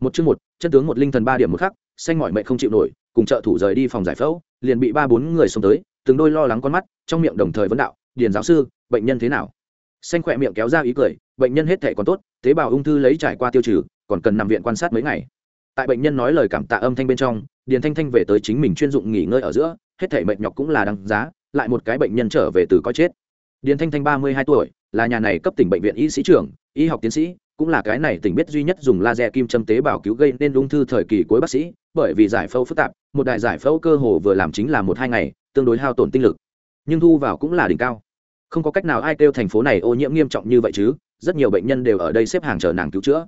một chương một, chân tướng một linh thần ba điểm một khắc, xanh mọi mệnh không chịu nổi, cùng trợ thủ rời đi phòng giải phẫu, liền bị ba bốn người xông tới, từng đôi lo lắng con mắt, trong miệng đồng thời vấn đạo, điền giáo sư, bệnh nhân thế nào? Xanh khỏe miệng kéo ra ý cười, bệnh nhân hết thể còn tốt, tế bào ung thư lấy trải qua tiêu trừ, còn cần nằm viện quan sát mấy ngày. Tại bệnh nhân nói lời cảm tạ âm thanh bên trong, điền thanh thanh về tới chính mình chuyên dụng nghỉ ngơi ở giữa, hết thể mệt nhọc cũng là đăng giá, lại một cái bệnh nhân trở về từ có chết điền thanh thanh ba mươi hai tuổi, là nhà này cấp tỉnh bệnh viện y sĩ trưởng, y học tiến sĩ, cũng là cái này tỉnh biết duy nhất dùng laser kim châm tế bào cứu gây nên ung thư thời kỳ cuối bác sĩ, bởi vì giải phẫu phức tạp, một đại giải phẫu cơ hồ vừa làm chính là một hai ngày, tương đối hao tổn tinh lực. Nhưng thu vào cũng là đỉnh cao. Không có cách nào ai kêu thành phố này ô nhiễm nghiêm trọng như vậy chứ, rất nhiều bệnh nhân đều ở đây xếp hàng chờ nàng cứu chữa.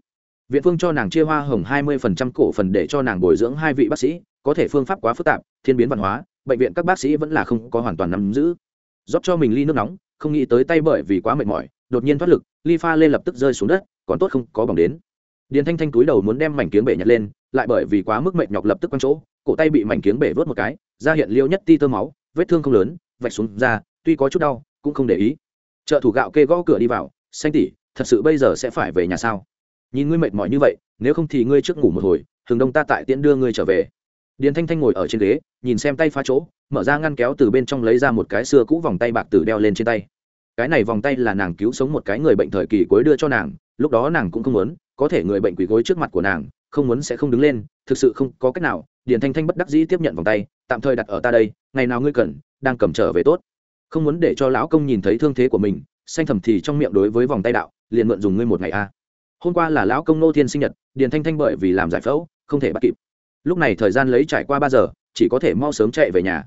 Viện phương cho nàng chia hoa hồng hai mươi phần trăm cổ phần để cho nàng bồi dưỡng hai vị bác sĩ, có thể phương pháp quá phức tạp, thiên biến văn hóa, bệnh viện các bác sĩ vẫn là không có hoàn toàn nắm giữ. Rót cho mình ly nước nóng không nghĩ tới tay bởi vì quá mệt mỏi, đột nhiên thoát lực, ly pha lê lập tức rơi xuống đất, còn tốt không có bỏng đến. Điền thanh thanh túi đầu muốn đem mảnh kiếng bể nhặt lên, lại bởi vì quá mức mệt nhọc lập tức quăng chỗ, cổ tay bị mảnh kiếng bể vớt một cái ra hiện liêu nhất ti tơ máu, vết thương không lớn, vạch xuống ra tuy có chút đau, cũng không để ý. Trợ thủ gạo kê gõ cửa đi vào, xanh tỉ thật sự bây giờ sẽ phải về nhà sao? Nhìn ngươi mệt mỏi như vậy, nếu không thì ngươi trước ngủ một hồi, thường đông ta tại tiễn đưa ngươi trở về. Điền thanh thanh ngồi ở trên ghế, nhìn xem tay phá chỗ, mở ra ngăn kéo từ bên trong lấy ra một cái xưa cũ vòng tay bạc tử đeo lên trên tay cái này vòng tay là nàng cứu sống một cái người bệnh thời kỳ cuối đưa cho nàng, lúc đó nàng cũng không muốn, có thể người bệnh quỳ gối trước mặt của nàng, không muốn sẽ không đứng lên, thực sự không có cách nào, điền thanh thanh bất đắc dĩ tiếp nhận vòng tay, tạm thời đặt ở ta đây, ngày nào ngươi cần, đang cầm trở về tốt. Không muốn để cho lão công nhìn thấy thương thế của mình, xanh thầm thì trong miệng đối với vòng tay đạo, liền mượn dùng ngươi một ngày a. Hôm qua là lão công nô thiên sinh nhật, điền thanh thanh bởi vì làm giải phẫu, không thể bắt kịp. Lúc này thời gian lấy trải qua ba giờ, chỉ có thể mau sớm chạy về nhà.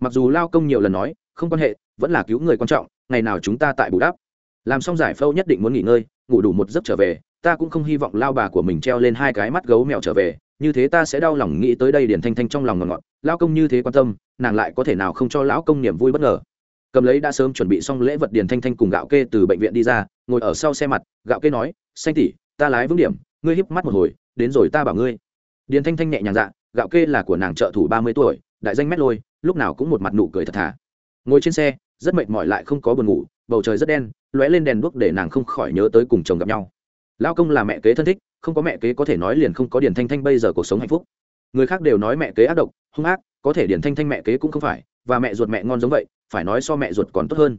Mặc dù lao công nhiều lần nói, không quan hệ, vẫn là cứu người quan trọng ngày nào chúng ta tại bù đắp. Làm xong giải phẫu nhất định muốn nghỉ ngơi, ngủ đủ một giấc trở về, ta cũng không hy vọng lao bà của mình treo lên hai cái mắt gấu mèo trở về, như thế ta sẽ đau lòng nghĩ tới đây điền thanh thanh trong lòng ngọt ngọt, lao công như thế quan tâm, nàng lại có thể nào không cho lão công niềm vui bất ngờ. Cầm lấy đã sớm chuẩn bị xong lễ vật điền thanh thanh cùng gạo kê từ bệnh viện đi ra, ngồi ở sau xe mặt, gạo kê nói, xanh tỉ ta lái vững điểm, ngươi híp mắt một hồi, đến rồi ta bảo ngươi. Điền thanh thanh nhẹ nhàng dạ gạo kê là của nàng trợ thủ ba mươi tuổi, đại danh mét lôi, lúc nào cũng một mặt nụ cười thật thà ngồi trên xe, rất mệt mỏi lại không có buồn ngủ, bầu trời rất đen, lóe lên đèn đuốc để nàng không khỏi nhớ tới cùng chồng gặp nhau. Lao công là mẹ kế thân thích, không có mẹ kế có thể nói liền không có điển thanh thanh bây giờ cuộc sống hạnh phúc. Người khác đều nói mẹ kế ác độc, hung ác, có thể điển thanh thanh mẹ kế cũng không phải, và mẹ ruột mẹ ngon giống vậy, phải nói so mẹ ruột còn tốt hơn.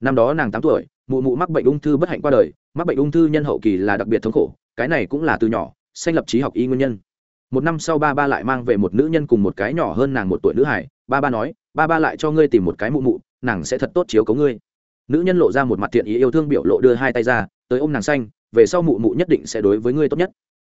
Năm đó nàng tám tuổi, mụ mụ mắc bệnh ung thư bất hạnh qua đời, mắc bệnh ung thư nhân hậu kỳ là đặc biệt thống khổ, cái này cũng là từ nhỏ, sanh lập trí học y nguyên nhân. Một năm sau ba ba lại mang về một nữ nhân cùng một cái nhỏ hơn nàng một tuổi nữ hải, ba ba nói ba ba lại cho ngươi tìm một cái mụ mụ, nàng sẽ thật tốt chiếu cấu ngươi. Nữ nhân lộ ra một mặt thiện ý yêu thương biểu lộ đưa hai tay ra, tới ôm nàng xanh, về sau mụ mụ nhất định sẽ đối với ngươi tốt nhất.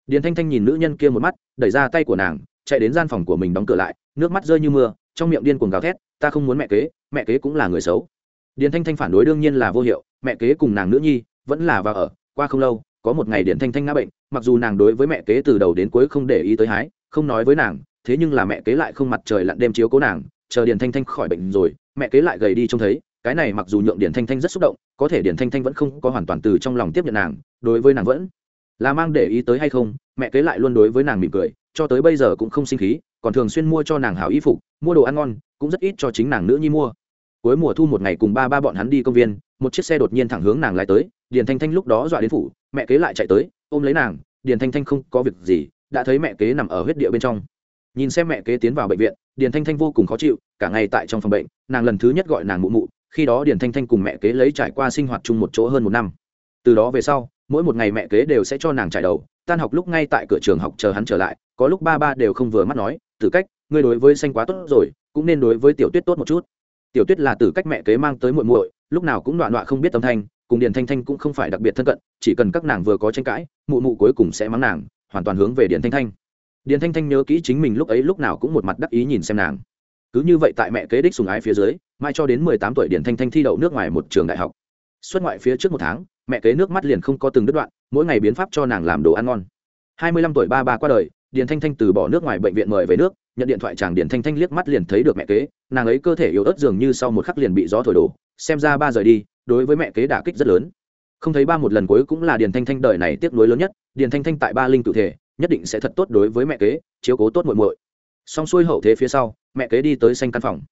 Điền thanh thanh nhìn nữ nhân kia một mắt, đẩy ra tay của nàng, chạy đến gian phòng của mình đóng cửa lại, nước mắt rơi như mưa, trong miệng điên cuồng gào thét, ta không muốn mẹ kế mẹ kế cũng là người xấu. Điền thanh thanh phản đối đương nhiên là vô hiệu, mẹ kế cùng nàng nữ nhi vẫn là và ở, qua không lâu, có một ngày điền thanh thanh ngã bệnh, mặc dù nàng đối với mẹ kế từ đầu đến cuối không để ý tới hái, không nói với nàng, thế nhưng là mẹ kế lại không mặt trời lặn đêm chiếu cố nàng chờ điền thanh thanh khỏi bệnh rồi, mẹ kế lại gầy đi trông thấy, cái này mặc dù nhượng điền thanh thanh rất xúc động, có thể điền thanh thanh vẫn không có hoàn toàn từ trong lòng tiếp nhận nàng, đối với nàng vẫn là mang để ý tới hay không, mẹ kế lại luôn đối với nàng mỉm cười, cho tới bây giờ cũng không sinh khí, còn thường xuyên mua cho nàng hảo y phục, mua đồ ăn ngon, cũng rất ít cho chính nàng nữ nhi mua. Cuối mùa thu một ngày cùng ba ba bọn hắn đi công viên, một chiếc xe đột nhiên thẳng hướng nàng lại tới, điền thanh thanh lúc đó dọa đến phủ, mẹ kế lại chạy tới, ôm lấy nàng, điền thanh thanh không có việc gì, đã thấy mẹ kế nằm ở huyết địa bên trong nhìn xem mẹ kế tiến vào bệnh viện, điền thanh thanh vô cùng khó chịu, cả ngày tại trong phòng bệnh, nàng lần thứ nhất gọi nàng mụ mụ, khi đó điền thanh thanh cùng mẹ kế lấy trải qua sinh hoạt chung một chỗ hơn một năm. Từ đó về sau, mỗi một ngày mẹ kế đều sẽ cho nàng trải đầu, tan học lúc ngay tại cửa trường học chờ hắn trở lại, có lúc ba ba đều không vừa mắt nói, Tử cách, ngươi đối với xanh quá tốt rồi, cũng nên đối với tiểu tuyết tốt một chút. Tiểu tuyết là Tử cách mẹ kế mang tới muội muội, lúc nào cũng đoạn đoạn không biết tâm thanh, cùng điền thanh thanh cũng không phải đặc biệt thân cận, chỉ cần các nàng vừa có tranh cãi, mụ mụ cuối cùng sẽ mắng nàng, hoàn toàn hướng về điền thanh thanh điền thanh thanh nhớ kỹ chính mình lúc ấy lúc nào cũng một mặt đắc ý nhìn xem nàng. Cứ như vậy tại mẹ kế đích sùng ái phía dưới, mai cho đến mười tám tuổi điền thanh thanh thi đậu nước ngoài một trường đại học. Xuất ngoại phía trước một tháng, mẹ kế nước mắt liền không có từng đứt đoạn, mỗi ngày biến pháp cho nàng làm đồ ăn ngon. Hai mươi lăm tuổi ba ba qua đời, điền thanh thanh từ bỏ nước ngoài bệnh viện mời về nước, nhận điện thoại chàng điền thanh thanh liếc mắt liền thấy được mẹ kế, nàng ấy cơ thể yếu ớt dường như sau một khắc liền bị gió thổi đổ, xem ra ba rời đi, đối với mẹ kế đả kích rất lớn. Không thấy ba một lần cuối cũng là điền thanh thanh đời này tiếc nuối lớn nhất, điền thanh thanh tại ba linh tự thể nhất định sẽ thật tốt đối với mẹ kế, chiếu cố tốt muội muội. Xong xuôi hậu thế phía sau, mẹ kế đi tới xanh căn phòng.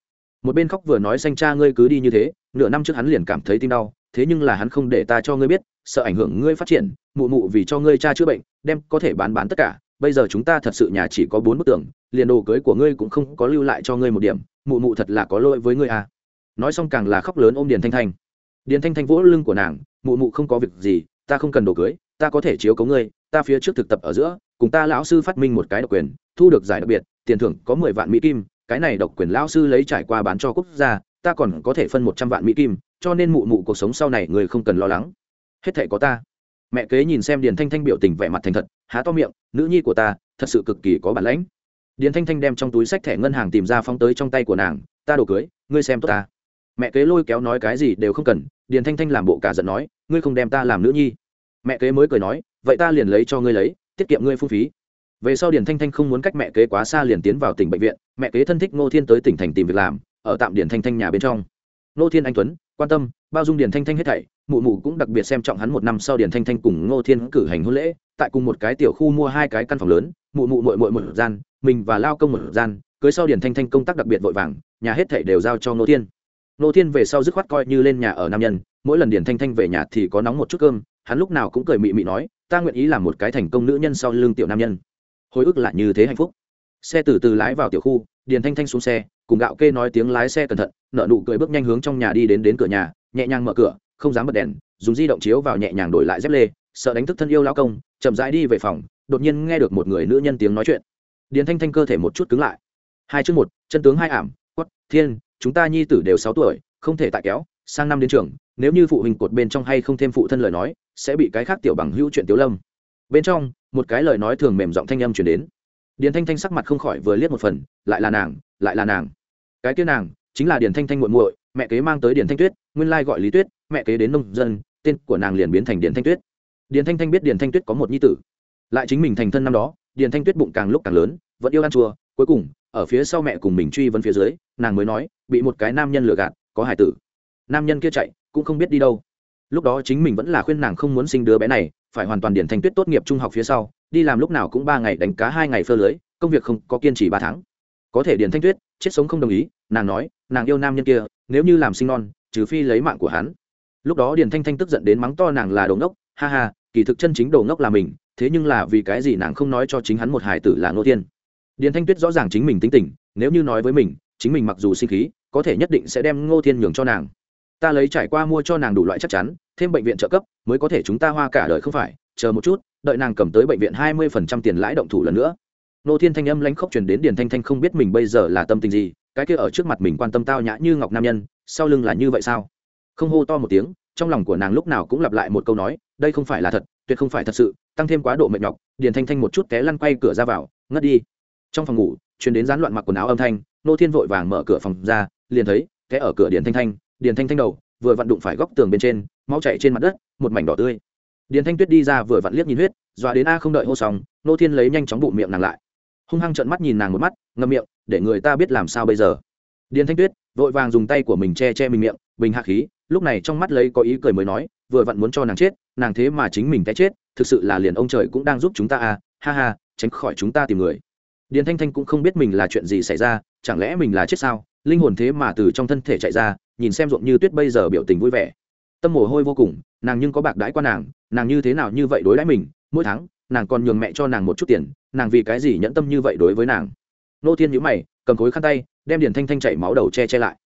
Một bên khóc vừa nói xanh cha ngươi cứ đi như thế, nửa năm trước hắn liền cảm thấy tim đau, thế nhưng là hắn không để ta cho ngươi biết, sợ ảnh hưởng ngươi phát triển, mụ mụ vì cho ngươi cha chữa bệnh, đem có thể bán bán tất cả, bây giờ chúng ta thật sự nhà chỉ có bốn bức tường, liền đồ cưới của ngươi cũng không có lưu lại cho ngươi một điểm, mụ mụ thật là có lỗi với ngươi à. Nói xong càng là khóc lớn ôm điền thanh thanh. Điền thanh thanh vỗ lưng của nàng, mụ mụ không có việc gì, ta không cần đồ cưới ta có thể chiếu cấu ngươi, ta phía trước thực tập ở giữa, cùng ta lão sư phát minh một cái độc quyền, thu được giải đặc biệt, tiền thưởng có mười vạn mỹ kim, cái này độc quyền lão sư lấy trải qua bán cho quốc gia, ta còn có thể phân một trăm vạn mỹ kim, cho nên mụ mụ cuộc sống sau này người không cần lo lắng. Hết thể có ta. Mẹ kế nhìn xem điền thanh thanh biểu tình vẻ mặt thành thật, há to miệng, nữ nhi của ta, thật sự cực kỳ có bản lãnh. Điền thanh thanh đem trong túi sách thẻ ngân hàng tìm ra phóng tới trong tay của nàng, ta đồ cưới, ngươi xem tốt ta. Mẹ kế lôi kéo nói cái gì đều không cần, điền thanh thanh làm bộ cả giận nói, ngươi không đem ta làm nữ nhi mẹ kế mới cười nói, vậy ta liền lấy cho ngươi lấy, tiết kiệm ngươi phung phí. Về sau điền thanh thanh không muốn cách mẹ kế quá xa liền tiến vào tỉnh bệnh viện, mẹ kế thân thích ngô thiên tới tỉnh thành tìm việc làm, ở tạm điền thanh thanh nhà bên trong. Ngô thiên anh tuấn, quan tâm, bao dung điền thanh thanh hết thảy, mụ mụ cũng đặc biệt xem trọng hắn một năm sau điền thanh thanh cùng ngô thiên cử hành hôn lễ, tại cùng một cái tiểu khu mua hai cái căn phòng lớn, mụ mụ mội mội một gian, mình và lao công một gian, cưới sau điền thanh thanh công tác đặc biệt vội vàng, nhà hết thảy đều giao cho ngô thiên. Ngô thiên về sau dứt khoát coi như lên nhà ở nam nhân, mỗi lần điền thanh thanh về nhà thì có nóng một chút cơm hắn lúc nào cũng cười mị mị nói, ta nguyện ý làm một cái thành công nữ nhân sau lưng tiểu nam nhân. Hồi ức lại như thế hạnh phúc. Xe từ từ lái vào tiểu khu, điền thanh thanh xuống xe, cùng gạo kê nói tiếng lái xe cẩn thận nợ nụ cười bước nhanh hướng trong nhà đi đến đến cửa nhà, nhẹ nhàng mở cửa, không dám bật đèn, dùng di động chiếu vào nhẹ nhàng đổi lại dép lê, sợ đánh thức thân yêu lao công, chậm rãi đi về phòng, đột nhiên nghe được một người nữ nhân tiếng nói chuyện. Điền thanh thanh cơ thể một chút cứng lại. Hai trước một, chân tướng hai ảm quất thiên, chúng ta nhi tử đều sáu tuổi, không thể tại kéo, sang năm đến trường, nếu như phụ huynh cột bên trong hay không thêm phụ thân lời nói sẽ bị cái khác tiểu bằng hữu chuyện tiểu lâm. Bên trong, một cái lời nói thường mềm giọng thanh âm chuyển đến. Điền thanh thanh sắc mặt không khỏi vừa liếc một phần, lại là nàng, lại là nàng. Cái kia nàng, chính là điền thanh thanh muội muội, mẹ kế mang tới điền thanh tuyết, nguyên lai gọi lý tuyết, mẹ kế đến nông dân, tên của nàng liền biến thành điền thanh tuyết. Điền thanh thanh biết điền thanh tuyết có một nhi tử. Lại chính mình thành thân năm đó, điền thanh tuyết bụng càng lúc càng lớn, vẫn yêu ăn chua, cuối cùng, ở phía sau mẹ cùng mình truy vấn phía dưới, nàng mới nói, bị một cái nam nhân lừa gạt, có hải tử. Nam nhân kia chạy, cũng không biết đi đâu lúc đó chính mình vẫn là khuyên nàng không muốn sinh đứa bé này, phải hoàn toàn điển thanh tuyết tốt nghiệp trung học phía sau, đi làm lúc nào cũng ba ngày đánh cá hai ngày phơ lưới, công việc không có kiên trì ba tháng. Có thể điển thanh tuyết, chết sống không đồng ý, nàng nói, nàng yêu nam nhân kia, nếu như làm sinh non, trừ phi lấy mạng của hắn. Lúc đó điển thanh thanh tức giận đến mắng to nàng là đồ ngốc, ha ha, kỳ thực chân chính đồ ngốc là mình, thế nhưng là vì cái gì nàng không nói cho chính hắn một hải tử là ngô thiên. Điển thanh tuyết rõ ràng chính mình tính tình, nếu như nói với mình, chính mình mặc dù sinh khí, có thể nhất định sẽ đem ngô thiên nhường cho nàng ta lấy trải qua mua cho nàng đủ loại chắc chắn, thêm bệnh viện trợ cấp, mới có thể chúng ta hoa cả đời không phải, chờ một chút, đợi nàng cầm tới bệnh viện hai mươi phần trăm tiền lãi động thủ lần nữa. Nô thiên thanh âm lãnh khốc truyền đến điền thanh thanh không biết mình bây giờ là tâm tình gì, cái kia ở trước mặt mình quan tâm tao nhã như ngọc nam nhân, sau lưng là như vậy sao? Không hô to một tiếng, trong lòng của nàng lúc nào cũng lặp lại một câu nói, đây không phải là thật, tuyệt không phải thật sự, tăng thêm quá độ mệt nhọc, điền thanh thanh một chút té lăn quay cửa ra vào, ngất đi. Trong phòng ngủ, truyền đến gián loạn mặc quần áo âm thanh, nô thiên vội vàng mở cửa phòng ra, liền thấy, té ở cửa điền thanh thanh điền thanh thanh đầu, vừa vặn đụng phải góc tường bên trên, máu chảy trên mặt đất, một mảnh đỏ tươi. Điền thanh tuyết đi ra vừa vặn liếc nhìn huyết, dọa đến a không đợi hô xong, nô thiên lấy nhanh chóng bụng miệng nàng lại. Hung hăng trợn mắt nhìn nàng một mắt, ngậm miệng, để người ta biết làm sao bây giờ? Điền thanh tuyết vội vàng dùng tay của mình che che mình miệng, bình hạ khí, lúc này trong mắt lấy có ý cười mới nói, vừa vặn muốn cho nàng chết, nàng thế mà chính mình té chết, thực sự là liền ông trời cũng đang giúp chúng ta à ha ha, tránh khỏi chúng ta tìm người. Điền thanh thanh cũng không biết mình là chuyện gì xảy ra, chẳng lẽ mình là chết sao? Linh hồn thế mà từ trong thân thể chạy ra, nhìn xem ruộng như tuyết bây giờ biểu tình vui vẻ. Tâm mồ hôi vô cùng, nàng nhưng có bạc đãi qua nàng nàng như thế nào như vậy đối đãi mình, mỗi tháng, nàng còn nhường mẹ cho nàng một chút tiền, nàng vì cái gì nhẫn tâm như vậy đối với nàng. Nô thiên nhữ mày, cầm khối khăn tay, đem điền thanh thanh chảy máu đầu che che lại.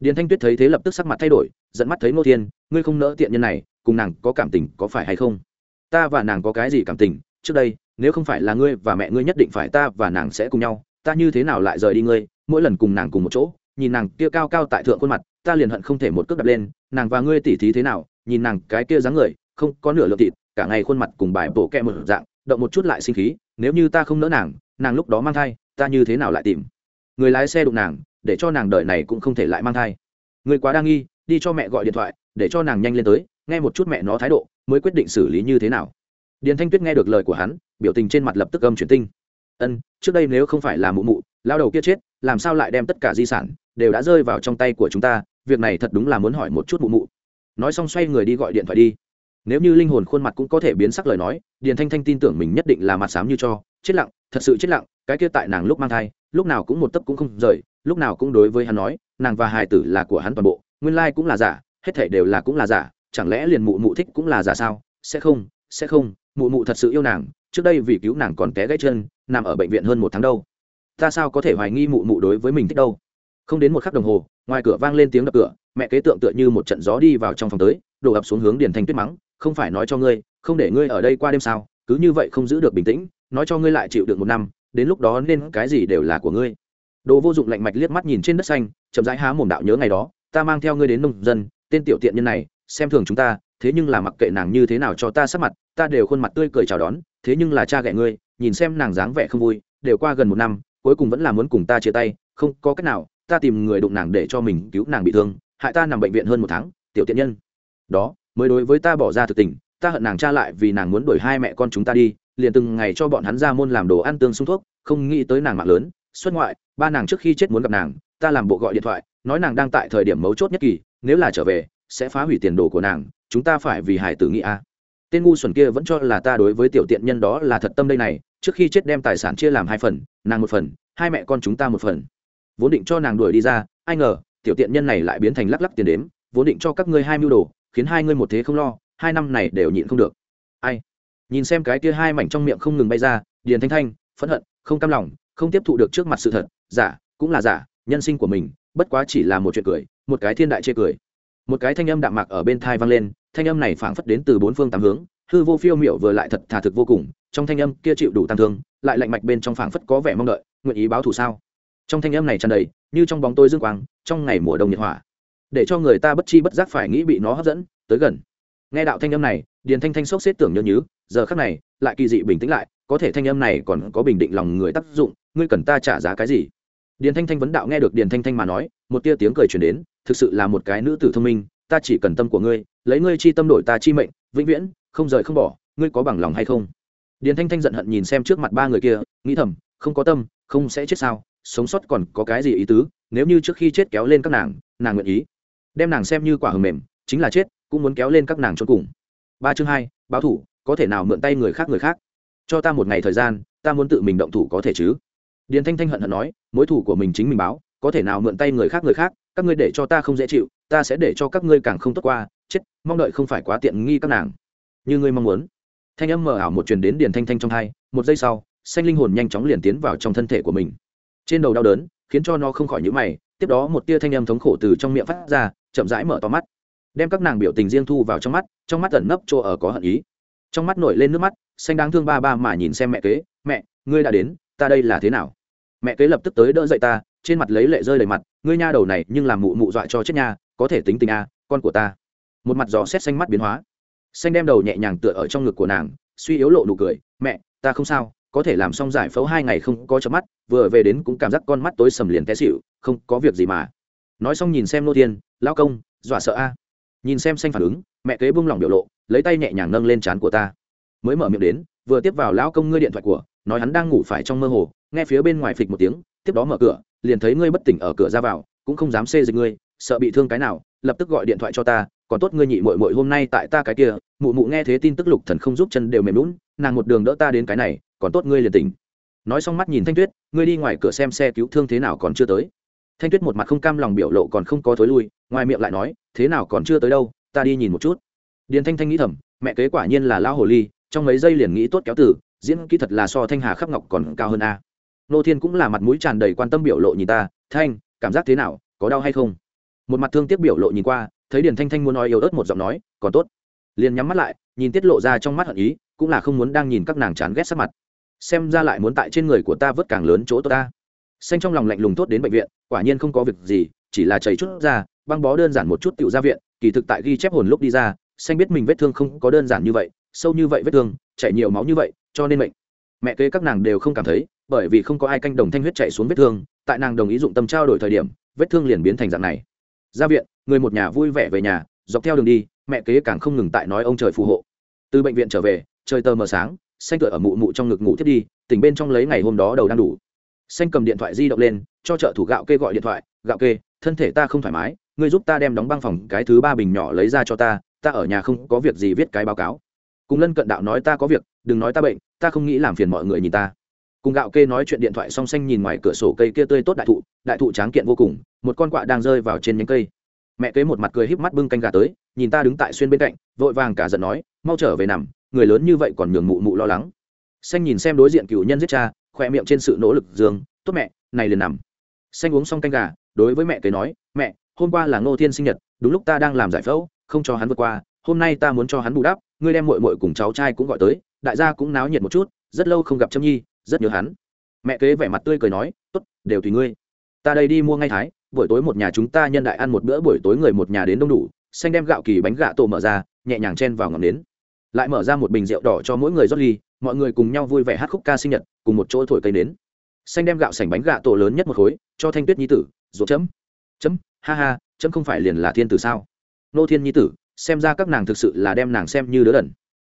Điền thanh tuyết thấy thế lập tức sắc mặt thay đổi dẫn mắt thấy nô thiên, ngươi không nỡ tiện nhân này, cùng nàng có cảm tình có phải hay không? Ta và nàng có cái gì cảm tình? Trước đây, nếu không phải là ngươi và mẹ ngươi nhất định phải ta và nàng sẽ cùng nhau, ta như thế nào lại rời đi ngươi, mỗi lần cùng nàng cùng một chỗ nhìn nàng kia cao cao tại thượng khuôn mặt, ta liền hận không thể một cước đập lên, nàng và ngươi tỉ thí thế nào, nhìn nàng cái kia dáng người, không có nửa lượng thịt, cả ngày khuôn mặt cùng bài bổ kẹ một dạng, động một chút lại sinh khí, nếu như ta không nỡ nàng nàng lúc đó mang thai, ta như thế nào lại tìm? Người lái xe đụng nàng, để cho nàng đợi này cũng không thể lại mang thai. Người quá đa nghi, đi cho mẹ gọi điện thoại, để cho nàng nhanh lên tới, nghe một chút mẹ nó thái độ, mới quyết định xử lý như thế nào. Điền thanh tuyết nghe được lời của hắn, biểu tình trên mặt lập tức âm chuyển tinh. Ân, trước đây nếu không phải là mụ mụ, lao đầu kia chết làm sao lại đem tất cả di sản đều đã rơi vào trong tay của chúng ta, việc này thật đúng là muốn hỏi một chút mụ mụ. Nói xong xoay người đi gọi điện thoại đi. Nếu như linh hồn khuôn mặt cũng có thể biến sắc lời nói, điền thanh thanh tin tưởng mình nhất định là mặt xám như cho. Chết lặng, thật sự chết lặng, cái kia tại nàng lúc mang thai, lúc nào cũng một tấc cũng không rời, lúc nào cũng đối với hắn nói, nàng và hài tử là của hắn toàn bộ, nguyên lai cũng là giả, hết thể đều là cũng là giả, chẳng lẽ liền mụ mụ thích cũng là giả sao? Sẽ không sẽ không, mụ mụ thật sự yêu nàng, trước đây vì cứu nàng còn té gãy chân, nằm ở bệnh viện hơn một tháng đâu ta sao có thể hoài nghi mụ mụ đối với mình thích đâu? Không đến một khắc đồng hồ, ngoài cửa vang lên tiếng đập cửa, mẹ kế tượng tựa như một trận gió đi vào trong phòng tới, đổ ập xuống hướng điền thanh tuyết mắng, không phải nói cho ngươi, không để ngươi ở đây qua đêm sao? Cứ như vậy không giữ được bình tĩnh, nói cho ngươi lại chịu được một năm, đến lúc đó nên cái gì đều là của ngươi. Đồ vô dụng lạnh mạch liếc mắt nhìn trên đất xanh, chậm rãi há mồm đạo nhớ ngày đó, ta mang theo ngươi đến nông dân, tên tiểu tiện nhân này, xem thường chúng ta, thế nhưng là mặc kệ nàng như thế nào cho ta sắc mặt, ta đều khuôn mặt tươi cười chào đón, thế nhưng là cha ghẻ ngươi, nhìn xem nàng dáng vẻ không vui, đều qua gần một năm cuối cùng vẫn là muốn cùng ta chia tay, không có cách nào, ta tìm người đụng nàng để cho mình cứu nàng bị thương, hại ta nằm bệnh viện hơn một tháng, tiểu tiện nhân. Đó, mới đối với ta bỏ ra thực tình, ta hận nàng cha lại vì nàng muốn đuổi hai mẹ con chúng ta đi, liền từng ngày cho bọn hắn ra môn làm đồ ăn tương sung thuốc, không nghĩ tới nàng mạng lớn, xuất ngoại, ba nàng trước khi chết muốn gặp nàng, ta làm bộ gọi điện thoại, nói nàng đang tại thời điểm mấu chốt nhất kỳ, nếu là trở về, sẽ phá hủy tiền đồ của nàng, chúng ta phải vì hải tử nghĩ a. Tên ngu xuẩn kia vẫn cho là ta đối với tiểu tiện nhân đó là thật tâm đây này trước khi chết đem tài sản chia làm hai phần, nàng một phần, hai mẹ con chúng ta một phần. Vốn định cho nàng đuổi đi ra, ai ngờ, tiểu tiện nhân này lại biến thành lắc lắc tiền đếm, vốn định cho các ngươi hai mưu đồ, khiến hai ngươi một thế không lo, hai năm này đều nhịn không được. Ai? Nhìn xem cái kia hai mảnh trong miệng không ngừng bay ra, điền thanh thanh, phẫn hận, không cam lòng, không tiếp thụ được trước mặt sự thật, giả, cũng là giả, nhân sinh của mình, bất quá chỉ là một chuyện cười, một cái thiên đại chê cười. Một cái thanh âm đạm mạc ở bên thai vang lên, thanh âm này phảng phất đến từ bốn phương tám hướng hư vô phiêu miểu vừa lại thật thà thực vô cùng, trong thanh âm kia chịu đủ tăng thương, lại lạnh mạch bên trong phảng phất có vẻ mong đợi, nguyện ý báo thù sao? Trong thanh âm này tràn đầy, như trong bóng tôi dương quang, trong ngày mùa đông nhiệt hỏa. Để cho người ta bất chi bất giác phải nghĩ bị nó hấp dẫn, tới gần. Nghe đạo thanh âm này, điền thanh thanh sốc xếp tưởng nhớ nhứ, giờ khắc này, lại kỳ dị bình tĩnh lại, có thể thanh âm này còn có bình định lòng người tác dụng, ngươi cần ta trả giá cái gì? Điền thanh thanh vấn đạo nghe được điền thanh thanh mà nói, một tia tiếng cười truyền đến, thực sự là một cái nữ tử thông minh, ta chỉ cần tâm của ngươi, lấy ngươi chi tâm đổi ta chi mệnh, vĩnh viễn không rời không bỏ, ngươi có bằng lòng hay không? Điền thanh thanh giận hận nhìn xem trước mặt ba người kia, nghĩ thầm, không có tâm, không sẽ chết sao, sống sót còn có cái gì ý tứ, nếu như trước khi chết kéo lên các nàng nàng nguyện ý. Đem nàng xem như quả hầm mềm, chính là chết, cũng muốn kéo lên các nàng cho cùng. Ba chương hai, báo thủ, có thể nào mượn tay người khác người khác? Cho ta một ngày thời gian, ta muốn tự mình động thủ có thể chứ? Điền thanh thanh hận hận nói, mối thủ của mình chính mình báo, có thể nào mượn tay người khác người khác, các ngươi để cho ta không dễ chịu, ta sẽ để cho các ngươi càng không tốt qua, chết, mong đợi không phải quá tiện nghi các nàng như ngươi mong muốn. Thanh âm mờ ảo một truyền đến điền thanh thanh trong hai, một giây sau, xanh linh hồn nhanh chóng liền tiến vào trong thân thể của mình. Trên đầu đau đớn, khiến cho nó không khỏi nhữ mày, tiếp đó một tia thanh âm thống khổ từ trong miệng phát ra, chậm rãi mở to mắt. Đem các nàng biểu tình riêng thu vào trong mắt trong mắt ẩn nấp chỗ ở có hận ý. Trong mắt nổi lên nước mắt, xanh đáng thương ba ba mà nhìn xem mẹ kế, mẹ, ngươi đã đến, ta đây là thế nào? Mẹ kế lập tức tới đỡ dậy ta, trên mặt lấy lệ rơi đầy mặt, ngươi nha đầu này, nhưng làm mụ mụ dọa cho chết nha, có thể tính tình a, con của ta. Một mặt giò xét xanh mắt biến hóa xanh đem đầu nhẹ nhàng tựa ở trong ngực của nàng suy yếu lộ nụ cười mẹ ta không sao có thể làm xong giải phẫu hai ngày không có chớp mắt vừa về đến cũng cảm giác con mắt tối sầm liền té xịu không có việc gì mà. Nói xong nhìn xem nô Thiên, lao công dọa sợ a. Nhìn xem xanh phản ứng mẹ kế buông lỏng biểu lộ lấy tay nhẹ nhàng nâng lên trán của ta. Mới mở miệng đến vừa tiếp vào lão công ngươi điện thoại của nói hắn đang ngủ phải trong mơ hồ. Nghe phía bên ngoài phịch một tiếng tiếp đó mở cửa liền thấy ngươi bất tỉnh ở cửa ra vào cũng không dám xê dịch ngươi sợ bị thương cái nào lập tức gọi điện thoại cho ta còn tốt ngươi nhị mội mội hôm nay tại ta cái kia, mụ mụ nghe thế tin tức lục thần không giúp chân đều mềm lún nàng một đường đỡ ta đến cái này, còn tốt ngươi liền tỉnh. Nói xong mắt nhìn thanh tuyết, ngươi đi ngoài cửa xem xe cứu thương thế nào còn chưa tới. Thanh tuyết một mặt không cam lòng biểu lộ còn không có thối lui, ngoài miệng lại nói, thế nào còn chưa tới đâu, ta đi nhìn một chút. Điền thanh thanh nghĩ thầm, mẹ kế quả nhiên là lao hồ ly, trong mấy giây liền nghĩ tốt kéo tử diễn kỹ thật là so thanh hà khắc ngọc còn cao hơn a. Nô thiên cũng là mặt mũi tràn đầy quan tâm biểu lộ nhìn ta, thanh, cảm giác thế nào, có đau hay không? Một mặt thương tiếc biểu lộ nhìn qua thấy điền thanh thanh muốn nói yếu ớt một giọng nói, còn tốt. Liền nhắm mắt lại, nhìn tiết lộ ra trong mắt hận ý, cũng là không muốn đang nhìn các nàng chán ghét sắc mặt. Xem ra lại muốn tại trên người của ta vớt càng lớn chỗ tốt ta. Xanh trong lòng lạnh lùng tốt đến bệnh viện, quả nhiên không có việc gì, chỉ là chảy chút ra, băng bó đơn giản một chút tựu ra viện, kỳ thực tại ghi chép hồn lúc đi ra, xanh biết mình vết thương không có đơn giản như vậy, sâu như vậy vết thương, chảy nhiều máu như vậy, cho nên mệnh. Mẹ kế các nàng đều không cảm thấy, bởi vì không có ai canh đồng thanh huyết chạy xuống vết thương, tại nàng đồng ý dụng tâm trao đổi thời điểm, vết thương liền biến thành dạng này. Ra viện người một nhà vui vẻ về nhà, dọc theo đường đi, mẹ kế càng không ngừng tại nói ông trời phù hộ. Từ bệnh viện trở về, trời tờ mờ sáng, xanh tựa ở mụ mụ trong ngực ngủ thiết đi, tỉnh bên trong lấy ngày hôm đó đầu đang đủ. Xanh cầm điện thoại di động lên, cho trợ thủ gạo kê gọi điện thoại, gạo kê, thân thể ta không thoải mái, ngươi giúp ta đem đóng băng phòng cái thứ ba bình nhỏ lấy ra cho ta ta ở nhà không có việc gì viết cái báo cáo. Cùng lân cận đạo nói, ta có việc, đừng nói ta bệnh, ta không nghĩ làm phiền mọi người nhìn ta. Cùng gạo kê nói chuyện điện thoại song xanh nhìn ngoài cửa sổ cây kia tươi tốt đại thụ đại thụ tráng kiện vô cùng, một con quạ đang rơi vào trên nhánh cây mẹ kế một mặt cười híp mắt bưng canh gà tới, nhìn ta đứng tại xuyên bên cạnh, vội vàng cả giận nói, mau trở về nằm, người lớn như vậy còn nhường mụ mụ lo lắng. Xanh nhìn xem đối diện cựu nhân giết cha, khỏe miệng trên sự nỗ lực dương, tốt mẹ, này liền nằm. Xanh uống xong canh gà, đối với mẹ kế nói, mẹ, hôm qua là ngô thiên sinh nhật, đúng lúc ta đang làm giải phẫu, không cho hắn vượt qua, hôm nay ta muốn cho hắn bù đắp, ngươi đem mội mội cùng cháu trai cũng gọi tới, đại gia cũng náo nhiệt một chút, rất lâu không gặp trâm nhi, rất nhớ hắn. Mẹ kế vẻ mặt tươi cười nói, tốt, đều tùy ngươi, ta đây đi mua ngay thái buổi tối một nhà chúng ta nhân đại ăn một bữa, buổi tối người một nhà đến đông đủ, xanh đem gạo kỳ bánh gạ tổ mở ra, nhẹ nhàng chen vào ngọn nến. Lại mở ra một bình rượu đỏ cho mỗi người rót ly, mọi người cùng nhau vui vẻ hát khúc ca sinh nhật, cùng một chỗ thổi cây nến. Xanh đem gạo sành bánh gạ tổ lớn nhất một khối, cho thanh tuyết nhi tử ruột chấm. Chấm, ha ha, chấm không phải liền là thiên tử sao? Nô thiên nhi tử, xem ra các nàng thực sự là đem nàng xem như đứa đần.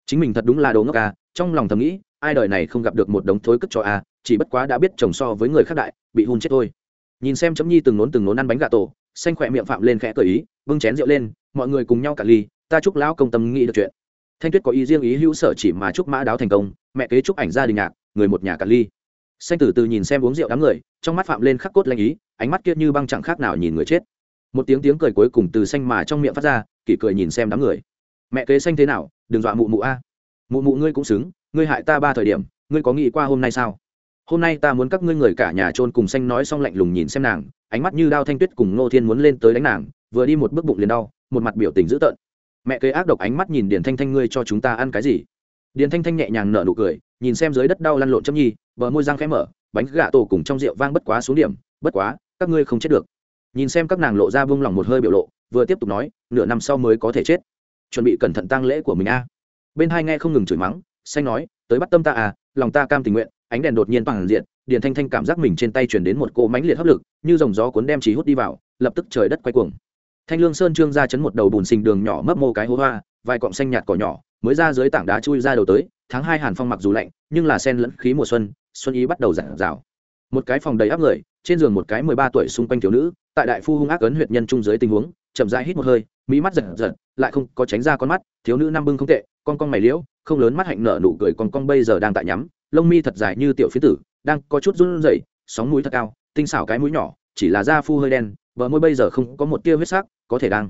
Chính mình thật đúng là đồ ngốc à trong lòng thầm nghĩ, ai đời này không gặp được một đống thối cất cho a chỉ bất quá đã biết chồng so với người khác đại, bị hôn chết thôi nhìn xem chấm nhi từng nốn từng nốn ăn bánh gà tổ, xanh khỏe miệng phạm lên khẽ cởi ý, bưng chén rượu lên, mọi người cùng nhau cả ly, ta chúc lão công tâm nghĩ được chuyện. Thanh tuyết có ý riêng ý hữu sở chỉ mà chúc mã đáo thành công, mẹ kế chúc ảnh gia đình nhạc, người một nhà cả ly. Xanh từ từ nhìn xem uống rượu đám người, trong mắt phạm lên khắc cốt lanh ý, ánh mắt kia như băng chẳng khác nào nhìn người chết. Một tiếng tiếng cười cuối cùng từ xanh mà trong miệng phát ra, kỳ cười nhìn xem đám người. Mẹ kế xanh thế nào, đừng dọa mụ mụ a. Mụ mụ ngươi cũng xứng, ngươi hại ta ba thời điểm, ngươi có nghĩ qua hôm nay sao? Hôm nay ta muốn các ngươi người cả nhà trôn cùng xanh nói xong lạnh lùng nhìn xem nàng, ánh mắt như đao thanh tuyết cùng ngô thiên muốn lên tới đánh nàng, vừa đi một bước bụng liền đau, một mặt biểu tình dữ tợn. Mẹ kế ác độc ánh mắt nhìn điền thanh thanh ngươi cho chúng ta ăn cái gì? Điền thanh thanh nhẹ nhàng nở nụ cười, nhìn xem dưới đất đau lăn lộn châm nhi, bờ môi răng khẽ mở, bánh gà tổ cùng trong rượu vang bất quá xuống điểm, bất quá, các ngươi không chết được. Nhìn xem các nàng lộ ra vung lòng một hơi biểu lộ, vừa tiếp tục nói, nửa năm sau mới có thể chết. Chuẩn bị cẩn thận tăng lễ của mình a. Bên hai nghe không ngừng chửi mắng, xanh nói, tới bắt tâm ta à lòng ta cam tình nguyện ánh đèn đột nhiên bằng diện, điền thanh thanh cảm giác mình trên tay chuyển đến một cỗ mánh liệt hấp lực, như dòng gió cuốn đem trí hút đi vào, lập tức trời đất quay cuồng. Thanh lương sơn trương ra chấn một đầu bùn xình đường nhỏ mấp mô cái hố hoa, vài cọng xanh nhạt cỏ nhỏ, mới ra dưới tảng đá chui ra đầu tới, tháng hai hàn phong mặc dù lạnh, nhưng là sen lẫn khí mùa xuân xuân ý bắt đầu giản rào một cái phòng đầy áp người, trên giường một cái mười ba tuổi xung quanh thiếu nữ, tại đại phu hung ác ấn huyệt nhân trung dưới tình huống, chậm rãi hít một hơi mỹ mắt giật giật, lại không có tránh ra con mắt, thiếu nữ năm bưng không tệ, con con mày liễu, không lớn mắt hạnh nở nụ cười con con bây giờ đang tại nhắm lông mi thật dài như tiểu phiến tử, đang có chút run rẩy, sóng mũi thật cao, tinh xảo cái mũi nhỏ, chỉ là da phu hơi đen, bờ môi bây giờ không có một tia huyết sắc, có thể đang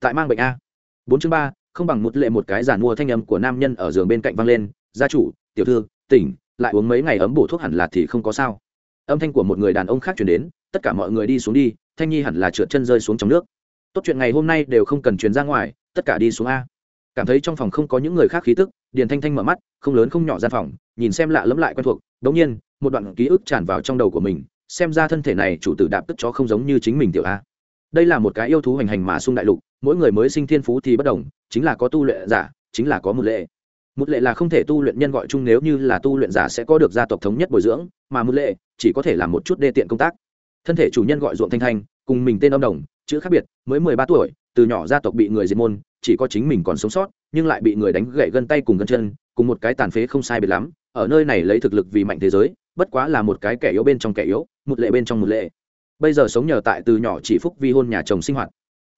tại mang bệnh a. Bốn chương ba, không bằng một lệ một cái giản mua thanh âm của nam nhân ở giường bên cạnh vang lên, gia chủ, tiểu thư, tỉnh, lại uống mấy ngày ấm bổ thuốc hẳn là thì không có sao. Âm thanh của một người đàn ông khác chuyển đến, tất cả mọi người đi xuống đi, thanh nhi hẳn là trượt chân rơi xuống trong nước. Tốt chuyện ngày hôm nay đều không cần truyền ra ngoài, tất cả đi xuống a. Cảm thấy trong phòng không có những người khác khí tức điền thanh thanh mở mắt, không lớn không nhỏ gian phòng, nhìn xem lạ lẫm lại quen thuộc, đống nhiên, một đoạn ký ức tràn vào trong đầu của mình, xem ra thân thể này chủ tử đạp tức chó không giống như chính mình tiểu a. Đây là một cái yêu thú hoành hành mà sung đại lục, mỗi người mới sinh thiên phú thì bất đồng, chính là có tu luyện giả, chính là có một lệ. Một lệ là không thể tu luyện nhân gọi chung nếu như là tu luyện giả sẽ có được gia tộc thống nhất bồi dưỡng, mà một lệ chỉ có thể làm một chút đê tiện công tác. Thân thể chủ nhân gọi ruộng thanh thanh, cùng mình tên âm đồng, chữ khác biệt, mới mười ba tuổi, từ nhỏ gia tộc bị người diệt môn chỉ có chính mình còn sống sót, nhưng lại bị người đánh gậy gân tay cùng gân chân, cùng một cái tàn phế không sai biệt lắm, ở nơi này lấy thực lực vì mạnh thế giới, bất quá là một cái kẻ yếu bên trong kẻ yếu, một lệ bên trong một lệ. Bây giờ sống nhờ tại từ nhỏ chỉ phúc vi hôn nhà chồng sinh hoạt.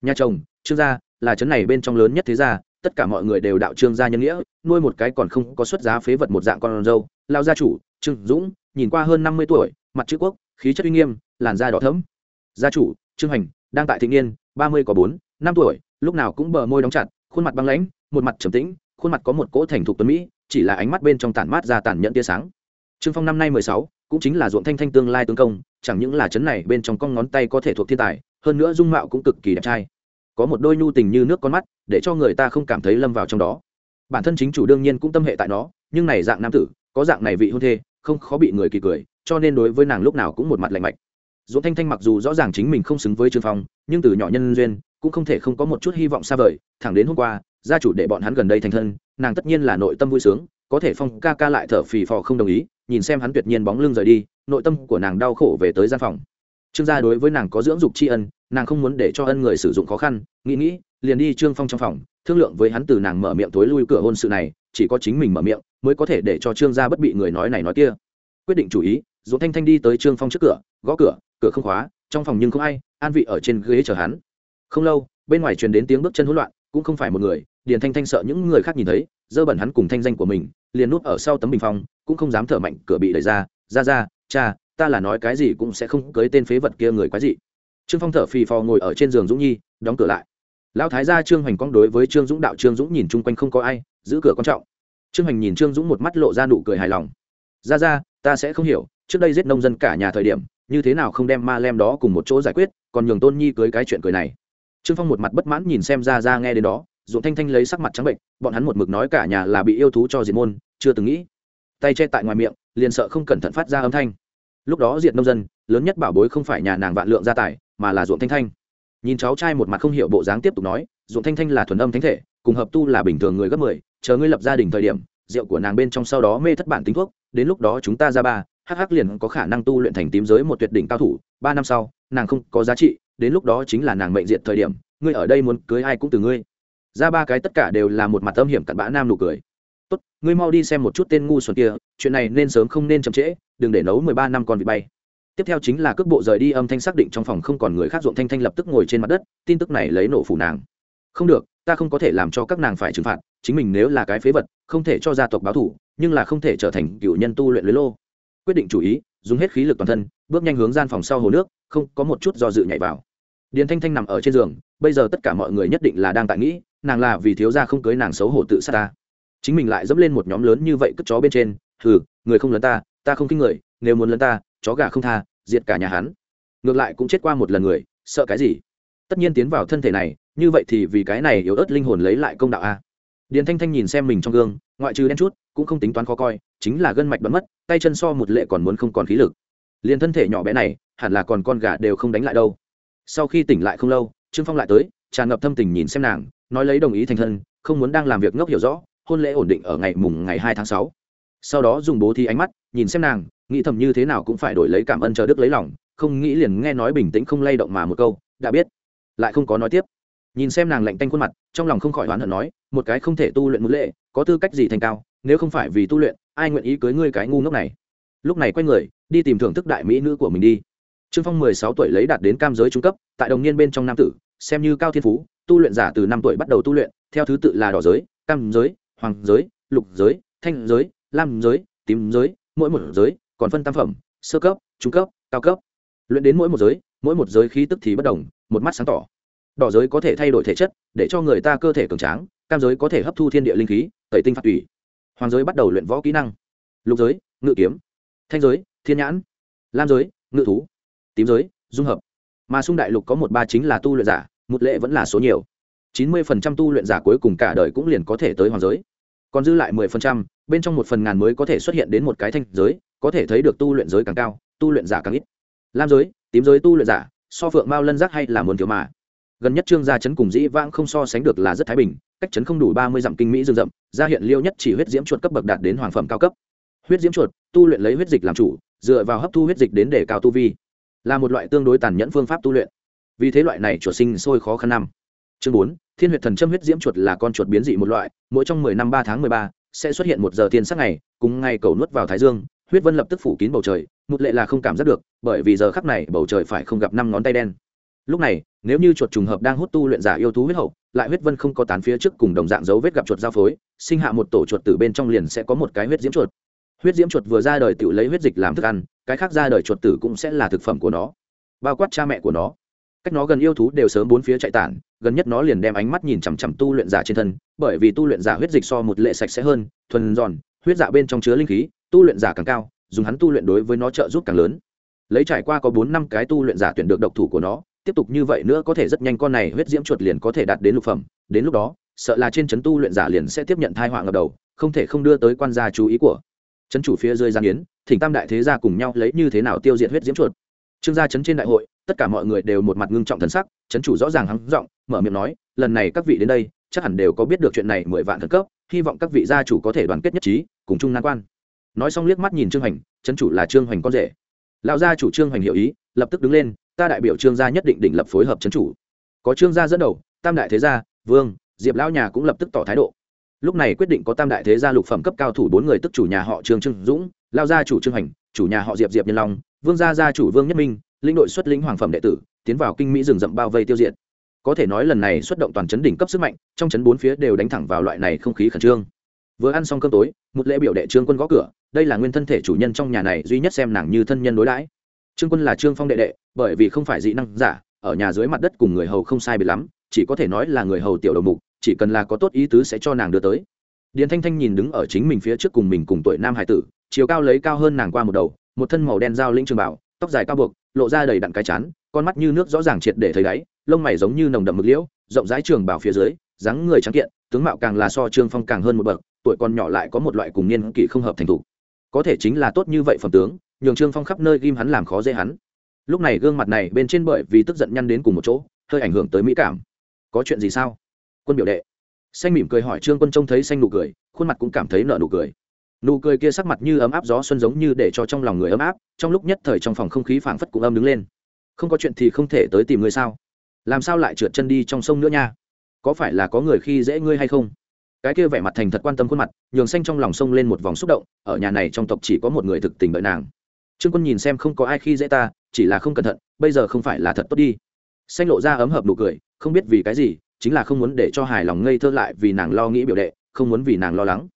Nhà chồng, trương gia, là trấn này bên trong lớn nhất thế gia, tất cả mọi người đều đạo trương gia nhân nghĩa, nuôi một cái còn không có xuất giá phế vật một dạng con dâu lao gia chủ, trương dũng, nhìn qua hơn năm mươi tuổi, mặt chữ quốc, khí chất uy nghiêm, làn da đỏ thẫm. Gia chủ, trương hành đang tại thị nghiên ba mươi có bốn năm tuổi, lúc nào cũng bờ môi đóng chặt, khuôn mặt băng lãnh, một mặt trầm tĩnh, khuôn mặt có một cỗ thành thục tuấn mỹ, chỉ là ánh mắt bên trong tản mát ra tản nhận tia sáng. Trương phong năm nay mười sáu, cũng chính là ruộng thanh thanh tương lai tương công, chẳng những là chấn này bên trong con ngón tay có thể thuộc thiên tài, hơn nữa dung mạo cũng cực kỳ đẹp trai. Có một đôi nhu tình như nước con mắt, để cho người ta không cảm thấy lâm vào trong đó. Bản thân chính chủ đương nhiên cũng tâm hệ tại nó, nhưng này dạng nam tử, có dạng này vị hôn thê, không khó bị người kỳ cười, cho nên đối với nàng lúc nào cũng một mặt lạnh mạch dũng thanh thanh mặc dù rõ ràng chính mình không xứng với trương phong, nhưng từ nhỏ nhân duyên cũng không thể không có một chút hy vọng xa vời, thẳng đến hôm qua, gia chủ để bọn hắn gần đây thành thân, nàng tất nhiên là nội tâm vui sướng, có thể phong ca ca lại thở phì phò không đồng ý, nhìn xem hắn tuyệt nhiên bóng lưng rời đi, nội tâm của nàng đau khổ về tới gian phòng. Trương gia đối với nàng có dưỡng dục tri ân, nàng không muốn để cho ân người sử dụng khó khăn, nghĩ nghĩ, liền đi trương phong trong phòng, thương lượng với hắn từ nàng mở miệng tối lui cửa hôn sự này, chỉ có chính mình mở miệng, mới có thể để cho trương gia bất bị người nói này nói kia. Quyết định chủ ý, dỗ thanh thanh đi tới trương phong trước cửa, gõ cửa cửa không khóa, trong phòng nhưng không ai, an vị ở trên ghế chờ hắn không lâu, bên ngoài truyền đến tiếng bước chân hỗn loạn, cũng không phải một người, điền thanh thanh sợ những người khác nhìn thấy, dơ bẩn hắn cùng thanh danh của mình, liền nút ở sau tấm bình phong, cũng không dám thở mạnh, cửa bị đẩy ra ra ra, cha, ta là nói cái gì cũng sẽ không cưới tên phế vật kia người quái dị. Trương phong thở phì phò ngồi ở trên giường dũng nhi, đóng cửa lại. Lão thái gia trương hoành cong đối với trương dũng đạo, trương dũng nhìn chung quanh không có ai, giữ cửa quan trọng. Trương hoành nhìn trương dũng một mắt lộ ra nụ cười hài lòng. Ra ra, ta sẽ không hiểu, trước đây giết nông dân cả nhà thời điểm, như thế nào không đem ma lem đó cùng một chỗ giải quyết, còn nhường tôn nhi cưới cái chuyện cười này trương phong một mặt bất mãn nhìn xem ra ra nghe đến đó Dụng thanh thanh lấy sắc mặt trắng bệnh, bọn hắn một mực nói cả nhà là bị yêu thú cho diệt môn, chưa từng nghĩ. Tay che tại ngoài miệng, liền sợ không cẩn thận phát ra âm thanh. Lúc đó diệt nông dân, lớn nhất bảo bối không phải nhà nàng vạn lượng gia tài, mà là ruộng thanh thanh. Nhìn cháu trai một mặt không hiểu bộ dáng tiếp tục nói, ruộng thanh thanh là thuần âm thánh thể, cùng hợp tu là bình thường người gấp mười, chờ ngươi lập gia đình thời điểm, rượu của nàng bên trong sau đó mê thất bản tính thuốc, đến lúc đó chúng ta ra ba, hắc hắc liền có khả năng tu luyện thành tím giới một tuyệt đỉnh cao thủ, ba năm sau, nàng không có giá trị đến lúc đó chính là nàng mệnh diện thời điểm, ngươi ở đây muốn cưới ai cũng từ ngươi. Ra ba cái tất cả đều là một mặt âm hiểm cặn bã nam nụ cười. Tốt, ngươi mau đi xem một chút tên ngu xuẩn kia, chuyện này nên sớm không nên chậm trễ, đừng để nấu mười ba năm còn bị bay. Tiếp theo chính là cước bộ rời đi âm thanh xác định trong phòng không còn người khác ruộng thanh thanh lập tức ngồi trên mặt đất, tin tức này lấy nổ phủ nàng. Không được, ta không có thể làm cho các nàng phải trừng phạt, chính mình nếu là cái phế vật, không thể cho gia tộc báo thủ nhưng là không thể trở thành cựu nhân tu luyện lưới lô. Quyết định chủ ý dùng hết khí lực toàn thân, bước nhanh hướng gian phòng sau hồ nước, không có một chút do dự nhảy vào. Điền thanh thanh nằm ở trên giường, bây giờ tất cả mọi người nhất định là đang tại nghĩ, nàng là vì thiếu gia không cưới nàng xấu hổ tự sát ta. Chính mình lại dẫm lên một nhóm lớn như vậy cất chó bên trên, hừ, người không lớn ta ta không kinh người, nếu muốn lớn ta, chó gà không tha, diệt cả nhà hắn. Ngược lại cũng chết qua một lần người, sợ cái gì? Tất nhiên tiến vào thân thể này, như vậy thì vì cái này yếu ớt linh hồn lấy lại công đạo a. Điền thanh thanh nhìn xem mình trong gương, ngoại trừ đen chút cũng không tính toán khó coi, chính là gân mạch bắn mất, tay chân so một lệ còn muốn không còn khí lực. Liền thân thể nhỏ bé này, hẳn là còn con gà đều không đánh lại đâu. Sau khi tỉnh lại không lâu, trương phong lại tới, tràn ngập thâm tình nhìn xem nàng, nói lấy đồng ý thành thân, không muốn đang làm việc ngốc hiểu rõ, hôn lễ ổn định ở ngày mùng ngày hai tháng sáu. Sau đó dùng bố thi ánh mắt, nhìn xem nàng, nghĩ thầm như thế nào cũng phải đổi lấy cảm ơn chờ đức lấy lòng, không nghĩ liền nghe nói bình tĩnh không lay động mà một câu, đã biết. Lại không có nói tiếp. Nhìn xem nàng lạnh tanh khuôn mặt, trong lòng không khỏi oán hận nói, một cái không thể tu luyện mũi lệ, có tư cách gì thành cao nếu không phải vì tu luyện, ai nguyện ý cưới ngươi cái ngu ngốc này? Lúc này quay người, đi tìm thưởng thức đại mỹ nữ của mình đi. Trương phong mười sáu tuổi lấy đạt đến cam giới trung cấp, tại đồng niên bên trong nam tử, xem như cao thiên phú, tu luyện giả từ năm tuổi bắt đầu tu luyện, theo thứ tự là đỏ giới, cam giới, hoàng giới, lục giới, thanh giới, lam giới, tím giới, mỗi một giới, còn phân tam phẩm, sơ cấp, trung cấp, cao cấp. Luyện đến mỗi một giới, mỗi một giới khí tức thì bất đồng, một mắt sáng tỏ. Đỏ giới có thể thay đổi thể chất, để cho người ta cơ thể cường tráng, cam giới có thể hấp thu thiên địa linh khí, tẩy tinh phạt tủy hoàng giới bắt đầu luyện võ kỹ năng. Lục giới, ngự kiếm. Thanh giới, thiên nhãn. Lam giới, ngự thú. Tím giới, dung hợp. Mà sung đại lục có một ba chính là tu luyện giả, một lệ vẫn là số nhiều. Chín mươi phần trăm tu luyện giả cuối cùng cả đời cũng liền có thể tới hoàng giới. Còn dư lại mười phần trăm, bên trong một phần ngàn mới có thể xuất hiện đến một cái thanh giới, có thể thấy được tu luyện giới càng cao, tu luyện giả càng ít. Lam giới, tím giới tu luyện giả, so phượng mao lân giác hay là muốn thiếu mà gần nhất trương gia chấn cùng dĩ vãng không so sánh được là rất thái bình, cách chấn không đủ ba mươi dặm kinh mỹ rừng rậm, ra hiện liêu nhất chỉ huyết diễm chuột cấp bậc đạt đến hoàng phẩm cao cấp. Huyết diễm chuột, tu luyện lấy huyết dịch làm chủ, dựa vào hấp thu huyết dịch đến để cao tu vi, là một loại tương đối tàn nhẫn phương pháp tu luyện. Vì thế loại này chuột sinh sôi khó khăn năm. Chương bốn, thiên huyệt thần châm huyết diễm chuột là con chuột biến dị một loại, mỗi trong mười năm ba tháng mười ba, sẽ xuất hiện một giờ tiên sắc ngày, cùng ngày cầu nuốt vào thái dương, huyết vân lập tức phủ kín bầu trời, một lệ là không cảm giác được, bởi vì giờ khắc này bầu trời phải không gặp năm ngón tay đen lúc này, nếu như chuột trùng hợp đang hút tu luyện giả yêu thú huyết hậu, lại huyết vân không có tán phía trước cùng đồng dạng dấu vết gặp chuột giao phối, sinh hạ một tổ chuột từ bên trong liền sẽ có một cái huyết diễm chuột. Huyết diễm chuột vừa ra đời tự lấy huyết dịch làm thức ăn, cái khác ra đời chuột tử cũng sẽ là thực phẩm của nó, bao quát cha mẹ của nó. Cách nó gần yêu thú đều sớm bốn phía chạy tản, gần nhất nó liền đem ánh mắt nhìn chằm chằm tu luyện giả trên thân, bởi vì tu luyện giả huyết dịch so một lệ sạch sẽ hơn, thuần giòn, huyết dạ bên trong chứa linh khí, tu luyện giả càng cao, dùng hắn tu luyện đối với nó trợ giúp càng lớn. Lấy trải qua có bốn năm cái tu luyện giả tuyển được độc thủ của nó tiếp tục như vậy nữa có thể rất nhanh con này huyết diễm chuột liền có thể đạt đến lục phẩm. Đến lúc đó, sợ là trên trấn tu luyện giả liền sẽ tiếp nhận thai họa ngập đầu, không thể không đưa tới quan gia chú ý của trấn chủ phía dưới giang yến, thỉnh tam đại thế gia cùng nhau lấy như thế nào tiêu diệt huyết diễm chuột. Trương gia trấn trên đại hội, tất cả mọi người đều một mặt ngưng trọng thần sắc, trấn chủ rõ ràng hắng giọng, mở miệng nói, lần này các vị đến đây, chắc hẳn đều có biết được chuyện này mười vạn thần cấp, hy vọng các vị gia chủ có thể đoàn kết nhất trí, cùng chung nan quan. Nói xong liếc mắt nhìn trương hoành, trấn chủ là trương hoành con rể. Lão gia chủ trương hoành hiểu ý, lập tức đứng lên ta đại biểu trương gia nhất định đỉnh lập phối hợp trấn chủ. Có trương gia dẫn đầu, tam đại thế gia, vương, diệp lão nhà cũng lập tức tỏ thái độ. Lúc này quyết định có tam đại thế gia lục phẩm cấp cao thủ bốn người tức chủ nhà họ trương trương dũng lao gia chủ trương hành, chủ nhà họ diệp diệp nhân long, vương gia gia chủ vương nhất minh linh đội xuất lĩnh hoàng phẩm đệ tử, tiến vào kinh mỹ rừng rậm bao vây tiêu diệt. Có thể nói lần này xuất động toàn chấn đỉnh cấp sức mạnh, trong chấn bốn phía đều đánh thẳng vào loại này không khí khẩn trương. Vừa ăn xong cơm tối, một lễ biểu đệ trương quân gõ cửa, đây là nguyên thân thể chủ nhân trong nhà này duy nhất xem nàng như thân nhân đối đãi trương quân là trương phong đệ đệ, bởi vì không phải dị năng giả, ở nhà dưới mặt đất cùng người hầu không sai biệt lắm, chỉ có thể nói là người hầu tiểu đầu mục, chỉ cần là có tốt ý tứ sẽ cho nàng đưa tới. Điền thanh thanh nhìn đứng ở chính mình phía trước cùng mình cùng tuổi nam hải tử, chiều cao lấy cao hơn nàng qua một đầu, một thân màu đen dao lĩnh trường bảo, tóc dài cao buộc, lộ ra đầy đặn cái chán, con mắt như nước rõ ràng triệt để thấy đáy, lông mày giống như nồng đậm mực liễu, rộng rãi trường bảo phía dưới, dáng người trắng kiện, tướng mạo càng là so trương phong càng hơn một bậc, tuổi còn nhỏ lại có một loại cùng niên kỷ không hợp thành thủ có thể chính là tốt như vậy phẩm tướng nhường trương phong khắp nơi ghim hắn làm khó dễ hắn. Lúc này gương mặt này bên trên bởi vì tức giận nhăn đến cùng một chỗ, hơi ảnh hưởng tới mỹ cảm. Có chuyện gì sao? Quân biểu đệ. Xanh mỉm cười hỏi trương quân trông thấy xanh nụ cười, khuôn mặt cũng cảm thấy nợ nụ cười. Nụ cười kia sắc mặt như ấm áp gió xuân giống như để cho trong lòng người ấm áp, trong lúc nhất thời trong phòng không khí phảng phất cũng âm đứng lên. Không có chuyện thì không thể tới tìm ngươi sao? Làm sao lại trượt chân đi trong sông nữa nha? Có phải là có người khi dễ ngươi hay không? Cái kia vẻ mặt thành thật quan tâm khuôn mặt, nhường xanh trong lòng sông lên một vòng xúc động, ở nhà này trong tộc chỉ có một người thực tình đợi nàng trương quân nhìn xem không có ai khi dễ ta, chỉ là không cẩn thận, bây giờ không phải là thật tốt đi. Xanh lộ ra ấm hợp nụ cười, không biết vì cái gì, chính là không muốn để cho hài lòng ngây thơ lại vì nàng lo nghĩ biểu đệ, không muốn vì nàng lo lắng.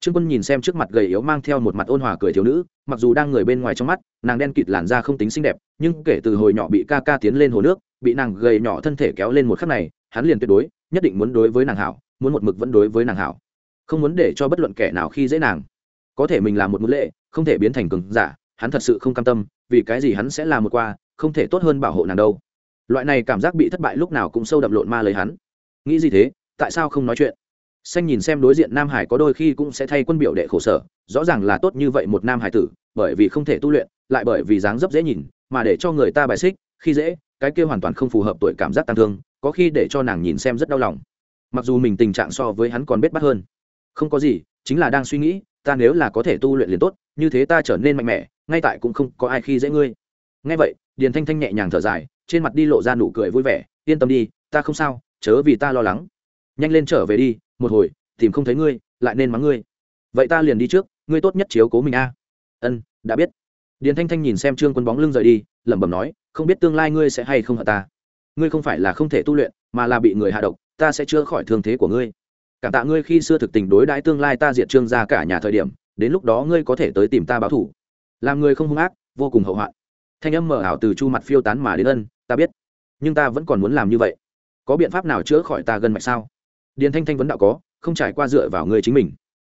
Trương quân nhìn xem trước mặt gầy yếu mang theo một mặt ôn hòa cười thiếu nữ, mặc dù đang người bên ngoài trong mắt, nàng đen kịt làn da không tính xinh đẹp, nhưng kể từ hồi nhỏ bị ca ca tiến lên hồ nước, bị nàng gầy nhỏ thân thể kéo lên một khắc này, hắn liền tuyệt đối, nhất định muốn đối với nàng hảo, muốn một mực vẫn đối với nàng hảo. Không muốn để cho bất luận kẻ nào khi dễ nàng. Có thể mình làm một mưu lệ, không thể biến thành cường giả hắn thật sự không cam tâm, vì cái gì hắn sẽ làm một qua, không thể tốt hơn bảo hộ nàng đâu. Loại này cảm giác bị thất bại lúc nào cũng sâu đậm lộn ma lấy hắn. Nghĩ gì thế? Tại sao không nói chuyện? Xanh nhìn xem đối diện nam hải có đôi khi cũng sẽ thay quân biểu đệ khổ sở, rõ ràng là tốt như vậy một nam hải tử, bởi vì không thể tu luyện, lại bởi vì dáng dấp dễ nhìn, mà để cho người ta bài xích, khi dễ, cái kia hoàn toàn không phù hợp tuổi cảm giác tăng thương, có khi để cho nàng nhìn xem rất đau lòng. Mặc dù mình tình trạng so với hắn còn bết bắt hơn. Không có gì, chính là đang suy nghĩ, ta nếu là có thể tu luyện liền tốt, như thế ta trở nên mạnh mẽ ngay tại cũng không có ai khi dễ ngươi. Ngay vậy, điền thanh thanh nhẹ nhàng thở dài, trên mặt đi lộ ra nụ cười vui vẻ, yên tâm đi, ta không sao, chớ vì ta lo lắng. Nhanh lên trở về đi, một hồi, tìm không thấy ngươi, lại nên mắng ngươi. Vậy ta liền đi trước, ngươi tốt nhất chiếu cố mình a. Ân, đã biết. Điền thanh thanh nhìn xem trương quân bóng lưng rời đi, lẩm bẩm nói, không biết tương lai ngươi sẽ hay không hận ta. Ngươi không phải là không thể tu luyện, mà là bị người hạ độc, ta sẽ chữa khỏi thương thế của ngươi. Cảm tạ ngươi khi xưa thực tình đối đãi tương lai ta diệt trương ra cả nhà thời điểm, đến lúc đó ngươi có thể tới tìm ta báo thủ làm người không hung ác, vô cùng hậu hoạn. Thanh âm mở ảo từ chu mặt phiêu tán mà đến ân, ta biết, nhưng ta vẫn còn muốn làm như vậy. Có biện pháp nào chữa khỏi ta gần mạch sao? Điền thanh thanh vẫn đạo có, không trải qua dựa vào người chính mình.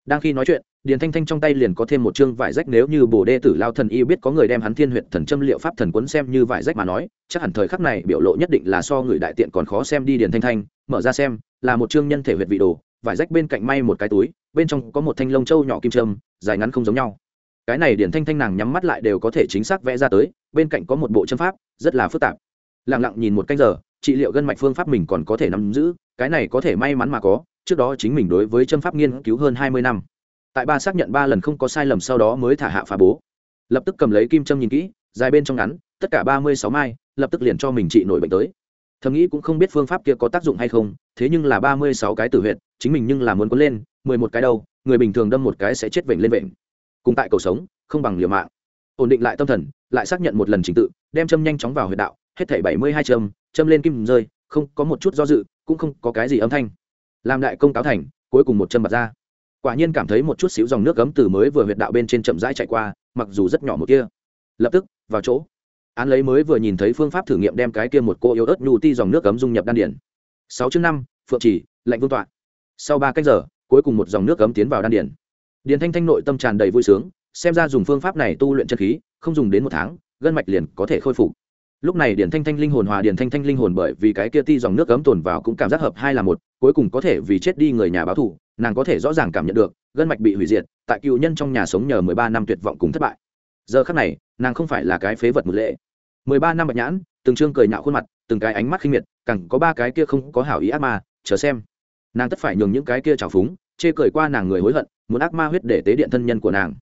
Đang khi nói chuyện, điền thanh thanh trong tay liền có thêm một chương vải rách nếu như bồ đê tử lao thần y biết có người đem hắn thiên huyện thần châm liệu pháp thần quấn xem như vải rách mà nói, chắc hẳn thời khắc này biểu lộ nhất định là so người đại tiện còn khó xem đi điền thanh thanh, mở ra xem, là một chương nhân thể huyệt vị đồ, vải rách bên cạnh may một cái túi, bên trong có một thanh lông trâu nhỏ kim trâm dài ngắn không giống nhau cái này điển thanh thanh nàng nhắm mắt lại đều có thể chính xác vẽ ra tới, bên cạnh có một bộ chân pháp, rất là phức tạp. Lẳng lặng nhìn một canh giờ, trị liệu gân mạch phương pháp mình còn có thể nắm giữ, cái này có thể may mắn mà có, trước đó chính mình đối với chân pháp nghiên cứu hơn hai mươi năm. Tại ba xác nhận ba lần không có sai lầm sau đó mới thả hạ phá bố. Lập tức cầm lấy kim châm nhìn kỹ, dài bên trong ngắn, tất cả ba mươi sáu mai, lập tức liền cho mình trị nổi bệnh tới. Thầm nghĩ cũng không biết phương pháp kia có tác dụng hay không, thế nhưng là ba mươi sáu cái tử huyệt, chính mình nhưng là muốn có lên, mười một cái đâu người bình thường đâm một cái sẽ chết vểnh lên vểnh cùng tại cầu sống, không bằng liều mạng. Ổn định lại tâm thần, lại xác nhận một lần trình tự, đem châm nhanh chóng vào huyệt đạo, hết thảy bảy mươi hai châm châm lên kim rơi, không có một chút do dự, cũng không có cái gì âm thanh. Làm đại công cáo thành, cuối cùng một châm bật ra. Quả nhiên cảm thấy một chút xíu dòng nước gấm từ mới vừa huyệt đạo bên trên chậm rãi chạy qua, mặc dù rất nhỏ một kia. Lập tức, vào chỗ. Án lấy mới vừa nhìn thấy phương pháp thử nghiệm đem cái kia một cô yếu ớt nhu ti dòng nước cấm dung nhập đan điển sáu chương năm, phượng chỉ lạnh vương tọa. Sau ba cách giờ, cuối cùng một dòng nước cấm tiến vào đan điển điền thanh thanh nội tâm tràn đầy vui sướng, xem ra dùng phương pháp này tu luyện chân khí, không dùng đến một tháng, gân mạch liền có thể khôi phục. Lúc này điển thanh thanh linh hồn hòa điển thanh thanh linh hồn bởi vì cái kia ti dòng nước cấm tồn vào cũng cảm giác hợp hai là một, cuối cùng có thể vì chết đi người nhà báo thù, nàng có thể rõ ràng cảm nhận được, gân mạch bị hủy diệt, tại cựu nhân trong nhà sống nhờ mười ba năm tuyệt vọng cùng thất bại. Giờ khắc này, nàng không phải là cái phế vật một lệ. Mười ba năm bạch nhãn, từng trương cười nhạo khuôn mặt, từng cái ánh mắt khinh miệt cẳng có ba cái kia không có hảo ý ác mà chờ xem. Nàng tất phải nhường những cái kia trào phúng, chê cười qua nàng người hối hận muốn ác ma huyết để tế điện thân nhân của nàng.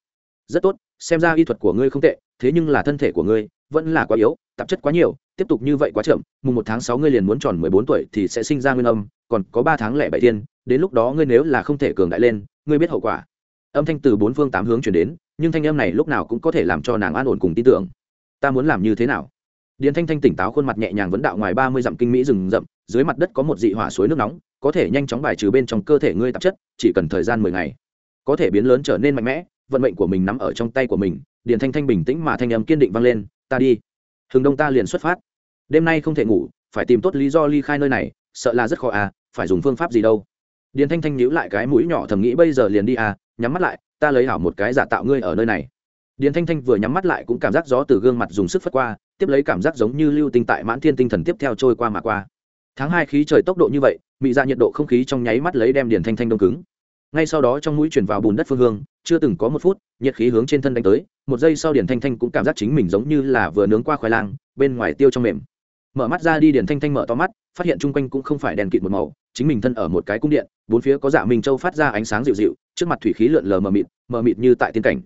Rất tốt, xem ra y thuật của ngươi không tệ, thế nhưng là thân thể của ngươi vẫn là quá yếu, tạp chất quá nhiều, tiếp tục như vậy quá chậm, mùng một tháng sáu ngươi liền muốn tròn mười bốn tuổi thì sẽ sinh ra nguyên âm, còn có ba tháng lẻ bảy thiên, đến lúc đó ngươi nếu là không thể cường đại lên, ngươi biết hậu quả. Âm thanh từ bốn phương tám hướng chuyển đến, nhưng thanh âm này lúc nào cũng có thể làm cho nàng an ổn cùng tin tưởng. Ta muốn làm như thế nào? Điền thanh thanh tỉnh táo khuôn mặt nhẹ nhàng vấn đạo ngoài ba mươi dặm kinh mỹ rừng rậm, dưới mặt đất có một dị hỏa suối nước nóng, có thể nhanh chóng bài trừ bên trong cơ thể ngươi tạp chất, chỉ cần thời gian mười ngày có thể biến lớn trở nên mạnh mẽ, vận mệnh của mình nắm ở trong tay của mình, điền thanh thanh bình tĩnh mà thanh âm kiên định vang lên, ta đi. Hừng đông ta liền xuất phát. Đêm nay không thể ngủ, phải tìm tốt lý do ly khai nơi này, sợ là rất khó à phải dùng phương pháp gì đâu. Điền thanh thanh nhíu lại cái mũi nhỏ thầm nghĩ bây giờ liền đi à nhắm mắt lại, ta lấy hảo một cái giả tạo ngươi ở nơi này. Điền thanh thanh vừa nhắm mắt lại cũng cảm giác gió từ gương mặt dùng sức phất qua, tiếp lấy cảm giác giống như lưu tinh tại mãn thiên tinh thần tiếp theo trôi qua mà qua. Tháng hai khí trời tốc độ như vậy, mị ra nhiệt độ không khí trong nháy mắt lấy đem điền thanh thanh đông cứng ngay sau đó trong mũi chuyển vào bùn đất phương hương, chưa từng có một phút, nhiệt khí hướng trên thân đánh tới, một giây sau điển thanh thanh cũng cảm giác chính mình giống như là vừa nướng qua khoai lang, bên ngoài tiêu trong mềm. Mở mắt ra đi điển thanh thanh mở to mắt, phát hiện chung quanh cũng không phải đèn kịt một màu, chính mình thân ở một cái cung điện, bốn phía có dạ minh châu phát ra ánh sáng dịu dịu, trước mặt thủy khí lượn lờ mờ mịt mờ mịt như tại tiên cảnh.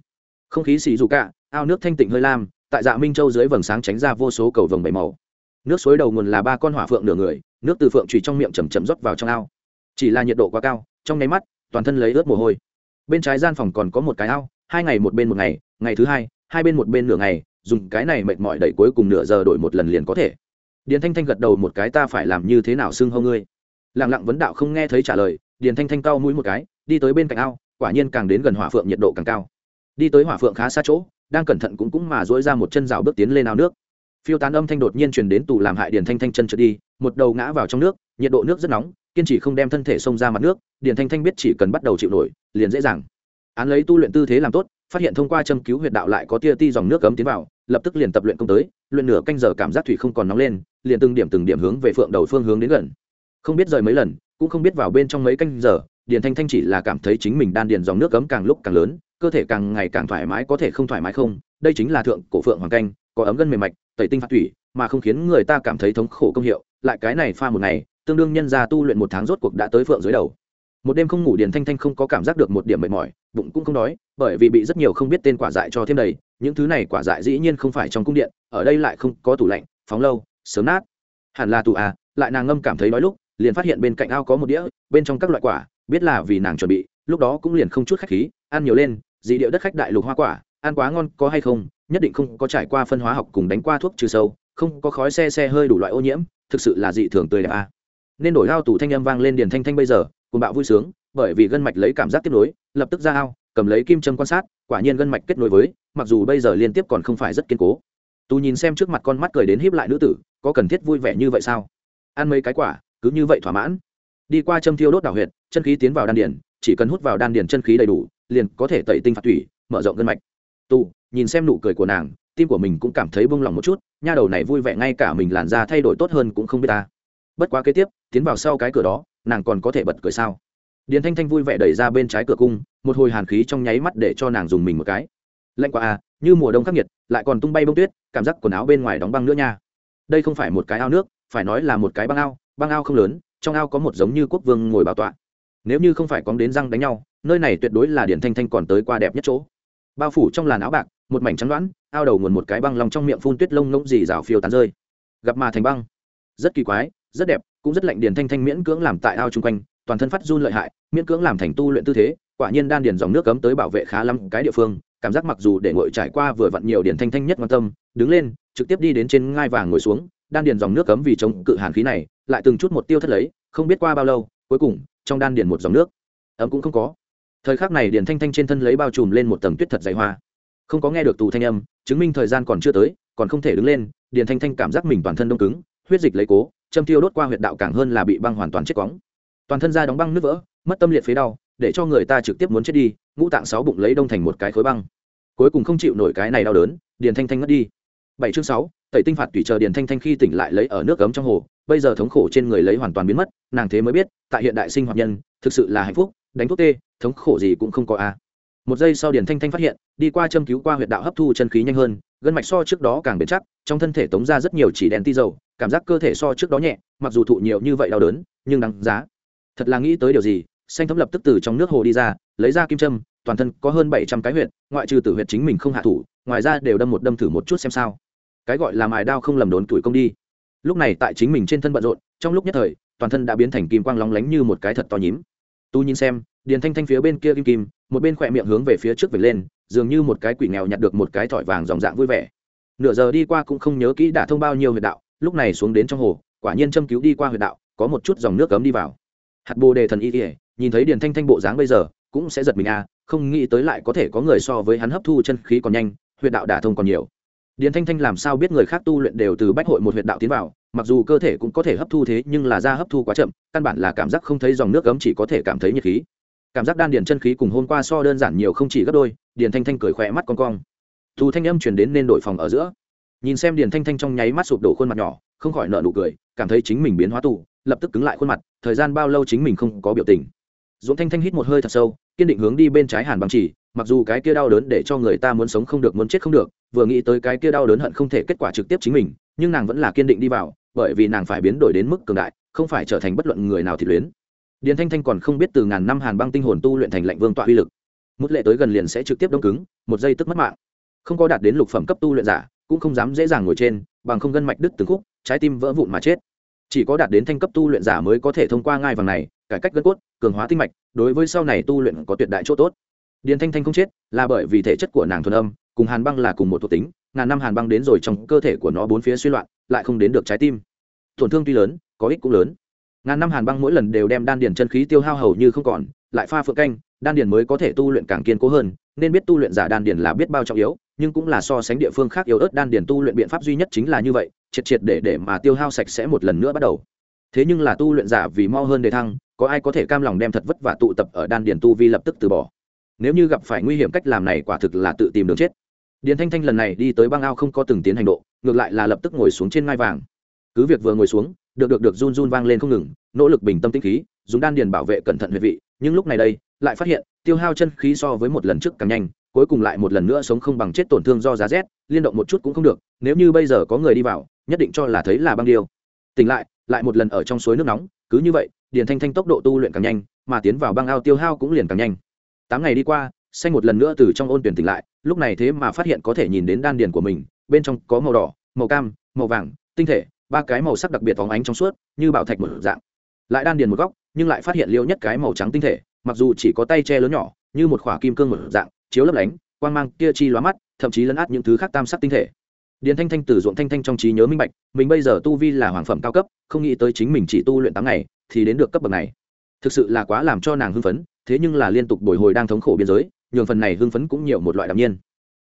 Không khí xì dù cả, ao nước thanh tịnh hơi lam, tại dạ minh châu dưới vầng sáng tránh ra vô số cầu vồng bảy màu. Nước suối đầu nguồn là ba con hỏa phượng nửa người, nước từ phượng trùy trong miệng chầm chầm rót vào trong ao. Chỉ là nhiệt độ quá cao, trong nháy mắt toàn thân lấy ướt mồ hôi. Bên trái gian phòng còn có một cái ao, hai ngày một bên một ngày ngày thứ hai hai bên một bên nửa ngày, dùng cái này mệt mỏi đẩy cuối cùng nửa giờ đổi một lần liền có thể. Điền thanh thanh gật đầu một cái, ta phải làm như thế nào xưng hô ngươi? Lặng lặng vấn đạo không nghe thấy trả lời, điền thanh thanh cau mũi một cái, đi tới bên cạnh ao, quả nhiên càng đến gần hỏa phượng nhiệt độ càng cao. Đi tới hỏa phượng khá xa chỗ, đang cẩn thận cũng cũng mà dỗi ra một chân rào bước tiến lên ao nước. Phiêu tán âm thanh đột nhiên truyền đến tù làm hại điền thanh thanh chân trượt đi, một đầu ngã vào trong nước, nhiệt độ nước rất nóng kiên trì không đem thân thể xông ra mặt nước, điền thanh thanh biết chỉ cần bắt đầu chịu nổi, liền dễ dàng. Án lấy tu luyện tư thế làm tốt, phát hiện thông qua châm cứu huyệt đạo lại có tia ti dòng nước cấm tiến vào, lập tức liền tập luyện công tới, luyện nửa canh giờ cảm giác thủy không còn nóng lên, liền từng điểm từng điểm hướng về phượng đầu phương hướng đến gần. Không biết rời mấy lần, cũng không biết vào bên trong mấy canh giờ, điền thanh thanh chỉ là cảm thấy chính mình đan điền dòng nước cấm càng lúc càng lớn, cơ thể càng ngày càng thoải mái có thể không thoải mái không, đây chính là thượng cổ phượng hoàng canh, có ấm gân mềm mạch, tẩy tinh phát thủy, mà không khiến người ta cảm thấy thống khổ công hiệu, lại cái này pha một ngày tương đương nhân gia tu luyện một tháng rốt cuộc đã tới phượng dưới đầu một đêm không ngủ điền thanh thanh không có cảm giác được một điểm mệt mỏi, bụng cũng không đói, bởi vì bị rất nhiều không biết tên quả dại cho thêm đầy, những thứ này quả dại dĩ nhiên không phải trong cung điện, ở đây lại không có tủ lạnh, phóng lâu, sớm nát hẳn là tù à lại nàng ngâm cảm thấy đói lúc, liền phát hiện bên cạnh ao có một đĩa, bên trong các loại quả, biết là vì nàng chuẩn bị, lúc đó cũng liền không chút khách khí, ăn nhiều lên, dị điệu đất khách đại lục hoa quả, ăn quá ngon có hay không, nhất định không có trải qua phân hóa học cùng đánh qua thuốc trừ sâu, không có khói xe xe hơi đủ loại ô nhiễm, thực sự là dị thường tươi đẹp à nên đổi ao tủ thanh âm vang lên điền thanh thanh bây giờ cùng bạo vui sướng, bởi vì gân mạch lấy cảm giác kết nối, lập tức ra ao, cầm lấy kim châm quan sát, quả nhiên gân mạch kết nối với, mặc dù bây giờ liên tiếp còn không phải rất kiên cố. Tú nhìn xem trước mặt con mắt cười đến híp lại nữ tử, có cần thiết vui vẻ như vậy sao? Ăn mấy cái quả, cứ như vậy thỏa mãn. Đi qua châm thiêu đốt đảo huyệt, chân khí tiến vào đan điền, chỉ cần hút vào đan điền chân khí đầy đủ, liền có thể tẩy tinh phạt thủy, mở rộng gân mạch. Tu nhìn xem nụ cười của nàng, tim của mình cũng cảm thấy bông lòng một chút, nha đầu này vui vẻ ngay cả mình làn da thay đổi tốt hơn cũng không biết ta bất quá kế tiếp, tiến vào sau cái cửa đó, nàng còn có thể bật cười sao? Điền thanh thanh vui vẻ đẩy ra bên trái cửa cung, một hồi hàn khí trong nháy mắt để cho nàng dùng mình một cái. Lạnh quá à như mùa đông khắc nghiệt, lại còn tung bay bông tuyết, cảm giác quần áo bên ngoài đóng băng nữa nha. Đây không phải một cái ao nước, phải nói là một cái băng ao băng ao không lớn, trong ao có một giống như quốc vương ngồi bảo tọa. Nếu như không phải cóng đến răng đánh nhau, nơi này tuyệt đối là điển thanh thanh còn tới qua đẹp nhất chỗ. Bao phủ trong làn áo bạc, một mảnh trắng đoán, ao đầu nguồn một cái băng lòng trong miệng phun tuyết lông ngỗng dì rào phiêu tán rơi. Gặp mà thành băng. Rất kỳ quái rất đẹp, cũng rất lạnh điền thanh thanh miễn cưỡng làm tại ao chung quanh, toàn thân phát run lợi hại, miễn cưỡng làm thành tu luyện tư thế, quả nhiên đan điền dòng nước cấm tới bảo vệ khá lắm cái địa phương, cảm giác mặc dù để ngồi trải qua vừa vặn nhiều điền thanh thanh nhất quan tâm, đứng lên, trực tiếp đi đến trên ngai vàng ngồi xuống, đan điền dòng nước cấm vì chống cự hàn khí này, lại từng chút một tiêu thất lấy, không biết qua bao lâu, cuối cùng, trong đan điền một dòng nước, ấm cũng không có. Thời khắc này điền thanh thanh trên thân lấy bao trùm lên một tầng tuyết thật dày hoa. Không có nghe được tù thanh âm, chứng minh thời gian còn chưa tới, còn không thể đứng lên, điền thanh thanh cảm giác mình toàn thân đông cứng, huyết dịch lấy cố châm tiêu đốt qua huyệt đạo càng hơn là bị băng hoàn toàn chết cóng. Toàn thân da đóng băng nước vỡ, mất tâm liệt phế đau, để cho người ta trực tiếp muốn chết đi, ngũ tạng sáu bụng lấy đông thành một cái khối băng. Cuối cùng không chịu nổi cái này đau đớn, điền thanh thanh ngất đi. Bảy chương sáu, tẩy tinh phạt tùy chờ điền thanh thanh khi tỉnh lại lấy ở nước cấm trong hồ, bây giờ thống khổ trên người lấy hoàn toàn biến mất, nàng thế mới biết, tại hiện đại sinh hoạt nhân, thực sự là hạnh phúc, đánh thuốc tê, thống khổ gì cũng không có a. Một giây sau điền thanh thanh phát hiện, đi qua châm cứu qua huyệt đạo hấp thu chân khí nhanh hơn, gân mạch so trước đó càng bền chắc, trong thân thể tống ra rất nhiều chỉ đèn ti dầu cảm giác cơ thể so trước đó nhẹ mặc dù thụ nhiều như vậy đau đớn nhưng đáng giá. Thật là nghĩ tới điều gì xanh thấm lập tức từ trong nước hồ đi ra lấy ra kim trâm, toàn thân có hơn bảy trăm cái huyệt ngoại trừ tử huyệt chính mình không hạ thủ ngoài ra đều đâm một đâm thử một chút xem sao. Cái gọi là mài đao không lầm đốn tuổi công đi. Lúc này tại chính mình trên thân bận rộn trong lúc nhất thời toàn thân đã biến thành kim quang lóng lánh như một cái thật to nhím. Tu nhìn xem điền thanh thanh phía bên kia kim kim một bên khỏe miệng hướng về phía trước về lên dường như một cái quỷ nghèo nhặt được một cái thỏi vàng dòng dạng vui vẻ. Nửa giờ đi qua cũng không nhớ kỹ đã thông bao nhiêu huyệt đạo lúc này xuống đến trong hồ, quả nhiên châm cứu đi qua huyệt đạo, có một chút dòng nước cấm đi vào. Hạt bồ đề thần y kỉa nhìn thấy điền thanh thanh bộ dáng bây giờ, cũng sẽ giật mình à không nghĩ tới lại có thể có người so với hắn hấp thu chân khí còn nhanh, huyệt đạo đả thông còn nhiều. Điền thanh thanh làm sao biết người khác tu luyện đều từ bách hội một huyệt đạo tiến vào, mặc dù cơ thể cũng có thể hấp thu thế, nhưng là da hấp thu quá chậm, căn bản là cảm giác không thấy dòng nước ấm chỉ có thể cảm thấy nhiệt khí. Cảm giác đan điền chân khí cùng hôm qua so đơn giản nhiều không chỉ gấp đôi, điền thanh thanh cười khỏe mắt con cong. Thù thanh âm chuyển đến nên đổi phòng ở giữa nhìn xem điền thanh thanh trong nháy mắt sụp đổ khuôn mặt nhỏ, không khỏi nợ nụ cười, cảm thấy chính mình biến hóa tù, lập tức cứng lại khuôn mặt, thời gian bao lâu chính mình không có biểu tình. Dũng thanh thanh hít một hơi thật sâu, kiên định hướng đi bên trái hàn bằng chỉ, mặc dù cái kia đau đớn để cho người ta muốn sống không được, muốn chết không được, vừa nghĩ tới cái kia đau đớn hận không thể kết quả trực tiếp chính mình, nhưng nàng vẫn là kiên định đi vào, bởi vì nàng phải biến đổi đến mức cường đại, không phải trở thành bất luận người nào thì luyến. Điền thanh thanh còn không biết từ ngàn năm hàn băng tinh hồn tu luyện thành lệnh vương tọa uy lực. Mức lệ tới gần liền sẽ trực tiếp đông cứng, một giây tức mất mạng. Không có đạt đến lục phẩm cấp tu luyện giả cũng không dám dễ dàng ngồi trên, bằng không gân mạch đứt từng khúc, trái tim vỡ vụn mà chết. Chỉ có đạt đến thanh cấp tu luyện giả mới có thể thông qua ngai vàng này, cải cách gân cốt, cường hóa tinh mạch, đối với sau này tu luyện có tuyệt đại chỗ tốt. Điền thanh thanh không chết, là bởi vì thể chất của nàng thuần âm, cùng hàn băng là cùng một thuộc tính, ngàn năm hàn băng đến rồi trong cơ thể của nó bốn phía suy loạn, lại không đến được trái tim. Tổn thương tuy lớn, có ích cũng lớn. Ngàn năm hàn băng mỗi lần đều đem đan điền chân khí tiêu hao hầu như không còn, lại pha phượng canh, đan điền mới có thể tu luyện càng kiên cố hơn, nên biết tu luyện giả đan điền là biết bao trọng yếu nhưng cũng là so sánh địa phương khác yếu ớt đan điền tu luyện biện pháp duy nhất chính là như vậy, triệt triệt để để mà tiêu hao sạch sẽ một lần nữa bắt đầu. Thế nhưng là tu luyện giả vì mau hơn đề thăng, có ai có thể cam lòng đem thật vất vả tụ tập ở đan điền tu vi lập tức từ bỏ? Nếu như gặp phải nguy hiểm cách làm này quả thực là tự tìm đường chết. Điền thanh thanh lần này đi tới băng ao không có từng tiến hành độ, ngược lại là lập tức ngồi xuống trên ngai vàng. Cứ việc vừa ngồi xuống, được được được run run vang lên không ngừng, nỗ lực bình tâm tĩnh khí, dùng đan điền bảo vệ cẩn thận huyệt vị, nhưng lúc này đây, lại phát hiện, tiêu hao chân khí so với một lần trước càng nhanh cuối cùng lại một lần nữa sống không bằng chết tổn thương do giá rét, liên động một chút cũng không được, nếu như bây giờ có người đi vào, nhất định cho là thấy là băng điêu. Tỉnh lại lại một lần ở trong suối nước nóng, cứ như vậy, điền thanh thanh tốc độ tu luyện càng nhanh, mà tiến vào băng ao tiêu hao cũng liền càng nhanh. Tám ngày đi qua, xanh một lần nữa từ trong ôn tuyển tỉnh lại, lúc này thế mà phát hiện có thể nhìn đến đan điền của mình, bên trong có màu đỏ, màu cam, màu vàng, tinh thể, ba cái màu sắc đặc biệt phóng ánh trong suốt, như bảo thạch một dạng. Lại đan điền một góc, nhưng lại phát hiện liêu nhất cái màu trắng tinh thể, mặc dù chỉ có tay che lớn nhỏ, như một khỏa kim cương một dạng chiếu lấp lánh, quang mang kia chi lóa mắt, thậm chí lấn át những thứ khác tam sắc tinh thể. Điền thanh thanh từ ruộng thanh thanh trong trí nhớ minh bạch, mình bây giờ tu vi là hoàng phẩm cao cấp, không nghĩ tới chính mình chỉ tu luyện tám ngày, thì đến được cấp bậc này. Thực sự là quá làm cho nàng hưng phấn, thế nhưng là liên tục bồi hồi đang thống khổ biên giới, nhường phần này hưng phấn cũng nhiều một loại đạm nhiên.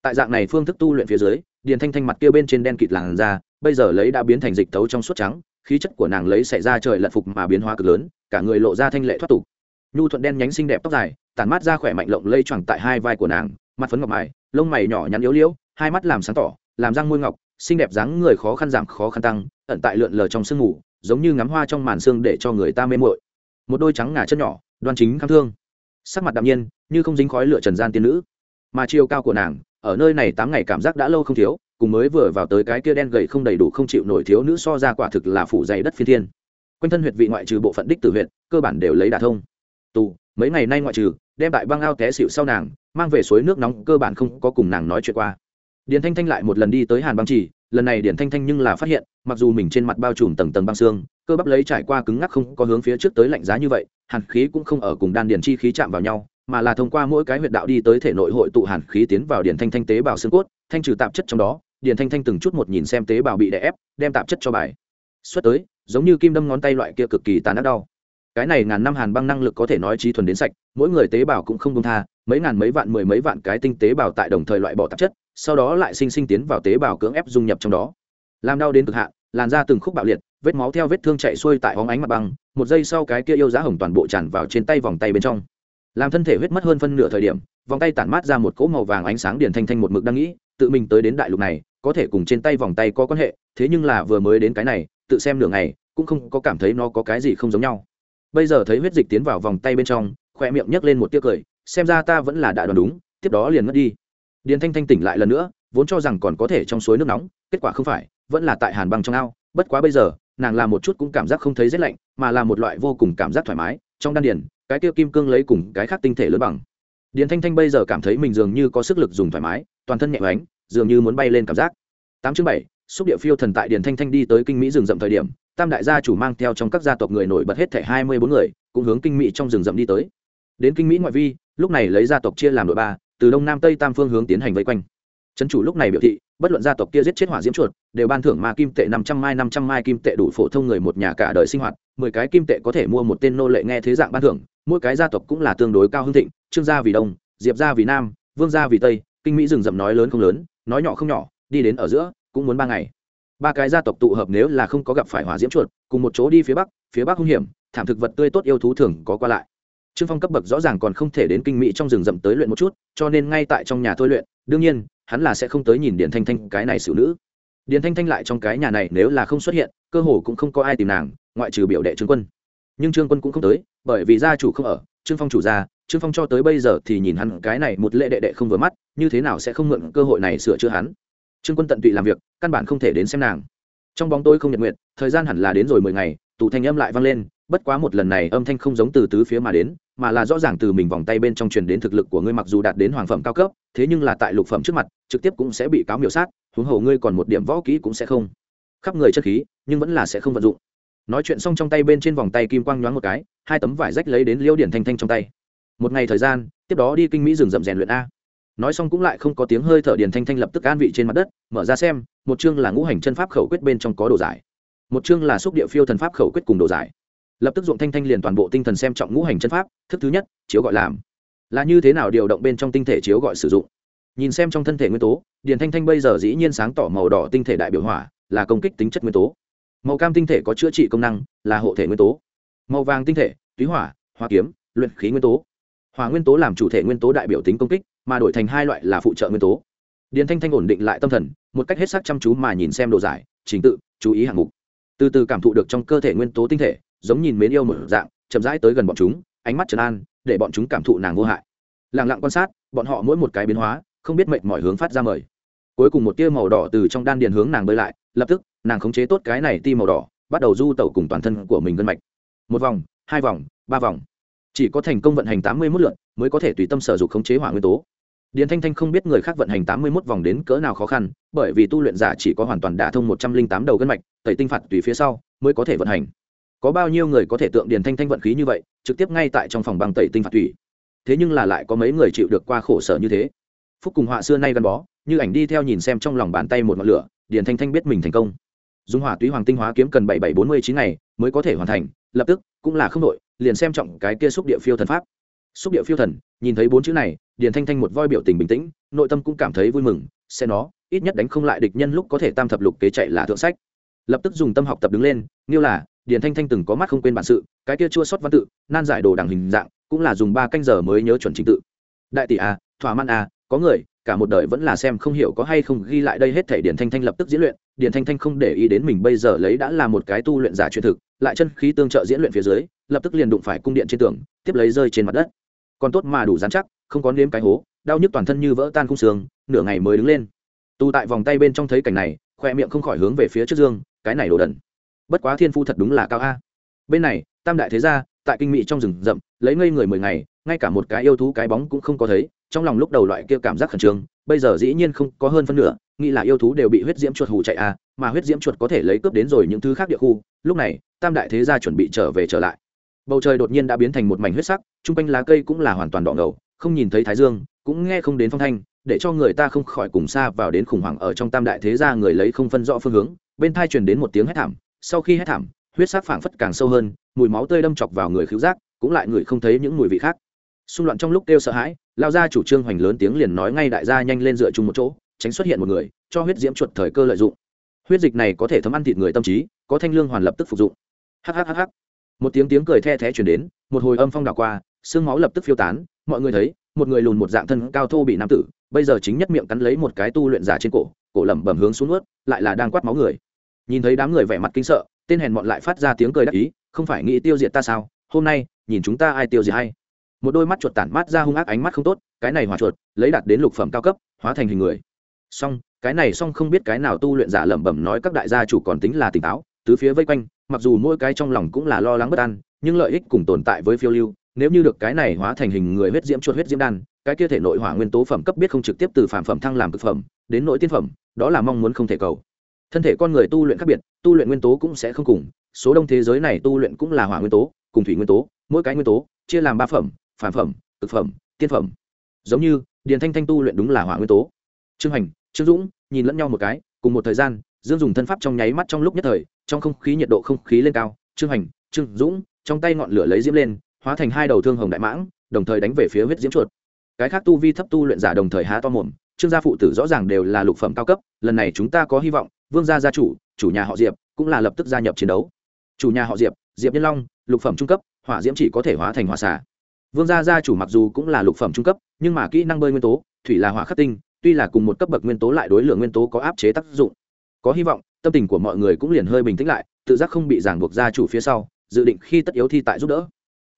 Tại dạng này phương thức tu luyện phía dưới, điền thanh thanh mặt kia bên trên đen kịt làn da, bây giờ lấy đã biến thành dịch tấu trong suốt trắng, khí chất của nàng lấy xảy ra trời lật phục mà biến hóa cực lớn, cả người lộ ra thanh lệ thoát tục nhu thuận đen nhánh xinh đẹp tóc dài tàn mát ra khỏe mạnh lộng lây choàng tại hai vai của nàng mặt phấn ngọc mài lông mày nhỏ nhắn yếu liễu hai mắt làm sáng tỏ làm răng môi ngọc xinh đẹp dáng người khó khăn giảm khó khăn tăng ẩn tại lượn lờ trong sương ngủ, giống như ngắm hoa trong màn sương để cho người ta mê mội một đôi trắng ngà chân nhỏ đoan chính khang thương. Sắc mặt đạm nhiên như không dính khói lửa trần gian tiên nữ. Mà chiều cao của nàng ở nơi này tám ngày cảm giác đã lâu không thiếu cùng mới vừa vào tới cái kia đen gầy không đầy đủ không chịu nổi thiếu nữ so ra quả thực là phủ dày đất phi thiên. Quanh thân huyệt vị ngoại trừ bộ phận đích tử huyệt cơ bản đều lấy đả thông tù, mấy ngày nay ngoại trừ, đem đại băng ao té xịu sau nàng, mang về suối nước nóng, cơ bản không có cùng nàng nói chuyện qua. Điền thanh thanh lại một lần đi tới hàn băng chỉ lần này điền thanh thanh nhưng là phát hiện, mặc dù mình trên mặt bao trùm tầng tầng băng xương, cơ bắp lấy trải qua cứng ngắc không có hướng phía trước tới lạnh giá như vậy, hàn khí cũng không ở cùng đan điền chi khí chạm vào nhau, mà là thông qua mỗi cái huyệt đạo đi tới thể nội hội tụ hàn khí tiến vào điền thanh thanh tế bào xương cốt, thanh trừ tạp chất trong đó, điền thanh thanh từng chút một nhìn xem tế bào bị đè ép, đem tạp chất cho bài. Xuất tới, giống như kim đâm ngón tay loại kia cực kỳ tàn ác đau cái này ngàn năm hàn băng năng lực có thể nói trí thuần đến sạch, mỗi người tế bào cũng không công tha, mấy ngàn mấy vạn, mười mấy vạn cái tinh tế bào tại đồng thời loại bỏ tạp chất, sau đó lại sinh sinh tiến vào tế bào cưỡng ép dung nhập trong đó. Làm đau đến cực hạn, làn da từng khúc bạo liệt, vết máu theo vết thương chạy xuôi tại hóng ánh mặt băng, một giây sau cái kia yêu giá hồng toàn bộ tràn vào trên tay vòng tay bên trong. Làm thân thể huyết mất hơn phân nửa thời điểm, vòng tay tản mát ra một cỗ màu vàng ánh sáng điển thanh thanh một mực đang nghĩ, tự mình tới đến đại lục này, có thể cùng trên tay vòng tay có quan hệ, thế nhưng là vừa mới đến cái này, tự xem nửa ngày, cũng không có cảm thấy nó có cái gì không giống nhau bây giờ thấy huyết dịch tiến vào vòng tay bên trong khoe miệng nhấc lên một tiếc cười, xem ra ta vẫn là đã đoán đúng, tiếp đó liền mất đi. Điền thanh thanh tỉnh lại lần nữa, vốn cho rằng còn có thể trong suối nước nóng, kết quả không phải, vẫn là tại hàn băng trong ao. Bất quá bây giờ, nàng làm một chút cũng cảm giác không thấy rét lạnh, mà là một loại vô cùng cảm giác thoải mái, trong đan điền, cái kia kim cương lấy cùng cái khác tinh thể lớn bằng. Điền thanh thanh bây giờ cảm thấy mình dường như có sức lực dùng thoải mái, toàn thân nhẹ oánh dường như muốn bay lên cảm giác. Tám chương bảy xúc địa phiêu thần tại điền thanh thanh đi tới kinh mỹ rừng rậm thời điểm, tam đại gia chủ mang theo trong các gia tộc người nổi bật hết thảy hai mươi bốn người, cũng hướng kinh mỹ trong rừng rậm đi tới. Đến kinh mỹ ngoại vi, lúc này lấy gia tộc chia làm đội ba, từ đông nam tây tam phương hướng tiến hành vây quanh. Trấn chủ lúc này biểu thị, bất luận gia tộc kia giết chết hỏa diễm chuột, đều ban thưởng ma kim tệ năm trăm mai, năm trăm mai kim tệ đủ phổ thông người một nhà cả đời sinh hoạt, mười cái kim tệ có thể mua một tên nô lệ nghe thế dạng ban thưởng, mỗi cái gia tộc cũng là tương đối cao hưng thịnh, trương gia vì đông, diệp gia vì nam, vương gia vì tây, kinh mỹ rừng rậm nói lớn không lớn, nói nhỏ không nhỏ, đi đến ở giữa cũng muốn ba ngày. Ba cái gia tộc tụ hợp nếu là không có gặp phải hỏa diễm chuột, cùng một chỗ đi phía bắc phía bắc hung hiểm, thảm thực vật tươi tốt yêu thú thường có qua lại. Trương phong cấp bậc rõ ràng còn không thể đến kinh mỹ trong rừng rậm tới luyện một chút, cho nên ngay tại trong nhà tôi luyện, đương nhiên, hắn là sẽ không tới nhìn điền thanh thanh, cái này xử nữ. Điền thanh thanh lại trong cái nhà này nếu là không xuất hiện, cơ hồ cũng không có ai tìm nàng, ngoại trừ biểu đệ trương quân. Nhưng trương quân cũng không tới, bởi vì gia chủ không ở, trương phong chủ gia trương phong cho tới bây giờ thì nhìn hắn cái này một lệ đệ đệ không vừa mắt, như thế nào sẽ không mượn cơ hội này sửa chữa hắn? Trương quân tận tụy làm việc, căn bản không thể đến xem nàng. Trong bóng tôi không nhận nguyện thời gian hẳn là đến rồi mười ngày tụ thanh âm lại vang lên, bất quá một lần này âm thanh không giống từ tứ phía mà đến, mà là rõ ràng từ mình vòng tay bên trong truyền đến thực lực của ngươi mặc dù đạt đến hoàng phẩm cao cấp, thế nhưng là tại lục phẩm trước mặt, trực tiếp cũng sẽ bị cáo miểu sát, huống hồ ngươi còn một điểm võ kỹ cũng sẽ không. Khắp người chất khí, nhưng vẫn là sẽ không vận dụng. Nói chuyện xong trong tay bên trên vòng tay kim quang nhoáng một cái, hai tấm vải rách lấy đến liêu điển thanh thanh trong tay. Một ngày thời gian, tiếp đó đi kinh mỹ rừng rậm rèn luyện a nói xong cũng lại không có tiếng hơi thở điền thanh thanh lập tức an vị trên mặt đất, mở ra xem, một chương là ngũ hành chân pháp khẩu quyết bên trong có đồ giải. Một chương là xúc địa phiêu thần pháp khẩu quyết cùng đồ giải. Lập tức dụng thanh thanh liền toàn bộ tinh thần xem trọng ngũ hành chân pháp, thức thứ nhất, chiếu gọi làm. Là như thế nào điều động bên trong tinh thể chiếu gọi sử dụng? Nhìn xem trong thân thể nguyên tố, điền thanh thanh bây giờ dĩ nhiên sáng tỏ màu đỏ tinh thể đại biểu hỏa, là công kích tính chất nguyên tố. Màu cam tinh thể có chữa trị công năng, là hộ thể nguyên tố. Màu vàng tinh thể, túy hỏa, hoa kiếm, luyện khí nguyên tố. Hỏa nguyên tố làm chủ thể nguyên tố đại biểu tính công kích mà đổi thành hai loại là phụ trợ nguyên tố. Điền thanh thanh ổn định lại tâm thần, một cách hết sắc chăm chú mà nhìn xem đồ giải, trình tự, chú ý hạng mục. Từ từ cảm thụ được trong cơ thể nguyên tố tinh thể, giống nhìn mến yêu một dạng, chậm rãi tới gần bọn chúng, ánh mắt trấn an, để bọn chúng cảm thụ nàng vô hại. Lẳng lặng quan sát, bọn họ mỗi một cái biến hóa, không biết mệnh mọi hướng phát ra mời. Cuối cùng một tia màu đỏ từ trong đan điền hướng nàng bơi lại, lập tức, nàng khống chế tốt cái này ti màu đỏ, bắt đầu du tẩu cùng toàn thân của mình gân mạch. Một vòng, hai vòng, ba vòng. Chỉ có thành công vận hành tám mươi mốt lượt, mới có thể tùy tâm sở dục khống chế hỏa nguyên tố điền thanh thanh không biết người khác vận hành tám mươi mốt vòng đến cỡ nào khó khăn, bởi vì tu luyện giả chỉ có hoàn toàn đả thông một trăm linh tám đầu gân mạch, tẩy tinh phạt tùy phía sau, mới có thể vận hành. Có bao nhiêu người có thể tượng điền thanh thanh vận khí như vậy, trực tiếp ngay tại trong phòng băng tẩy tinh phạt tùy. thế nhưng là lại có mấy người chịu được qua khổ sở như thế. Phúc cùng họa xưa nay gắn bó, như ảnh đi theo nhìn xem trong lòng bàn tay một ngọn lửa, điền thanh thanh biết mình thành công. Dùng hỏa túy hoàng tinh hóa kiếm cần bảy bảy bốn mươi chín ngày mới có thể hoàn thành, lập tức cũng là không đội liền xem trọng cái kia xúc địa phiêu thần pháp xúc địa phiêu thần, nhìn thấy bốn chữ này, điền thanh thanh một voi biểu tình bình tĩnh, nội tâm cũng cảm thấy vui mừng xe nó, ít nhất đánh không lại địch nhân lúc có thể tam thập lục kế chạy là thượng sách. Lập tức dùng tâm học tập đứng lên như là, điền thanh thanh từng có mắt không quên bản sự, cái kia chua sót văn tự, nan giải đồ đằng hình dạng, cũng là dùng ba canh giờ mới nhớ chuẩn trình tự. Đại tỷ a thỏa mãn a có người, cả một đời vẫn là xem không hiểu có hay không ghi lại đây hết thể điền thanh thanh lập tức diễn luyện, điền thanh thanh không để ý đến mình bây giờ lấy đã là một cái tu luyện giả truyền thực, lại chân khí tương trợ diễn luyện phía dưới, lập tức liền đụng phải cung điện trên tường, tiếp lấy rơi trên mặt đất còn tốt mà đủ dán chắc, không có nếm cái hố, đau nhức toàn thân như vỡ tan khung xương, nửa ngày mới đứng lên. Tu tại vòng tay bên trong thấy cảnh này khoe miệng không khỏi hướng về phía trước dương, cái này đổ đần. Bất quá thiên phu thật đúng là cao a. Bên này, tam đại thế gia, tại kinh mỹ trong rừng rậm, lấy ngây người mười ngày, ngay cả một cái yêu thú cái bóng cũng không có thấy, trong lòng lúc đầu loại kia cảm giác khẩn trương, bây giờ dĩ nhiên không có hơn phân nửa, nghĩ là yêu thú đều bị huyết diễm chuột hù chạy a, mà huyết diễm chuột có thể lấy cướp đến rồi những thứ khác địa khu. Lúc này, tam đại thế gia chuẩn bị trở về trở lại bầu trời đột nhiên đã biến thành một mảnh huyết sắc, chung quanh lá cây cũng là hoàn toàn đỏ ngầu, không nhìn thấy thái dương, cũng nghe không đến phong thanh, để cho người ta không khỏi cùng xa vào đến khủng hoảng ở trong tam đại thế gia người lấy không phân rõ phương hướng, bên thai truyền đến một tiếng hét thảm, sau khi hét thảm, huyết sắc phảng phất càng sâu hơn, mùi máu tươi đâm chọc vào người khứu giác, cũng lại người không thấy những mùi vị khác. Xung loạn trong lúc kêu sợ hãi lao ra chủ trương hoành lớn tiếng liền nói ngay đại gia nhanh lên dựa chung một chỗ, tránh xuất hiện một người, cho huyết diễm chuột thời cơ lợi dụng. Huyết dịch này có thể thấm ăn thịt người tâm trí, có thanh lương hoàn lập tức phục dụng. Hhhh một tiếng tiếng cười the thé chuyển đến, một hồi âm phong đảo qua xương máu lập tức phiêu tán, mọi người thấy, một người lùn một dạng thân cao thô bị nam tử, bây giờ chính nhất miệng cắn lấy một cái tu luyện giả trên cổ cổ lẩm bẩm hướng xuống ướt lại là đang quát máu người. Nhìn thấy đám người vẻ mặt kinh sợ, tên hèn mọn lại phát ra tiếng cười đắc ý, không phải nghĩ tiêu diệt ta sao, hôm nay, nhìn chúng ta ai tiêu diệt hay. Một đôi mắt chuột tản mát ra hung ác ánh mắt không tốt, cái này hòa chuột, lấy đạt đến lục phẩm cao cấp, hóa thành hình người. Song cái này song không biết cái nào tu luyện giả lẩm bẩm nói các đại gia chủ còn tính là tỉnh táo, tứ phía vây quanh mặc dù mỗi cái trong lòng cũng là lo lắng bất an, nhưng lợi ích cùng tồn tại với phiêu lưu, nếu như được cái này hóa thành hình người huyết diễm chuột huyết diễm đan, cái kia thể nội hỏa nguyên tố phẩm cấp biết không trực tiếp từ phản phẩm thăng làm thực phẩm, đến nội tiên phẩm, đó là mong muốn không thể cầu. Thân thể con người tu luyện khác biệt, tu luyện nguyên tố cũng sẽ không cùng, số đông thế giới này tu luyện cũng là hỏa nguyên tố, cùng thủy nguyên tố, mỗi cái nguyên tố, chia làm ba phẩm phản phẩm thực phẩm, tiên phẩm. Giống như, điền thanh thanh tu luyện đúng là hỏa nguyên tố. Trương hành, trương dũng, nhìn lẫn nhau một cái, cùng một thời gian, dương dùng thân pháp trong nháy mắt trong lúc nhất thời trong không khí nhiệt độ không khí lên cao, trương hành trương dũng, trong tay ngọn lửa lấy diễm lên, hóa thành hai đầu thương hồng đại mãng, đồng thời đánh về phía huyết diễm chuột. Cái khác tu vi thấp tu luyện giả đồng thời há to mồm, trương gia phụ tử rõ ràng đều là lục phẩm cao cấp, lần này chúng ta có hy vọng, vương gia gia chủ chủ nhà họ diệp, cũng là lập tức gia nhập chiến đấu. Chủ nhà họ diệp diệp nhân long, lục phẩm trung cấp, hỏa diễm chỉ có thể hóa thành hỏa xả vương gia gia chủ mặc dù cũng là lục phẩm trung cấp, nhưng mà kỹ năng bơi nguyên tố, thủy là hỏa khắc tinh, tuy là cùng một cấp bậc nguyên tố lại đối lượng nguyên tố có áp chế tác dụng có hy vọng, tâm tình của mọi người cũng liền hơi bình tĩnh lại, tự giác không bị giảng buộc gia chủ phía sau, dự định khi tất yếu thi tại giúp đỡ.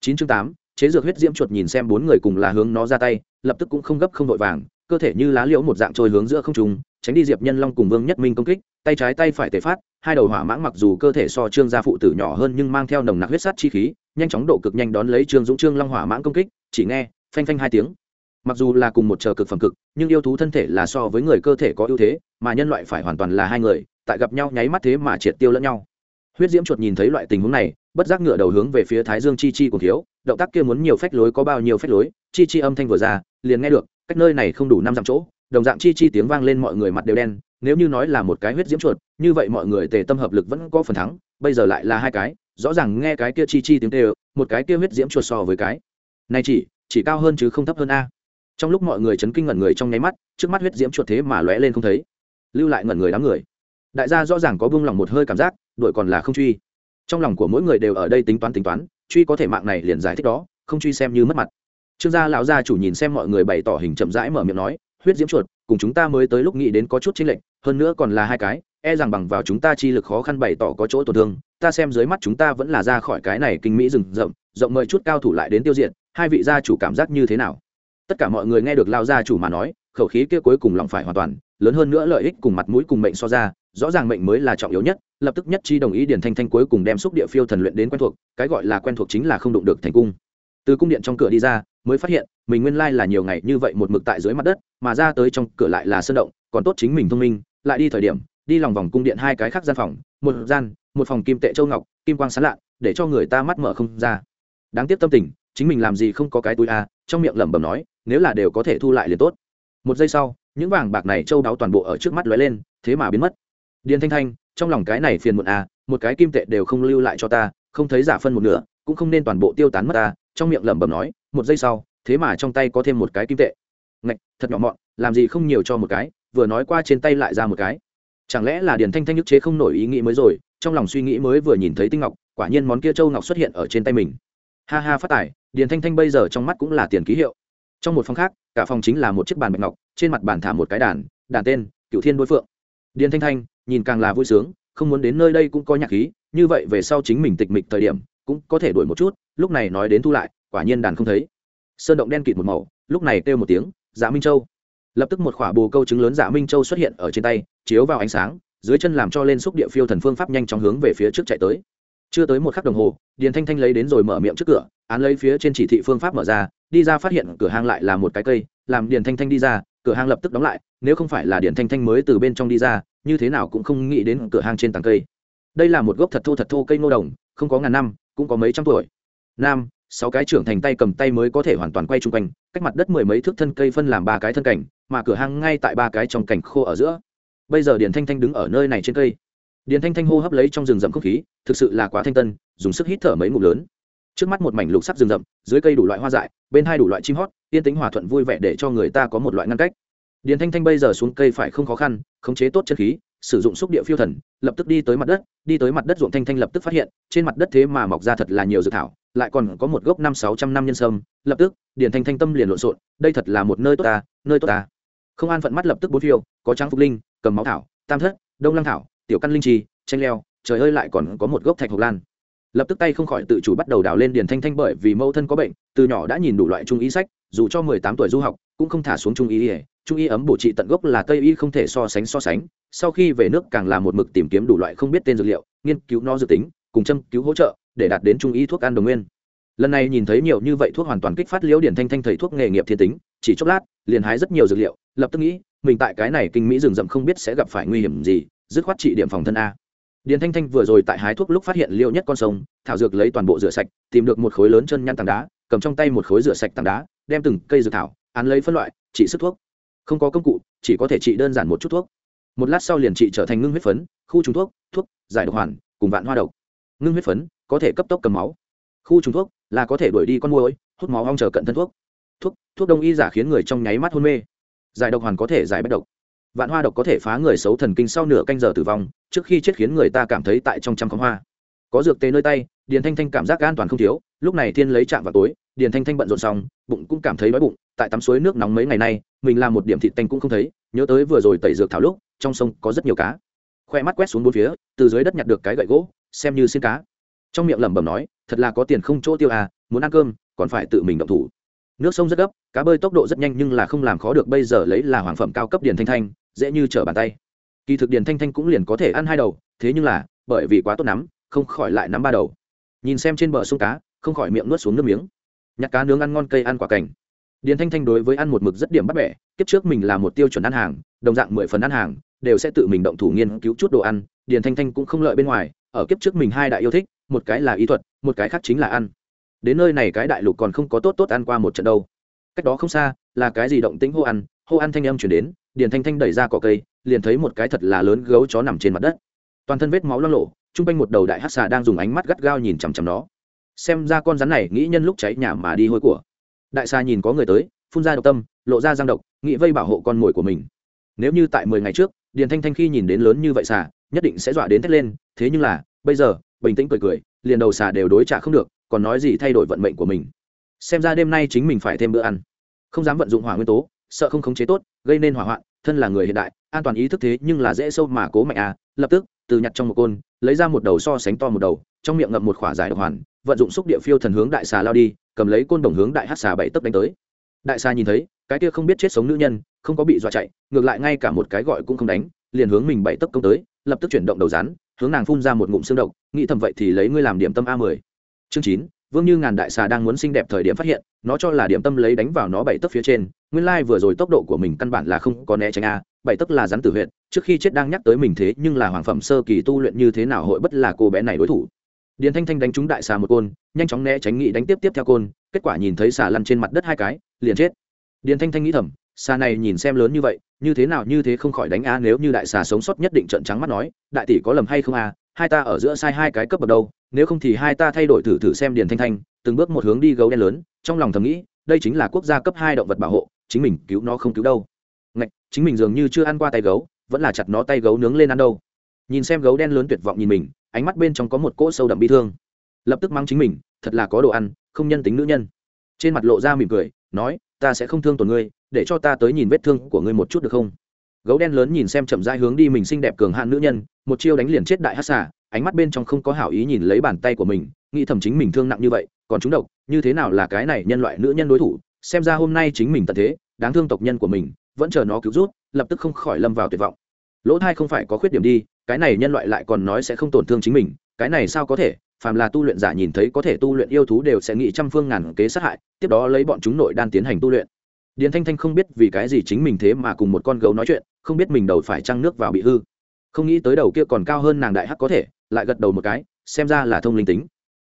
Chín chương tám, chế dược huyết diễm chuột nhìn xem bốn người cùng là hướng nó ra tay, lập tức cũng không gấp không vội vàng, cơ thể như lá liễu một dạng trôi hướng giữa không trung, tránh đi diệp nhân long cùng vương nhất minh công kích, tay trái tay phải tề phát, hai đầu hỏa mãng mặc dù cơ thể so trương gia phụ tử nhỏ hơn nhưng mang theo nồng nặc huyết sát chi khí, nhanh chóng độ cực nhanh đón lấy trương dũng trương long hỏa mãng công kích, chỉ nghe phanh phanh hai tiếng mặc dù là cùng một chờ cực phẩm cực, nhưng yêu thú thân thể là so với người cơ thể có ưu thế, mà nhân loại phải hoàn toàn là hai người, tại gặp nhau nháy mắt thế mà triệt tiêu lẫn nhau. Huyết diễm chuột nhìn thấy loại tình huống này, bất giác ngựa đầu hướng về phía thái dương chi chi cùng thiếu, động tác kia muốn nhiều phách lối có bao nhiêu phách lối, chi chi âm thanh vừa ra, liền nghe được, cách nơi này không đủ năm dặm chỗ, đồng dạng chi chi tiếng vang lên mọi người mặt đều đen, nếu như nói là một cái huyết diễm chuột, như vậy mọi người tề tâm hợp lực vẫn có phần thắng, bây giờ lại là hai cái, rõ ràng nghe cái kia chi chi tiếng tê một cái kia huyết diễm chuột so với cái. Này chỉ chỉ cao hơn chứ không thấp hơn a trong lúc mọi người chấn kinh ngẩn người trong nháy mắt, trước mắt huyết diễm chuột thế mà lóe lên không thấy. Lưu lại ngẩn người đám người. Đại gia rõ ràng có buông lòng một hơi cảm giác đội còn là không truy. Trong lòng của mỗi người đều ở đây tính toán tính toán, truy có thể mạng này liền giải thích đó, không truy xem như mất mặt. Trương gia lão gia chủ nhìn xem mọi người bày tỏ hình chậm rãi mở miệng nói, huyết diễm chuột, cùng chúng ta mới tới lúc nghĩ đến có chút chênh lệch, hơn nữa còn là hai cái e rằng bằng vào chúng ta chi lực khó khăn bày tỏ có chỗ tổn thương, ta xem dưới mắt chúng ta vẫn là ra khỏi cái này kinh mỹ rừng rậm, rộng mời chút cao thủ lại đến tiêu diệt, hai vị gia chủ cảm giác như thế nào? Tất cả mọi người nghe được lao gia chủ mà nói, khẩu khí kia cuối cùng lòng phải hoàn toàn, lớn hơn nữa lợi ích cùng mặt mũi cùng mệnh so ra, rõ ràng mệnh mới là trọng yếu nhất, lập tức nhất chi đồng ý điển thanh thanh cuối cùng đem xúc địa phiêu thần luyện đến quen thuộc, cái gọi là quen thuộc chính là không đụng được thành cung. Từ cung điện trong cửa đi ra, mới phát hiện, mình nguyên lai là nhiều ngày như vậy một mực tại dưới mặt đất, mà ra tới trong cửa lại là sơn động, còn tốt chính mình thông minh, lại đi thời điểm, đi lòng vòng cung điện hai cái khác gian phòng, một gian, một phòng kim tệ châu ngọc, kim quang sán lạ, để cho người ta mắt mở không ra. Đáng tiếc tâm tình, chính mình làm gì không có cái túi a trong miệng lẩm bẩm nói nếu là đều có thể thu lại liền tốt. Một giây sau những vàng bạc này châu đáo toàn bộ ở trước mắt lóe lên thế mà biến mất. Điền thanh thanh trong lòng cái này phiền muộn à, một cái kim tệ đều không lưu lại cho ta không thấy giả phân một nửa cũng không nên toàn bộ tiêu tán mất ta trong miệng lẩm bẩm nói một giây sau thế mà trong tay có thêm một cái kim tệ. Ngạch thật nhỏ mọn làm gì không nhiều cho một cái vừa nói qua trên tay lại ra một cái. Chẳng lẽ là điền thanh thanh nhức chế không nổi ý nghĩ mới rồi trong lòng suy nghĩ mới vừa nhìn thấy tinh ngọc quả nhiên món kia châu ngọc xuất hiện ở trên tay mình. Ha ha phát tài điền thanh thanh bây giờ trong mắt cũng là tiền ký hiệu. Trong một phòng khác, cả phòng chính là một chiếc bàn bạch ngọc, trên mặt bàn thả một cái đàn đàn tên cựu thiên đối phượng. Điền thanh thanh, nhìn càng là vui sướng, không muốn đến nơi đây cũng có nhạc khí, như vậy về sau chính mình tịch mịch thời điểm, cũng có thể đuổi một chút, lúc này nói đến thu lại, quả nhiên đàn không thấy. Sơn động đen kịt một màu, lúc này kêu một tiếng dạ minh châu. Lập tức một khỏa bồ câu trứng lớn dạ minh châu xuất hiện ở trên tay, chiếu vào ánh sáng, dưới chân làm cho lên xúc địa phiêu thần phương pháp nhanh chóng hướng về phía trước chạy tới chưa tới một khắc đồng hồ, điền thanh thanh lấy đến rồi mở miệng trước cửa, án lấy phía trên chỉ thị phương pháp mở ra, đi ra phát hiện cửa hàng lại là một cái cây, làm điền thanh thanh đi ra, cửa hàng lập tức đóng lại, nếu không phải là điền thanh thanh mới từ bên trong đi ra, như thế nào cũng không nghĩ đến cửa hàng trên tàng cây. Đây là một gốc thật thô thật thô cây ngô đồng, không có ngàn năm, cũng có mấy trăm tuổi. Nam, sáu cái trưởng thành tay cầm tay mới có thể hoàn toàn quay chung quanh, cách mặt đất mười mấy thước thân cây phân làm ba cái thân cảnh, mà cửa hang ngay tại ba cái trong cảnh khô ở giữa. Bây giờ điền thanh thanh đứng ở nơi này trên cây điền thanh thanh hô hấp lấy trong rừng rậm không khí, thực sự là quá thanh tân, dùng sức hít thở mấy ngụm lớn. Trước mắt một mảnh lục sắc rừng rậm, dưới cây đủ loại hoa dại, bên hai đủ loại chim hót, yên tính hòa thuận vui vẻ để cho người ta có một loại ngăn cách. Điền thanh thanh bây giờ xuống cây phải không khó khăn, khống chế tốt chân khí, sử dụng xúc địa phiêu thần, lập tức đi tới mặt đất, đi tới mặt đất ruộng thanh thanh lập tức phát hiện, trên mặt đất thế mà mọc ra thật là nhiều dược thảo, lại còn có một gốc năm sáu trăm năm nhân sâm, lập tức, điền thanh thanh tâm liền lộn xộn, đây thật là một nơi tốt ta, nơi tốt ta. Không an phận mắt lập tức bốn phiêu, có trắng phục linh, cầm máu thảo, tam thất, đông lăng thảo tiểu căn linh chi, tranh leo trời ơi lại còn có một gốc thạch hộc lan. Lập tức tay không khỏi tự chủ bắt đầu đào lên điền thanh thanh bởi vì mẫu thân có bệnh từ nhỏ đã nhìn đủ loại trung ý sách dù cho mười tám tuổi du học cũng không thả xuống trung ý ỉa trung y ấm bổ trị tận gốc là tây y không thể so sánh so sánh sau khi về nước càng là một mực tìm kiếm đủ loại không biết tên dược liệu nghiên cứu nó dự tính cùng châm cứu hỗ trợ để đạt đến trung y thuốc ăn đồng nguyên. Lần này nhìn thấy nhiều như vậy thuốc hoàn toàn kích phát liễu điển thanh thanh thầy thuốc nghề nghiệp thiên tính chỉ chốc lát liền hái rất nhiều dược liệu lập tức nghĩ mình tại cái này kinh mỹ rừng rậm không biết sẽ gặp phải nguy hiểm gì dứt khoát trị điểm phòng thân a. Điền thanh thanh vừa rồi tại hái thuốc lúc phát hiện liệu nhất con sông, thảo dược lấy toàn bộ rửa sạch, tìm được một khối lớn chân nhăn tảng đá, cầm trong tay một khối rửa sạch tảng đá, đem từng cây dược thảo, án lấy phân loại, trị sức thuốc. Không có công cụ, chỉ có thể trị đơn giản một chút thuốc. Một lát sau liền trị trở thành ngưng huyết phấn, khu trùng thuốc thuốc, giải độc hoàn, cùng vạn hoa độc. Ngưng huyết phấn, có thể cấp tốc cầm máu. Khu trùng thuốc là có thể đuổi đi con môi hút máu ong chờ cận thân thuốc. Thuốc thuốc đông y giả khiến người trong nháy mắt hôn mê. Giải độc hoàn có thể giải bất độc vạn hoa độc có thể phá người xấu thần kinh sau nửa canh giờ tử vong, trước khi chết khiến người ta cảm thấy tại trong trăm khóm hoa. Có dược tế nơi tay, điền thanh thanh cảm giác an toàn không thiếu, lúc này thiên lấy chạm vào tối điền thanh thanh bận rộn xong, bụng cũng cảm thấy đói bụng, tại tắm suối nước nóng mấy ngày nay, mình làm một điểm thịt tanh cũng không thấy, nhớ tới vừa rồi tẩy dược thảo lúc, trong sông có rất nhiều cá. Khoe mắt quét xuống bốn phía, từ dưới đất nhặt được cái gậy gỗ, xem như xin cá. Trong miệng lẩm bẩm nói, thật là có tiền không chỗ tiêu à muốn ăn cơm, còn phải tự mình động thủ. Nước sông rất gấp, cá bơi tốc độ rất nhanh nhưng là không làm khó được, bây giờ lấy là hoàng phẩm cao cấp điền thanh thanh dễ như trở bàn tay. Kỳ thực điền thanh thanh cũng liền có thể ăn hai đầu, thế nhưng là, bởi vì quá tốt nắm không khỏi lại nắm ba đầu. Nhìn xem trên bờ sông cá, không khỏi miệng nuốt xuống nước miếng. Nhặt cá nướng ăn ngon, cây ăn quả cảnh. Điền thanh thanh đối với ăn một mực rất điểm bắt bẻ, kiếp trước mình là một tiêu chuẩn ăn hàng, đồng dạng mười phần ăn hàng, đều sẽ tự mình động thủ nghiên cứu chút đồ ăn, điền thanh thanh cũng không lợi bên ngoài, ở kiếp trước mình hai đại yêu thích, một cái là ý thuật, một cái khác chính là ăn. Đến nơi này cái đại lục còn không có tốt tốt ăn qua một trận đâu. Cách đó không xa, là cái gì động tĩnh hô ăn hô ăn thanh âm chuyển đến điền thanh thanh đẩy ra cỏ cây, liền thấy một cái thật là lớn gấu chó nằm trên mặt đất. Toàn thân vết máu lo lộ chung quanh một đầu đại hát xà đang dùng ánh mắt gắt gao nhìn chằm chằm nó. Xem ra con rắn này nghĩ nhân lúc cháy nhà mà đi hôi của. Đại xà nhìn có người tới, phun ra độc tâm, lộ ra giang độc, nghĩ vây bảo hộ con mồi của mình. Nếu như tại mười ngày trước, điền thanh thanh khi nhìn đến lớn như vậy xà, nhất định sẽ dọa đến thét lên, thế nhưng là, bây giờ, bình tĩnh cười cười, liền đầu xà đều đối trả không được, còn nói gì thay đổi vận mệnh của mình. Xem ra đêm nay chính mình phải thêm bữa ăn. Không dám vận dụng hỏa nguyên tố sợ không khống chế tốt gây nên hỏa hoạn thân là người hiện đại an toàn ý thức thế nhưng là dễ sâu mà cố mạnh à. Lập tức từ nhặt trong một côn lấy ra một đầu so sánh to một đầu trong miệng ngậm một khỏa giải độc hoàn vận dụng xúc địa phiêu thần hướng đại xà lao đi cầm lấy côn đồng hướng đại hát xà bảy tấc đánh tới. Đại xà nhìn thấy cái kia không biết chết sống nữ nhân không có bị dọa chạy ngược lại ngay cả một cái gọi cũng không đánh liền hướng mình bảy tấc công tới lập tức chuyển động đầu rán, hướng nàng phun ra một ngụm xương độc nghĩ thầm vậy thì lấy ngươi làm điểm tâm a mười. Chương chín vương như ngàn đại xà đang muốn xinh đẹp thời điểm phát hiện nó cho là điểm tâm lấy đánh vào nó bảy tấc phía trên nguyên lai vừa rồi tốc độ của mình căn bản là không có né tránh a, bảy tấc là rắn tử huyện trước khi chết đang nhắc tới mình thế nhưng là hoàng phẩm sơ kỳ tu luyện như thế nào hội bất là cô bé này đối thủ. Điền thanh thanh đánh trúng đại xà một côn, nhanh chóng né tránh nghị đánh tiếp tiếp theo côn, kết quả nhìn thấy xà lăn trên mặt đất hai cái, liền chết. Điền thanh thanh nghĩ thầm, xà này nhìn xem lớn như vậy, như thế nào như thế không khỏi đánh a, nếu như đại xà sống sót nhất định trận trắng mắt nói, đại tỷ có lầm hay không a, hai ta ở giữa sai hai cái cấp bậc đâu, nếu không thì hai ta thay đổi thử thử xem điền thanh thanh, từng bước một hướng đi gấu đen lớn, trong lòng thầm nghĩ, đây chính là quốc gia cấp hai động vật bảo hộ chính mình cứu nó không cứu đâu. Ngạch, chính mình dường như chưa ăn qua tay gấu, vẫn là chặt nó tay gấu nướng lên ăn đâu. Nhìn xem gấu đen lớn tuyệt vọng nhìn mình, ánh mắt bên trong có một cỗ sâu đậm bi thương. Lập tức mang chính mình, thật là có đồ ăn, không nhân tính nữ nhân. Trên mặt lộ ra mỉm cười, nói, ta sẽ không thương tổn ngươi, để cho ta tới nhìn vết thương của ngươi một chút được không? Gấu đen lớn nhìn xem chậm rãi hướng đi mình xinh đẹp cường hạn nữ nhân, một chiêu đánh liền chết đại hát xà, ánh mắt bên trong không có hảo ý nhìn lấy bàn tay của mình, nghĩ thầm chính mình thương nặng như vậy, còn chúng độc, như thế nào là cái này nhân loại nữ nhân đối thủ xem ra hôm nay chính mình tận thế, đáng thương tộc nhân của mình, vẫn chờ nó cứu rút, lập tức không khỏi lâm vào tuyệt vọng. Lỗ thai không phải có khuyết điểm đi, cái này nhân loại lại còn nói sẽ không tổn thương chính mình, cái này sao có thể, phàm là tu luyện giả nhìn thấy có thể tu luyện yêu thú đều sẽ nghĩ trăm phương ngàn kế sát hại, tiếp đó lấy bọn chúng nội đan tiến hành tu luyện. Điền thanh thanh không biết vì cái gì chính mình thế mà cùng một con gấu nói chuyện, không biết mình đầu phải trăng nước vào bị hư. Không nghĩ tới đầu kia còn cao hơn nàng đại hắc có thể, lại gật đầu một cái, xem ra là thông linh tính.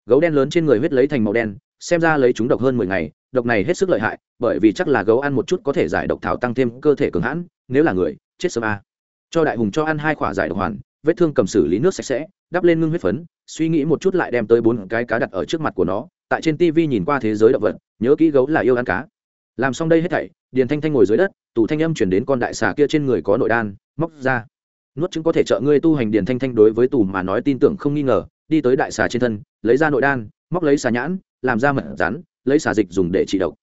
Gấu đen lớn trên người huyết lấy thành màu đen xem ra lấy chúng độc hơn mười ngày, độc này hết sức lợi hại, bởi vì chắc là gấu ăn một chút có thể giải độc thảo tăng thêm cơ thể cường hãn, nếu là người, chết sớm a cho đại hùng cho ăn hai quả giải độc hoàn, vết thương cầm xử lý nước sạch sẽ, đắp lên ngưng huyết phấn, suy nghĩ một chút lại đem tới bốn cái cá đặt ở trước mặt của nó, tại trên tv nhìn qua thế giới động vật, nhớ kỹ gấu là yêu ăn cá. Làm xong đây hết thảy, điền thanh thanh ngồi dưới đất, tủ thanh âm chuyển đến con đại xà kia trên người có nội đan, móc ra. Nuốt chứng có thể trợ ngươi tu hành điền thanh thanh đối với tù mà nói tin tưởng không nghi ngờ, đi tới đại xà trên thân, lấy ra nội đan, móc lấy xà nhãn làm ra mật rắn, lấy xà dịch dùng để trị độc.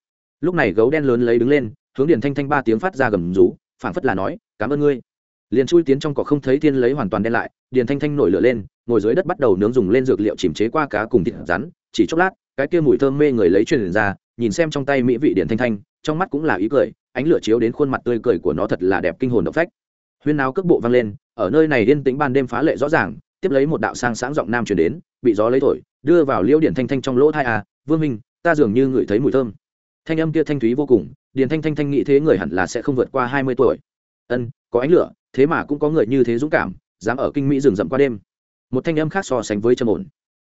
Lúc này gấu đen lớn lấy đứng lên, hướng điền thanh thanh ba tiếng phát ra gầm rú, phảng phất là nói, cảm ơn ngươi. Liền chui tiến trong cỏ không thấy thiên lấy hoàn toàn đen lại, điền thanh thanh nổi lửa lên, ngồi dưới đất bắt đầu nướng dùng lên dược liệu chìm chế qua cá cùng thịt rắn, chỉ chốc lát, cái kia mùi thơm mê người lấy truyền ra, nhìn xem trong tay mỹ vị điền thanh thanh, trong mắt cũng là ý cười, ánh lửa chiếu đến khuôn mặt tươi cười của nó thật là đẹp kinh hồn động phách. Huyên náo cước bộ vang lên, ở nơi này yên tĩnh ban đêm phá lệ rõ ràng, tiếp lấy một đạo sang sáng giọng nam truyền đến, bị gió lấy thổi đưa vào liêu điển thanh thanh trong lỗ thai à vương minh ta dường như ngửi thấy mùi thơm. Thanh âm kia thanh thúy vô cùng điền thanh thanh thanh nghĩ thế người hẳn là sẽ không vượt qua hai mươi tuổi. Ân, có ánh lửa, thế mà cũng có người như thế dũng cảm, dám ở kinh mỹ rừng rậm qua đêm. Một thanh âm khác so sánh với trầm ổn.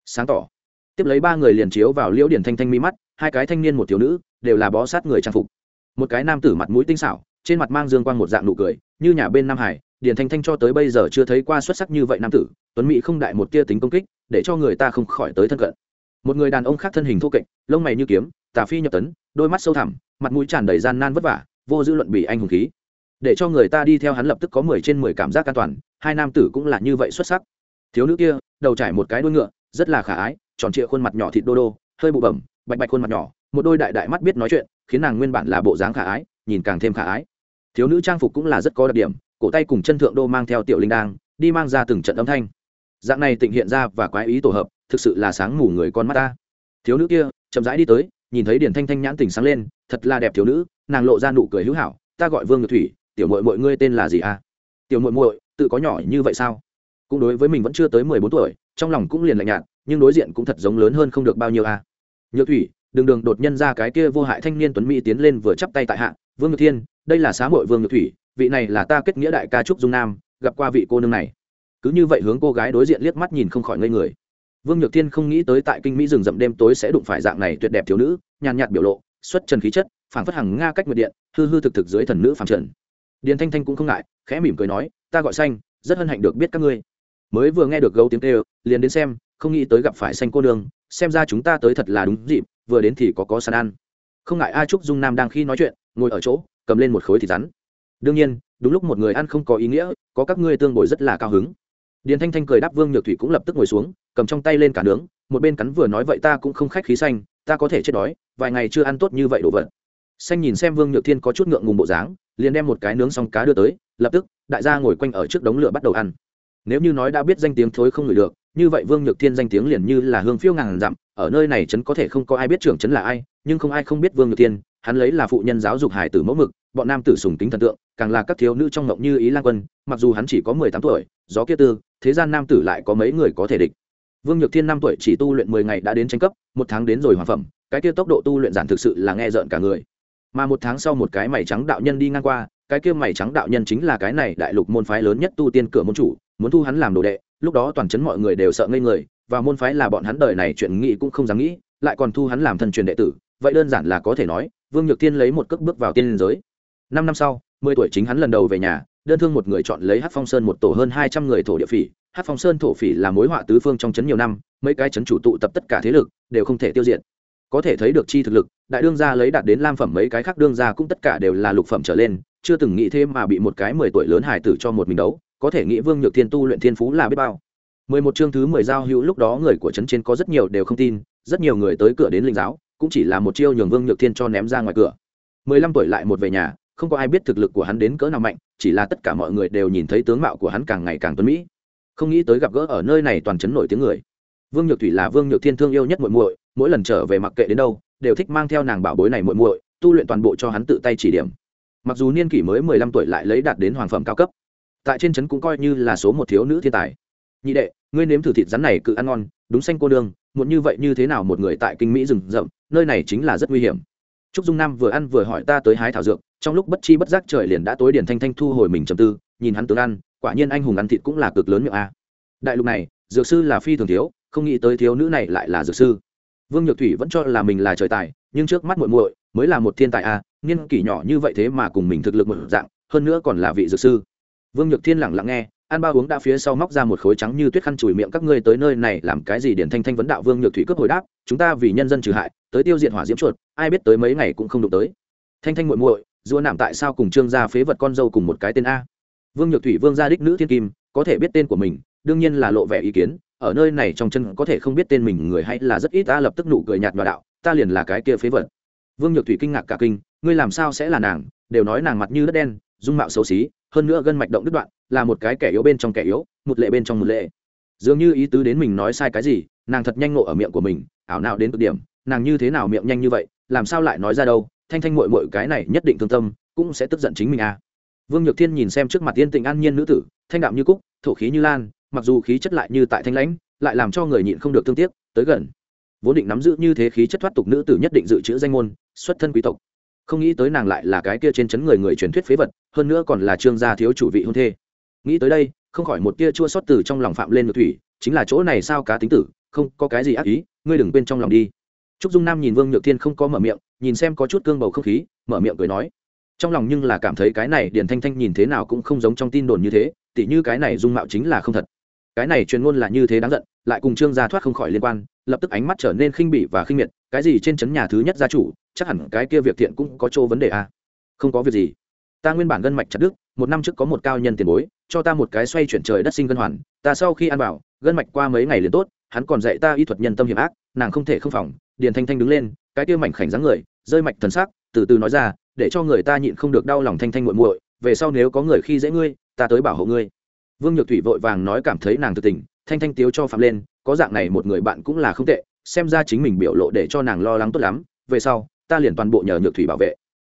Sáng tỏ. Tiếp lấy ba người liền chiếu vào liễu điển thanh thanh mi mắt, hai cái thanh niên một thiếu nữ, đều là bó sát người trang phục. Một cái nam tử mặt mũi tinh xảo, trên mặt mang dương quang một dạng nụ cười, như nhà bên nam hải điển thanh thanh cho tới bây giờ chưa thấy qua xuất sắc như vậy nam tử, tuấn mỹ không đại một tia tính công kích, để cho người ta không khỏi tới thân cận. Một người đàn ông khác thân hình thô kệch, lông mày như kiếm, tà phi nhập tấn, đôi mắt sâu thẳm, mặt mũi tràn đầy gian nan vất vả, vô dư luận bị anh hùng khí. Để cho người ta đi theo hắn lập tức có mười trên mười cảm giác an toàn, hai nam tử cũng là như vậy xuất sắc. Thiếu nữ kia, đầu trải một cái đuôi ngựa, rất là khả ái, tròn trịa khuôn mặt nhỏ thịt đô đô, hơi bụ bẩm, bạch bạch khuôn mặt nhỏ, một đôi đại đại mắt biết nói chuyện, khiến nàng nguyên bản là bộ dáng khả ái, nhìn càng thêm khả ái. Thiếu nữ trang phục cũng là rất có đặc điểm cổ tay cùng chân thượng đô mang theo tiểu linh đang, đi mang ra từng trận âm thanh. Dạng này tịnh hiện ra và quái ý tổ hợp, thực sự là sáng mù người con mắt ta. Thiếu nữ kia, chậm rãi đi tới, nhìn thấy điển thanh thanh nhãn tỉnh sáng lên, thật là đẹp thiếu nữ, nàng lộ ra nụ cười hữu hảo, ta gọi vương nhược thủy, tiểu mội mội ngươi tên là gì à? Tiểu mội mội tự có nhỏ như vậy sao? Cũng đối với mình vẫn chưa tới mười bốn tuổi, trong lòng cũng liền lạnh nhạt, nhưng đối diện cũng thật giống lớn hơn không được bao nhiêu à. Nhược thủy đường đường đột nhân ra cái kia vô hại thanh niên tuấn mỹ tiến lên vừa chắp tay tại hạ, vương nhược thiên, đây là xá mội vương nhược thủy vị này là ta kết nghĩa đại ca trúc dung nam, gặp qua vị cô nương này. Cứ như vậy hướng cô gái đối diện liếc mắt nhìn không khỏi ngây người. Vương nhược thiên không nghĩ tới tại kinh mỹ rừng rậm đêm tối sẽ đụng phải dạng này tuyệt đẹp thiếu nữ, nhàn nhạt biểu lộ, xuất trần khí chất, phảng phất hàng nga cách nguyệt điện, hư hư thực thực dưới thần nữ phảng trần. Điền thanh thanh cũng không ngại, khẽ mỉm cười nói, ta gọi xanh, rất hân hạnh được biết các ngươi. Mới vừa nghe được gấu tiếng kêu, liền đến xem, không nghĩ tới gặp phải xanh cô nương, xem ra chúng ta tới thật là đúng dịp, vừa đến thì có có sàn ăn. Không ngại a trúc dung nam đang khi nói chuyện, ngồi ở chỗ, cầm lên một khối thịt rắn đương nhiên, đúng lúc một người ăn không có ý nghĩa, có các ngươi tương bồi rất là cao hứng. Điền thanh thanh cười đáp vương nhược thủy cũng lập tức ngồi xuống, cầm trong tay lên cả nướng, một bên cắn vừa nói vậy ta cũng không khách khí xanh, ta có thể chết đói, vài ngày chưa ăn tốt như vậy đồ vật. Xanh nhìn xem vương nhược thiên có chút ngượng ngùng bộ dáng, liền đem một cái nướng xong cá đưa tới, lập tức, đại gia ngồi quanh ở trước đống lửa bắt đầu ăn. Nếu như nói đã biết danh tiếng thối không ngửi được, như vậy vương nhược thiên danh tiếng liền như là hương phiêu ngàn dặm, ở nơi này trấn có thể không có ai biết trưởng trấn là ai, nhưng không ai không biết vương nhược thiên hắn lấy là phụ nhân giáo dục hải tử mẫu mực, bọn nam tử sùng tính thần tượng, càng là các thiếu nữ trong ngộng như ý lan quân, mặc dù hắn chỉ có mười tám tuổi, gió kia tư, thế gian nam tử lại có mấy người có thể địch. Vương nhược thiên năm tuổi chỉ tu luyện mười ngày đã đến tranh cấp, một tháng đến rồi hoàng phẩm, cái kia tốc độ tu luyện giản thực sự là nghe rợn cả người. Mà một tháng sau một cái mày trắng đạo nhân đi ngang qua, cái kia mày trắng đạo nhân chính là cái này đại lục môn phái lớn nhất tu tiên cửa môn chủ, muốn thu hắn làm đồ đệ, lúc đó toàn chấn mọi người đều sợ ngây người, và môn phái là bọn hắn đời này chuyện nghĩ cũng không dám nghĩ, lại còn thu hắn làm thân truyền đệ tử, vậy đơn giản là có thể nói vương nhược thiên lấy một cước bước vào tiên liên giới. Năm năm sau, mười tuổi chính hắn lần đầu về nhà, đơn thương một người chọn lấy hát phong sơn một tổ hơn hai trăm người thổ địa phỉ. Hát phong sơn thổ phỉ là mối họa tứ phương trong chấn nhiều năm, mấy cái chấn chủ tụ tập tất cả thế lực, đều không thể tiêu diệt. Có thể thấy được chi thực lực, đại đương gia lấy đạt đến lam phẩm mấy cái khác đương gia cũng tất cả đều là lục phẩm trở lên, chưa từng nghĩ thêm mà bị một cái mười tuổi lớn hải tử cho một mình đấu, có thể nghĩ vương nhược thiên tu luyện thiên phú là biết bao. Mười một chương thứ mười giao hữu lúc đó người của trấn trên có rất nhiều đều không tin, rất nhiều người tới cửa đến linh giáo cũng chỉ là một chiêu nhường vương nhược thiên cho ném ra ngoài cửa. Mười lăm tuổi lại một về nhà, không có ai biết thực lực của hắn đến cỡ nào mạnh, chỉ là tất cả mọi người đều nhìn thấy tướng mạo của hắn càng ngày càng tuấn mỹ. Không nghĩ tới gặp gỡ ở nơi này toàn chấn nổi tiếng người. Vương nhược thủy là vương nhược thiên thương yêu nhất muội muội, mỗi lần trở về mặc kệ đến đâu, đều thích mang theo nàng bảo bối này muội muội, tu luyện toàn bộ cho hắn tự tay chỉ điểm. Mặc dù niên kỷ mới mười lăm tuổi lại lấy đạt đến hoàng phẩm cao cấp, tại trên trấn cũng coi như là số một thiếu nữ thiên tài. Nhị đệ, ngươi nếm thử thịt rắn này, cự ăn ngon, đúng xanh cô đương muốn như vậy như thế nào một người tại kinh mỹ rừng rậm nơi này chính là rất nguy hiểm. Trúc dung nam vừa ăn vừa hỏi ta tới hái thảo dược, trong lúc bất chi bất giác trời liền đã tối điển thanh thanh thu hồi mình trầm tư, nhìn hắn tướng ăn, quả nhiên anh hùng ăn thịt cũng là cực lớn miệng a. Đại lục này, dược sư là phi thường thiếu, không nghĩ tới thiếu nữ này lại là dược sư. Vương nhược thủy vẫn cho là mình là trời tài, nhưng trước mắt muội muội mới là một thiên tài a niên kỷ nhỏ như vậy thế mà cùng mình thực lực một dạng, hơn nữa còn là vị dược sư. Vương nhược thiên lẳng lặng nghe ăn ba uống đã phía sau móc ra một khối trắng như tuyết khăn chùi miệng các ngươi tới nơi này làm cái gì điển thanh thanh vấn đạo vương nhược thủy cướp hồi đáp, chúng ta vì nhân dân trừ hại, tới tiêu diệt hỏa diễm chuột, ai biết tới mấy ngày cũng không đụng tới. Thanh thanh muội muội dua nạm tại sao cùng trương gia phế vật con dâu cùng một cái tên a? Vương nhược thủy vương gia đích nữ thiên kim, có thể biết tên của mình, đương nhiên là lộ vẻ ý kiến, ở nơi này trong chân có thể không biết tên mình người hay là rất ít ta lập tức nụ cười nhạt nhòa đạo, ta liền là cái kia phế vật. Vương nhược thủy kinh ngạc cả kinh, ngươi làm sao sẽ là nàng, đều nói nàng mặt như đất đen, dung mạo xấu xí, hơn nữa gân mạch động đứt đoạn là một cái kẻ yếu bên trong kẻ yếu, một lệ bên trong một lệ. Dường như ý tứ đến mình nói sai cái gì, nàng thật nhanh nộ ở miệng của mình, ảo nào đến cực điểm, nàng như thế nào miệng nhanh như vậy, làm sao lại nói ra đâu, thanh thanh mội mội cái này nhất định thương tâm, cũng sẽ tức giận chính mình à. Vương nhược thiên nhìn xem trước mặt yên tĩnh an nhiên nữ tử, thanh đạm như cúc, thổ khí như lan, mặc dù khí chất lại như tại thanh lãnh, lại làm cho người nhịn không được thương tiếc, tới gần. Vốn định nắm giữ như thế khí chất thoát tục nữ tử nhất định dự trữ danh môn, xuất thân quý tộc. Không nghĩ tới nàng lại là cái kia trên chấn người người truyền thuyết phế vật, hơn nữa còn là trương gia thiếu chủ vị hôn thê nghĩ tới đây, không khỏi một tia chua xót từ trong lòng phạm lên ngược thủy, chính là chỗ này sao cá tính tử, không có cái gì ác ý, ngươi đừng quên trong lòng đi. Trúc dung nam nhìn vương nhược thiên không có mở miệng, nhìn xem có chút cương bầu không khí, mở miệng cười nói, trong lòng nhưng là cảm thấy cái này điền thanh thanh nhìn thế nào cũng không giống trong tin đồn như thế, tỉ như cái này dung mạo chính là không thật. Cái này truyền ngôn là như thế đáng giận, lại cùng trương gia thoát không khỏi liên quan, lập tức ánh mắt trở nên khinh bỉ và khinh miệt, cái gì trên chấn nhà thứ nhất gia chủ, chắc hẳn cái kia việc thiện cũng có chỗ vấn đề à. không có việc gì. Ta nguyên bản gân mạch chặt đứt, một năm trước có một cao nhân tiền bối cho ta một cái xoay chuyển trời đất sinh gân hoàn, ta sau khi ăn vào, gân mạch qua mấy ngày liền tốt, hắn còn dạy ta y thuật nhân tâm hiểm ác, nàng không thể không phòng, điền thanh thanh đứng lên, cái kia mảnh khảnh dáng người, rơi mạch thần sắc, từ từ nói ra, để cho người ta nhịn không được đau lòng thanh thanh muội muội, về sau nếu có người khi dễ ngươi, ta tới bảo hộ ngươi. Vương nhược thủy vội vàng nói cảm thấy nàng thực tình, thanh thanh tiếu cho phạm lên, có dạng này một người bạn cũng là không tệ, xem ra chính mình biểu lộ để cho nàng lo lắng tốt lắm, về sau, ta liền toàn bộ nhờ nhược thủy bảo vệ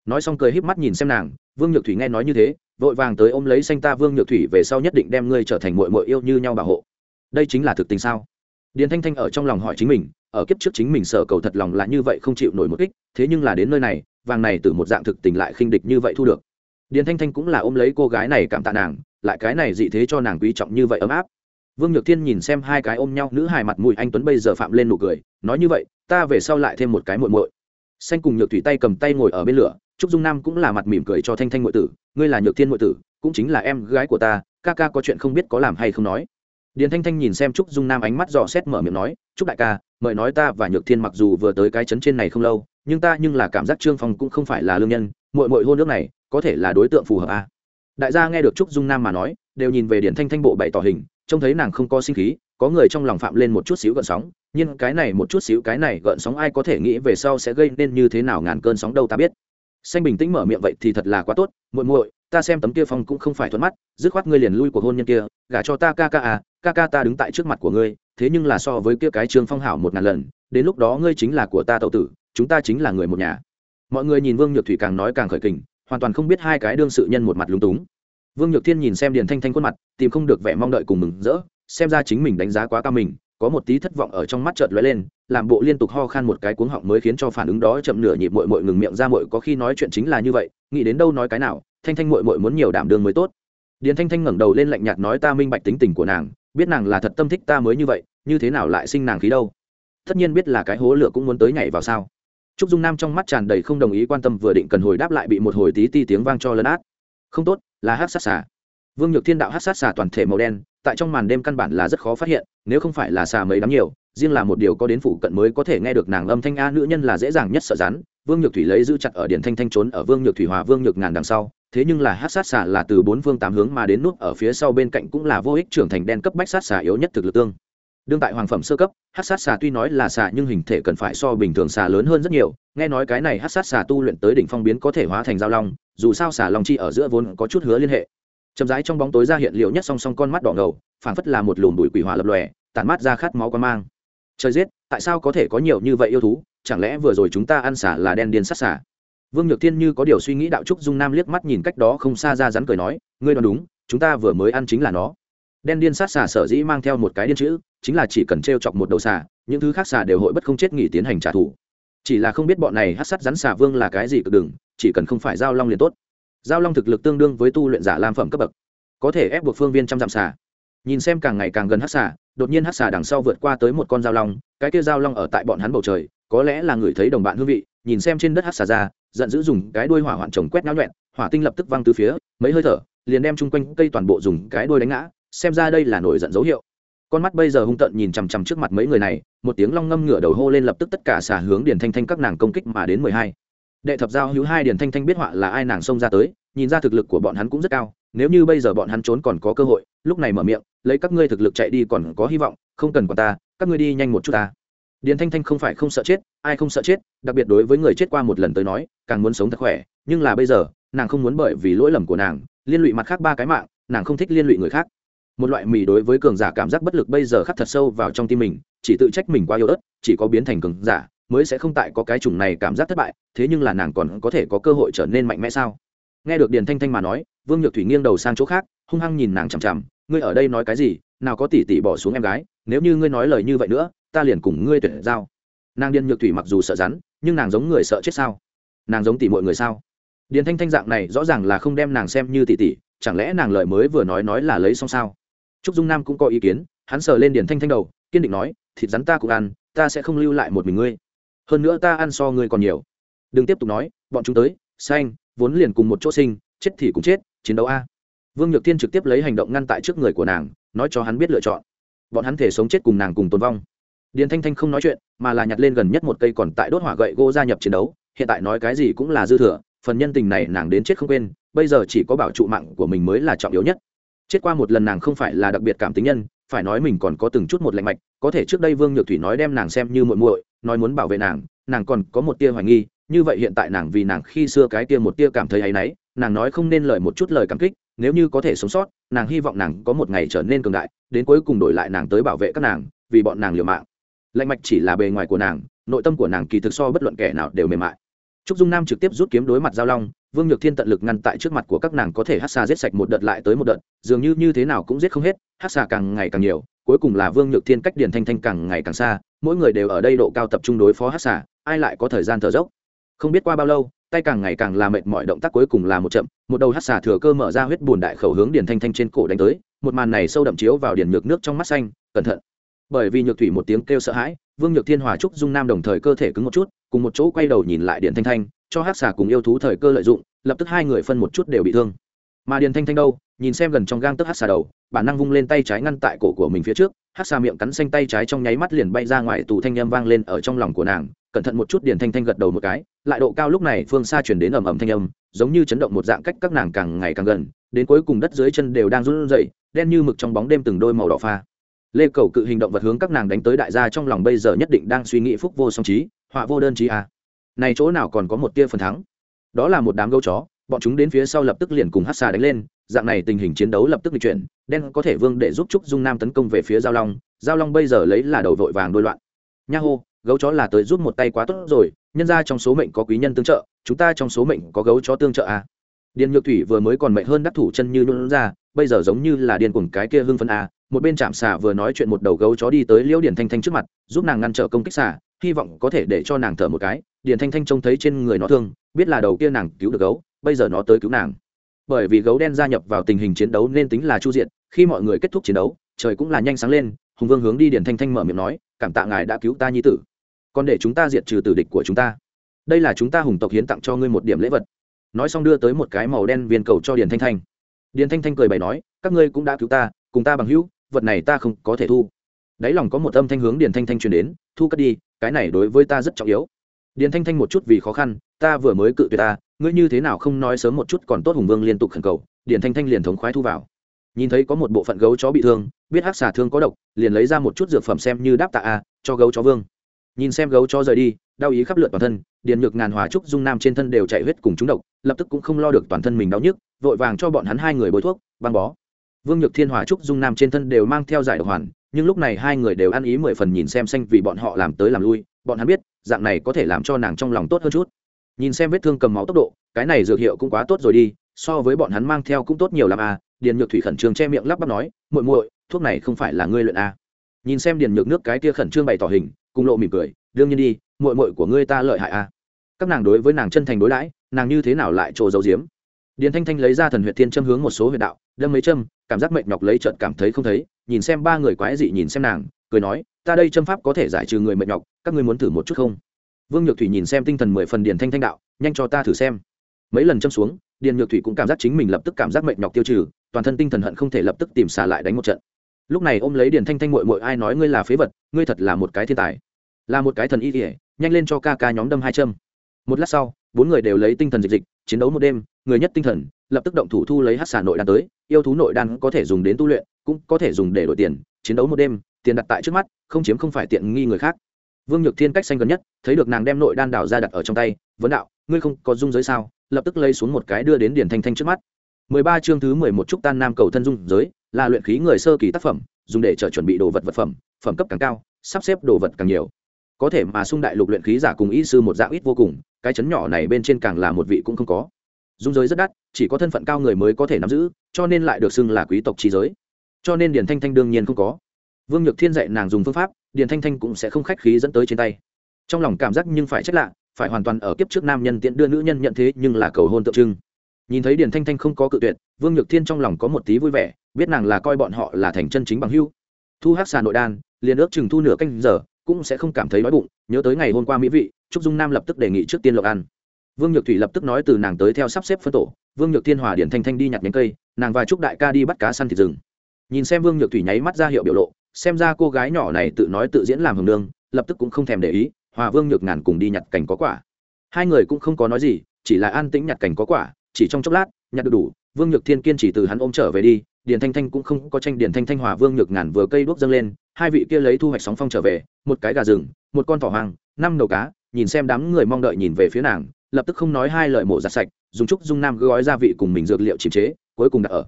nói xong cười híp mắt nhìn xem nàng, vương nhược thủy nghe nói như thế, vội vàng tới ôm lấy xanh ta vương nhược thủy về sau nhất định đem ngươi trở thành mội mội yêu như nhau bảo hộ. Đây chính là thực tình sao? Điền thanh thanh ở trong lòng hỏi chính mình, ở kiếp trước chính mình sở cầu thật lòng là như vậy không chịu nổi một kích, thế nhưng là đến nơi này, vàng này từ một dạng thực tình lại khinh địch như vậy thu được. Điền thanh thanh cũng là ôm lấy cô gái này cảm tạ nàng, lại cái này dị thế cho nàng quý trọng như vậy ấm áp. Vương nhược thiên nhìn xem hai cái ôm nhau nữ hài mặt mũi anh tuấn bây giờ phạm lên nụ cười, nói như vậy, ta về sau lại thêm một cái muội muội. Xanh cùng nhược thủy tay cầm tay ngồi ở bên lửa trúc dung nam cũng là mặt mỉm cười cho thanh thanh muội tử, ngươi là nhược thiên muội tử, cũng chính là em gái của ta, ca ca có chuyện không biết có làm hay không nói điền thanh thanh nhìn xem trúc dung nam ánh mắt dò xét mở miệng nói, trúc đại ca, mời nói ta và nhược thiên mặc dù vừa tới cái trấn trên này không lâu, nhưng ta nhưng là cảm giác trương phong cũng không phải là lương nhân, muội muội hôn nước này, có thể là đối tượng phù hợp à. đại gia nghe được trúc dung nam mà nói, đều nhìn về điền thanh thanh bộ bày tỏ hình, trông thấy nàng không có sinh khí, có người trong lòng phạm lên một chút xíu gợn sóng, nhưng cái này một chút xíu, cái này gợn sóng ai có thể nghĩ về sau sẽ gây nên như thế nào ngàn cơn sóng đâu ta biết xanh bình tĩnh mở miệng vậy thì thật là quá tốt, muội muội, ta xem tấm kia phong cũng không phải thuận mắt, dứt khoát ngươi liền lui của hôn nhân kia, gả cho ta ca ca à ca ca ta đứng tại trước mặt của ngươi, thế nhưng là so với kia cái trương phong hảo một ngàn lần, đến lúc đó ngươi chính là của ta tậu tử, chúng ta chính là người một nhà. Mọi người nhìn vương nhược thủy càng nói càng khởi kình, hoàn toàn không biết hai cái đương sự nhân một mặt lúng túng. Vương nhược thiên nhìn xem điền thanh thanh khuôn mặt, tìm không được vẻ mong đợi cùng mừng rỡ, xem ra chính mình đánh giá quá cao mình có một tí thất vọng ở trong mắt chợt lóe lên, làm bộ liên tục ho khan một cái cuống họng mới khiến cho phản ứng đó chậm nửa nhịp mội mội ngừng miệng ra mội có khi nói chuyện chính là như vậy, nghĩ đến đâu nói cái nào, thanh thanh mội mội muốn nhiều đảm đương mới tốt. Điền thanh thanh ngẩng đầu lên lạnh nhạt nói ta minh bạch tính tình của nàng, biết nàng là thật tâm thích ta mới như vậy, như thế nào lại sinh nàng khí đâu? Tất nhiên biết là cái hố lửa cũng muốn tới nhảy vào sao. Trúc dung nam trong mắt tràn đầy không đồng ý quan tâm vừa định cần hồi đáp lại bị một hồi tí ti tiếng vang cho lấn át. Không tốt, là hát sát xà vương nhược thiên đạo hát sát xà toàn thể màu đen, tại trong màn đêm căn bản là rất khó phát hiện, nếu không phải là xà mấy đám nhiều, riêng là một điều có đến phụ cận mới có thể nghe được nàng âm thanh a nữ nhân là dễ dàng nhất sợ rắn. Vương nhược thủy lấy giữ chặt ở điện thanh thanh trốn ở vương nhược thủy hòa vương nhược ngàn đằng sau, thế nhưng là hát sát xà là từ bốn phương tám hướng mà đến nút ở phía sau bên cạnh cũng là vô ích trưởng thành đen cấp bách sát xà yếu nhất thực lực tương. Đương tại hoàng phẩm sơ cấp, hát sát xà tuy nói là xà nhưng hình thể cần phải so bình thường xà lớn hơn rất nhiều, nghe nói cái này hát sát xà tu luyện tới đỉnh phong biến có thể hóa thành giao long, dù sao xà long chi ở giữa vốn có chút hứa liên hệ chậm rãi trong bóng tối ra hiện liệu nhất song song con mắt đỏ ngầu, phảng phất là một lùm bụi quỷ hỏa lập lòe tàn mắt ra khát máu quan mang. Trời giết, tại sao có thể có nhiều như vậy yêu thú? Chẳng lẽ vừa rồi chúng ta ăn xả là đen điên sát xả? Vương nhược thiên như có điều suy nghĩ đạo trúc dung nam liếc mắt nhìn cách đó không xa ra rắn cười nói, ngươi đoán đúng, chúng ta vừa mới ăn chính là nó. Đen điên sát xả sở dĩ mang theo một cái điên chữ, chính là chỉ cần t r e o chọc một đầu xả, những thứ khác xả đều hội bất không chết nghỉ tiến hành trả thù. Chỉ là không biết bọn này hát sắt rắn xả vương là cái gì cực đừng, chỉ cần không phải giao long liền tốt giao long thực lực tương đương với tu luyện giả lam phẩm cấp bậc có thể ép buộc phương viên trăm dặm Xà. nhìn xem càng ngày càng gần hát Xà, đột nhiên hát Xà đằng sau vượt qua tới một con giao long cái kia giao long ở tại bọn hắn bầu trời có lẽ là người thấy đồng bạn hương vị nhìn xem trên đất hát Xà ra giận dữ dùng cái đuôi hỏa hoạn chồng quét náo nhuẹn hỏa tinh lập tức văng từ phía mấy hơi thở liền đem chung quanh cây toàn bộ dùng cái đuôi đánh ngã xem ra đây là nổi giận dấu hiệu con mắt bây giờ hung tợn nhìn chằm chằm trước mặt mấy người này một tiếng long ngâm ngửa đầu hô lên lập tức tất cả xả hướng điền thanh thanh các nàng công kích mà đến mười hai đệ thập giao hữu hai điền thanh thanh biết họa là ai nàng xông ra tới, nhìn ra thực lực của bọn hắn cũng rất cao, nếu như bây giờ bọn hắn trốn còn có cơ hội, lúc này mở miệng, lấy các ngươi thực lực chạy đi còn có hy vọng, không cần quản ta, các ngươi đi nhanh một chút ta. Điền thanh thanh không phải không sợ chết, ai không sợ chết, đặc biệt đối với người chết qua một lần tới nói, càng muốn sống thật khỏe, nhưng là bây giờ, nàng không muốn bởi vì lỗi lầm của nàng, liên lụy mặt khác ba cái mạng, nàng không thích liên lụy người khác. Một loại mì đối với cường giả cảm giác bất lực bây giờ khắc thật sâu vào trong tim mình, chỉ tự trách mình quá yếu ớt, chỉ có biến thành cường giả mới sẽ không tại có cái chủng này cảm giác thất bại, thế nhưng là nàng còn có thể có cơ hội trở nên mạnh mẽ sao? Nghe được điền thanh thanh mà nói, vương nhược thủy nghiêng đầu sang chỗ khác, hung hăng nhìn nàng chằm chằm, ngươi ở đây nói cái gì? Nào có tỷ tỷ bỏ xuống em gái, nếu như ngươi nói lời như vậy nữa, ta liền cùng ngươi tuyển giao. Nàng điền nhược thủy mặc dù sợ rắn, nhưng nàng giống người sợ chết sao? Nàng giống tỷ mọi người sao? Điền thanh thanh dạng này rõ ràng là không đem nàng xem như tỷ tỷ chẳng lẽ nàng lời mới vừa nói nói là lấy xong sao? Trúc dung nam cũng có ý kiến, hắn sờ lên điền thanh thanh đầu, kiên định nói, thịt rắn ta cũng ăn, ta sẽ không lưu lại một mình ngươi hơn nữa ta ăn so ngươi còn nhiều. Đừng tiếp tục nói, bọn chúng tới, xanh, vốn liền cùng một chỗ sinh, chết thì cũng chết, chiến đấu a. Vương nhược thiên trực tiếp lấy hành động ngăn tại trước người của nàng, nói cho hắn biết lựa chọn. Bọn hắn thể sống chết cùng nàng cùng tồn vong. Điền thanh thanh không nói chuyện, mà là nhặt lên gần nhất một cây còn tại đốt hỏa gậy gỗ gia nhập chiến đấu, hiện tại nói cái gì cũng là dư thừa, phần nhân tình này nàng đến chết không quên, bây giờ chỉ có bảo trụ mạng của mình mới là trọng yếu nhất. Chết qua một lần nàng không phải là đặc biệt cảm tính nhân, phải nói mình còn có từng chút một lạnh mạch, có thể trước đây vương nhược thủy nói đem nàng xem như muội muội nói muốn bảo vệ nàng nàng còn có một tia hoài nghi, như vậy hiện tại nàng vì nàng khi xưa cái tia một tia cảm thấy áy náy, nàng nói không nên lời một chút lời cảm kích, nếu như có thể sống sót, nàng hy vọng nàng có một ngày trở nên cường đại, đến cuối cùng đổi lại nàng tới bảo vệ các nàng, vì bọn nàng liều mạng. Lạnh mạch chỉ là bề ngoài của nàng, nội tâm của nàng kỳ thực so bất luận kẻ nào đều mềm mại. Trúc dung nam trực tiếp rút kiếm đối mặt giao long, vương nhược thiên tận lực ngăn tại trước mặt của các nàng có thể hát xà giết sạch một đợt lại tới một đợt, dường như như thế nào cũng giết không hết, hát xà càng ngày càng nhiều, cuối cùng là vương nhược thiên cách điền thanh thanh càng ngày càng xa mỗi người đều ở đây độ cao tập trung đối phó hát xà, ai lại có thời gian thở dốc? Không biết qua bao lâu, tay càng ngày càng là mệt mỏi, động tác cuối cùng là một chậm, một đầu hát xà thừa cơ mở ra huyết bùn đại khẩu hướng điền thanh thanh trên cổ đánh tới, một màn này sâu đậm chiếu vào điền nhược nước trong mắt xanh, cẩn thận. Bởi vì nhược thủy một tiếng kêu sợ hãi, vương nhược thiên hòa trúc dung nam đồng thời cơ thể cứng một chút, cùng một chỗ quay đầu nhìn lại điền thanh thanh, cho hát xà cùng yêu thú thời cơ lợi dụng, lập tức hai người phân một chút đều bị thương. Mà điền thanh thanh đâu? Nhìn xem gần trong gang tức hát xà đầu, bản năng vung lên tay trái ngăn tại cổ của mình phía trước, hát xà miệng cắn xanh tay trái trong nháy mắt liền bay ra ngoài tù thanh â m vang lên ở trong lòng của nàng, cẩn thận một chút điền thanh thanh gật đầu một cái, lại độ cao lúc này phương xa chuyển đến ầm ầm thanh âm, giống như chấn động một dạng cách các nàng càng ngày càng gần, đến cuối cùng đất dưới chân đều đang run rẩy, đen như mực trong bóng đêm từng đôi màu đỏ pha lê cầu cự hình động vật hướng các nàng đánh tới đại gia trong lòng bây giờ nhất định đang suy nghĩ phúc vô song trí, họa vô đơn trí à. này chỗ nào còn có một tia phần thắng đó là một đám gấu chó, bọn chúng đến phía sau lập tức liền cùng hát xà đánh lên dạng này tình hình chiến đấu lập tức bị chuyển, đen có thể vương để giúp trúc dung nam tấn công về phía giao long giao long bây giờ lấy là đầu vội vàng đôi loạn nha hô, gấu chó là tới giúp một tay quá tốt rồi, nhân ra trong số mệnh có quý nhân tương trợ, chúng ta trong số mệnh có gấu chó tương trợ à. điền nhược thủy vừa mới còn mệnh hơn đắc thủ chân như luôn ra, bây giờ giống như là điền cùng cái kia hưng phân à. một bên chạm xà vừa nói chuyện một đầu gấu chó đi tới liễu điền thanh thanh trước mặt, giúp nàng ngăn trở công kích xà, hy vọng có thể để cho nàng thở một cái điền thanh thanh trông thấy trên người nó thương, biết là đầu kia nàng cứu được gấu, bây giờ nó tới cứu nàng bởi vì gấu đen gia nhập vào tình hình chiến đấu nên tính là chu diện khi mọi người kết thúc chiến đấu, trời cũng là nhanh sáng lên, hùng vương hướng đi điền thanh thanh mở miệng nói, cảm tạ ngài đã cứu ta nhi tử. Còn để chúng ta diệt trừ tử địch của chúng ta. Đây là chúng ta hùng tộc hiến tặng cho ngươi một điểm lễ vật. Nói xong đưa tới một cái màu đen viên cầu cho điền thanh thanh. Điền thanh thanh cười bày nói, các ngươi cũng đã cứu ta, cùng ta bằng hữu, vật này ta không có thể thu. Đáy lòng có một âm thanh hướng điền thanh thanh truyền đến, thu cất đi, cái này đối với ta rất trọng yếu. Điền thanh thanh một chút vì khó khăn, ta vừa mới cự tuyệt ta ngươi như thế nào không nói sớm một chút còn tốt hùng vương liên tục khẩn cầu, điền thanh thanh liền thống khoái thu vào. Nhìn thấy có một bộ phận gấu chó bị thương, biết hắc xà thương có độc, liền lấy ra một chút dược phẩm xem như đáp tạ a, cho gấu chó vương. Nhìn xem gấu chó rời đi, đau ý khắp lượt toàn thân, điền nhược ngàn hòa trúc dung nam trên thân đều chạy huyết cùng chúng độc, lập tức cũng không lo được toàn thân mình đau nhức, vội vàng cho bọn hắn hai người bôi thuốc, băng bó. Vương nhược thiên hòa trúc dung nam trên thân đều mang theo giải độc hoàn, nhưng lúc này hai người đều ăn ý mười phần nhìn xem xanh vì bọn họ làm tới làm lui, bọn hắn biết, dạng này có thể làm cho nàng trong lòng tốt hơn chút nhìn xem vết thương cầm máu tốc độ, cái này dược hiệu cũng quá tốt rồi đi, so với bọn hắn mang theo cũng tốt nhiều l à điền nhược thủy khẩn trương che miệng lắp bắp nói, muội muội, thuốc này không phải là ngươi luyện à. nhìn xem điền nhược nước cái kia khẩn trương bày tỏ hình, cùng lộ mỉm cười, đương nhiên đi, muội muội của ngươi ta lợi hại à. các nàng đối với nàng chân thành đối đãi, nàng như thế nào lại trồ dầu diếm điền thanh thanh lấy ra thần huyệt thiên châm hướng một số huyệt đạo, đâm mấy châm, cảm giác mệt nhọc lấy trợt cảm thấy không thấy, nhìn xem ba người quái dị nhìn xem nàng, cười nói, ta đây châm pháp có thể giải trừ người mệt nhọc, các ngươi muốn thử một chút không vương nhược thủy nhìn xem tinh thần mười phần điền thanh thanh đạo, nhanh cho ta thử xem. Mấy lần châm xuống, điền nhược thủy cũng cảm giác chính mình lập tức cảm giác mệt nhọc tiêu trừ, toàn thân tinh thần hận không thể lập tức tìm xả lại đánh một trận. Lúc này ôm lấy điền thanh thanh mội mội ai nói ngươi là phế vật, ngươi thật là một cái thiên tài, là một cái thần y kỉa nhanh lên cho ca ca nhóm đâm hai châm. Một lát sau, bốn người đều lấy tinh thần dịch dịch, chiến đấu một đêm, người nhất tinh thần, lập tức động thủ thu lấy hát xả nội đan tới, yêu thú nội đan có thể dùng đến tu luyện, cũng có thể dùng để đổi tiền, chiến đấu một đêm, tiền đặt tại trước mắt, không chiếm không phải tiện nghi người khác vương nhược thiên cách xanh gần nhất, thấy được nàng đem nội đan đảo ra đặt ở trong tay, vấn đạo, ngươi không có dung giới sao? Lập tức lấy xuống một cái đưa đến điển thanh thanh trước mắt. Mười ba chương thứ mười một trúc tan nam cầu thân dung giới, là luyện khí người sơ kỳ tác phẩm, dùng để trở chuẩn bị đồ vật vật phẩm phẩm cấp càng cao, sắp xếp đồ vật càng nhiều. Có thể mà xung đại lục luyện khí giả cùng y sư một dạng ít vô cùng, cái chấn nhỏ này bên trên càng là một vị cũng không có. Dung giới rất đắt, chỉ có thân phận cao người mới có thể nắm giữ, cho nên lại được xưng là quý tộc trí giới. Cho nên điển thanh thanh đương nhiên không có vương nhược thiên dạy nàng dùng phương pháp, điền thanh thanh cũng sẽ không khách khí dẫn tới trên tay. Trong lòng cảm giác nhưng phải trách lạ, phải hoàn toàn ở kiếp trước nam nhân tiện đưa nữ nhân nhận thế nhưng là cầu hôn tượng trưng. Nhìn thấy điền thanh thanh không có cự tuyệt, vương nhược thiên trong lòng có một tí vui vẻ, biết nàng là coi bọn họ là thành chân chính bằng hưu thu hát xà nội đan, liền ước chừng thu nửa canh giờ, cũng sẽ không cảm thấy đói bụng, nhớ tới ngày hôm qua mỹ vị, trúc dung nam lập tức đề nghị trước tiên lộc ăn. Vương nhược thủy lập tức nói từ nàng tới theo sắp xếp phân tổ, vương nhược thiên hòa điển thanh thanh đi nhặt nhánh cây, nàng và trúc đại ca đi bắt cá săn thịt rừng. Nhìn xem vương nhược thủy nháy mắt ra hiệu biểu lộ xem ra cô gái nhỏ này tự nói tự diễn làm hưởng nương lập tức cũng không thèm để ý, hòa vương nhược ngàn cùng đi nhặt cành có quả. Hai người cũng không có nói gì, chỉ là an tĩnh nhặt cành có quả, chỉ trong chốc lát, nhặt được đủ, vương nhược thiên kiên chỉ từ hắn ôm trở về đi, điền thanh thanh cũng không có tranh điền thanh thanh hòa vương nhược ngàn vừa cây đuốc dâng lên, hai vị kia lấy thu hoạch sóng phong trở về, một cái gà rừng, một con thỏ hoang, năm đầu cá, nhìn xem đám người mong đợi nhìn về phía nàng, lập tức không nói hai lời mổ giặt sạch, dùng trúc dung nam gói gia vị cùng mình dược liệu chìm chế, cuối cùng đặt ở.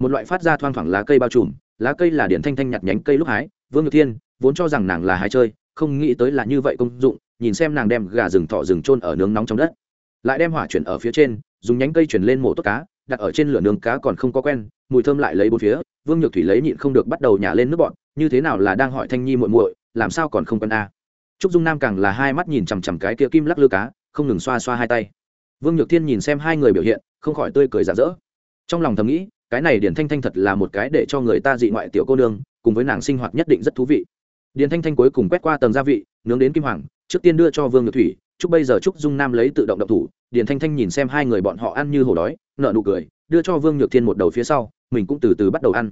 Một loại phát ra thoang thoảng lá cây bao trùm lá cây là điển thanh thanh nhặt nhánh cây lúc hái, vương ngự thiên vốn cho rằng nàng là hái chơi, không nghĩ tới là như vậy công dụng, nhìn xem nàng đem gà rừng thọ rừng trôn ở nướng nóng trong đất. Lại đem hỏa chuyển ở phía trên, dùng nhánh cây chuyển lên mổ tốt cá, đặt ở trên lửa nướng cá còn không có quen, mùi thơm lại lấy bốn phía, vương nhược thủy lấy nhịn không được bắt đầu nhả lên nước bọn như thế nào là đang hỏi thanh nhi muội muội, làm sao còn không quen a trúc dung nam càng là hai mắt nhìn chằm chằm cái kia kim lắc lư cá, không ngừng xoa xoa hai tay. Vương nhược thiên nhìn xem hai người biểu hiện, không khỏi tươi cười rạ rỡ. Trong lòng thầm nghĩ cái này điển thanh thanh thật là một cái để cho người ta dị ngoại tiểu cô nương, cùng với nàng sinh hoạt nhất định rất thú vị. Điển thanh thanh cuối cùng quét qua tầng gia vị, nướng đến kim hoàng, trước tiên đưa cho vương nhược thủy, chúc bây giờ chúc dung nam lấy tự động động thủ. Điển thanh thanh nhìn xem hai người bọn họ ăn như hổ đói nợ nụ cười, đưa cho vương nhược thiên một đầu phía sau, mình cũng từ từ bắt đầu ăn.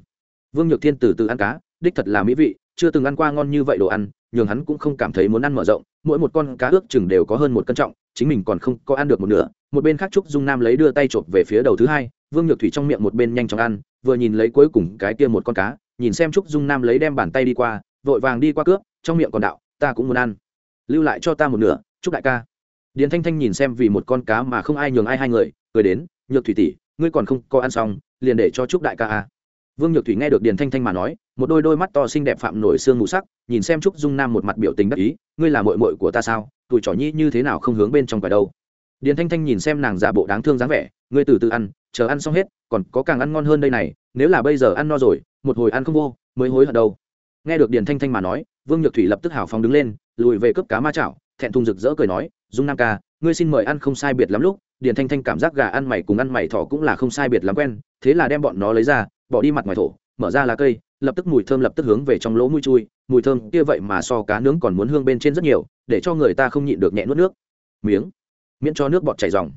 Vương nhược thiên từ từ ăn cá, đích thật là mỹ vị, chưa từng ăn qua ngon như vậy đồ ăn, nhường hắn cũng không cảm thấy muốn ăn mở rộng, mỗi một con cá ước chừng đều có hơn một cân trọng, chính mình còn không có ăn được một nửa. Một bên khác trúc dung nam lấy đưa tay chộp về phía đầu thứ hai vương nhược thủy trong miệng một bên nhanh chóng ăn, vừa nhìn lấy cuối cùng cái kia một con cá, nhìn xem trúc dung nam lấy đem bàn tay đi qua, vội vàng đi qua cướp, trong miệng còn đạo, ta cũng muốn ăn. Lưu lại cho ta một nửa chúc đại ca. Điền thanh thanh nhìn xem vì một con cá mà không ai nhường ai hai người, cười đến, nhược thủy tỷ, ngươi còn không có ăn xong, liền để cho chúc đại ca à? vương nhược thủy nghe được điền thanh thanh mà nói, một đôi đôi mắt to xinh đẹp phạm nổi xương ngủ sắc, nhìn xem trúc dung nam một mặt biểu tình đắc ý, ngươi là mội mội của ta sao? Tuổi trỏ nhi như thế nào không hướng bên trong cả đâu? Điền thanh thanh nhìn xem nàng giả bộ đáng thương dáng vẻ, ngươi từ từ ăn, chờ ăn xong hết, còn có càng ăn ngon hơn đây này, nếu là bây giờ ăn no rồi, một hồi ăn không vô, mới hối hận đâu. Nghe được điền thanh thanh mà nói, vương nhược thủy lập tức hào phóng đứng lên, lùi về cướp cá ma chảo, thẹn thùng rực rỡ cười nói, dung nam ca, ngươi xin mời ăn không sai biệt lắm lúc. Điền thanh thanh cảm giác gà ăn mày cùng ăn mày thỏ cũng là không sai biệt lắm quen, thế là đem bọn nó lấy ra, bỏ đi mặt ngoài thổ, mở ra lá cây, lập tức mùi thơm lập tức hướng về trong lỗ mũi chui, mùi thơm kia vậy mà so cá nướng còn muốn hương bên trên rất nhiều, để cho người ta không nhịn được nhẹ nuốt nước. Miếng miễn cho nước bọt chảy dòng.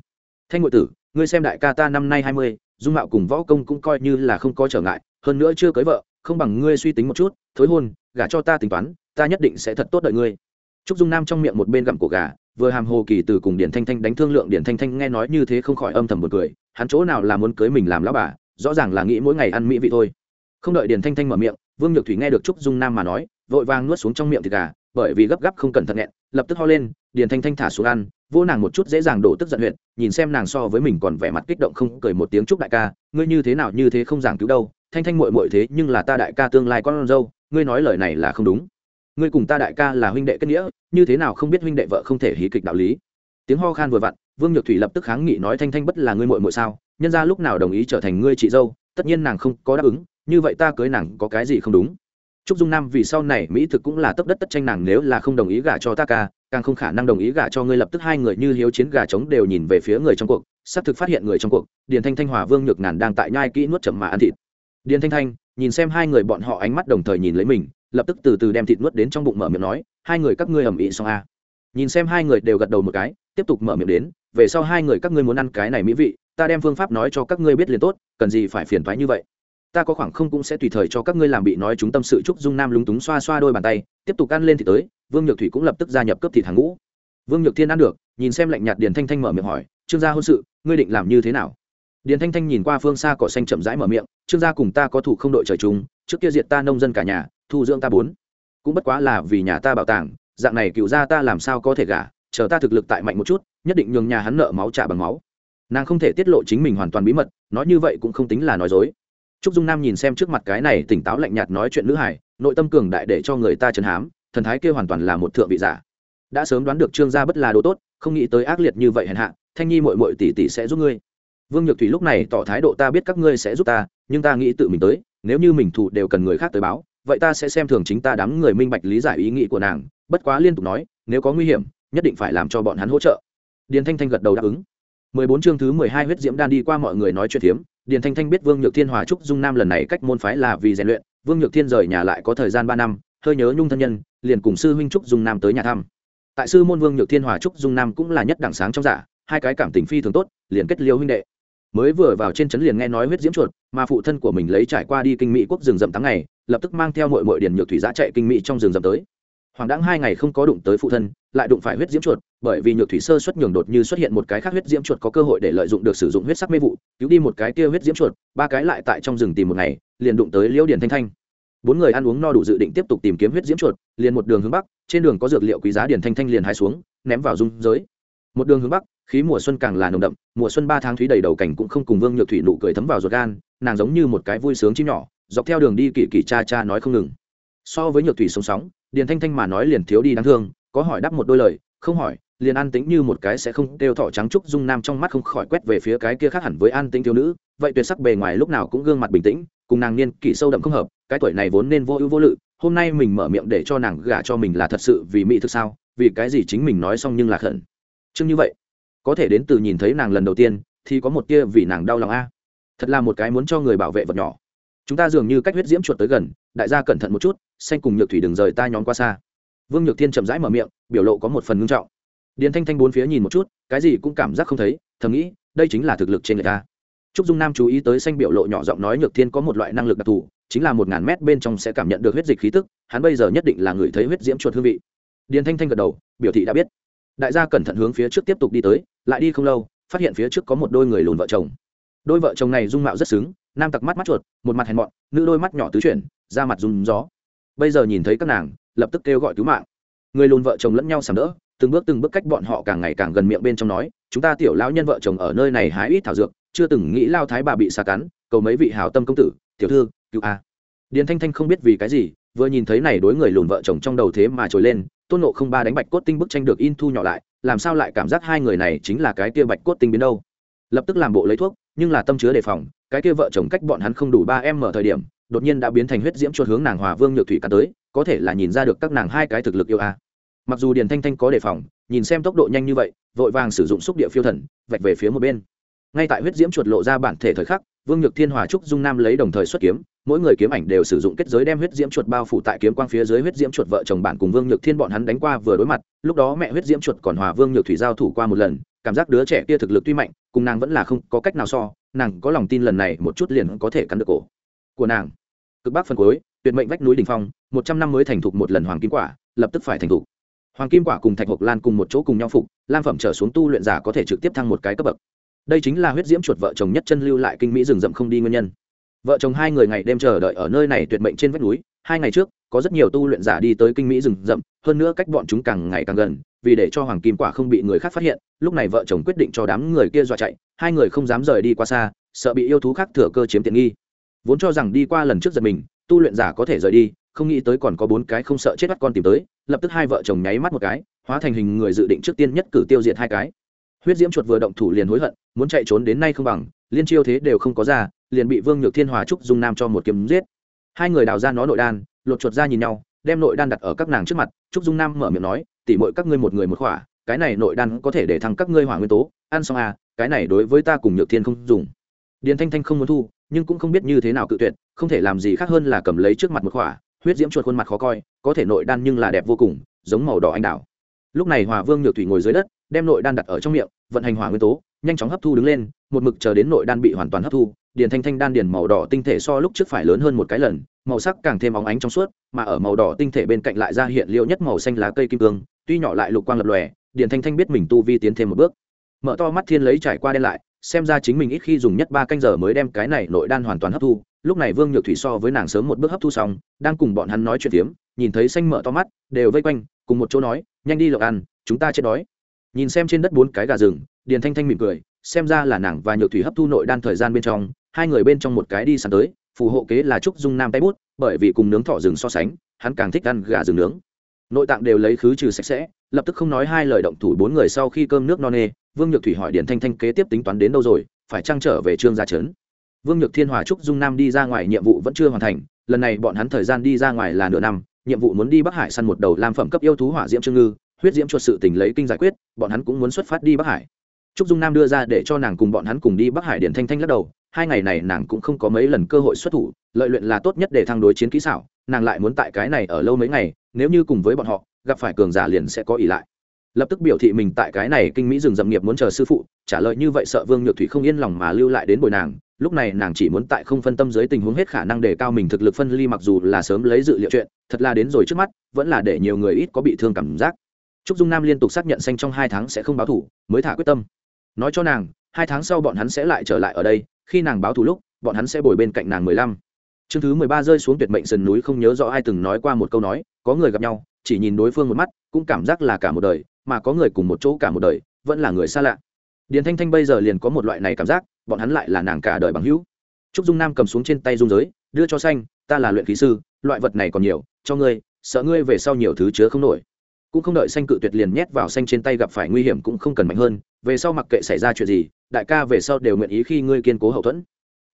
Thanh ngụy tử, ngươi xem đại ca ta năm nay hai mươi, dung mạo cùng võ công cũng coi như là không có trở ngại, hơn nữa chưa cưới vợ, không bằng ngươi suy tính một chút, thối hôn, gả cho ta tính toán, ta nhất định sẽ thật tốt đợi ngươi. Trúc dung nam trong miệng một bên gặm cổ gà, vừa hàm hồ kỳ từ cùng điển thanh thanh đánh thương lượng, điển thanh thanh nghe nói như thế không khỏi âm thầm một cười, hắn chỗ nào là muốn cưới mình làm lão bà, rõ ràng là nghĩ mỗi ngày ăn mỹ vị thôi. Không đợi điển thanh thanh mở miệng, vương nhược thủy nghe được trúc dung nam mà nói, vội vàng nuốt xuống trong miệng thịt gà, bởi vì gấp gáp không cẩn thận nghẹn, lập tức ho lên, điển thanh thanh thả xuống ăn vô nàng một chút dễ dàng đổ tức giận huyện nhìn xem nàng so với mình còn vẻ mặt kích động không cười một tiếng chúc đại ca ngươi như thế nào như thế không giảng cứu đâu thanh thanh muội muội thế nhưng là ta đại ca tương lai con dâu ngươi nói lời này là không đúng. Ngươi cùng ta đại ca là huynh đệ kết nghĩa như thế nào không biết huynh đệ vợ không thể hí kịch đạo lý. Tiếng ho khan vừa vặn vương nhược thủy lập tức kháng nghị nói thanh thanh bất là ngươi muội muội sao nhân ra lúc nào đồng ý trở thành ngươi chị dâu tất nhiên nàng không có đáp ứng như vậy ta cưới nàng có cái gì không đúng. Trúc Dung Nam vì sau này mỹ thực cũng là tấp đất tất tranh nàng nếu là không đồng ý gả cho ta ca, càng không khả năng đồng ý gả cho ngươi lập tức hai người như hiếu chiến gà trống đều nhìn về phía người trong cuộc, sắp thực phát hiện người trong cuộc, Điền Thanh Thanh Hòa Vương Nhược Ngàn đang tại nhai kỹ nuốt chậm mà ăn thịt. Điền Thanh Thanh nhìn xem hai người bọn họ ánh mắt đồng thời nhìn lấy mình, lập tức từ từ đem thịt nuốt đến trong bụng mở miệng nói, hai người các ngươi ầm ĩ xong a. À. Nhìn xem hai người đều gật đầu một cái, tiếp tục mở miệng đến, về sau hai người các ngươi muốn ăn cái này mỹ vị, ta đem phương pháp nói cho các ngươi biết liền tốt, cần gì phải phiền thoái như vậy ta có khoảng không cũng sẽ tùy thời cho các ngươi làm bị nói chúng tâm sự Chúc dung nam lúng túng xoa xoa đôi bàn tay, tiếp tục ăn lên thì tới, vương nhược thủy cũng lập tức gia nhập cấp thịt hàng ngũ. Vương nhược thiên ăn được, nhìn xem lạnh nhạt điền thanh thanh mở miệng hỏi, trương gia hôn sự, ngươi định làm như thế nào? Điền thanh thanh nhìn qua phương xa cỏ xanh chậm rãi mở miệng, trương gia cùng ta có thủ không đội trời chung, trước kia diệt ta nông dân cả nhà, thu dưỡng ta bốn. Cũng bất quá là vì nhà ta bảo tàng, dạng này cựu gia ta làm sao có thể gả, chờ ta thực lực tại mạnh một chút, nhất định nhường nhà hắn nợ máu trả bằng máu. Nàng không thể tiết lộ chính mình hoàn toàn bí mật, nói như vậy cũng không tính là nói dối trúc dung nam nhìn xem trước mặt cái này tỉnh táo lạnh nhạt nói chuyện nữ hải nội tâm cường đại để cho người ta chấn hám, thần thái kia hoàn toàn là một thượng vị giả. Đã sớm đoán được trương gia bất là đồ tốt, không nghĩ tới ác liệt như vậy hèn hạ, thanh nhi mội mội tỷ tỷ sẽ giúp ngươi. Vương nhược thủy lúc này tỏ thái độ ta biết các ngươi sẽ giúp ta, nhưng ta nghĩ tự mình tới, nếu như mình thù đều cần người khác tới báo, vậy ta sẽ xem thường chính ta đám người minh bạch lý giải ý nghĩ của nàng, bất quá liên tục nói, nếu có nguy hiểm, nhất định phải làm cho bọn hắn hỗ trợ. Điền thanh thanh gật đầu đáp ứng. Mười bốn chương thứ mười hai huyết diễm đan đi qua mọi người nói chuyện thiếm điền thanh thanh biết vương nhược thiên hòa trúc dung nam lần này cách môn phái là vì rèn luyện, vương nhược thiên rời nhà lại có thời gian ba năm, hơi nhớ nhung thân nhân, liền cùng sư huynh trúc dung nam tới nhà thăm. Tại sư môn vương nhược thiên hòa trúc dung nam cũng là nhất đẳng sáng trong giả hai cái cảm tình phi thường tốt, liền kết liêu huynh đệ. Mới vừa vào trên trấn liền nghe nói huyết diễm chuột, mà phụ thân của mình lấy trải qua đi kinh mỹ quốc rừng rậm tháng ngày, lập tức mang theo mội mội điền nhược thủy giã chạy kinh mỹ trong rừng rậm tới hoàng đãng hai ngày không có đụng tới phụ thân, lại đụng phải huyết diễm chuột, bởi vì nhược thủy sơ xuất nhường đột như xuất hiện một cái khác huyết diễm chuột có cơ hội để lợi dụng được sử dụng huyết sắc mê vụ, cứu đi một cái kia huyết diễm chuột, ba cái lại tại trong rừng tìm một ngày, liền đụng tới liễu điển thanh thanh. Bốn người ăn uống no đủ dự định tiếp tục tìm kiếm huyết diễm chuột, liền một đường hướng bắc, trên đường có dược liệu quý giá điển thanh thanh liền hai xuống, ném vào dung giới. Một đường hướng bắc, khí mùa xuân càng là nồng đậm, mùa xuân ba tháng thúy đầy đầu cảnh cũng không cùng vương nhược thủy nụ cười thấm vào ruột gan, nàng giống như một cái vui sướng chim nhỏ, dọc theo đường đi kỳ kỳ cha cha nói không ngừng so với nhược thủy sống sóng, điền thanh thanh mà nói liền thiếu đi đáng thương, có hỏi đáp một đôi lời, không hỏi, liền an tĩnh như một cái sẽ không đeo thỏ trắng trúc dung nam trong mắt không khỏi quét về phía cái kia khác hẳn với an tĩnh thiếu nữ, vậy tuyệt sắc bề ngoài lúc nào cũng gương mặt bình tĩnh, cùng nàng niên kỷ sâu đậm không hợp, cái tuổi này vốn nên vô ưu vô lự, hôm nay mình mở miệng để cho nàng gả cho mình là thật sự vì mỹ thực sao, vì cái gì chính mình nói xong nhưng là khẩn. Chương như vậy, có thể đến từ nhìn thấy nàng lần đầu tiên, thì có một kia vì nàng đau lòng a. Thật là một cái muốn cho người bảo vệ vật nhỏ. Chúng ta dường như cách huyết diễm chuột tới gần đại gia cẩn thận một chút, xanh cùng nhược thủy đừng rời ta nhóm qua xa. Vương nhược thiên chậm rãi mở miệng, biểu lộ có một phần ngưng trọng. Điền thanh thanh bốn phía nhìn một chút, cái gì cũng cảm giác không thấy, thầm nghĩ, đây chính là thực lực trên người ta. Trúc dung nam chú ý tới xanh biểu lộ nhỏ giọng nói nhược thiên có một loại năng lực đặc thù, chính là một ngàn mét bên trong sẽ cảm nhận được huyết dịch khí tức, hắn bây giờ nhất định là người thấy huyết diễm chuột hương vị. Điền thanh thanh gật đầu, biểu thị đã biết. Đại gia cẩn thận hướng phía trước tiếp tục đi tới, lại đi không lâu, phát hiện phía trước có một đôi người lùn vợ chồng đôi vợ chồng này dung mạo rất xứng, nam tặc mắt mắt chuột, một mặt hèn mọn, nữ đôi mắt nhỏ tứ chuyển, da mặt rung gió. Bây giờ nhìn thấy các nàng, lập tức kêu gọi cứu mạng. Người lùn vợ chồng lẫn nhau sàm đỡ, từng bước từng bước cách bọn họ càng ngày càng gần miệng bên trong nói, chúng ta tiểu lão nhân vợ chồng ở nơi này hái ít thảo dược, chưa từng nghĩ lao thái bà bị xa cắn, cầu mấy vị hảo tâm công tử, tiểu thư, cứu a. Điền thanh thanh không biết vì cái gì, vừa nhìn thấy này đối người lùn vợ chồng trong đầu thế mà trồi lên, tôn nộ không ba đánh bạch cốt tinh bức tranh được in thu nhỏ lại, làm sao lại cảm giác hai người này chính là cái kia bạch cốt tinh biến đâu? Lập tức làm bộ lấy thuốc nhưng là tâm chứa đề phòng, cái kia vợ chồng cách bọn hắn không đủ ba em mở thời điểm, đột nhiên đã biến thành huyết diễm chuột hướng nàng hòa vương nhược thủy cắn tới, có thể là nhìn ra được các nàng hai cái thực lực yêu a. Mặc dù điền thanh thanh có đề phòng, nhìn xem tốc độ nhanh như vậy, vội vàng sử dụng xúc địa phiêu thần, vạch về phía một bên. Ngay tại huyết diễm chuột lộ ra bản thể thời khắc, vương nhược thiên hòa trúc dung nam lấy đồng thời xuất kiếm, mỗi người kiếm ảnh đều sử dụng kết giới đem huyết diễm chuột bao phủ tại kiếm quang phía dưới huyết diễm chuột vợ chồng bản cùng vương nhược thiên bọn hắn đánh qua vừa đối mặt, lúc đó mẹ huyết diễm chuột còn hòa vương nhược thủy giao thủ qua một lần cảm giác đứa trẻ kia thực lực tuy mạnh, cùng nàng vẫn là không có cách nào so, nàng có lòng tin lần này một chút liền có thể cắn được cổ. Của nàng, cực bắc phân cuối, tuyệt mệnh vách núi đỉnh phong, một trăm năm mới thành thục một lần hoàng kim quả, lập tức phải thành thục. Hoàng kim quả cùng thạch hộc lan cùng một chỗ cùng nhau phục, lam phẩm trở xuống tu luyện giả có thể trực tiếp thăng một cái cấp bậc. Đây chính là huyết diễm chuột vợ chồng nhất chân lưu lại kinh mỹ rừng rậm không đi nguyên nhân vợ chồng hai người ngày đêm chờ đợi ở nơi này tuyệt mệnh trên vách núi. Hai ngày trước, có rất nhiều tu luyện giả đi tới kinh mỹ rừng rậm, hơn nữa cách bọn chúng càng ngày càng gần, vì để cho hoàng kim quả không bị người khác phát hiện, lúc này vợ chồng quyết định cho đám người kia dọa chạy. Hai người không dám rời đi qua xa, sợ bị yêu thú khác thừa cơ chiếm tiện nghi. Vốn cho rằng đi qua lần trước giật mình, tu luyện giả có thể rời đi, không nghĩ tới còn có bốn cái không sợ chết bắt con tìm tới, lập tức hai vợ chồng nháy mắt một cái, hóa thành hình người dự định trước tiên nhất cử tiêu diệt hai cái. Huyết diễm chuột vừa động thủ liền hối hận, muốn chạy trốn đến nay không bằng, liên chiêu thế đều không có ra liền bị vương nhược thiên hòa trúc dung nam cho một kiếm giết. Hai người đào ra nó nội đan, lột chuột ra nhìn nhau, đem nội đan đặt ở các nàng trước mặt. Trúc dung nam mở miệng nói tỉ mọi các ngươi một người một khỏa, cái này nội đan có thể để thăng các ngươi hỏa nguyên tố, ăn xong à cái này đối với ta cùng nhược thiên không dùng. Điền thanh thanh không muốn thu, nhưng cũng không biết như thế nào cự tuyệt, không thể làm gì khác hơn là cầm lấy trước mặt một khỏa, huyết diễm chuột khuôn mặt khó coi, có thể nội đan nhưng là đẹp vô cùng, giống màu đỏ anh đào. Lúc này hòa vương nhược thủy ngồi dưới đất, đem nội đan đặt ở trong miệng, vận hành hỏa nguyên tố, nhanh chóng hấp thu đứng lên, một mực chờ đến nội đan bị hoàn toàn hấp thu điền thanh thanh đan điền màu đỏ tinh thể so lúc trước phải lớn hơn một cái lần, màu sắc càng thêm óng ánh trong suốt, mà ở màu đỏ tinh thể bên cạnh lại ra hiện liệu nhất màu xanh lá cây kim cương, tuy nhỏ lại lục quang lập lòe, điền thanh thanh biết mình tu vi tiến thêm một bước. Mở to mắt thiên lấy trải qua đen lại, xem ra chính mình ít khi dùng nhất ba canh giờ mới đem cái này nội đan hoàn toàn hấp thu, lúc này vương nhược thủy so với nàng sớm một bước hấp thu xong, đang cùng bọn hắn nói chuyện tiếm nhìn thấy xanh mở to mắt, đều vây quanh, cùng một chỗ nói, nhanh đi lộc ăn, chúng ta chết đói. Nhìn xem trên đất bốn cái gà rừng, điền thanh thanh mỉm cười, xem ra là nàng và nhược thủy hấp thu nội đan thời gian bên trong hai người bên trong một cái đi săn tới, phù hộ kế là trúc dung nam tay bút, bởi vì cùng nướng thỏ rừng so sánh, hắn càng thích ăn gà rừng nướng. Nội tạng đều lấy khứ trừ sạch sẽ, lập tức không nói hai lời động thủ bốn người sau khi cơm nước no nê, vương nhược thủy hỏi điền thanh thanh kế tiếp tính toán đến đâu rồi, phải trăng trở về trương gia trấn? Vương nhược thiên hòa trúc dung nam đi ra ngoài nhiệm vụ vẫn chưa hoàn thành, lần này bọn hắn thời gian đi ra ngoài là nửa năm, nhiệm vụ muốn đi bắc hải săn một đầu làm phẩm cấp yêu thú hỏa diễm trương ngư, huyết diễm chuột sự tình lấy kinh giải quyết, bọn hắn cũng muốn xuất phát đi bắc hải. Trúc dung nam đưa ra để cho nàng cùng bọn hắn cùng đi bắc hải điển thanh thanh lắc đầu hai ngày này nàng cũng không có mấy lần cơ hội xuất thủ, lợi luyện là tốt nhất để thăng đối chiến kỹ xảo, nàng lại muốn tại cái này ở lâu mấy ngày, nếu như cùng với bọn họ, gặp phải cường giả liền sẽ có ỷ lại. Lập tức biểu thị mình tại cái này kinh mỹ rừng dậm nghiệp muốn chờ sư phụ, trả lời như vậy sợ vương nhược thủy không yên lòng mà lưu lại đến bồi nàng, lúc này nàng chỉ muốn tại không phân tâm dưới tình huống hết khả năng để cao mình thực lực phân ly mặc dù là sớm lấy dự liệu chuyện, thật là đến rồi trước mắt, vẫn là để nhiều người ít có bị thương cảm giác. Trúc dung nam liên tục xác nhận xanh trong hai tháng sẽ không báo thủ, mới thả quyết tâm. Nói cho nàng, hai tháng sau bọn hắn sẽ lại trở lại ở đây khi nàng báo thù lúc, bọn hắn sẽ bồi bên cạnh nàng mười lăm. Chương thứ mười ba rơi xuống tuyệt mệnh sườn núi không nhớ rõ ai từng nói qua một câu nói, có người gặp nhau, chỉ nhìn đối phương một mắt, cũng cảm giác là cả một đời, mà có người cùng một chỗ cả một đời, vẫn là người xa lạ. Điền thanh thanh bây giờ liền có một loại này cảm giác, bọn hắn lại là nàng cả đời bằng hữu. Trúc dung nam cầm xuống trên tay dung giới, đưa cho xanh, ta là luyện khí sư, loại vật này còn nhiều, cho ngươi, sợ ngươi về sau nhiều thứ chứa không nổi cũng không đợi xanh cự tuyệt liền nhét vào xanh trên tay gặp phải nguy hiểm cũng không cần mạnh hơn, về sau mặc kệ xảy ra chuyện gì, đại ca về sau đều nguyện ý khi ngươi kiên cố hậu thuẫn.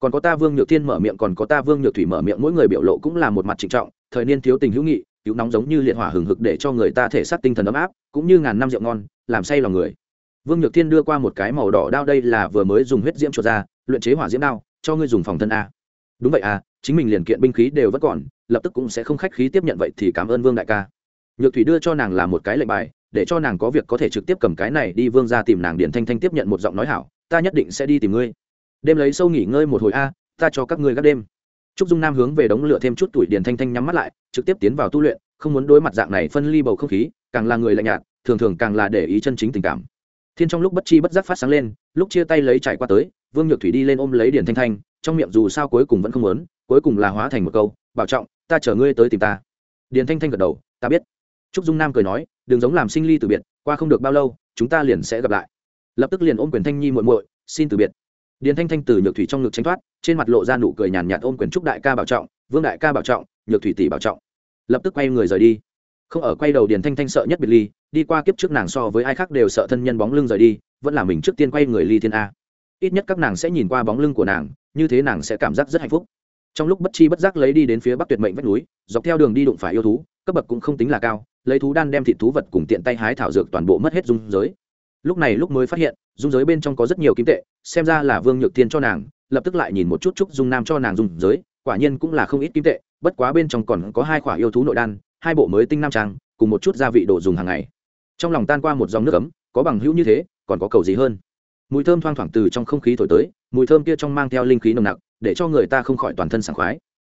Còn có ta vương nhược thiên mở miệng, còn có ta vương nhược thủy mở miệng, mỗi người biểu lộ cũng là một mặt trịnh trọng, thời niên thiếu tình hữu nghị, cứu nóng giống như liệt hỏa hừng hực để cho người ta thể xác tinh thần ấm áp, cũng như ngàn năm rượu ngon, làm say lòng người. Vương nhược thiên đưa qua một cái màu đỏ đao đây là vừa mới dùng huyết diễm chuột ra, luyện chế hỏa diễm đao, cho ngươi dùng phòng thân a. Đúng vậy à chính mình liền kiện binh khí đều vẫn còn, lập tức cũng sẽ không khách khí tiếp nhận vậy thì cảm ơn vương đại ca nhược thủy đưa cho nàng là một cái lệnh bài, để cho nàng có việc có thể trực tiếp cầm cái này đi vương ra tìm nàng điện thanh thanh tiếp nhận một giọng nói hảo, ta nhất định sẽ đi tìm ngươi. Đêm lấy sâu nghỉ ngơi một hồi a, ta cho các ngươi gác đêm. Trúc dung nam hướng về đống lửa thêm chút tuổi điền thanh thanh nhắm mắt lại, trực tiếp tiến vào tu luyện, không muốn đối mặt dạng này phân ly bầu không khí, càng là người lạnh nhạt, thường thường càng là để ý chân chính tình cảm. Thiên trong lúc bất chi bất giác phát sáng lên, lúc chia tay lấy trải qua tới, vương nhược thủy đi lên ôm lấy điền thanh thanh, trong miệng dù sao cuối cùng vẫn không muốn, cuối cùng là hóa thành một câu, bảo trọng, ta chở ngươi tới tìm ta. Điền thanh thanh gật đầu, ta biết trúc dung nam cười nói, đừng giống làm sinh ly từ biệt, qua không được bao lâu, chúng ta liền sẽ gặp lại. Lập tức liền ôm quyền thanh nhi muội muội, xin từ biệt. Điền thanh thanh từ nhược thủy trong ngực tránh thoát, trên mặt lộ ra nụ cười nhàn nhạt ôm quyền trúc đại ca bảo trọng, vương đại ca bảo trọng, nhược thủy tỷ bảo trọng. Lập tức quay người rời đi. Không ở quay đầu điền thanh thanh sợ nhất biệt ly, đi qua kiếp trước nàng so với ai khác đều sợ thân nhân bóng lưng rời đi, vẫn là mình trước tiên quay người ly thiên a. Ít nhất các nàng sẽ nhìn qua bóng lưng của nàng, như thế nàng sẽ cảm giác rất hạnh phúc. Trong lúc bất chi bất giác lấy đi đến phía bắc tuyệt mệnh vách núi, dọc theo đường đi đụng phải yêu thú, cấp bậc cũng không tính là cao lấy thú đan đem thịt thú vật cùng tiện tay hái thảo dược toàn bộ mất hết dung giới. Lúc này lúc mới phát hiện, dung giới bên trong có rất nhiều kim tệ, xem ra là vương nhược tiên cho nàng, lập tức lại nhìn một chút chúc dung nam cho nàng dung giới, quả nhiên cũng là không ít kim tệ, bất quá bên trong còn có hai khoả yêu thú nội đan, hai bộ mới tinh nam trang, cùng một chút gia vị đồ dùng hàng ngày. Trong lòng tan qua một dòng nước ấm, có bằng hữu như thế, còn có cầu gì hơn? Mùi thơm thoang thoảng từ trong không khí thổi tới, mùi thơm kia trong mang theo linh khí nồng nặc, để cho người ta không khỏi toàn thân sảng khoái.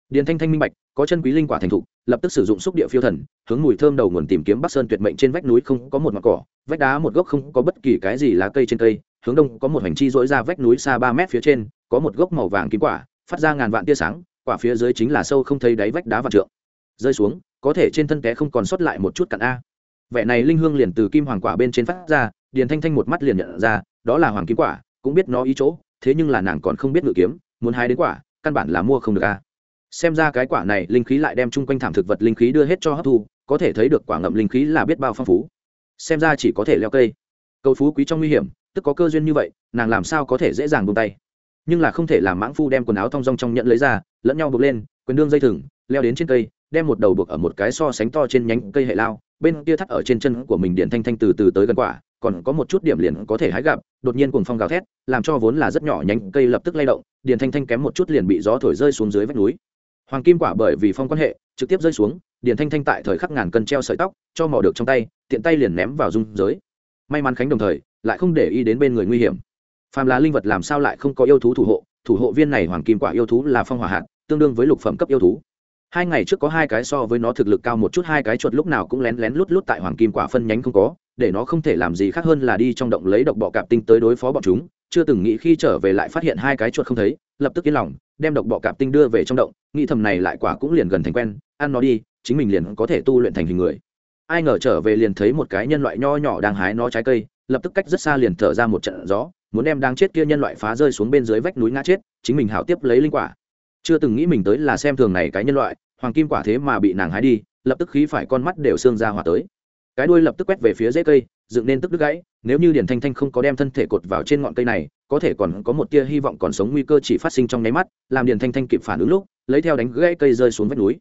Điền thanh thanh minh bạch có chân quý linh quả thành thục, lập tức sử dụng xúc địa phiêu thần, hướng mùi thơm đầu nguồn tìm kiếm bắc sơn tuyệt mệnh trên vách núi không có một mặt cỏ, vách đá một gốc không có bất kỳ cái gì lá cây trên cây, hướng đông có một hành chi dỗi ra vách núi xa ba mét phía trên, có một gốc màu vàng kim quả, phát ra ngàn vạn tia sáng, quả phía dưới chính là sâu không thấy đáy vách đá vạn trượng. Rơi xuống, có thể trên thân té không còn sót lại một chút cặn a. Vẻ này linh hương liền từ kim hoàng quả bên trên phát ra, điền thanh thanh một mắt liền nhận ra, đó là hoàng kim quả, cũng biết nó ý chỗ, thế nhưng là nàng còn không biết ngự kiếm, muốn hái đến quả, căn bản là mua không được a xem ra cái quả này linh khí lại đem chung quanh thảm thực vật linh khí đưa hết cho hấp thu, có thể thấy được quả ngậm linh khí là biết bao phong phú. Xem ra chỉ có thể leo cây. Cầu phú quý trong nguy hiểm, tức có cơ duyên như vậy, nàng làm sao có thể dễ dàng buông tay? Nhưng là không thể làm mãng phu đem quần áo thong dong trong nhận lấy ra, lẫn nhau buộc lên, quyền đương dây thừng, leo đến trên cây, đem một đầu buộc ở một cái so sánh to trên nhánh cây hệ lao, bên kia thắt ở trên chân của mình điện thanh thanh từ từ tới gần quả, còn có một chút điểm liền có thể hái gặp, đột nhiên cùng phong gào thét, làm cho vốn là rất nhỏ nhánh cây lập tức lay động điện thanh thanh kém một chút liền bị gió thổi rơi xuống dưới vách núi hoàng kim quả bởi vì phong quan hệ, trực tiếp rơi xuống, điền thanh thanh tại thời khắc ngàn cân treo sợi tóc, cho mò được trong tay, tiện tay liền ném vào dung giới. May mắn khánh đồng thời, lại không để ý đến bên người nguy hiểm. Phàm là linh vật làm sao lại không có yêu thú thủ hộ thủ hộ viên này hoàng kim quả yêu thú là phong hỏa hạt, tương đương với lục phẩm cấp yêu thú. Hai ngày trước có hai cái so với nó thực lực cao một chút, hai cái chuột lúc nào cũng lén lén lút lút tại hoàng kim quả phân nhánh không có, để nó không thể làm gì khác hơn là đi trong động lấy độc bọ cạp tinh tới đối phó bọn chúng chưa từng nghĩ khi trở về lại phát hiện hai cái chuột không thấy, lập tức yên lòng, đem độc bọ cạp tinh đưa về trong động, nghĩ thầm này lại quả cũng liền gần thành quen, ăn nó đi, chính mình liền có thể tu luyện thành hình người. Ai ngờ trở về liền thấy một cái nhân loại nho nhỏ đang hái nó trái cây, lập tức cách rất xa liền thở ra một trận gió, muốn đem đang chết kia nhân loại phá rơi xuống bên dưới vách núi ngã chết, chính mình hảo tiếp lấy linh quả. Chưa từng nghĩ mình tới là xem thường này cái nhân loại, hoàng kim quả thế mà bị nàng hái đi, lập tức khí phải con mắt đều xương ra hỏa tới cái đuôi lập tức quét về phía dễ cây, dựng nên tức đứt gãy, nếu như điển thanh thanh không có đem thân thể cột vào trên ngọn cây này, có thể còn có một tia hy vọng còn sống nguy cơ chỉ phát sinh trong nháy mắt, làm điền thanh thanh kịp phản ứng lúc, lấy theo đánh gãy cây rơi xuống vách núi.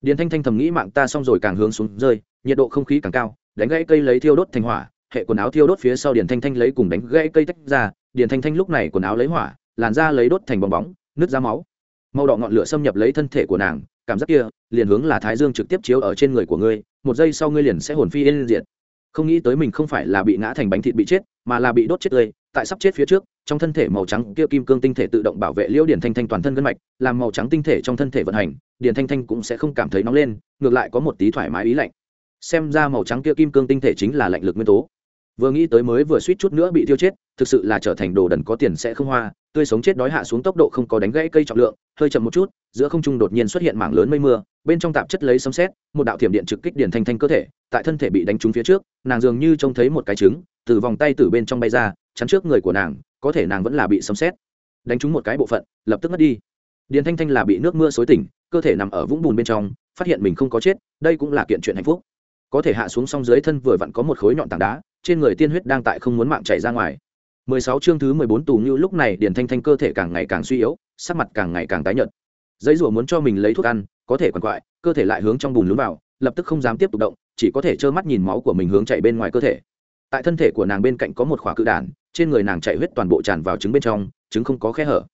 Điền thanh thanh thầm nghĩ mạng ta xong rồi càng hướng xuống rơi, nhiệt độ không khí càng cao, đánh gãy cây lấy thiêu đốt thành hỏa, hệ quần áo thiêu đốt phía sau điền thanh thanh lấy cùng đánh gãy cây tách ra, điền thanh thanh lúc này quần áo lấy hỏa, làn da lấy đốt thành bong bóng, nứt ra máu. Màu đỏ ngọn lửa xâm nhập lấy thân thể của nàng, cảm giác kia, liền hướng là thái dương trực tiếp chiếu ở trên người của ngươi một giây sau ngươi liền sẽ hồn phi yên diệt. Không nghĩ tới mình không phải là bị ngã thành bánh thịt bị chết, mà là bị đốt chết tươi, tại sắp chết phía trước, trong thân thể màu trắng kia kim cương tinh thể tự động bảo vệ liễu điển thanh thanh toàn thân gân mạch, làm màu trắng tinh thể trong thân thể vận hành điển thanh thanh cũng sẽ không cảm thấy nóng lên, ngược lại có một tí thoải mái ý lạnh. Xem ra màu trắng kia kim cương tinh thể chính là lạnh lực nguyên tố vừa nghĩ tới mới vừa suýt chút nữa bị tiêu chết, thực sự là trở thành đồ đần có tiền sẽ không hoa, tươi sống chết đói hạ xuống tốc độ không có đánh gãy cây trọng lượng, hơi chậm một chút, giữa không trung đột nhiên xuất hiện mảng lớn mây mưa, bên trong tạp chất lấy sấm xét một đạo thiểm điện trực kích điển thanh thanh cơ thể, tại thân thể bị đánh trúng phía trước, nàng dường như trông thấy một cái trứng, từ vòng tay từ bên trong bay ra, chắn trước người của nàng, có thể nàng vẫn là bị sấm xét đánh trúng một cái bộ phận, lập tức mất đi. Điển thanh thanh là bị nước mưa xối tỉnh, cơ thể nằm ở vũng bùn bên trong, phát hiện mình không có chết, đây cũng là kiện chuyện hạnh phúc. Có thể hạ xuống song dưới thân vừa vặn có một khối nhọn tảng đá trên người tiên huyết đang tại không muốn mạng chảy ra ngoài. 16 chương thứ 14 tù như lúc này điền thanh thanh cơ thể càng ngày càng suy yếu sắc mặt càng ngày càng tái nhợt. Giấy rùa muốn cho mình lấy thuốc ăn có thể quằn quại cơ thể lại hướng trong bùn lún vào lập tức không dám tiếp tục động chỉ có thể trơ mắt nhìn máu của mình hướng chảy bên ngoài cơ thể. Tại thân thể của nàng bên cạnh có một khỏa cự đàn, trên người nàng chảy huyết toàn bộ tràn vào trứng bên trong trứng không có khe hở.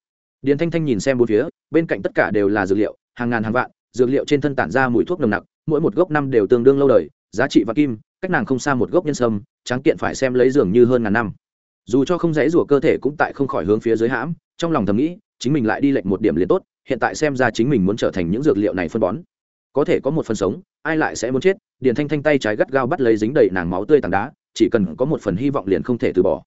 Điền thanh thanh nhìn xem bốn phía bên cạnh tất cả đều là dược liệu hàng ngàn hàng vạn dược liệu trên thân tản ra mùi thuốc nồng nặc mỗi một gốc năm đều tương đương lâu đời giá trị và kim cách nàng không xa một gốc nhân sâm, tráng kiện phải xem lấy dường như hơn ngàn năm. Dù cho không dãy rủa cơ thể cũng tại không khỏi hướng phía dưới hãm, trong lòng thầm nghĩ, chính mình lại đi lệnh một điểm liền tốt, hiện tại xem ra chính mình muốn trở thành những dược liệu này phân bón. Có thể có một phần sống, ai lại sẽ muốn chết? Điền thanh thanh tay trái gắt gao bắt lấy dính đầy nàng máu tươi tảng đá, chỉ cần có một phần hy vọng liền không thể từ bỏ.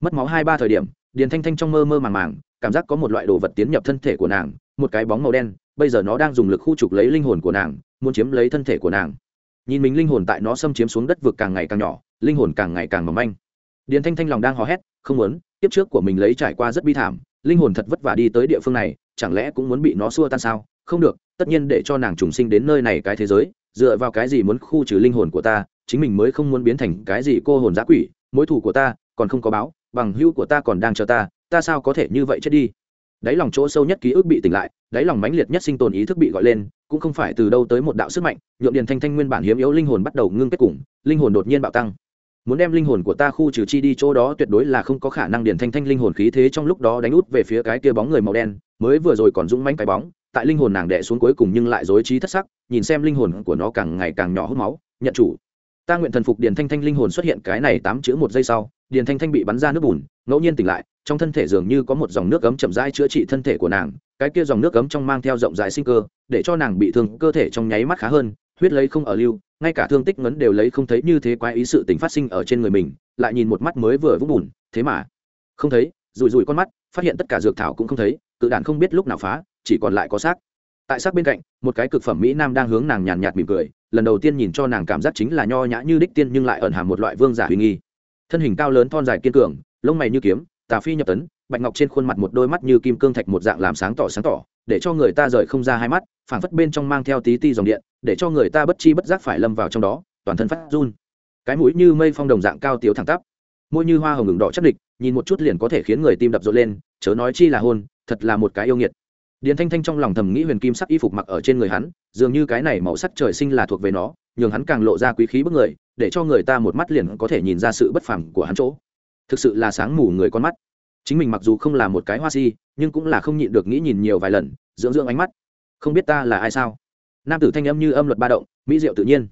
Mất máu hai ba thời điểm, điền thanh thanh trong mơ mơ màng màng, cảm giác có một loại đồ vật tiến nhập thân thể của nàng, một cái bóng màu đen, bây giờ nó đang dùng lực khu trục lấy linh hồn của nàng, muốn chiếm lấy thân thể của nàng nhìn mình linh hồn tại nó xâm chiếm xuống đất vực càng ngày càng nhỏ, linh hồn càng ngày càng mỏng manh. Điền thanh thanh lòng đang hò hét, không muốn tiếp trước của mình lấy trải qua rất bi thảm, linh hồn thật vất vả đi tới địa phương này, chẳng lẽ cũng muốn bị nó xua tan sao? Không được, tất nhiên để cho nàng trùng sinh đến nơi này cái thế giới, dựa vào cái gì muốn khu trừ linh hồn của ta, chính mình mới không muốn biến thành cái gì cô hồn giã quỷ, mối thù của ta còn không có báo, bằng hữu của ta còn đang chờ ta ta sao có thể như vậy chết đi? Đáy lòng chỗ sâu nhất ký ức bị tỉnh lại, đáy lòng mãnh liệt nhất sinh tồn ý thức bị gọi lên, cũng không phải từ đâu tới một đạo sức mạnh nhuộm điền thanh thanh nguyên bản hiếm yếu linh hồn bắt đầu ngưng kết cùng, linh hồn đột nhiên bạo tăng. Muốn đem linh hồn của ta khu trừ chi đi chỗ đó tuyệt đối là không có khả năng điền thanh thanh linh hồn khí thế trong lúc đó đánh út về phía cái kia bóng người màu đen, mới vừa rồi còn dũng manh cái bóng, tại linh hồn nàng đẻ xuống cuối cùng nhưng lại dối trí thất sắc, nhìn xem linh hồn của nó càng ngày càng nhỏ hút máu, nhận chủ. Ta nguyện thần phục điền thanh thanh linh hồn xuất hiện cái này tám chữ một giây sau, điền thanh thanh bị bắn ra nước bùn ngẫu nhiên tỉnh lại, trong thân thể dường như có một dòng nước ấm chậm rãi chữa trị thân thể của nàng, cái kia dòng nước ấm trong mang theo rộng rãi sinh cơ, để cho nàng bị thương cơ thể trong nháy mắt khá hơn, huyết lấy không ở lưu, ngay cả thương tích ngấn đều lấy không thấy như thế quái ý sự tình phát sinh ở trên người mình, lại nhìn một mắt mới vừa vũng bùn, thế mà, không thấy rùi rùi con mắt, phát hiện tất cả dược thảo cũng không thấy, cự đàn không biết lúc nào phá, chỉ còn lại có xác. Tại xác bên cạnh, một cái cực phẩm mỹ nam đang hướng nàng nhàn nhạt mỉm cười, lần đầu tiên nhìn cho nàng cảm giác chính là nho nhã như đích tiên nhưng lại ẩn hàm một loại vương giả uy nghi. Thân hình cao lớn thon dài kiên cường lông mày như kiếm, tà phi nhập tấn, bạch ngọc trên khuôn mặt một đôi mắt như kim cương thạch một dạng làm sáng tỏ sáng tỏ, để cho người ta rời không ra hai mắt, phảng phất bên trong mang theo tí ti dòng điện, để cho người ta bất chi bất giác phải lâm vào trong đó, toàn thân phát run. Cái mũi như mây phong đồng dạng cao tiếu thẳng tắp, môi như hoa hồng ngừng đỏ chắc địch, nhìn một chút liền có thể khiến người tim đập rộn lên, chớ nói chi là hôn, thật là một cái yêu nghiệt. Điền thanh thanh trong lòng thầm nghĩ huyền kim sắc y phục mặc ở trên người hắn, dường như cái này màu sắc trời sinh là thuộc về nó, nhường hắn càng lộ ra quý khí bức người, để cho người ta một mắt liền có thể nhìn ra sự bất phẳng của hắn chỗ thực sự là sáng mù người con mắt. Chính mình mặc dù không là một cái hoa si, nhưng cũng là không nhịn được nghĩ nhìn nhiều vài lần, dưỡng dưỡng ánh mắt. Không biết ta là ai sao? Nam tử thanh âm như âm luật ba động, mỹ diệu tự nhiên.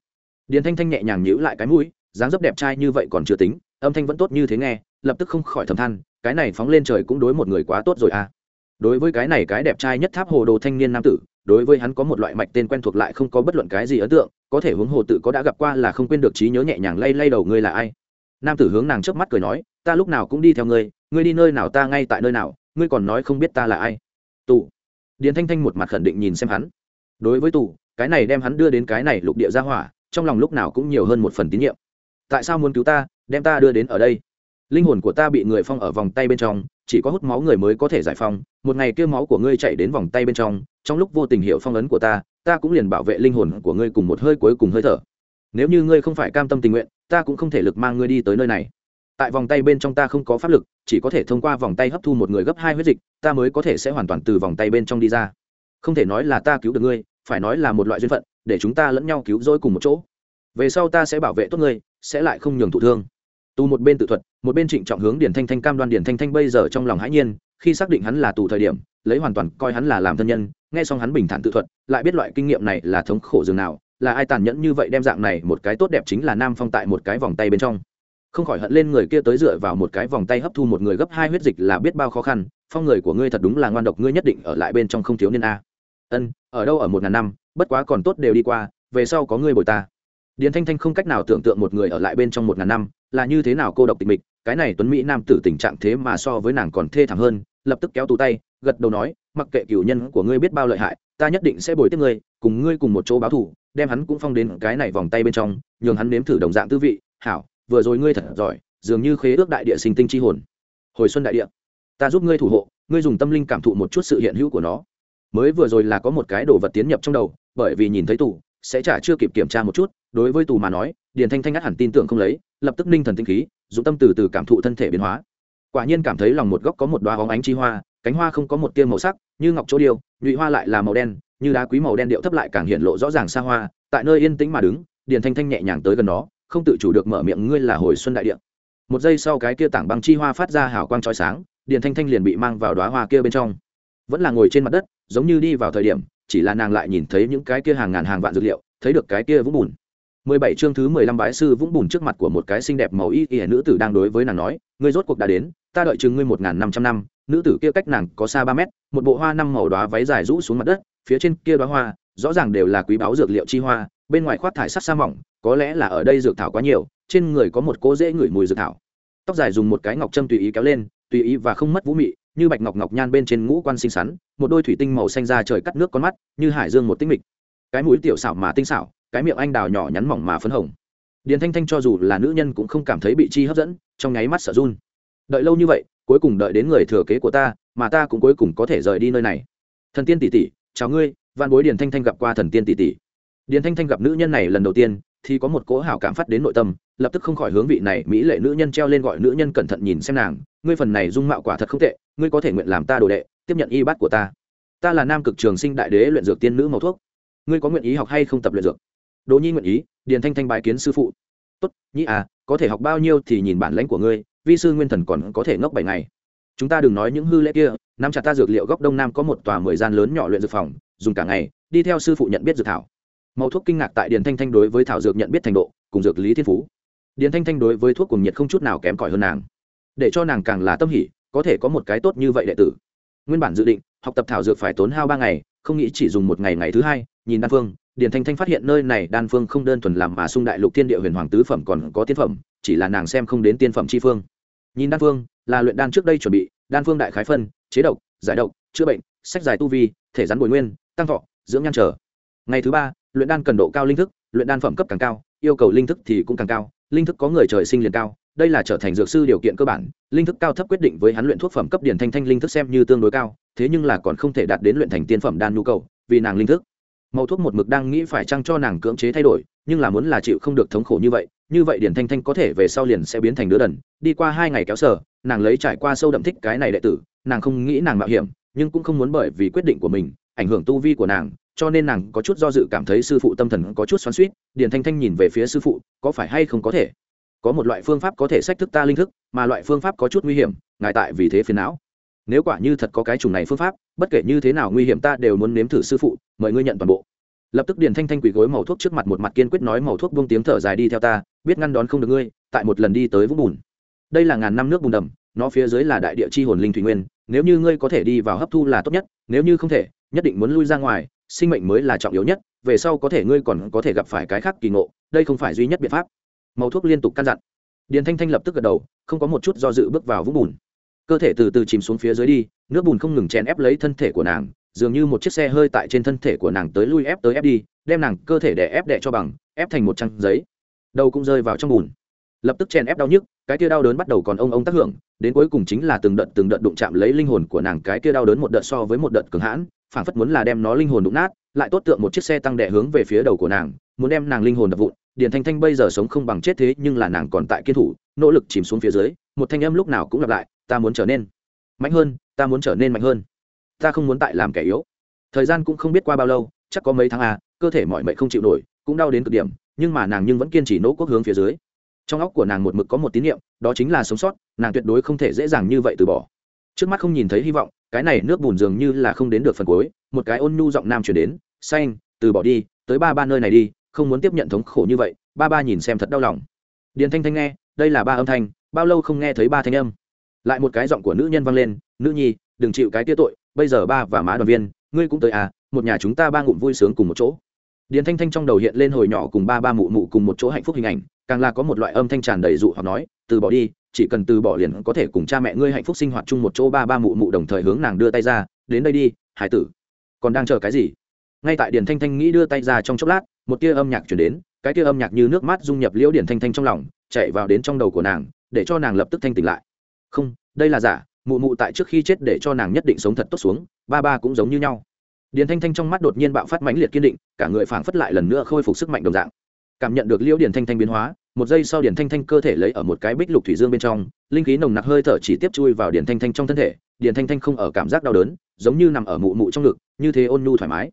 Điền thanh thanh nhẹ nhàng nhíu lại cái mũi, dáng dấp đẹp trai như vậy còn chưa tính, âm thanh vẫn tốt như thế nghe, lập tức không khỏi thầm than, cái này phóng lên trời cũng đối một người quá tốt rồi à. Đối với cái này cái đẹp trai nhất tháp hồ đồ thanh niên nam tử, đối với hắn có một loại mạch tên quen thuộc lại không có bất luận cái gì ấn tượng, có thể hướng hồ tự có đã gặp qua là không quên được trí nhớ nhẹ nhàng lay lay đầu ngươi là ai. Nam tử hướng nàng trước mắt cười nói ta lúc nào cũng đi theo ngươi ngươi đi nơi nào ta ngay tại nơi nào, ngươi còn nói không biết ta là ai. Tù. Điền thanh thanh một mặt khẳng định nhìn xem hắn. Đối với tù, cái này đem hắn đưa đến cái này lục địa ra hỏa, trong lòng lúc nào cũng nhiều hơn một phần tín nhiệm. Tại sao muốn cứu ta, đem ta đưa đến ở đây? Linh hồn của ta bị người phong ở vòng tay bên trong, chỉ có hút máu người mới có thể giải phong một ngày kêu máu của ngươi chạy đến vòng tay bên trong trong lúc vô tình hiểu phong ấn của ta ta cũng liền bảo vệ linh hồn của ngươi cùng một hơi cuối cùng hơi thở. Nếu như ngươi không phải cam tâm tình nguyện, ta cũng không thể lực mang ngươi đi tới nơi này tại vòng tay bên trong ta không có pháp lực, chỉ có thể thông qua vòng tay hấp thu một người gấp hai huyết dịch, ta mới có thể sẽ hoàn toàn từ vòng tay bên trong đi ra. Không thể nói là ta cứu được ngươi, phải nói là một loại duyên phận, để chúng ta lẫn nhau cứu rỗi cùng một chỗ. Về sau ta sẽ bảo vệ tốt ngươi, sẽ lại không nhường thụ thương. Tù một bên tự thuật, một bên trịnh trọng hướng điển thanh thanh cam đoan điển thanh thanh bây giờ trong lòng hãi nhiên, khi xác định hắn là tù thời điểm, lấy hoàn toàn coi hắn là làm thân nhân, nghe xong hắn bình thản tự thuật, lại biết loại kinh nghiệm này là thống khổ dường nào, là ai tàn nhẫn như vậy đem dạng này một cái tốt đẹp chính là nam phong tại một cái vòng tay bên trong không khỏi hận lên người kia tới dựa vào một cái vòng tay hấp thu một người gấp hai huyết dịch là biết bao khó khăn, phong người của ngươi thật đúng là ngoan độc, ngươi nhất định ở lại bên trong không thiếu niên a. Ân, ở đâu ở một ngàn năm, bất quá còn tốt đều đi qua, về sau có ngươi bồi ta. Điền thanh thanh không cách nào tưởng tượng một người ở lại bên trong một ngàn năm là như thế nào cô độc tịch mịch, cái này tuấn mỹ nam tử tình trạng thế mà so với nàng còn thê thảm hơn, lập tức kéo tù tay, gật đầu nói, mặc kệ cửu nhân của ngươi biết bao lợi hại, ta nhất định sẽ bồi tiếp ngươi, cùng ngươi cùng một chỗ báo thù, đem hắn cũng phong đến cái này vòng tay bên trong, nhường hắn nếm thử đồng dạng tư vị, hảo vừa rồi ngươi thật giỏi, dường như khế ước đại địa sinh tinh chi hồn. Hồi xuân đại địa, ta giúp ngươi thủ hộ, ngươi dùng tâm linh cảm thụ một chút sự hiện hữu của nó. Mới vừa rồi là có một cái đồ vật tiến nhập trong đầu, bởi vì nhìn thấy tù, sẽ chả chưa kịp kiểm tra một chút, đối với tù mà nói, điền thanh thanh ngắt hẳn tin tưởng không lấy, lập tức ninh thần tinh khí dùng tâm từ từ cảm thụ thân thể biến hóa. Quả nhiên cảm thấy lòng một góc có một đoá hóng ánh chi hoa, cánh hoa không có một tia màu sắc, như ngọc chỗ điêu, nhụy hoa lại là màu đen, như đá quý màu đen điệu thấp lại càng hiện lộ rõ ràng xa hoa, tại nơi yên tĩnh mà đứng, điền thanh thanh nhẹ nhàng tới gần đó không tự chủ được mở miệng, ngươi là hồi xuân đại điện một giây sau cái kia tảng băng chi hoa phát ra hào quang trói sáng, điền thanh thanh liền bị mang vào đoá hoa kia bên trong. Vẫn là ngồi trên mặt đất, giống như đi vào thời điểm, chỉ là nàng lại nhìn thấy những cái kia hàng ngàn hàng vạn dược liệu, thấy được cái kia vũng bùn. Mười bảy chương thứ mười lăm bái sư vũng bùn trước mặt của một cái xinh đẹp màu y y nữ tử đang đối với nàng nói, ngươi rốt cuộc đã đến, ta đợi chừng ngươi một ngàn năm trăm năm. Nữ tử kia cách nàng có xa ba mét, một bộ hoa năm màu đoá váy dài rũ xuống mặt đất, phía trên kia đoá hoa, rõ ràng đều là quý báu dược liệu chi hoa bên ngoài khoác thải sắt sa mỏng, có lẽ là ở đây dược thảo quá nhiều, trên người có một cỗ dễ ngửi mùi dược thảo. Tóc dài dùng một cái ngọc châm tùy ý kéo lên, tùy ý và không mất vũ mị, như bạch ngọc ngọc nhan bên trên ngũ quan xinh xắn, một đôi thủy tinh màu xanh ra trời cắt nước con mắt, như hải dương một tinh mịch. Cái mũi tiểu xảo mà tinh xảo, cái miệng anh đào nhỏ nhắn mỏng mà phấn hồng. Điền thanh thanh cho dù là nữ nhân cũng không cảm thấy bị chi hấp dẫn, trong nháy mắt sợ run. Đợi lâu như vậy, cuối cùng đợi đến người thừa kế của ta, mà ta cũng cuối cùng có thể rời đi nơi này. Thần tiên tỷ tỷ, chào ngươi văn bối điền thanh thanh gặp qua thần tiên tỷ tỷ điền thanh thanh gặp nữ nhân này lần đầu tiên, thì có một cỗ hảo cảm phát đến nội tâm, lập tức không khỏi hướng vị này mỹ lệ nữ nhân treo lên gọi nữ nhân cẩn thận nhìn xem nàng, ngươi phần này dung mạo quả thật không tệ, ngươi có thể nguyện làm ta đồ đệ, tiếp nhận y bát của ta. Ta là nam cực trường sinh đại đế luyện dược tiên nữ màu thuốc. Ngươi có nguyện ý học hay không tập luyện dược? Đỗ nhi nguyện ý, điền thanh thanh bái kiến sư phụ. Tốt nhĩ à có thể học bao nhiêu thì nhìn bản lãnh của ngươi, vi sư nguyên thần còn có thể ngốc bảy ngày. Chúng ta đừng nói những hư lễ kia, nắm chặt ta dược liệu góc đông nam có một tòa mười gian lớn nhỏ luyện dược phòng, dùng cả ngày, đi theo sư phụ nhận biết dược thảo mẫu thuốc kinh ngạc tại điền thanh thanh đối với thảo dược nhận biết thành độ, cùng dược lý thiên phú. Điền thanh thanh đối với thuốc cùng nhiệt không chút nào kém cỏi hơn nàng. Để cho nàng càng là tâm hỉ, có thể có một cái tốt như vậy đệ tử. Nguyên bản dự định, học tập thảo dược phải tốn hao ba ngày, không nghĩ chỉ dùng một ngày ngày thứ hai, nhìn đan phương, điền thanh thanh phát hiện nơi này đan phương không đơn thuần làm mà sung đại lục thiên địa huyền hoàng tứ phẩm còn có tiên phẩm, chỉ là nàng xem không đến tiên phẩm chi phương. Nhìn đan phương, là luyện đan trước đây chuẩn bị, đan phương đại khái phân, chế độc, giải độc, chữa bệnh, sách giải tu vi, thể rắn bồi nguyên, tăng thọ, dưỡng nhan trở. Ngày thứ ba luyện đan cần độ cao linh thức, luyện đan phẩm cấp càng cao, yêu cầu linh thức thì cũng càng cao, linh thức có người trời sinh liền cao, đây là trở thành dược sư điều kiện cơ bản, linh thức cao thấp quyết định với hắn luyện thuốc phẩm cấp điển thanh thanh linh thức xem như tương đối cao, thế nhưng là còn không thể đạt đến luyện thành tiên phẩm đan nhu cầu, vì nàng linh thức. Màu thuốc một mực đang nghĩ phải chăng cho nàng cưỡng chế thay đổi, nhưng là muốn là chịu không được thống khổ như vậy như vậy điển thanh thanh có thể về sau liền sẽ biến thành đứa đần, đi qua hai ngày kéo sở nàng lấy trải qua sâu đậm thích cái này đệ tử, nàng không nghĩ nàng mạo hiểm, nhưng cũng không muốn bởi vì quyết định của mình, ảnh hưởng tu vi của nàng cho nên nàng có chút do dự cảm thấy sư phụ tâm thần có chút xoắn suýt điền thanh thanh nhìn về phía sư phụ, có phải hay không có thể? Có một loại phương pháp có thể sách thức ta linh thức, mà loại phương pháp có chút nguy hiểm, ngài tại vì thế phiền não. Nếu quả như thật có cái chủng này phương pháp, bất kể như thế nào nguy hiểm ta đều muốn nếm thử sư phụ, mời ngươi nhận toàn bộ. Lập tức điền thanh thanh quỳ gối màu thuốc trước mặt một mặt kiên quyết nói màu thuốc buông tiếng thở dài đi theo ta, biết ngăn đón không được ngươi, tại một lần đi tới vũng bùn. Đây là ngàn năm nước bùn đầm, nó phía dưới là đại địa chi hồn linh thủy nguyên, nếu như ngươi có thể đi vào hấp thu là tốt nhất, nếu như không thể, nhất định muốn lui ra ngoài sinh mệnh mới là trọng yếu nhất, về sau có thể ngươi còn có thể gặp phải cái khác kỳ ngộ, đây không phải duy nhất biện pháp. Màu thuốc liên tục căn dặn. Điền thanh thanh lập tức gật đầu, không có một chút do dự bước vào vũng bùn. Cơ thể từ từ chìm xuống phía dưới đi, nước bùn không ngừng chèn ép lấy thân thể của nàng, dường như một chiếc xe hơi tại trên thân thể của nàng tới lui ép tới ép đi, đem nàng cơ thể để ép đè cho bằng, ép thành một trang giấy. Đầu cũng rơi vào trong bùn. Lập tức chèn ép đau nhức cái kia đau đớn bắt đầu còn ông ông tác hưởng, đến cuối cùng chính là từng đợt từng đợt đụng chạm lấy linh hồn của nàng, cái kia đau đớn một đợt so với một đợt cường hãn, phảng phất muốn là đem nó linh hồn đụng nát, lại tốt tượng một chiếc xe tăng đè hướng về phía đầu của nàng, muốn đem nàng linh hồn đập vụn, điền thanh thanh bây giờ sống không bằng chết thế, nhưng là nàng còn tại kiên thủ, nỗ lực chìm xuống phía dưới, một thanh âm lúc nào cũng lặp lại, ta muốn trở nên mạnh hơn, ta muốn trở nên mạnh hơn. Ta không muốn tại làm kẻ yếu. Thời gian cũng không biết qua bao lâu, chắc có mấy tháng à cơ thể mọi mệnh không chịu nổi, cũng đau đến cực điểm, nhưng mà nàng nhưng vẫn kiên trì nỗ quốc hướng phía dưới trong óc của nàng một mực có một tín niệm, đó chính là sống sót, nàng tuyệt đối không thể dễ dàng như vậy từ bỏ. Trước mắt không nhìn thấy hy vọng, cái này nước bùn dường như là không đến được phần cuối, một cái ôn nhu giọng nam chuyển đến, xanh, từ bỏ đi, tới ba ba nơi này đi, không muốn tiếp nhận thống khổ như vậy. Ba ba nhìn xem thật đau lòng. Điền thanh thanh nghe, đây là ba âm thanh, bao lâu không nghe thấy ba thanh âm? Lại một cái giọng của nữ nhân vang lên, nữ nhi, đừng chịu cái tia tội, bây giờ ba và má đoàn viên, ngươi cũng tới à một nhà chúng ta ba ngụm vui sướng cùng một chỗ. Điền thanh thanh trong đầu hiện lên hồi nhỏ cùng ba ba mụ mụ cùng một chỗ hạnh phúc hình ảnh càng là có một loại âm thanh tràn đầy dụ hoặc nói, từ bỏ đi, chỉ cần từ bỏ liền có thể cùng cha mẹ ngươi hạnh phúc sinh hoạt chung một chỗ ba ba mụ mụ đồng thời hướng nàng đưa tay ra, đến đây đi, hải tử. Còn đang chờ cái gì? Ngay tại điền thanh thanh nghĩ đưa tay ra trong chốc lát, một tia âm nhạc chuyển đến, cái tia âm nhạc như nước mát dung nhập liễu điền thanh thanh trong lòng, chạy vào đến trong đầu của nàng, để cho nàng lập tức thanh tỉnh lại. Không, đây là giả, mụ mụ tại trước khi chết để cho nàng nhất định sống thật tốt xuống, ba ba cũng giống như nhau. Điền thanh thanh trong mắt đột nhiên bạo phát mãnh liệt kiên định, cả người phảng phất lại lần nữa khôi phục sức mạnh đồng dạng. Cảm nhận được liễu điền thanh thanh biến hóa một giây sau điển thanh thanh cơ thể lấy ở một cái bích lục thủy dương bên trong, linh khí nồng nặc hơi thở chỉ tiếp chui vào điển thanh thanh trong thân thể, điển thanh thanh không ở cảm giác đau đớn, giống như nằm ở mụ mụ trong ngực, như thế ôn nhu thoải mái.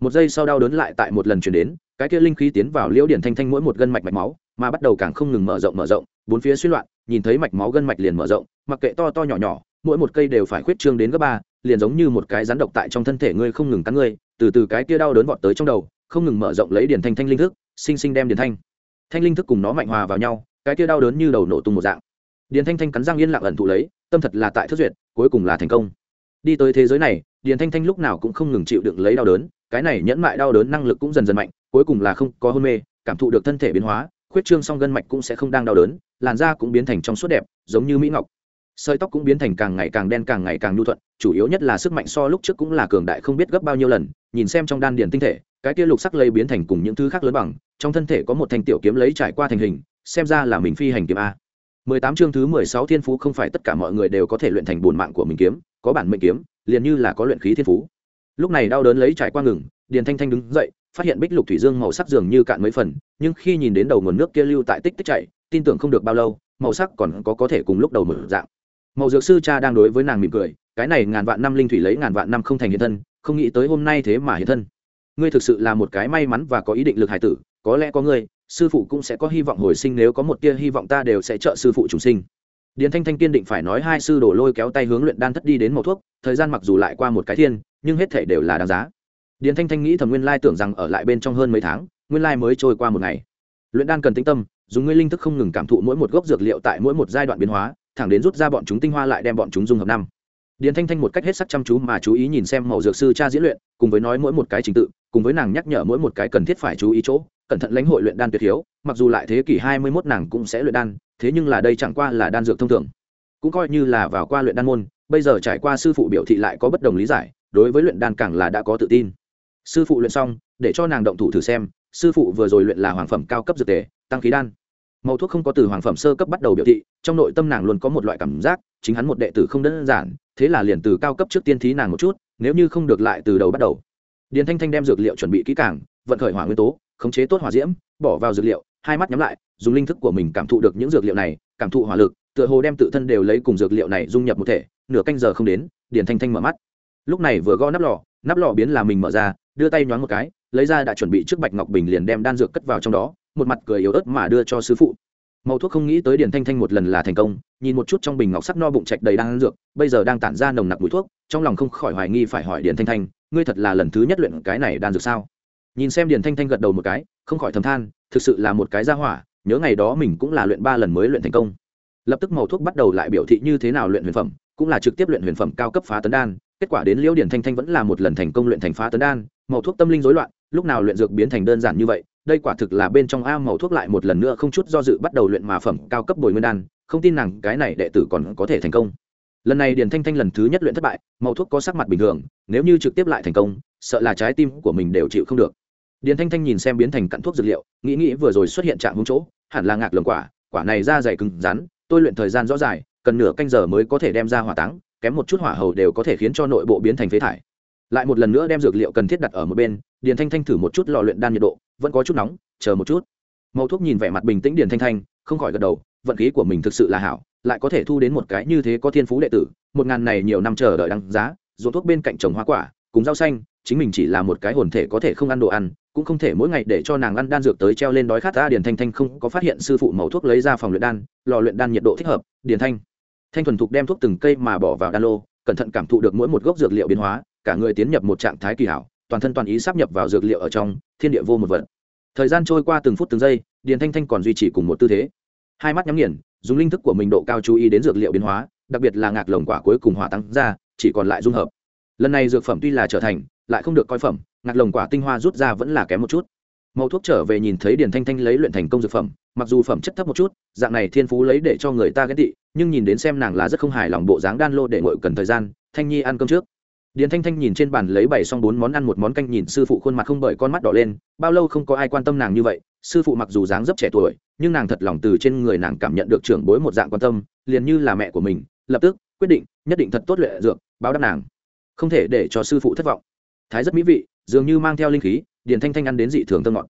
Một giây sau đau đớn lại tại một lần chuyển đến, cái kia linh khí tiến vào liễu điển thanh thanh mỗi một gân mạch mạch máu, mà bắt đầu càng không ngừng mở rộng mở rộng, bốn phía suy loạn, nhìn thấy mạch máu gân mạch liền mở rộng, mặc kệ to to nhỏ nhỏ, mỗi một cây đều phải khuyết trương đến gấp ba, liền giống như một cái rắn độc tại trong thân thể ngươi không ngừng cắn ngươi, từ từ cái kia đau đớn vọt tới trong đầu, không ngừng mở rộng lấy điển thanh thanh linh thức sinh sinh đem điển thanh thanh linh thức cùng nó mạnh hòa vào nhau, cái kia đau đớn như đầu nổ tung một dạng. Điền thanh thanh cắn răng yên lặng ẩn thụ lấy, tâm thật là tại thất duyệt, cuối cùng là thành công. Đi tới thế giới này, điền thanh thanh lúc nào cũng không ngừng chịu đựng lấy đau đớn, cái này nhẫn mại đau đớn năng lực cũng dần dần mạnh, cuối cùng là không có hôn mê, cảm thụ được thân thể biến hóa, khuyết trương song gân mạch cũng sẽ không đang đau đớn, làn da cũng biến thành trong suốt đẹp, giống như mỹ ngọc. Sợi tóc cũng biến thành càng ngày càng đen càng ngày càng nhu thuận, chủ yếu nhất là sức mạnh so lúc trước cũng là cường đại không biết gấp bao nhiêu lần, nhìn xem trong đan điền tinh thể cái kia lục sắc lây biến thành cùng những thứ khác lớn bằng, trong thân thể có một thanh tiểu kiếm lấy trải qua thành hình, xem ra là mình phi hành kiếm a. Mười tám chương thứ mười sáu thiên phú không phải tất cả mọi người đều có thể luyện thành bổn mạng của mình kiếm, có bản mệnh kiếm, liền như là có luyện khí thiên phú. Lúc này đau đớn lấy trải qua ngừng, điền thanh thanh đứng dậy, phát hiện bích lục thủy dương màu sắc dường như cạn mấy phần, nhưng khi nhìn đến đầu nguồn nước kia lưu tại tích tích chảy, tin tưởng không được bao lâu, màu sắc còn có có thể cùng lúc đầu mở dạng. Màu dược sư cha đang đối với nàng mỉm cười, cái này ngàn vạn năm linh thủy lấy ngàn vạn năm không thành hiện thân, không nghĩ tới hôm nay thế mà hiện thân ngươi thực sự là một cái may mắn và có ý định lực hải tử, có lẽ có ngươi, sư phụ cũng sẽ có hy vọng hồi sinh nếu có một tia hy vọng ta đều sẽ trợ sư phụ chúng sinh. Điền thanh thanh kiên định phải nói hai sư đổ lôi kéo tay hướng luyện đan thất đi đến màu thuốc, thời gian mặc dù lại qua một cái thiên, nhưng hết thể đều là đáng giá. Điền thanh thanh nghĩ thầm nguyên lai tưởng rằng ở lại bên trong hơn mấy tháng, nguyên lai mới trôi qua một ngày. Luyện đan cần tĩnh tâm, dùng nguyên linh thức không ngừng cảm thụ mỗi một gốc dược liệu tại mỗi một giai đoạn biến hóa, thẳng đến rút ra bọn chúng tinh hoa lại đem bọn chúng dung hợp năm điền thanh thanh một cách hết sắc chăm chú mà chú ý nhìn xem màu dược sư cha diễn luyện, cùng với nói mỗi một cái trình tự, cùng với nàng nhắc nhở mỗi một cái cần thiết phải chú ý chỗ, cẩn thận lãnh hội luyện đan tuyệt hiếu, mặc dù lại thế kỷ hai mươi 21 nàng cũng sẽ luyện đan, thế nhưng là đây chẳng qua là đan dược thông thường. Cũng coi như là vào qua luyện đan môn, bây giờ trải qua sư phụ biểu thị lại có bất đồng lý giải, đối với luyện đan càng là đã có tự tin. Sư phụ luyện xong, để cho nàng động thủ thử xem, sư phụ vừa rồi luyện là hoàng phẩm cao cấp dược tề, tăng khí đan. Màu thuốc không có từ hoàng phẩm sơ cấp bắt đầu biểu thị, trong nội tâm nàng luôn có một loại cảm giác, chính hắn một đệ tử không đơn giản thế là liền từ cao cấp trước tiên thí nàng một chút, nếu như không được lại từ đầu bắt đầu. Điền thanh thanh đem dược liệu chuẩn bị kỹ càng, vận khởi hỏa nguyên tố, khống chế tốt hỏa diễm, bỏ vào dược liệu, hai mắt nhắm lại, dùng linh thức của mình cảm thụ được những dược liệu này, cảm thụ hỏa lực, tựa hồ đem tự thân đều lấy cùng dược liệu này dung nhập một thể, nửa canh giờ không đến, điền thanh thanh mở mắt. Lúc này vừa gõ nắp lò nắp lò biến là mình mở ra, đưa tay nhoáng một cái, lấy ra đã chuẩn bị trước bạch ngọc bình liền đem đan dược cất vào trong đó, một mặt cười yếu ớt mà đưa cho sư phụ màu thuốc không nghĩ tới điền thanh thanh một lần là thành công, nhìn một chút trong bình ngọc sắc no bụng trạch đầy đan dược, bây giờ đang tản ra nồng nặc mùi thuốc, trong lòng không khỏi hoài nghi phải hỏi điền thanh thanh, ngươi thật là lần thứ nhất luyện cái này đan dược sao? Nhìn xem điền thanh thanh gật đầu một cái, không khỏi thầm than, thực sự là một cái gia hỏa, nhớ ngày đó mình cũng là luyện ba lần mới luyện thành công. Lập tức màu thuốc bắt đầu lại biểu thị như thế nào luyện huyền phẩm, cũng là trực tiếp luyện huyền phẩm cao cấp phá tấn đan, kết quả đến liễu điển thanh thanh vẫn là một lần thành công luyện thành phá tấn đan, màu thuốc tâm linh rối loạn, lúc nào luyện dược biến thành đơn giản như vậy đây quả thực là bên trong a màu thuốc lại một lần nữa không chút do dự bắt đầu luyện mà phẩm cao cấp bồi nguyên đan, không tin nàng cái này đệ tử còn có thể thành công. Lần này điền thanh thanh lần thứ nhất luyện thất bại, màu thuốc có sắc mặt bình thường, nếu như trực tiếp lại thành công, sợ là trái tim của mình đều chịu không được. Điền thanh thanh nhìn xem biến thành cặn thuốc dược liệu, nghĩ nghĩ vừa rồi xuất hiện trạng hung chỗ, hẳn là ngạc lường quả quả này ra dày cứng rắn, tôi luyện thời gian rõ dài, cần nửa canh giờ mới có thể đem ra hỏa táng, kém một chút hỏa hầu đều có thể khiến cho nội bộ biến thành phế thải. Lại một lần nữa đem dược liệu cần thiết đặt ở một bên, điền thanh thanh thử một chút lò luyện đan nhiệt độ vẫn có chút nóng, chờ một chút. Mậu thuốc nhìn vẻ mặt bình tĩnh điền thanh thanh, không khỏi gật đầu, vận khí của mình thực sự là hảo, lại có thể thu đến một cái như thế có thiên phú đệ tử, một ngàn này nhiều năm chờ đợi đăng giá, ruộng thuốc bên cạnh trồng hoa quả, cùng rau xanh, chính mình chỉ là một cái hồn thể có thể không ăn đồ ăn, cũng không thể mỗi ngày để cho nàng ăn đan dược tới treo lên đói khát ta. Điền thanh thanh không có phát hiện sư phụ mẫu thuốc lấy ra phòng luyện đan, lò luyện đan nhiệt độ thích hợp, điền thanh. Thanh thuần thục đem thuốc từng cây mà bỏ vào đan lô, cẩn thận cảm thụ được mỗi một gốc dược liệu biến hóa, cả người tiến nhập một trạng thái kỳ hảo toàn thân toàn ý sắp nhập vào dược liệu ở trong, thiên địa vô một vật. Thời gian trôi qua từng phút từng giây, điền thanh thanh còn duy trì cùng một tư thế. Hai mắt nhắm nghiền, dùng linh thức của mình độ cao chú ý đến dược liệu biến hóa, đặc biệt là ngạc lồng quả cuối cùng hỏa tăng ra, chỉ còn lại dung hợp. Lần này dược phẩm tuy là trở thành, lại không được coi phẩm, ngạc lồng quả tinh hoa rút ra vẫn là kém một chút. Màu thuốc trở về nhìn thấy điền thanh thanh lấy luyện thành công dược phẩm, mặc dù phẩm chất thấp một chút, dạng này thiên phú lấy để cho người ta ghét tị, nhưng nhìn đến xem nàng là rất không hài lòng bộ dáng đan lô để ngội cần thời gian, thanh nhi ăn cơm trước điền thanh thanh nhìn trên bàn lấy bảy xong bốn món ăn, một món canh nhìn sư phụ khuôn mặt không bởi con mắt đỏ lên, bao lâu không có ai quan tâm nàng như vậy, sư phụ mặc dù dáng dấp trẻ tuổi, nhưng nàng thật lòng từ trên người nàng cảm nhận được trưởng bối một dạng quan tâm, liền như là mẹ của mình, lập tức quyết định, nhất định thật tốt lệ dược, báo đáp nàng. Không thể để cho sư phụ thất vọng. Thái rất mỹ vị, dường như mang theo linh khí, điền thanh thanh ăn đến dị thường thơ ngọt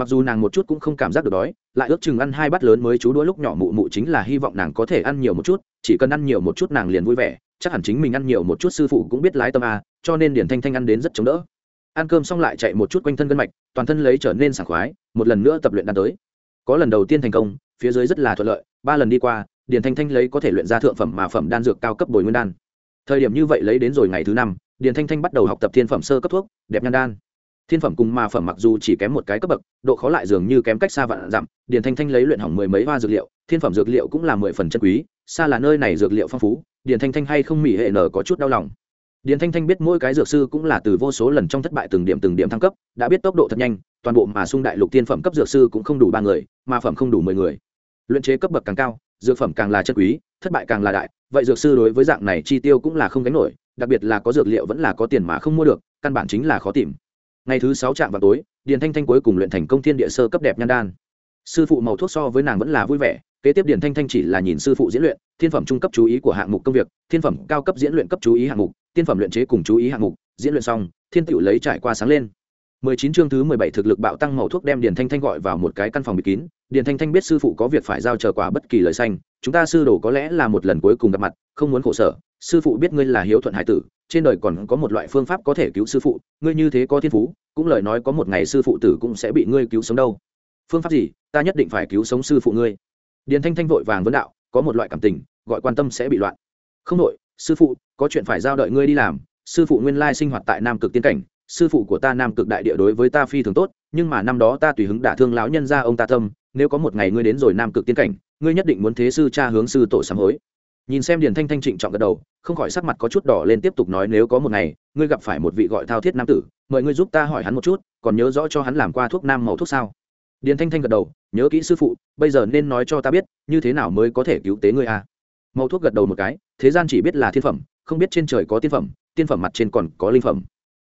mặc dù nàng một chút cũng không cảm giác được đói, lại ước chừng ăn hai bát lớn mới chú đũa lúc nhỏ mụ mụ chính là hy vọng nàng có thể ăn nhiều một chút, chỉ cần ăn nhiều một chút nàng liền vui vẻ, chắc hẳn chính mình ăn nhiều một chút sư phụ cũng biết lái tâm a cho nên điền thanh thanh ăn đến rất chống đỡ. Ăn cơm xong lại chạy một chút quanh thân gân mạch, toàn thân lấy trở nên sảng khoái, một lần nữa tập luyện đan tới. Có lần đầu tiên thành công, phía dưới rất là thuận lợi, ba lần đi qua, điền thanh thanh lấy có thể luyện ra thượng phẩm mà phẩm đan dược cao cấp bồi nguyên đan. Thời điểm như vậy lấy đến rồi ngày thứ năm, điền thanh thanh bắt đầu học tập thiên phẩm sơ cấp thuốc, đẹp nhan đan thiên phẩm cùng ma phẩm mặc dù chỉ kém một cái cấp bậc, độ khó lại dường như kém cách xa vạn dặm. Điền thanh thanh lấy luyện hỏng mười mấy hoa dược liệu, thiên phẩm dược liệu cũng là mười phần chân quý, xa là nơi này dược liệu phong phú, điền thanh thanh hay không mỹ hệ nở có chút đau lòng. Điền thanh thanh biết mỗi cái dược sư cũng là từ vô số lần trong thất bại từng điểm từng điểm thăng cấp, đã biết tốc độ thật nhanh, toàn bộ mà sung đại lục tiên phẩm cấp dược sư cũng không đủ ba người, ma phẩm không đủ mười người. Luyện chế cấp bậc càng cao, dược phẩm càng là chân quý, thất bại càng là đại, vậy dược sư đối với dạng này chi tiêu cũng là không gánh nổi, đặc biệt là có dược liệu vẫn là có tiền mà không mua được, căn bản chính là khó tìm ngày thứ sáu trạm vào tối điền thanh thanh cuối cùng luyện thành công thiên địa sơ cấp đẹp nhan đan. Sư phụ màu thuốc so với nàng vẫn là vui vẻ kế tiếp điền thanh thanh chỉ là nhìn sư phụ diễn luyện thiên phẩm trung cấp chú ý của hạng mục công việc thiên phẩm cao cấp diễn luyện cấp chú ý hạng mục tiên phẩm luyện chế cùng chú ý hạng mục diễn luyện xong thiên tựu lấy trải qua sáng lên. 19 chương thứ 17 thực lực bạo tăng màu thuốc đem Điền Thanh Thanh gọi vào một cái căn phòng bị kín, Điền Thanh Thanh biết sư phụ có việc phải giao chờ quả bất kỳ lời xanh, chúng ta sư đồ có lẽ là một lần cuối cùng gặp mặt, không muốn khổ sở, sư phụ biết ngươi là hiếu thuận hải tử, trên đời còn có một loại phương pháp có thể cứu sư phụ, ngươi như thế có thiên phú, cũng lời nói có một ngày sư phụ tử cũng sẽ bị ngươi cứu sống đâu. Phương pháp gì? Ta nhất định phải cứu sống sư phụ ngươi. Điền Thanh Thanh vội vàng vấn đạo, có một loại cảm tình, gọi quan tâm sẽ bị loạn. Không đội, sư phụ, có chuyện phải giao đợi ngươi đi làm, sư phụ nguyên lai sinh hoạt tại Nam Cực Tiên cảnh, sư phụ của ta nam cực đại địa đối với ta phi thường tốt nhưng mà năm đó ta tùy hứng đả thương lão nhân ra ông ta tâm nếu có một ngày ngươi đến rồi nam cực tiên cảnh, ngươi nhất định muốn thế sư cha hướng sư tổ sám hối. Nhìn xem điền thanh thanh trịnh trọng gật đầu, không khỏi sắc mặt có chút đỏ lên tiếp tục nói nếu có một ngày, ngươi gặp phải một vị gọi thao thiết nam tử, mời ngươi giúp ta hỏi hắn một chút, còn nhớ rõ cho hắn làm qua thuốc nam màu thuốc sao? Điền thanh thanh gật đầu, nhớ kỹ sư phụ, bây giờ nên nói cho ta biết, như thế nào mới có thể cứu tế ngươi a à? màu thuốc gật đầu một cái, thế gian chỉ biết là thiên phẩm, không biết trên trời có tiên phẩm tiên phẩm mặt trên còn có linh phẩm.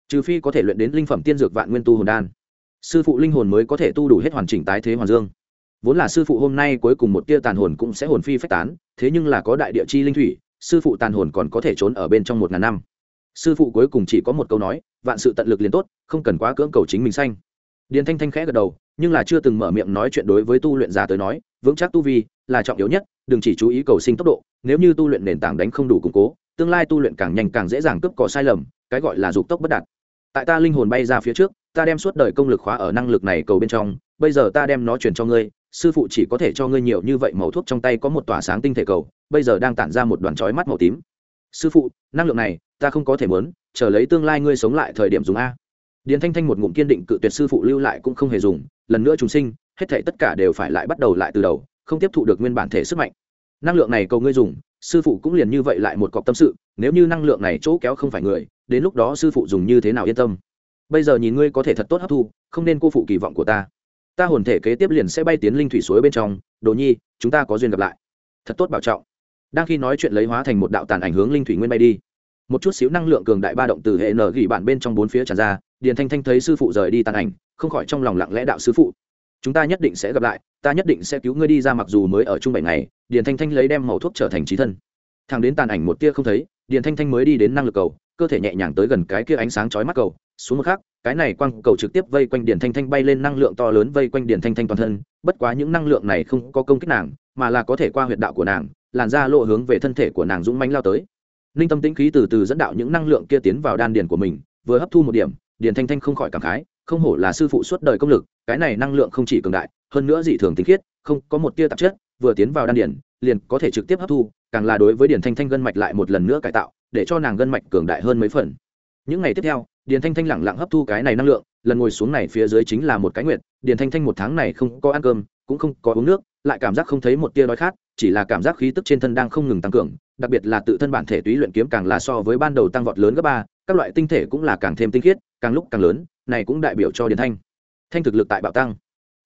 Trừ phi có thể luyện đến linh phẩm tiên dược vạn nguyên tu hồn đan. Sư phụ linh hồn mới có thể tu đủ hết hoàn chỉnh tái thế hoàn dương vốn là sư phụ hôm nay cuối cùng một tia tàn hồn cũng sẽ hồn phi phách tán, thế nhưng là có đại địa chi linh thủy, sư phụ tàn hồn còn có thể trốn ở bên trong một ngàn năm. Sư phụ cuối cùng chỉ có một câu nói, vạn sự tận lực liền tốt, không cần quá cưỡng cầu chính mình xanh điền thanh thanh khẽ gật đầu, nhưng là chưa từng mở miệng nói chuyện đối với tu luyện giả tới nói, vững chắc tu vi là trọng yếu nhất, đừng chỉ chú ý cầu sinh tốc độ, nếu như tu luyện nền tảng đánh không đủ củng cố, tương lai tu luyện càng nhanh càng dễ dàng cướp cỏ sai lầm, cái gọi là dục tốc bất đạt. Tại ta linh hồn bay ra phía trước ta đem suốt đời công lực khóa ở năng lực này cầu bên trong, bây giờ ta đem nó truyền cho ngươi, sư phụ chỉ có thể cho ngươi nhiều như vậy màu thuốc trong tay có một tỏa sáng tinh thể cầu, bây giờ đang tản ra một đoàn chói mắt màu tím. Sư phụ, năng lượng này, ta không có thể mớn chờ lấy tương lai ngươi sống lại thời điểm dùng a. Điền thanh thanh một ngụm kiên định cự tuyệt sư phụ lưu lại cũng không hề dùng, lần nữa chúng sinh, hết thể tất cả đều phải lại bắt đầu lại từ đầu, không tiếp thụ được nguyên bản thể sức mạnh. Năng lượng này cầu ngươi dùng, sư phụ cũng liền như vậy lại một cọc tâm sự, nếu như năng lượng này chỗ kéo không phải người, đến lúc đó sư phụ dùng như thế nào yên tâm? Bây giờ nhìn ngươi có thể thật tốt hấp thu, không nên cô phụ kỳ vọng của ta. Ta hồn thể kế tiếp liền sẽ bay tiến linh thủy suối bên trong. Đồ nhi, chúng ta có duyên gặp lại. Thật tốt bảo trọng. Đang khi nói chuyện lấy hóa thành một đạo tàn ảnh hướng linh thủy nguyên bay đi. Một chút xíu năng lượng cường đại ba động từ hệ nở gỉ bản bên trong bốn phía tràn ra, điền thanh thanh thấy sư phụ rời đi tàn ảnh, không khỏi trong lòng lặng lẽ đạo sư phụ, chúng ta nhất định sẽ gặp lại, ta nhất định sẽ cứu ngươi đi ra mặc dù mới ở chung bảy ngày. Điền thanh thanh lấy đem màu thuốc trở thành trí thân. Thằng đến tàn ảnh một tia không thấy, điền thanh thanh mới đi đến năng lực cầu cơ thể nhẹ nhàng tới gần cái kia ánh sáng chói mắt cầu, xuống một khắc, cái này quang cầu trực tiếp vây quanh điện thanh thanh bay lên năng lượng to lớn vây quanh điện thanh thanh toàn thân, bất quá những năng lượng này không có công kích nàng, mà là có thể qua huyệt đạo của nàng, làn ra lộ hướng về thân thể của nàng dũng mãnh lao tới. Ninh tâm tĩnh khí từ từ dẫn đạo những năng lượng kia tiến vào đan điền của mình, vừa hấp thu một điểm điện thanh thanh không khỏi cảm khái, không hổ là sư phụ suốt đời công lực, cái này năng lượng không chỉ cường đại, hơn nữa dị thường tinh khiết, không có một tia tạp chất, vừa tiến vào đan điền, liền có thể trực tiếp hấp thu, càng là đối với điện thanh thanh gân mạch lại một lần nữa cải tạo để cho nàng gân mạch cường đại hơn mấy phần. Những ngày tiếp theo, điền thanh thanh lẳng lặng hấp thu cái này năng lượng, lần ngồi xuống này phía dưới chính là một cái nguyện điền thanh thanh một tháng này không có ăn cơm, cũng không có uống nước, lại cảm giác không thấy một tia đói khát, chỉ là cảm giác khí tức trên thân đang không ngừng tăng cường, đặc biệt là tự thân bản thể túy luyện kiếm càng là so với ban đầu tăng vọt lớn gấp ba, các loại tinh thể cũng là càng thêm tinh khiết, càng lúc càng lớn, này cũng đại biểu cho điền thanh. Thanh thực lực tại bạo tăng.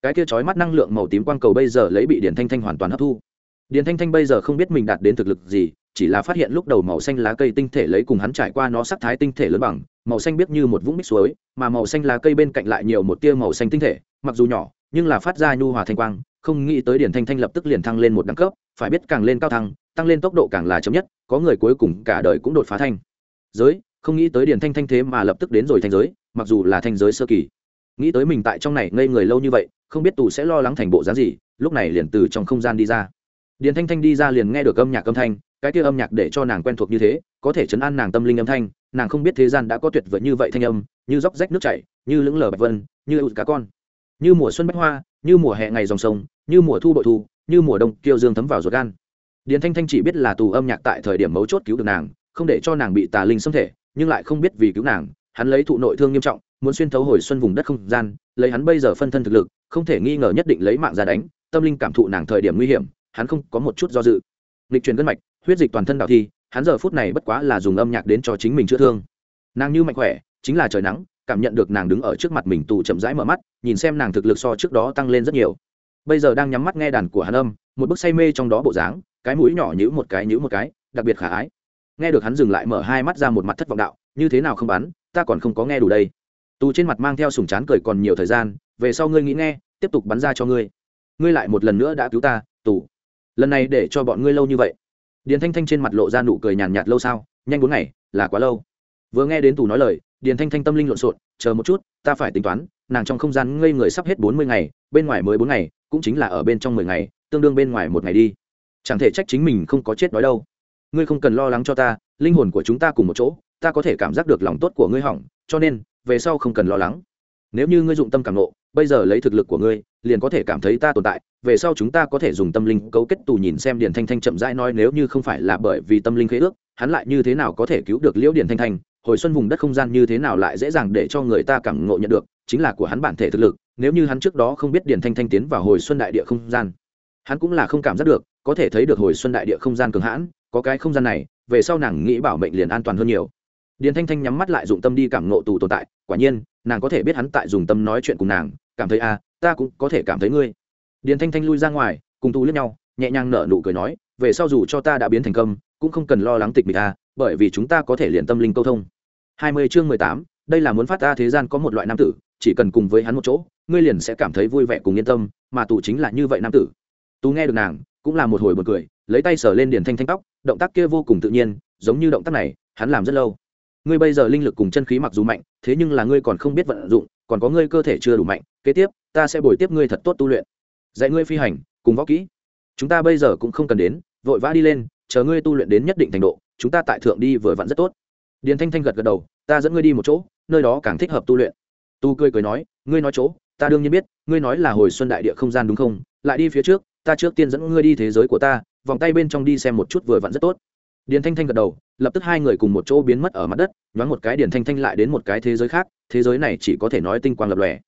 Cái kia chói mắt năng lượng màu tím quang cầu bây giờ lấy bị Điền thanh thanh hoàn toàn hấp thu. Điền thanh thanh bây giờ không biết mình đạt đến thực lực gì chỉ là phát hiện lúc đầu màu xanh lá cây tinh thể lấy cùng hắn trải qua nó sắc thái tinh thể lớn bằng, màu xanh biết như một vũng bích suối, mà màu xanh lá cây bên cạnh lại nhiều một tia màu xanh tinh thể, mặc dù nhỏ, nhưng là phát ra nhu hòa thanh quang, không nghĩ tới điển thanh thanh lập tức liền thăng lên một đẳng cấp, phải biết càng lên cao thăng, tăng lên tốc độ càng là chậm nhất, có người cuối cùng cả đời cũng đột phá thanh giới, không nghĩ tới điển thanh thanh thế mà lập tức đến rồi thanh giới, mặc dù là thanh giới sơ kỳ. Nghĩ tới mình tại trong này ngây người lâu như vậy, không biết tù sẽ lo lắng thành bộ dáng gì, lúc này liền từ trong không gian đi ra. Điển thanh thanh đi ra liền nghe được âm nhạc âm thanh cái kia âm nhạc để cho nàng quen thuộc như thế, có thể chấn an nàng tâm linh âm thanh, nàng không biết thế gian đã có tuyệt vời như vậy thanh âm, như róc rách nước chảy, như lững lờ bạch vân, như ưu cá con. Như mùa xuân bách hoa, như mùa hè ngày dòng sông, như mùa thu bội thu, như mùa đông kiêu dương thấm vào ruột gan. Điền thanh thanh chỉ biết là tù âm nhạc tại thời điểm mấu chốt cứu được nàng, không để cho nàng bị tà linh xâm thể, nhưng lại không biết vì cứu nàng, hắn lấy thụ nội thương nghiêm trọng, muốn xuyên thấu hồi xuân vùng đất không gian, lấy hắn bây giờ phân thân thực lực, không thể nghi ngờ nhất định lấy mạng ra đánh, tâm linh cảm thụ nàng thời điểm nguy hiểm, hắn không có một chút do dự. Lịch truyền gân mạch huyết dịch toàn thân đạo thi, hắn giờ phút này bất quá là dùng âm nhạc đến cho chính mình chữa thương. Nàng như mạnh khỏe, chính là trời nắng, cảm nhận được nàng đứng ở trước mặt mình tù chậm rãi mở mắt, nhìn xem nàng thực lực so trước đó tăng lên rất nhiều. Bây giờ đang nhắm mắt nghe đàn của hắn âm, một bức say mê trong đó bộ dáng, cái mũi nhỏ nhữ một cái nhữ một cái, đặc biệt khả ái. Nghe được hắn dừng lại mở hai mắt ra một mặt thất vọng đạo, như thế nào không bắn? Ta còn không có nghe đủ đây. Tù trên mặt mang theo sùng chán cười còn nhiều thời gian, về sau ngươi nghĩ nghe, tiếp tục bắn ra cho ngươi. Ngươi lại một lần nữa đã cứu ta, tù. Lần này để cho bọn ngươi lâu như vậy điền thanh thanh trên mặt lộ ra nụ cười nhàn nhạt lâu sao, nhanh bốn ngày, là quá lâu. Vừa nghe đến tù nói lời, điền thanh thanh tâm linh lộn xộn, chờ một chút, ta phải tính toán, nàng trong không gian ngây người sắp hết bốn mươi ngày, bên ngoài mới bốn ngày, cũng chính là ở bên trong mười ngày, tương đương bên ngoài một ngày đi. Chẳng thể trách chính mình không có chết đói đâu. Ngươi không cần lo lắng cho ta, linh hồn của chúng ta cùng một chỗ, ta có thể cảm giác được lòng tốt của ngươi hỏng, cho nên, về sau không cần lo lắng. Nếu như ngươi dụng tâm cảm nộ bây giờ lấy thực lực của ngươi liền có thể cảm thấy ta tồn tại về sau chúng ta có thể dùng tâm linh cấu kết tù nhìn xem điền thanh thanh chậm rãi nói nếu như không phải là bởi vì tâm linh khế ước hắn lại như thế nào có thể cứu được liễu điền thanh thanh hồi xuân vùng đất không gian như thế nào lại dễ dàng để cho người ta cảm ngộ nhận được chính là của hắn bản thể thực lực nếu như hắn trước đó không biết điền thanh thanh tiến vào hồi xuân đại địa không gian hắn cũng là không cảm giác được có thể thấy được hồi xuân đại địa không gian cường hãn có cái không gian này về sau nàng nghĩ bảo mệnh liền an toàn hơn nhiều. Điền thanh thanh nhắm mắt lại dụng tâm đi cảm ngộ tù tồn tại quả nhiên nàng có thể biết hắn tại dùng tâm nói chuyện cùng nàng cảm thấy a à, ta cũng có thể cảm thấy ngươi. Điền thanh thanh lui ra ngoài cùng tu lướt nhau nhẹ nhàng nở nụ cười nói về sau dù cho ta đã biến thành công cũng không cần lo lắng tịch mịch ta, bởi vì chúng ta có thể liền tâm linh câu thông. Hai mươi chương mười tám đây là muốn phát ta thế gian có một loại nam tử chỉ cần cùng với hắn một chỗ ngươi liền sẽ cảm thấy vui vẻ cùng yên tâm mà tù chính là như vậy nam tử. Tú nghe được nàng cũng là một hồi một cười lấy tay sờ lên điền thanh thanh tóc động tác kia vô cùng tự nhiên giống như động tác này hắn làm rất lâu. Ngươi bây giờ linh lực cùng chân khí mặc dù mạnh thế nhưng là ngươi còn không biết vận dụng còn có ngươi cơ thể chưa đủ mạnh kế tiếp ta sẽ bồi tiếp ngươi thật tốt tu luyện. Dạy ngươi phi hành cùng võ kỹ. Chúng ta bây giờ cũng không cần đến vội vã đi lên chờ ngươi tu luyện đến nhất định thành độ, chúng ta tại thượng đi vừa vặn rất tốt. Điền thanh thanh gật gật đầu ta dẫn ngươi đi một chỗ nơi đó càng thích hợp tu luyện. Tu cười cười nói ngươi nói chỗ ta đương nhiên biết ngươi nói là hồi xuân đại địa không gian đúng không? Lại đi phía trước ta trước tiên dẫn ngươi đi thế giới của ta vòng tay bên trong đi xem một chút vừa vặn rất tốt. Điền thanh thanh gật đầu lập tức hai người cùng một chỗ biến mất ở mặt đất nhoáng một cái điền thanh thanh lại đến một cái thế giới khác thế giới này chỉ có thể nói tinh quang lập lòe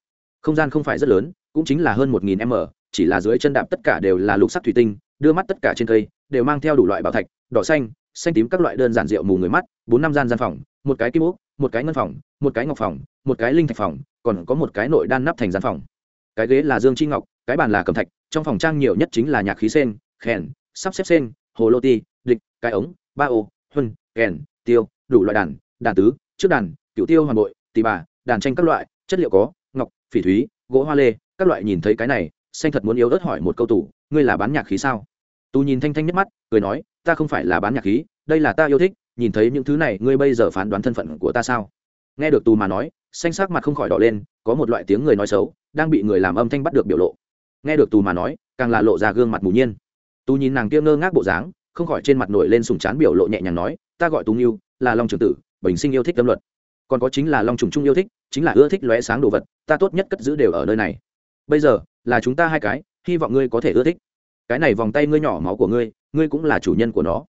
không gian không phải rất lớn, cũng chính là hơn một nghìn m, chỉ là dưới chân đạp tất cả đều là lục sắc thủy tinh, đưa mắt tất cả trên cây, đều mang theo đủ loại bảo thạch, đỏ xanh xanh tím các loại đơn giản rượu mù người mắt, bốn năm gian gian phòng, một cái kim ốc, một cái ngân phòng, một cái ngọc phòng, một cái linh thạch phòng, còn có một cái nội đan nắp thành gian phòng. Cái ghế là dương chi ngọc, cái bàn là cầm thạch, trong phòng trang nhiều nhất chính là nhạc khí sen khen sắp xếp sen, hồ lô ti địch cái ống, ba ô, huân, kèn, tiêu, đủ loại đàn đàn tứ, trước đàn cựu tiêu hoàn bội tì bà, đàn tranh các loại, chất liệu có phỉ thúy, gỗ hoa lê, các loại nhìn thấy cái này, xanh thật muốn yếu ớt hỏi một câu tù ngươi là bán nhạc khí sao? Tù nhìn thanh thanh nhất mắt, cười nói, ta không phải là bán nhạc khí, đây là ta yêu thích, nhìn thấy những thứ này, ngươi bây giờ phán đoán thân phận của ta sao? Nghe được tù mà nói, xanh sắc mặt không khỏi đỏ lên, có một loại tiếng người nói xấu, đang bị người làm âm thanh bắt được biểu lộ. Nghe được tù mà nói, càng là lộ ra gương mặt mù nhiên. Tù nhìn nàng kia ngơ ngác bộ dáng, không khỏi trên mặt nổi lên sùng chán biểu lộ nhẹ nhàng nói, ta gọi tú nghiêu là long trường tử, bình sinh yêu thích tâm luật. Còn có chính là long trùng trung yêu thích, chính là ưa thích lóe sáng đồ vật ta tốt nhất cất giữ đều ở nơi này. Bây giờ, là chúng ta hai cái, hy vọng ngươi có thể ưa thích. Cái này vòng tay ngươi nhỏ máu của ngươi ngươi cũng là chủ nhân của nó.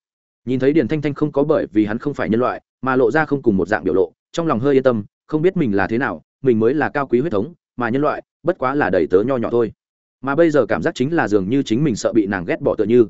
Nhìn thấy điền thanh thanh không có bởi vì hắn không phải nhân loại, mà lộ ra không cùng một dạng biểu lộ, trong lòng hơi yên tâm, không biết mình là thế nào, mình mới là cao quý huyết thống, mà nhân loại, bất quá là đầy tớ nho nhỏ thôi. Mà bây giờ cảm giác chính là dường như chính mình sợ bị nàng ghét bỏ tựa như.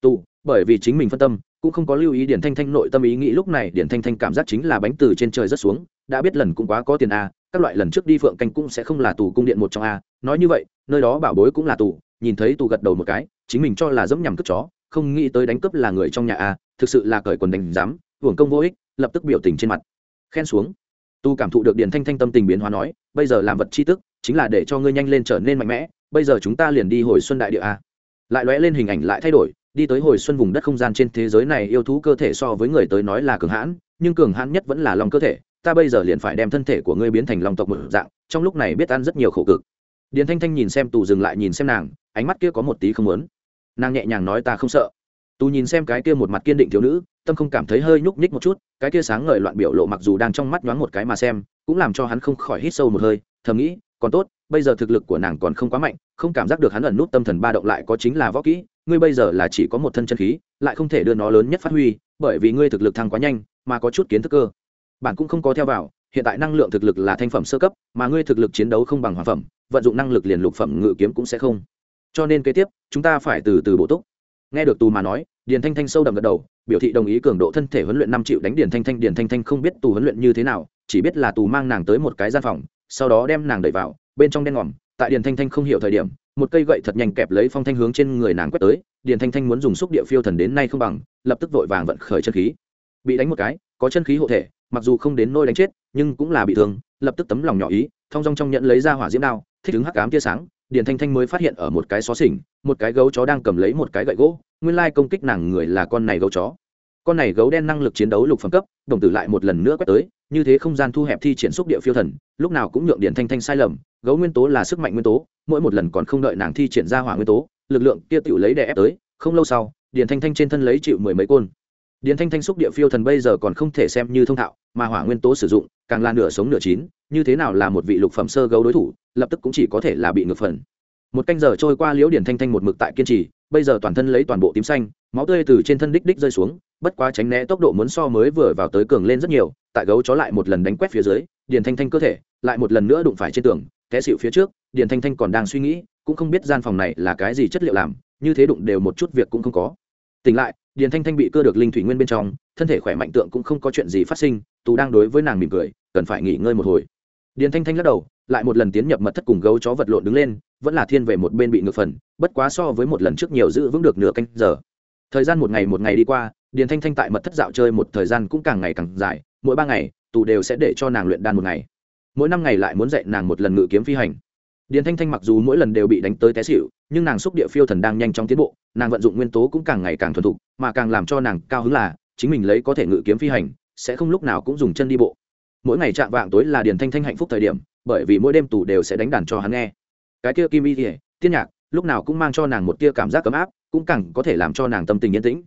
Tù, bởi vì chính mình phân tâm, cũng không có lưu ý điển thanh thanh nội tâm ý nghĩ lúc này điển thanh thanh cảm giác chính là bánh từ trên trời rất xuống, đã biết lần cũng quá có tiền a các loại lần trước đi phượng canh cũng sẽ không là tù cung điện một trong a. Nói như vậy, nơi đó bảo bối cũng là tù, nhìn thấy tù gật đầu một cái, chính mình cho là dẫm nhằm cướp chó, không nghĩ tới đánh cướp là người trong nhà a, thực sự là cởi quần đánh giám, hưởng công vô ích, lập tức biểu tình trên mặt. Khen xuống. Tu cảm thụ được điền thanh thanh tâm tình biến hóa nói, bây giờ làm vật chi tức, chính là để cho ngươi nhanh lên trở nên mạnh mẽ, bây giờ chúng ta liền đi hồi xuân đại địa a. Lại lóe lên hình ảnh lại thay đổi, đi tới hồi xuân vùng đất không gian trên thế giới này yêu thú cơ thể so với người tới nói là cường hãn, nhưng cường hãn nhất vẫn là lòng cơ thể ta bây giờ liền phải đem thân thể của ngươi biến thành lòng tộc một dạng, trong lúc này biết ăn rất nhiều khổ cực. Điền thanh thanh nhìn xem tù dừng lại nhìn xem nàng, ánh mắt kia có một tí không muốn. Nàng nhẹ nhàng nói ta không sợ. Tù nhìn xem cái kia một mặt kiên định thiếu nữ, tâm không cảm thấy hơi nhúc nhích một chút, cái kia sáng ngời loạn biểu lộ mặc dù đang trong mắt nhoáng một cái mà xem, cũng làm cho hắn không khỏi hít sâu một hơi, thầm nghĩ, còn tốt, bây giờ thực lực của nàng còn không quá mạnh, không cảm giác được hắn ẩn nút tâm thần ba động lại có chính là võ kỹ, ngươi bây giờ là chỉ có một thân chân khí, lại không thể đưa nó lớn nhất phát huy, bởi vì ngươi thực lực thăng quá nhanh, mà có chút kiến thức cơ bạn cũng không có theo vào, hiện tại năng lượng thực lực là thanh phẩm sơ cấp, mà ngươi thực lực chiến đấu không bằng hoàng phẩm, vận dụng năng lực liền lục phẩm ngự kiếm cũng sẽ không. Cho nên kế tiếp, chúng ta phải từ từ bổ túc. Nghe được tù mà nói, điền thanh thanh sâu đậm gật đầu, biểu thị đồng ý cường độ thân thể huấn luyện năm triệu đánh điền thanh thanh, điền thanh thanh không biết tù huấn luyện như thế nào, chỉ biết là tù mang nàng tới một cái gian phòng, sau đó đem nàng đẩy vào, bên trong đen ngòm, tại điền thanh thanh không hiểu thời điểm, một cây gậy thật nhanh kẹp lấy phong thanh hướng trên người nàng quét tới, điền thanh thanh muốn dùng xúc địa phiêu thần đến nay không bằng, lập tức vội vàng vận khởi chân khí. Bị đánh một cái, có chân khí hộ thể mặc dù không đến nôi đánh chết, nhưng cũng là bị thương, lập tức tấm lòng nhỏ ý, thong dong trong nhận lấy ra hỏa diễm đao, thích ứng hắc cám tia sáng, điền thanh thanh mới phát hiện ở một cái xó xỉnh, một cái gấu chó đang cầm lấy một cái gậy gỗ, nguyên lai công kích nàng người là con này gấu chó. Con này gấu đen năng lực chiến đấu lục phẩm cấp, đồng tử lại một lần nữa quét tới, như thế không gian thu hẹp thi triển xúc địa phiêu thần, lúc nào cũng nhượng điền thanh thanh sai lầm, gấu nguyên tố là sức mạnh nguyên tố, mỗi một lần còn không đợi nàng thi triển ra hỏa nguyên tố, lực lượng kia tựu lấy đè ép tới, không lâu sau, điền thanh thanh trên thân lấy chịu mười mấy côn điền thanh thanh xúc địa phiêu thần bây giờ còn không thể xem như thông thạo, mà hỏa nguyên tố sử dụng, càng là nửa sống nửa chín, như thế nào là một vị lục phẩm sơ gấu đối thủ, lập tức cũng chỉ có thể là bị ngược phần. Một canh giờ trôi qua liễu điển thanh thanh một mực tại kiên trì, bây giờ toàn thân lấy toàn bộ tím xanh, máu tươi từ trên thân đích đích rơi xuống, bất quá tránh né tốc độ muốn so mới vừa vào tới cường lên rất nhiều, tại gấu chó lại một lần đánh quét phía dưới, điền thanh thanh cơ thể lại một lần nữa đụng phải trên tường, té xịu phía trước, điền thanh thanh còn đang suy nghĩ, cũng không biết gian phòng này là cái gì chất liệu làm, như thế đụng đều một chút việc cũng không có. Tỉnh lại điền thanh thanh bị cưa được linh thủy nguyên bên trong, thân thể khỏe mạnh tượng cũng không có chuyện gì phát sinh tú đang đối với nàng mỉm cười, cần phải nghỉ ngơi một hồi. Điền thanh thanh lắc đầu, lại một lần tiến nhập mật thất cùng gấu chó vật lộn đứng lên, vẫn là thiên về một bên bị ngược phần, bất quá so với một lần trước nhiều giữ vững được nửa canh giờ. Thời gian một ngày một ngày đi qua, điền thanh thanh tại mật thất dạo chơi một thời gian cũng càng ngày càng dài, mỗi ba ngày, tù đều sẽ để cho nàng luyện đan một ngày. Mỗi năm ngày lại muốn dạy nàng một lần ngự kiếm phi hành. Điền thanh thanh mặc dù mỗi lần đều bị đánh tới té xịu nhưng nàng xúc địa phiêu thần đang nhanh chóng tiến bộ nàng vận dụng nguyên tố cũng càng ngày càng thuần thục, mà càng làm cho nàng cao hứng là, chính mình lấy có thể ngự kiếm phi hành, sẽ không lúc nào cũng dùng chân đi bộ. Mỗi ngày chạm vạng tối là điền thanh thanh hạnh phúc thời điểm, bởi vì mỗi đêm tù đều sẽ đánh đàn cho hắn nghe. Cái kia kim y thì tiên nhạc, lúc nào cũng mang cho nàng một tia cảm giác ấm áp, cũng càng có thể làm cho nàng tâm tình yên tĩnh.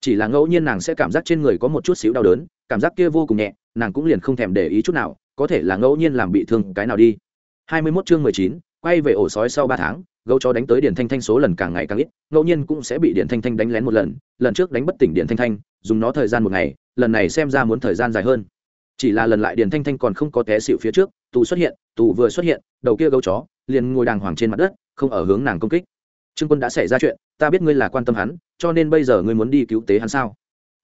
Chỉ là ngẫu nhiên nàng sẽ cảm giác trên người có một chút xíu đau đớn, cảm giác kia vô cùng nhẹ, nàng cũng liền không thèm để ý chút nào, có thể là ngẫu nhiên làm bị thương cái nào đi. Hai mươi 21 chương mười chín, quay về ổ sói sau ba tháng gấu chó đánh tới điển thanh thanh số lần càng ngày càng ít, ngẫu nhiên cũng sẽ bị điển thanh thanh đánh lén một lần lần trước đánh bất tỉnh điển thanh thanh, dùng nó thời gian một ngày, lần này xem ra muốn thời gian dài hơn. Chỉ là lần lại điển thanh thanh còn không có té xịu phía trước, tù xuất hiện, tù vừa xuất hiện, đầu kia gấu chó liền ngồi đàng hoàng trên mặt đất, không ở hướng nàng công kích. Trương quân đã xảy ra chuyện, ta biết ngươi là quan tâm hắn, cho nên bây giờ ngươi muốn đi cứu tế hắn sao?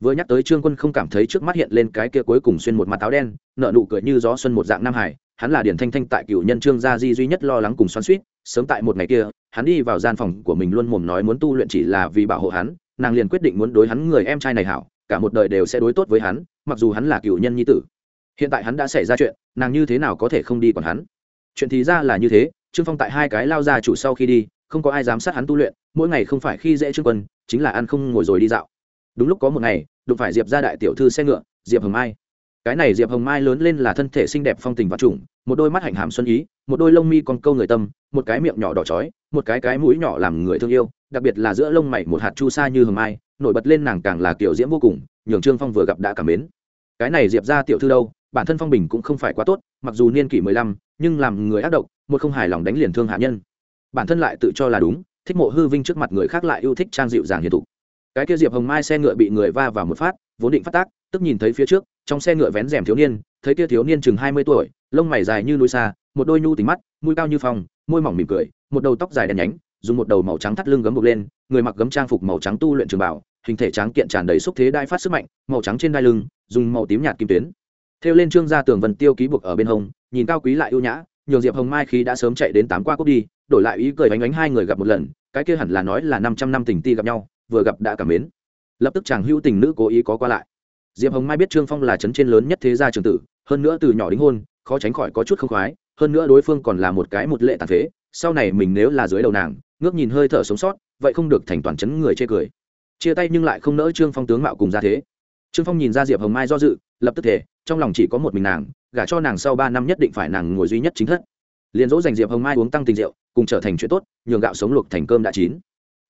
Vừa nhắc tới trương quân không cảm thấy trước mắt hiện lên cái kia cuối cùng xuyên một mặt áo đen nợ nụ cười như gió xuân một dạng nam hải hắn là điển thanh thanh tại cựu nhân trương gia di duy nhất lo lắng cùng xoắn suýt, sớm tại một ngày kia, hắn đi vào gian phòng của mình luôn mồm nói muốn tu luyện chỉ là vì bảo hộ hắn, nàng liền quyết định muốn đối hắn người em trai này hảo, cả một đời đều sẽ đối tốt với hắn, mặc dù hắn là cựu nhân nhi tử. Hiện tại hắn đã xảy ra chuyện, nàng như thế nào có thể không đi còn hắn? Chuyện thì ra là như thế, trương phong tại hai cái lao ra chủ sau khi đi, không có ai giám sát hắn tu luyện, mỗi ngày không phải khi dễ trương quân, chính là ăn không ngồi rồi đi dạo. Đúng lúc có một ngày, đụng phải diệp ra đại tiểu thư xe ngựa, diệp hồng mai cái này diệp hồng mai lớn lên là thân thể xinh đẹp phong tình và trùng, một đôi mắt hạnh hàm xuân ý, một đôi lông mi còn câu người tâm, một cái miệng nhỏ đỏ chói, một cái cái mũi nhỏ làm người thương yêu, đặc biệt là giữa lông mày một hạt chu sa như hồng mai, nổi bật lên nàng càng là kiểu diễm vô cùng, nhường trương phong vừa gặp đã cảm mến. Cái này diệp ra tiểu thư đâu, bản thân phong bình cũng không phải quá tốt, mặc dù niên kỷ mười lăm, nhưng làm người ác độc, một không hài lòng đánh liền thương hạ nhân. Bản thân lại tự cho là đúng, thích mộ hư vinh trước mặt người khác lại yêu thích trang dịu dàng hiền thục. Cái kia diệp hồng mai xe ngựa bị người va vào một phát, vốn định phát tác, tức nhìn thấy phía trước trong xe ngựa vén rèm thiếu niên, thấy kia thiếu niên chừng hai mươi tuổi, lông mày dài như núi xa, một đôi nhu tính mắt, mũi cao như phong, môi mỏng mỉm cười, một đầu tóc dài đen nhánh, dùng một đầu màu trắng thắt lưng gấm buộc lên, người mặc gấm trang phục màu trắng tu luyện trường bảo, hình thể trắng kiện tràn đầy xúc thế đai phát sức mạnh, màu trắng trên đai lưng, dùng màu tím nhạt kim tuyến. Theo lên trương gia tường vân tiêu ký buộc ở bên hông, nhìn cao quý lại ưu nhã, nhường diệp hồng mai khi đã sớm chạy đến tám qua cốc đi, đổi lại ý cười bánh bánh hai người gặp một lần, cái kia hẳn là nói là năm trăm năm tình ti gặp nhau, vừa gặp đã cảm mến. Lập tức chàng hữu tình nữ cố ý có qua lại diệp hồng mai biết trương phong là trấn trên lớn nhất thế gia trường tử, hơn nữa từ nhỏ đính hôn, khó tránh khỏi có chút không khoái, hơn nữa đối phương còn là một cái một lệ tàn phế, sau này mình nếu là dưới đầu nàng, ngước nhìn hơi thở sống sót, vậy không được thành toàn chấn người chê cười. Chia tay nhưng lại không nỡ trương phong tướng mạo cùng ra thế. Trương phong nhìn ra diệp hồng mai do dự, lập tức thể trong lòng chỉ có một mình nàng, gả cho nàng sau ba năm nhất định phải nàng ngồi duy nhất chính thất. Liền dỗ dành diệp hồng mai uống tăng tình rượu, cùng trở thành chuyện tốt, nhường gạo sống luộc thành cơm đã chín.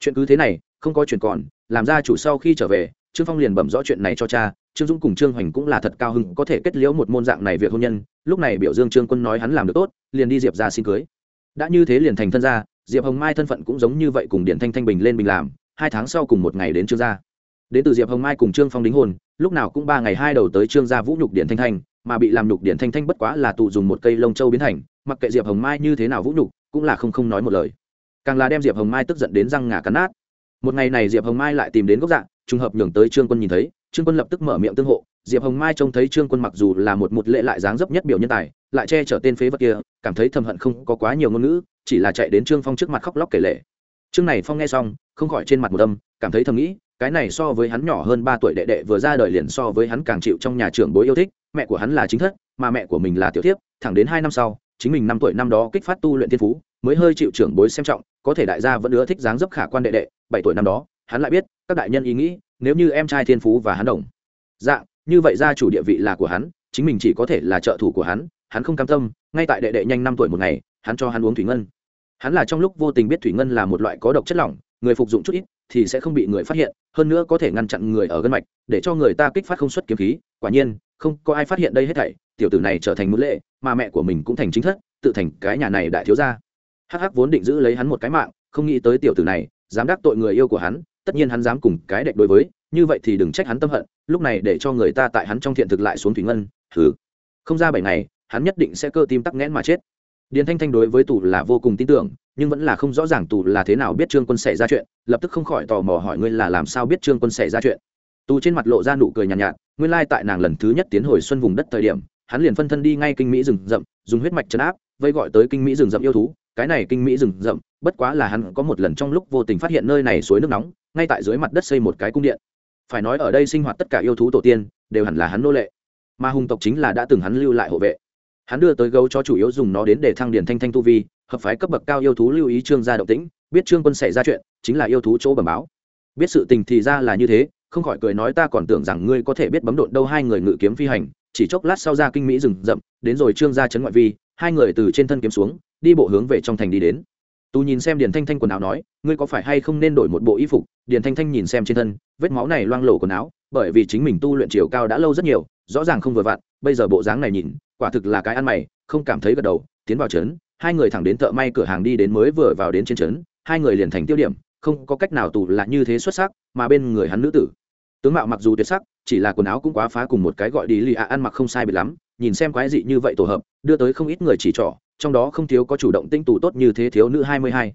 Chuyện cứ thế này, không có chuyện còn, làm ra chủ sau khi trở về trương phong liền bẩm rõ chuyện này cho cha, trương dũng cùng trương hoành cũng là thật cao hứng, có thể kết liễu một môn dạng này việc hôn nhân, lúc này biểu dương trương quân nói hắn làm được tốt, liền đi diệp ra xin cưới. Đã như thế liền thành thân gia, diệp hồng mai thân phận cũng giống như vậy cùng điện thanh thanh bình lên bình làm, hai tháng sau cùng một ngày đến trương gia. Đến từ diệp hồng mai cùng trương phong đính hôn, lúc nào cũng ba ngày hai đầu tới trương gia vũ nhục điện thanh thanh, mà bị làm nhục điện thanh thanh bất quá là tụ dùng một cây lông châu biến thành, mặc kệ diệp hồng mai như thế nào vũ nhục, cũng là không không nói một lời. Càng là đem diệp hồng mai tức giận đến răng ngà cắn nát. Một ngày này diệp hồng mai lại tìm đến gốc dạng trùng hợp nhường tới trương quân nhìn thấy, trương quân lập tức mở miệng tương hộ, diệp hồng mai trông thấy trương quân mặc dù là một một lệ lại dáng dấp nhất biểu nhân tài, lại che chở tên phế vật kia, cảm thấy thầm hận không có quá nhiều ngôn ngữ, chỉ là chạy đến trương phong trước mặt khóc lóc kể lệ trương này phong nghe xong, không khỏi trên mặt một âm, cảm thấy thầm nghĩ, cái này so với hắn nhỏ hơn ba tuổi đệ đệ vừa ra đời liền so với hắn càng chịu trong nhà trưởng bối yêu thích, mẹ của hắn là chính thất, mà mẹ của mình là tiểu thiếp, thẳng đến hai năm sau, chính mình năm tuổi năm đó kích phát tu luyện thiên phú, mới hơi chịu trưởng bối xem trọng, có thể đại gia vẫn ưa thích dáng dấp khả quan đệ đệ, bảy tuổi năm đó hắn lại biết, các đại nhân ý nghĩ, nếu như em trai thiên phú và hắn đồng. Dạng như vậy gia chủ địa vị là của hắn, chính mình chỉ có thể là trợ thủ của hắn hắn không cam tâm, ngay tại đệ đệ nhanh năm tuổi một ngày, hắn cho hắn uống thủy ngân. Hắn là trong lúc vô tình biết thủy ngân là một loại có độc chất lỏng, người phục dụng chút ít thì sẽ không bị người phát hiện, hơn nữa có thể ngăn chặn người ở gân mạch, để cho người ta kích phát không xuất kiếm khí. Quả nhiên, không có ai phát hiện đây hết thảy, tiểu tử này trở thành mũi lệ, mà mẹ của mình cũng thành chính thất, tự thành cái nhà này đại thiếu gia. Hắc hắc vốn định giữ lấy hắn một cái mạng, không nghĩ tới tiểu tử này, dám đắc tội người yêu của hắn tất nhiên hắn dám cùng cái đệch đối với như vậy thì đừng trách hắn tâm hận lúc này để cho người ta tại hắn trong thiện thực lại xuống thủy ngân thử không ra bảy ngày hắn nhất định sẽ cơ tim tắc nghẽn mà chết. Điền thanh thanh đối với tù là vô cùng tin tưởng nhưng vẫn là không rõ ràng tù là thế nào biết trương quân xảy ra chuyện lập tức không khỏi tò mò hỏi ngươi là làm sao biết trương quân xảy ra chuyện. Tù trên mặt lộ ra nụ cười nhàn nhạt, nhạt nguyên lai tại nàng lần thứ nhất tiến hồi xuân vùng đất thời điểm hắn liền phân thân đi ngay kinh mỹ rừng rậm dùng huyết mạch chấn áp vây gọi tới kinh mỹ rừng rậm yêu thú cái này kinh mỹ rừng rậm, bất quá là hắn có một lần trong lúc vô tình phát hiện nơi này suối nước nóng, ngay tại dưới mặt đất xây một cái cung điện. Phải nói ở đây sinh hoạt tất cả yêu thú tổ tiên, đều hẳn là hắn nô lệ. Mà hùng tộc chính là đã từng hắn lưu lại hộ vệ. Hắn đưa tới gấu cho chủ yếu dùng nó đến để thăng điền thanh thanh tu vi, hợp phái cấp bậc cao yêu thú lưu ý trương gia động tĩnh, biết trương quân xảy ra chuyện, chính là yêu thú chỗ bẩm báo. Biết sự tình thì ra là như thế, không khỏi cười nói ta còn tưởng rằng ngươi có thể biết bấm độn đâu hai người ngự kiếm phi hành, chỉ chốc lát sau ra kinh mỹ rừng rậm, đến rồi trương gia trấn ngoại vi, hai người từ trên thân kiếm xuống đi bộ hướng về trong thành đi đến. Tú nhìn xem điền thanh thanh quần áo nói, ngươi có phải hay không nên đổi một bộ y phục? Điền thanh thanh nhìn xem trên thân, vết máu này loang lổ quần áo, bởi vì chính mình tu luyện chiều cao đã lâu rất nhiều, rõ ràng không vừa vặn, bây giờ bộ dáng này nhìn, quả thực là cái ăn mày, không cảm thấy gật đầu, tiến vào trấn, hai người thẳng đến thợ may cửa hàng đi đến mới vừa vào đến trên trấn, hai người liền thành tiêu điểm, không có cách nào tù là như thế xuất sắc, mà bên người hắn nữ tử. Tướng mạo mặc dù tuyệt sắc, chỉ là quần áo cũng quá phá cùng một cái gọi đi lì ạ ăn mặc không sai biệt lắm, nhìn xem quái dị như vậy tổ hợp, đưa tới không ít người chỉ trỏ trong đó không thiếu có chủ động tinh tù tốt như thế thiếu nữ hai mươi hai.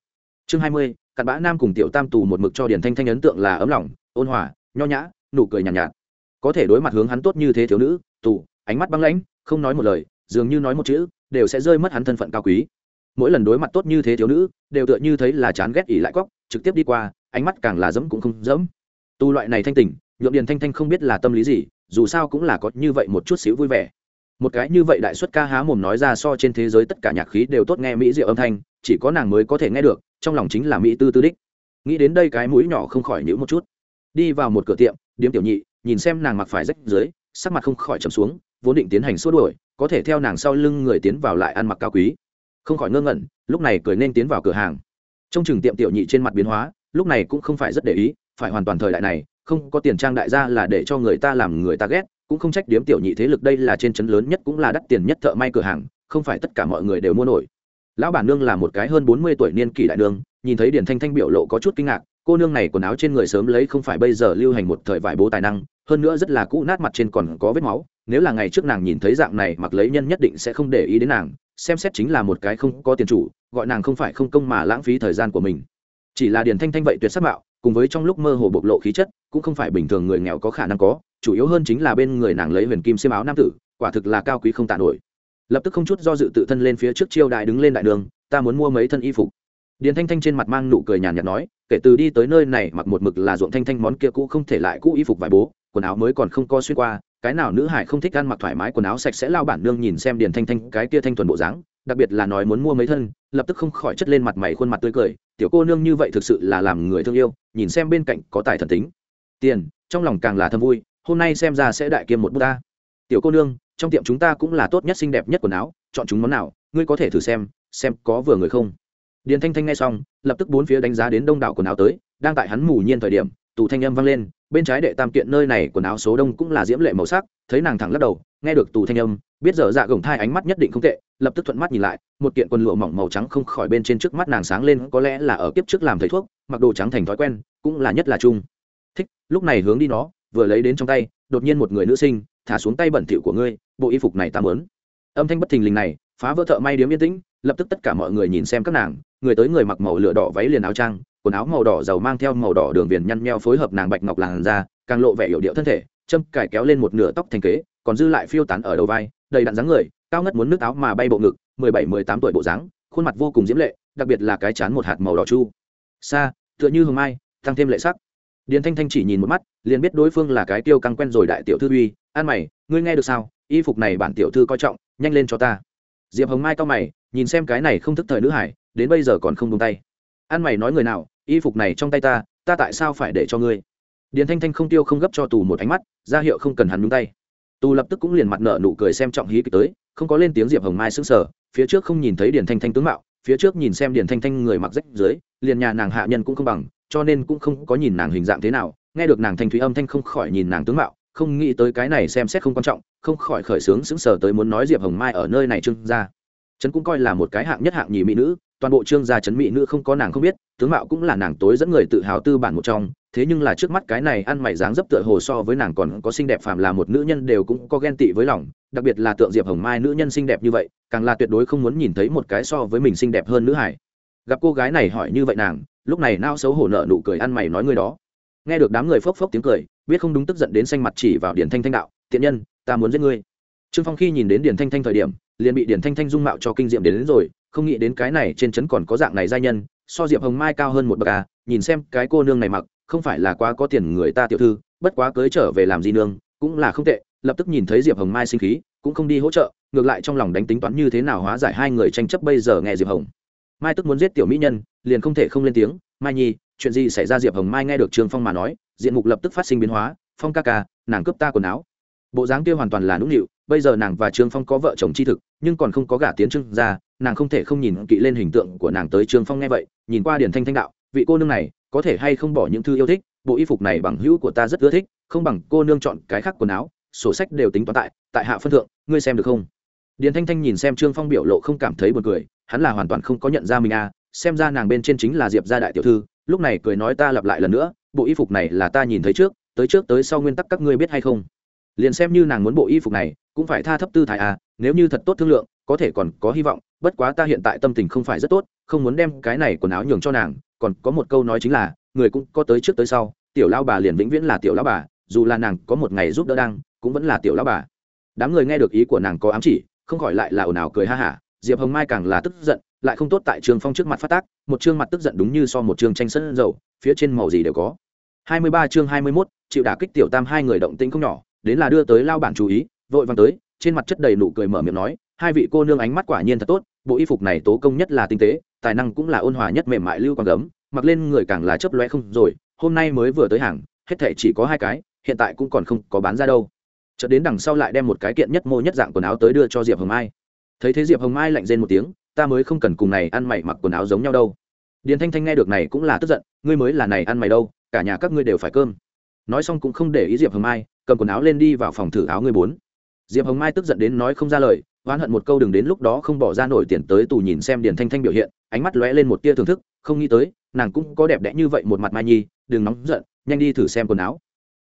Chương hai mươi cặn bã nam cùng tiểu tam tù một mực cho điển thanh thanh ấn tượng là ấm lòng ôn hòa nho nhã nụ cười nhàn nhạt, nhạt có thể đối mặt hướng hắn tốt như thế thiếu nữ tù ánh mắt băng lãnh không nói một lời dường như nói một chữ đều sẽ rơi mất hắn thân phận cao quý. Mỗi lần đối mặt tốt như thế thiếu nữ đều tựa như thấy là chán ghét ỉ lại cóc trực tiếp đi qua ánh mắt càng là dẫm cũng không dẫm. Tu loại này thanh tỉnh nhượng điền thanh thanh không biết là tâm lý gì dù sao cũng là có như vậy một chút xíu vui vẻ một cái như vậy đại xuất ca há mồm nói ra so trên thế giới tất cả nhạc khí đều tốt nghe mỹ diệu âm thanh, chỉ có nàng mới có thể nghe được, trong lòng chính là mỹ tư tư đích. Nghĩ đến đây cái mũi nhỏ không khỏi nhữ một chút. Đi vào một cửa tiệm, điếm tiểu nhị, nhìn xem nàng mặc phải rách dưới, sắc mặt không khỏi trầm xuống, vốn định tiến hành xua đuổi, có thể theo nàng sau lưng người tiến vào lại ăn mặc cao quý. Không khỏi ngơ ngẩn, lúc này cười nên tiến vào cửa hàng. Trong chừng tiệm tiểu nhị trên mặt biến hóa, lúc này cũng không phải rất để ý, phải hoàn toàn thời đại này, không có tiền trang đại gia là để cho người ta làm người ta ghét cũng không trách điếm tiểu nhị thế lực đây là trên trấn lớn nhất cũng là đắt tiền nhất thợ may cửa hàng, không phải tất cả mọi người đều mua nổi. Lão bản nương là một cái hơn bốn mươi tuổi niên kỷ đại nương, nhìn thấy điển thanh thanh biểu lộ có chút kinh ngạc, cô nương này quần áo trên người sớm lấy không phải bây giờ lưu hành một thời vải bố tài năng, hơn nữa rất là cũ nát mặt trên còn có vết máu, nếu là ngày trước nàng nhìn thấy dạng này mặc lấy nhân nhất định sẽ không để ý đến nàng, xem xét chính là một cái không có tiền chủ, gọi nàng không phải không công mà lãng phí thời gian của mình. Chỉ là điển thanh thanh vậy tuyệt sắc mạo, cùng với trong lúc mơ hồ bộc lộ khí chất, cũng không phải bình thường người nghèo có khả năng có chủ yếu hơn chính là bên người nàng lấy huyền kim xiêm áo nam tử, quả thực là cao quý không tạ nổi. Lập tức không chút do dự tự thân lên phía trước chiêu đại đứng lên đại đường, ta muốn mua mấy thân y phục. Điền thanh thanh trên mặt mang nụ cười nhàn nhạt nói, kể từ đi tới nơi này, mặc một mực là ruộng thanh thanh món kia cũ không thể lại cũ y phục vải bố, quần áo mới còn không co xuyên qua, cái nào nữ hải không thích ăn mặc thoải mái quần áo sạch sẽ lao bản nương nhìn xem điền thanh thanh cái kia thanh thuần bộ dáng, đặc biệt là nói muốn mua mấy thân, lập tức không khỏi chất lên mặt mày khuôn mặt tươi cười, tiểu cô nương như vậy thực sự là làm người thương yêu, nhìn xem bên cạnh có tài thần tính. Tiền, trong lòng càng là thâm vui hôm nay xem ra sẽ đại kiêm một bút ta. Tiểu cô nương, trong tiệm chúng ta cũng là tốt nhất xinh đẹp nhất quần áo, chọn chúng món nào, ngươi có thể thử xem xem có vừa người không. Điền thanh thanh nghe xong, lập tức bốn phía đánh giá đến đông đảo quần áo tới, đang tại hắn mù nhiên thời điểm, tù thanh âm vang lên, bên trái đệ tam kiện nơi này quần áo số đông cũng là diễm lệ màu sắc, thấy nàng thẳng lắc đầu, nghe được tù thanh âm, biết giờ dạ gồng thai ánh mắt nhất định không tệ, lập tức thuận mắt nhìn lại, một kiện quần lụa mỏng màu trắng không khỏi bên trên trước mắt nàng sáng lên, có lẽ là ở kiếp trước làm thầy thuốc, mặc đồ trắng thành thói quen, cũng là nhất là chung. Thích, lúc này hướng đi nó vừa lấy đến trong tay, đột nhiên một người nữ sinh, thả xuống tay bẩn thỉu của ngươi, bộ y phục này ta mớn âm thanh bất thình lình này, phá vỡ thợ may điếm yên tĩnh, lập tức tất cả mọi người nhìn xem các nàng, người tới người mặc màu lửa đỏ váy liền áo trang, quần áo màu đỏ giàu mang theo màu đỏ đường viền nhăn nheo phối hợp nàng bạch ngọc làn da, càng lộ vẻ hiệu điệu thân thể, châm cải kéo lên một nửa tóc thành kế, còn dư lại phiêu tán ở đầu vai, đầy đặn dáng người, cao ngất muốn nước áo mà bay bộ ngực, mười bảy, mười tám tuổi bộ dáng, khuôn mặt vô cùng diễm lệ, đặc biệt là cái chán một hạt màu đỏ chu. Xa tựa như hương mai, tăng thêm lệ sắc điền thanh thanh chỉ nhìn một mắt, liền biết đối phương là cái tiêu căng quen rồi đại tiểu thư uy. An mày, ngươi nghe được sao? Y phục này bản tiểu thư coi trọng, nhanh lên cho ta. Diệp hồng mai cao mày, nhìn xem cái này không thức thời nữ hải, đến bây giờ còn không tung tay. An mày nói người nào, y phục này trong tay ta ta tại sao phải để cho ngươi? Điền thanh thanh không tiêu không gấp cho tù một ánh mắt, ra hiệu không cần hắn nhúng tay. Tù lập tức cũng liền mặt nở nụ cười xem trọng hí kịch tới, không có lên tiếng diệp hồng mai sững sờ, phía trước không nhìn thấy điền thanh thanh tướng mạo, phía trước nhìn xem điền thanh thanh người mặc rách dưới, liền nhà nàng hạ nhân cũng không bằng cho nên cũng không có nhìn nàng hình dạng thế nào. Nghe được nàng thanh thúy âm thanh không khỏi nhìn nàng tướng mạo, không nghĩ tới cái này xem xét không quan trọng, không khỏi khởi sướng sững sờ tới muốn nói diệp hồng mai ở nơi này trương gia. Trấn cũng coi là một cái hạng nhất hạng nhì mỹ nữ, toàn bộ trương gia trấn mỹ nữ không có nàng không biết, tướng mạo cũng là nàng tối dẫn người tự hào tư bản một trong, thế nhưng là trước mắt cái này ăn mày dáng dấp tựa hồ so với nàng còn có xinh đẹp phàm là một nữ nhân đều cũng có ghen tị với lòng, đặc biệt là tượng diệp hồng mai nữ nhân xinh đẹp như vậy, càng là tuyệt đối không muốn nhìn thấy một cái so với mình xinh đẹp hơn nữ hải gặp cô gái này hỏi như vậy nàng lúc này nao xấu hổ nợ nụ cười ăn mày nói ngươi đó. Nghe được đám người phốc phốc tiếng cười biết không đúng tức giận đến xanh mặt chỉ vào điển thanh thanh đạo tiện nhân ta muốn giết ngươi. Trương phong khi nhìn đến điển thanh thanh thời điểm liền bị điển thanh thanh dung mạo cho kinh diệm đến, đến rồi không nghĩ đến cái này trên trấn còn có dạng này giai nhân so diệp hồng mai cao hơn một bậc à nhìn xem cái cô nương này mặc không phải là quá có tiền người ta tiểu thư bất quá cưới trở về làm gì nương cũng là không tệ lập tức nhìn thấy diệp hồng mai sinh khí cũng không đi hỗ trợ ngược lại trong lòng đánh tính toán như thế nào hóa giải hai người tranh chấp bây giờ nghe diệp hồng mai tức muốn giết tiểu mỹ nhân, liền không thể không lên tiếng. Mai nhi, chuyện gì xảy ra diệp hồng mai nghe được trương phong mà nói, diện mục lập tức phát sinh biến hóa. Phong ca ca, nàng cướp ta quần áo. Bộ dáng kia hoàn toàn là nũng nịu, bây giờ nàng và trương phong có vợ chồng chi thực, nhưng còn không có gả tiến trương ra nàng không thể không nhìn kỹ lên hình tượng của nàng tới trương phong nghe vậy, nhìn qua điển thanh thanh đạo, vị cô nương này, có thể hay không bỏ những thư yêu thích, bộ y phục này bằng hữu của ta rất ưa thích, không bằng cô nương chọn cái khác quần áo, sổ sách đều tính toán tại tại hạ phân thượng, ngươi xem được không? Điền thanh thanh nhìn xem trương phong biểu lộ không cảm thấy buồn cười, hắn là hoàn toàn không có nhận ra mình à xem ra nàng bên trên chính là diệp gia đại tiểu thư, lúc này cười nói ta lặp lại lần nữa, bộ y phục này là ta nhìn thấy trước, tới trước tới sau nguyên tắc các ngươi biết hay không? Liền xem như nàng muốn bộ y phục này, cũng phải tha thấp tư thái à nếu như thật tốt thương lượng, có thể còn có hy vọng, bất quá ta hiện tại tâm tình không phải rất tốt, không muốn đem cái này quần áo nhường cho nàng, còn có một câu nói chính là, người cũng có tới trước tới sau, tiểu lao bà liền vĩnh viễn là tiểu lao bà, dù là nàng có một ngày giúp đỡ đang, cũng vẫn là tiểu lao bà. Đám người nghe được ý của nàng có ám chỉ không khỏi lại là ồn ào cười ha hả diệp hồng mai càng là tức giận lại không tốt tại trường phong trước mặt phát tác một chương mặt tức giận đúng như so một chương tranh sân dầu phía trên màu gì đều có. Hai mươi ba chương hai mươi 21, chịu đả kích tiểu tam hai người động tĩnh không nhỏ đến là đưa tới lao bản chú ý vội vàng tới trên mặt chất đầy nụ cười mở miệng nói hai vị cô nương ánh mắt quả nhiên thật tốt bộ y phục này tố công nhất là tinh tế tài năng cũng là ôn hòa nhất mềm mại lưu quang gấm mặc lên người càng là chấp loe không rồi hôm nay mới vừa tới hàng hết thể chỉ có hai cái hiện tại cũng còn không có bán ra đâu chợt đến đằng sau lại đem một cái kiện nhất mô nhất dạng quần áo tới đưa cho diệp hồng mai. Thấy thế diệp hồng mai lạnh rên một tiếng, ta mới không cần cùng này ăn mày mặc quần áo giống nhau đâu. Điền thanh thanh nghe được này cũng là tức giận, ngươi mới là này ăn mày đâu, cả nhà các ngươi đều phải cơm. Nói xong cũng không để ý diệp hồng mai, cầm quần áo lên đi vào phòng thử áo ngươi bốn. Diệp hồng mai tức giận đến nói không ra lời, oán hận một câu đừng đến lúc đó không bỏ ra nổi tiền tới tù nhìn xem điền thanh thanh biểu hiện, ánh mắt lóe lên một tia thưởng thức, không nghĩ tới, nàng cũng có đẹp đẽ như vậy một mặt mai nhi, đừng nóng giận, nhanh đi thử xem quần áo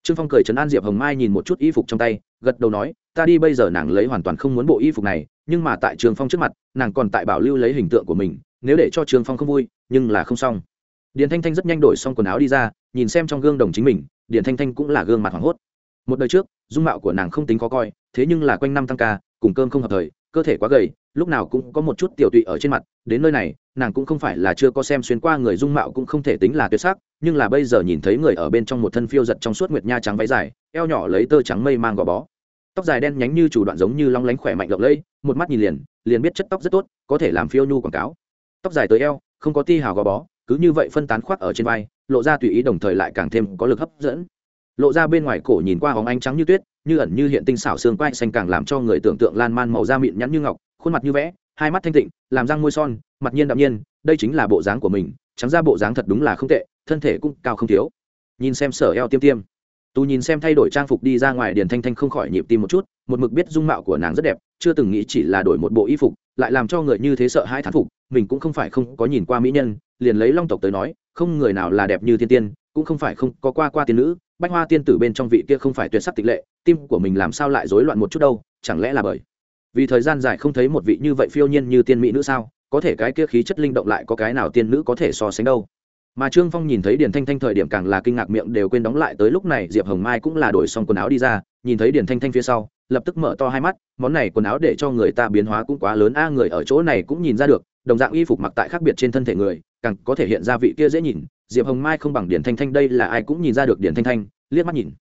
trương phong cười trấn an diệp hồng mai nhìn một chút y phục trong tay, gật đầu nói, ta đi bây giờ nàng lấy hoàn toàn không muốn bộ y phục này, nhưng mà tại trương phong trước mặt, nàng còn tại bảo lưu lấy hình tượng của mình, nếu để cho trương phong không vui, nhưng là không xong. Điền thanh thanh rất nhanh đổi xong quần áo đi ra, nhìn xem trong gương đồng chính mình, điền thanh thanh cũng là gương mặt hoảng hốt. Một đời trước, dung mạo của nàng không tính khó coi, thế nhưng là quanh năm tăng ca, cùng cơm không hợp thời, cơ thể quá gầy, lúc nào cũng có một chút tiểu tụy ở trên mặt, đến nơi này nàng cũng không phải là chưa có xem xuyên qua người dung mạo cũng không thể tính là tuyệt sắc, nhưng là bây giờ nhìn thấy người ở bên trong một thân phiêu giật trong suốt nguyệt nha trắng váy dài, eo nhỏ lấy tơ trắng mây mang gò bó. Tóc dài đen nhánh như chủ đoạn giống như long lánh khỏe mạnh lộng lẫy, một mắt nhìn liền liền biết chất tóc rất tốt, có thể làm phiêu nhu quảng cáo. Tóc dài tới eo, không có ti hào gò bó, cứ như vậy phân tán khoác ở trên vai, lộ ra tùy ý đồng thời lại càng thêm có lực hấp dẫn. Lộ ra bên ngoài cổ nhìn qua hóng ánh trắng như tuyết, như ẩn như hiện tinh xảo xương quai xanh càng làm cho người tưởng tượng lan man màu da mịn nhắn như ngọc, khuôn mặt như vẽ hai mắt thanh tịnh, làm răng môi son, mặt nhiên đạm nhiên, đây chính là bộ dáng của mình, trắng ra bộ dáng thật đúng là không tệ, thân thể cũng cao không thiếu. Nhìn xem sở eo tiêm tiêm. Tu nhìn xem thay đổi trang phục đi ra ngoài điền thanh thanh không khỏi nhịp tim một chút, một mực biết dung mạo của nàng rất đẹp, chưa từng nghĩ chỉ là đổi một bộ y phục, lại làm cho người như thế sợ hai thán phục, mình cũng không phải không có nhìn qua mỹ nhân, liền lấy long tộc tới nói, không người nào là đẹp như thiên tiên, cũng không phải không có qua qua tiên nữ, bách hoa tiên tử bên trong vị kia không phải tuyệt sắc tịch lệ, tim của mình làm sao lại rối loạn một chút đâu, chẳng lẽ là bởi vì thời gian dài không thấy một vị như vậy phiêu nhiên như tiên mỹ nữ sao? Có thể cái kia khí chất linh động lại có cái nào tiên nữ có thể so sánh đâu? Mà trương phong nhìn thấy điền thanh thanh thời điểm càng là kinh ngạc miệng đều quên đóng lại tới lúc này, diệp hồng mai cũng là đổi xong quần áo đi ra, nhìn thấy điền thanh thanh phía sau, lập tức mở to hai mắt, món này quần áo để cho người ta biến hóa cũng quá lớn, a, người ở chỗ này cũng nhìn ra được, đồng dạng y phục mặc tại khác biệt trên thân thể người, càng có thể hiện ra vị kia dễ nhìn. Diệp hồng mai không bằng điền thanh thanh, đây là ai cũng nhìn ra được điền thanh thanh, liếc mắt nhìn.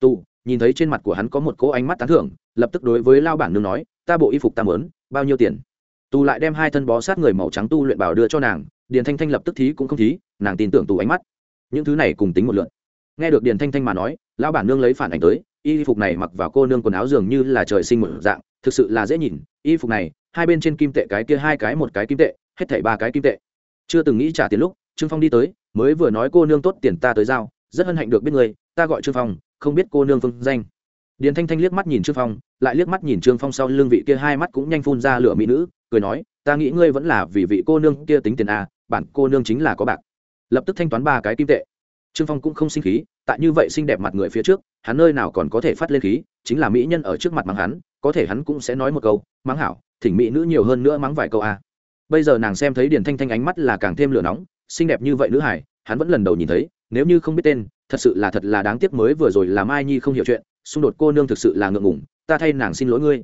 Tù. Nhìn thấy trên mặt của hắn có một cỗ ánh mắt tán thưởng, lập tức đối với lao bản nương nói ta bộ y phục ta mớn, bao nhiêu tiền? Tù lại đem hai thân bó sát người màu trắng tu luyện bảo đưa cho nàng, điền thanh thanh lập tức thí cũng không thí, nàng tin tưởng tù ánh mắt. Những thứ này cùng tính một lượn. Nghe được điền thanh thanh mà nói, lão bản nương lấy phản ảnh tới, y phục này mặc vào cô nương quần áo dường như là trời sinh một dạng, thực sự là dễ nhìn, y phục này, hai bên trên kim tệ cái kia hai cái một cái kim tệ, hết thảy ba cái kim tệ. Chưa từng nghĩ trả tiền lúc, trương phong đi tới, mới vừa nói cô nương tốt tiền ta tới giao, rất hân hạnh được biết người, ta gọi trương phong, không biết cô nương phương danh điền thanh thanh liếc mắt nhìn trương phong, lại liếc mắt nhìn trương phong sau lưng vị kia hai mắt cũng nhanh phun ra lửa mỹ nữ, cười nói, ta nghĩ ngươi vẫn là vì vị cô nương kia tính tiền a bản cô nương chính là có bạc. Lập tức thanh toán ba cái kim tệ. Trương phong cũng không sinh khí, tại như vậy xinh đẹp mặt người phía trước, hắn nơi nào còn có thể phát lên khí, chính là mỹ nhân ở trước mặt mắng hắn, có thể hắn cũng sẽ nói một câu, mắng hảo, thỉnh mỹ nữ nhiều hơn nữa mắng vài câu a bây giờ nàng xem thấy điền thanh thanh ánh mắt là càng thêm lửa nóng, xinh đẹp như vậy nữ hải, hắn vẫn lần đầu nhìn thấy, nếu như không biết tên, thật sự là thật là đáng tiếc mới vừa rồi là mai nhi không hiểu chuyện xung đột cô nương thực sự là ngượng ngủng ta thay nàng xin lỗi ngươi.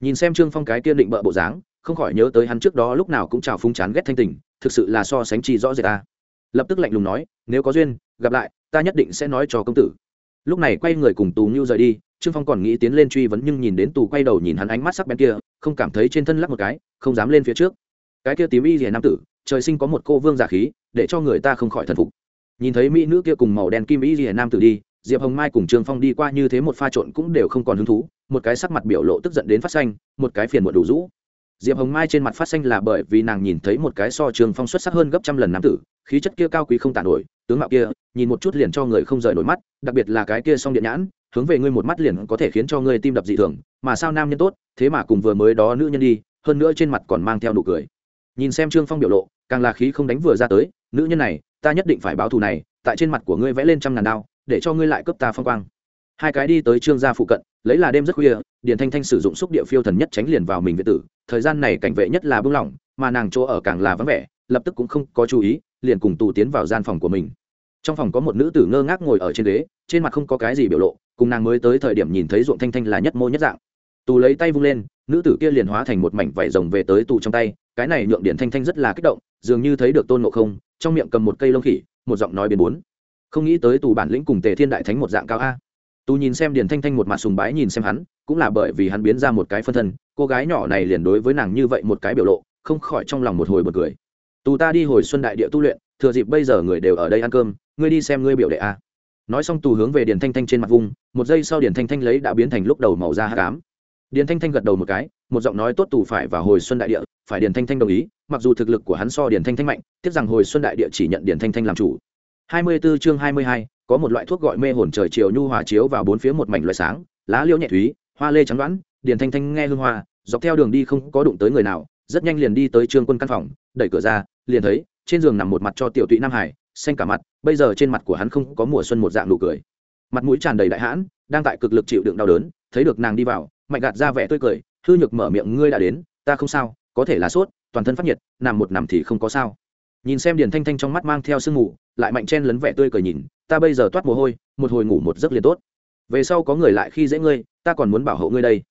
Nhìn xem trương phong cái kia định bợ bộ dáng, không khỏi nhớ tới hắn trước đó lúc nào cũng chào phúng chán ghét thanh tình, thực sự là so sánh chi rõ rệt ta. Lập tức lạnh lùng nói, nếu có duyên, gặp lại, ta nhất định sẽ nói cho công tử. Lúc này quay người cùng tù ngưu rời đi, trương phong còn nghĩ tiến lên truy vấn nhưng nhìn đến tù quay đầu nhìn hắn ánh mắt sắc bén kia, không cảm thấy trên thân lắc một cái, không dám lên phía trước. Cái kia tím y rìa nam tử, trời sinh có một cô vương giả khí, để cho người ta không khỏi thần phục. Nhìn thấy mỹ nữ kia cùng màu đen kim y rìa nam tử đi diệp hồng mai cùng trương phong đi qua như thế một pha trộn cũng đều không còn hứng thú, một cái sắc mặt biểu lộ tức giận đến phát xanh, một cái phiền muộn đủ rũ. Diệp hồng mai trên mặt phát xanh là bởi vì nàng nhìn thấy một cái so trương phong xuất sắc hơn gấp trăm lần nam tử, khí chất kia cao quý không tàn nổi, tướng mạo kia, nhìn một chút liền cho người không rời nổi mắt, đặc biệt là cái kia song điện nhãn, hướng về ngươi một mắt liền có thể khiến cho ngươi tim đập dị thường, mà sao nam nhân tốt, thế mà cùng vừa mới đó nữ nhân đi, hơn nữa trên mặt còn mang theo nụ cười. Nhìn xem trương phong biểu lộ, càng là khí không đánh vừa ra tới, nữ nhân này, ta nhất định phải báo thù này, tại trên mặt của ngươi vẽ lên trăm ngàn đao để cho ngươi lại cướp ta phong quang. Hai cái đi tới trương gia phụ cận, lấy là đêm rất khuya, điền thanh thanh sử dụng xúc địa phiêu thần nhất tránh liền vào mình viện tử, thời gian này cảnh vệ nhất là bưng lỏng, mà nàng chỗ ở càng là vắng vẻ, lập tức cũng không có chú ý, liền cùng tù tiến vào gian phòng của mình. Trong phòng có một nữ tử ngơ ngác ngồi ở trên ghế, trên mặt không có cái gì biểu lộ, cùng nàng mới tới thời điểm nhìn thấy ruộng thanh thanh là nhất mô nhất dạng. Tù lấy tay vung lên, nữ tử kia liền hóa thành một mảnh vải rồng về tới tù trong tay, cái này nhượng điển thanh thanh rất là kích động, dường như thấy được tôn ngộ không, trong miệng cầm một cây lông khỉ, một giọng nói biến bốn không nghĩ tới tù bản lĩnh cùng tề thiên đại thánh một dạng cao a. Tù nhìn xem Điền thanh thanh một mặt sùng bái nhìn xem hắn, cũng là bởi vì hắn biến ra một cái phân thân, cô gái nhỏ này liền đối với nàng như vậy một cái biểu lộ, không khỏi trong lòng một hồi bật cười. Tù ta đi hồi xuân đại địa tu luyện, thừa dịp bây giờ người đều ở đây ăn cơm, ngươi đi xem ngươi biểu đệ a. Nói xong tù hướng về điền thanh thanh trên mặt vùng một giây sau điền thanh thanh lấy đã biến thành lúc đầu màu da hạ cám điền thanh thanh gật đầu một cái, một giọng nói tốt tù phải và hồi xuân đại địa, phải điền thanh thanh đồng ý, mặc dù thực lực của hắn so điền thanh thanh mạnh, tiếc rằng hồi xuân đại địa chỉ nhận điền thanh thanh làm chủ. 24 chương hai mươi hai, có một loại thuốc gọi mê hồn trời chiều nhu hòa chiếu vào bốn phía một mảnh loại sáng lá liễu nhẹ thúy hoa lê trắng đoán điền thanh thanh nghe hương hoa dọc theo đường đi không có đụng tới người nào rất nhanh liền đi tới trương quân căn phòng đẩy cửa ra liền thấy trên giường nằm một mặt cho tiểu tụy nam hải xanh cả mặt bây giờ trên mặt của hắn không có mùa xuân một dạng nụ cười. Mặt mũi tràn đầy đại hãn đang tại cực lực chịu đựng đau đớn thấy được nàng đi vào mạnh gạt ra vẻ tươi cười hư nhược mở miệng ngươi đã đến ta không sao có thể là sốt toàn thân phát nhiệt nằm một nằm thì không có sao nhìn xem điền thanh thanh trong mắt mang theo sương mù, lại mạnh chen lấn vẻ tươi cười nhìn, ta bây giờ toát mồ hôi, một hồi ngủ một giấc liền tốt. Về sau có người lại khi dễ ngươi, ta còn muốn bảo hộ ngươi đây.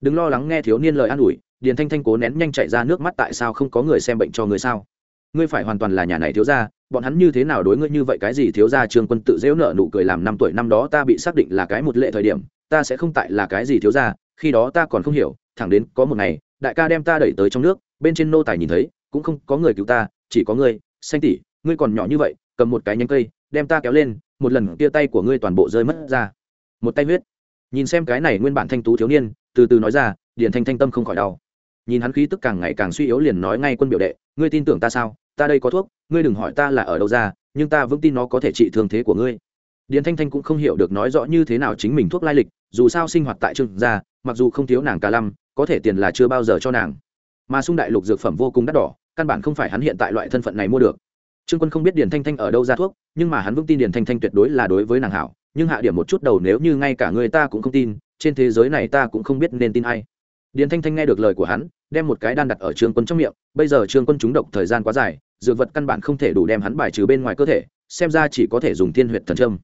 Đừng lo lắng nghe thiếu niên lời an ủi, điền thanh thanh cố nén nhanh chạy ra nước mắt tại sao không có người xem bệnh cho ngươi sao? Ngươi phải hoàn toàn là nhà này thiếu gia, bọn hắn như thế nào đối ngươi như vậy cái gì thiếu gia trương quân tự dễu nợ nụ cười làm năm tuổi năm đó ta bị xác định là cái một lệ thời điểm, ta sẽ không tại là cái gì thiếu gia, khi đó ta còn không hiểu, thẳng đến có một ngày, đại ca đem ta đẩy tới trong nước, bên trên nô tài nhìn thấy, cũng không có người cứu ta, chỉ có ngươi xanh tỷ, ngươi còn nhỏ như vậy, cầm một cái nhánh cây, đem ta kéo lên, một lần kia tay của ngươi toàn bộ rơi mất ra. Một tay huyết. Nhìn xem cái này nguyên bản thanh tú thiếu niên, từ từ nói ra, điền thanh thanh tâm không khỏi đau. Nhìn hắn khí tức càng ngày càng suy yếu liền nói ngay quân biểu đệ, ngươi tin tưởng ta sao? Ta đây có thuốc, ngươi đừng hỏi ta là ở đâu ra, nhưng ta vững tin nó có thể trị thương thế của ngươi. Điền thanh thanh cũng không hiểu được nói rõ như thế nào chính mình thuốc lai lịch, dù sao sinh hoạt tại trương gia, mặc dù không thiếu nàng cả lăm, có thể tiền là chưa bao giờ cho nàng mà sung đại lục dược phẩm vô cùng đắt đỏ, căn bản không phải hắn hiện tại loại thân phận này mua được. Trương quân không biết điền thanh thanh ở đâu ra thuốc, nhưng mà hắn vững tin điền thanh thanh tuyệt đối là đối với nàng hảo, nhưng hạ điểm một chút đầu nếu như ngay cả người ta cũng không tin, trên thế giới này ta cũng không biết nên tin ai. Điền thanh thanh nghe được lời của hắn, đem một cái đan đặt ở trương quân trong miệng, bây giờ trương quân trúng độc thời gian quá dài, dược vật căn bản không thể đủ đem hắn bài trừ bên ngoài cơ thể, xem ra chỉ có thể dùng thiên huyệt thần trâm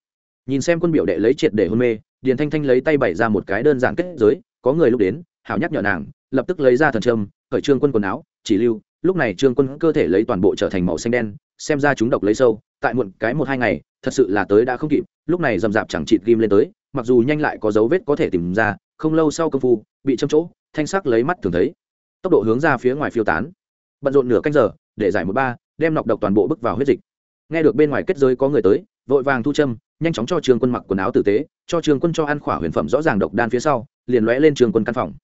nhìn xem quân biểu đệ lấy triệt để hôn mê, điền thanh thanh lấy tay bày ra một cái đơn giản kết giới, có người lúc đến, hảo nhắc nhở nàng lập tức lấy ra thần trâm khởi trương quân quần áo, chỉ lưu, lúc này trương quân cơ thể lấy toàn bộ trở thành màu xanh đen, xem ra chúng độc lấy sâu, tại muộn cái một hai ngày, thật sự là tới đã không kịp, lúc này dầm dạp chẳng chịt ghim lên tới, mặc dù nhanh lại có dấu vết có thể tìm ra, không lâu sau công phu, bị châm chỗ, thanh sắc lấy mắt thường thấy. Tốc độ hướng ra phía ngoài phiêu tán. Bận rộn nửa canh giờ, để giải một ba, đem nọc độc toàn bộ bước vào huyết dịch. Nghe được bên ngoài kết giới có người tới, vội vàng thu châm, nhanh chóng cho trường quân mặc quần áo tử tế, cho trường quân cho ăn khỏa huyền phẩm rõ ràng độc đan phía sau, liền lóe lên trường quân căn phòng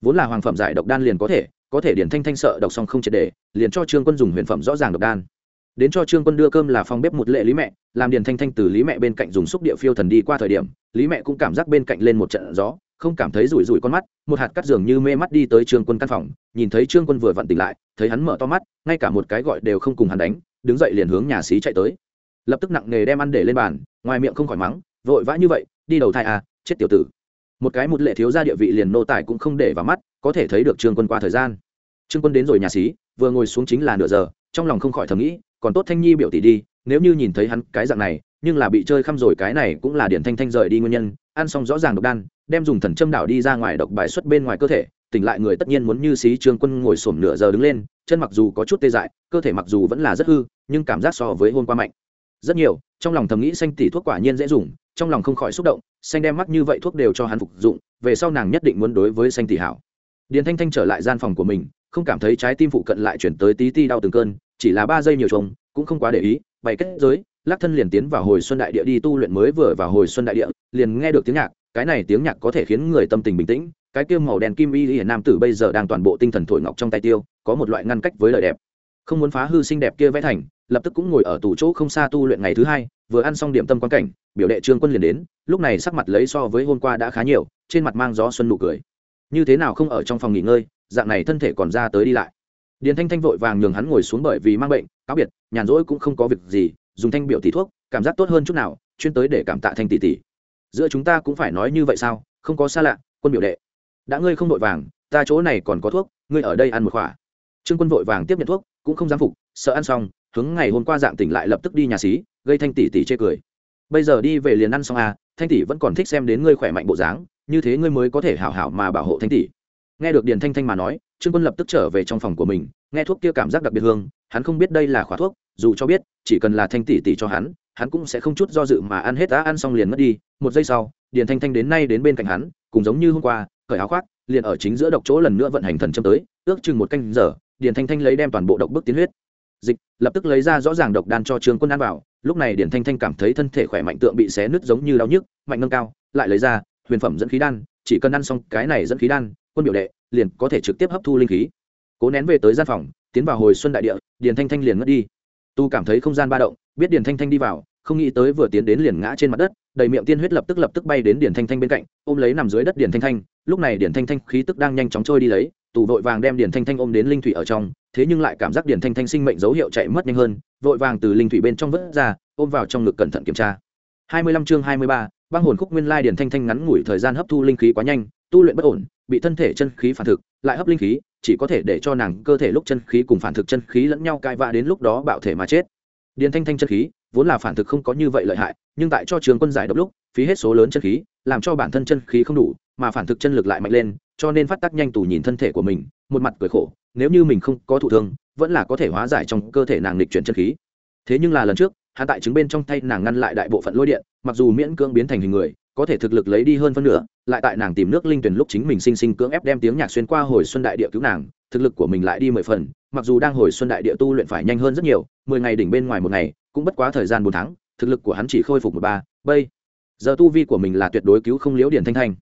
vốn là hoàng phẩm giải độc đan liền có thể có thể điển thanh thanh sợ độc xong không triệt để, liền cho trương quân dùng huyền phẩm rõ ràng độc đan. Đến cho trương quân đưa cơm là phòng bếp một lệ lý mẹ, làm điền thanh thanh từ lý mẹ bên cạnh dùng xúc địa phiêu thần đi qua thời điểm, lý mẹ cũng cảm giác bên cạnh lên một trận gió, không cảm thấy rủi rủi con mắt, một hạt cắt giường như mê mắt đi tới trương quân căn phòng, nhìn thấy trương quân vừa vặn tỉnh lại, thấy hắn mở to mắt, ngay cả một cái gọi đều không cùng hắn đánh, đứng dậy liền hướng nhà xí chạy tới. Lập tức nặng nghề đem ăn để lên bàn, ngoài miệng không khỏi mắng, vội vã như vậy, đi đầu thai à chết tiểu tử một cái một lệ thiếu gia địa vị liền nô tài cũng không để vào mắt, có thể thấy được trương quân qua thời gian. Trương quân đến rồi nhà xí, vừa ngồi xuống chính là nửa giờ, trong lòng không khỏi thầm nghĩ, còn tốt thanh nhi biểu tỷ đi, nếu như nhìn thấy hắn cái dạng này, nhưng là bị chơi khăm rồi, cái này cũng là điển thanh thanh rời đi nguyên nhân, ăn xong rõ ràng độc đan, đem dùng thần châm đảo đi ra ngoài độc bài xuất bên ngoài cơ thể, tỉnh lại người tất nhiên muốn như xí trương quân ngồi xổm nửa giờ đứng lên, chân mặc dù có chút tê dại, cơ thể mặc dù vẫn là rất hư, nhưng cảm giác so với hôm qua mạnh rất nhiều, trong lòng thầm nghĩ xanh tỷ thuốc quả nhiên dễ dùng, trong lòng không khỏi xúc động, xanh đem mắt như vậy thuốc đều cho hắn phục dụng, về sau nàng nhất định muốn đối với xanh tỷ hảo. Điền thanh thanh trở lại gian phòng của mình, không cảm thấy trái tim phụ cận lại chuyển tới tí ti đau từng cơn, chỉ là ba giây nhiều chồng cũng không quá để ý, bày kết giới, lắc thân liền tiến vào hồi xuân đại địa đi tu luyện mới vừa vào hồi xuân đại địa, liền nghe được tiếng nhạc, cái này tiếng nhạc có thể khiến người tâm tình bình tĩnh, cái kia màu đen kim y hiển nam tử bây giờ đang toàn bộ tinh thần thổi ngọc trong tay tiêu, có một loại ngăn cách với lời đẹp không muốn phá hư xinh đẹp kia vẽ thành, lập tức cũng ngồi ở tủ chỗ không xa tu luyện ngày thứ hai, vừa ăn xong điểm tâm quan cảnh, biểu đệ trương quân liền đến, lúc này sắc mặt lấy so với hôm qua đã khá nhiều, trên mặt mang gió xuân nụ cười. Như thế nào không ở trong phòng nghỉ ngơi, dạng này thân thể còn ra tới đi lại. Điền thanh thanh vội vàng nhường hắn ngồi xuống bởi vì mang bệnh, cáo biệt, nhàn rỗi cũng không có việc gì, dùng thanh biểu tỷ thuốc, cảm giác tốt hơn chút nào, chuyên tới để cảm tạ thanh tỷ tỷ. Giữa chúng ta cũng phải nói như vậy sao, không có xa lạ, quân biểu đệ. Đã ngươi không vội vàng, ta chỗ này còn có thuốc, ngươi ở đây ăn một khỏa. Trương quân vội vàng tiếp nhận thuốc cũng không dám phục, sợ ăn xong, hướng ngày hôm qua dạng tỉnh lại lập tức đi nhà xí, gây thanh tỷ tỷ chê cười. Bây giờ đi về liền ăn xong à thanh tỷ vẫn còn thích xem đến ngươi khỏe mạnh bộ dáng, như thế ngươi mới có thể hảo hảo mà bảo hộ thanh tỷ. Nghe được điền thanh thanh mà nói, trương quân lập tức trở về trong phòng của mình, nghe thuốc kia cảm giác đặc biệt hương, hắn không biết đây là khóa thuốc, dù cho biết, chỉ cần là thanh tỷ tỷ cho hắn hắn cũng sẽ không chút do dự mà ăn hết đã ăn xong liền mất đi. Một giây sau, điền thanh thanh đến nay đến bên cạnh hắn, cùng giống như hôm qua, cởi áo khoác, liền ở chính giữa độc chỗ lần nữa vận hành thần châm tới, ước chừng một canh giờ điền thanh thanh lấy đem toàn bộ độc bức tiến huyết. Dịch, lập tức lấy ra rõ ràng độc đan cho trương quân ăn vào. Lúc này điền thanh thanh cảm thấy thân thể khỏe mạnh tượng bị xé nứt giống như đau nhức, mạnh nâng cao, lại lấy ra huyền phẩm dẫn khí đan. Chỉ cần ăn xong cái này dẫn khí đan, quân biểu đệ liền có thể trực tiếp hấp thu linh khí. Cố nén về tới gian phòng, tiến vào hồi xuân đại địa, điền thanh thanh liền mất đi. Tu cảm thấy không gian ba động, biết điền thanh thanh đi vào, không nghĩ tới vừa tiến đến liền ngã trên mặt đất, đầy miệng tiên huyết lập tức lập tức bay đến điền thanh thanh bên cạnh, ôm lấy nằm dưới đất điền thanh thanh. Lúc này điền thanh thanh khí tức đang nhanh chóng trôi đi lấy tù vội vàng đem điền thanh thanh ôm đến linh thủy ở trong thế nhưng lại cảm giác điền thanh thanh sinh mệnh dấu hiệu chạy mất nhanh hơn vội vàng từ linh thủy bên trong vớt ra ôm vào trong ngực cẩn thận kiểm tra. 25 chương 23, băng hồn khúc nguyên lai điền thanh thanh ngắn ngủi thời gian hấp thu linh khí quá nhanh tu luyện bất ổn bị thân thể chân khí phản thực lại hấp linh khí chỉ có thể để cho nàng cơ thể lúc chân khí cùng phản thực chân khí lẫn nhau cai vã đến lúc đó bạo thể mà chết. Điền thanh thanh chân khí vốn là phản thực không có như vậy lợi hại nhưng tại cho trường quân giải độc lúc phí hết số lớn chân khí làm cho bản thân chân khí không đủ mà phản thực chân lực lại mạnh lên cho nên phát tác nhanh tù nhìn thân thể của mình, một mặt cười khổ, nếu như mình không có thụ thương, vẫn là có thể hóa giải trong cơ thể nàng lịch chuyển chân khí. Thế nhưng là lần trước hạ tại chứng bên trong tay nàng ngăn lại đại bộ phận lôi điện, mặc dù miễn cưỡng biến thành hình người, có thể thực lực lấy đi hơn phân nửa, lại tại nàng tìm nước linh tuyển lúc chính mình sinh sinh cưỡng ép đem tiếng nhạc xuyên qua hồi xuân đại địa cứu nàng, thực lực của mình lại đi mười phần, mặc dù đang hồi xuân đại địa tu luyện phải nhanh hơn rất nhiều, mười ngày đỉnh bên ngoài một ngày, cũng bất quá thời gian bốn tháng, thực lực của hắn chỉ khôi phục một ba, bây giờ tu vi của mình là tuyệt đối cứu không liễu điển thanh thanh.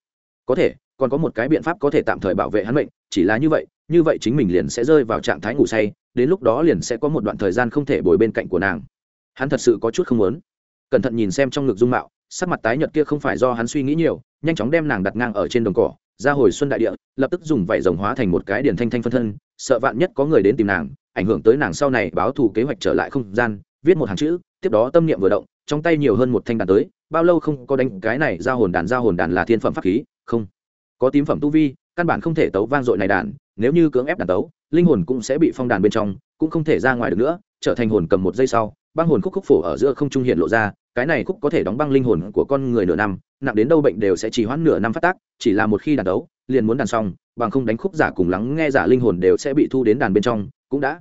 Có thể còn có một cái biện pháp có thể tạm thời bảo vệ hắn mệnh, chỉ là như vậy như vậy chính mình liền sẽ rơi vào trạng thái ngủ say, đến lúc đó liền sẽ có một đoạn thời gian không thể bồi bên cạnh của nàng. Hắn thật sự có chút không muốn. Cẩn thận nhìn xem trong ngực dung mạo, sắc mặt tái nhợt kia không phải do hắn suy nghĩ nhiều, nhanh chóng đem nàng đặt ngang ở trên đồng cỏ, ra hồi xuân đại địa, lập tức dùng vảy rồng hóa thành một cái điển thanh thanh phân thân, sợ vạn nhất có người đến tìm nàng, ảnh hưởng tới nàng sau này báo thù kế hoạch trở lại không gian, viết một hàng chữ, tiếp đó tâm niệm vừa động, trong tay nhiều hơn một thanh đàn tới, bao lâu không có đánh cái này ra hồn đàn, ra hồn đàn là thiên phẩm pháp khí, không có tím phẩm tu vi, căn bản không thể tấu vang dội này đàn, nếu như cưỡng ép đàn tấu, linh hồn cũng sẽ bị phong đàn bên trong, cũng không thể ra ngoài được nữa, trở thành hồn cầm một giây sau, băng hồn khúc khúc phổ ở giữa không trung hiện lộ ra, cái này khúc có thể đóng băng linh hồn của con người nửa năm, nặng đến đâu bệnh đều sẽ chỉ hoãn nửa năm phát tác, chỉ là một khi đàn đấu liền muốn đàn xong, bằng không đánh khúc giả cùng lắng nghe giả linh hồn đều sẽ bị thu đến đàn bên trong, cũng đã.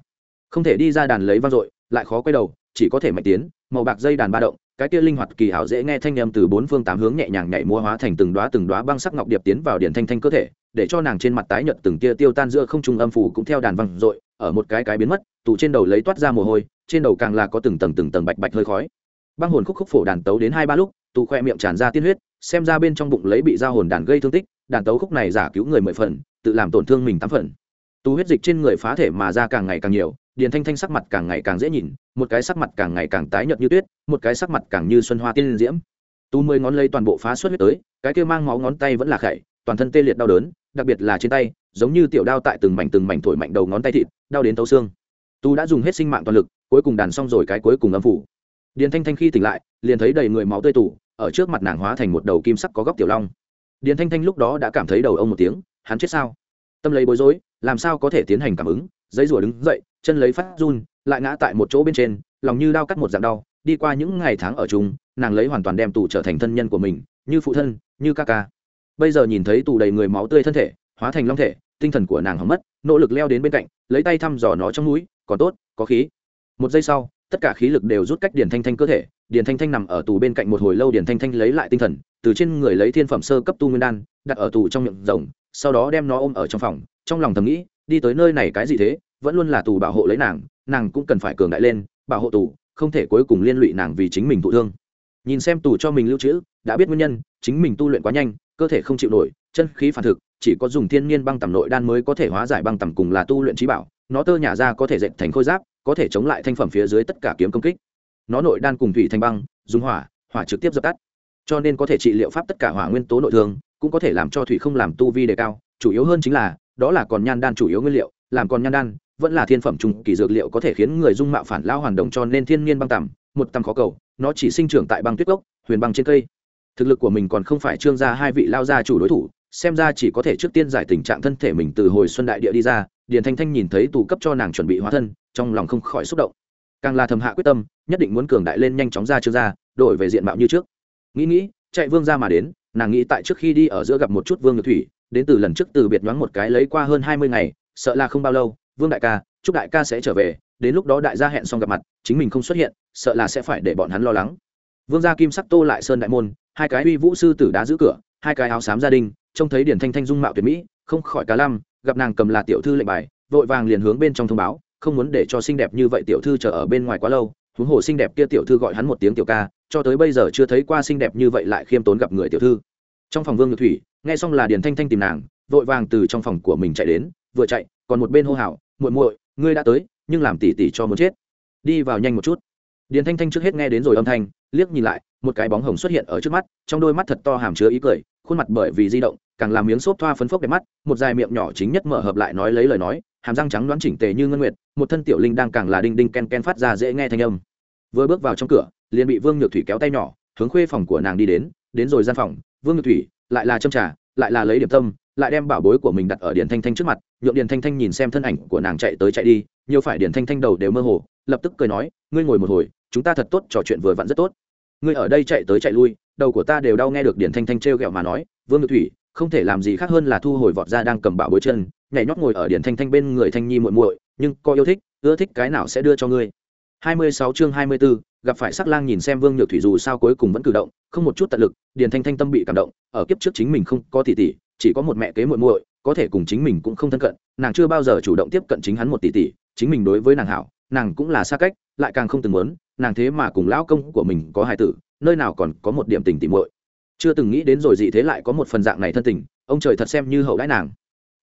Không thể đi ra đàn lấy vang dội, lại khó quay đầu, chỉ có thể mạnh tiến, màu bạc dây đàn ba động cái kia linh hoạt kỳ hảo dễ nghe thanh âm từ bốn phương tám hướng nhẹ nhàng nhảy múa hóa thành từng đóa từng đóa băng sắc ngọc điệp tiến vào điện thanh thanh cơ thể, để cho nàng trên mặt tái nhợt từng tia tiêu tan giữa không trung âm phủ cũng theo đàn văng rội ở một cái cái biến mất tụ trên đầu lấy toát ra mồ hôi, trên đầu càng là có từng tầng từng tầng bạch bạch hơi khói. Băng hồn khúc khúc phổ đàn tấu đến hai ba lúc tụ khoe miệng tràn ra tiên huyết, xem ra bên trong bụng lấy bị dao hồn đàn gây thương tích, đàn tấu khúc này giả cứu người mười phần, tự làm tổn thương mình tám phần. Tu huyết dịch trên người phá thể mà ra càng ngày càng nhiều điền thanh thanh sắc mặt càng ngày càng dễ nhìn, một cái sắc mặt càng ngày càng tái nhợt như tuyết, một cái sắc mặt càng như xuân hoa tiên diễm. Tu mười ngón lấy toàn bộ phá suất huyết tới, cái kia mang máu ngón tay vẫn là khẩy toàn thân tê liệt đau đớn, đặc biệt là trên tay, giống như tiểu đao tại từng mảnh từng mảnh thổi mạnh đầu ngón tay thịt, đau đến tấu xương. Tu đã dùng hết sinh mạng toàn lực, cuối cùng đàn xong rồi cái cuối cùng âm phủ. Điền thanh thanh khi tỉnh lại, liền thấy đầy người máu tươi tủ ở trước mặt nàng hóa thành một đầu kim sắc có góc tiểu long. Điền thanh thanh lúc đó đã cảm thấy đầu ông một tiếng, hắn chết sao? Tâm lấy bối rối, làm sao có thể tiến hành cảm ứng? Giấy rùa đứng dậy, chân lấy phát run, lại ngã tại một chỗ bên trên, lòng như đau cắt một dạng đau, đi qua những ngày tháng ở chung, nàng lấy hoàn toàn đem tù trở thành thân nhân của mình, như phụ thân, như ca ca. Bây giờ nhìn thấy tù đầy người máu tươi thân thể, hóa thành long thể, tinh thần của nàng hỏng mất, nỗ lực leo đến bên cạnh, lấy tay thăm dò nó trong núi, còn tốt, có khí. Một giây sau, tất cả khí lực đều rút cách điền thanh thanh cơ thể, điền thanh thanh nằm ở tù bên cạnh một hồi lâu, điền thanh thanh lấy lại tinh thần, từ trên người lấy thiên phẩm sơ cấp tu nguyên đan, đặt ở tù trong miệng rồng sau đó đem nó ôm ở trong phòng, trong lòng thầm nghĩ đi tới nơi này cái gì thế, vẫn luôn là tù bảo hộ lấy nàng nàng cũng cần phải cường đại lên, bảo hộ tù, không thể cuối cùng liên lụy nàng vì chính mình thụ thương. Nhìn xem tù cho mình lưu trữ, đã biết nguyên nhân, chính mình tu luyện quá nhanh, cơ thể không chịu nổi, chân khí phản thực, chỉ có dùng thiên nhiên băng tầm nội đan mới có thể hóa giải băng tầm cùng là tu luyện trí bảo, nó tơ nhả ra có thể dệt thành khôi giáp, có thể chống lại thanh phẩm phía dưới tất cả kiếm công kích. Nó nội đan cùng thủy thành băng, dùng hỏa hỏa trực tiếp dập tắt. Cho nên có thể trị liệu pháp tất cả hỏa nguyên tố nội thương, cũng có thể làm cho thủy không làm tu vi đề cao, chủ yếu hơn chính là đó là còn nhan đan chủ yếu nguyên liệu, làm còn nhan đan, vẫn là thiên phẩm trùng kỳ dược liệu có thể khiến người dung mạo phản lao hoàn đồng cho nên thiên nhiên băng tằm một tằm khó cầu, nó chỉ sinh trưởng tại băng tuyết gốc huyền băng trên cây. Thực lực của mình còn không phải trương gia hai vị lao gia chủ đối thủ, xem ra chỉ có thể trước tiên giải tình trạng thân thể mình từ hồi xuân đại địa đi ra, điền thanh thanh nhìn thấy tù cấp cho nàng chuẩn bị hóa thân, trong lòng không khỏi xúc động. Càng là thầm hạ quyết tâm, nhất định muốn cường đại lên nhanh chóng ra trương gia, đổi về diện mạo như trước. Nghĩ nghĩ, chạy vương ra mà đến, nàng nghĩ tại trước khi đi ở giữa gặp một chút vương nhược thủy đến từ lần trước từ biệt nhoáng một cái lấy qua hơn hai mươi ngày, sợ là không bao lâu, vương đại ca, chúc đại ca sẽ trở về, đến lúc đó đại gia hẹn xong gặp mặt, chính mình không xuất hiện, sợ là sẽ phải để bọn hắn lo lắng. Vương gia kim sắc tô lại sơn đại môn, hai cái uy vũ sư tử đá giữ cửa, hai cái áo xám gia đình, trông thấy điển thanh thanh dung mạo tuyệt mỹ, không khỏi cá lăm, gặp nàng cầm là tiểu thư lệnh bài, vội vàng liền hướng bên trong thông báo, không muốn để cho xinh đẹp như vậy tiểu thư chờ ở bên ngoài quá lâu, huống hồ xinh đẹp kia tiểu thư gọi hắn một tiếng tiểu ca, cho tới bây giờ chưa thấy qua xinh đẹp như vậy lại khiêm tốn gặp người tiểu thư. Trong phòng vương nhược thủy nghe xong là điền thanh thanh tìm nàng, vội vàng từ trong phòng của mình chạy đến, vừa chạy, còn một bên hô hào, muội muội, ngươi đã tới, nhưng làm tỉ tỉ cho muốn chết. Đi vào nhanh một chút. Điền thanh thanh trước hết nghe đến rồi âm thanh, liếc nhìn lại, một cái bóng hồng xuất hiện ở trước mắt, trong đôi mắt thật to hàm chứa ý cười, khuôn mặt bởi vì di động, càng làm miếng xốp thoa phấn phốc đẹp mắt, một dài miệng nhỏ chính nhất mở hợp lại nói lấy lời nói, hàm răng trắng đoán chỉnh tề như ngân nguyệt, một thân tiểu linh đang càng là đinh đinh ken ken phát ra dễ nghe thanh âm. Vừa bước vào trong cửa, liền bị vương nhược thủy kéo tay nhỏ, hướng khuê phòng của nàng đi đến đến rồi gian phòng, vương nhược thủy lại là châm trà, lại là lấy điểm tâm, lại đem bảo bối của mình đặt ở điền thanh thanh trước mặt, nhượng điền thanh thanh nhìn xem thân ảnh của nàng chạy tới chạy đi, nhiều phải điền thanh thanh đầu đều mơ hồ, lập tức cười nói, ngươi ngồi một hồi, chúng ta thật tốt, trò chuyện vừa vặn rất tốt. Ngươi ở đây chạy tới chạy lui, đầu của ta đều đau nghe được điển thanh thanh t r ghẹo mà nói, vương ngự thủy, không thể làm gì khác hơn là thu hồi vọt ra đang cầm bạo bối chân, nhảy nhót ngồi ở điển thanh thanh bên người thanh nhi muội muội, nhưng có yêu thích, ưa thích cái nào sẽ đưa cho ngươi? 26 chương 24, gặp phải sắc lang nhìn xem vương nhược thủy dù sao cuối cùng vẫn cử động không một chút tận lực điền thanh thanh tâm bị cảm động ở kiếp trước chính mình không có tỷ tỷ chỉ có một mẹ kế muội muội có thể cùng chính mình cũng không thân cận nàng chưa bao giờ chủ động tiếp cận chính hắn một tỷ tỷ chính mình đối với nàng hảo nàng cũng là xa cách lại càng không từng muốn nàng thế mà cùng lão công của mình có hài tử nơi nào còn có một điểm tình tỉ muội. Chưa từng nghĩ đến rồi gì thế lại có một phần dạng này thân tình ông trời thật xem như hậu đãi nàng.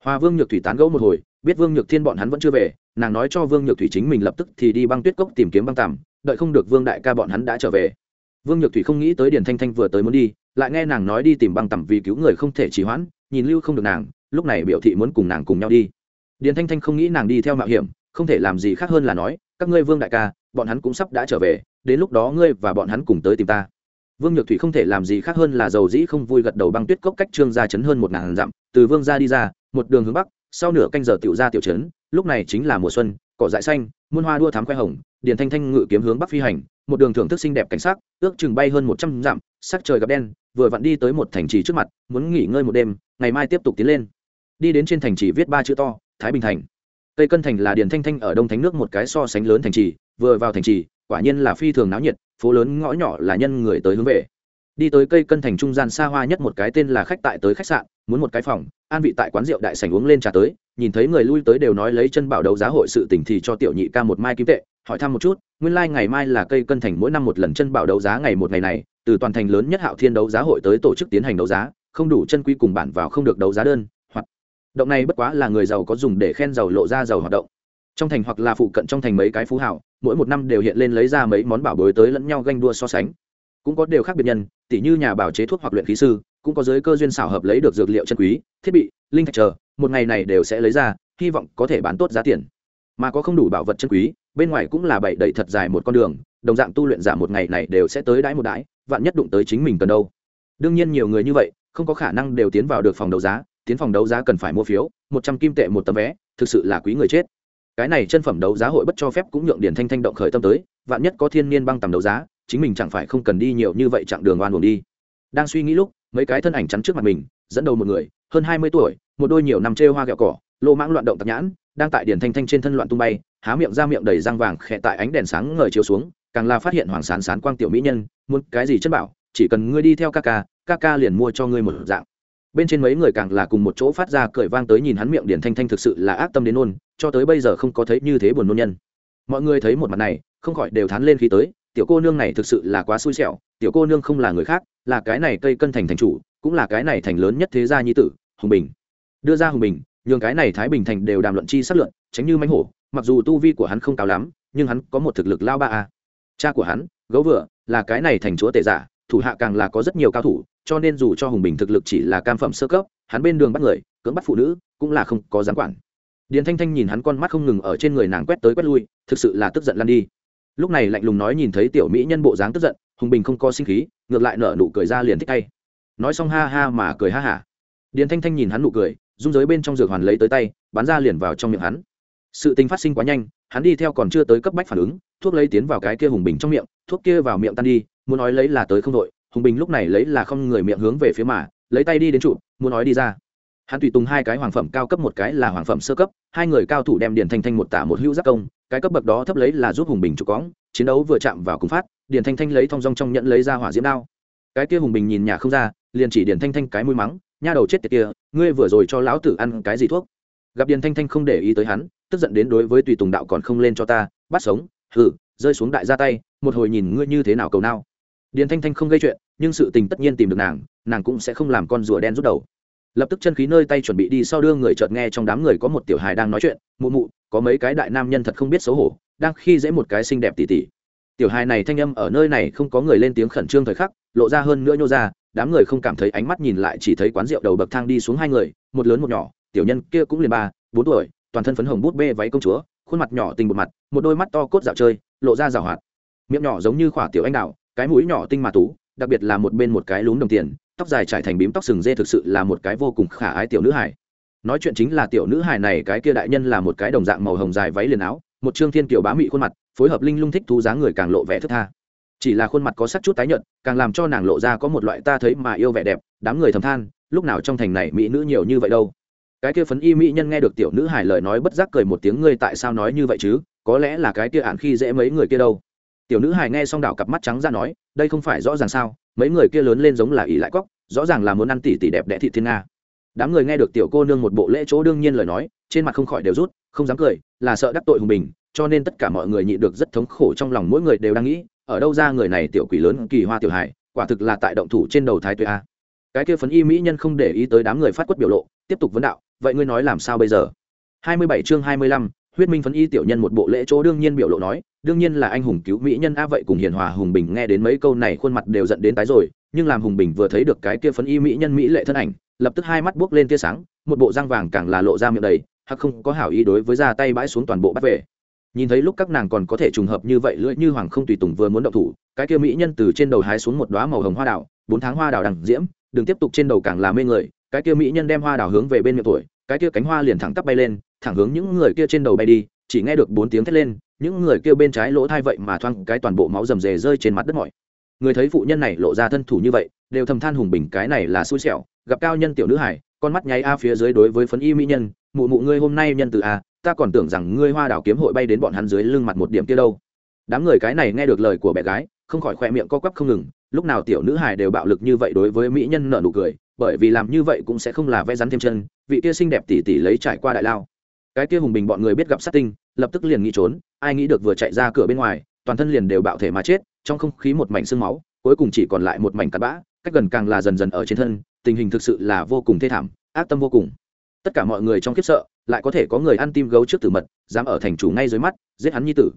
Hoa vương nhược thủy tán gẫu một hồi biết vương nhược thiên bọn hắn vẫn chưa về, nàng nói cho vương nhược thủy chính mình lập tức thì đi băng tuyết cốc tìm kiếm băng tằm, đợi không được vương đại ca bọn hắn đã trở về. Vương nhược thủy không nghĩ tới điền thanh thanh vừa tới muốn đi, lại nghe nàng nói đi tìm băng tằm vì cứu người không thể trì hoãn, nhìn lưu không được nàng, lúc này biểu thị muốn cùng nàng cùng nhau đi. Điền thanh thanh không nghĩ nàng đi theo mạo hiểm, không thể làm gì khác hơn là nói, các ngươi vương đại ca, bọn hắn cũng sắp đã trở về, đến lúc đó ngươi và bọn hắn cùng tới tìm ta. Vương nhược thủy không thể làm gì khác hơn là dầu dĩ không vui gật đầu băng tuyết cốc cách trương gia chấn hơn một ngàn dặm, từ vương gia đi ra, một đường hướng bắc sau nửa canh giờ tiểu ra tiểu trấn, lúc này chính là mùa xuân, cỏ dại xanh, muôn hoa đua thám khoe hồng, điền thanh thanh ngự kiếm hướng bắc phi hành, một đường thưởng thức xinh đẹp cảnh sắc, ước chừng bay hơn một trăm dặm, sắc trời gặp đen, vừa vặn đi tới một thành trì trước mặt, muốn nghỉ ngơi một đêm, ngày mai tiếp tục tiến lên. Đi đến trên thành trì viết ba chữ to, thái bình thành. Tây cân thành là điền thanh thanh ở đông thánh nước một cái so sánh lớn thành trì, vừa vào thành trì, quả nhiên là phi thường náo nhiệt, phố lớn ngõ nhỏ là nhân người tới hướng về đi tới cây cân thành trung gian xa hoa nhất một cái tên là khách tại tới khách sạn, muốn một cái phòng, an vị tại quán rượu đại sảnh uống lên trà tới, nhìn thấy người lui tới đều nói lấy chân bảo đấu giá hội sự tỉnh thì cho tiểu nhị ca một mai kim tệ, hỏi thăm một chút, nguyên lai、like、ngày mai là cây cân thành mỗi năm một lần chân bảo đấu giá ngày một ngày này, từ toàn thành lớn nhất hạo thiên đấu giá hội tới tổ chức tiến hành đấu giá, không đủ chân quy cùng bản vào không được đấu giá đơn, hoặc động này bất quá là người giàu có dùng để khen giàu lộ ra giàu hoạt động. Trong thành hoặc là phụ cận trong thành mấy cái phú hảo mỗi một năm đều hiện lên lấy ra mấy món bảo bối tới lẫn nhau ganh đua so sánh. Cũng có đều khác biệt nhân tỉ như nhà bảo chế thuốc hoặc luyện khí sư, cũng có giới cơ duyên xảo hợp lấy được dược liệu chân quý, thiết bị, linh thạch chờ, một ngày này đều sẽ lấy ra, hy vọng có thể bán tốt giá tiền. Mà có không đủ bảo vật chân quý, bên ngoài cũng là bảy đầy thật dài một con đường, đồng dạng tu luyện giả một ngày này đều sẽ tới đãi một đãi, vạn nhất đụng tới chính mình cần đâu. Đương nhiên nhiều người như vậy, không có khả năng đều tiến vào được phòng đấu giá, tiến phòng đấu giá cần phải mua phiếu, một trăm kim tệ một tấm vé, thực sự là quý người chết. Cái này chân phẩm đấu giá hội bất cho phép cũng nhượng điển thanh thanh động khởi tâm tới, vạn nhất có thiên niên băng tầm đấu giá chính mình chẳng phải không cần đi nhiều như vậy chặng đường oan buồn đi. Đang suy nghĩ lúc, mấy cái thân ảnh chắn trước mặt mình, dẫn đầu một người, hơn hai mươi tuổi, một đôi nhiều năm trêu hoa gẹo cỏ, lô mãng loạn động tạc nhãn, đang tại điển thanh thanh trên thân loạn tung bay, há miệng ra miệng đầy răng vàng khẽ tại ánh đèn sáng ngời chiếu xuống, càng là phát hiện hoàng sán sán quang tiểu mỹ nhân, muốn cái gì chất bảo, chỉ cần ngươi đi theo ca ca ca ca liền mua cho ngươi một dạng. Bên trên mấy người càng là cùng một chỗ phát ra cười vang tới nhìn hắn miệng điển thanh thanh thực sự là ác tâm đến nôn, cho tới bây giờ không có thấy như thế buồn nôn nhân. Mọi người thấy một mặt này, không khỏi đều thán lên khi tới tiểu cô nương này thực sự là quá xui xẻo, tiểu cô nương không là người khác, là cái này cây cân thành thành chủ, cũng là cái này thành lớn nhất thế gia nhi tử, hùng bình. Đưa ra hùng bình, nhường cái này thái bình thành đều đàm luận chi sát luận tránh như mánh hổ, mặc dù tu vi của hắn không cao lắm, nhưng hắn có một thực lực lao ba a. Cha của hắn, gấu vừa, là cái này thành chúa tể giả, thủ hạ càng là có rất nhiều cao thủ, cho nên dù cho hùng bình thực lực chỉ là cam phẩm sơ cấp, hắn bên đường bắt người, cưỡng bắt phụ nữ, cũng là không có gián quản. Điền thanh thanh nhìn hắn con mắt không ngừng ở trên người nàng quét tới quét lui, thực sự là tức giận lan đi lúc này lạnh lùng nói nhìn thấy tiểu mỹ nhân bộ dáng tức giận, hùng bình không có sinh khí, ngược lại nở nụ cười ra liền thích tay nói xong ha ha mà cười ha hả. Điền thanh thanh nhìn hắn nụ cười rung giới bên trong dược hoàn lấy tới tay, bắn ra liền vào trong miệng hắn. Sự tình phát sinh quá nhanh, hắn đi theo còn chưa tới cấp bách phản ứng, thuốc lấy tiến vào cái kia hùng bình trong miệng, thuốc kia vào miệng tan đi, muốn nói lấy là tới không đội, hùng bình lúc này lấy là không người miệng hướng về phía mà, lấy tay đi đến trụ, muốn nói đi ra hắn tùy tùng hai cái hoàng phẩm cao cấp, một cái là hoàng phẩm sơ cấp, hai người cao thủ đem điền thanh thanh một tả một hữu giác công, cái cấp bậc đó thấp lấy là giúp hùng bình trụ cóng chiến đấu vừa chạm vào cùng phát, điền thanh thanh lấy thong rong trong nhận lấy ra hỏa diễm đao. Cái kia hùng bình nhìn nhà không ra, liền chỉ điền thanh thanh cái mũi mắng, nha đầu chết tiệt kia, ngươi vừa rồi cho lão tử ăn cái gì thuốc? Gặp điền thanh thanh không để ý tới hắn, tức giận đến đối với tùy tùng đạo còn không lên cho ta, bắt sống hử rơi xuống đại ra tay, một hồi nhìn ngươi như thế nào cầu nào điền thanh thanh không gây chuyện, nhưng sự tình tất nhiên tìm được nàng nàng cũng sẽ không làm con rùa đen rút đầu lập tức chân khí nơi tay chuẩn bị đi sau đưa người chợt nghe trong đám người có một tiểu hài đang nói chuyện, mụ mụ, có mấy cái đại nam nhân thật không biết xấu hổ, đang khi dễ một cái xinh đẹp tỉ tỉ. Tiểu hài này thanh âm ở nơi này không có người lên tiếng khẩn trương thời khắc, lộ ra hơn nữa nhô ra, đám người không cảm thấy ánh mắt nhìn lại chỉ thấy quán rượu đầu bậc thang đi xuống hai người, một lớn một nhỏ, tiểu nhân kia cũng liền ba, bốn tuổi, toàn thân phấn hồng bút bê váy công chúa, khuôn mặt nhỏ tình một mặt, một đôi mắt to cốt dạo chơi, lộ ra rào hoạt. Miệng nhỏ giống như khỏa tiểu anh đạo cái mũi nhỏ tinh mà tú, đặc biệt là một bên một cái lún đồng tiền tóc dài trải thành bím tóc sừng dê thực sự là một cái vô cùng khả ái tiểu nữ hải nói chuyện chính là tiểu nữ hải này, cái kia đại nhân là một cái đồng dạng màu hồng dài váy liền áo, một trương thiên kiều bá mị khuôn mặt, phối hợp linh lung thích thú dáng người càng lộ vẻ thức tha. Chỉ là khuôn mặt có sắc chút tái nhợt, càng làm cho nàng lộ ra có một loại ta thấy mà yêu vẻ đẹp, đám người thầm than, lúc nào trong thành này mỹ nữ nhiều như vậy đâu. Cái kia phấn y mỹ nhân nghe được tiểu nữ hải lời nói bất giác cười một tiếng, ngươi tại sao nói như vậy chứ? Có lẽ là cái kia ạn khi dễ mấy người kia đâu. Tiểu nữ hải nghe xong đảo cặp mắt trắng ra nói, đây không phải rõ ràng sao? Mấy người kia lớn lên giống là ỷ lại cóc rõ ràng là muốn ăn tỷ tỷ đẹp đẽ thị thiên nga. Đám người nghe được tiểu cô nương một bộ lễ chỗ đương nhiên lời nói trên mặt không khỏi đều rút không dám cười là sợ đắc tội hùng bình cho nên tất cả mọi người nhịn được rất thống khổ trong lòng mỗi người đều đang nghĩ ở đâu ra người này tiểu quỷ lớn kỳ hoa tiểu hải quả thực là tại động thủ trên đầu thái tuệ a. Cái kia phấn y mỹ nhân không để ý tới đám người phát quất biểu lộ tiếp tục vấn đạo vậy ngươi nói làm sao bây giờ? 27 chương 25, huyết minh phấn y tiểu nhân một bộ lễ chỗ đương nhiên biểu lộ nói đương nhiên là anh hùng cứu mỹ nhân a vậy cùng hiền hòa hùng bình nghe đến mấy câu này khuôn mặt đều giận đến tái rồi, nhưng làm hùng bình vừa thấy được cái kia phấn y mỹ nhân mỹ lệ thân ảnh, lập tức hai mắt buốc lên tia sáng, một bộ răng vàng càng là lộ ra miệng đầy hoặc không có hảo ý đối với ra tay bãi xuống toàn bộ bắt về. Nhìn thấy lúc các nàng còn có thể trùng hợp như vậy lưỡi như hoàng không tùy tùng vừa muốn động thủ, cái kia mỹ nhân từ trên đầu hái xuống một đóa màu hồng hoa đào, bốn tháng hoa đào đằng diễm, đừng tiếp tục trên đầu càng là mê người, cái kia mỹ nhân đem hoa đào hướng về bên miệng tuổi, cái kia cánh hoa liền thẳng tắp bay lên, thẳng hướng những người kia trên đầu bay đi, chỉ nghe được bốn tiếng thét lên những người kia bên trái lỗ thai vậy mà thoang cái toàn bộ máu rầm rề rơi trên mặt đất mỏi người thấy phụ nhân này lộ ra thân thủ như vậy, đều thầm than hùng bình cái này là xui xẻo, gặp cao nhân tiểu nữ hải con mắt nháy a phía dưới đối với phấn y mỹ nhân, mụ mụ ngươi hôm nay nhân từ a, ta còn tưởng rằng ngươi hoa đảo kiếm hội bay đến bọn hắn dưới lưng mặt một điểm kia đâu. Đám người cái này nghe được lời của bé gái, không khỏi khoe miệng co quắp không ngừng, lúc nào tiểu nữ hài đều bạo lực như vậy đối với mỹ nhân nợ nụ cười, bởi vì làm như vậy cũng sẽ không là vẽ rắn thêm chân, vị kia xinh đẹp tỉ tỉ lấy trải qua đại lao cái kia hùng bình bọn người biết gặp sát tinh, lập tức liền nghĩ trốn, ai nghĩ được vừa chạy ra cửa bên ngoài, toàn thân liền đều bạo thể mà chết, trong không khí một mảnh sương máu, cuối cùng chỉ còn lại một mảnh cắt bã, cách gần càng là dần dần ở trên thân, tình hình thực sự là vô cùng thê thảm, ác tâm vô cùng. Tất cả mọi người trong kiếp sợ, lại có thể có người ăn tim gấu trước tử mật, dám ở thành chủ ngay dưới mắt, giết hắn nhi tử.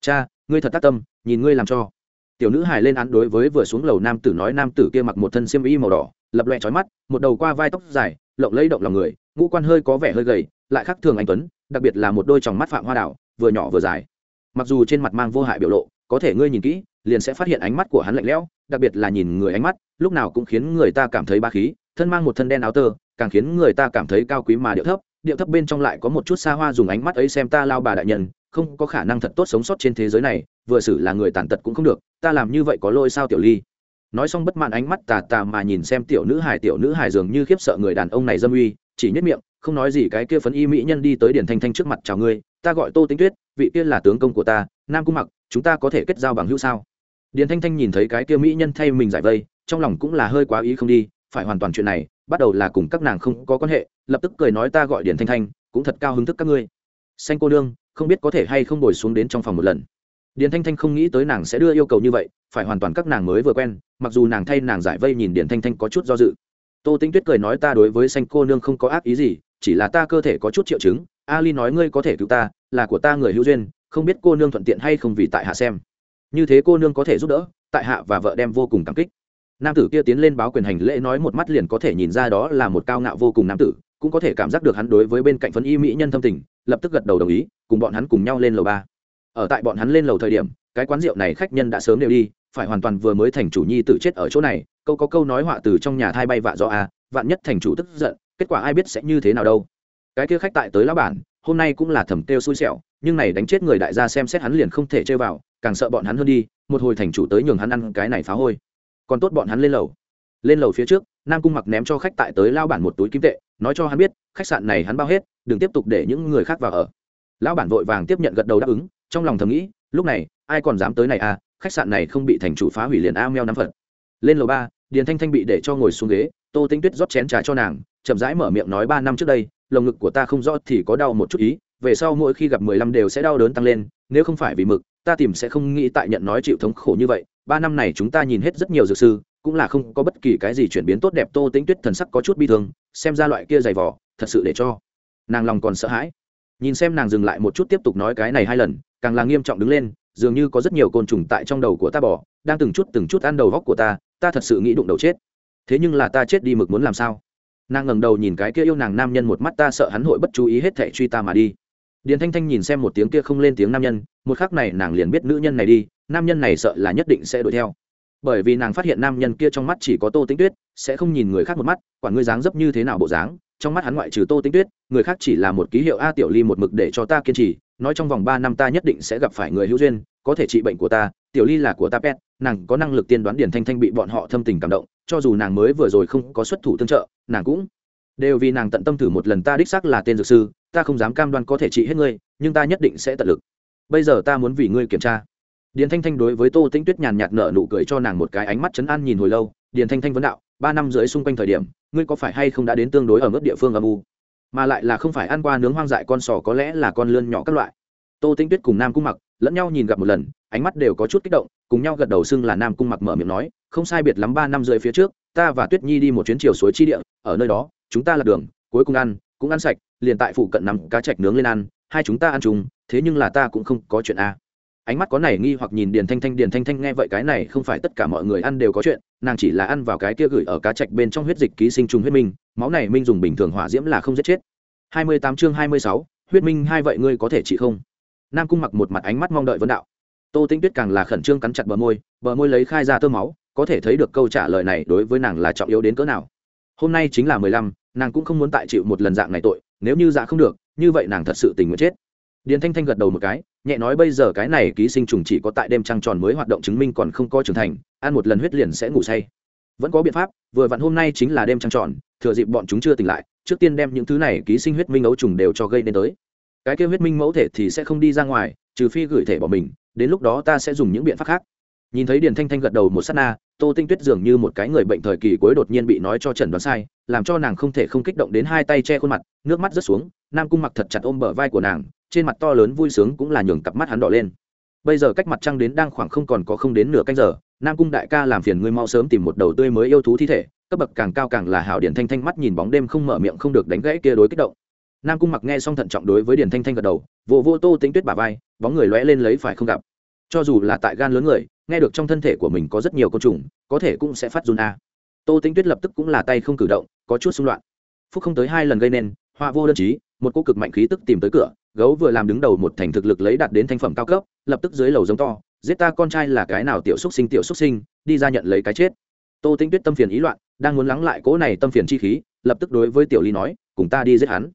Cha, ngươi thật tác tâm, nhìn ngươi làm cho. Tiểu nữ hài lên án đối với vừa xuống lầu nam tử nói nam tử kia mặc một thân xiêm y màu đỏ, lập loẹ trói mắt, một đầu qua vai tóc dài, lộng lẫy động lòng người, ngũ quan hơi có vẻ hơi gầy lại khác thường anh tuấn, đặc biệt là một đôi tròng mắt phạm hoa đảo vừa nhỏ vừa dài. Mặc dù trên mặt mang vô hại biểu lộ, có thể ngươi nhìn kỹ, liền sẽ phát hiện ánh mắt của hắn lạnh lẽo, đặc biệt là nhìn người ánh mắt, lúc nào cũng khiến người ta cảm thấy ba khí, thân mang một thân đen áo tơ, càng khiến người ta cảm thấy cao quý mà điệu thấp điệu thấp bên trong lại có một chút xa hoa dùng ánh mắt ấy xem ta lao bà đại nhân, không có khả năng thật tốt sống sót trên thế giới này, vừa xử là người tàn tật cũng không được, ta làm như vậy có lỗi sao tiểu ly? Nói xong bất mãn ánh mắt tà tà mà nhìn xem tiểu nữ hải tiểu nữ hải dường như khiếp sợ người đàn ông này dâm uy chỉ nhất miệng, không nói gì cái kia phấn y mỹ nhân đi tới điển thanh thanh trước mặt, chào ngươi, ta gọi tô tính tuyết, vị kia là tướng công của ta, nam cung mặc, chúng ta có thể kết giao bằng hữu sao? Điển thanh thanh nhìn thấy cái kia mỹ nhân thay mình giải vây, trong lòng cũng là hơi quá ý không đi, phải hoàn toàn chuyện này, bắt đầu là cùng các nàng không có quan hệ, lập tức cười nói, ta gọi điển thanh thanh, cũng thật cao hứng thức các ngươi. Xanh cô nương, không biết có thể hay không đổi xuống đến trong phòng một lần. Điển thanh thanh không nghĩ tới nàng sẽ đưa yêu cầu như vậy, phải hoàn toàn các nàng mới vừa quen, mặc dù nàng thay nàng giải vây nhìn điển thanh thanh có chút do dự tô tĩnh tuyết cười nói ta đối với xanh cô nương không có ác ý gì, chỉ là ta cơ thể có chút triệu chứng. Ali nói ngươi có thể cứu ta, là của ta người hữu duyên, không biết cô nương thuận tiện hay không vì tại hạ xem. Như thế cô nương có thể giúp đỡ, tại hạ và vợ đem vô cùng cảm kích. Nam tử kia tiến lên báo quyền hành lễ nói một mắt liền có thể nhìn ra đó là một cao ngạo vô cùng nam tử, cũng có thể cảm giác được hắn đối với bên cạnh phấn y mỹ nhân thâm tình, lập tức gật đầu đồng ý, cùng bọn hắn cùng nhau lên lầu ba. Ở tại bọn hắn lên lầu thời điểm, cái quán rượu này khách nhân đã sớm đều đi phải hoàn toàn vừa mới thành chủ nhi tự chết ở chỗ này, câu có câu nói họa từ trong nhà thai bay vạ do a, vạn nhất thành chủ tức giận, kết quả ai biết sẽ như thế nào đâu. Cái kia khách tại tới lão bản, hôm nay cũng là thầm tiêu xui xẻo, nhưng này đánh chết người đại gia xem xét hắn liền không thể chơi vào, càng sợ bọn hắn hơn đi, một hồi thành chủ tới nhường hắn ăn cái này phá hôi. Còn tốt bọn hắn lên lầu. Lên lầu phía trước, nam cung mặc ném cho khách tại tới lao bản một túi kim tệ, nói cho hắn biết, khách sạn này hắn bao hết, đừng tiếp tục để những người khác vào ở. Lão bản vội vàng tiếp nhận gật đầu đáp ứng, trong lòng thầm nghĩ, lúc này, ai còn dám tới này à khách sạn này không bị thành chủ phá hủy liền a meo năm phật. Lên lầu ba, điền thanh thanh bị để cho ngồi xuống ghế, tô tinh tuyết rót chén trà cho nàng, chậm rãi mở miệng nói ba năm trước đây, lồng ngực của ta không rõ thì có đau một chút ý, về sau mỗi khi gặp mười lăm đều sẽ đau đớn tăng lên, nếu không phải vì mực, ta tìm sẽ không nghĩ tại nhận nói chịu thống khổ như vậy, ba năm này chúng ta nhìn hết rất nhiều dược sư, cũng là không có bất kỳ cái gì chuyển biến tốt đẹp, tô tĩnh tuyết thần sắc có chút bi thương, xem ra loại kia dày vỏ thật sự để cho nàng lòng còn sợ hãi. Nhìn xem nàng dừng lại một chút tiếp tục nói cái này hai lần, càng là nghiêm trọng đứng lên dường như có rất nhiều côn trùng tại trong đầu của ta bỏ đang từng chút từng chút ăn đầu góc của ta ta thật sự nghĩ đụng đầu chết. Thế nhưng là ta chết đi mực muốn làm sao? Nàng ngẩng đầu nhìn cái kia yêu nàng nam nhân một mắt, ta sợ hắn hội bất chú ý hết thệ truy ta mà đi. Điền thanh thanh nhìn xem một tiếng kia không lên tiếng nam nhân, một khắc này nàng liền biết nữ nhân này đi, nam nhân này sợ là nhất định sẽ đuổi theo. Bởi vì nàng phát hiện nam nhân kia trong mắt chỉ có tô tĩnh tuyết, sẽ không nhìn người khác một mắt, quản ngươi dáng dấp như thế nào bộ dáng, trong mắt hắn ngoại trừ tô tĩnh tuyết, người khác chỉ là một ký hiệu a tiểu ly một mực để cho ta kiên trì nói trong vòng ba năm ta nhất định sẽ gặp phải người hữu duyên, có thể trị bệnh của ta, tiểu ly là của ta pet, nàng có năng lực tiên đoán điển thanh thanh bị bọn họ thâm tình cảm động, cho dù nàng mới vừa rồi không có xuất thủ tương trợ, nàng cũng đều vì nàng tận tâm thử một lần ta đích xác là tên dược sư, ta không dám cam đoan có thể trị hết ngươi, nhưng ta nhất định sẽ tận lực. Bây giờ ta muốn vì ngươi kiểm tra. Điền thanh thanh đối với tô tĩnh tuyết nhàn nhạt nở nụ cười cho nàng một cái ánh mắt chấn an nhìn hồi lâu, điền thanh thanh vấn đạo, ba năm rưỡi xung quanh thời điểm, ngươi có phải hay không đã đến tương đối ở mức địa phương âm u? Mà lại là không phải ăn qua nướng hoang dại con sò có lẽ là con lươn nhỏ các loại. Tô Tinh tuyết cùng nam cung mặc lẫn nhau nhìn gặp một lần, ánh mắt đều có chút kích động, cùng nhau gật đầu xưng là nam cung mặc mở miệng nói, không sai biệt lắm ba năm rưỡi phía trước, ta và tuyết nhi đi một chuyến chiều suối chi địa, ở nơi đó, chúng ta là đường, cuối cùng ăn, cũng ăn sạch, liền tại phụ cận nằm cá chạch nướng lên ăn, hai chúng ta ăn chung, thế nhưng là ta cũng không có chuyện a ánh mắt có này nghi hoặc nhìn điền thanh thanh, điền thanh thanh nghe vậy cái này không phải tất cả mọi người ăn đều có chuyện, nàng chỉ là ăn vào cái kia gửi ở cá chạch bên trong huyết dịch ký sinh trùng huyết minh, máu này minh dùng bình thường hỏa diễm là không giết chết. Hai mươi tám chương hai mươi sáu, huyết minh hai vậy ngươi có thể trị không? Nam cung mặc một mặt ánh mắt mong đợi vấn đạo. Tô tĩnh tuyết càng là khẩn trương cắn chặt bờ môi bờ môi lấy khai ra tơ máu, có thể thấy được câu trả lời này đối với nàng là trọng yếu đến cỡ nào. Hôm nay chính là mười lăm, nàng cũng không muốn tại chịu một lần dạng này tội, nếu như dạ không được, như vậy nàng thật sự tình nguyện chết điền thanh thanh gật đầu một cái, nhẹ nói bây giờ cái này ký sinh trùng chỉ có tại đêm trăng tròn mới hoạt động chứng minh còn không có trưởng thành, ăn một lần huyết liền sẽ ngủ say. Vẫn có biện pháp, vừa vặn hôm nay chính là đêm trăng tròn, thừa dịp bọn chúng chưa tỉnh lại, trước tiên đem những thứ này ký sinh huyết minh ấu trùng đều cho gây nên tới. Cái kêu huyết minh mẫu thể thì sẽ không đi ra ngoài, trừ phi gửi thể bỏ mình, đến lúc đó ta sẽ dùng những biện pháp khác. Nhìn thấy điền thanh thanh gật đầu một s á t na, tô tinh tuyết dường như một cái người bệnh thời kỳ cuối đột nhiên bị nói cho trần đoán sai, làm cho nàng không thể không kích động đến hai tay che khuôn mặt, nước mắt rớt xuống, nam cung mặc thật chặt ôm bờ vai của nàng trên mặt to lớn vui sướng cũng là nhường cặp mắt hắn đỏ lên. Bây giờ cách mặt trăng đến đang khoảng không còn có không đến nửa canh giờ, nam cung đại ca làm phiền ngươi mau sớm tìm một đầu tươi mới yêu thú thi thể, cấp bậc càng cao càng là hảo điển thanh thanh mắt nhìn bóng đêm không mở miệng không được đánh gãy kia đối kích động. Nam cung mặc nghe xong thận trọng đối với điển thanh thanh gật đầu vô vô tô tính tuyết bà vai, bóng người lóe lên lấy phải không gặp. Cho dù là tại gan lớn người, nghe được trong thân thể của mình có rất nhiều côn trùng, có thể cũng sẽ phát run a. Tô tính tuyết lập tức cũng là tay không cử động, có chút xung loạn. Phúc không tới hai lần gây nên, họa vô đơn chí, một cô cực mạnh khí tức tìm tới cửa gấu vừa làm đứng đầu một thành thực lực lấy đạt đến thành phẩm cao cấp, lập tức dưới lầu giống to, giết ta con trai là cái nào tiểu xúc sinh tiểu xúc sinh, đi ra nhận lấy cái chết. Tô tĩnh tuyết tâm phiền ý loạn, đang muốn lắng lại cỗ này tâm phiền chi khí, lập tức đối với tiểu ly nói, cùng ta đi giết hắn.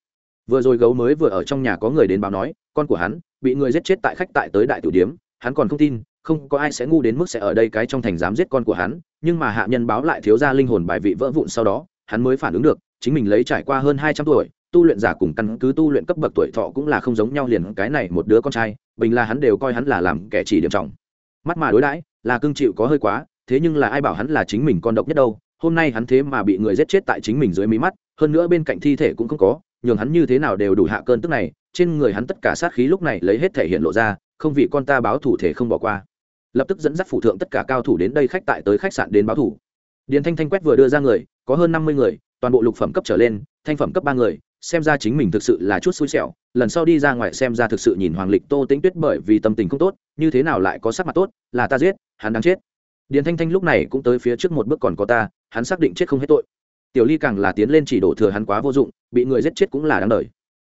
Vừa rồi gấu mới vừa ở trong nhà có người đến báo nói, con của hắn, bị người giết chết tại khách tại tới đại tử điếm, hắn còn không tin, không có ai sẽ ngu đến mức sẽ ở đây cái trong thành dám giết con của hắn, nhưng mà hạ nhân báo lại thiếu ra linh hồn bài vị vỡ vụn sau đó, hắn mới phản ứng được, chính mình lấy trải qua hơn hai trăm tuổi tu luyện giả cùng căn cứ tu luyện cấp bậc tuổi thọ cũng là không giống nhau liền cái này một đứa con trai, bình là hắn đều coi hắn là làm kẻ chỉ điểm trọng. Mắt mà đối đãi, là cương chịu có hơi quá, thế nhưng là ai bảo hắn là chính mình con độc nhất đâu, hôm nay hắn thế mà bị người giết chết tại chính mình dưới mí mắt, hơn nữa bên cạnh thi thể cũng không có, nhường hắn như thế nào đều đủ hạ cơn tức này, trên người hắn tất cả sát khí lúc này lấy hết thể hiện lộ ra, không vì con ta báo thủ thể không bỏ qua. Lập tức dẫn dắt phủ thượng tất cả cao thủ đến đây khách tại tới khách sạn đến báo thủ điền thanh thanh quét vừa đưa ra người, có hơn năm mươi người, toàn bộ lục phẩm cấp trở lên, thanh phẩm cấp ba người xem ra chính mình thực sự là chút xui xẻo, lần sau đi ra ngoài xem ra thực sự nhìn hoàng lịch tô tĩnh tuyết bởi vì tâm tình không tốt, như thế nào lại có sắc mặt tốt, là ta giết, hắn đáng chết. Điền thanh thanh lúc này cũng tới phía trước một bước còn có ta, hắn xác định chết không hết tội. Tiểu ly càng là tiến lên chỉ đổ thừa hắn quá vô dụng, bị người giết chết cũng là đáng đời.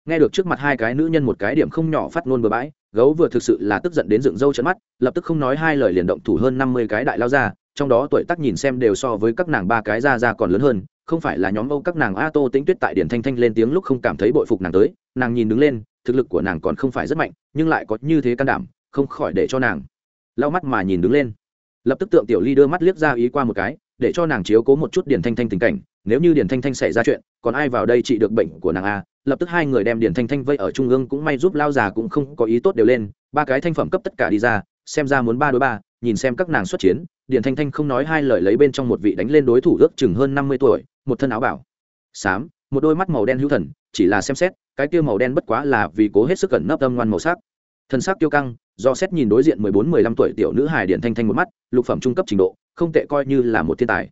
Nghe được trước mặt hai cái nữ nhân một cái điểm không nhỏ phát ngôn bừa bãi, gấu vừa thực sự là tức giận đến dựng râu trận mắt, lập tức không nói hai lời liền động thủ hơn năm mươi cái đại lao ra, trong đó tuổi tác nhìn xem đều so với các nàng ba cái ra ra còn lớn hơn không phải là nhóm âu các nàng a tô tĩnh tuyết tại điển thanh thanh lên tiếng lúc không cảm thấy bội phục nàng tới, nàng nhìn đứng lên, thực lực của nàng còn không phải rất mạnh, nhưng lại có như thế can đảm, không khỏi để cho nàng lau mắt mà nhìn đứng lên. Lập tức tượng tiểu ly đưa mắt liếc ra ý qua một cái, để cho nàng chiếu cố một chút điển thanh thanh tình cảnh, nếu như điển thanh thanh xảy ra chuyện, còn ai vào đây trị được bệnh của nàng a? Lập tức hai người đem điển thanh thanh vây ở trung ương cũng may giúp lao già cũng không có ý tốt đều lên, ba cái thanh phẩm cấp tất cả đi ra, xem ra muốn ba đối ba nhìn xem các nàng xuất chiến, Điền thanh thanh không nói hai lời lấy bên trong một vị đánh lên đối thủ ước chừng hơn năm mươi tuổi, một thân áo bảo. Xám, một đôi mắt màu đen hữu thần, chỉ là xem xét, cái tiêu màu đen bất quá là vì cố hết sức cẩn nấp âm ngoan màu sắc. Thân sắc tiêu căng, do xét nhìn đối diện mười bốn, mười lăm tuổi tiểu nữ hài điện thanh thanh một mắt, lục phẩm trung cấp trình độ, không tệ coi như là một thiên tài.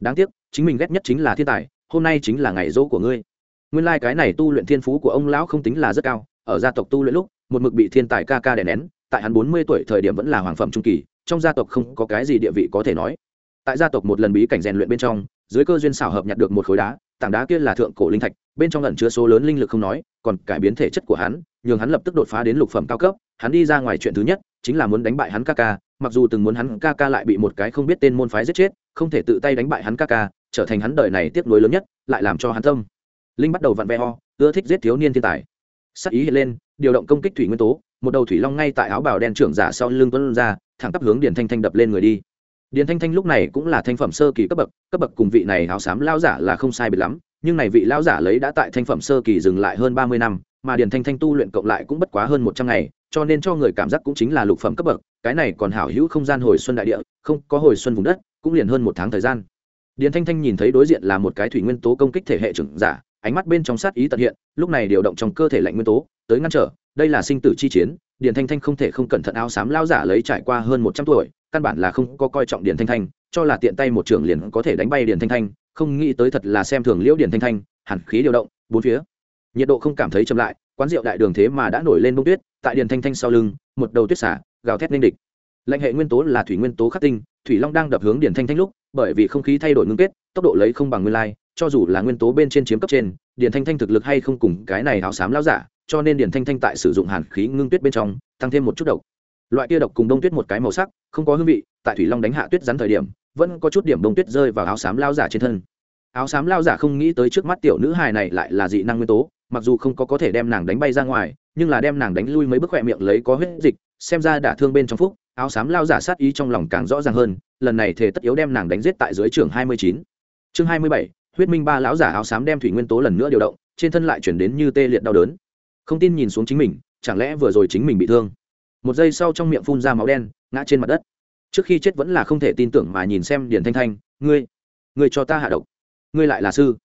Đáng tiếc, chính mình ghét nhất chính là thiên tài, hôm nay chính là ngày dỗ của ngươi. Nguyên lai、like、cái này tu luyện thiên phú của ông lão không tính là rất cao, ở gia tộc tu luyện lúc, một mực bị thiên tài ca ca đè nén, tại hắn bốn mươi tuổi thời điểm vẫn là hoàng phẩm trung kỳ trong gia tộc không có cái gì địa vị có thể nói. Tại gia tộc một lần bí cảnh rèn luyện bên trong, dưới cơ duyên xảo hợp nhặt được một khối đá, tảng đá kia là thượng cổ linh thạch, bên trong ẩn chứa số lớn linh lực không nói, còn cải biến thể chất của hắn, nhường hắn lập tức đột phá đến lục phẩm cao cấp. Hắn đi ra ngoài chuyện thứ nhất, chính là muốn đánh bại hắn ca ca, mặc dù từng muốn hắn ca ca lại bị một cái không biết tên môn phái giết chết, không thể tự tay đánh bại hắn ca ca, trở thành hắn đời này tiếc nuối lớn nhất, lại làm cho hắn tâm. Linh bắt đầu vặn ve ho ưa thích giết thiếu niên thiên tài. Sắc ý hiện lên, điều động công kích thủy nguyên tố, một đầu thủy long ngay tại áo bào đen trưởng giả sau lưng tuấn ra thẳng tắp hướng điền thanh thanh đập lên người đi. Điền thanh thanh lúc này cũng là thanh phẩm sơ kỳ cấp bậc cấp bậc cùng vị này áo xám lao giả là không sai biệt lắm, nhưng này vị lao giả lấy đã tại thanh phẩm sơ kỳ dừng lại hơn ba mươi năm, mà điền thanh thanh tu luyện cộng lại cũng bất quá hơn một trăm ngày, cho nên cho người cảm giác cũng chính là lục phẩm cấp bậc, cái này còn hảo hữu không gian hồi xuân đại địa, không có hồi xuân vùng đất, cũng liền hơn một tháng thời gian. Điền thanh thanh nhìn thấy đối diện là một cái thủy nguyên tố công kích thể hệ trưởng giả, ánh mắt bên trong sát ý tận hiện, lúc này điều động trong cơ thể lạnh nguyên tố, tới ngăn trở, đây là sinh tử chi chiến điền thanh thanh không thể không cẩn thận áo xám lao giả lấy trải qua hơn một trăm tuổi, căn bản là không có coi trọng điền thanh thanh, cho là tiện tay một trưởng liền có thể đánh bay điền thanh thanh, không nghĩ tới thật là xem thường liễu điền thanh thanh hẳn khí điều động, bốn phía. Nhiệt độ không cảm thấy chậm lại, quán rượu đại đường thế mà đã nổi lên bông tuyết, tại điền thanh thanh sau lưng, một đầu tuyết xả, gào thét nên địch. Lệnh hệ nguyên tố là thủy nguyên tố khắc tinh, thủy long đang đập hướng điền thanh thanh lúc, bởi vì không khí thay đổi ngưng kết, tốc độ lấy không bằng nguyên lai, cho dù là nguyên tố bên trên chiếm cấp trên, điền thanh thanh thực lực hay không cùng cái này áo xám lao giả cho nên điền thanh thanh tại sử dụng hàn khí ngưng tuyết bên trong, tăng thêm một chút độc. Loại kia độc cùng đông tuyết một cái màu sắc, không có hương vị, tại thủy long đánh hạ tuyết rắn thời điểm, vẫn có chút điểm đông tuyết rơi vào áo xám lao giả trên thân. Áo xám lao giả không nghĩ tới trước mắt tiểu nữ hài này lại là dị năng nguyên tố, mặc dù không có có thể đem nàng đánh bay ra ngoài, nhưng là đem nàng đánh lui mấy bước khỏe miệng lấy có huyết dịch, xem ra đả thương bên trong phúc, áo xám lao giả sát ý trong lòng càng rõ ràng hơn, lần này thể tất yếu đem nàng đánh giết tại dưới trường hai mươi chín. Chương hai mươi bảy, huyết minh ba lão giả áo xám đem thủy nguyên tố lần nữa điều động, trên thân lại chuyển đến như tê liệt đau đớn không tin nhìn xuống chính mình, chẳng lẽ vừa rồi chính mình bị thương? Một giây sau trong miệng phun ra máu đen, ngã trên mặt đất. Trước khi chết vẫn là không thể tin tưởng mà nhìn xem điển thanh thanh, ngươi ngươi cho ta hạ độc. Ngươi lại là sư.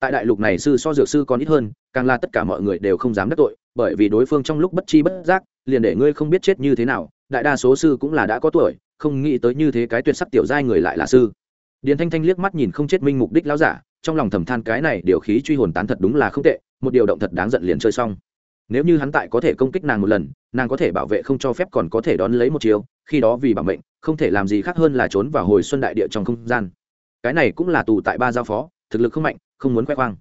Tại đại lục này sư so dược sư còn ít hơn, càng là tất cả mọi người đều không dám đắc tội, bởi vì đối phương trong lúc bất chi bất giác, liền để ngươi không biết chết như thế nào, đại đa số sư cũng là đã có tuổi, không nghĩ tới như thế cái tuyệt sắc tiểu giai người lại là sư. Điền thanh thanh liếc mắt nhìn không chết minh mục đích lão giả, trong lòng thầm than cái này điều khí truy hồn tán thật đúng là không tệ, một điều động thật đáng giận liền chơi xong nếu như hắn tại có thể công kích nàng một lần, nàng có thể bảo vệ không cho phép còn có thể đón lấy một chiều khi đó vì bảo mệnh, không thể làm gì khác hơn là trốn vào hồi xuân đại địa trong không gian. Cái này cũng là tù tại ba giao phó, thực lực không mạnh, không muốn khoe khoang.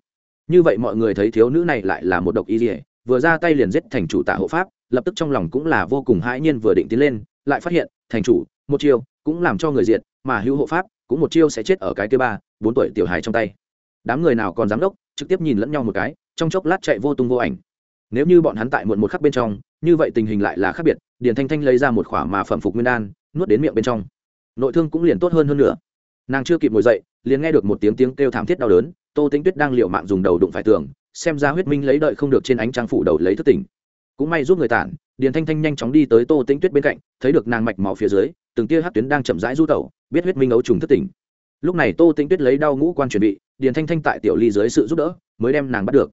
Như vậy mọi người thấy thiếu nữ này lại là một độc y dỉa vừa ra tay liền giết thành chủ tạ hộ pháp, lập tức trong lòng cũng là vô cùng hãi nhiên vừa định tiến lên, lại phát hiện, thành chủ, một chiêu, cũng làm cho người diện mà hữu hộ pháp, cũng một chiêu sẽ chết ở cái kia ba, bốn tuổi tiểu hài trong tay. Đám người nào còn giám đốc, trực tiếp nhìn lẫn nhau một cái, trong chốc lát chạy vô tung vô ảnh nếu như bọn hắn tại muộn một khắc bên trong, như vậy tình hình lại là khác biệt, điền thanh thanh lấy ra một khỏa mà phẩm phục nguyên đan, nuốt đến miệng bên trong. Nội thương cũng liền tốt hơn hơn nữa. Nàng chưa kịp ngồi dậy, liền nghe được một tiếng tiếng kêu thảm thiết đau đớn, tô tính tuyết đang liệu mạng dùng đầu đụng phải tường, xem ra huyết minh lấy đợi không được trên ánh trang phủ đầu lấy thất tỉnh. Cũng may giúp người tản, điền thanh thanh nhanh chóng đi tới tô tính tuyết bên cạnh, thấy được nàng mạch máu phía dưới, từng tia hát tuyến đang chậm rãi du tẩu, biết huyết minh ấu trùng thất tỉnh. Lúc này tô tính tuyết lấy đau ngũ quan chuẩn bị, điền thanh thanh tại tiểu ly dưới sự giúp đỡ, mới đem nàng bắt được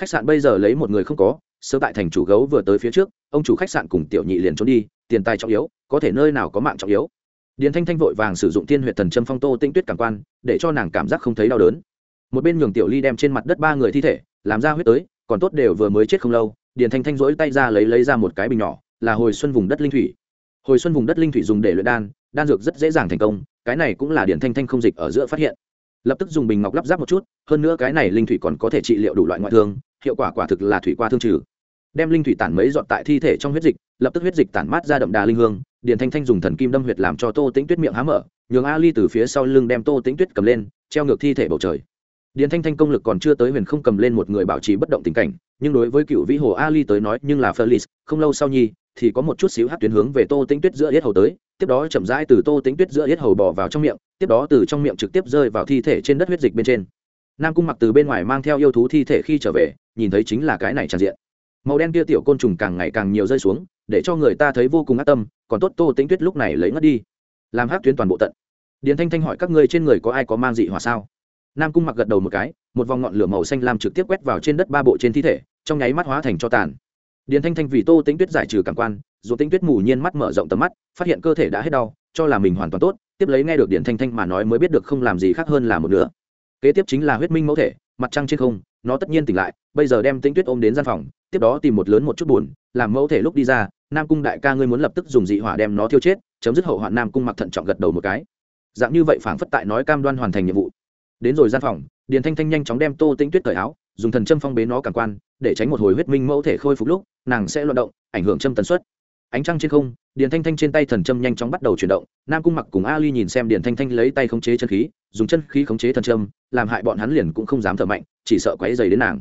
khách sạn bây giờ lấy một người không có, sơ tại thành chủ gấu vừa tới phía trước, ông chủ khách sạn cùng tiểu nhị liền trốn đi, tiền tài trọng yếu, có thể nơi nào có mạng trọng yếu. Điền thanh thanh vội vàng sử dụng thiên huyện thần châm phong tô tinh tuyết cảm quan, để cho nàng cảm giác không thấy đau đớn. Một bên nhường tiểu ly đem trên mặt đất ba người thi thể, làm ra huyết tới, còn tốt đều vừa mới chết không lâu, điền thanh thanh rỗi tay ra lấy lấy ra một cái bình nhỏ, là hồi xuân vùng đất linh thủy. Hồi xuân vùng đất linh thủy dùng để luyện đan đan dược rất dễ dàng thành công, cái này cũng là điền thanh thanh không dịch ở giữa phát hiện. Lập tức dùng bình ngọc lắp ráp một chút, hơn nữa cái này linh thủy còn có thể trị liệu đủ loại ngoại thương hiệu quả quả thực là thủy qua thương trừ đem linh thủy tản mấy dọn tại thi thể trong huyết dịch lập tức huyết dịch tản mát ra đậm đà linh hương điền thanh thanh dùng thần kim đâm huyệt làm cho tô tĩnh tuyết miệng há mở nhường a ly từ phía sau lưng đem tô tĩnh tuyết cầm lên treo ngược thi thể bầu trời điền thanh thanh công lực còn chưa tới huyền không cầm lên một người bảo trì bất động tình cảnh nhưng đối với cựu vĩ hồ ali tới nói nhưng là Felix, không lâu sau nhi thì có một chút xíu hát tuyến hướng về Tô Tĩnh Tuyết giữa yết hầu tới, tiếp đó chậm rãi từ Tô Tĩnh Tuyết giữa yết hầu bỏ vào trong miệng, tiếp đó từ trong miệng trực tiếp rơi vào thi thể trên đất huyết dịch bên trên. Nam Cung Mặc từ bên ngoài mang theo yêu thú thi thể khi trở về, nhìn thấy chính là cái này tràn diện. Màu đen kia tiểu côn trùng càng ngày càng nhiều rơi xuống, để cho người ta thấy vô cùng ác tâm, còn tốt Tô tính Tuyết lúc này lấy ngất đi, làm hát tuyến toàn bộ tận. Điền Thanh Thanh hỏi các ngươi trên người có ai có mang dị hỏa sao? Nam Cung Mặc gật đầu một cái, một vòng ngọn lửa màu xanh lam trực tiếp quét vào trên đất ba bộ trên thi thể, trong nháy mắt hóa thành cho tàn điền thanh thanh vì tô tính tuyết giải trừ cảm quan dù tính tuyết mù nhiên mắt mở rộng tầm mắt phát hiện cơ thể đã hết đau cho là mình hoàn toàn tốt tiếp lấy nghe được điền thanh thanh mà nói mới biết được không làm gì khác hơn là một nửa kế tiếp chính là huyết minh mẫu thể, mặt trăng trên không, nó tất nhiên tỉnh lại, bây giờ đem tĩnh tuyết ôm đến gian phòng, tiếp đó tìm một lớn một chút buồn, làm mẫu thể lúc đi ra, nam cung đại ca ngươi muốn lập tức dùng dị hỏa đem nó thiêu chết, chấm dứt hậu hoạn nam cung mặc thận trọng gật đầu một cái. Dạng như vậy phảng phất tại nói cam đoan hoàn thành nhiệm vụ. Đến rồi gian phòng, điền thanh thanh nhanh chóng đem tô tĩnh tuyết cởi áo, dùng thần châm phong bế nó cảm quan, để tránh một hồi huyết minh mẫu thể khôi phục lúc, nàng sẽ loạn động, ảnh hưởng châm tần suất ánh trăng trên không, điền thanh thanh trên tay thần châm nhanh chóng bắt đầu chuyển động, nam cung mặc cùng ali nhìn xem điền thanh thanh lấy tay khống chế chân khí, dùng chân khí khống chế thần châm, làm hại bọn hắn liền cũng không dám thở mạnh, chỉ sợ quấy dày đến nàng.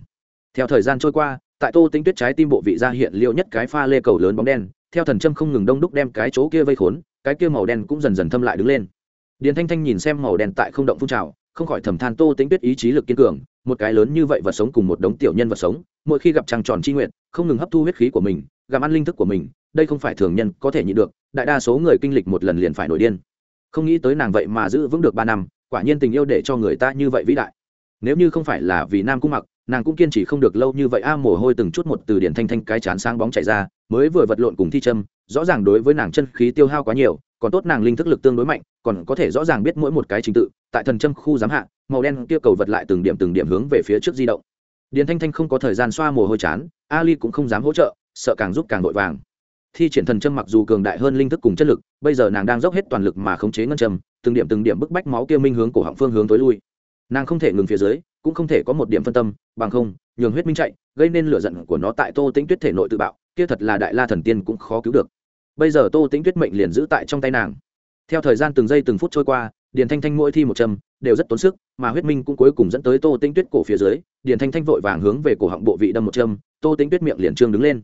Theo thời gian trôi qua, tại tô tính tuyết trái tim bộ vị ra hiện liệu nhất cái pha lê cầu lớn bóng đen, theo thần châm không ngừng đông đúc đem cái chỗ kia vây khốn, cái kia màu đen cũng dần dần thâm lại đứng lên. Điền thanh thanh nhìn xem màu đen tại không động phun trào, không khỏi thầm than tô tính tuyết ý chí lực kiên cường, một cái lớn như vậy vật sống cùng một đống tiểu nhân vật sống, mỗi khi gặp trăng tròn chi nguyện, không ngừng hấp thu huyết khí của mình, gặm ăn linh thức của mình đây không phải thường nhân có thể nhịn được, đại đa số người kinh lịch một lần liền phải nổi điên. Không nghĩ tới nàng vậy mà giữ vững được ba năm, quả nhiên tình yêu để cho người ta như vậy vĩ đại. Nếu như không phải là vì nam cung mặc, nàng cũng kiên trì không được lâu như vậy, a, mồ hôi từng chút một từ điển thanh thanh cái chán sáng bóng chạy ra, mới vừa vật lộn cùng thi châm, rõ ràng đối với nàng chân khí tiêu hao quá nhiều, còn tốt nàng linh thức lực tương đối mạnh, còn có thể rõ ràng biết mỗi một cái trình tự, tại thần châm khu giám hạ, màu đen kia cầu vật lại từng điểm từng điểm hướng về phía trước di động. Điền thanh thanh không có thời gian xoa mồ hôi chán ali cũng không dám hỗ trợ, sợ càng giúp càng vội vàng thi triển thần châm mặc dù cường đại hơn linh thức cùng chất lực, bây giờ nàng đang dốc hết toàn lực mà khống chế ngân châm, từng điểm từng điểm bức bách máu kia minh hướng cổ họng phương hướng tối lui. Nàng không thể ngừng phía dưới, cũng không thể có một điểm phân tâm, bằng không, nhường huyết minh chạy, gây nên lửa giận của nó tại tô tĩnh tuyết thể nội tự bạo, kia thật là đại la thần tiên cũng khó cứu được. Bây giờ tô tĩnh tuyết mệnh liền giữ tại trong tay nàng. Theo thời gian từng giây từng phút trôi qua, điền thanh thanh mỗi thi một châm, đều rất tốn sức, mà huyết minh cũng cuối cùng dẫn tới tô tĩnh tuyết cổ phía dưới, điền thanh thanh vội vàng hướng về cổ họng bộ vị đâm một châm, tô tĩnh tuyết miệng liền trương đứng lên.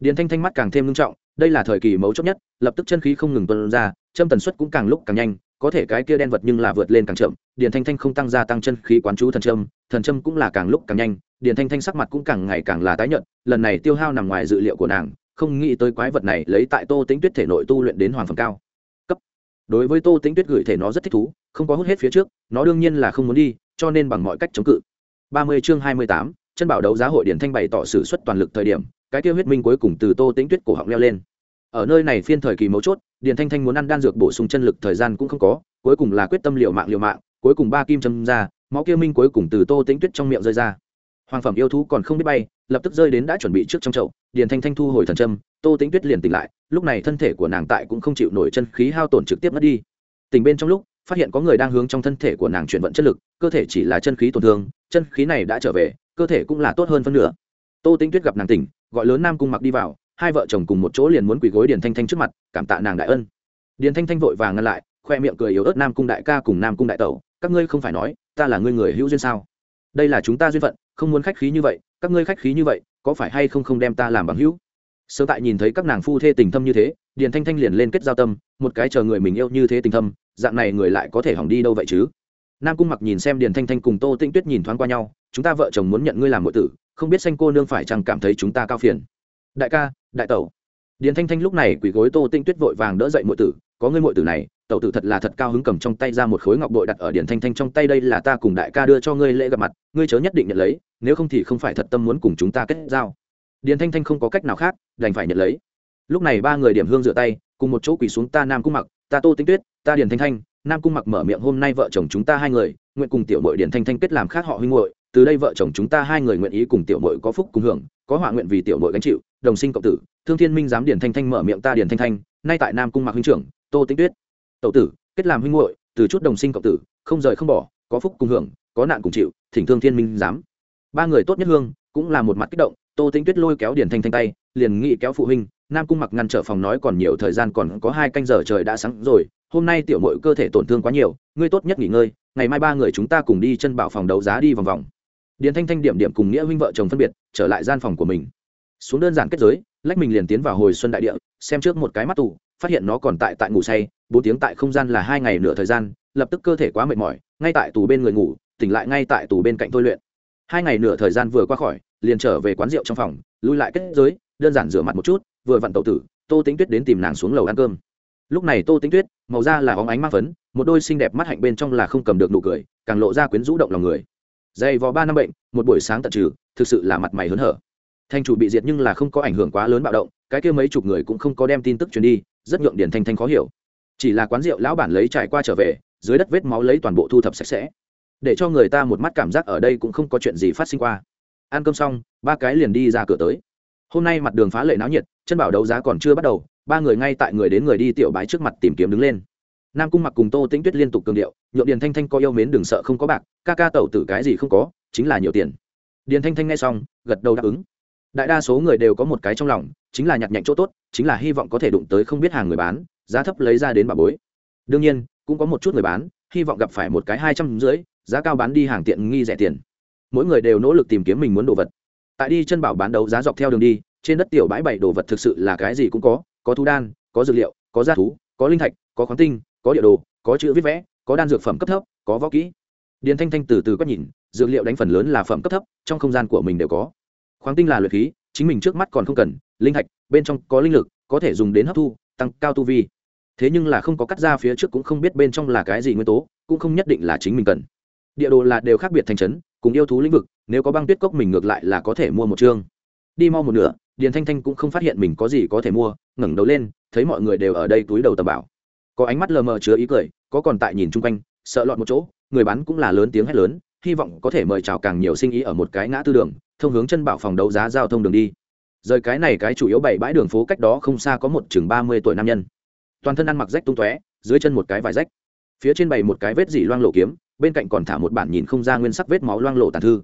Điền thanh thanh mắt càng thêm nghiêm trọng đây là thời kỳ mấu chốt nhất, lập tức chân khí không ngừng tuân ra, châm tần suất cũng càng lúc càng nhanh, có thể cái kia đen vật nhưng là vượt lên càng chậm, điền thanh thanh không tăng gia tăng chân khí quán chú thần châm thần châm cũng là càng lúc càng nhanh, điền thanh thanh sắc mặt cũng càng ngày càng là tái nhợt, lần này tiêu hao nằm ngoài dự liệu của nàng, không nghĩ tới quái vật này lấy tại tô tĩnh tuyết thể nội tu luyện đến hoàng phẩm cao. Cấp. Đối với tô tĩnh tuyết gửi thể nó rất thích thú, không có hút hết phía trước, nó đương nhiên là không muốn đi, cho nên bằng mọi cách chống cự. Ba mươi chương hai mươi tám, chân bảo đấu giá hội điển thanh bày tỏ sử xuất toàn lực thời điểm cái tiêu huyết minh cuối cùng từ tô tĩnh tuyết cổ họng leo lên. Ở nơi này phiên thời kỳ mấu chốt, điền thanh thanh muốn ăn đan dược bổ sung chân lực thời gian cũng không có, cuối cùng là quyết tâm liệu mạng liệu mạng, cuối cùng ba kim châm ra, máu kia minh cuối cùng từ tô tĩnh tuyết trong miệng rơi ra. Hoàng phẩm yêu thú còn không biết bay, lập tức rơi đến đã chuẩn bị trước trong chậu, điền thanh thanh thu hồi thần châm, tô tĩnh tuyết liền tỉnh lại, lúc này thân thể của nàng tại cũng không chịu nổi chân khí hao tổn trực tiếp mất đi. Tỉnh bên trong lúc, phát hiện có người đang hướng trong thân thể của nàng chuyển vận chất lực, cơ thể chỉ là chân khí tổn thương, chân khí này đã trở về, cơ thể cũng là tốt hơn phân nửa. Tô tĩnh tuyết gặp nàng tỉnh gọi lớn nam cung mặc đi vào, hai vợ chồng cùng một chỗ liền muốn quỳ gối điền thanh thanh trước mặt, cảm tạ nàng đại ân. Điền thanh thanh vội vàng ngăn lại, khoe miệng cười yếu ớt nam cung đại ca cùng nam cung đại tẩu, các ngươi không phải nói, ta là ngươi người hữu duyên sao? Đây là chúng ta duyên phận, không muốn khách khí như vậy, các ngươi khách khí như vậy, có phải hay không không đem ta làm bằng hữu? Sớm tại nhìn thấy các nàng phu thê tình thâm như thế, điền thanh thanh liền lên kết giao tâm, một cái chờ người mình yêu như thế tình thâm, dạng này người lại có thể hỏng đi đâu vậy chứ? Nam cung mặc nhìn xem điền thanh thanh cùng tô tinh tuyết nhìn thoáng qua nhau chúng ta vợ chồng muốn nhận ngươi làm nội tử, không biết xanh cô nương phải chẳng cảm thấy chúng ta cao phiền. Đại ca, đại tẩu. Điền thanh thanh lúc này quỳ gối tô tinh tuyết vội vàng đỡ dậy nội tử, có ngươi nội tử này, tẩu tử thật là thật cao hứng cầm trong tay ra một khối ngọc bội đặt ở điền thanh thanh trong tay, đây là ta cùng đại ca đưa cho ngươi lễ gặp mặt, ngươi chớ nhất định nhận lấy, nếu không thì không phải thật tâm muốn cùng chúng ta kết giao. Điền thanh thanh không có cách nào khác, đành phải nhận lấy. Lúc này ba người điểm hương rửa tay, cùng một chỗ quỳ xuống ta nam cung mặc, ta tô tinh tuyết, ta điền thanh thanh. Nam cung mặc mở miệng, hôm nay vợ chồng chúng ta hai người, nguyện cùng tiểu mội điền thanh thanh kết làm khác họ huynh hội từ đây vợ chồng chúng ta hai người nguyện ý cùng tiểu mội có phúc cùng hưởng, có họa nguyện vì tiểu mội gánh chịu, đồng sinh cộng tử, thương thiên minh giám điền thanh thanh mở miệng ta điền thanh thanh, nay tại nam cung mặc huynh trưởng, tô tĩnh tuyết. Tậu tử, kết làm huynh muội, từ chút đồng sinh cộng tử, không rời không bỏ, có phúc cùng hưởng, có nạn cùng chịu, thỉnh thương thiên minh giám. Ba người tốt nhất hương, cũng là một mặt kích động, tô tĩnh tuyết lôi kéo điền thanh thanh tay, liền nghị kéo phụ huynh, nam cung mặc ngăn trở phòng nói còn nhiều thời gian còn có hai canh giờ trời đã sáng rồi, hôm nay tiểu mội cơ thể tổn thương quá nhiều, ngươi tốt nhất nghỉ ngơi, ngày mai ba người chúng ta cùng đi chân bảo phòng đấu giá đi vòng vòng điền thanh thanh điểm điểm cùng nghĩa huynh vợ chồng phân biệt, trở lại gian phòng của mình. Xuống đơn giản kết giới, lách mình liền tiến vào hồi xuân đại địa, xem trước một cái mắt tù, phát hiện nó còn tại tại ngủ say, bốn tiếng tại không gian là hai ngày nửa thời gian, lập tức cơ thể quá mệt mỏi, ngay tại tù bên người ngủ, tỉnh lại ngay tại tù bên cạnh tôi luyện. Hai ngày nửa thời gian vừa qua khỏi, liền trở về quán rượu trong phòng, lui lại kết giới, đơn giản rửa mặt một chút, vừa vặn tẩu tử, tô tính tuyết đến tìm nàng xuống lầu ăn cơm. Lúc này tô tính tuyết, màu da là óng ánh mang phấn, một đôi xinh đẹp mắt hạnh bên trong là không cầm được nụ cười, càng lộ ra quyến rũ động lòng người dày vò ba năm bệnh, một buổi sáng tận trừ, thực sự là mặt mày hớn hở. Thanh chủ bị diệt nhưng là không có ảnh hưởng quá lớn bạo động, cái kia mấy chục người cũng không có đem tin tức truyền đi, rất nhượng điển thanh thanh khó hiểu. Chỉ là quán rượu lão bản lấy trải qua trở về, dưới đất vết máu lấy toàn bộ thu thập sạch sẽ. Để cho người ta một mắt cảm giác ở đây cũng không có chuyện gì phát sinh qua. Ăn cơm xong, ba cái liền đi ra cửa tới. Hôm nay mặt đường phá lệ náo nhiệt, chân bảo đấu giá còn chưa bắt đầu, ba người ngay tại người đến người đi tiểu bái trước mặt tìm kiếm đứng lên nam cung mặc cùng tô tĩnh tuyết liên tục cường điệu, nhượng điền thanh thanh có yêu mến đừng sợ không có bạc, ca ca tẩu tử cái gì không có, chính là nhiều tiền. điền thanh thanh nghe xong, gật đầu đáp ứng. đại đa số người đều có một cái trong lòng, chính là nhặt nhạnh chỗ tốt, chính là hy vọng có thể đụng tới không biết hàng người bán, giá thấp lấy ra đến bà bối. đương nhiên, cũng có một chút người bán, hy vọng gặp phải một cái hai trăm rưỡi, giá cao bán đi hàng tiện nghi rẻ tiền. mỗi người đều nỗ lực tìm kiếm mình muốn đồ vật. tại đi chân bảo bán đấu giá dọc theo đường đi, trên đất tiểu bãi bảy đồ vật thực sự là cái gì cũng có có thú đan, có dược liệu, có gia thú, có linh thạch, có khoáng tinh có địa đồ, có chữ viết vẽ, có đan dược phẩm cấp thấp, có võ kỹ. Điền thanh thanh từ từ quét nhìn, dược liệu đánh phần lớn là phẩm cấp thấp, trong không gian của mình đều có. Khoáng tinh là luyện khí, chính mình trước mắt còn không cần, linh thạch bên trong có linh lực, có thể dùng đến hấp thu, tăng cao tu vi. Thế nhưng là không có cắt ra phía trước cũng không biết bên trong là cái gì nguyên tố, cũng không nhất định là chính mình cần. Địa đồ là đều khác biệt thành trấn, cùng yêu thú lĩnh vực, nếu có băng tuyết cốc mình ngược lại là có thể mua một chương. Đi mau một nửa, điền thanh thanh cũng không phát hiện mình có gì có thể mua, ngẩng đầu lên, thấy mọi người đều ở đây túi đầu tầm bảo có ánh mắt lờ mờ chứa ý cười, có còn tại nhìn chung quanh, sợ lọt một chỗ, người bán cũng là lớn tiếng hét lớn, hy vọng có thể mời chào càng nhiều sinh ý ở một cái ngã tư đường, thông hướng chân bảo phòng đấu giá giao thông đường đi. Rời cái này cái chủ yếu bảy bãi đường phố cách đó không xa có một chừng ba mươi tuổi nam nhân. Toàn thân ăn mặc rách tung tóe, dưới chân một cái vải rách, phía trên bày một cái vết dỉ loang lộ kiếm, bên cạnh còn thả một bản nhìn không ra nguyên sắc vết máu loang lộ tàn thư.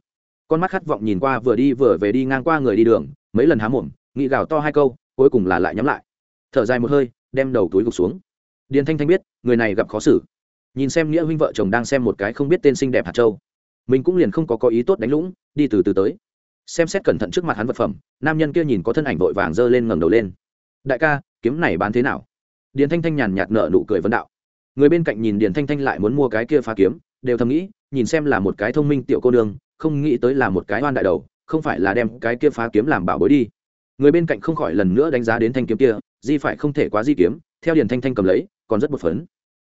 Con mắt khát vọng nhìn qua vừa đi vừa về đi ngang qua người đi đường, mấy lần há mồm nghị gào to hai câu, cuối cùng là lại nhắm lại. Thở dài một hơi, đem đầu túi gục xuống điền thanh thanh biết, người này gặp khó xử. Nhìn xem nghĩa huynh vợ chồng đang xem một cái không biết tên xinh đẹp hạt châu, mình cũng liền không có có ý tốt đánh lũng, đi từ từ tới. Xem xét cẩn thận trước mặt hắn vật phẩm, nam nhân kia nhìn có thân ảnh vội vàng giơ lên ngẩng đầu lên. Đại ca, kiếm này bán thế nào? Điền thanh thanh nhàn nhạt nợ nụ cười vấn đạo. Người bên cạnh nhìn điền thanh thanh lại muốn mua cái kia phá kiếm, đều thầm nghĩ, nhìn xem là một cái thông minh tiểu cô nương, không nghĩ tới là một cái oan đại đầu, không phải là đem cái kia phá kiếm làm bảo bối đi. Người bên cạnh không khỏi lần nữa đánh giá đến thanh kiếm kia, di phải không thể quá di kiếm. Theo điền thanh thanh cầm lấy còn rất bột phấn.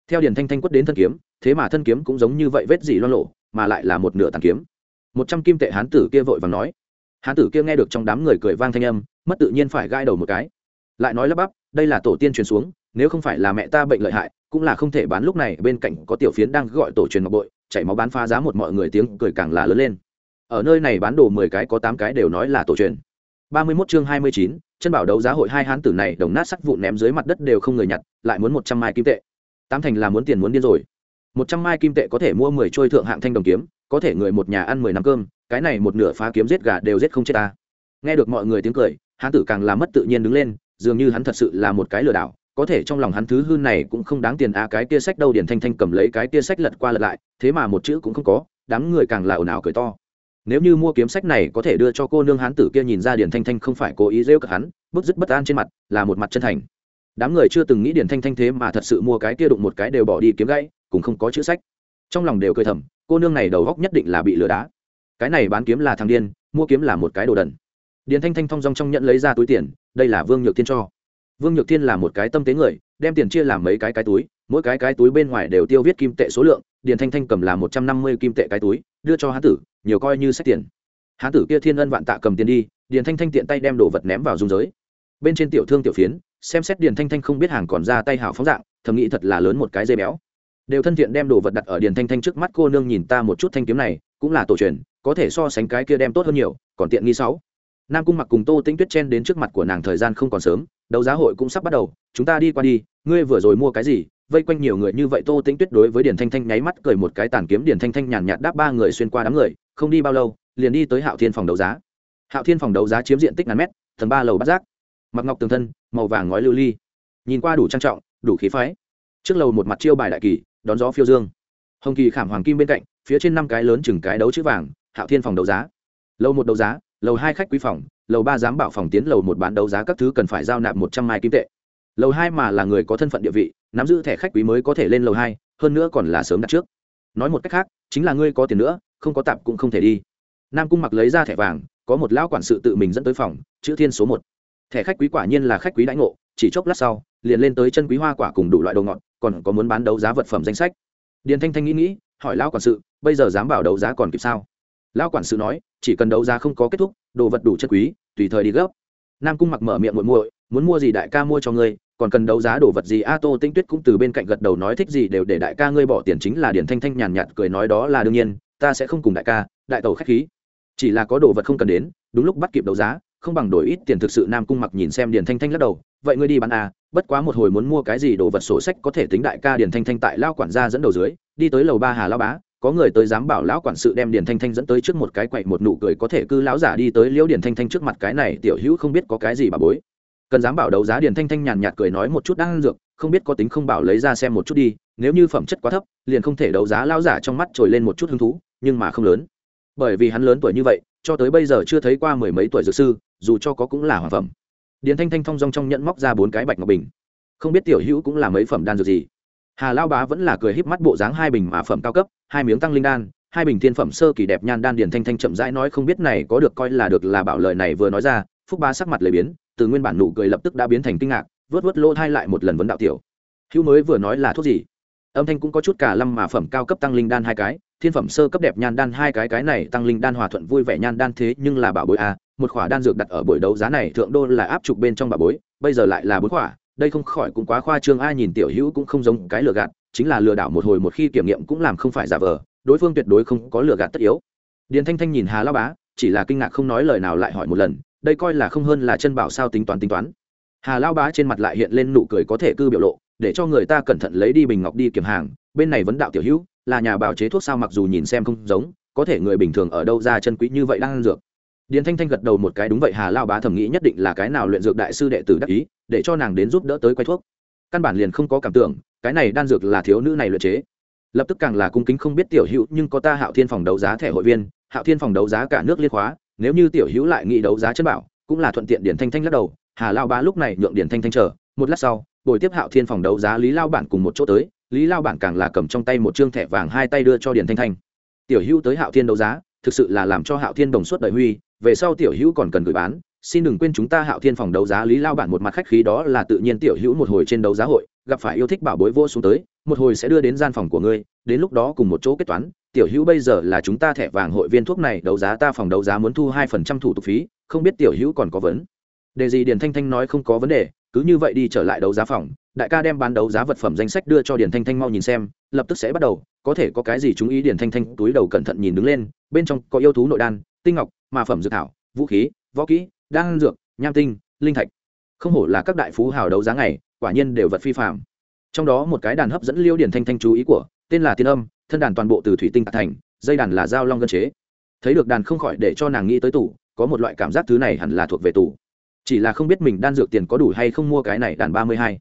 Theo điền thanh thanh quất đến thân kiếm, thế mà thân kiếm cũng giống như vậy vết gì loan lộ mà lại là một nửa tàn kiếm. Một trăm kim tệ hán tử kia vội và nói. Hán tử kia nghe được trong đám người cười vang thanh âm, mất tự nhiên phải gai đầu một cái. Lại nói lắp bắp, đây là tổ tiên truyền xuống, nếu không phải là mẹ ta bệnh lợi hại, cũng là không thể bán lúc này, bên cạnh có tiểu phiến đang gọi tổ truyền ngọc bội, chảy máu bán phá giá một mọi người tiếng cười càng là lớn lên. Ở nơi này bán đồ mười cái có tám cái đều nói là tổ truyền. ba mươi 31 chương hai mươi chín chân bảo đấu giá hội hai hán tử này đồng nát sắc vụn ném dưới mặt đất đều không người nhặt, lại muốn một trăm mai kim tệ. Tám thành là muốn tiền muốn điên rồi. Một trăm mai kim tệ có thể mua mười trôi thượng hạng thanh đồng kiếm, có thể người một nhà ăn mười năm cơm, cái này một nửa phá kiếm giết gà đều giết không chết ta. Nghe được mọi người tiếng cười, hán tử càng làm mất tự nhiên đứng lên, dường như hắn thật sự là một cái lừa đảo, có thể trong lòng hắn thứ hư này cũng không đáng tiền a, cái tia sách đâu điển thanh thanh cầm lấy cái tia sách lật qua lật lại, thế mà một chữ cũng không có, đám người càng là ồn ào cười to nếu như mua kiếm sách này có thể đưa cho cô nương hán tử kia nhìn ra điển thanh thanh không phải cố ý rêu cực hắn, bức dứt bất an trên mặt, là một mặt chân thành. Đám người chưa từng nghĩ điển thanh thanh thế mà thật sự mua cái kia đụng một cái đều bỏ đi kiếm gãy, cũng không có chữ sách. Trong lòng đều cười thầm, cô nương này đầu góc nhất định là bị lừa đá. Cái này bán kiếm là thằng điên, mua kiếm là một cái đồ đần. Điền thanh thanh thong dong trong nhận lấy ra túi tiền, đây là vương nhược thiên cho. Vương nhược thiên là một cái tâm tế người, đem tiền chia làm mấy cái cái túi, mỗi cái cái túi bên ngoài đều tiêu viết kim tệ số lượng, điền thanh thanh cầm là một trăm năm mươi kim tệ cái túi đưa cho hán tử, nhiều coi như sách tiền. Hán tử kia thiên ân vạn tạ cầm tiền đi, điền thanh thanh tiện tay đem đồ vật ném vào dung giới. Bên trên tiểu thương tiểu phiến, xem xét điền thanh thanh không biết hàng còn ra tay hảo phóng dạng, thầm nghĩ thật là lớn một cái dây béo. Đều thân thiện đem đồ vật đặt ở điền thanh thanh trước mắt cô nương nhìn ta một chút thanh kiếm này, cũng là tổ truyền, có thể so sánh cái kia đem tốt hơn nhiều, còn tiện nghi sáu. Nam cung mặc cùng tô tĩnh tuyết chen đến trước mặt của nàng thời gian không còn sớm, đấu giá hội cũng sắp bắt đầu, chúng ta đi qua đi, ngươi vừa rồi mua cái gì vây quanh nhiều người như vậy, tô tĩnh tuyết đối với điền thanh thanh nháy mắt cười một cái tàn kiếm, điền thanh thanh nhàn nhạt đáp ba người xuyên qua đám người, không đi bao lâu, liền đi tới hạo thiên phòng đấu giá. Hạo thiên phòng đấu giá chiếm diện tích ngàn mét, tầng ba lầu bát giác. Mặc ngọc tường thân, màu vàng ngói lưu ly. Nhìn qua đủ trang trọng, đủ khí phái. Trước lầu một mặt chiêu bài đại kỳ, đón gió phiêu dương. Hồng kỳ khảm hoàng kim bên cạnh, phía trên năm cái lớn chừng cái đấu chữ vàng, hạo thiên phòng đấu giá. Lầu một đấu giá, lầu hai khách quý phòng, lầu ba giám bảo phòng tiến lầu một bán đấu giá các thứ cần phải giao nạp một trăm mai kim tệ. Lầu hai mà là người có thân phận địa vị nắm giữ thẻ khách quý mới có thể lên lầu hai, hơn nữa còn là sớm đặt trước. Nói một cách khác, chính là ngươi có tiền nữa, không có tạp cũng không thể đi. Nam cung mặc lấy ra thẻ vàng, có một lão quản sự tự mình dẫn tới phòng, chữ thiên số một. Thẻ khách quý quả nhiên là khách quý đãi ngộ, chỉ chốc lát sau, liền lên tới chân quý hoa quả cùng đủ loại đồ ngọt, còn có muốn bán đấu giá vật phẩm danh sách. Điền thanh thanh nghĩ nghĩ, hỏi lão quản sự, bây giờ dám bảo đấu giá còn kịp sao? Lão quản sự nói, chỉ cần đấu giá không có kết thúc, đồ vật đủ chất quý, tùy thời đi gấp. Nam cung mặc mở miệng muội muội, muốn mua gì đại ca mua cho ngươi còn cần đấu giá đồ vật gì? A tô tinh tuyết cũng từ bên cạnh gật đầu nói, thích gì đều để đại ca ngươi bỏ tiền chính là điển thanh thanh nhàn nhạt cười nói, đó là đương nhiên, ta sẽ không cùng đại ca, đại tàu khách khí. Chỉ là có đồ vật không cần đến, đúng lúc bắt kịp đấu giá, không bằng đổi ít tiền. Thực sự nam cung mặc nhìn xem điển thanh thanh lắc đầu, vậy ngươi đi bán à bất quá một hồi muốn mua cái gì đồ vật sổ sách có thể tính đại ca điển thanh thanh tại lao quản gia dẫn đầu dưới, đi tới lầu ba hà lao bá, có người tới dám bảo lão quản sự đem điển thanh thanh dẫn tới trước một cái quậy một nụ cười, có thể cư lão giả đi tới liễu điển thanh thanh trước mặt cái này, tiểu hữu không biết có cái gì bà bối cần dám bảo đấu giá điền thanh thanh nhàn nhạt cười nói một chút đang dược, không biết có tính không bảo lấy ra xem một chút đi, nếu như phẩm chất quá thấp, liền không thể đấu giá lão giả trong mắt trồi lên một chút hứng thú, nhưng mà không lớn. Bởi vì hắn lớn tuổi như vậy, cho tới bây giờ chưa thấy qua mười mấy tuổi dược sư, dù cho có cũng là hoàng phẩm. Điền thanh thanh thong dong trong nhẫn móc ra bốn cái bạch ngọc bình. Không biết tiểu hữu cũng là mấy phẩm đan dược gì. Hà lao bá vẫn là cười híp mắt bộ dáng hai bình mã phẩm cao cấp, hai miếng tăng linh đan, hai bình thiên phẩm sơ kỳ đẹp nhan đan điền thanh thanh chậm rãi nói không biết này có được coi là được là bảo lời này vừa nói ra phúc ba sắc mặt lời biến, từ nguyên bản nụ cười lập tức đã biến thành kinh ngạc, vớt vớt lỗ thai lại một lần vấn đạo tiểu. Hữu mới vừa nói là thuốc gì? Âm thanh cũng có chút cả lâm mà phẩm cao cấp tăng linh đan hai cái, thiên phẩm sơ cấp đẹp nhan đan hai cái cái này tăng linh đan hòa thuận vui vẻ nhan đan thế nhưng là bảo bối a một khỏa đan dược đặt ở buổi đấu giá này thượng đô là áp trục bên trong bảo bối, bây giờ lại là bốn khỏa, đây không khỏi cũng quá khoa trương, ai nhìn tiểu hữu cũng không giống cái lừa gạt, chính là lừa đảo một hồi một khi kiểm nghiệm cũng làm không phải giả vờ, đối phương tuyệt đối không có lừa gạt tất yếu. Điền thanh thanh nhìn hà lao bá, chỉ là kinh ngạc không nói lời nào lại hỏi một lần đây coi là không hơn là chân bảo sao tính toán tính toán. Hà lao bá trên mặt lại hiện lên nụ cười có thể cư biểu lộ, để cho người ta cẩn thận lấy đi bình ngọc đi kiểm hàng, bên này vẫn đạo tiểu hữu, là nhà bào chế thuốc sao mặc dù nhìn xem không giống, có thể người bình thường ở đâu ra chân quý như vậy đang ăn dược. Điền thanh thanh gật đầu một cái, đúng vậy, hà lao bá thầm nghĩ nhất định là cái nào luyện dược đại sư đệ tử đắc ý, để cho nàng đến giúp đỡ tới quay thuốc. Căn bản liền không có cảm tưởng, cái này đan dược là thiếu nữ này luyện chế. Lập tức càng là cung kính không biết tiểu hữu, nhưng có ta hạo thiên phòng đấu giá thẻ hội viên, hạo thiên phòng đấu giá cả nước liên khóa nếu như tiểu hữu lại nghĩ đấu giá chân bảo, cũng là thuận tiện điển thanh thanh lắc đầu. Hà lao bá lúc này nhượng điển thanh thanh chờ. Một lát sau, buổi tiếp hạo thiên phòng đấu giá lý lao bản cùng một chỗ tới. Lý lao bản càng là cầm trong tay một chương thẻ vàng hai tay đưa cho điển thanh thanh. Tiểu hữu tới hạo thiên đấu giá, thực sự là làm cho hạo thiên đồng suốt đời huy. Về sau tiểu hữu còn cần gửi bán. Xin đừng quên chúng ta hạo thiên phòng đấu giá lý lao bản một mặt khách khí đó là tự nhiên tiểu hữu một hồi trên đấu giá hội, gặp phải yêu thích bảo bối vô xuống tới một hồi sẽ đưa đến gian phòng của ngươi đến lúc đó cùng một chỗ kết toán. Tiểu hữu bây giờ là chúng ta thẻ vàng hội viên thuốc này đấu giá ta phòng đấu giá muốn thu hai phần trăm thủ tục phí không biết tiểu hữu còn có vấn đề gì? Điền thanh thanh nói không có vấn đề cứ như vậy đi trở lại đấu giá phòng. Đại ca đem bán đấu giá vật phẩm danh sách đưa cho điền thanh thanh mau nhìn xem lập tức sẽ bắt đầu. Có thể có cái gì chúng ý? Điền thanh thanh túi đầu cẩn thận nhìn đứng lên bên trong có yêu thú nội đan tinh ngọc mà phẩm dược thảo vũ khí võ kỹ đan dược nham tinh linh thạch. Không hổ là các đại phú hào đấu giá này, quả nhiên đều vật phi phạm trong đó một cái đàn hấp dẫn liêu điển thanh thanh chú ý của, tên là tiên âm, thân đàn toàn bộ từ thủy tinh tạc thành, dây đàn là dao long gân chế. Thấy được đàn không khỏi để cho nàng nghĩ tới tủ, có một loại cảm giác thứ này hẳn là thuộc về tủ. Chỉ là không biết mình đan dược tiền có đủ hay không mua cái này đàn ba mươi hai.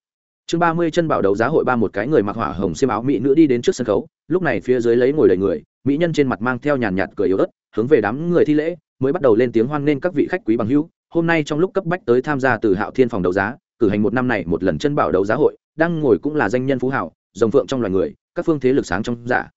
Chương ba mươi chân bảo đấu giá hội ba một cái người mặc hỏa hồng xiêm áo mỹ nữ đi đến trước sân khấu, lúc này phía dưới lấy ngồi đầy người, mỹ nhân trên mặt mang theo nhàn nhạt cười yếu ớt, hướng về đám người thi lễ, mới bắt đầu lên tiếng hoan nghênh các vị khách quý bằng hữu. Hôm nay trong lúc cấp bách tới tham gia từ hạo thiên phòng đấu giá, cử hành một năm này một lần chân bảo đấu giá hội đang ngồi cũng là danh nhân phú hảo rồng phượng trong loài người, các phương thế lực sáng trong giả.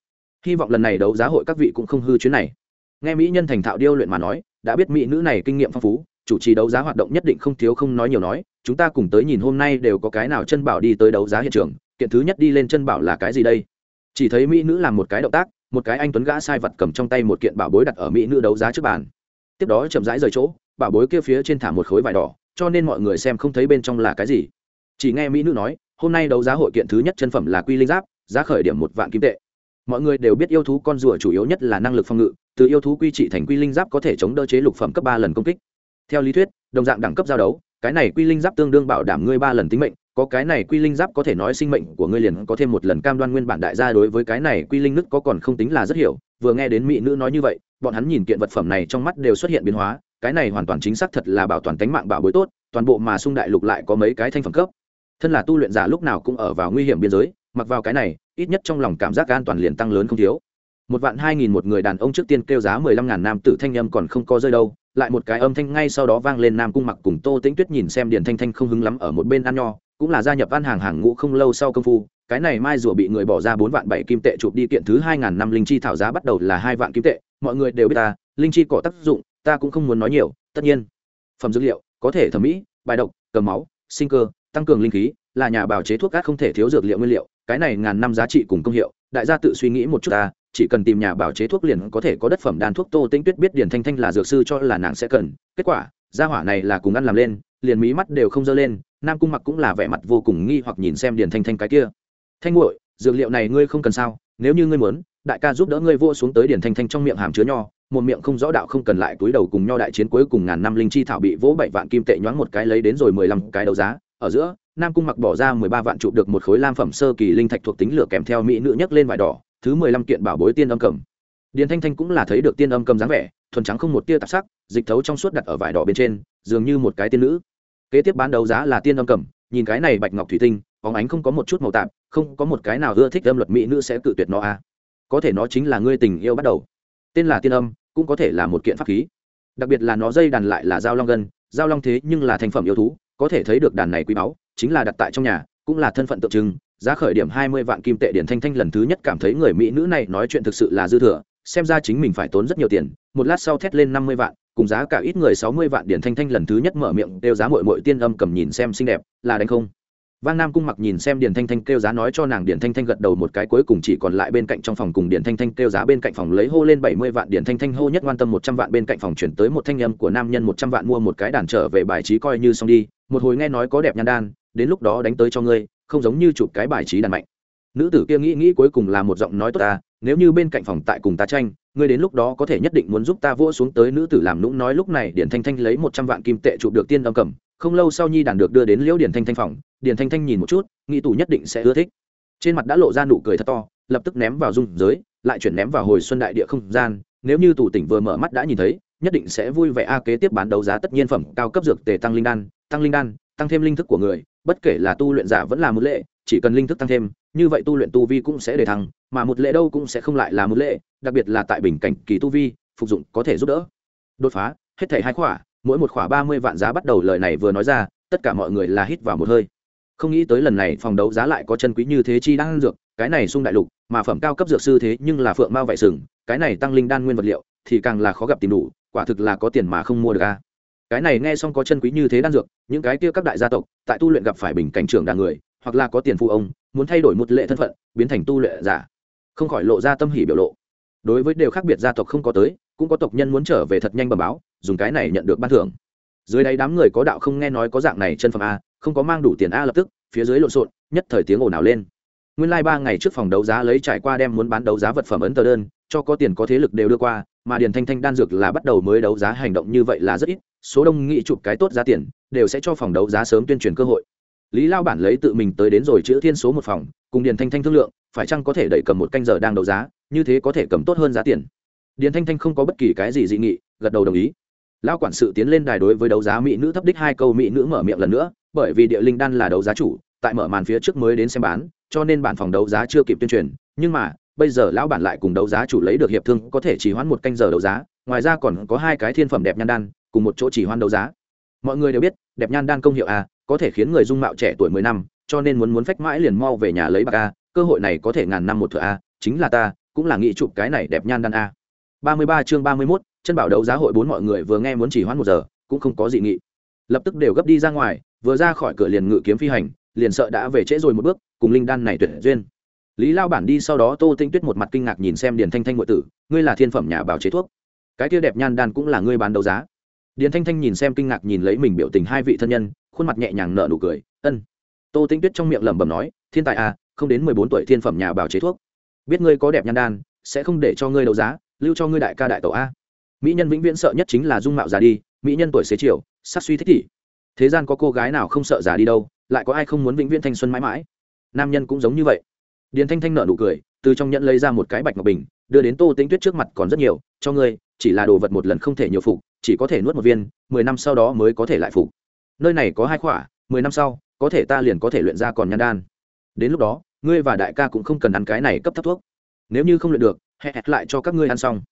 Hy vọng lần này đấu giá hội các vị cũng không hư chuyến này. Nghe mỹ nhân thành thạo điêu luyện mà nói, đã biết mỹ nữ này kinh nghiệm phong phú, chủ trì đấu giá hoạt động nhất định không thiếu không nói nhiều nói, chúng ta cùng tới nhìn hôm nay đều có cái nào chân bảo đi tới đấu giá hiện trường, kiện thứ nhất đi lên chân bảo là cái gì đây? Chỉ thấy mỹ nữ làm một cái động tác, một cái anh tuấn gã sai vật cầm trong tay một kiện bảo bối đặt ở mỹ nữ đấu giá trước bàn. Tiếp đó chậm rãi rời chỗ, bảo bối kia phía trên thả một khối vải đỏ, cho nên mọi người xem không thấy bên trong là cái gì. Chỉ nghe mỹ nữ nói hôm nay đấu giá hội kiện thứ nhất chân phẩm là quy linh giáp, giá khởi điểm một vạn kim tệ. Mọi người đều biết yêu thú con rùa chủ yếu nhất là năng lực phòng ngự, từ yêu thú quy trị thành quy linh giáp có thể chống đỡ chế lục phẩm cấp ba lần công kích. Theo lý thuyết, đồng dạng đẳng cấp giao đấu, cái này quy linh giáp tương đương bảo đảm ngươi ba lần tính mệnh, có cái này quy linh giáp có thể nói sinh mệnh của ngươi liền có thêm một lần cam đoan nguyên bản đại gia đối với cái này quy linh nứt có còn không tính là rất hiểu, vừa nghe đến mỹ nữ nói như vậy, bọn hắn nhìn kiện vật phẩm này trong mắt đều xuất hiện biến hóa, cái này hoàn toàn chính xác thật là bảo toàn tính mạng bảo bối tốt, toàn bộ mà sung đại lục lại có mấy cái thanh phẩm cấp thân là tu luyện giả lúc nào cũng ở vào nguy hiểm biên giới, mặc vào cái này, ít nhất trong lòng cảm giác an toàn liền tăng lớn không thiếu. Một vạn hai nghìn một người đàn ông trước tiên kêu giá mười lăm ngàn nam tử thanh âm còn không có rơi đâu, lại một cái âm thanh ngay sau đó vang lên nam cung mặc cùng tô tĩnh tuyết nhìn xem điền thanh thanh không hứng lắm ở một bên ăn nho, cũng là gia nhập ăn hàng hàng ngũ không lâu sau công phu, cái này mai rùa bị người bỏ ra bốn vạn bảy kim tệ chụp đi kiện thứ hai ngàn năm linh chi thảo giá bắt đầu là hai vạn kim tệ, mọi người đều biết ta, linh chi có tác dụng, ta cũng không muốn nói nhiều, tất nhiên, phẩm dữ liệu, có thể thẩm mỹ, bài độc, cầm máu, sinh cơ tăng cường linh khí, là nhà bào chế thuốc cát không thể thiếu dược liệu nguyên liệu, cái này ngàn năm giá trị cùng công hiệu, đại gia tự suy nghĩ một chút ta, chỉ cần tìm nhà bào chế thuốc liền có thể có đất phẩm đan thuốc tô tinh tuyết biết điển thanh thanh là dược sư cho là nàng sẽ cần, kết quả, gia hỏa này là cùng ăn làm lên, liền mí mắt đều không dơ lên, nam cung mặc cũng là vẻ mặt vô cùng nghi hoặc nhìn xem điển thanh thanh cái kia. Thanh nguội dược liệu này ngươi không cần sao, nếu như ngươi muốn, đại ca giúp đỡ ngươi vô xuống tới điển thanh thanh trong miệng hàm chứa nho, một miệng không rõ đạo không cần lại túi đầu cùng nho đại chiến cuối cùng ngàn năm linh chi thảo bị vỗ bảy vạn kim tệ nhoáng một cái lấy đến rồi mười lăm cái đấu giá ở giữa, nam cung mặc bỏ ra mười ba vạn chụp được một khối lam phẩm sơ kỳ linh thạch thuộc tính lửa kèm theo mỹ nữ nhấc lên vải đỏ, thứ mười lăm kiện bảo bối tiên âm cầm. Điền thanh thanh cũng là thấy được tiên âm cầm dáng vẻ, thuần trắng không một tia tạp sắc, dịch thấu trong suốt đặt ở vải đỏ bên trên, dường như một cái tiên nữ. Kế tiếp bán đấu giá là tiên âm cầm, nhìn cái này bạch ngọc thủy tinh, bóng ánh không có một chút màu tạp, không có một cái nào ưa thích âm luật mỹ nữ sẽ tự tuyệt nó a. À. có thể nó chính là ngươi tình yêu bắt đầu. Tên là tiên âm, cũng có thể là một kiện pháp khí. Đặc biệt là nó dây đàn lại là dao long gân dao long thế nhưng là thành phẩm yêu thú có thể thấy được đàn này quý báu, chính là đặt tại trong nhà, cũng là thân phận tượng trưng. Giá khởi điểm hai mươi vạn kim tệ điển thanh thanh lần thứ nhất cảm thấy người mỹ nữ này nói chuyện thực sự là dư thừa, xem ra chính mình phải tốn rất nhiều tiền. Một lát sau thét lên năm mươi vạn, cùng giá cả ít người sáu mươi vạn điển thanh thanh lần thứ nhất mở miệng đều giá mội mội tiên âm cầm nhìn xem xinh đẹp, là đánh không? Vang Nam cung mặc nhìn xem Điền Thanh Thanh kêu giá nói cho nàng Điền Thanh Thanh gật đầu một cái cuối cùng chỉ còn lại bên cạnh trong phòng cùng Điền Thanh Thanh kêu giá bên cạnh phòng lấy hô lên bảy mươi vạn Điền Thanh Thanh hô nhất quan tâm một trăm vạn bên cạnh phòng chuyển tới một thanh âm của nam nhân một trăm vạn mua một cái đàn trở về bài trí coi như xong đi, một hồi nghe nói có đẹp nhan đan, đến lúc đó đánh tới cho ngươi, không giống như chụp cái bài trí đàn mạnh. Nữ tử kia nghĩ nghĩ cuối cùng là một giọng nói tốt ta, nếu như bên cạnh phòng tại cùng ta tranh, ngươi đến lúc đó có thể nhất định muốn giúp ta vỗ xuống tới nữ tử làm nũng nói lúc này Điền Thanh Thanh lấy một trăm vạn kim tệ chụp được tiên âm cầm, không lâu sau nhi đàn được đưa đến liễu điển thanh thanh phòng, điển thanh thanh nhìn một chút, nghĩ tù nhất định sẽ ưa thích. Trên mặt đã lộ ra nụ cười thật to, lập tức ném vào dung giới, lại chuyển ném vào hồi xuân đại địa không gian, nếu như tù tỉnh vừa mở mắt đã nhìn thấy, nhất định sẽ vui vẻ a kế tiếp bán đấu giá tất nhiên phẩm cao cấp dược tề tăng linh đan, tăng linh đan, tăng thêm linh thức của người, bất kể là tu luyện giả vẫn là một lệ, chỉ cần linh thức tăng thêm, như vậy tu luyện tu vi cũng sẽ để thăng, mà một lệ đâu cũng sẽ không lại là một lệ, đặc biệt là tại bình cảnh kỳ tu vi, phục dụng có thể giúp đỡ. Đột phá, hết thể hai khỏa mỗi một khỏa ba mươi vạn giá bắt đầu lời này vừa nói ra, tất cả mọi người là hít vào một hơi. Không nghĩ tới lần này phòng đấu giá lại có chân quý như thế chi đang dược, cái này sung đại lục, mà phẩm cao cấp dược sư thế nhưng là phượng mao vải sừng, cái này tăng linh đan nguyên vật liệu thì càng là khó gặp tìm đủ, quả thực là có tiền mà không mua được a. Cái này nghe xong có chân quý như thế đan dược, những cái kia các đại gia tộc, tại tu luyện gặp phải bình cảnh trưởng đàn người, hoặc là có tiền phụ ông, muốn thay đổi một lệ thân phận, biến thành tu luyện giả. Không khỏi lộ ra tâm hỉ biểu lộ đối với đều khác biệt gia tộc không có tới, cũng có tộc nhân muốn trở về thật nhanh bẩm báo, dùng cái này nhận được ban thưởng. Dưới đây đám người có đạo không nghe nói có dạng này chân phẩm a, không có mang đủ tiền a lập tức, phía dưới lộn xộn, nhất thời tiếng ồn ào lên. Nguyên lai ba ngày trước phòng đấu giá lấy trải qua đem muốn bán đấu giá vật phẩm ấn tờ đơn, cho có tiền có thế lực đều đưa qua, mà điền thanh thanh đan dược là bắt đầu mới đấu giá hành động như vậy là rất ít, số đông nghị chụp cái tốt giá tiền, đều sẽ cho phòng đấu giá sớm tuyên truyền cơ hội. Lý lao bản lấy tự mình tới đến rồi chữ thiên số một phòng, cùng điền thanh thanh thương lượng, phải chăng có thể đẩy cầm một canh giờ đang đấu giá như thế có thể cầm tốt hơn giá tiền. Điền thanh thanh không có bất kỳ cái gì dị nghị, gật đầu đồng ý. Lao quản sự tiến lên đài đối với đấu giá mỹ nữ thấp đích hai câu mỹ nữ mở miệng lần nữa, bởi vì địa linh đan là đấu giá chủ, tại mở màn phía trước mới đến xem bán, cho nên bản phòng đấu giá chưa kịp tuyên truyền. Nhưng mà, bây giờ lão bản lại cùng đấu giá chủ lấy được hiệp thương, có thể chỉ hoãn một canh giờ đấu giá, ngoài ra còn có hai cái thiên phẩm đẹp nhan đan, cùng một chỗ chỉ hoan đấu giá. Mọi người đều biết, đẹp nhan đan công hiệu a, có thể khiến người dung mạo trẻ tuổi mười năm, cho nên muốn muốn phách mãi liền mau về nhà lấy bạc a, cơ hội này có thể ngàn năm một thửa a, chính là ta cũng là nghĩ chụp cái này đẹp nhan đan a. Ba mươi ba chương ba mươi 31, chân bảo đấu giá hội bốn mọi người vừa nghe muốn chỉ hoãn một giờ cũng không có dị nghị. Lập tức đều gấp đi ra ngoài vừa ra khỏi cửa liền ngự kiếm phi hành liền sợ đã về trễ rồi một bước cùng linh đan này tuyệt duyên. Lý lao bản đi sau đó tô tinh tuyết một mặt kinh ngạc nhìn xem điền thanh thanh ngụy tử ngươi là thiên phẩm nhà bảo chế thuốc. Cái kia đẹp nhan đan cũng là ngươi bán đấu giá. Điền thanh thanh nhìn xem kinh ngạc nhìn lấy mình biểu tình hai vị thân nhân khuôn mặt nhẹ nhàng nở nụ cười ân. Tô tinh tuyết trong miệng lẩm bẩm nói thiên tài à không đến mười bốn tuổi thiên phẩm nhà bảo chế thuốc biết ngươi có đẹp nhan đan, sẽ không để cho ngươi đấu giá, lưu cho ngươi đại ca đại tổ a. Mỹ nhân vĩnh viễn sợ nhất chính là dung mạo già đi, mỹ nhân tuổi xế chiều, sắc suy thích thị thế gian có cô gái nào không sợ già đi đâu, lại có ai không muốn vĩnh viễn thanh xuân mãi mãi? Nam nhân cũng giống như vậy. Điền thanh thanh nợ nụ cười, từ trong nhận lấy ra một cái bạch ngọc bình, đưa đến tô tĩnh tuyết trước mặt còn rất nhiều, cho ngươi, chỉ là đồ vật một lần không thể nhiều phục, chỉ có thể nuốt một viên, mười năm sau đó mới có thể lại phục. Nơi này có hai khỏa, mười năm sau, có thể ta liền có thể luyện ra còn nhan đan. Đến lúc đó ngươi và đại ca cũng không cần ăn cái này cấp thấp thuốc. Nếu như không luyện được hẹn lại cho các ngươi ăn xong.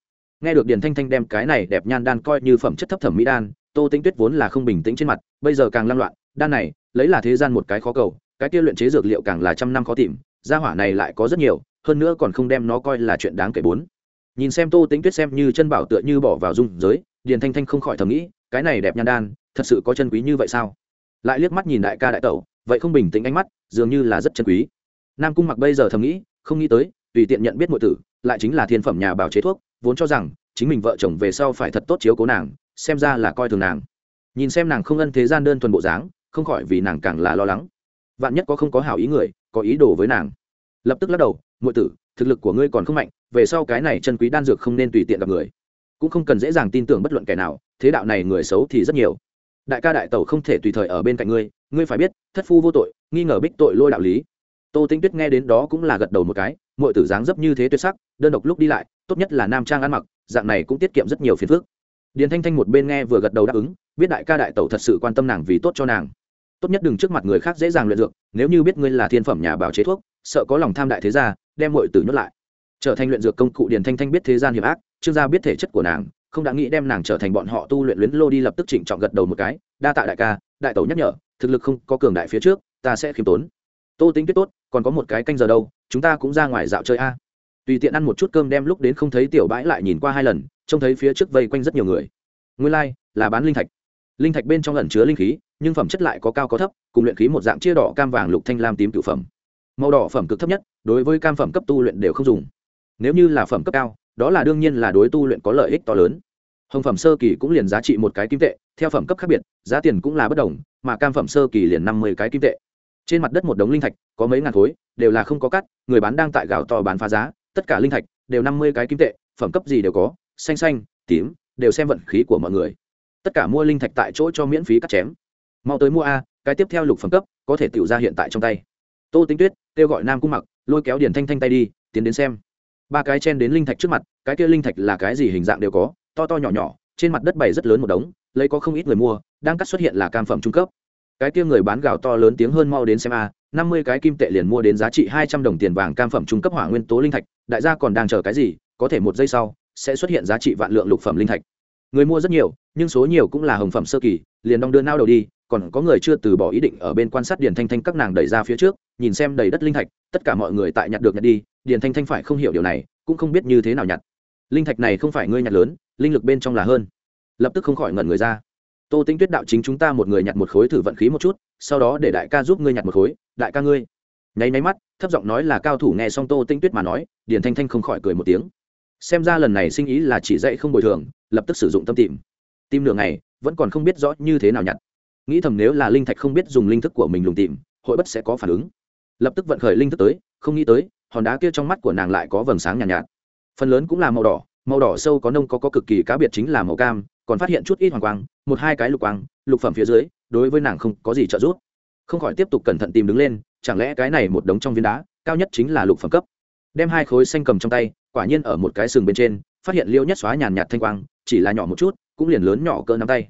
Nghe được điền thanh thanh đem cái này đẹp nhan đan coi như phẩm chất thấp thẩm mỹ đan, tô tính tuyết vốn là không bình tĩnh trên mặt, bây giờ càng lăng loạn, đan này, lấy là thế gian một cái khó cầu, cái kia luyện chế dược liệu càng là trăm năm khó tìm, gia hỏa này lại có rất nhiều, hơn nữa còn không đem nó coi là chuyện đáng kể bốn. Nhìn xem tô tính tuyết xem như chân bảo tựa như bỏ vào dung giới, điền thanh thanh không khỏi thầm nghĩ, cái này đẹp nhan đan, thật sự có chân quý như vậy sao? Lại liếc mắt nhìn đại ca đại tẩu, vậy không bình tĩnh ánh mắt, dường như là rất chân quý nam cung mặc bây giờ thầm nghĩ, không nghĩ tới, tùy tiện nhận biết mọi tử, lại chính là thiên phẩm nhà bảo chế thuốc, vốn cho rằng, chính mình vợ chồng về sau phải thật tốt chiếu cố nàng, xem ra là coi thường nàng. Nhìn xem nàng không ân thế gian đơn thuần bộ dáng, không khỏi vì nàng càng là lo lắng. Vạn nhất có không có hảo ý người, có ý đồ với nàng. Lập tức lắc đầu, muội tử, thực lực của ngươi còn không mạnh, về sau cái này chân quý đan dược không nên tùy tiện gặp người. Cũng không cần dễ dàng tin tưởng bất luận kẻ nào, thế đạo này người xấu thì rất nhiều. Đại ca đại tẩu không thể tùy thời ở bên cạnh ngươi ngươi phải biết, thất phu vô tội, nghi ngờ bích tội lôi đạo lý tô tinh tuyết nghe đến đó cũng là gật đầu một cái mọi tử dáng dấp như thế tuyệt sắc, đơn độc lúc đi lại, tốt nhất là nam trang ăn mặc, dạng này cũng tiết kiệm rất nhiều phiền phức. Điền thanh thanh một bên nghe vừa gật đầu đáp ứng, biết đại ca đại tẩu thật sự quan tâm nàng vì tốt cho nàng. Tốt nhất đừng trước mặt người khác dễ dàng luyện dược, nếu như biết ngươi là thiên phẩm nhà bảo chế thuốc, sợ có lòng tham đại thế gia, đem mọi tử nhốt lại. Trở thành luyện dược công cụ điền thanh thanh biết thế gian hiểm ác, trương gia biết thể chất của nàng, không đã nghĩ đem nàng trở thành bọn họ tu luyện luyến lô đi lập tức chỉnh trọng gật đầu một cái, đa tạ đại ca, đại tẩu nhắc nhở, thực lực không có cường đại phía trước, ta sẽ khiêm tốn tô tính tuyết tốt còn có một cái canh giờ đâu chúng ta cũng ra ngoài dạo chơi a. Tùy tiện ăn một chút cơm đem lúc đến không thấy tiểu bãi lại nhìn qua hai lần trông thấy phía trước vây quanh rất nhiều người. Nguyên lai、like, là bán linh thạch. Linh thạch bên trong ẩn chứa linh khí nhưng phẩm chất lại có cao có thấp cùng luyện khí một dạng chia đỏ cam vàng lục thanh lam tím cửu phẩm. Màu đỏ phẩm cực thấp nhất đối với cam phẩm cấp tu luyện đều không dùng. Nếu như là phẩm cấp cao đó là đương nhiên là đối tu luyện có lợi ích to lớn. Hồng phẩm sơ kỳ cũng liền giá trị một cái kim tệ theo phẩm cấp khác biệt giá tiền cũng là bất đồng mà cam phẩm sơ kỳ liền năm mươi cái kim tệ trên mặt đất một đống linh thạch, có mấy ngàn khối, đều là không có cắt, người bán đang tại gạo to bán phá giá, tất cả linh thạch đều năm mươi cái kim tệ, phẩm cấp gì đều có, xanh xanh, tím, đều xem vận khí của mọi người. Tất cả mua linh thạch tại chỗ cho miễn phí cắt chém. Mau tới mua a, cái tiếp theo lục phẩm cấp, có thể tự ra hiện tại trong tay. Tô tính tuyết, kêu gọi nam cung mặc, lôi kéo điền thanh thanh tay đi, tiến đến xem. Ba cái chen đến linh thạch trước mặt, cái kia linh thạch là cái gì hình dạng đều có, to to nhỏ nhỏ, trên mặt đất bày rất lớn một đống, lấy có không ít người mua, đang cắt xuất hiện là cam phẩm trung cấp cái kia người bán gạo to lớn tiếng hơn mau đến xem a, năm mươi cái kim tệ liền mua đến giá trị hai trăm đồng tiền vàng cam phẩm trung cấp hỏa nguyên tố linh thạch, đại gia còn đang chờ cái gì, có thể một giây sau, sẽ xuất hiện giá trị vạn lượng lục phẩm linh thạch. Người mua rất nhiều, nhưng số nhiều cũng là hồng phẩm sơ kỳ, liền đong đưa nao đầu đi, còn có người chưa từ bỏ ý định ở bên quan sát điền thanh thanh các nàng đẩy ra phía trước, nhìn xem đầy đất linh thạch, tất cả mọi người tại nhặt được nhặt đi, điền thanh thanh phải không hiểu điều này, cũng không biết như thế nào nhặt. Linh thạch này không phải ngươi nhặt lớn, linh lực bên trong là hơn. Lập tức không khỏi ngẩn người ra tô tinh tuyết đạo chính chúng ta một người nhặt một khối thử vận khí một chút sau đó để đại ca giúp ngươi nhặt một khối đại ca ngươi. Nháy nháy mắt thấp giọng nói là cao thủ nghe xong tô tinh tuyết mà nói điền thanh thanh không khỏi cười một tiếng. Xem ra lần này sinh ý là chỉ dạy không bồi thường lập tức sử dụng tâm tìm. Tìm nửa ngày vẫn còn không biết rõ như thế nào nhặt. Nghĩ thầm nếu là linh thạch không biết dùng linh thức của mình lùng tìm hội bất sẽ có phản ứng. Lập tức vận khởi linh thức tới không nghĩ tới hòn đá kia trong mắt của nàng lại có vầng sáng nhàn nhạt, nhạt. Phần lớn cũng là màu đỏ màu đỏ sâu có nông có, có cực kỳ cá biệt chính là màu cam còn phát hiện chút ít hoàng quang, một hai cái lục quang, lục phẩm phía dưới, đối với nàng không có gì trợ giúp. Không khỏi tiếp tục cẩn thận tìm đứng lên, chẳng lẽ cái này một đống trong viên đá, cao nhất chính là lục phẩm cấp. Đem hai khối xanh cầm trong tay, quả nhiên ở một cái sừng bên trên, phát hiện liêu nhất xóa nhàn nhạt thanh quang, chỉ là nhỏ một chút, cũng liền lớn nhỏ cỡ nắm tay.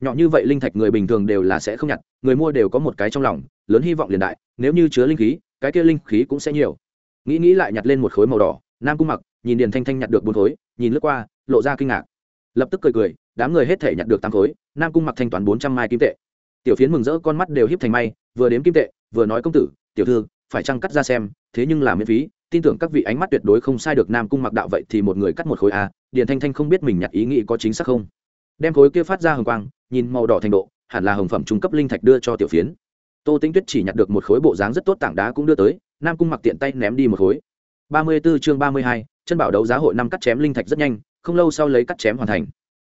Nhỏ như vậy linh thạch người bình thường đều là sẽ không nhặt, người mua đều có một cái trong lòng, lớn hy vọng liền đại, nếu như chứa linh khí, cái kia linh khí cũng sẽ nhiều. Nghĩ nghĩ lại nhặt lên một khối màu đỏ, nam cung mặc, nhìn điền thanh thanh nhặt được bốn khối, nhìn lướt qua, lộ ra kinh ngạc. Lập tức cười cười đám người hết thể nhặt được tám khối nam cung mặc thanh toán bốn trăm mai kim tệ. Tiểu phiến mừng rỡ con mắt đều hiếp thành may vừa đếm kim tệ vừa nói công tử tiểu thư phải chăng cắt ra xem thế nhưng là miễn phí tin tưởng các vị ánh mắt tuyệt đối không sai được nam cung mặc đạo vậy thì một người cắt một khối a điền thanh thanh không biết mình nhặt ý nghĩ có chính xác không? Đem khối kia phát ra hồng quang nhìn màu đỏ thành độ hẳn là hồng phẩm trung cấp linh thạch đưa cho tiểu phiến. Tô tính tuyết chỉ nhặt được một khối bộ dáng rất tốt tảng đá cũng đưa tới nam cung mặc tiện tay ném đi một khối. Ba mươi 34 chương ba mươi hai, chân bảo đấu giá hội năm cắt chém linh thạch rất nhanh không lâu sau lấy cắt chém hoàn thành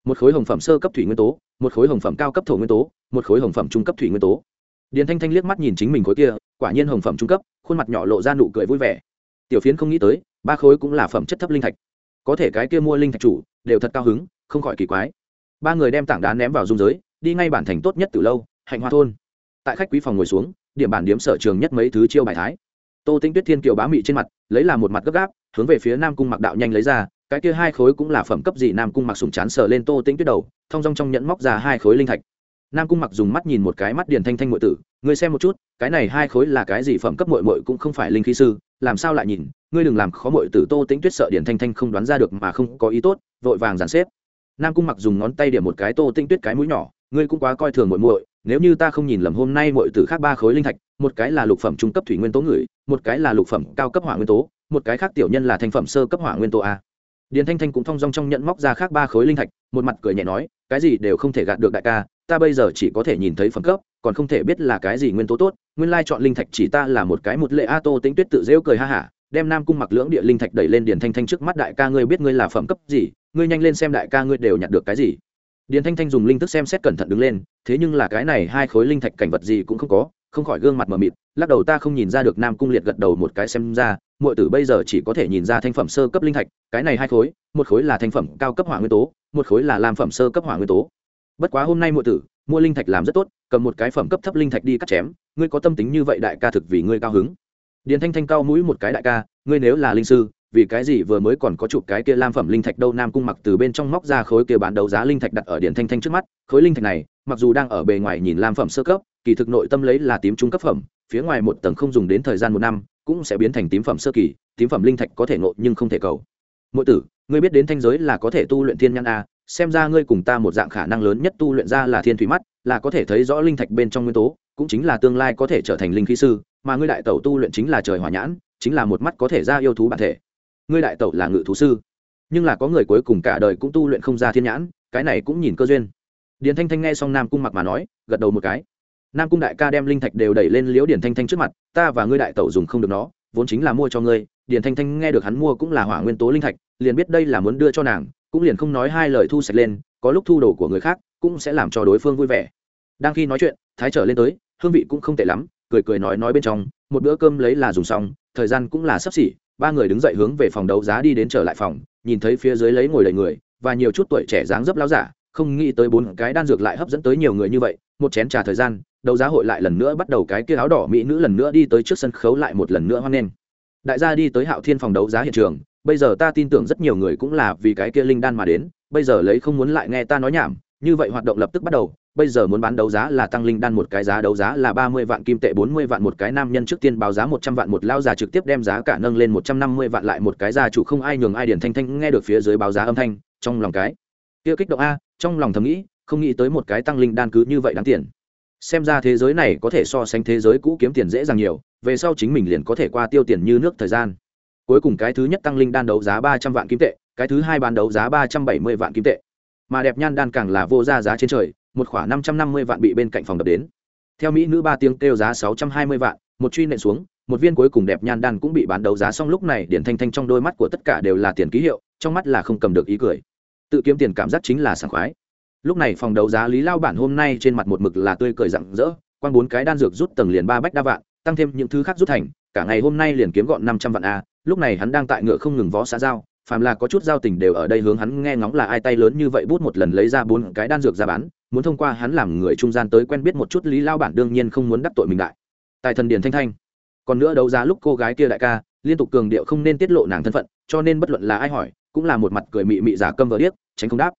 một khối hồng phẩm sơ cấp thủy nguyên tố, một khối hồng phẩm cao cấp thổ nguyên tố, một khối hồng phẩm trung cấp thủy nguyên tố. Điền thanh thanh liếc mắt nhìn chính mình khối kia, quả nhiên hồng phẩm trung cấp, khuôn mặt nhỏ lộ ra nụ cười vui vẻ. Tiểu phiến không nghĩ tới, ba khối cũng là phẩm chất thấp linh thạch. Có thể cái kia mua linh thạch chủ, đều thật cao hứng, không khỏi kỳ quái. Ba người đem tảng đá ném vào dung giới, đi ngay bản thành tốt nhất từ lâu, hạnh hoa thôn. Tại khách quý phòng ngồi xuống, điểm bản điếm sở trường nhất mấy thứ chiêu bài thái. Tô tinh tuyết thiên kiều bá mị trên mặt, lấy là một mặt gấp gáp, hướng về phía nam cung mặc đạo nhanh lấy ra cái kia hai khối cũng là phẩm cấp gì nam cung mặc sùng chán sờ lên tô tinh tuyết đầu, thong dong trong nhẫn móc ra hai khối linh thạch. Nam cung mặc dùng mắt nhìn một cái mắt điền thanh thanh ngụy tử, ngươi xem một chút, cái này hai khối là cái gì phẩm cấp mội mội cũng không phải linh khí sư, làm sao lại nhìn, ngươi đừng làm khó mội tử tô tĩnh tuyết sợ điền thanh thanh không đoán ra được mà không có ý tốt, vội vàng dàn xếp. Nam cung mặc dùng ngón tay điểm một cái tô tinh tuyết cái mũi nhỏ, ngươi cũng quá coi thường muội muội, nếu như ta không nhìn lầm hôm nay muội tử khác ba khối linh thạch, một cái là lục phẩm trung cấp thủy nguyên tố người, một cái là lục phẩm cao cấp hỏa nguyên tố, một cái khác tiểu nhân là thành phẩm sơ cấp hỏa nguyên tố a điền thanh thanh cũng thong dong trong nhận móc ra khác ba khối linh thạch, một mặt cười nhẹ nói, cái gì đều không thể gạt được đại ca, ta bây giờ chỉ có thể nhìn thấy phẩm cấp, còn không thể biết là cái gì nguyên tố tốt, nguyên lai chọn linh thạch chỉ ta là một cái một lệ a tô tính tuyết tự rêu cười ha hả, đem nam cung mặc lưỡng địa linh thạch đẩy lên điền thanh thanh trước mắt đại ca ngươi biết ngươi là phẩm cấp gì, ngươi nhanh lên xem đại ca ngươi đều nhặt được cái gì. Điền thanh thanh dùng linh thức xem xét cẩn thận đứng lên, thế nhưng là cái này hai khối linh thạch cảnh vật gì cũng không có không khỏi gương mặt mờ mịt, lắc đầu ta không nhìn ra được nam cung liệt gật đầu một cái xem ra mọi tử bây giờ chỉ có thể nhìn ra thanh phẩm sơ cấp linh thạch, cái này hai khối, một khối là thanh phẩm cao cấp hỏa nguyên tố, một khối là làm phẩm sơ cấp hỏa nguyên tố. Bất quá hôm nay mọi tử, mua linh thạch làm rất tốt, cầm một cái phẩm cấp thấp linh thạch đi cắt chém, ngươi có tâm tính như vậy đại ca thực vì ngươi cao hứng. Điền thanh thanh cao mũi một cái đại ca, ngươi nếu là linh sư, vì cái gì vừa mới còn có chụp cái kia lam phẩm linh thạch đâu? Nam cung mặc từ bên trong móc ra khối kia bán đấu giá linh thạch đặt ở điện thanh thanh trước mắt, khối linh thạch này, mặc dù đang ở bề ngoài nhìn lam phẩm sơ cấp kỳ thực nội tâm lấy là tím trung cấp phẩm, phía ngoài một tầng không dùng đến thời gian một năm, cũng sẽ biến thành tím phẩm sơ kỳ, tím phẩm linh thạch có thể nội nhưng không thể cầu. Mỗi tử, ngươi biết đến thanh giới là có thể tu luyện thiên nhãn a, xem ra ngươi cùng ta một dạng khả năng lớn nhất tu luyện ra là thiên thủy mắt, là có thể thấy rõ linh thạch bên trong nguyên tố, cũng chính là tương lai có thể trở thành linh khí sư, mà ngươi đại tẩu tu luyện chính là trời hỏa nhãn, chính là một mắt có thể ra yêu thú bản thể. Ngươi đại tẩu là ngự thú sư, nhưng là có người cuối cùng cả đời cũng tu luyện không ra thiên nhãn, cái này cũng nhìn cơ duyên. Điền thanh thanh nghe xong nam cung mặc mà nói, gật đầu một cái nam cung đại ca đem linh thạch đều đẩy lên liễu điền thanh thanh trước mặt, ta và ngươi đại tẩu dùng không được nó, vốn chính là mua cho ngươi. Điền thanh thanh nghe được hắn mua cũng là hỏa nguyên tố linh thạch, liền biết đây là muốn đưa cho nàng, cũng liền không nói hai lời thu sạch lên, có lúc thu đồ của người khác cũng sẽ làm cho đối phương vui vẻ. Đang khi nói chuyện, thái trở lên tới, hương vị cũng không tệ lắm, cười cười nói nói bên trong, một bữa cơm lấy là dùng xong, thời gian cũng là sắp xỉ. Ba người đứng dậy hướng về phòng đấu giá đi đến trở lại phòng, nhìn thấy phía dưới lấy ngồi đầy người, và nhiều chút tuổi trẻ dáng dấp láo giả, không nghĩ tới bốn cái đan dược lại hấp dẫn tới nhiều người như vậy một chén trà thời gian, đấu giá hội lại lần nữa bắt đầu cái kia áo đỏ mỹ nữ lần nữa đi tới trước sân khấu lại một lần nữa hoan nghênh. Đại gia đi tới hạo thiên phòng đấu giá hiện trường, bây giờ ta tin tưởng rất nhiều người cũng là vì cái kia linh đan mà đến, bây giờ lấy không muốn lại nghe ta nói nhảm, như vậy hoạt động lập tức bắt đầu, bây giờ muốn bán đấu giá là tăng linh đan một cái giá, đấu giá là ba mươi vạn kim tệ, bốn mươi vạn một cái nam nhân trước tiên báo giá một trăm vạn, một lao già trực tiếp đem giá cả nâng lên một trăm năm mươi vạn lại một cái gia chủ không ai nhường ai điển thanh thanh nghe được phía dưới báo giá âm thanh, trong lòng cái. Kia kích động a, trong lòng thầm nghĩ không nghĩ tới một cái tăng linh đan cứ như vậy đáng tiền. Xem ra thế giới này có thể so sánh thế giới cũ kiếm tiền dễ dàng nhiều, về sau chính mình liền có thể qua tiêu tiền như nước thời gian. Cuối cùng cái thứ nhất tăng linh đan đấu giá ba trăm vạn kim tệ, cái thứ hai bán đấu giá ba trăm bảy mươi vạn kim tệ. Mà đẹp nhan đan càng là vô ra giá trên trời, một khoảng năm trăm năm mươi vạn bị bên cạnh phòng đập đến. Theo mỹ nữ ba tiếng kêu giá sáu trăm hai mươi vạn, một truy nện xuống, một viên cuối cùng đẹp nhan đan cũng bị bán đấu giá xong lúc này điển thanh thanh trong đôi mắt của tất cả đều là tiền ký hiệu, trong mắt là không cầm được ý cười. Tự kiếm tiền cảm giác chính là sảng khoái lúc này phòng đấu giá lý lao bản hôm nay trên mặt một mực là tươi cười rặng rỡ, quang bốn cái đan dược rút tầng liền ba bách đa vạn, tăng thêm những thứ khác rút thành, cả ngày hôm nay liền kiếm gọn năm trăm vạn a, lúc này hắn đang tại ngựa không ngừng vó xã giao, phàm là có chút giao tình đều ở đây hướng hắn nghe ngóng là ai tay lớn như vậy bút một lần lấy ra bốn cái đan dược ra bán, muốn thông qua hắn làm người trung gian tới quen biết một chút lý lao bản đương nhiên không muốn đắc tội mình đại. Tại thần điền thanh thanh. Còn nữa đấu giá lúc cô gái kia đại ca, liên tục cường điệu không nên tiết lộ nàng thân phận, cho nên bất luận là ai hỏi, cũng là một mặt cười mị mị giả câm vờ điếc, tránh không đáp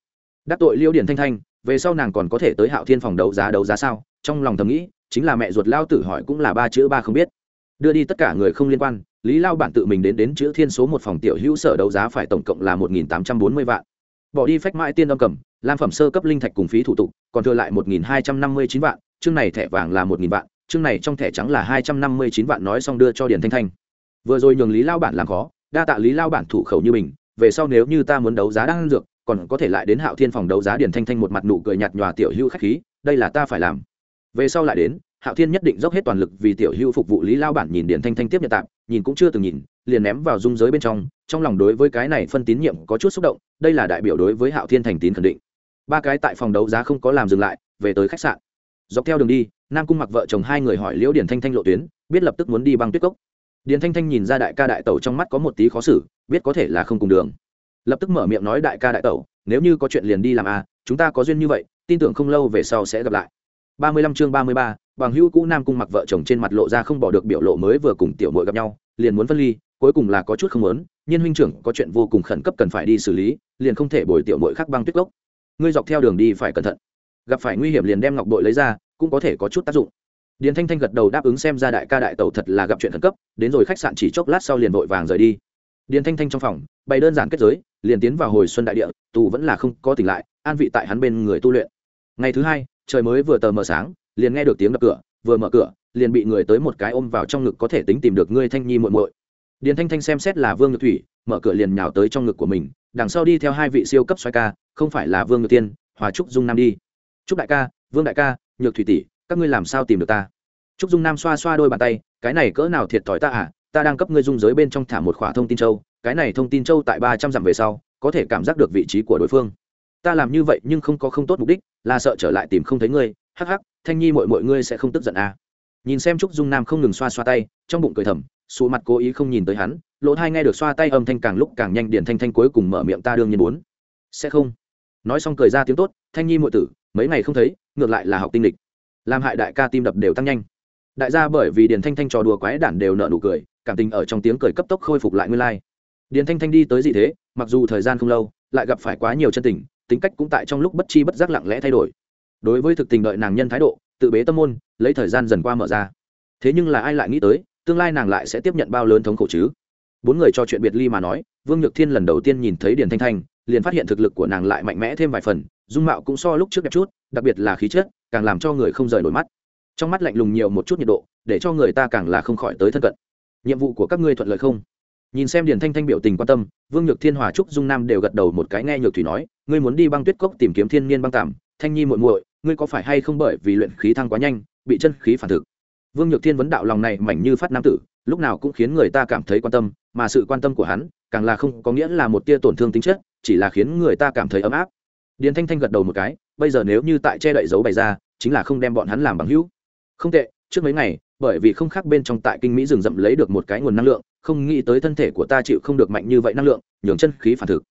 đắc tội liêu điển thanh thanh, về sau nàng còn có thể tới hạo thiên phòng đấu giá đấu giá sao? Trong lòng thầm nghĩ, chính là mẹ ruột lao tử hỏi cũng là ba chữ ba không biết. Đưa đi tất cả người không liên quan, lý lao bản tự mình đến đến chữ thiên số một phòng tiểu hữu sở đấu giá phải tổng cộng là một nghìn tám trăm bốn mươi vạn. Bỏ đi phách mãi tiên âm cầm, lam phẩm sơ cấp linh thạch cùng phí thủ tục, còn thừa lại một nghìn hai trăm năm mươi chín vạn, chương này thẻ vàng là một nghìn vạn, chương này trong thẻ trắng là hai trăm năm mươi chín vạn nói xong đưa cho điền thanh thanh. Vừa rồi nhường lý lao bản làm khó, đa tạ lý lao bản thủ khẩu như mình, về sau nếu như ta muốn đấu giá đang dược còn có thể lại đến hạo thiên phòng đấu giá điền thanh thanh một mặt nụ cười nhạt nhòa tiểu hữu khách khí, đây là ta phải làm. Về sau lại đến, hạo thiên nhất định dốc hết toàn lực vì tiểu hữu phục vụ lý lao bản nhìn điền thanh thanh tiếp nhận tạm, nhìn cũng chưa từng nhìn, liền ném vào dung giới bên trong trong lòng đối với cái này phân tín nhiệm có chút xúc động, đây là đại biểu đối với hạo thiên thành tín khẳng định. Ba cái tại phòng đấu giá không có làm dừng lại, về tới khách sạn. Dọc theo đường đi, nam cung mặc vợ chồng hai người hỏi liễu điền thanh thanh lộ tuyến, biết lập tức muốn đi băng tuyết cốc. Điền thanh thanh nhìn ra đại ca đại tẩu trong mắt có một tí khó xử, biết có thể là không cùng đường lập tức mở miệng nói đại ca đại tẩu, nếu như có chuyện liền đi làm a chúng ta có duyên như vậy, tin tưởng không lâu về sau sẽ gặp lại. Ba mươi lăm chương ba mươi ba, bằng hữu cũ nam cung mặc vợ chồng trên mặt lộ ra không bỏ được biểu lộ mới vừa cùng tiểu mội gặp nhau, liền muốn phân ly, cuối cùng là có chút không muốn nhiên huynh trưởng có chuyện vô cùng khẩn cấp cần phải đi xử lý, liền không thể bồi tiểu mội khắc băng tuyết gốc. Ngươi dọc theo đường đi phải cẩn thận. Gặp phải nguy hiểm liền đem ngọc bội lấy ra, cũng có thể có chút tác dụng. Điền thanh thanh gật đầu đáp ứng xem ra đại ca đại tẩu thật là gặp chuyện khẩn cấp, đến rồi khách sạn chỉ chốc lát sau liền vội vàng rời đi. Điền thanh thanh trong phòng, bày đơn giản kết giới liền tiến vào hồi xuân đại địa, tù vẫn là không có tỉnh lại, an vị tại hắn bên người tu luyện. Ngày thứ hai, trời mới vừa tờ mờ sáng, liền nghe được tiếng đập cửa, vừa mở cửa, liền bị người tới một cái ôm vào trong ngực có thể tính tìm được ngươi thanh nhi muội muội. Điền thanh thanh xem xét là vương nhược thủy, mở cửa liền nhào tới trong ngực của mình, đằng sau đi theo hai vị siêu cấp xoay ca, không phải là vương nhược tiên, hòa trúc dung nam đi. Trúc đại ca, vương đại ca, nhược thủy tỷ, các ngươi làm sao tìm được ta? Trúc dung nam xoa xoa đôi bàn tay, cái này cỡ nào thiệt thòi ta à ta đang cấp ngươi dung giới bên trong thả một khỏa thông tin châu cái này thông tin châu tại ba trăm dặm về sau, có thể cảm giác được vị trí của đối phương. Ta làm như vậy nhưng không có không tốt mục đích, là sợ trở lại tìm không thấy ngươi, hắc hắc, thanh nhi mọi mọi ngươi sẽ không tức giận à. nhìn xem trúc dung nam không ngừng xoa xoa tay, trong bụng cười thầm xù mặt cố ý không nhìn tới hắn, lỗ hai nghe được xoa tay âm thanh càng lúc càng nhanh điển thanh thanh cuối cùng mở miệng ta đương nhiên muốn. Sẽ không. Nói xong cười ra tiếng tốt, thanh nhi muội tử, mấy ngày không thấy, ngược lại là học tinh lịch. Làm hại đại ca tim đập đều tăng nhanh. Đại gia bởi vì điền thanh thanh trò đùa quái đản đều nợ nụ cười, cảm tình ở trong tiếng cười cấp tốc khôi phục lại nguyên lai điền thanh thanh đi tới gì thế, mặc dù thời gian không lâu, lại gặp phải quá nhiều chân tình, tính cách cũng tại trong lúc bất chi bất giác lặng lẽ thay đổi. Đối với thực tình đợi nàng nhân thái độ, tự bế tâm môn, lấy thời gian dần qua mở ra. Thế nhưng là ai lại nghĩ tới, tương lai nàng lại sẽ tiếp nhận bao lớn thống khổ chứ? Bốn người cho chuyện biệt ly mà nói, vương nhược thiên lần đầu tiên nhìn thấy điền thanh thanh, liền phát hiện thực lực của nàng lại mạnh mẽ thêm vài phần, dung mạo cũng so lúc trước đẹp chút, đặc biệt là khí chất, càng làm cho người không rời nổi mắt. Trong mắt lạnh lùng nhiều một chút nhiệt độ, để cho người ta càng là không khỏi tới thân cận. Nhiệm vụ của các ngươi thuận lợi không? Nhìn xem điền thanh thanh biểu tình quan tâm, vương nhược thiên, hòa trúc, dung nam đều gật đầu một cái nghe nhược thủy nói, ngươi muốn đi băng tuyết cốc tìm kiếm thiên niên băng tạm, thanh nhi muội muội, ngươi có phải hay không bởi vì luyện khí thăng quá nhanh, bị chân khí phản thực? Vương nhược thiên vấn đạo lòng này mảnh như phát nam tử, lúc nào cũng khiến người ta cảm thấy quan tâm, mà sự quan tâm của hắn, càng là không có nghĩa là một tia tổn thương tính chất, chỉ là khiến người ta cảm thấy ấm áp. Điền thanh thanh gật đầu một cái, bây giờ nếu như tại che đậy dấu bày ra, chính là không đem bọn hắn làm bằng hữu. Không tệ, trước mấy ngày bởi vì không khác bên trong tại kinh mỹ rừng rậm lấy được một cái nguồn năng lượng, không nghĩ tới thân thể của ta chịu không được mạnh như vậy năng lượng, nhường chân khí phản thực.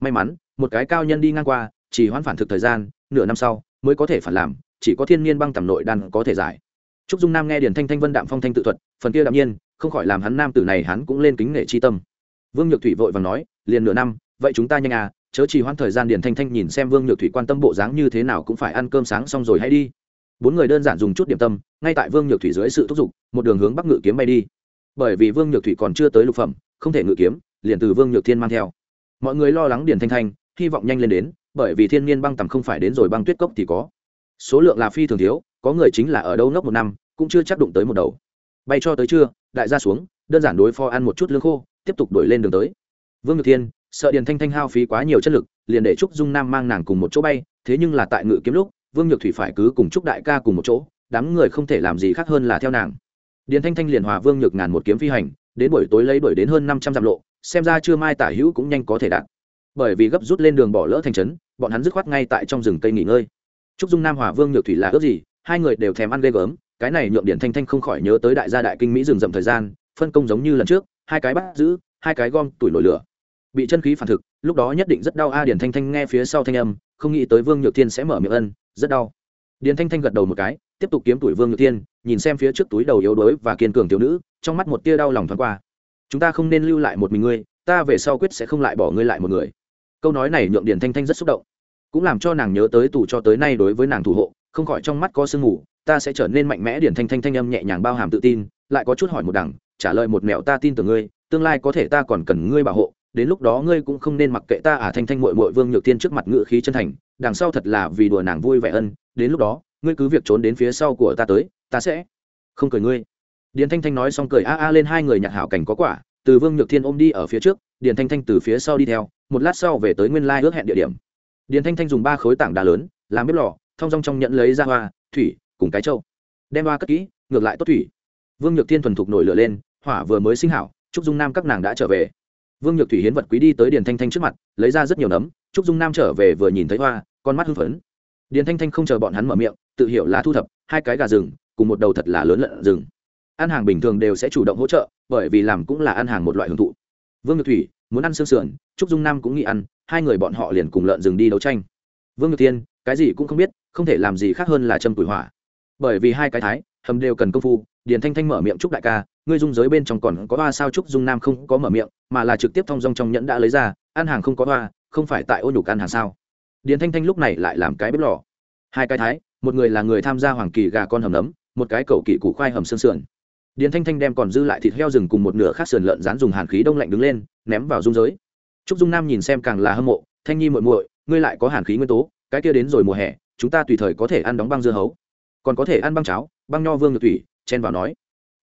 May mắn, một cái cao nhân đi ngang qua, chỉ hoãn phản thực thời gian, nửa năm sau, mới có thể phản làm, chỉ có thiên nhiên băng tầm nội đan có thể giải. Trúc dung nam nghe điền thanh thanh vân đạm phong thanh tự thuật, phần kia đạm nhiên, không khỏi làm hắn nam tử này hắn cũng lên kính nghệ chi tâm. Vương nhược thủy vội và nói, liền nửa năm, vậy chúng ta nhanh à chớ trì hoãn thời gian. Điền thanh thanh nhìn xem vương nhược thủy quan tâm bộ dáng như thế nào cũng phải ăn cơm sáng xong rồi hãy đi bốn người đơn giản dùng chút điểm tâm, ngay tại vương nhược thủy dưới sự thúc giục, một đường hướng bắc ngự kiếm bay đi. Bởi vì vương nhược thủy còn chưa tới lục phẩm, không thể ngự kiếm, liền từ vương nhược thiên mang theo. Mọi người lo lắng điền thanh thanh, hy vọng nhanh lên đến, bởi vì thiên nhiên băng tầm không phải đến rồi băng tuyết cốc thì có. Số lượng là phi thường thiếu, có người chính là ở đâu nốc một năm, cũng chưa chắc đụng tới một đầu. Bay cho tới trưa, đại gia xuống, đơn giản đối phó ăn một chút lương khô, tiếp tục đổi lên đường tới. Vương nhược thiên, sợ điền thanh thanh hao phí quá nhiều chất lực, liền để trúc dung nam mang nàng cùng một chỗ bay, thế nhưng là tại ngự kiếm lúc vương nhược thủy phải cứ cùng chúc đại ca cùng một chỗ, đám người không thể làm gì khác hơn là theo nàng. Điền thanh thanh liền hòa vương nhược ngàn một kiếm phi hành, đến buổi tối lấy đuổi đến hơn năm trăm dặm lộ, xem ra chưa mai tả hữu cũng nhanh có thể đạt. Bởi vì gấp rút lên đường bỏ lỡ thành trấn, bọn hắn dứt khoát ngay tại trong rừng cây nghỉ ngơi. Trúc dung nam hòa vương nhược thủy là ước gì, hai người đều thèm ăn ghê gớm, cái này nhượng điển thanh thanh không khỏi nhớ tới đại gia đại kinh mỹ rừng rậm thời gian, phân công giống như lần trước, hai cái bắt giữ, hai cái gom tuổi nổi lửa. Bị chân khí phản thực, lúc đó nhất định rất đau a điển thanh thanh nghe phía sau thanh âm, không nghĩ tới vương nhược thiên sẽ mở miệng ân rất đau. Điền thanh thanh gật đầu một cái, tiếp tục kiếm tuổi vương nhược thiên, nhìn xem phía trước túi đầu yếu đuối và kiên cường thiếu nữ, trong mắt một tia đau lòng thoáng qua. Chúng ta không nên lưu lại một mình ngươi, ta về sau quyết sẽ không lại bỏ ngươi lại một người. Câu nói này nhượng Điền thanh thanh rất xúc động. Cũng làm cho nàng nhớ tới tù cho tới nay đối với nàng thủ hộ, không khỏi trong mắt có sương mù, ta sẽ trở nên mạnh mẽ điển thanh thanh thanh âm nhẹ nhàng bao hàm tự tin, lại có chút hỏi một đằng, trả lời một mẹo ta tin tưởng ngươi, tương lai có thể ta còn cần ngươi bảo hộ đến lúc đó ngươi cũng không nên mặc kệ ta à thanh thanh mội mội vương nhược tiên trước mặt ngự khí chân thành, đằng sau thật là vì đùa nàng vui vẻ ân, đến lúc đó, ngươi cứ việc trốn đến phía sau của ta tới, ta sẽ không cười ngươi. Điền thanh thanh nói xong cười a a lên hai người nhặt hảo cảnh có quả, từ vương nhược thiên ôm đi ở phía trước, điền thanh thanh từ phía sau đi theo, một lát sau về tới nguyên lai ước hẹn địa điểm. Điền thanh thanh dùng ba khối tảng đá lớn, làm bếp lò thong dong trong nhận lấy ra hoa, thủy, cùng cái trâu. Đem hoa cất kỹ, ngược lại tốt thủy. Vương nhược thiên thuần thục nổi lửa lên, hỏa vừa mới sinh hảo trúc dung nam các nàng đã trở về vương nhược thủy hiến vật quý đi tới điền thanh thanh trước mặt, lấy ra rất nhiều nấm, trúc dung nam trở về vừa nhìn thấy hoa, con mắt hưng phấn. Điền thanh thanh không chờ bọn hắn mở miệng, tự hiểu là thu thập, hai cái gà rừng, cùng một đầu thật là lớn lợn rừng. Ăn hàng bình thường đều sẽ chủ động hỗ trợ, bởi vì làm cũng là ăn hàng một loại hưởng thụ. Vương nhược thủy, muốn ăn xương sườn, trúc dung nam cũng nghĩ ăn, hai người bọn họ liền cùng lợn rừng đi đấu tranh. Vương nhược thiên, cái gì cũng không biết, không thể làm gì khác hơn là châm tuổi hỏa. Bởi vì hai cái thái, hầm đều cần công phu, điền thanh thanh mở miệng trúc đại ca ngươi dung giới bên trong còn có hoa sao trúc dung nam không có mở miệng, mà là trực tiếp thong dong trong nhẫn đã lấy ra, ăn hàng không có hoa, không phải tại ô nhục ăn hàng sao? Điền thanh thanh lúc này lại làm cái bếp lò. Hai cái thái, một người là người tham gia hoàng kỳ gà con hầm nấm, một cái cầu kỳ củ khoai hầm xương sườn. Điền thanh thanh đem còn dư lại thịt heo rừng cùng một nửa khác sườn lợn rán dùng hàn khí đông lạnh đứng lên, ném vào dung giới. Trúc dung nam nhìn xem càng là hâm mộ, thanh nhi muội muội, ngươi lại có hàn khí nguyên tố, cái kia đến rồi mùa hè, chúng ta tùy thời có thể ăn đóng băng dưa hấu. Còn có thể ăn băng cháo, băng nho vương được thủy chen vào nói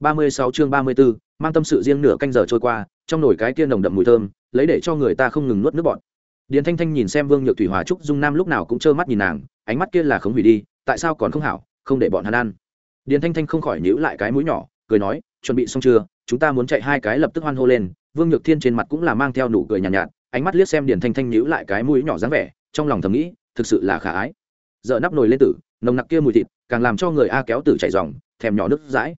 ba mươi sáu chương ba mươi 34, mang tâm sự riêng nửa canh giờ trôi qua trong nồi cái kia nồng đậm mùi thơm lấy để cho người ta không ngừng nuốt nước bọt. Điền thanh thanh nhìn xem vương nhược thủy hòa trúc dung nam lúc nào cũng trơ mắt nhìn nàng ánh mắt kia là không hủy đi tại sao còn không hảo không để bọn hắn ăn. Điền thanh thanh không khỏi nhíu lại cái mũi nhỏ cười nói chuẩn bị xong chưa? Chúng ta muốn chạy hai cái lập tức hoan hô lên. Vương nhược thiên trên mặt cũng là mang theo nụ cười nhàn nhạt, nhạt ánh mắt liếc xem điền thanh thanh nhíu lại cái mũi nhỏ dáng vẻ trong lòng thầm nghĩ thực sự là khả ái. Giờ nắp nồi lên tử nồng nặc kia mùi thịt càng làm cho người a kéo tử chảy ròng, thèm nhỏ nước dãi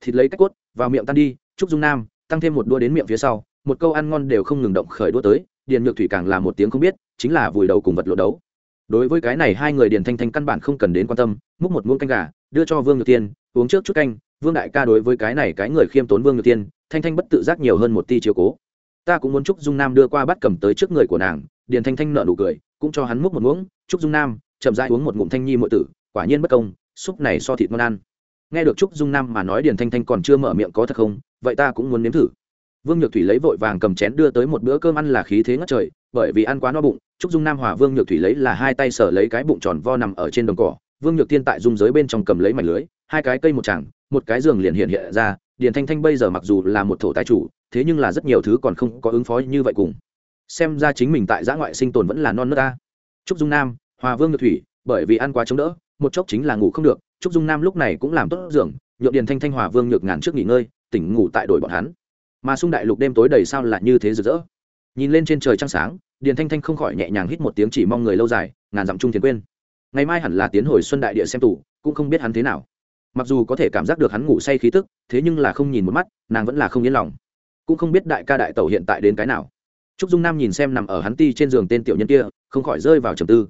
thịt lấy cách cốt, vào miệng tan đi, trúc dung nam, tăng thêm một đua đến miệng phía sau, một câu ăn ngon đều không ngừng động khởi đua tới, điền nhược thủy càng là một tiếng không biết, chính là vùi đầu cùng vật lộ đấu. Đối với cái này hai người điền thanh thanh căn bản không cần đến quan tâm, múc một muỗng canh gà, đưa cho vương nhược tiên, uống trước chút canh. Vương đại ca đối với cái này cái người khiêm tốn vương nhược tiên, thanh thanh bất tự giác nhiều hơn một ti chiều cố. Ta cũng muốn chúc dung nam đưa qua bắt cầm tới trước người của nàng, điền thanh thanh nợ nụ cười, cũng cho hắn múc một muỗng chúc dung nam, chậm rãi uống một ngụm thanh nhi muội tử, quả nhiên bất công xúc này so thịt ngon ăn nghe được trúc dung nam mà nói điền thanh thanh còn chưa mở miệng có thật không, vậy ta cũng muốn nếm thử. Vương nhược thủy lấy vội vàng cầm chén đưa tới một bữa cơm ăn là khí thế ngất trời, bởi vì ăn quá no bụng, trúc dung nam hòa vương nhược thủy lấy là hai tay sở lấy cái bụng tròn vo nằm ở trên đồng cỏ. Vương nhược thiên tại dung giới bên trong cầm lấy mảnh lưới, hai cái cây một chẳng một cái giường liền hiện hiện ra. Điền thanh thanh bây giờ mặc dù là một thổ tài chủ, thế nhưng là rất nhiều thứ còn không có ứng phó như vậy cùng. Xem ra chính mình tại giã ngoại sinh tồn vẫn là non nước ta. Trúc dung nam, hòa vương nhược thủy, bởi vì ăn quá chống đỡ một chốc chính là ngủ không được, trúc dung nam lúc này cũng làm tốt giường, nhượng điền thanh thanh hòa vương nhược ngàn trước nghỉ ngơi, tỉnh ngủ tại đội bọn hắn. Mà sung đại lục đêm tối đầy sao lại như thế rực rỡ. Nhìn lên trên trời trăng sáng, điền thanh thanh không khỏi nhẹ nhàng hít một tiếng chỉ mong người lâu dài, ngàn dặm chung thiền quên. Ngày mai hẳn là tiến hồi xuân đại địa xem tủ cũng không biết hắn thế nào. Mặc dù có thể cảm giác được hắn ngủ say khí tức, thế nhưng là không nhìn một mắt, nàng vẫn là không yên lòng. Cũng không biết đại ca đại tẩu hiện tại đến cái nào. Trúc dung nam nhìn xem nằm ở hắn ti trên giường tên tiểu nhân kia, không khỏi rơi vào trầm tư.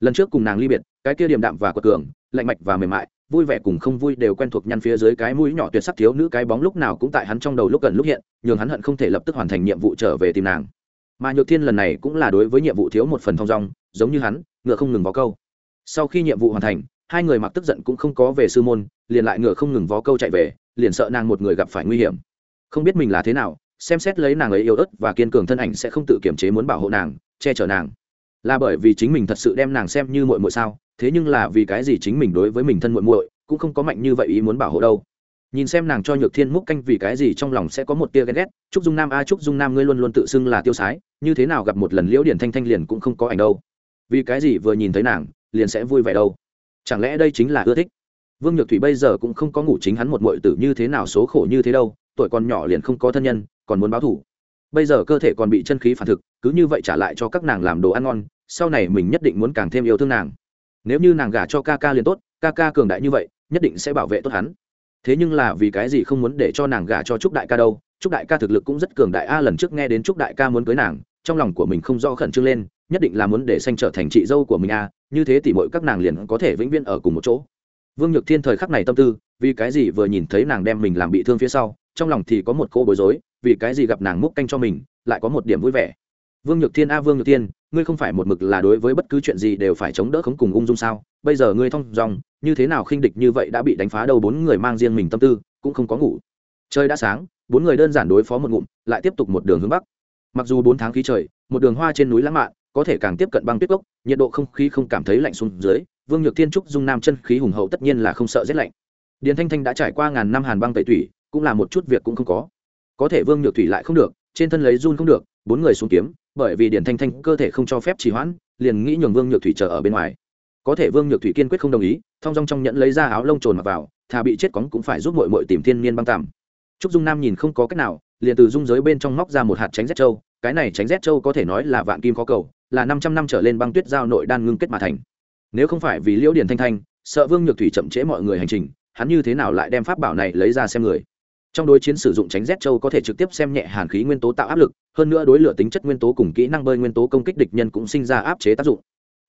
Lần trước cùng nàng ly biệt cái kia điềm đạm và quật cường, lạnh mạch và mềm mại, vui vẻ cùng không vui đều quen thuộc nhăn phía dưới cái mũi nhỏ tuyệt sắc thiếu nữ cái bóng lúc nào cũng tại hắn trong đầu lúc gần lúc hiện, nhường hắn hận không thể lập tức hoàn thành nhiệm vụ trở về tìm nàng. Mà nhược thiên lần này cũng là đối với nhiệm vụ thiếu một phần thong dong, giống như hắn, ngựa không ngừng vó câu. Sau khi nhiệm vụ hoàn thành, hai người mặc tức giận cũng không có về sư môn, liền lại ngựa không ngừng vó câu chạy về, liền sợ nàng một người gặp phải nguy hiểm. Không biết mình là thế nào, xem xét lấy nàng ấy yếu ớt và kiên cường thân ảnh sẽ không tự kiềm chế muốn bảo hộ nàng, che chở nàng là bởi vì chính mình thật sự đem nàng xem như muội muội sao? Thế nhưng là vì cái gì chính mình đối với mình thân muội muội cũng không có mạnh như vậy ý muốn bảo hộ đâu? Nhìn xem nàng cho nhược thiên múc canh vì cái gì trong lòng sẽ có một tia ghen ghét trúc dung nam a trúc dung nam ngươi luôn luôn tự xưng là tiêu sái, như thế nào gặp một lần liễu điển thanh thanh liền cũng không có ảnh đâu. Vì cái gì vừa nhìn thấy nàng, liền sẽ vui vẻ đâu? Chẳng lẽ đây chính là ưa thích? Vương nhược thủy bây giờ cũng không có ngủ chính hắn một muội tử như thế nào, số khổ như thế đâu, tuổi còn nhỏ liền không có thân nhân, còn muốn báo thủ bây giờ cơ thể còn bị chân khí phản thực, cứ như vậy trả lại cho các nàng làm đồ ăn ngon, sau này mình nhất định muốn càng thêm yêu thương nàng. Nếu như nàng gả cho ca ca liền tốt, ca ca cường đại như vậy, nhất định sẽ bảo vệ tốt hắn. Thế nhưng là vì cái gì không muốn để cho nàng gả cho trúc đại ca đâu? Trúc đại ca thực lực cũng rất cường đại. A, lần trước nghe đến trúc đại ca muốn cưới nàng, trong lòng của mình không do khẩn trương lên, nhất định là muốn để Sanh trở thành chị dâu của mình a. Như thế thì mỗi các nàng liền có thể vĩnh viễn ở cùng một chỗ. Vương nhược thiên thời khắc này tâm tư, vì cái gì vừa nhìn thấy nàng đem mình làm bị thương phía sau, trong lòng thì có một cô bối rối vì cái gì gặp nàng múc canh cho mình, lại có một điểm vui vẻ. Vương nhược thiên, a, vương nhược thiên, ngươi không phải một mực là đối với bất cứ chuyện gì đều phải chống đỡ khống cùng ung dung sao? Bây giờ ngươi thông dòng, như thế nào khinh địch như vậy đã bị đánh phá đầu bốn người mang riêng mình tâm tư, cũng không có ngủ. Trời đã sáng, bốn người đơn giản đối phó một ngụm, lại tiếp tục một đường hướng bắc. Mặc dù bốn tháng khí trời, một đường hoa trên núi lãng mạn, có thể càng tiếp cận băng tuyết gốc nhiệt độ không khí không cảm thấy lạnh xuống dưới, vương nhược thiên trúc dung nam chân khí hùng hậu tất nhiên là không sợ rét lạnh. Điền thanh thanh đã trải qua ngàn năm hàn băng tẩy thủy cũng là một chút việc cũng không có có thể vương nhược thủy lại không được, trên thân lấy run không được, bốn người xuống kiếm, bởi vì điển thanh thanh cơ thể không cho phép trì hoãn, liền nghĩ nhường vương nhược thủy chờ ở bên ngoài. Có thể vương nhược thủy kiên quyết không đồng ý, thong dong trong nhẫn lấy ra áo lông trồn mặc vào, thà bị chết cóng cũng phải giúp mội mội tìm thiên niên băng tạm. Trúc dung nam nhìn không có cách nào, liền từ dung giới bên trong móc ra một hạt tránh rét châu cái này tránh rét châu có thể nói là vạn kim khó cầu, là năm trăm năm trở lên băng tuyết giao nội đan ngưng kết mà thành. Nếu không phải vì liễu điển thanh thanh, sợ vương nhược thủy chậm trễ mọi người hành trình, hắn như thế nào lại đem pháp bảo này lấy ra xem người? Trong đối chiến sử dụng tránh rét châu có thể trực tiếp xem nhẹ hàn khí nguyên tố tạo áp lực, hơn nữa đối lửa tính chất nguyên tố cùng kỹ năng bơi nguyên tố công kích địch nhân cũng sinh ra áp chế tác dụng.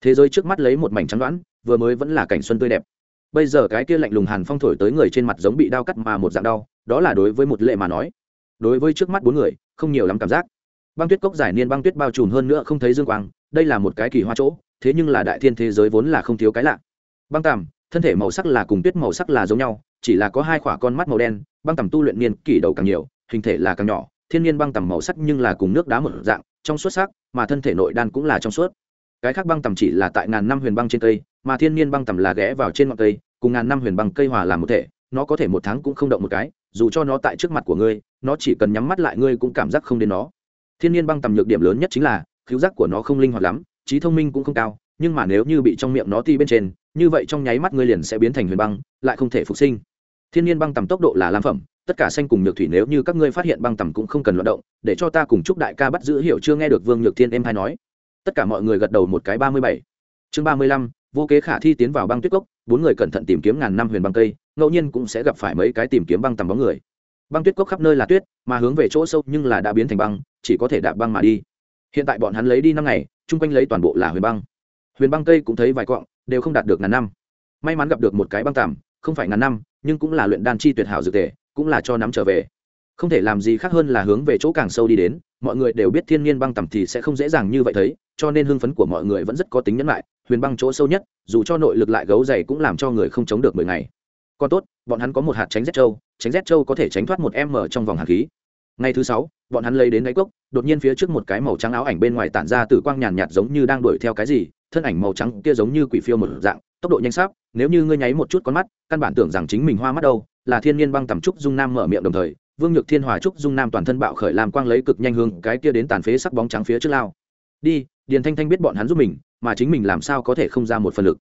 Thế giới trước mắt lấy một mảnh trắng đoán, vừa mới vẫn là cảnh xuân tươi đẹp. Bây giờ cái kia lạnh lùng hàn phong thổi tới người trên mặt giống bị đau cắt mà một dạng đau, đó là đối với một lệ mà nói. Đối với trước mắt bốn người, không nhiều lắm cảm giác. Băng tuyết cốc giải niên băng tuyết bao trùm hơn nữa không thấy dương quang, đây là một cái kỳ hoa chỗ, thế nhưng là đại thiên thế giới vốn là không thiếu cái lạ. Băng tàm, thân thể màu sắc là cùng tuyết màu sắc là giống nhau, chỉ là có hai khỏa con mắt màu đen băng tầm tu luyện niên kỷ đầu càng nhiều, hình thể là càng nhỏ, thiên nhiên băng tầm màu sắc nhưng là cùng nước đá một dạng, trong suốt sắc, mà thân thể nội đan cũng là trong suốt. Cái khác băng tầm chỉ là tại ngàn năm huyền băng trên cây, mà thiên nhiên băng tầm là ghé vào trên ngọn cây, cùng ngàn năm huyền băng cây hòa làm một thể, nó có thể một tháng cũng không động một cái, dù cho nó tại trước mặt của ngươi, nó chỉ cần nhắm mắt lại ngươi cũng cảm giác không đến nó. Thiên nhiên băng tầm nhược điểm lớn nhất chính là cứu giác của nó không linh hoạt lắm, trí thông minh cũng không cao, nhưng mà nếu như bị trong miệng nó ti bên trên, như vậy trong nháy mắt ngươi liền sẽ biến thành huyền băng, lại không thể phục sinh thiên nhiên băng tầm tốc độ là lam phẩm, tất cả xanh cùng nhược thủy nếu như các ngươi phát hiện băng tầm cũng không cần loạt động, để cho ta cùng chúc đại ca bắt giữ hiệu chưa nghe được vương nhược thiên em hay nói. Tất cả mọi người gật đầu một cái ba mươi bảy. Chương ba mươi lăm, vô kế khả thi tiến vào băng tuyết cốc, bốn người cẩn thận tìm kiếm ngàn năm huyền băng cây, ngẫu nhiên cũng sẽ gặp phải mấy cái tìm kiếm băng tầm bóng người. Băng tuyết cốc khắp nơi là tuyết, mà hướng về chỗ sâu nhưng là đã biến thành băng, chỉ có thể đạp băng mà đi. Hiện tại bọn hắn lấy đi năm ngày, chung quanh lấy toàn bộ là huyền băng. Huyền băng cây cũng thấy vài cọng đều không đạt được ngàn năm. May mắn gặp được một cái băng tằm không phải ngàn năm, nhưng cũng là luyện đan chi tuyệt hảo dược tề, cũng là cho nắm trở về. Không thể làm gì khác hơn là hướng về chỗ càng sâu đi đến, mọi người đều biết thiên nhiên băng tầm thì sẽ không dễ dàng như vậy thấy, cho nên hưng phấn của mọi người vẫn rất có tính nhẫn lại huyền băng chỗ sâu nhất, dù cho nội lực lại gấu dày cũng làm cho người không chống được mười ngày. Còn tốt, bọn hắn có một hạt tránh rét châu tránh rét châu có thể tránh thoát một m trong vòng hạt khí. Ngày thứ sáu, bọn hắn lấy đến đáy cốc, đột nhiên phía trước một cái màu trắng áo ảnh bên ngoài tản ra từ quang nhàn nhạt giống như đang đuổi theo cái gì, thân ảnh màu trắng kia giống như quỷ phiêu một dạng tốc độ nhanh sáp, nếu như ngươi nháy một chút con mắt, căn bản tưởng rằng chính mình hoa mắt đâu, là thiên nhiên băng tầm trúc dung nam mở miệng đồng thời, vương nhược thiên hòa trúc dung nam toàn thân bạo khởi làm quang lấy cực nhanh hương cái kia đến tàn phế sắc bóng trắng phía trước lao. Đi, điền thanh thanh biết bọn hắn giúp mình, mà chính mình làm sao có thể không ra một phần lực.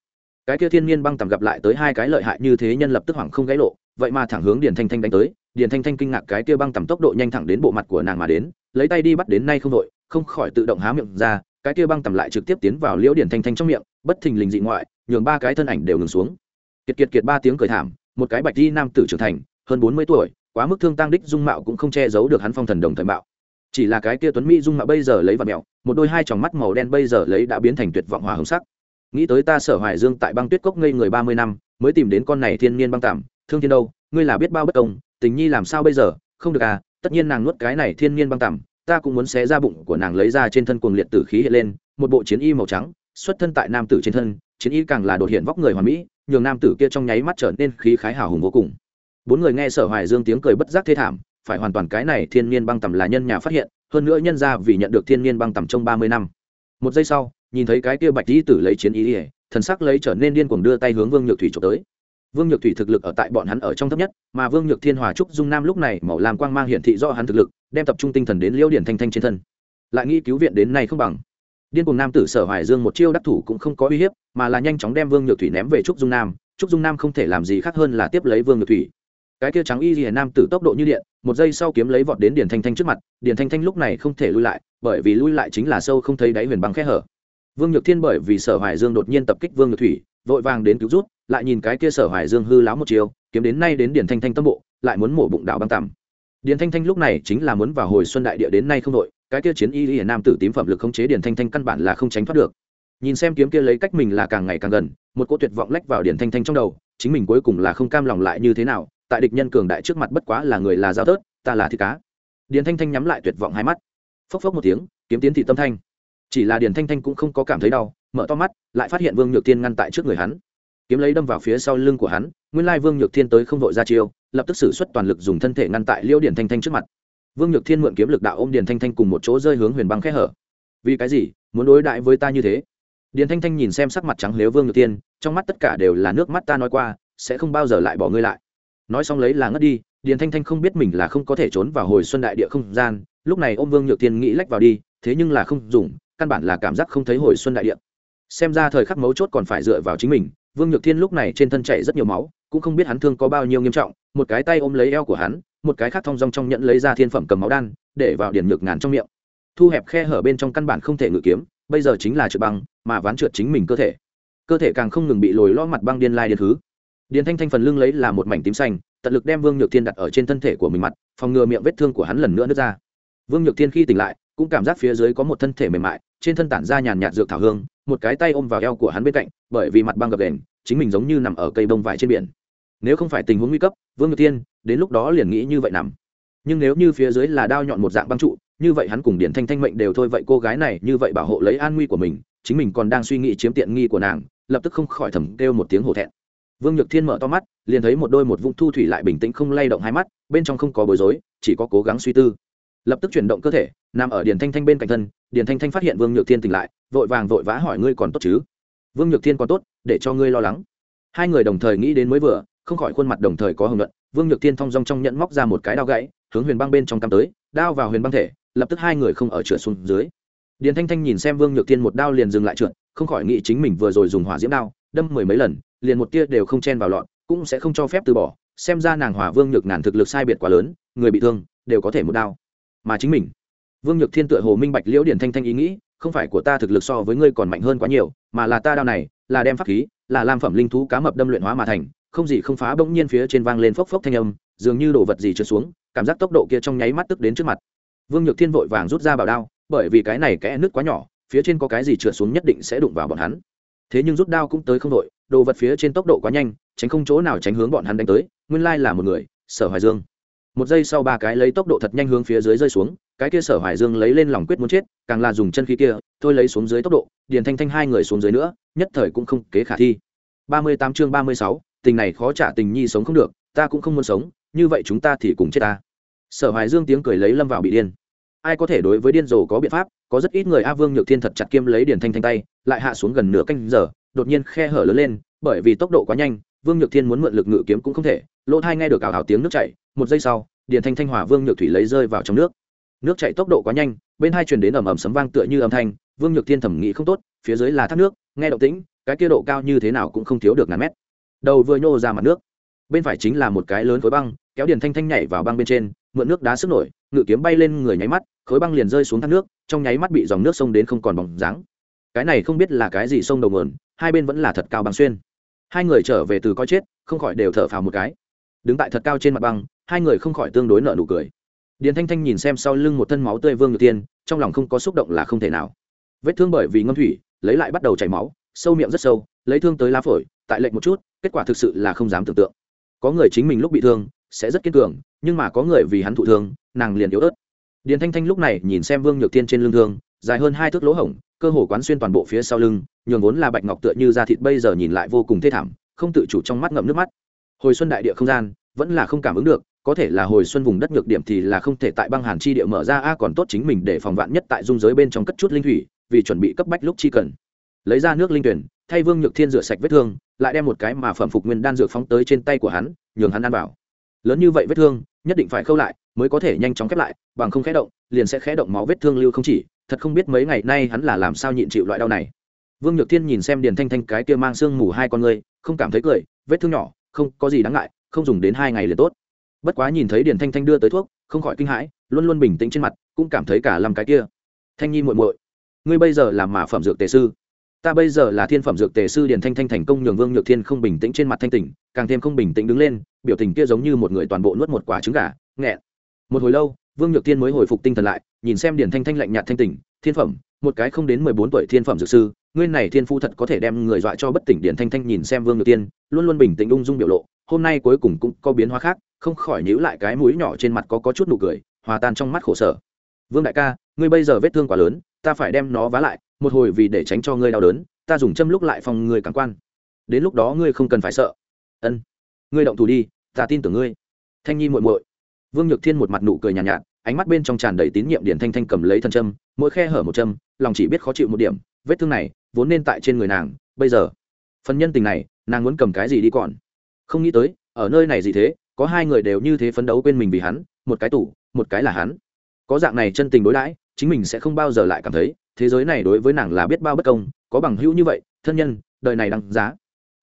Cái kia thiên nhiên băng tầm gặp lại tới hai cái lợi hại như thế nhân lập tức hoảng không gãy lộ, vậy mà thẳng hướng điền thanh thanh đánh tới, điền thanh thanh kinh ngạc cái kia băng tầm tốc độ nhanh thẳng đến bộ mặt của nàng mà đến, lấy tay đi bắt đến nay không đội không khỏi tự động há miệng ra, cái kia băng tầm lại trực tiếp tiến vào liễu điền thanh thanh trong miệng, bất thình lình dị ngoại nhường ba cái thân ảnh đều ngừng xuống. Kiệt kiệt kiệt ba tiếng cười thảm, một cái bạch di nam tử trưởng thành, hơn bốn mươi tuổi, quá mức thương tăng đích dung mạo cũng không che giấu được hắn phong thần đồng thời mạo. Chỉ là cái kia tuấn mỹ dung mạo bây giờ lấy và mẹo, một đôi hai tròng mắt màu đen bây giờ lấy đã biến thành tuyệt vọng hòa hồng sắc. Nghĩ tới ta sở hoài dương tại băng tuyết cốc ngây người ba mươi năm, mới tìm đến con này thiên nhiên băng tạm, thương thiên đâu, ngươi là biết bao bất công, tình nhi làm sao bây giờ, không được à tất nhiên nàng nuốt cái này thiên nhiên băng tạm, ta cũng muốn xé ra bụng của nàng lấy ra trên thân cuồng liệt tử khí hiện lên, một bộ chiến y màu trắng, xuất thân tại nam tử trên thân chiến y càng là đột hiện vóc người hoàn mỹ, nhường nam tử kia trong nháy mắt trở nên khí khái hào hùng vô cùng. Bốn người nghe sở hoài dương tiếng cười bất giác thê thảm, phải hoàn toàn cái này thiên nhiên băng tầm là nhân nhà phát hiện, hơn nữa nhân ra vì nhận được thiên nhiên băng tầm trong ba mươi năm. Một giây sau, nhìn thấy cái kia bạch y tử lấy chiến ý ỉa thần sắc lấy trở nên điên cuồng đưa tay hướng vương nhược thủy trộm tới. Vương nhược thủy thực lực ở tại bọn hắn ở trong thấp nhất, mà vương nhược thiên hòa trúc dung nam lúc này màu làm quang mang hiển thị do hắn thực lực, đem tập trung tinh thần đến liễu điển thanh thanh trên thân. Lại nghĩ cứu viện đến nay không bằng điên cùng nam tử sở hoài dương một chiêu đắc thủ cũng không có uy hiếp, mà là nhanh chóng đem vương nhược thủy ném về trúc dung nam. Trúc dung nam không thể làm gì khác hơn là tiếp lấy vương nhược thủy. Cái kia trắng y ghi nam tử tốc độ như điện, một giây sau kiếm lấy vọt đến điền thanh thanh trước mặt. Điền thanh thanh lúc này không thể lui lại, bởi vì lui lại chính là sâu không thấy đáy huyền băng khe hở. Vương nhược thiên bởi vì sở hoài dương đột nhiên tập kích vương nhược thủy, vội vàng đến cứu rút, lại nhìn cái kia sở hoài dương hư láo một chiều kiếm đến nay đến điền thanh thanh tâm bộ, lại muốn mổ bụng đạo băng tằm. Điền thanh thanh lúc này chính là muốn vào hồi xuân đại địa đến nay không đội cái kia chiến y hiển nam tử tím phẩm lực khống chế điền thanh thanh căn bản là không tránh thoát được. Nhìn xem kiếm kia lấy cách mình là càng ngày càng gần, một cô tuyệt vọng lách vào điền thanh thanh trong đầu, chính mình cuối cùng là không cam lòng lại như thế nào, tại địch nhân cường đại trước mặt bất quá là người là giao tớt ta là thịt cá. Điền thanh thanh nhắm lại tuyệt vọng hai mắt. Phốc phốc một tiếng, kiếm tiến thị tâm thanh. Chỉ là điền thanh thanh cũng không có cảm thấy đau, mở to mắt, lại phát hiện vương nhược tiên ngăn tại trước người hắn. Kiếm lấy đâm vào phía sau lưng của hắn, nguyên lai vương nhược thiên tới không vội ra chiêu, lập tức xử suất toàn lực dùng thân thể ngăn tại liêu điền thanh thanh trước mặt vương nhược thiên mượn kiếm lực đạo ôm điền thanh thanh cùng một chỗ rơi hướng huyền băng khẽ hở. Vì cái gì? Muốn đối đại với ta như thế? Điền thanh thanh nhìn xem sắc mặt trắng nếu vương nhược thiên, trong mắt tất cả đều là nước mắt ta nói qua, sẽ không bao giờ lại bỏ ngươi lại. Nói xong lấy là ngất đi, điền thanh thanh không biết mình là không có thể trốn vào hồi xuân đại địa không gian, lúc này ô m vương nhược thiên nghĩ lách vào đi, thế nhưng là không dùng, căn bản là cảm giác không thấy hồi xuân đại địa. Xem ra thời khắc mấu chốt còn phải dựa vào chính mình, vương nhược thiên lúc này trên thân chảy rất nhiều máu, cũng không biết hắn thương có bao nhiêu nghiêm trọng, một cái tay ôm lấy eo của hắn một cái khác thong dong trong nhận lấy ra thiên phẩm cầm máu đan, để vào điển nhược ngàn trong miệng. Thu hẹp khe hở bên trong căn bản không thể ngự kiếm, bây giờ chính là trượt băng, mà ván trượt chính mình cơ thể. Cơ thể càng không ngừng bị lồi lo mặt băng điên lai điên thứ. Điền thanh thanh phần lưng lấy là một mảnh tím xanh, tận lực đem vương nhược thiên đặt ở trên thân thể của mình mặt, phòng ngừa miệng vết thương của hắn lần nữa nứt ra. Vương nhược thiên khi tỉnh lại, cũng cảm giác phía dưới có một thân thể mềm mại, trên thân tản ra nhàn nhạt dược thảo hương, một cái tay ôm vào eo của hắn bên cạnh, bởi vì mặt băng gập đèn chính mình giống như nằm ở cây bông vải trên biển nếu không phải tình huống nguy cấp, vương nhược thiên đến lúc đó liền nghĩ như vậy nằm. Nhưng nếu như phía dưới là đao nhọn một dạng băng trụ, như vậy hắn cùng điển thanh thanh mệnh đều thôi vậy cô gái này như vậy bảo hộ lấy an nguy của mình, chính mình còn đang suy nghĩ chiếm tiện nghi của nàng, lập tức không khỏi thầm kêu một tiếng hổ thẹn. Vương nhược thiên mở to mắt, liền thấy một đôi một vũng thu thủy lại bình tĩnh không lay động hai mắt, bên trong không có bối rối, chỉ có cố gắng suy tư. Lập tức chuyển động cơ thể, nằm ở điền thanh thanh bên cạnh thân điền thanh thanh phát hiện vương nhược thiên tỉnh lại, vội vàng vội vã hỏi ngươi còn tốt chứ? Vương nhược thiên còn tốt, để cho ngươi lo lắng. Hai người đồng thời nghĩ đến mới vừa không khỏi khuôn mặt đồng thời có hồng luận vương nhược thiên thong dong trong nhận móc ra một cái đao gãy, hướng huyền băng bên trong cắm tới, đao vào huyền băng thể, lập tức hai người không ở trượt xuống dưới. Điền thanh thanh nhìn xem vương nhược thiên một đao liền dừng lại trượt, không khỏi nghĩ chính mình vừa rồi dùng hỏa diễm đao, đâm mười mấy lần, liền một tia đều không chen vào lọn, cũng sẽ không cho phép từ bỏ, xem ra nàng hỏa vương nhược ngàn thực lực sai biệt quá lớn, người bị thương, đều có thể một đao. Mà chính mình, vương nhược thiên tựa hồ minh bạch liễu điển thanh thanh ý nghĩ, không phải của ta thực lực so với ngươi còn mạnh hơn quá nhiều, mà là ta đao này, là đem pháp khí, là lam phẩm linh thú cá mập đâm luyện hóa mà thành không gì không phá bỗng nhiên phía trên vang lên phốc phốc thanh âm, dường như đổ vật gì trượt xuống, cảm giác tốc độ kia trong nháy mắt tức đến trước mặt. Vương nhược thiên vội vàng rút ra bảo đao, bởi vì cái này kẽ nước quá nhỏ, phía trên có cái gì trượt xuống nhất định sẽ đụng vào bọn hắn. Thế nhưng rút đao cũng tới không đội, đồ vật phía trên tốc độ quá nhanh, tránh không chỗ nào tránh hướng bọn hắn đánh tới, nguyên lai là một người, sở hoài dương. Một giây sau ba cái lấy tốc độ thật nhanh hướng phía dưới rơi xuống, cái kia sở hoài dương lấy lên lòng quyết muốn chết, càng là dùng chân khí kia, thôi lấy xuống dưới tốc độ, điền thanh thanh hai người xuống dưới nữa, nhất thời cũng không kế khả thi. Ba mươi tám chương ba mươi sáu tình này khó trả tình nhi sống không được, ta cũng không muốn sống, như vậy chúng ta thì cùng chết ta. Sở hoài dương tiếng cười lấy lâm vào bị điên. Ai có thể đối với điên rồ có biện pháp, có rất ít người a vương nhược thiên thật chặt kiêm lấy điền thanh thanh tay, lại hạ xuống gần nửa canh giờ, đột nhiên khe hở lớn lên, bởi vì tốc độ quá nhanh, vương nhược thiên muốn mượn lực ngự kiếm cũng không thể, lỗ thai nghe được ảo ảo tiếng nước chảy, một giây sau điền thanh thanh hỏa vương nhược thủy lấy rơi vào trong nước. Nước chảy tốc độ quá nhanh, bên hai truyền đến ầm ầm sấm vang tựa như âm thanh, vương nhược thiên thẩm nghĩ không tốt, phía dưới là thác nước, nghe động tĩnh, cái kia độ cao như thế nào cũng không thiếu được ngàn mét đầu vừa nhô ra mặt nước. Bên phải chính là một cái lớn khối băng, kéo điền thanh thanh nhảy vào băng bên trên, mượn nước đá sức nổi, ngự kiếm bay lên người nháy mắt, khối băng liền rơi xuống thác nước, trong nháy mắt bị dòng nước sông đến không còn bóng dáng. Cái này không biết là cái gì sông đầu nguồn, hai bên vẫn là thật cao băng xuyên. Hai người trở về từ coi chết, không khỏi đều thở phào một cái. Đứng tại thật cao trên mặt băng, hai người không khỏi tương đối nợ nụ cười. Điền thanh thanh nhìn xem sau lưng một thân máu tươi vương nhược tiên, trong lòng không có xúc động là không thể nào. Vết thương bởi vì ngâm thủy, lấy lại bắt đầu chảy máu, sâu miệng rất sâu, lấy thương tới lá phổi tại lệnh một chút, kết quả thực sự là không dám tưởng tượng. Có người chính mình lúc bị thương, sẽ rất kiên cường, nhưng mà có người vì hắn thụ thương, nàng liền yếu ớt. Điền thanh thanh lúc này nhìn xem vương nhược Thiên trên lưng thương, dài hơn hai thước lỗ hổng, cơ hồ quán xuyên toàn bộ phía sau lưng, nhường vốn là bạch ngọc tựa như da thịt bây giờ nhìn lại vô cùng thê thảm, không tự chủ trong mắt ngậm nước mắt. Hồi xuân đại địa không gian, vẫn là không cảm ứng được, có thể là hồi xuân vùng đất nhược điểm thì là không thể tại băng hàn chi địa mở ra, a, còn tốt chính mình để phòng vạn nhất tại dung giới bên trong cất chút linh thủy, vì chuẩn bị cấp bách lúc chi cần. Lấy ra nước linh tuyển thay vương nhược thiên rửa sạch vết thương lại đem một cái mà phẩm phục nguyên đan dược phóng tới trên tay của hắn nhường hắn ăn bảo lớn như vậy vết thương nhất định phải khâu lại mới có thể nhanh chóng khép lại bằng không khẽ động liền sẽ khẽ động máu vết thương lưu không chỉ thật không biết mấy ngày nay hắn là làm sao nhịn chịu loại đau này. Vương nhược thiên nhìn xem điền thanh thanh cái kia mang xương mù hai con người, không cảm thấy cười vết thương nhỏ không có gì đáng ngại không dùng đến hai ngày liền tốt. Bất quá nhìn thấy điền thanh thanh đưa tới thuốc không khỏi kinh hãi luôn luôn bình tĩnh trên mặt cũng cảm thấy cả làm cái kia. Thanh nhi muội muội ngươi bây giờ làm mà phẩm dược tề sư ta bây giờ là thiên phẩm dược tề sư điền thanh thanh thành công nhường vương nhược thiên không bình tĩnh trên mặt thanh tỉnh, càng thêm không bình tĩnh đứng lên, biểu tình kia giống như một người toàn bộ nuốt một quả trứng gà, nghẹn. Một hồi lâu, vương nhược thiên mới hồi phục tinh thần lại, nhìn xem điền thanh thanh lạnh nhạt thanh tỉnh, thiên phẩm, một cái không đến mười bốn tuổi thiên phẩm dược sư, ngươi này thiên phu thật có thể đem người dọa cho bất tỉnh. Điền thanh thanh nhìn xem vương nhược thiên, luôn luôn bình tĩnh ung dung biểu lộ, hôm nay cuối cùng cũng có biến hóa khác, không khỏi nhíu lại cái mũi nhỏ trên mặt có có chút nụ cười, hòa tan trong mắt khổ sở. Vương đại ca, ngươi bây giờ vết thương quá lớn, ta phải đem nó vá lại một hồi vì để tránh cho ngươi đau đớn ta dùng châm lúc lại phòng người cảm quan. Đến lúc đó ngươi không cần phải sợ. Ân ngươi động thủ đi ta tin tưởng ngươi. Thanh nhi muội muội. Vương nhược thiên một mặt nụ cười nhàn nhạt, nhạt ánh mắt bên trong tràn đầy tín nhiệm điển thanh thanh cầm lấy thân châm mỗi khe hở một châm lòng chỉ biết khó chịu một điểm vết thương này vốn nên tại trên người nàng bây giờ phần nhân tình này nàng muốn cầm cái gì đi còn? Không nghĩ tới ở nơi này gì thế có hai người đều như thế phấn đấu quên mình vì hắn một cái tủ một cái là hắn. Có dạng này chân tình đối đãi chính mình sẽ không bao giờ lại cảm thấy, thế giới này đối với nàng là biết bao bất công, có bằng hữu như vậy, thân nhân, đời này đăng giá.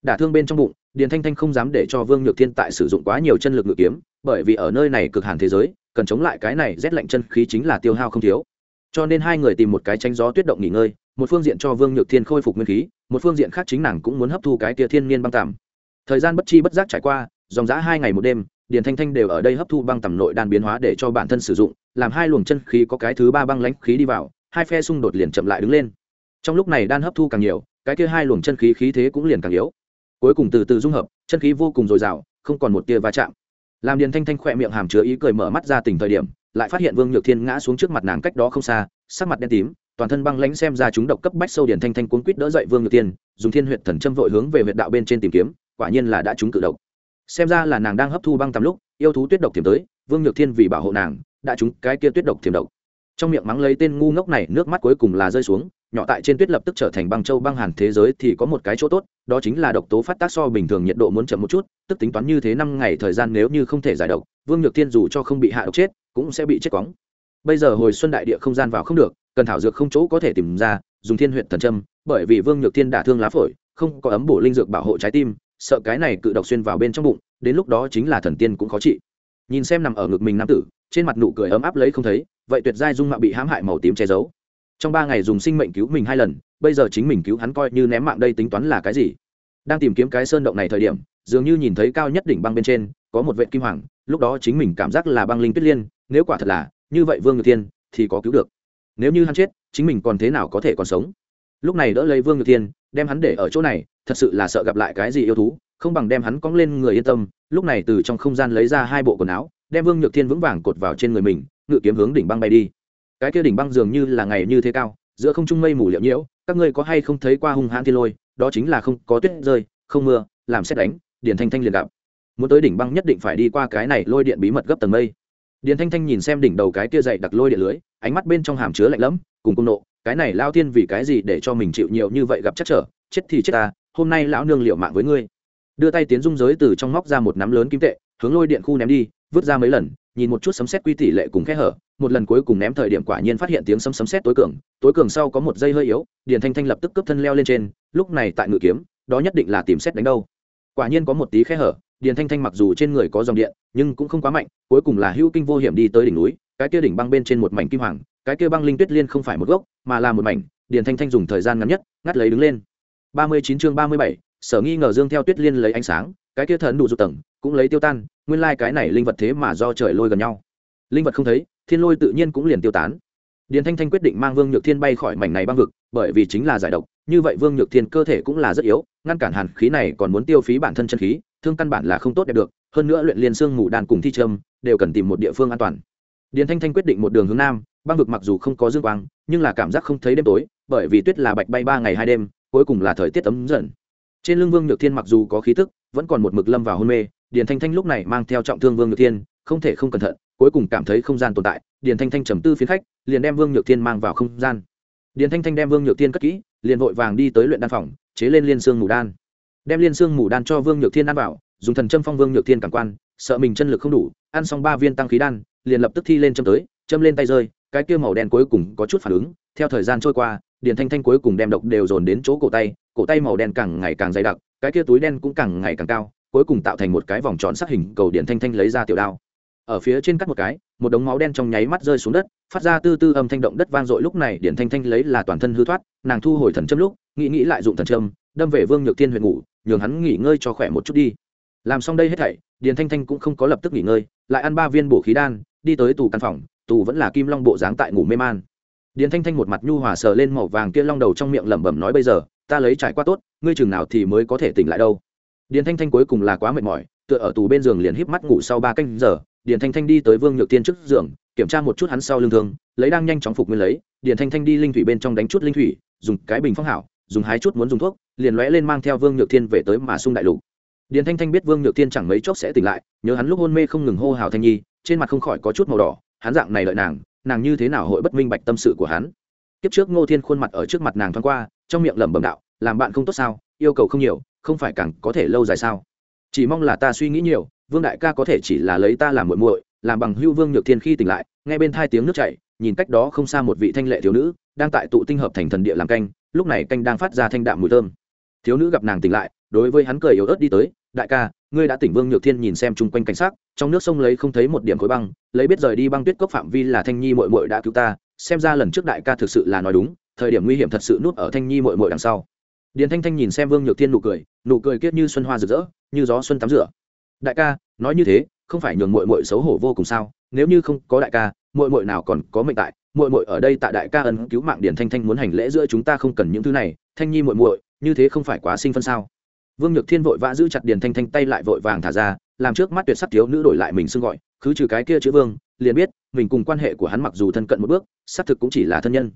Đả thương bên trong bụng, điền thanh thanh không dám để cho vương nhược thiên tại sử dụng quá nhiều chân lực ngự kiếm, bởi vì ở nơi này cực hàn thế giới, cần chống lại cái này rét lạnh chân khí chính là tiêu hao không thiếu. Cho nên hai người tìm một cái tranh gió tuyết động nghỉ ngơi, một phương diện cho vương nhược thiên khôi phục nguyên khí, một phương diện khác chính nàng cũng muốn hấp thu cái tia thiên niên băng tạm. Thời gian bất chi bất giác trải qua, dòng giã hai ngày một đêm điền thanh thanh đều ở đây hấp thu băng tầm nội đan biến hóa để cho bản thân sử dụng, làm hai luồng chân khí có cái thứ ba băng lãnh khí đi vào, hai phe xung đột liền chậm lại đứng lên. Trong lúc này đan hấp thu càng nhiều, cái kia hai luồng chân khí khí thế cũng liền càng yếu. Cuối cùng từ từ dung hợp, chân khí vô cùng dồi dào, không còn một tia va chạm. Làm điền thanh thanh khỏe miệng hàm chứa ý cười mở mắt ra tỉnh thời điểm, lại phát hiện vương nhược thiên ngã xuống trước mặt nàng cách đó không xa, sắc mặt đen tím, toàn thân băng lãnh xem ra chúng độc cấp bách sâu điền thanh thanh cuốn quýt đỡ dậy vương nhược thiên, dùng thiên huyện thần châm vội hướng về huyện đạo bên trên tìm kiếm, quả nhiên là đã trúng cự độc xem ra là nàng đang hấp thu băng tầm lúc, yêu thú tuyết độc tiềm tới, vương nhược thiên vì bảo hộ nàng, đã trúng cái kia tuyết độc tiềm độc. Trong miệng mắng lấy tên ngu ngốc này, nước mắt cuối cùng là rơi xuống, nhỏ tại trên tuyết lập tức trở thành băng châu băng hàn thế giới thì có một cái chỗ tốt, đó chính là độc tố phát tác so bình thường nhiệt độ muốn chậm một chút, tức tính toán như thế năm ngày thời gian nếu như không thể giải độc, vương nhược thiên dù cho không bị hạ độc chết, cũng sẽ bị chết cóng bây giờ hồi xuân đại địa không gian vào không được, cần thảo dược không chỗ có thể tìm ra, dùng thiên huyện thần trâm bởi vì vương nhược thiên đả thương lá phổi, không có ấm bổ linh dược bảo hộ trái tim sợ cái này cự độc xuyên vào bên trong bụng, đến lúc đó chính là thần tiên cũng khó trị. Nhìn xem nằm ở ngực mình nam tử, trên mặt nụ cười ấm áp lấy không thấy, vậy tuyệt giai dung mạo bị hãm hại màu tím che giấu. Trong ba ngày dùng sinh mệnh cứu mình hai lần, bây giờ chính mình cứu hắn coi như ném mạng đây tính toán là cái gì? Đang tìm kiếm cái sơn động này thời điểm, dường như nhìn thấy cao nhất đỉnh băng bên trên, có một vệ kim hoàng, lúc đó chính mình cảm giác là băng linh tuyết liên, nếu quả thật là, như vậy vương ngự thiên thì có cứu được. Nếu như hắn chết, chính mình còn thế nào có thể còn sống? Lúc này đỡ lấy vương ngự thiên, đem hắn để ở chỗ này thật sự là sợ gặp lại cái gì yêu thú, không bằng đem hắn cong lên người yên tâm, lúc này từ trong không gian lấy ra hai bộ quần áo, đem vương nhược thiên vững vàng cột vào trên người mình, ngự kiếm hướng đỉnh băng bay đi. Cái kia đỉnh băng dường như là ngày như thế cao, giữa không trung mây mù liệu nhiễu, các ngươi có hay không thấy qua hung hãn thiên lôi, đó chính là không, có tuyết rơi, không mưa, làm xét đánh, điền thanh thanh liền gặp. Muốn tới đỉnh băng nhất định phải đi qua cái này lôi điện bí mật gấp tầng mây. Điền thanh thanh nhìn xem đỉnh đầu cái kia dậy đặc lôi điện lưới, ánh mắt bên trong hàm chứa lạnh lẫm, cùng cung nộ, cái này lao thiên vì cái gì để cho mình chịu nhiều như vậy gặp chắc trở, chết thì chết ta hôm nay lão nương liệu mạng với ngươi. Đưa tay tiến dung giới từ trong móc ra một nắm lớn kim tệ, hướng lôi điện khu ném đi, vứt ra mấy lần, nhìn một chút sấm xét quy tỷ lệ cùng khe hở, một lần cuối cùng ném thời điểm quả nhiên phát hiện tiếng sấm sấm xét tối cường tối cường sau có một dây hơi yếu, điền thanh thanh lập tức cướp thân leo lên trên, lúc này tại ngự kiếm, đó nhất định là tìm xét đánh đâu. Quả nhiên có một tí khe hở, điền thanh thanh mặc dù trên người có dòng điện, nhưng cũng không quá mạnh, cuối cùng là hữu kinh vô hiểm đi tới đỉnh núi, cái kia đỉnh băng bên trên một mảnh kim hoàng, cái kia băng linh tuyết liên không phải một gốc, mà là một mảnh, điền thanh thanh dùng thời gian ngắn nhất, ngắt lấy đứng lên ba mươi chín chương ba mươi bảy, sở nghi ngờ dương theo tuyết liên lấy ánh sáng, cái kia thần đủ dục tầng, cũng lấy tiêu tan, nguyên lai cái này linh vật thế mà do trời lôi gần nhau. Linh vật không thấy, thiên lôi tự nhiên cũng liền tiêu tán. Điền thanh thanh quyết định mang vương nhược thiên bay khỏi mảnh này băng vực, bởi vì chính là giải độc, như vậy vương nhược thiên cơ thể cũng là rất yếu, ngăn cản hàn khí này còn muốn tiêu phí bản thân chân khí, thương căn bản là không tốt đẹp được, hơn nữa luyện liên xương ngủ đàn cùng thi trâm, đều cần tìm một địa phương an toàn. Điền thanh thanh quyết định một đường hướng nam, băng vực mặc dù không có dương quang, nhưng là cảm giác không thấy đêm tối, bởi vì tuyết là bạch bay ba ngày hai đêm cuối cùng là thời tiết ấm dần. Trên lưng vương nhược thiên mặc dù có khí tức, vẫn còn một mực lâm vào hôn mê, điền thanh thanh lúc này mang theo trọng thương vương nhược thiên, không thể không cẩn thận, cuối cùng cảm thấy không gian tồn tại, điền thanh thanh trầm tư phiến khách, liền đem vương nhược thiên mang vào không gian. Điền thanh thanh đem vương nhược thiên cất kỹ, liền vội vàng đi tới luyện đan phòng, chế lên liên xương mù đan. Đem liên xương mù đan cho vương nhược thiên ăn vào, dùng thần châm phong vương nhược thiên cảm quan, sợ mình chân lực không đủ, ăn xong ba viên tăng khí đan, liền lập tức thi lên châm tới, châm lên tay rơi, cái kia màu đen cuối cùng có chút phản ứng theo thời gian trôi qua, điền thanh thanh cuối cùng đem độc đều dồn đến chỗ cổ tay cổ tay màu đen càng ngày càng dày đặc, cái kia túi đen cũng càng ngày càng cao, cuối cùng tạo thành một cái vòng tròn sắc hình cầu điện thanh thanh lấy ra tiểu đao. Ở phía trên cắt một cái, một đống máu đen trong nháy mắt rơi xuống đất, phát ra tư tư âm thanh động đất vang dội lúc này điện thanh thanh lấy là toàn thân hư thoát, nàng thu hồi thần châm lúc, nghĩ nghĩ lại dụng thần châm, đâm về vương nhược thiên huyện ngủ, nhường hắn nghỉ ngơi cho khỏe một chút đi. Làm xong đây hết thảy, điền thanh thanh cũng không có lập tức nghỉ ngơi, lại ăn ba viên bổ khí đan, đi tới tù căn phòng, tù vẫn là kim long bộ dáng tại ngủ mê man điền thanh thanh một mặt nhu hòa sờ lên màu vàng kia long đầu trong miệng lẩm bẩm nói bây giờ, ta lấy trải qua tốt, ngươi chừng nào thì mới có thể tỉnh lại đâu. Điền thanh thanh cuối cùng là quá mệt mỏi, tựa ở tù bên giường liền híp mắt ngủ sau ba canh giờ, điền thanh thanh đi tới vương nhược tiên trước giường, kiểm tra một chút hắn sau lưng thương, lấy đang nhanh chóng phục nguyên lấy, điền thanh thanh đi linh thủy bên trong đánh chút linh thủy, dùng cái bình phong hảo, dùng hái chút muốn dùng thuốc, liền lóe lên mang theo vương nhược thiên về tới mà sung đại lục. Điền thanh thanh biết vương nhược thiên chẳng mấy chốc sẽ tỉnh lại, nhớ hắn lúc hôn mê không ngừng hô hào thanh nhi, trên mặt không khỏi có chút màu đỏ, hắn dạng này lợi nàng nàng như thế nào hội bất minh bạch tâm sự của hắn? Kiếp trước ngô thiên khuôn mặt ở trước mặt nàng thoáng qua, trong miệng lẩm bẩm đạo, làm bạn không tốt sao? Yêu cầu không nhiều, không phải càng có thể lâu dài sao? Chỉ mong là ta suy nghĩ nhiều, vương đại ca có thể chỉ là lấy ta làm muội muội, làm bằng hưu vương nhược thiên khi tỉnh lại, nghe bên thai tiếng nước chảy, nhìn cách đó không xa một vị thanh lệ thiếu nữ, đang tại tụ tinh hợp thành thần địa làm canh, lúc này canh đang phát ra thanh đạm mùi thơm. Thiếu nữ gặp nàng tỉnh lại, đối với hắn cười yếu ớt đi tới, đại ca ngươi đã tỉnh vương nhược thiên nhìn xem chung quanh cảnh sắc, trong nước sông lấy không thấy một điểm khối băng, lấy biết rời đi băng tuyết cốc phạm vi là thanh nhi mội mội đã cứu ta, xem ra lần trước đại ca thực sự là nói đúng, thời điểm nguy hiểm thật sự nút ở thanh nhi mội mội đằng sau. Điền thanh thanh nhìn xem vương nhược thiên nụ cười nụ cười kiết như xuân hoa rực rỡ, như gió xuân tắm rửa. Đại ca, nói như thế, không phải nhường mội mội xấu hổ vô cùng sao? Nếu như không có đại ca mội mội nào còn có mệnh tại? Mội mội ở đây tại đại ca ân cứu mạng điền thanh thanh muốn hành lễ giữa chúng ta không cần những thứ này. Thanh nhi mội mội như thế không phải quá sinh phân sao? Vương nhược thiên vội vã giữ chặt điền thanh thanh tay lại vội vàng thả ra, làm trước mắt tuyệt sắc thiếu nữ đổi lại mình xưng gọi cứ trừ cái kia chữ vương, liền biết, mình cùng quan hệ của hắn mặc dù thân cận một bước, xác thực cũng chỉ là thân nhân.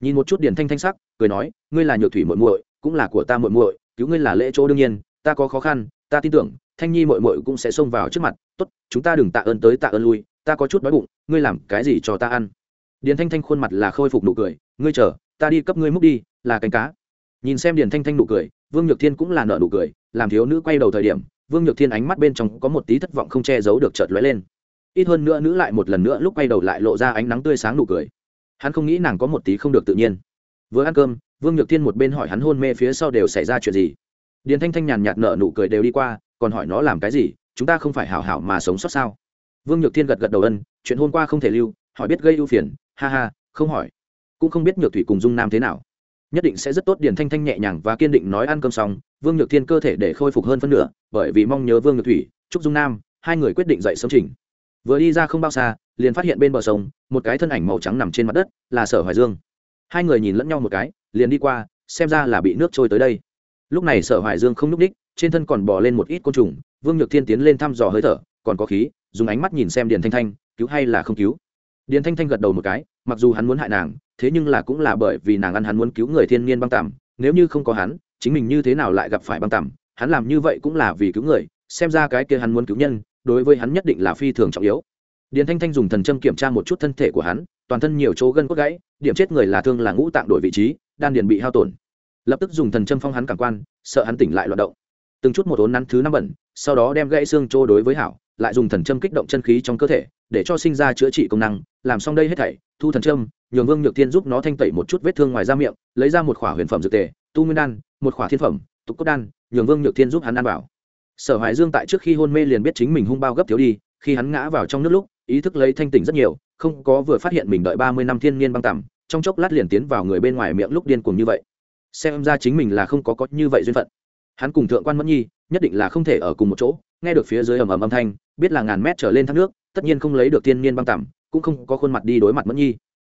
Nhìn một chút điền thanh thanh sắc, cười nói, ngươi là nhược thủy muội muội, cũng là của ta muội muội, cứu ngươi là lễ chỗ đương nhiên, ta có khó khăn, ta tin tưởng, thanh nhi muội muội cũng sẽ xông vào trước mặt, tốt, chúng ta đừng tạ ơn tới tạ ơn lui, ta có chút đói bụng, ngươi làm cái gì cho ta ăn? Điền thanh thanh khuôn mặt là khôi phục nụ cười, ngươi chờ, ta đi cấp ngươi múc đi, là cánh cá. Nhìn xem điền thanh thanh nụ cười vương nhược thiên cũng là nợ nụ cười, làm thiếu nữ quay đầu thời điểm, vương nhược thiên ánh mắt bên trong có một tí thất vọng không che giấu được chợt lóe lên. Ít hơn nữa nữ lại một lần nữa lúc quay đầu lại lộ ra ánh nắng tươi sáng nụ cười. Hắn không nghĩ nàng có một tí không được tự nhiên. Vừa ăn cơm, vương nhược thiên một bên hỏi hắn hôn mê phía sau đều xảy ra chuyện gì. Điền thanh thanh nhàn nhạt nợ nụ cười đều đi qua, còn hỏi nó làm cái gì, chúng ta không phải hảo hảo mà sống sót sao? Vương nhược thiên gật gật đầu ân, chuyện hôm qua không thể lưu, hỏi biết gây ưu phiền, ha ha, không hỏi. Cũng không biết nhược thủy cùng dung nam thế nào nhất định sẽ rất tốt điển thanh thanh nhẹ nhàng và kiên định nói ăn cơm xong, vương nhược thiên cơ thể để khôi phục hơn phân nửa, bởi vì mong nhớ vương nhược thủy, trúc dung nam, hai người quyết định dậy sớm trình vừa đi ra không bao xa, liền phát hiện bên bờ sông, một cái thân ảnh màu trắng nằm trên mặt đất, là sở hoài dương. Hai người nhìn lẫn nhau một cái, liền đi qua, xem ra là bị nước trôi tới đây. Lúc này sở hoài dương không nhúc ních trên thân còn bỏ lên một ít côn trùng, vương nhược thiên tiến lên thăm dò hơi thở, còn có khí, dùng ánh mắt nhìn xem điền thanh thanh, cứu hay là không cứu. Điền thanh thanh gật đầu một cái, mặc dù hắn muốn hại nàng thế nhưng là cũng là bởi vì nàng ăn hắn muốn cứu người thiên nhiên băng tằm, nếu như không có hắn, chính mình như thế nào lại gặp phải băng tằm? Hắn làm như vậy cũng là vì cứu người, xem ra cái kia hắn muốn cứu nhân, đối với hắn nhất định là phi thường trọng yếu. Điền thanh thanh dùng thần châm kiểm tra một chút thân thể của hắn, toàn thân nhiều chỗ gân cốt gãy, điểm chết người là thương là ngũ tạng đổi vị trí, đan điền bị hao tổn. Lập tức dùng thần châm phong hắn cảm quan, sợ hắn tỉnh lại loạt động. Từng chút một ốn nắn thứ năm bẩn, sau đó đem gãy xương trô đối với hảo, lại dùng thần châm kích động chân khí trong cơ thể, để cho sinh ra chữa trị công năng, làm xong đây hết thảy thu thần châm nhường vương nhược thiên giúp nó thanh tẩy một chút vết thương ngoài da miệng, lấy ra một khỏa huyền phẩm dược tề, tu nguyên đan, một khỏa thiên phẩm, tục cốt đan, nhường vương nhược thiên giúp hắn ăn bảo sở hải dương tại trước khi hôn mê liền biết chính mình hung bao gấp thiếu đi, khi hắn ngã vào trong nước lúc, ý thức lấy thanh tỉnh rất nhiều, không có vừa phát hiện mình đợi ba mươi năm thiên niên băng tằm trong chốc lát liền tiến vào người bên ngoài miệng lúc điên cuồng như vậy. Xem ra chính mình là không có có như vậy duyên phận. Hắn cùng thượng quan mẫn nhi, nhất định là không thể ở cùng một chỗ, nghe được phía dưới ầm ầm âm thanh, biết là ngàn mét trở lên thác nước, tất nhiên không lấy được thiên niên băng tằm cũng không có khuôn mặt đi đối mặt mẫn nhi.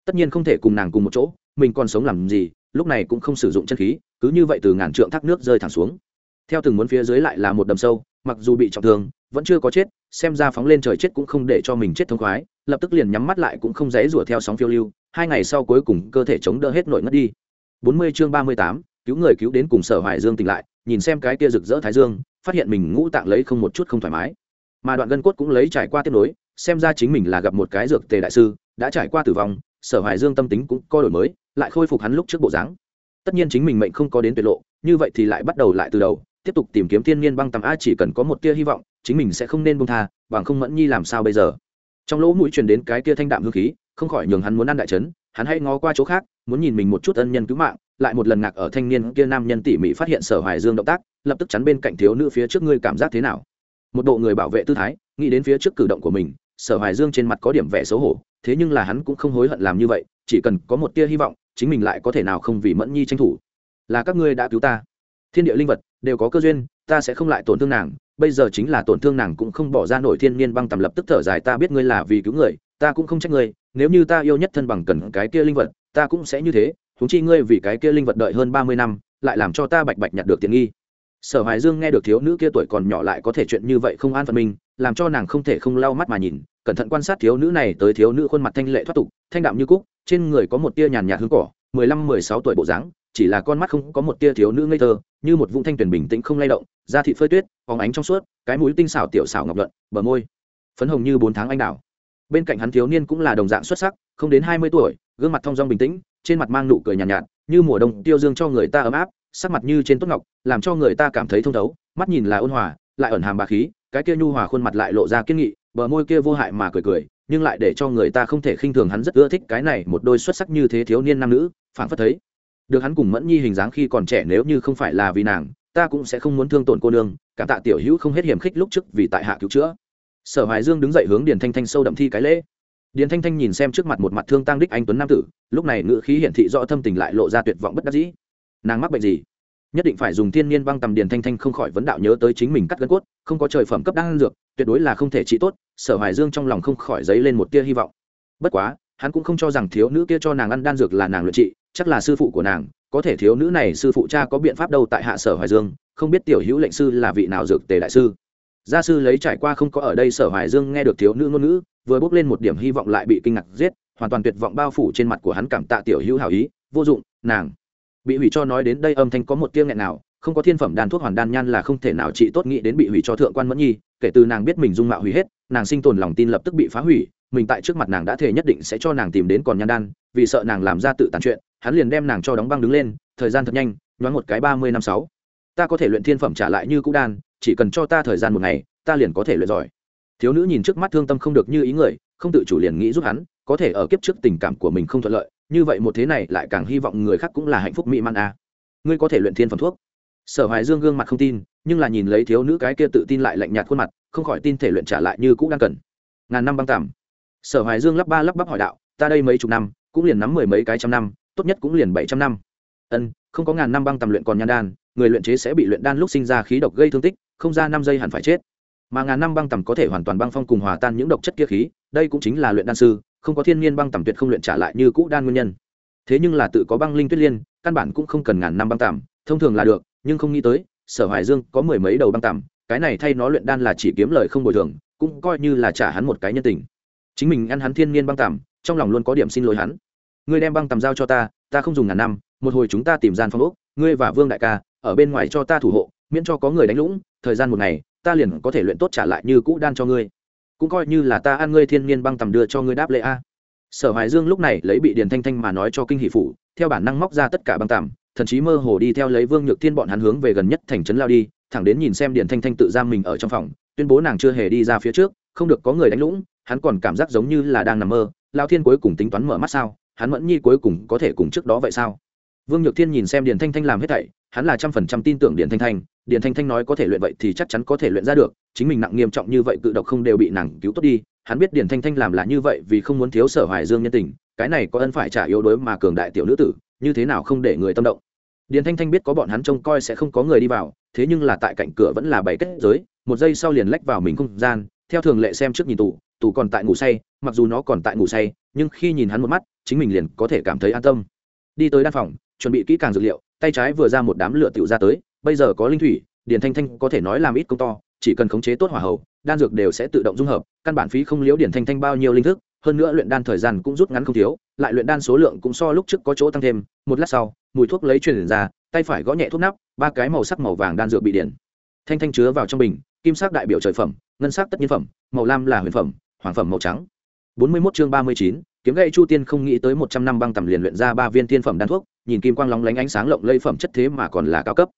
Tất nhiên không thể cùng nàng cùng một chỗ, mình còn sống làm gì, lúc này cũng không sử dụng chân khí, cứ như vậy từ ngàn trượng thác nước rơi thẳng xuống. Theo từng muốn phía dưới lại là một đầm sâu, mặc dù bị trọng thương, vẫn chưa có chết, xem ra phóng lên trời chết cũng không để cho mình chết thông khoái, lập tức liền nhắm mắt lại cũng không dễ rủa theo sóng phiêu lưu, hai ngày sau cuối cùng cơ thể chống đỡ hết nội ngất đi. Bốn mươi chương ba mươi tám, cứu người cứu đến cùng sở hoài dương tỉnh lại, nhìn xem cái kia rực rỡ thái dương, phát hiện mình ngũ tạng lấy không một chút không thoải mái. Mà đoạn gân cốt cũng lấy trải qua tiếp nối xem ra chính mình là gặp một cái dược tề đại sư, đã trải qua tử vong, sở hoài dương tâm tính cũng co đổi mới, lại khôi phục hắn lúc trước bộ dáng. Tất nhiên chính mình mệnh không có đến tuyệt lộ, như vậy thì lại bắt đầu lại từ đầu, tiếp tục tìm kiếm thiên nhiên băng tầm a chỉ cần có một tia hy vọng, chính mình sẽ không nên bông tha, bằng không mẫn nhi làm sao bây giờ? Trong lỗ mũi truyền đến cái tia thanh đạm hương khí, không khỏi nhường hắn muốn ăn đại trấn hắn hãy ngó qua chỗ khác, muốn nhìn mình một chút ân nhân cứu mạng, lại một lần ngạc ở thanh niên kia nam nhân tỉ mỉ phát hiện sở hoài dương động tác, lập tức chắn bên cạnh thiếu nữ phía trước ngươi cảm giác thế nào? Một bộ người bảo vệ tư thái, nghĩ đến phía trước cử động của mình sở hoài dương trên mặt có điểm vẻ xấu hổ, thế nhưng là hắn cũng không hối hận làm như vậy, chỉ cần có một tia hy vọng, chính mình lại có thể nào không vì mẫn nhi tranh thủ. Là các ngươi đã cứu ta. Thiên địa linh vật, đều có cơ duyên, ta sẽ không lại tổn thương nàng, bây giờ chính là tổn thương nàng cũng không bỏ ra nổi thiên niên băng tầm lập tức thở dài, ta biết ngươi là vì cứu người, ta cũng không trách ngươi, nếu như ta yêu nhất thân bằng cần cái kia linh vật, ta cũng sẽ như thế thúng chi ngươi vì cái kia linh vật đợi hơn ba mươi năm, lại làm cho ta bạch bạch nhặt được tiện nghi. Sở hoài dương nghe được thiếu nữ kia tuổi còn nhỏ lại có thể chuyện như vậy không an phận mình, làm cho nàng không thể không lau mắt mà nhìn cẩn thận quan sát thiếu nữ này tới thiếu nữ khuôn mặt thanh lệ thoát tục thanh đạm như cúc trên người có một tia nhàn nhạt hương cỏ mười lăm mười sáu tuổi bộ dáng chỉ là con mắt không có một tia thiếu nữ ngây thơ như một vũng thanh tuyển bình tĩnh không lay động da thị phơi tuyết phóng ánh trong suốt cái mũi tinh xảo tiểu xảo ngọc luận bờ môi phấn hồng như bốn tháng anh đào. Bên cạnh hắn thiếu niên cũng là đồng dạng xuất sắc không đến hai mươi tuổi gương mặt thong dong bình tĩnh trên mặt mang nụ cười nhàn nhạt, nhạt như mùa đông tiêu dương cho người ta ấm áp sắc mặt như trên tốt ngọc làm cho người ta cảm thấy thông thấu mắt nhìn là ôn hòa lại ẩn hàm bà khí cái kia nhu hòa khuôn mặt lại lộ ra kiên nghị bờ môi kia vô hại mà cười cười, nhưng lại để cho người ta không thể khinh thường hắn rất ưa thích cái này một đôi xuất sắc như thế thiếu niên nam nữ phản phất thấy. Được hắn cùng mẫn nhi hình dáng khi còn trẻ nếu như không phải là vì nàng, ta cũng sẽ không muốn thương tổn cô nương, cảm tạ tiểu hữu không hết hiểm khích lúc trước vì tại hạ cứu chữa. Sở hoài dương đứng dậy hướng điền thanh thanh sâu đậm thi cái lễ. Điền thanh thanh nhìn xem trước mặt một mặt thương tăng đích anh tuấn nam tử, lúc này ngữ khí hiển thị rõ thâm tình lại lộ ra tuyệt vọng bất đắc dĩ. Nàng mắc bệnh gì? Nhất định phải dùng thiên nhiên băng tầm điền thanh thanh không khỏi vấn đạo nhớ tới chính mình cắt gân cốt, không có trời phẩm cấp đan dược, tuyệt đối là không thể trị tốt, sở hoài dương trong lòng không khỏi dấy lên một tia hy vọng. Bất quá, hắn cũng không cho rằng thiếu nữ kia cho nàng ăn đan dược là nàng luyện trị, chắc là sư phụ của nàng, có thể thiếu nữ này sư phụ cha có biện pháp đâu tại hạ sở hoài dương, không biết tiểu hữu lệnh sư là vị nào dược tề đại sư. Gia sư lấy trải qua không có ở đây sở hoài dương nghe được thiếu nữ ngôn ngữ, vừa bốc lên một điểm hy vọng lại bị kinh ngạc giết, hoàn toàn tuyệt vọng bao phủ trên mặt của hắn cảm tạ tiểu hữu hảo ý, vô dụng, nàng bị hủy cho nói đến đây âm thanh có một tiếng nghẹn nào, không có thiên phẩm đan thuốc hoàn đan nhan là không thể nào trị tốt nghĩ đến bị hủy cho thượng quan mẫn nhi, kể từ nàng biết mình dung mạo hủy hết, nàng sinh tồn lòng tin lập tức bị phá hủy, mình tại trước mặt nàng đã thể nhất định sẽ cho nàng tìm đến còn nhan đan, vì sợ nàng làm ra tự tàn chuyện, hắn liền đem nàng cho đóng băng đứng lên, thời gian thật nhanh, nhoáng một cái ba mươi năm sáu. Ta có thể luyện thiên phẩm trả lại như cũ đan, chỉ cần cho ta thời gian một ngày, ta liền có thể luyện giỏi. Thiếu nữ nhìn trước mắt thương tâm không được như ý người, không tự chủ liền nghĩ giúp hắn, có thể ở kiếp trước tình cảm của mình không thuận lợi như vậy một thế này lại càng hy vọng người khác cũng là hạnh phúc mỹ man à. ngươi có thể luyện thiên phẩm thuốc. Sở hoài dương gương mặt không tin, nhưng là nhìn lấy thiếu nữ cái kia tự tin lại lạnh nhạt khuôn mặt, không khỏi tin thể luyện trả lại như cũng đang cần. Ngàn năm băng tạm. Sở hoài dương lắp ba lắp bắp hỏi đạo, ta đây mấy chục năm, cũng liền nắm mười mấy cái trăm năm, tốt nhất cũng liền bảy trăm năm. Ân, không có ngàn năm băng tầm luyện còn nhan đan, người luyện chế sẽ bị luyện đan lúc sinh ra khí độc gây thương tích, không ra năm giây hẳn phải chết. Mà ngàn năm băng tầm có thể hoàn toàn băng phong cùng hòa tan những độc chất kia khí, đây cũng chính là luyện đan sư không có thiên nhiên băng tầm tuyệt không luyện trả lại như cũ đan nguyên nhân. Thế nhưng là tự có băng linh tuyết liên, căn bản cũng không cần ngàn năm băng tầm thông thường là được, nhưng không nghĩ tới, sở hoài dương có mười mấy đầu băng tầm cái này thay nó luyện đan là chỉ kiếm lời không bồi thường, cũng coi như là trả hắn một cái nhân tình. Chính mình ăn hắn thiên nhiên băng tầm trong lòng luôn có điểm xin lỗi hắn. Ngươi đem băng tầm giao cho ta ta không dùng ngàn năm, một hồi chúng ta tìm gian phong ốc, ngươi và vương đại ca, ở bên ngoài cho ta thủ hộ, miễn cho có người đánh lũng, thời gian một ngày, ta liền có thể luyện tốt trả lại như cũ đan cho ngươi cũng coi như là ta ăn ngươi thiên nhiên băng tầm đưa cho ngươi đáp lễ a. Sở hoài dương lúc này lấy bị điền thanh thanh mà nói cho kinh hỷ phủ, theo bản năng móc ra tất cả băng tầm thậm chí mơ hồ đi theo lấy vương nhược thiên bọn hắn hướng về gần nhất thành trấn lao đi, thẳng đến nhìn xem điền thanh thanh tự giam mình ở trong phòng, tuyên bố nàng chưa hề đi ra phía trước, không được có người đánh lũng, hắn còn cảm giác giống như là đang nằm mơ, lao thiên cuối cùng tính toán mở mắt sao, hắn mẫn nhi cuối cùng có thể cùng trước đó vậy sao? Vương nhược thiên nhìn xem điền thanh thanh làm hết thảy, hắn là trăm phần trăm tin tưởng điền thanh thanh. Điền thanh thanh nói có thể luyện vậy thì chắc chắn có thể luyện ra được, chính mình nặng nghiêm trọng như vậy cự độc không đều bị nàng cứu tốt đi. Hắn biết điền thanh thanh làm là như vậy vì không muốn thiếu sở hoài dương nhân tình, cái này có ân phải trả yếu đối mà cường đại tiểu nữ tử, như thế nào không để người tâm động. Điền thanh thanh biết có bọn hắn trông coi sẽ không có người đi vào, thế nhưng là tại cạnh cửa vẫn là bảy kết giới, một giây sau liền lách vào mình không gian, theo thường lệ xem trước nhìn tù tù còn tại ngủ say, mặc dù nó còn tại ngủ say, nhưng khi nhìn hắn một mắt, chính mình liền có thể cảm thấy an tâm. Đi tới đan phòng chuẩn bị kỹ càng dược liệu, tay trái vừa ra một đám lửa tựu ra tới, bây giờ có linh thủy, điền thanh thanh có thể nói làm ít công to, chỉ cần khống chế tốt hỏa hậu đan dược đều sẽ tự động dung hợp, căn bản phí không liễu điển thanh thanh bao nhiêu linh thức, hơn nữa luyện đan thời gian cũng rút ngắn không thiếu, lại luyện đan số lượng cũng so lúc trước có chỗ tăng thêm, một lát sau, mùi thuốc lấy truyền ra, tay phải gõ nhẹ thuốc nắp, ba cái màu sắc màu vàng đan dược bị điển thanh thanh chứa vào trong bình, kim sắc đại biểu trời phẩm, ngân sắc tất nhiên phẩm, màu lam là huyền phẩm, hoàng phẩm màu trắng. Bốn mươi 41 chương ba mươi chín, kiếm gậy chu tiên không nghĩ tới một trăm năm băng tầm liền luyện ra ba viên tiên phẩm đan thuốc nhìn kim quang lóng lánh ánh sáng lộng lây phẩm chất thế mà còn là cao cấp.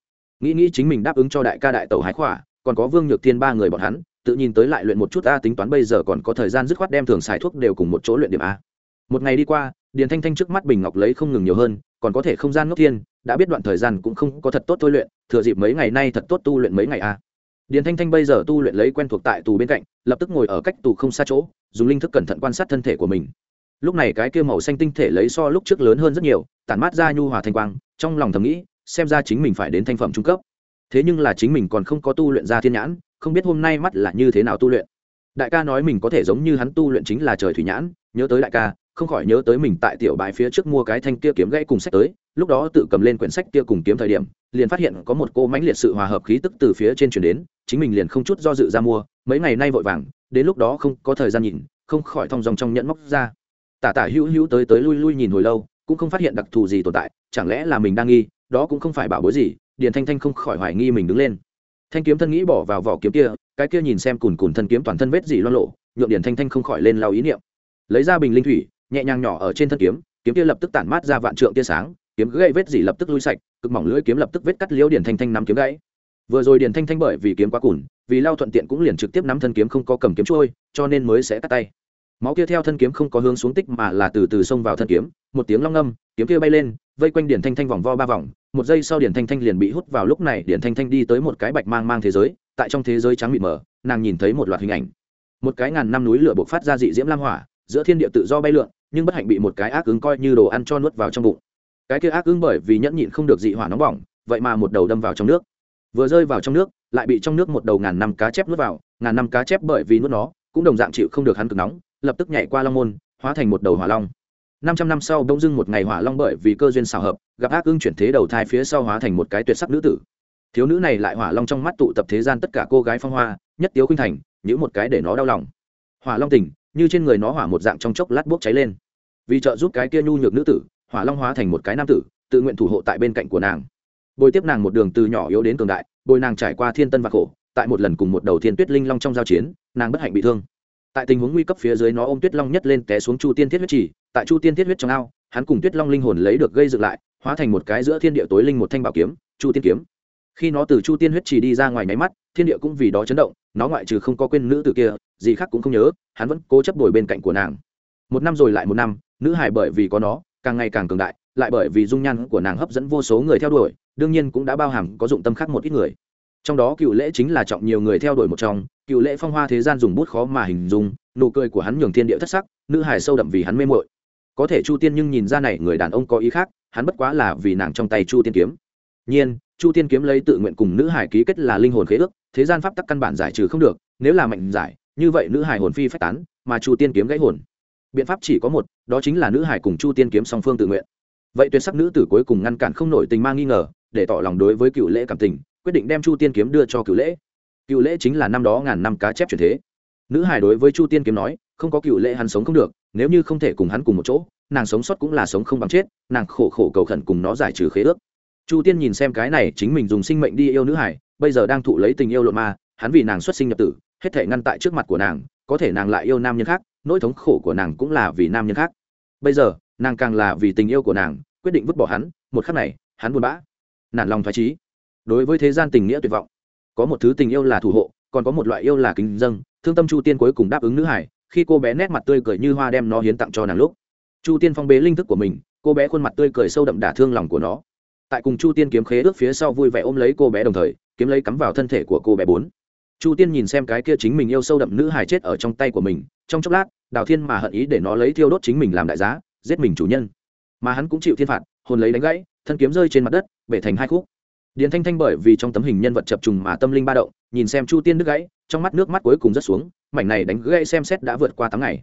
Nghĩ nghĩ chính mình đáp ứng cho đại ca đại tẩu hái khỏa, còn có vương nhược thiên ba người bọn hắn, tự nhìn tới lại luyện một chút a tính toán bây giờ còn có thời gian dứt khoát đem thường xài thuốc đều cùng một chỗ luyện điểm a. Một ngày đi qua, điền thanh thanh trước mắt bình ngọc lấy không ngừng nhiều hơn, còn có thể không gian ngốc thiên, đã biết đoạn thời gian cũng không có thật tốt tôi luyện, thừa dịp mấy ngày nay thật tốt tu luyện mấy ngày a. Điền thanh thanh bây giờ tu luyện lấy quen thuộc tại tù bên cạnh, lập tức ngồi ở cách tù không xa chỗ, dùng linh thức cẩn thận quan sát thân thể của mình lúc này cái kia màu xanh tinh thể lấy so lúc trước lớn hơn rất nhiều, tản mát ra nhu hòa thanh quang, trong lòng thầm nghĩ, xem ra chính mình phải đến thanh phẩm trung cấp. Thế nhưng là chính mình còn không có tu luyện ra thiên nhãn, không biết hôm nay mắt là như thế nào tu luyện. Đại ca nói mình có thể giống như hắn tu luyện chính là trời thủy nhãn, nhớ tới đại ca, không khỏi nhớ tới mình tại tiểu bài phía trước mua cái thanh kia kiếm gãy cùng sách tới, lúc đó tự cầm lên quyển sách kia cùng kiếm thời điểm, liền phát hiện có một cô mãnh liệt sự hòa hợp khí tức từ phía trên chuyển đến, chính mình liền không chút do dự ra mua, mấy ngày nay vội vàng, đến lúc đó không có thời gian nhìn, không khỏi thong dòng trong nhẫn móc ra tả tả hữu hữu tới tới lui lui nhìn hồi lâu, cũng không phát hiện đặc thù gì tồn tại, chẳng lẽ là mình đang nghi, đó cũng không phải bảo bối gì, điền thanh thanh không khỏi hoài nghi mình đứng lên. Thanh kiếm thân nghĩ bỏ vào vỏ kiếm kia, cái kia nhìn xem cùn cùn thân kiếm toàn thân vết gì loan lộ nhượng điền thanh thanh không khỏi lên lao ý niệm. Lấy ra bình linh thủy, nhẹ nhàng nhỏ ở trên thân kiếm kiếm kia lập tức tản mát ra vạn trượng tia sáng, kiếm gãy vết gì lập tức lui sạch, cực mỏng lưỡi kiếm lập tức vết cắt liễu điền thanh thanh nắm kiếm gãy. Vừa rồi điền thanh thanh bởi vì kiếm quá cùn, vì lao thuận tiện cũng liền trực tiếp nắm thân kiếm không có cầm kiếm trôi, cho nên mới sẽ cắt tay máu kia theo thân kiếm không có hướng xuống tích mà là từ từ xông vào thân kiếm, một tiếng long ngâm, kiếm kia bay lên, vây quanh điển thanh thanh vòng vo ba vòng, một giây sau điển thanh thanh liền bị hút vào lúc này, điển thanh thanh đi tới một cái bạch mang mang thế giới, tại trong thế giới trắng mịt mờ, nàng nhìn thấy một loạt hình ảnh. Một cái ngàn năm núi lửa bộc phát ra dị diễm lam hỏa, giữa thiên địa tự do bay lượn, nhưng bất hạnh bị một cái ác ứng coi như đồ ăn cho nuốt vào trong bụng. Cái kia ác ứng bởi vì nhẫn nhịn không được dị hỏa nóng bỏng, vậy mà một đầu đâm vào trong nước. Vừa rơi vào trong nước, lại bị trong nước một đầu ngàn năm cá chép nuốt vào, ngàn năm cá chép bởi vì nuốt nó cũng đồng dạng chịu không được hắn cực nóng, lập tức nhảy qua long môn, hóa thành một đầu hỏa long. Năm trăm năm sau bỗng dưng một ngày hỏa long bởi vì cơ duyên xào hợp, gặp ác ưng chuyển thế đầu thai phía sau hóa thành một cái tuyệt sắc nữ tử. Thiếu nữ này lại hỏa long trong mắt tụ tập thế gian tất cả cô gái phong hoa, nhất tiếu khuynh thành những một cái để nó đau lòng. Hỏa long tỉnh, như trên người nó hỏa một dạng trong chốc lát bốc cháy lên. Vì trợ giúp cái kia nhu nhược nữ tử, hỏa long hóa thành một cái nam tử, tự nguyện thủ hộ tại bên cạnh của nàng. Bồi tiếp nàng một đường từ nhỏ yếu đến cường đại, bồi nàng trải qua thiên tân và khổ tại một lần cùng một đầu thiên tuyết linh long trong giao chiến, nàng bất hạnh bị thương. Tại tình huống nguy cấp phía dưới nó ôm tuyết long nhất lên té xuống chu tiên thiết huyết chỉ, tại chu tiên thiết huyết trong ao, hắn cùng tuyết long linh hồn lấy được gây dựng lại, hóa thành một cái giữa thiên địa tối linh một thanh bảo kiếm, chu tiên kiếm. Khi nó từ chu tiên huyết chỉ đi ra ngoài nháy mắt, thiên địa cũng vì đó chấn động, nó ngoại trừ không có quên nữ từ kia, gì khác cũng không nhớ, hắn vẫn cố chấp đổi bên cạnh của nàng. Một năm rồi lại một năm, nữ hải bởi vì có nó, càng ngày càng cường đại, lại bởi vì dung nhan của nàng hấp dẫn vô số người theo đuổi, đương nhiên cũng đã bao hàm có dụng tâm khác một ít người trong đó cựu lễ chính là trọng nhiều người theo đuổi một trong, cựu lễ phong hoa thế gian dùng bút khó mà hình dung, nụ cười của hắn nhường thiên địa thất sắc, nữ hài sâu đậm vì hắn mê mội có thể chu tiên nhưng nhìn ra này, người đàn ông có ý khác, hắn bất quá là vì nàng trong tay chu tiên kiếm. Nhiên, chu tiên kiếm lấy tự nguyện cùng nữ hải ký kết là linh hồn khế ước, thế gian pháp tắc căn bản giải trừ không được, nếu là mạnh giải, như vậy nữ hải hồn phi phách tán, mà chu tiên kiếm gãy hồn. Biện pháp chỉ có một, đó chính là nữ hải cùng chu tiên kiếm song phương tự nguyện. Vậy tuyệt sắc nữ tử cuối cùng ngăn cản không nổi tình mang nghi ngờ, để tỏ lòng đối với cựu lễ cảm tình quyết định đem chu tiên kiếm đưa cho cựu lễ. Cựu lễ chính là năm đó ngàn năm cá chép truyền thế. Nữ hải đối với chu tiên kiếm nói, không có cựu lễ hắn sống không được, nếu như không thể cùng hắn cùng một chỗ, nàng sống sót cũng là sống không bằng chết, nàng khổ khổ cầu khẩn cùng nó giải trừ khế ước. Chu tiên nhìn xem cái này chính mình dùng sinh mệnh đi yêu nữ hải bây giờ đang thụ lấy tình yêu lộ ma, hắn vì nàng xuất sinh nhập tử, hết thể ngăn tại trước mặt của nàng, có thể nàng lại yêu nam nhân khác, nỗi thống khổ của nàng cũng là vì nam nhân khác. Bây giờ, nàng càng là vì tình yêu của nàng, quyết định vứt bỏ hắn, một khắc này, hắn buồn bã, nản lòng thoái trí đối với thế gian tình nghĩa tuyệt vọng. Có một thứ tình yêu là thủ hộ, còn có một loại yêu là kính dâng. Thương tâm chu tiên cuối cùng đáp ứng nữ hải, khi cô bé nét mặt tươi cười như hoa đem nó hiến tặng cho nàng lúc. Chu tiên phong bế linh thức của mình, cô bé khuôn mặt tươi cười sâu đậm đả thương lòng của nó. Tại cùng chu tiên kiếm khế ước phía sau vui vẻ ôm lấy cô bé đồng thời, kiếm lấy cắm vào thân thể của cô bé bốn. Chu tiên nhìn xem cái kia chính mình yêu sâu đậm nữ hài chết ở trong tay của mình, trong chốc lát, đào thiên mà hận ý để nó lấy thiêu đốt chính mình làm đại giá, giết mình chủ nhân. Mà hắn cũng chịu thiên phạt, hồn lấy đánh gãy, thân kiếm rơi trên mặt đất, bể thành hai khúc điền thanh thanh bởi vì trong tấm hình nhân vật chập trùng mà tâm linh ba động, nhìn xem chu tiên đứt gãy, trong mắt nước mắt cuối cùng rất xuống, mảnh này đánh gãy xem xét đã vượt qua tám ngày.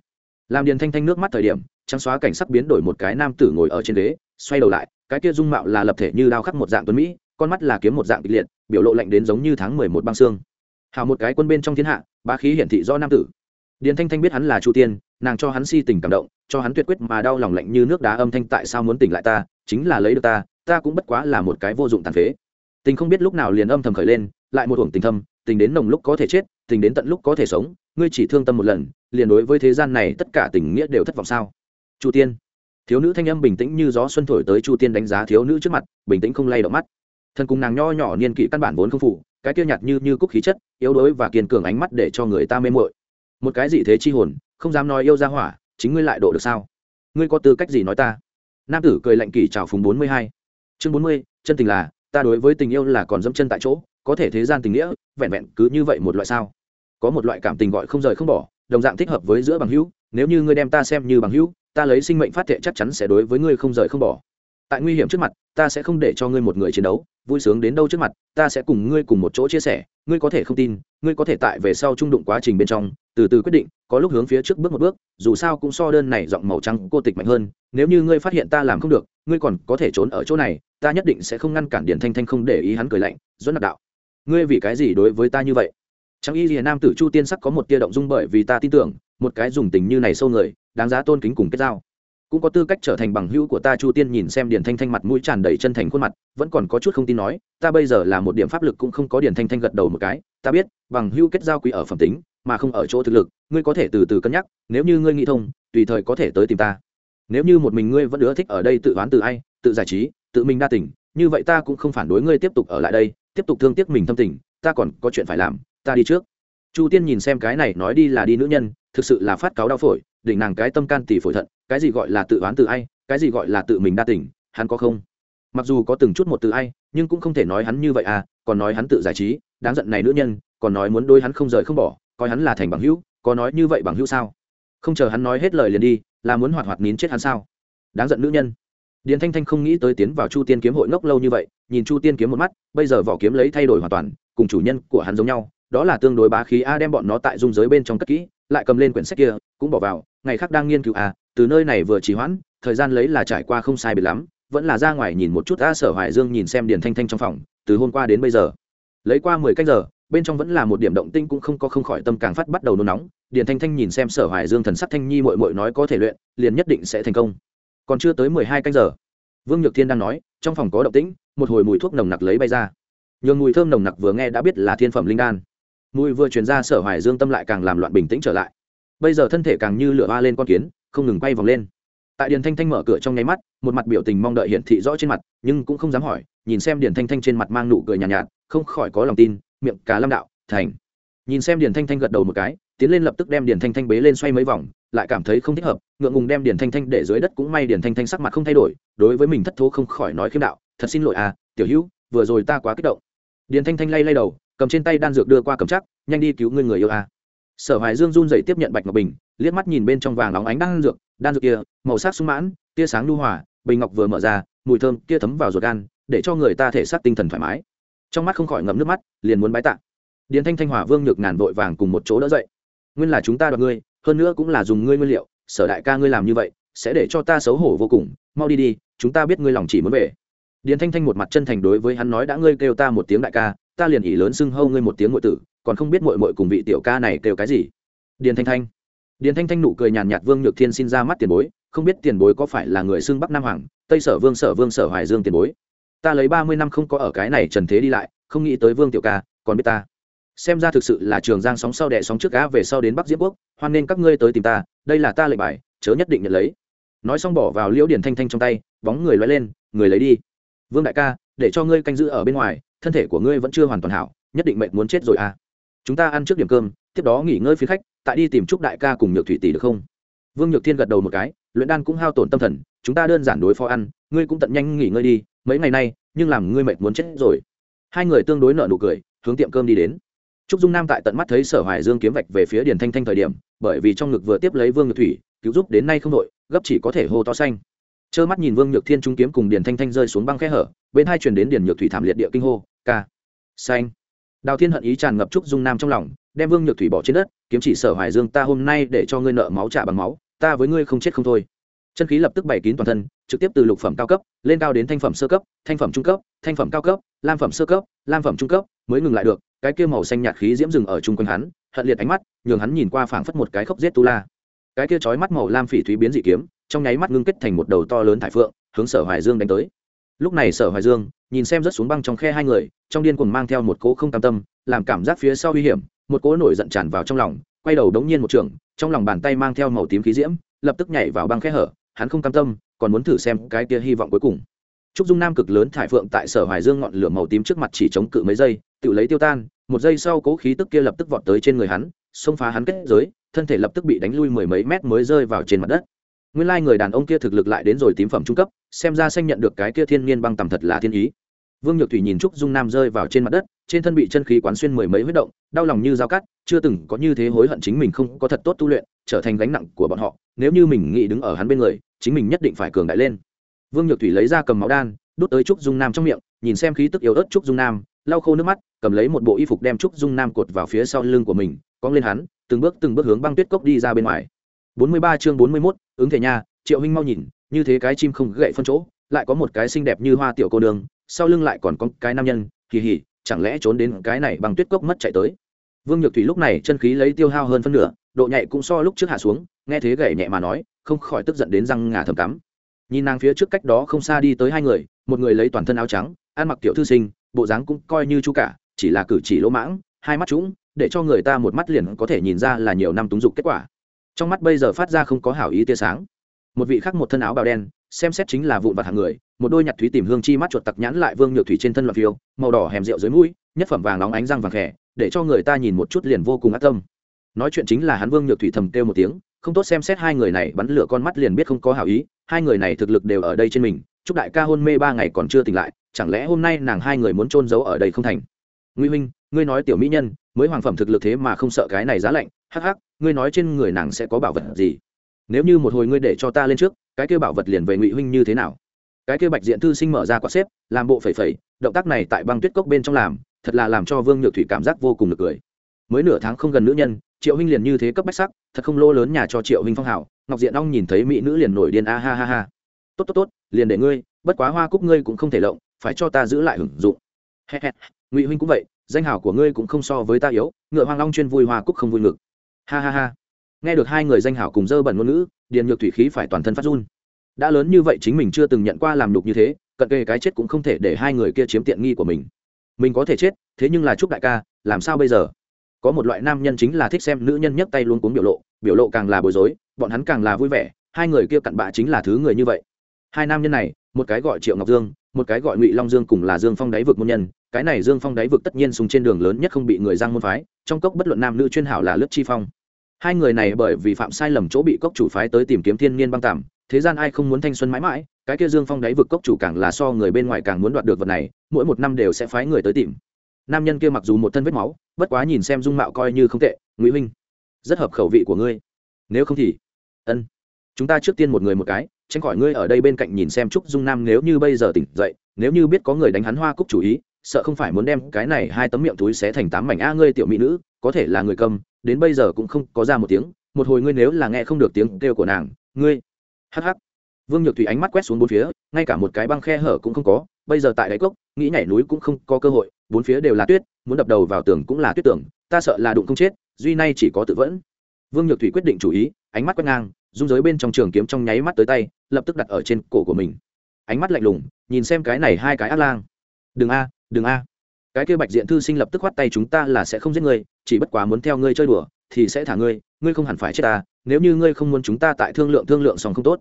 Làm điền thanh thanh nước mắt thời điểm, trắng xóa cảnh sắc biến đổi một cái nam tử ngồi ở trên ghế, xoay đầu lại, cái kia dung mạo là lập thể như đao khắc một dạng tuấn mỹ, con mắt là kiếm một dạng kịch liệt, biểu lộ lạnh đến giống như tháng mười một băng xương. Hào một cái quân bên trong thiên hạ ba khí hiển thị do nam tử. Điền thanh thanh biết hắn là chu tiên, nàng cho hắn si tình cảm động, cho hắn tuyệt quyết mà đau lòng lạnh như nước đá âm thanh tại sao muốn tỉnh lại ta, chính là lấy được ta ta cũng bất quá là một cái vô dụng tàn phế tình không biết lúc nào liền âm thầm khởi lên, lại một hưởng tình thâm, tình đến nồng lúc có thể chết, tình đến tận lúc có thể sống, ngươi chỉ thương tâm một lần, liền đối với thế gian này tất cả tình nghĩa đều thất vọng sao? Chu tiên. Thiếu nữ thanh âm bình tĩnh như gió xuân thổi tới chu tiên đánh giá thiếu nữ trước mặt, bình tĩnh không lay động mắt. Thân cùng nàng nho nhỏ niên kỵ căn bản vốn không phụ, cái kia nhạt như như cúc khí chất, yếu đuối và kiên cường ánh mắt để cho người ta mê mội một cái gì thế chi hồn, không dám nói yêu ra hỏa, chính ngươi lại độ được sao? Ngươi có tư cách gì nói ta? Nam tử cười lạnh kỳ chào phùng bốn mươi hai. Chương bốn mươi, chân tình là ta đối với tình yêu là còn dẫm chân tại chỗ, có thể thế gian tình nghĩa, vẹn vẹn cứ như vậy một loại sao? Có một loại cảm tình gọi không rời không bỏ, đồng dạng thích hợp với giữa bằng hữu, nếu như ngươi đem ta xem như bằng hữu, ta lấy sinh mệnh phát thệ chắc chắn sẽ đối với ngươi không rời không bỏ tại nguy hiểm trước mặt, ta sẽ không để cho ngươi một người chiến đấu, vui sướng đến đâu trước mặt, ta sẽ cùng ngươi cùng một chỗ chia sẻ, ngươi có thể không tin, ngươi có thể tại về sau trung đụng quá trình bên trong, từ từ quyết định, có lúc hướng phía trước bước một bước, dù sao cũng so đơn này giọng màu trắng cô tịch mạnh hơn, nếu như ngươi phát hiện ta làm không được, ngươi còn có thể trốn ở chỗ này, ta nhất định sẽ không ngăn cản điển thanh thanh không để ý hắn cười lạnh dẫn nạp đạo. Ngươi vì cái gì đối với ta như vậy? Trang y rìa nam tử chu tiên sắc có một tia động dung bởi vì ta tin tưởng, một cái dùng tình như này sâu người, đáng giá tôn kính cùng kết giao cũng có tư cách trở thành bằng hữu của ta. Chu tiên nhìn xem điền thanh thanh mặt mũi tràn đầy chân thành khuôn mặt, vẫn còn có chút không tin nói, ta bây giờ là một điểm pháp lực cũng không có. Điền thanh thanh gật đầu một cái, ta biết, bằng hữu kết giao quý ở phẩm tính, mà không ở chỗ thực lực, ngươi có thể từ từ cân nhắc, nếu như ngươi nghĩ thông, tùy thời có thể tới tìm ta. Nếu như một mình ngươi vẫn ưa thích ở đây tự oán tự ai, tự giải trí, tự mình đa tình, như vậy ta cũng không phản đối ngươi tiếp tục ở lại đây, tiếp tục thương tiếc mình thâm tình, ta còn có chuyện phải làm, ta đi trước. Chu tiên nhìn xem cái này, nói đi là đi nữ nhân thực sự là phát cáo đau phổi, đỉnh nàng cái tâm can tỷ phổi thận, cái gì gọi là tự oán tự ai, cái gì gọi là tự mình đa tình, hắn có không? Mặc dù có từng chút một từ ai, nhưng cũng không thể nói hắn như vậy à còn nói hắn tự giải trí, đáng giận này nữ nhân, còn nói muốn đôi hắn không rời không bỏ, coi hắn là thành bằng hữu, có nói như vậy bằng hữu sao? Không chờ hắn nói hết lời liền đi, là muốn hoạt hoạt nín chết hắn sao? Đáng giận nữ nhân. Điền thanh thanh không nghĩ tới tiến vào chu tiên kiếm hội ngốc lâu như vậy, nhìn chu tiên kiếm một mắt, bây giờ vỏ kiếm lấy thay đổi hoàn toàn, cùng chủ nhân của hắn giống nhau đó là tương đối bá khí a, đem bọn nó tại dung giới bên trong cất kỹ, lại cầm lên quyển sách kia, cũng bỏ vào, ngày khác đang nghiên cứu a, từ nơi này vừa trì hoãn, thời gian lấy là trải qua không sai biệt lắm, vẫn là ra ngoài nhìn một chút a, sở hoài dương nhìn xem điền thanh thanh trong phòng, từ hôm qua đến bây giờ, lấy qua mười canh giờ, bên trong vẫn là một điểm động tinh cũng không có không khỏi tâm càng phát bắt đầu nôn nóng, điền thanh thanh nhìn xem sở hoài dương thần sắc thanh nhi mội mội nói có thể luyện, liền nhất định sẽ thành công. Còn chưa tới mười hai canh giờ, vương nhược thiên đang nói, trong phòng có động tĩnh, một hồi mùi thuốc nồng nặc lấy bay ra. Nhường mùi thơm nồng nặc vừa nghe đã biết là thiên phẩm linh đan mùi vừa truyền ra sở hoài dương tâm lại càng làm loạn bình tĩnh trở lại. Bây giờ thân thể càng như lửa ba lên con kiến không ngừng quay vòng lên. Tại điền thanh thanh mở cửa trong nháy mắt một mặt biểu tình mong đợi hiển thị rõ trên mặt nhưng cũng không dám hỏi nhìn xem điền thanh thanh trên mặt mang nụ cười nhàn nhạt, nhạt không khỏi có lòng tin miệng cá lâm đạo thành. Nhìn xem điền thanh thanh gật đầu một cái tiến lên lập tức đem điền thanh thanh bế lên xoay mấy vòng lại cảm thấy không thích hợp ngượng ngùng đem điền thanh thanh để dưới đất cũng may điền thanh thanh sắc mặt không thay đổi đối với mình thất thố không khỏi nói khiêm đạo thật xin lỗi à tiểu hữu vừa rồi ta quá kích động. Điền thanh thanh lay lay đầu cầm trên tay đan dược đưa qua cầm chắc, nhanh đi cứu ngươi người yêu à sở hoài dương run dậy tiếp nhận bạch ngọc bình, liếc mắt nhìn bên trong vàng óng ánh đan dược đan dược kia, màu sắc sung mãn, tia sáng lưu hòa, bình ngọc vừa mở ra, mùi thơm kia thấm vào ruột gan, để cho người ta thể xác tinh thần thoải mái. Trong mắt không khỏi ngậm nước mắt, liền muốn bái tạ. Điền thanh thanh hỏa vương nhược ngàn vội vàng cùng một chỗ đỡ dậy. Nguyên là chúng ta đoạt ngươi, hơn nữa cũng là dùng ngươi nguyên liệu, sở đại ca ngươi làm như vậy, sẽ để cho ta xấu hổ vô cùng. Mau đi đi, chúng ta biết ngươi lòng chỉ muốn về điền thanh thanh một mặt chân thành đối với hắn nói đã ngươi kêu ta một tiếng đại ca, ta liền ỉ lớn xưng hâu ngươi một tiếng ngụy tử, còn không biết mội mội cùng vị tiểu ca này kêu cái gì. Điền thanh thanh. Điền thanh thanh nụ cười nhàn nhạt vương nhược thiên xin ra mắt tiền bối, không biết tiền bối có phải là người xưng bắc nam hoàng, tây sở vương sở vương, sở hoài dương tiền bối. Ta lấy ba mươi năm không có ở cái này trần thế đi lại, không nghĩ tới vương tiểu ca, còn biết ta. Xem ra thực sự là trường giang sóng sau đẻ sóng trước cá về sau đến bắc diễm quốc, hoan nên các ngươi tới tìm ta, đây là ta lệnh bài, chớ nhất định nhận lấy. Nói xong bỏ vào liễu điển thanh thanh trong tay, bóng người loay lên, người lấy đi vương đại ca, để cho ngươi canh giữ ở bên ngoài, thân thể của ngươi vẫn chưa hoàn toàn hảo, nhất định mệnh muốn chết rồi à. Chúng ta ăn trước điểm cơm, tiếp đó nghỉ ngơi phía khách, tại đi tìm chúc đại ca cùng nhược thủy tỷ được không? Vương nhược thiên gật đầu một cái, luyện đan cũng hao tổn tâm thần, chúng ta đơn giản đối phó ăn, ngươi cũng tận nhanh nghỉ ngơi đi, mấy ngày nay, nhưng làm ngươi mệt muốn chết rồi. Hai người tương đối nợ nụ cười, hướng tiệm cơm đi đến. Trúc dung nam tại tận mắt thấy sở hoài dương kiếm vạch về phía điền thanh thanh thời điểm, bởi vì trong ngực vừa tiếp lấy vương nhược thủy, cứu giúp đến nay không đội, gấp chỉ có thể hô to xanh trơ mắt nhìn vương nhược thiên trung kiếm cùng điền thanh thanh rơi xuống băng khe hở, bên hai truyền đến điền nhược thủy thảm liệt địa kinh hô, ca, xanh. Đào thiên hận ý tràn ngập trúc dung nam trong lòng, đem vương nhược thủy bỏ trên đất, kiếm chỉ sở hoài dương, ta hôm nay để cho ngươi nợ máu trả bằng máu, ta với ngươi không chết không thôi. Chân khí lập tức bày kín toàn thân, trực tiếp từ lục phẩm cao cấp, lên cao đến thanh phẩm sơ cấp, thanh phẩm trung cấp, thanh phẩm cao cấp, lam phẩm sơ cấp, lam phẩm trung cấp, mới ngừng lại được, cái kia màu xanh nhạt khí diễm rừng ở chung quanh hắn, hận liệt ánh mắt, nhường hắn nhìn qua phảng phất một cái khốc giết tu la. Cái kia chói mắt màu lam phỉ thúy biến dị kiếm trong nháy mắt ngưng kết thành một đầu to lớn thải phượng, hướng sở hoài dương đánh tới. Lúc này sở hoài dương nhìn xem rớt xuống băng trong khe hai người, trong điên cuồng mang theo một cỗ không cam tâm, làm cảm giác phía sau nguy hiểm, một cỗ nổi giận tràn vào trong lòng, quay đầu đống nhiên một trường, trong lòng bàn tay mang theo màu tím khí diễm, lập tức nhảy vào băng khe hở, hắn không cam tâm, còn muốn thử xem cái kia hy vọng cuối cùng. Trúc dung nam cực lớn thải phượng tại sở hoài dương ngọn lửa màu tím trước mặt chỉ chống cự mấy giây, tự lấy tiêu tan, một giây sau cố khí tức kia lập tức vọt tới trên người hắn, xông phá hắn kết giới, thân thể lập tức bị đánh lui mười mấy mét mới rơi vào trên mặt đất nguyên lai người đàn ông kia thực lực lại đến rồi tím phẩm trung cấp, xem ra xanh nhận được cái kia thiên nhiên băng tầm thật là thiên ý. Vương nhược thủy nhìn trúc dung nam rơi vào trên mặt đất, trên thân bị chân khí quán xuyên mười mấy huyết động, đau lòng như dao cắt, chưa từng có như thế hối hận chính mình không có thật tốt tu luyện, trở thành gánh nặng của bọn họ, nếu như mình nghĩ đứng ở hắn bên người, chính mình nhất định phải cường đại lên. Vương nhược thủy lấy ra cầm máu đan, đút tới trúc dung nam trong miệng, nhìn xem khí tức yếu ớt trúc dung nam, lau khô nước mắt, cầm lấy một bộ y phục đem trúc dung nam cột vào phía sau lưng của mình, cong lên hắn, từng bước từng bước hướng băng tuyết cốc đi ra bên ngoài bốn mươi ba chương bốn mươi 41, ứng thể nha triệu huynh mau nhìn như thế cái chim không gậy phân chỗ lại có một cái xinh đẹp như hoa tiểu cô đường sau lưng lại còn có cái nam nhân kỳ hỉ chẳng lẽ trốn đến cái này bằng tuyết cốc mất chạy tới. Vương nhược thủy lúc này chân khí lấy tiêu hao hơn phân nửa độ nhạy cũng so lúc trước hạ xuống nghe thế gậy nhẹ mà nói không khỏi tức giận đến răng ngà thầm cắm. Nhìn nàng phía trước cách đó không xa đi tới hai người một người lấy toàn thân áo trắng ăn mặc tiểu thư sinh bộ dáng cũng coi như chu cả chỉ là cử chỉ lỗ mãng hai mắt trũng để cho người ta một mắt liền có thể nhìn ra là nhiều năm túng dục kết quả trong mắt bây giờ phát ra không có hảo ý tia sáng. Một vị khác một thân áo bào đen, xem xét chính là vụn vặt hàng người, một đôi nhặt thúy tìm hương chi mắt chuột tặc nhãn lại vương nhược thủy trên thân loạt phiêu, màu đỏ hèm rượu dưới mũi, nhất phẩm vàng nóng ánh răng vàng khẽ, để cho người ta nhìn một chút liền vô cùng ác tâm. Nói chuyện chính là hắn vương nhược thủy thầm kêu một tiếng, không tốt xem xét hai người này bắn lửa con mắt liền biết không có hảo ý, hai người này thực lực đều ở đây trên mình, chúc đại ca hôn mê ba ngày còn chưa tỉnh lại, chẳng lẽ hôm nay nàng hai người muốn trôn giấu ở đây không thành? Nguy huynh, ngươi nói tiểu mỹ nhân mới hoàng phẩm thực lực thế mà không sợ cái này giá lạnh, hắc hắc, ngươi nói trên người nàng sẽ có bảo vật gì? Nếu như một hồi ngươi để cho ta lên trước, cái kêu bảo vật liền về ngụy huynh như thế nào? Cái kêu bạch diện thư sinh mở ra quả xếp, làm bộ phẩy phẩy, động tác này tại băng tuyết cốc bên trong làm, thật là làm cho vương nhược thủy cảm giác vô cùng được cười. Mới nửa tháng không gần nữ nhân, triệu huynh liền như thế cấp bách sắc, thật không lô lớn nhà cho triệu huynh phong hảo ngọc diện ong nhìn thấy mỹ nữ liền nổi điên, a ha ha ha. Tốt tốt tốt, liền để ngươi, bất quá hoa cúc ngươi cũng không thể lộng, phải cho ta giữ lại hưởng dụng. Ngụy huynh cũng vậy danh hảo của ngươi cũng không so với ta yếu, ngựa hoàng long chuyên vui hoa cúc không vui ngực. Ha ha ha. Nghe được hai người danh hảo cùng dơ bẩn ngôn ngữ, điền nhược thủy khí phải toàn thân phát run. Đã lớn như vậy chính mình chưa từng nhận qua làm đục như thế, cận kề cái chết cũng không thể để hai người kia chiếm tiện nghi của mình. Mình có thể chết, thế nhưng là chúc đại ca, làm sao bây giờ? Có một loại nam nhân chính là thích xem nữ nhân nhấc tay luôn cuống biểu lộ biểu lộ càng là bối rối, bọn hắn càng là vui vẻ, hai người kia cặn bạ chính là thứ người như vậy. Hai nam nhân này, một cái gọi triệu ngọc dương một cái gọi ngụy long dương cùng là dương phong đáy vực môn nhân cái này dương phong đáy vực tất nhiên sùng trên đường lớn nhất không bị người giang môn phái trong cốc bất luận nam nữ chuyên hảo là lướt chi phong hai người này bởi vì phạm sai lầm chỗ bị cốc chủ phái tới tìm kiếm thiên niên băng tạm thế gian ai không muốn thanh xuân mãi mãi cái kia dương phong đáy vực cốc chủ càng là so người bên ngoài càng muốn đoạt được vật này mỗi một năm đều sẽ phái người tới tìm nam nhân kia mặc dù một thân vết máu bất quá nhìn xem dung mạo coi như không tệ ngụy huynh rất hợp khẩu vị của ngươi nếu không thì ân chúng ta trước tiên một người một cái tránh khỏi ngươi ở đây bên cạnh nhìn xem trúc dung nam nếu như bây giờ tỉnh dậy, nếu như biết có người đánh hắn hoa cúc chủ ý, sợ không phải muốn đem cái này hai tấm miệng túi xé thành tám mảnh a ngươi tiểu mỹ nữ, có thể là người cầm, đến bây giờ cũng không có ra một tiếng, một hồi ngươi nếu là nghe không được tiếng kêu của nàng, ngươi hh vương nhược thủy ánh mắt quét xuống bốn phía, ngay cả một cái băng khe hở cũng không có, bây giờ tại đáy cốc, nghĩ nhảy núi cũng không có cơ hội, bốn phía đều là tuyết, muốn đập đầu vào tường cũng là tuyết tường ta sợ là đụng không chết, duy nay chỉ có tự vẫn. Vương nhược thủy quyết định chủ ý, ánh mắt quét ngang dung giới bên trong trường kiếm trong nháy mắt tới tay, lập tức đặt ở trên cổ của mình. Ánh mắt lạnh lùng, nhìn xem cái này hai cái ác lang. Đừng a đừng a. Cái kia bạch diện thư sinh lập tức khoát tay, chúng ta là sẽ không giết ngươi, chỉ bất quá muốn theo ngươi chơi đùa, thì sẽ thả ngươi ngươi không hẳn phải chết ta, nếu như ngươi không muốn chúng ta tại thương lượng thương lượng xong không tốt.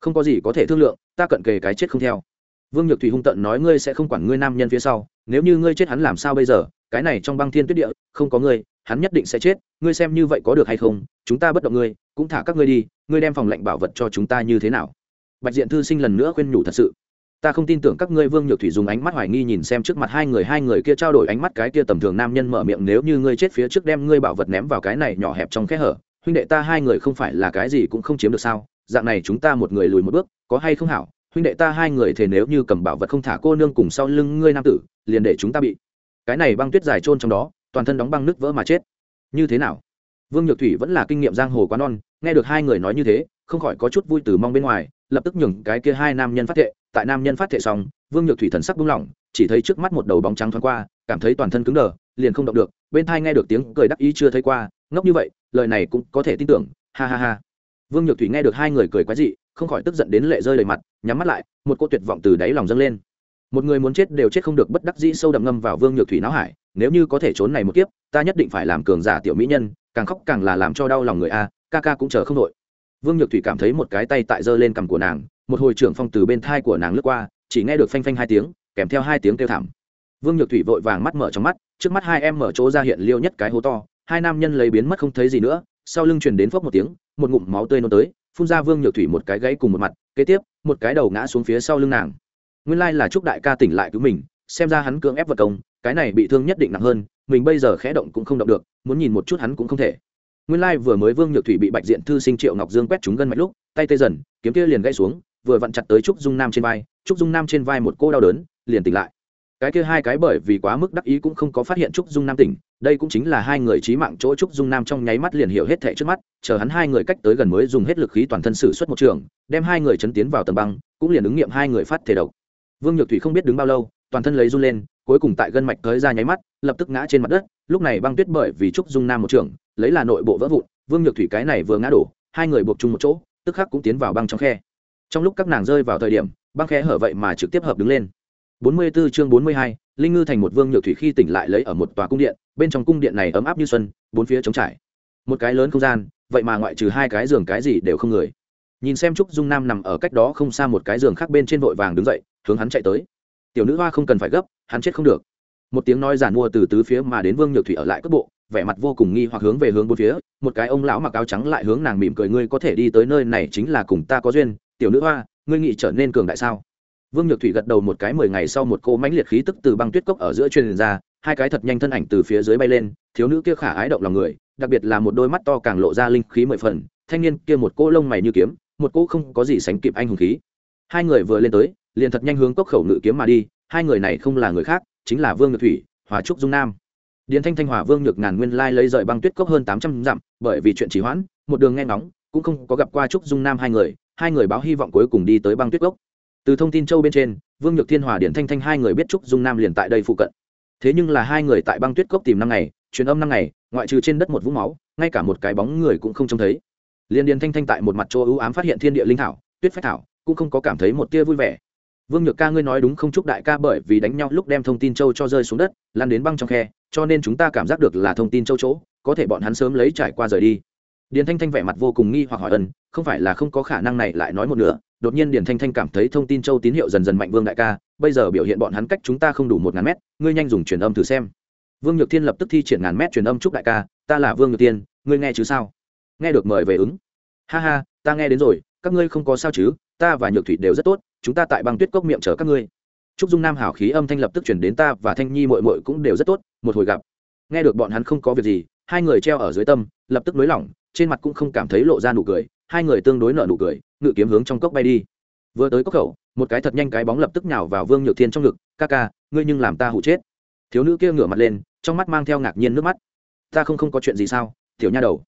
Không có gì có thể thương lượng, ta cận kề cái chết không theo. Vương nhược thủy hung tận nói, ngươi sẽ không quản ngươi nam nhân phía sau, nếu như ngươi chết hắn làm sao bây giờ? Cái này trong băng thiên tuyết địa, không có ngươi hắn nhất định sẽ chết, ngươi xem như vậy có được hay không, chúng ta bất động ngươi, cũng thả các ngươi đi, ngươi đem phòng lệnh bảo vật cho chúng ta như thế nào? Bạch diện thư sinh lần nữa khuyên nhủ thật sự. Ta không tin tưởng các ngươi vương nhược thủy dùng ánh mắt hoài nghi nhìn xem trước mặt hai người hai người kia trao đổi ánh mắt cái kia tầm thường nam nhân mở miệng, nếu như ngươi chết phía trước đem ngươi bảo vật ném vào cái này nhỏ hẹp trong kẽ hở, huynh đệ ta hai người không phải là cái gì cũng không chiếm được sao? Dạng này chúng ta một người lùi một bước, có hay không hảo? Huynh đệ ta hai người thì nếu như cầm bảo vật không thả cô nương cùng sau lưng ngươi nam tử, liền để chúng ta bị. Cái này băng tuyết dài trôn trong đó toàn thân đóng băng nước vỡ mà chết. Như thế nào? Vương nhược thủy vẫn là kinh nghiệm giang hồ quá non, nghe được hai người nói như thế, không khỏi có chút vui từ mong bên ngoài, lập tức nhường cái kia hai nam nhân phát thệ. Tại nam nhân phát thệ xong, vương nhược thủy thần sắc buông lỏng, chỉ thấy trước mắt một đầu bóng trắng thoáng qua, cảm thấy toàn thân cứng đờ, liền không động được, bên thai nghe được tiếng cười đắc ý chưa thấy qua, ngốc như vậy, lời này cũng có thể tin tưởng, ha ha ha. Vương nhược thủy nghe được hai người cười quái dị, không khỏi tức giận đến lệ rơi đầy mặt, nhắm mắt lại, một cô tuyệt vọng từ đáy lòng dâng lên. Một người muốn chết đều chết không được, bất đắc dĩ sâu đậm ngâm vào vương nhược thủy não hải nếu như có thể trốn này một kiếp, ta nhất định phải làm cường giả tiểu mỹ nhân, càng khóc càng là làm cho đau lòng người a, ca ca cũng chờ không đội vương nhược thủy cảm thấy một cái tay tại giơ lên cằm của nàng, một hồi trưởng phong từ bên thai của nàng lướt qua, chỉ nghe được phanh phanh hai tiếng, kèm theo hai tiếng kêu thảm. Vương nhược thủy vội vàng mắt mở trong mắt, trước mắt hai em mở chỗ ra hiện liêu nhất cái hố to, hai nam nhân lấy biến mất không thấy gì nữa, sau lưng truyền đến phốc một tiếng, một ngụm máu tươi nôn tới, phun ra vương nhược thủy một cái gãy cùng một mặt, kế tiếp, một cái đầu ngã xuống phía sau lưng nàng. Nguyên lai là chúc đại ca tỉnh lại cứu mình, xem ra hắn cưỡng ép vật công cái này bị thương nhất định nặng hơn, mình bây giờ khẽ động cũng không động được, muốn nhìn một chút hắn cũng không thể. Nguyên lai vừa mới vương nhược thủy bị bạch diện thư sinh triệu ngọc dương quét trúng gân mạch lúc, tay tê dần, kiếm kia liền gãy xuống, vừa vặn chặt tới trúc dung nam trên vai, trúc dung nam trên vai một cô đau đớn, liền tỉnh lại. Cái kia hai cái bởi vì quá mức đắc ý cũng không có phát hiện trúc dung nam tỉnh, đây cũng chính là hai người trí mạng chỗ trúc dung nam trong nháy mắt liền hiểu hết thệ trước mắt, chờ hắn hai người cách tới gần mới dùng hết lực khí toàn thân sử xuất một trường, đem hai người chấn tiến vào tầng băng, cũng liền ứng nghiệm hai người phát thể độc. Vương nhược thủy không biết đứng bao lâu toàn thân lấy run lên cuối cùng tại gân mạch tới ra nháy mắt lập tức ngã trên mặt đất lúc này băng tuyết bởi vì trúc dung nam một trường lấy là nội bộ vỡ vụn vương nhược thủy cái này vừa ngã đổ hai người buộc chung một chỗ tức khắc cũng tiến vào băng trong khe. Trong lúc các nàng rơi vào thời điểm băng khe hở vậy mà trực tiếp hợp đứng lên. 44 chương 42, linh ngư thành một vương nhược thủy khi tỉnh lại lấy ở một tòa cung điện bên trong cung điện này ấm áp như xuân bốn phía trống trải. Một cái lớn không gian vậy mà ngoại trừ hai cái giường cái gì đều không người. Nhìn xem trúc dung nam nằm ở cách đó không xa một cái giường khác bên trên vội vàng đứng dậy hướng hắn chạy tới tiểu nữ hoa không cần phải gấp, hắn chết không được. Một tiếng nói giản mua từ tứ phía mà đến vương nhược thủy ở lại cước bộ, vẻ mặt vô cùng nghi hoặc hướng về hướng bốn phía, một cái ông lão mặc áo trắng lại hướng nàng mỉm cười, ngươi có thể đi tới nơi này chính là cùng ta có duyên, tiểu nữ hoa, ngươi nghĩ trở nên cường đại sao? Vương nhược thủy gật đầu một cái mười ngày sau một cô mãnh liệt khí tức từ băng tuyết cốc ở giữa truyền ra, hai cái thật nhanh thân ảnh từ phía dưới bay lên, thiếu nữ kia khả ái động lòng người, đặc biệt là một đôi mắt to càng lộ ra linh khí mười phần, thanh niên kia một cô lông mày như kiếm, một cô không có gì sánh kịp anh hùng khí. Hai người vừa lên tới liền thật nhanh hướng cốc khẩu ngự kiếm mà đi, hai người này không là người khác, chính là vương nhược thủy, hòa trúc dung nam. Điền thanh thanh hòa vương nhược ngàn nguyên lai lấy rời băng tuyết cốc hơn tám trăm dặm, bởi vì chuyện trì hoãn, một đường nghe ngóng, cũng không có gặp qua trúc dung nam hai người hai người báo hy vọng cuối cùng đi tới băng tuyết cốc. Từ thông tin châu bên trên, vương nhược thiên hòa điển thanh thanh hai người biết trúc dung nam liền tại đây phụ cận. Thế nhưng là hai người tại băng tuyết cốc tìm năm ngày, truyền âm năm ngày, ngoại trừ trên đất một vũng máu, ngay cả một cái bóng người cũng không trông thấy. Liền điền thanh thanh tại một mặt chỗ ưu ám phát hiện thiên địa linh thảo, tuyết phách thảo, cũng không có cảm thấy một tia vui vẻ vương nhược ca ngươi nói đúng không? Chúc đại ca bởi vì đánh nhau lúc đem thông tin châu cho rơi xuống đất lan đến băng trong khe, cho nên chúng ta cảm giác được là thông tin châu chỗ, có thể bọn hắn sớm lấy trải qua rời đi. Điền thanh thanh vẻ mặt vô cùng nghi hoặc hỏi ân, không phải là không có khả năng này lại nói một nửa. Đột nhiên điền thanh thanh cảm thấy thông tin châu tín hiệu dần dần mạnh vương đại ca, bây giờ biểu hiện bọn hắn cách chúng ta không đủ một ngàn mét, ngươi nhanh dùng truyền âm thử xem. Vương nhược thiên lập tức thi triển ngàn mét truyền âm chúc đại ca, ta là vương nhược tiên ngươi nghe chứ sao? Nghe được mời về ứng. Ha ha, ta nghe đến rồi, các ngươi không có sao chứ, ta và nhược thủy đều rất tốt chúng ta tại băng tuyết cốc miệng chở các ngươi. Trúc dung nam hảo khí âm thanh lập tức chuyển đến ta và thanh nhi mội mội cũng đều rất tốt, một hồi gặp. Nghe được bọn hắn không có việc gì, hai người treo ở dưới tâm, lập tức nới lỏng, trên mặt cũng không cảm thấy lộ ra nụ cười, hai người tương đối nợ nụ cười, ngự kiếm hướng trong cốc bay đi. Vừa tới cốc khẩu một cái thật nhanh cái bóng lập tức nhào vào vương nhược thiên trong ngực, ca ca, ngươi nhưng làm ta hụ chết. Thiếu nữ kia ngửa mặt lên, trong mắt mang theo ngạc nhiên nước mắt. Ta không không có chuyện gì sao, tiểu nha đầu?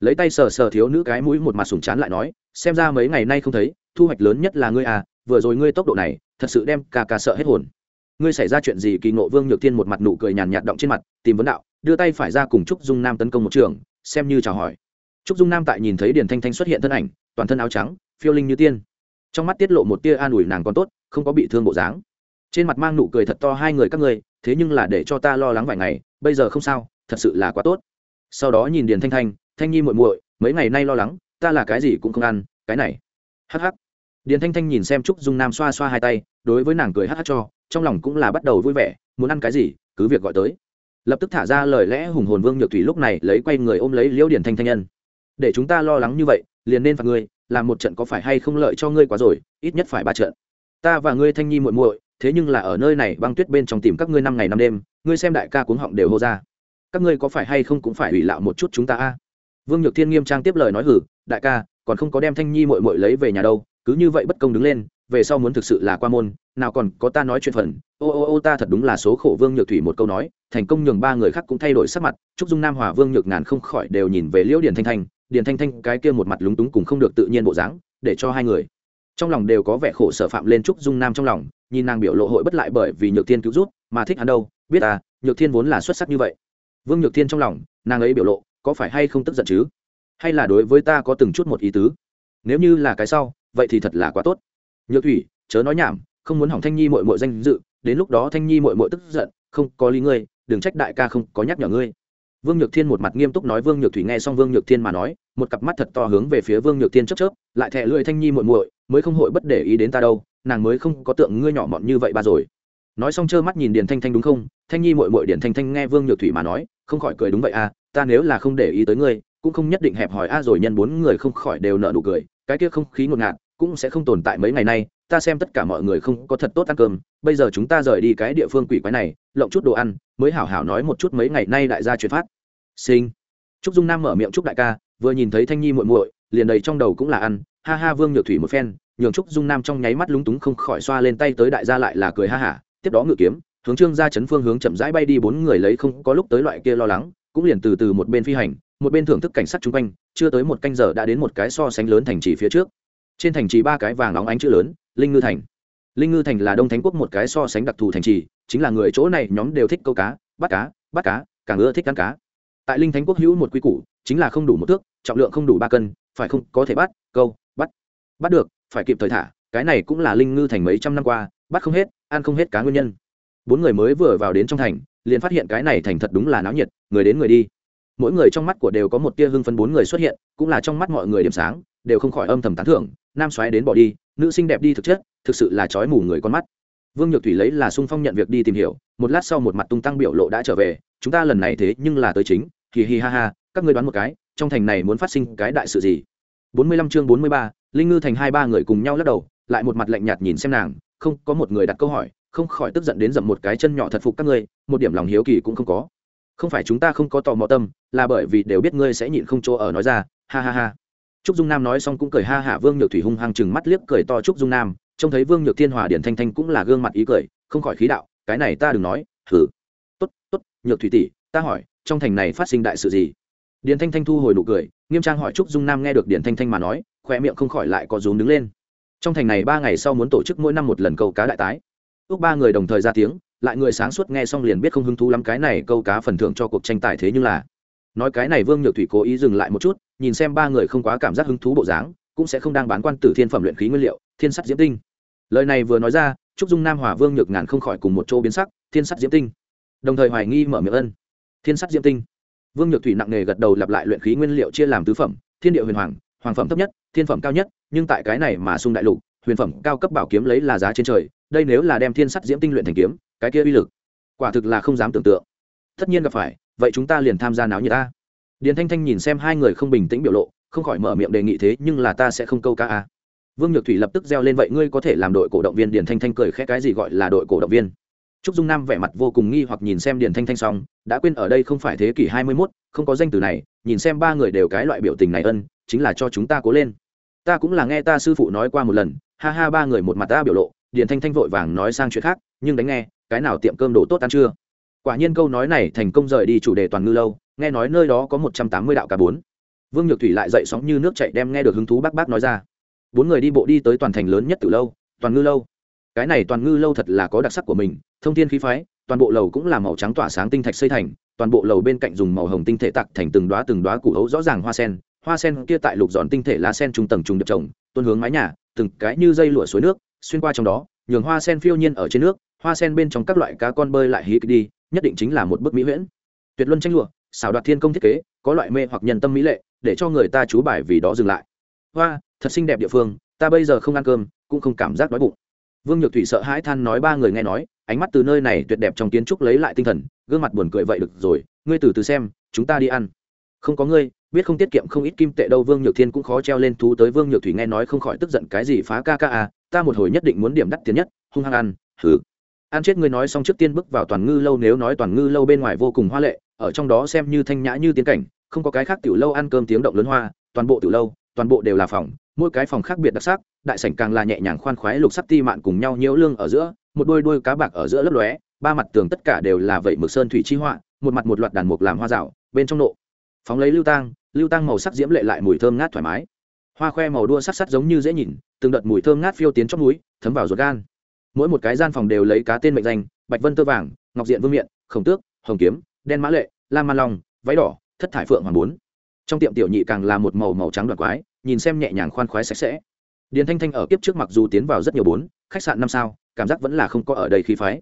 Lấy tay sờ sờ thiếu nữ cái mũi một mặt sùng chán lại nói, xem ra mấy ngày nay không thấy, thu hoạch lớn nhất là ngươi à vừa rồi ngươi tốc độ này, thật sự đem ca ca sợ hết hồn. Ngươi xảy ra chuyện gì kỳ ngộ vương nhược thiên một mặt nụ cười nhàn nhạt động trên mặt, tìm vấn đạo, đưa tay phải ra cùng trúc dung nam tấn công một trường, xem như chào hỏi. Trúc dung nam tại nhìn thấy điền thanh thanh xuất hiện thân ảnh, toàn thân áo trắng, phiêu linh như tiên. Trong mắt tiết lộ một tia an ủi nàng còn tốt, không có bị thương bộ dáng. Trên mặt mang nụ cười thật to hai người các ngươi, thế nhưng là để cho ta lo lắng vài ngày, bây giờ không sao, thật sự là quá tốt. Sau đó nhìn điền thanh thanh thanh nhi muội muội, mấy ngày nay lo lắng, ta là cái gì cũng không ăn, cái này. Hắc hắc điền thanh thanh nhìn xem trúc dung nam xoa xoa hai tay, đối với nàng cười hh cho, trong lòng cũng là bắt đầu vui vẻ, muốn ăn cái gì, cứ việc gọi tới. Lập tức thả ra lời lẽ hùng hồn vương nhược thủy lúc này lấy quay người ôm lấy liễu điền thanh thanh nhân. Để chúng ta lo lắng như vậy, liền nên phạt ngươi, làm một trận có phải hay không lợi cho ngươi quá rồi, ít nhất phải ba trận. Ta và ngươi thanh nhi muội muội, thế nhưng là ở nơi này băng tuyết bên trong tìm các ngươi năm ngày năm đêm, ngươi xem đại ca cuống họng đều hô ra. Các ngươi có phải hay không cũng phải ủy lạo một chút chúng ta a? Vương nhược thiên nghiêm trang tiếp lời nói hử, đại ca, còn không có đem thanh nhi muội muội lấy về nhà đâu cứ như vậy bất công đứng lên, về sau muốn thực sự là qua môn, nào còn có ta nói chuyện phần. Ô ô ô, ta thật đúng là số khổ vương nhược thủy một câu nói, thành công nhường ba người khác cũng thay đổi sắc mặt trúc dung nam hòa vương nhược ngàn không khỏi đều nhìn về liễu điền thanh thanh, điền thanh thanh cái kia một mặt lúng túng cùng không được tự nhiên bộ dáng, để cho hai người. Trong lòng đều có vẻ khổ sở phạm lên trúc dung nam trong lòng, nhìn nàng biểu lộ hội bất lại bởi vì nhược thiên cứu rút mà thích hắn đâu, biết à nhược thiên vốn là xuất sắc như vậy. Vương nhược thiên trong lòng, nàng ấy biểu lộ, có phải hay không tức giận chứ? Hay là đối với ta có từng chút một ý tứ? Nếu như là cái sau vậy thì thật là quá tốt. Nhược thủy, chớ nói nhảm, không muốn hỏng thanh nhi mội mội danh dự, đến lúc đó thanh nhi mội mội tức giận, không có lý ngươi, đừng trách đại ca không có nhắc nhở ngươi. Vương nhược thiên một mặt nghiêm túc nói vương nhược thủy nghe xong vương nhược thiên mà nói, một cặp mắt thật to hướng về phía vương nhược thiên chớp chớp, lại thẹ lưỡi thanh nhi muội muội, mới không hội bất để ý đến ta đâu, nàng mới không có tượng ngươi nhỏ mọn như vậy ba rồi. Nói xong trơ mắt nhìn điền thanh thanh đúng không? Thanh nhi muội muội điền thanh thanh nghe vương nhược thủy mà nói, không khỏi cười đúng vậy à ta nếu là không để ý tới ngươi, cũng không nhất định hẹp hỏi a à rồi nhân bốn người không khỏi đều nở nụ cười cái kia không khí ngột ngạt cũng sẽ không tồn tại mấy ngày nay, ta xem tất cả mọi người không có thật tốt ăn cơm, bây giờ chúng ta rời đi cái địa phương quỷ quái này, lộng chút đồ ăn, mới hảo hảo nói một chút mấy ngày nay đại gia chuyển phát. Sinh. Trúc dung nam mở miệng trúc đại ca, vừa nhìn thấy thanh nhi muội muội, liền đầy trong đầu cũng là ăn. Ha ha, vương nhược thủy một phen, nhường trúc dung nam trong nháy mắt lúng túng không khỏi xoa lên tay tới đại gia lại là cười ha hả, tiếp đó ngự kiếm, hướng trương gia chấn phương hướng chậm rãi bay đi, bốn người lấy không có lúc tới loại kia lo lắng, cũng liền từ từ một bên phi hành một bên thưởng thức cảnh sát chung quanh, chưa tới một canh giờ đã đến một cái so sánh lớn thành trì phía trước. Trên thành trì ba cái vàng óng ánh chữ lớn, linh ngư thành. Linh ngư thành là đông thánh quốc một cái so sánh đặc thù thành trì, chính là người chỗ này nhóm đều thích câu cá, bắt cá bắt cá, càng ưa thích ăn cá. Tại linh thánh quốc hữu một quy củ, chính là không đủ một thước, trọng lượng không đủ ba cân, phải không, có thể bắt, câu, bắt. Bắt được, phải kịp thời thả, cái này cũng là linh ngư thành mấy trăm năm qua, bắt không hết, ăn không hết cá nguyên nhân. Bốn người mới vừa vào đến trong thành, liền phát hiện cái này thành thật đúng là náo nhiệt, người đến người đi mỗi người trong mắt của đều có một tia hưng phấn, bốn người xuất hiện, cũng là trong mắt mọi người điểm sáng, đều không khỏi âm thầm tán thưởng, nam xoáy đến bỏ đi, nữ xinh đẹp đi thực chất, thực sự là trói mù người con mắt. Vương nhược thủy lấy là sung phong nhận việc đi tìm hiểu, một lát sau một mặt tung tăng biểu lộ đã trở về, chúng ta lần này thế nhưng là tới chính hì hì ha ha, các ngươi đoán một cái, trong thành này muốn phát sinh cái đại sự gì? Bốn mươi lăm chương bốn mươi ba, linh ngư thành hai ba người cùng nhau lắc đầu, lại một mặt lạnh nhạt nhìn xem nàng, không có một người đặt câu hỏi, không khỏi tức giận đến dậm một cái chân nhỏ thật phục các ngươi, một điểm lòng hiếu kỳ cũng không có không phải chúng ta không có tò mò tâm, là bởi vì đều biết ngươi sẽ nhịn không chỗ ở nói ra, ha ha ha. Trúc dung nam nói xong cũng cười ha hả, vương nhược thủy hung hăng chừng mắt liếc cười to trúc dung nam, trông thấy vương nhược thiên hòa điển thanh thanh cũng là gương mặt ý cười, không khỏi khí đạo, cái này ta đừng nói thử tốt tốt, nhược thủy tỷ, ta hỏi, trong thành này phát sinh đại sự gì? Điển thanh thanh thu hồi nụ cười, nghiêm trang hỏi trúc dung nam nghe được điển thanh thanh mà nói khoe miệng không khỏi lại có rúm đứng lên. Trong thành này ba ngày sau muốn tổ chức mỗi năm một lần câu cá đại tái. Ước ba người đồng thời ra tiếng lại người sáng suốt nghe xong liền biết không hứng thú lắm cái này câu cá phần thưởng cho cuộc tranh tài thế nhưng là. Nói cái này vương nhược thủy cố ý dừng lại một chút, nhìn xem ba người không quá cảm giác hứng thú bộ dáng, cũng sẽ không đang bán quan tử thiên phẩm luyện khí nguyên liệu, thiên sắt diễm tinh. Lời này vừa nói ra, trúc dung nam hòa vương nhược ngàn không khỏi cùng một chỗ biến sắc, thiên sắt diễm tinh. Đồng thời hoài nghi mở miệng ân. Thiên sắt diễm tinh. Vương nhược thủy nặng nề gật đầu lặp lại luyện khí nguyên liệu chia làm tứ phẩm, thiên địa huyền hoàng hoàng phẩm thấp nhất, thiên phẩm cao nhất, nhưng tại cái này mà sung đại lục, huyền phẩm cao cấp bảo kiếm lấy là giá trên trời, đây nếu là đem thiên sắt diễm tinh luyện thành kiếm cái kia uy lực. Quả thực là không dám tưởng tượng. Tất nhiên gặp phải vậy chúng ta liền tham gia náo như ta điền thanh thanh nhìn xem hai người không bình tĩnh biểu lộ không khỏi mở miệng đề nghị thế nhưng là ta sẽ không câu ca a. Vương nhược thủy lập tức reo lên vậy ngươi có thể làm đội cổ động viên? Điền thanh thanh cười khẽ cái gì gọi là đội cổ động viên? Trúc dung nam vẻ mặt vô cùng nghi hoặc nhìn xem điền thanh thanh xong đã quên ở đây không phải thế kỷ hai mươi 21, không có danh từ này nhìn xem ba người đều cái loại biểu tình này ân chính là cho chúng ta cố lên. Ta cũng là nghe ta sư phụ nói qua một lần. Ha ha ba người một mặt ta biểu lộ điền thanh thanh vội vàng nói sang chuyện khác nhưng đánh nghe cái nào tiệm cơm đồ tốt ăn chưa? Quả nhiên câu nói này thành công rời đi chủ đề toàn ngư lâu, nghe nói nơi đó có một trăm tám mươi đạo cá bốn. Vương nhược thủy lại dậy sóng như nước chạy đem nghe được hứng thú bác bác nói ra. Bốn người đi bộ đi tới toàn thành lớn nhất từ lâu, toàn ngư lâu. Cái này toàn ngư lâu thật là có đặc sắc của mình, thông thiên khí phái, toàn bộ lầu cũng là màu trắng tỏa sáng tinh thạch xây thành, toàn bộ lầu bên cạnh dùng màu hồng tinh thể tặc thành từng đoá từng đoá củ hấu rõ ràng hoa sen hoa sen kia tại lục dọn tinh thể lá sen trung tầng trùng được trồng, tuôn hướng mái nhà, từng cái như dây lụa suối nước, xuyên qua trong đó, nhường hoa sen phiêu nhiên ở trên nước hoa sen bên trong các loại cá con bơi lại hí đi, nhất định chính là một bức mỹ huyễn. Tuyệt luân tranh lụa, xảo đoạt thiên công thiết kế, có loại mê hoặc nhân tâm mỹ lệ, để cho người ta chú bài vì đó dừng lại. Hoa, thật xinh đẹp địa phương, ta bây giờ không ăn cơm, cũng không cảm giác đói bụng. Vương nhược thủy sợ hãi than nói ba người nghe nói, ánh mắt từ nơi này tuyệt đẹp trong kiến trúc lấy lại tinh thần, gương mặt buồn cười vậy được rồi, ngươi từ từ xem, chúng ta đi ăn. Không có ngươi, biết không tiết kiệm không ít kim tệ đâu, vương nhược thiên cũng khó treo lên thú tới. Vương nhược thủy nghe nói không khỏi tức giận, cái gì phá ca ca à ta một hồi nhất định muốn điểm đắt tiền nhất, hung hăng ăn thử ăn chết ngươi nói xong trước tiên bước vào toàn ngư lâu, nếu nói toàn ngư lâu bên ngoài vô cùng hoa lệ, ở trong đó xem như thanh nhã như tiến cảnh, không có cái khác tiểu lâu ăn cơm tiếng động lớn hoa, toàn bộ tiểu lâu, toàn bộ đều là phòng, mỗi cái phòng khác biệt đặc sắc, đại sảnh càng là nhẹ nhàng khoan khoái lục sắc ti mạn cùng nhau nhiễu lương ở giữa, một đôi đôi cá bạc ở giữa lấp lóe, ba mặt tường tất cả đều là vậy mực sơn thủy chi họa, một mặt một loạt đàn mục làm hoa rào, bên trong nộ. Phóng lấy lưu tang lưu tang màu sắc diễm lệ lại mùi thơm ngát thoải mái. Hoa khoe màu đua sắc sắc giống như dễ nhìn, từng đợt mùi thơm ngát phiêu tiến trong núi, thấm vào ruột gan mỗi một cái gian phòng đều lấy cá tên mệnh danh, bạch vân tơ vàng, ngọc diện vương miện, khổng tước, hồng kiếm, đen mã lệ, lam man long, váy đỏ, thất thải phượng hoàng bốn. Trong tiệm tiểu nhị càng là một màu màu trắng đoạt quái, nhìn xem nhẹ nhàng khoan khoái sạch sẽ. Điền thanh thanh ở kiếp trước mặc dù tiến vào rất nhiều bốn, khách sạn năm sao, cảm giác vẫn là không có ở đây khí phái.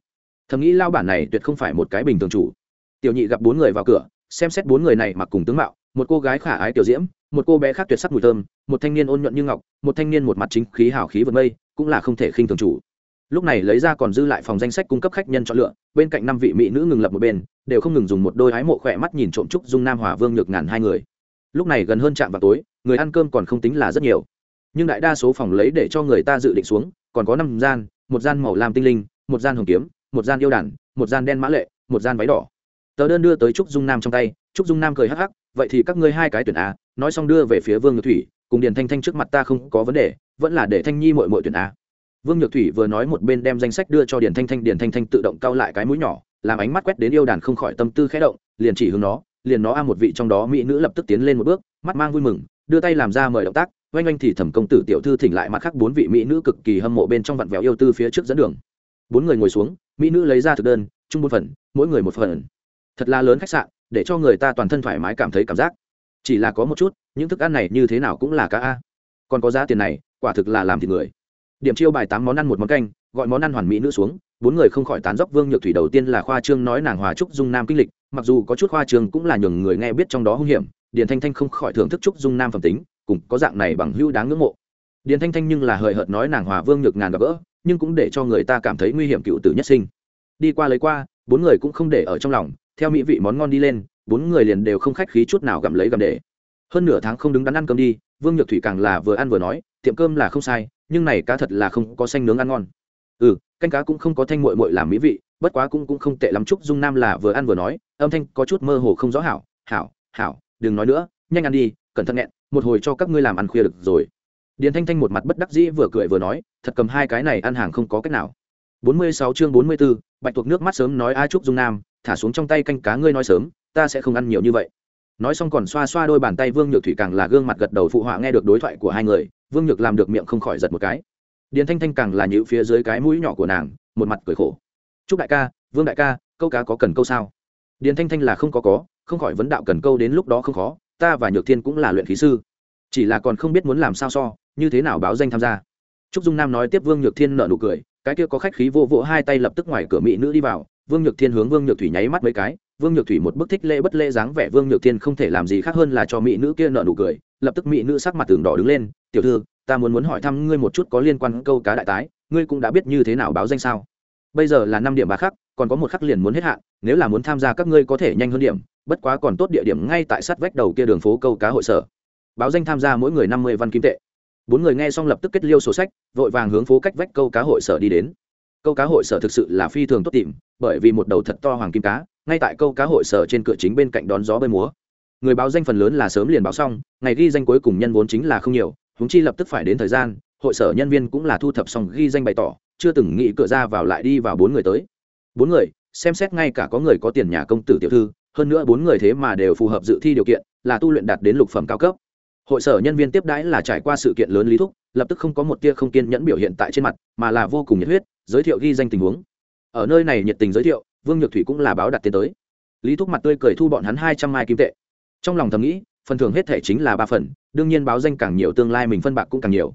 Thầm nghĩ lao bản này tuyệt không phải một cái bình thường chủ. Tiểu nhị gặp bốn người vào cửa, xem xét bốn người này mặc cùng tướng mạo, một cô gái khả ái tiểu diễm, một cô bé khác tuyệt sắc mùi thơm, một thanh niên ôn nhuận như ngọc, một thanh niên một mặt chính khí hào khí vượt mây, cũng là không thể khinh thường chủ lúc này lấy ra còn dư lại phòng danh sách cung cấp khách nhân chọn lựa, bên cạnh năm vị mỹ nữ ngừng lập một bên, đều không ngừng dùng một đôi ái mộ khỏe mắt nhìn trộm trúc dung nam hòa vương nhược ngàn hai người. Lúc này gần hơn trạm vào tối, người ăn cơm còn không tính là rất nhiều. Nhưng đại đa số phòng lấy để cho người ta dự định xuống, còn có năm gian, một gian màu lam tinh linh, một gian hồng kiếm, một gian yêu đản, một gian đen mã lệ, một gian váy đỏ. Tờ đơn đưa tới trúc dung nam trong tay trúc dung nam cười hắc hắc, vậy thì các ngươi hai cái tuyển a, nói xong đưa về phía vương nhược thủy, cùng điền thanh thanh trước mặt ta không có vấn đề, vẫn là để thanh nhi mội mội tuyển a vương nhược thủy vừa nói một bên đem danh sách đưa cho điền thanh thanh, điền thanh thanh tự động cao lại cái mũi nhỏ, làm ánh mắt quét đến yêu đàn không khỏi tâm tư khẽ động, liền chỉ hướng nó, liền nó a một vị trong đó mỹ nữ lập tức tiến lên một bước, mắt mang vui mừng, đưa tay làm ra mời động tác, oanh oanh thì thẩm công tử tiểu thư thỉnh lại mặt khác bốn vị mỹ nữ cực kỳ hâm mộ bên trong vặn vẹo yêu tư phía trước dẫn đường. Bốn người ngồi xuống, mỹ nữ lấy ra thực đơn, chung một phần, mỗi người một phần. Thật là lớn khách sạn, để cho người ta toàn thân thoải mái cảm thấy cảm giác. Chỉ là có một chút, những thức ăn này như thế nào cũng là cá a. Còn có giá tiền này, quả thực là làm thịt người điểm chiêu bài tám món ăn, một món canh, gọi món ăn hoàn mỹ nữ xuống. Bốn người không khỏi tán dốc vương nhược thủy đầu tiên là khoa trương nói nàng hòa trúc dung nam kinh lịch, mặc dù có chút khoa trương cũng là nhường người nghe biết trong đó hung hiểm. Điền thanh thanh không khỏi thưởng thức trúc dung nam phẩm tính, cùng có dạng này bằng hữu đáng ngưỡng mộ. Điền thanh thanh nhưng là hời hợt nói nàng hòa vương nhược ngàn gặp gỡ, nhưng cũng để cho người ta cảm thấy nguy hiểm cựu tử nhất sinh. Đi qua lấy qua, bốn người cũng không để ở trong lòng, theo mỹ vị món ngon đi lên, bốn người liền đều không khách khí chút nào gặm lấy gặm để. Hơn nửa tháng không đứng đắn ăn cơm đi, vương nhược thủy càng là vừa ăn vừa nói, tiệm cơm là không sai nhưng này cá thật là không có xanh nướng ăn ngon. Ừ canh cá cũng không có thanh mội mội làm mỹ vị bất quá cũng cũng không tệ lắm chúc dung nam là vừa ăn vừa nói âm thanh có chút mơ hồ không rõ hảo hảo hảo đừng nói nữa nhanh ăn đi cẩn thận nghẹn một hồi cho các ngươi làm ăn khuya được rồi. Điền thanh thanh một mặt bất đắc dĩ vừa cười vừa nói thật cầm hai cái này ăn hàng không có cách nào. Bốn mươi sáu chương bốn mươi 44, bạch tuộc nước mắt sớm nói a trúc dung nam thả xuống trong tay canh cá ngươi nói sớm ta sẽ không ăn nhiều như vậy nói xong còn xoa xoa đôi bàn tay vương nhược thủy càng là gương mặt gật đầu phụ họa nghe được đối thoại của hai người, vương nhược làm được miệng không khỏi giật một cái. Điền thanh thanh càng là nhữ phía dưới cái mũi nhỏ của nàng, một mặt cười khổ. Chúc đại ca, vương đại ca, câu cá có cần câu sao? Điền thanh thanh là không có có, không khỏi vấn đạo cần câu đến lúc đó không khó, ta và nhược thiên cũng là luyện khí sư. Chỉ là còn không biết muốn làm sao so, như thế nào báo danh tham gia. Trúc dung nam nói tiếp vương nhược thiên nợ nụ cười, cái kia có khách khí vô vỗ hai tay lập tức ngoài cửa mỹ nữ đi vào, vương nhược thiên hướng vương nhược thủy nháy mắt mấy cái vương nhược thủy một bức thích lễ bất lễ dáng vẻ, vương nhược thiên không thể làm gì khác hơn là cho mỹ nữ kia nợ nụ cười, lập tức mỹ nữ sắc mặt tường đỏ đứng lên, tiểu thư, ta muốn muốn hỏi thăm ngươi một chút có liên quan câu cá đại tái, ngươi cũng đã biết như thế nào báo danh sao? Bây giờ là năm điểm ba khắc, còn có một khắc liền muốn hết hạn, nếu là muốn tham gia các ngươi có thể nhanh hơn điểm, bất quá còn tốt địa điểm ngay tại sát vách đầu kia đường phố câu cá hội sở. Báo danh tham gia mỗi người năm mươi văn kim tệ. Bốn người nghe xong lập tức kết liêu sổ sách, vội vàng hướng phố cách vách câu cá hội sở đi đến. Câu cá hội sở thực sự là phi thường tốt tìm, bởi vì một đầu thật to hoàng kim cá ngay tại câu cá hội sở trên cửa chính bên cạnh đón gió bơi múa. Người báo danh phần lớn là sớm liền báo xong, ngày ghi danh cuối cùng nhân vốn chính là không nhiều húng chi lập tức phải đến thời gian, hội sở nhân viên cũng là thu thập xong ghi danh bày tỏ, chưa từng nghĩ cửa ra vào lại đi vào bốn người tới. Bốn người, xem xét ngay cả có người có tiền nhà công tử tiểu thư, hơn nữa bốn người thế mà đều phù hợp dự thi điều kiện, là tu luyện đạt đến lục phẩm cao cấp. Hội sở nhân viên tiếp đãi là trải qua sự kiện lớn lý thúc, lập tức không có một tia không kiên nhẫn biểu hiện tại trên mặt, mà là vô cùng nhiệt huyết, giới thiệu ghi danh tình huống. Ở nơi này nhiệt tình giới thiệu vương nhược thủy cũng là báo đặt tiến tới. Lý thúc mặt tươi cười thu bọn hắn hai trăm mai kim tệ. Trong lòng thầm nghĩ, phần thưởng hết thể chính là ba phần, đương nhiên báo danh càng nhiều tương lai mình phân bạc cũng càng nhiều.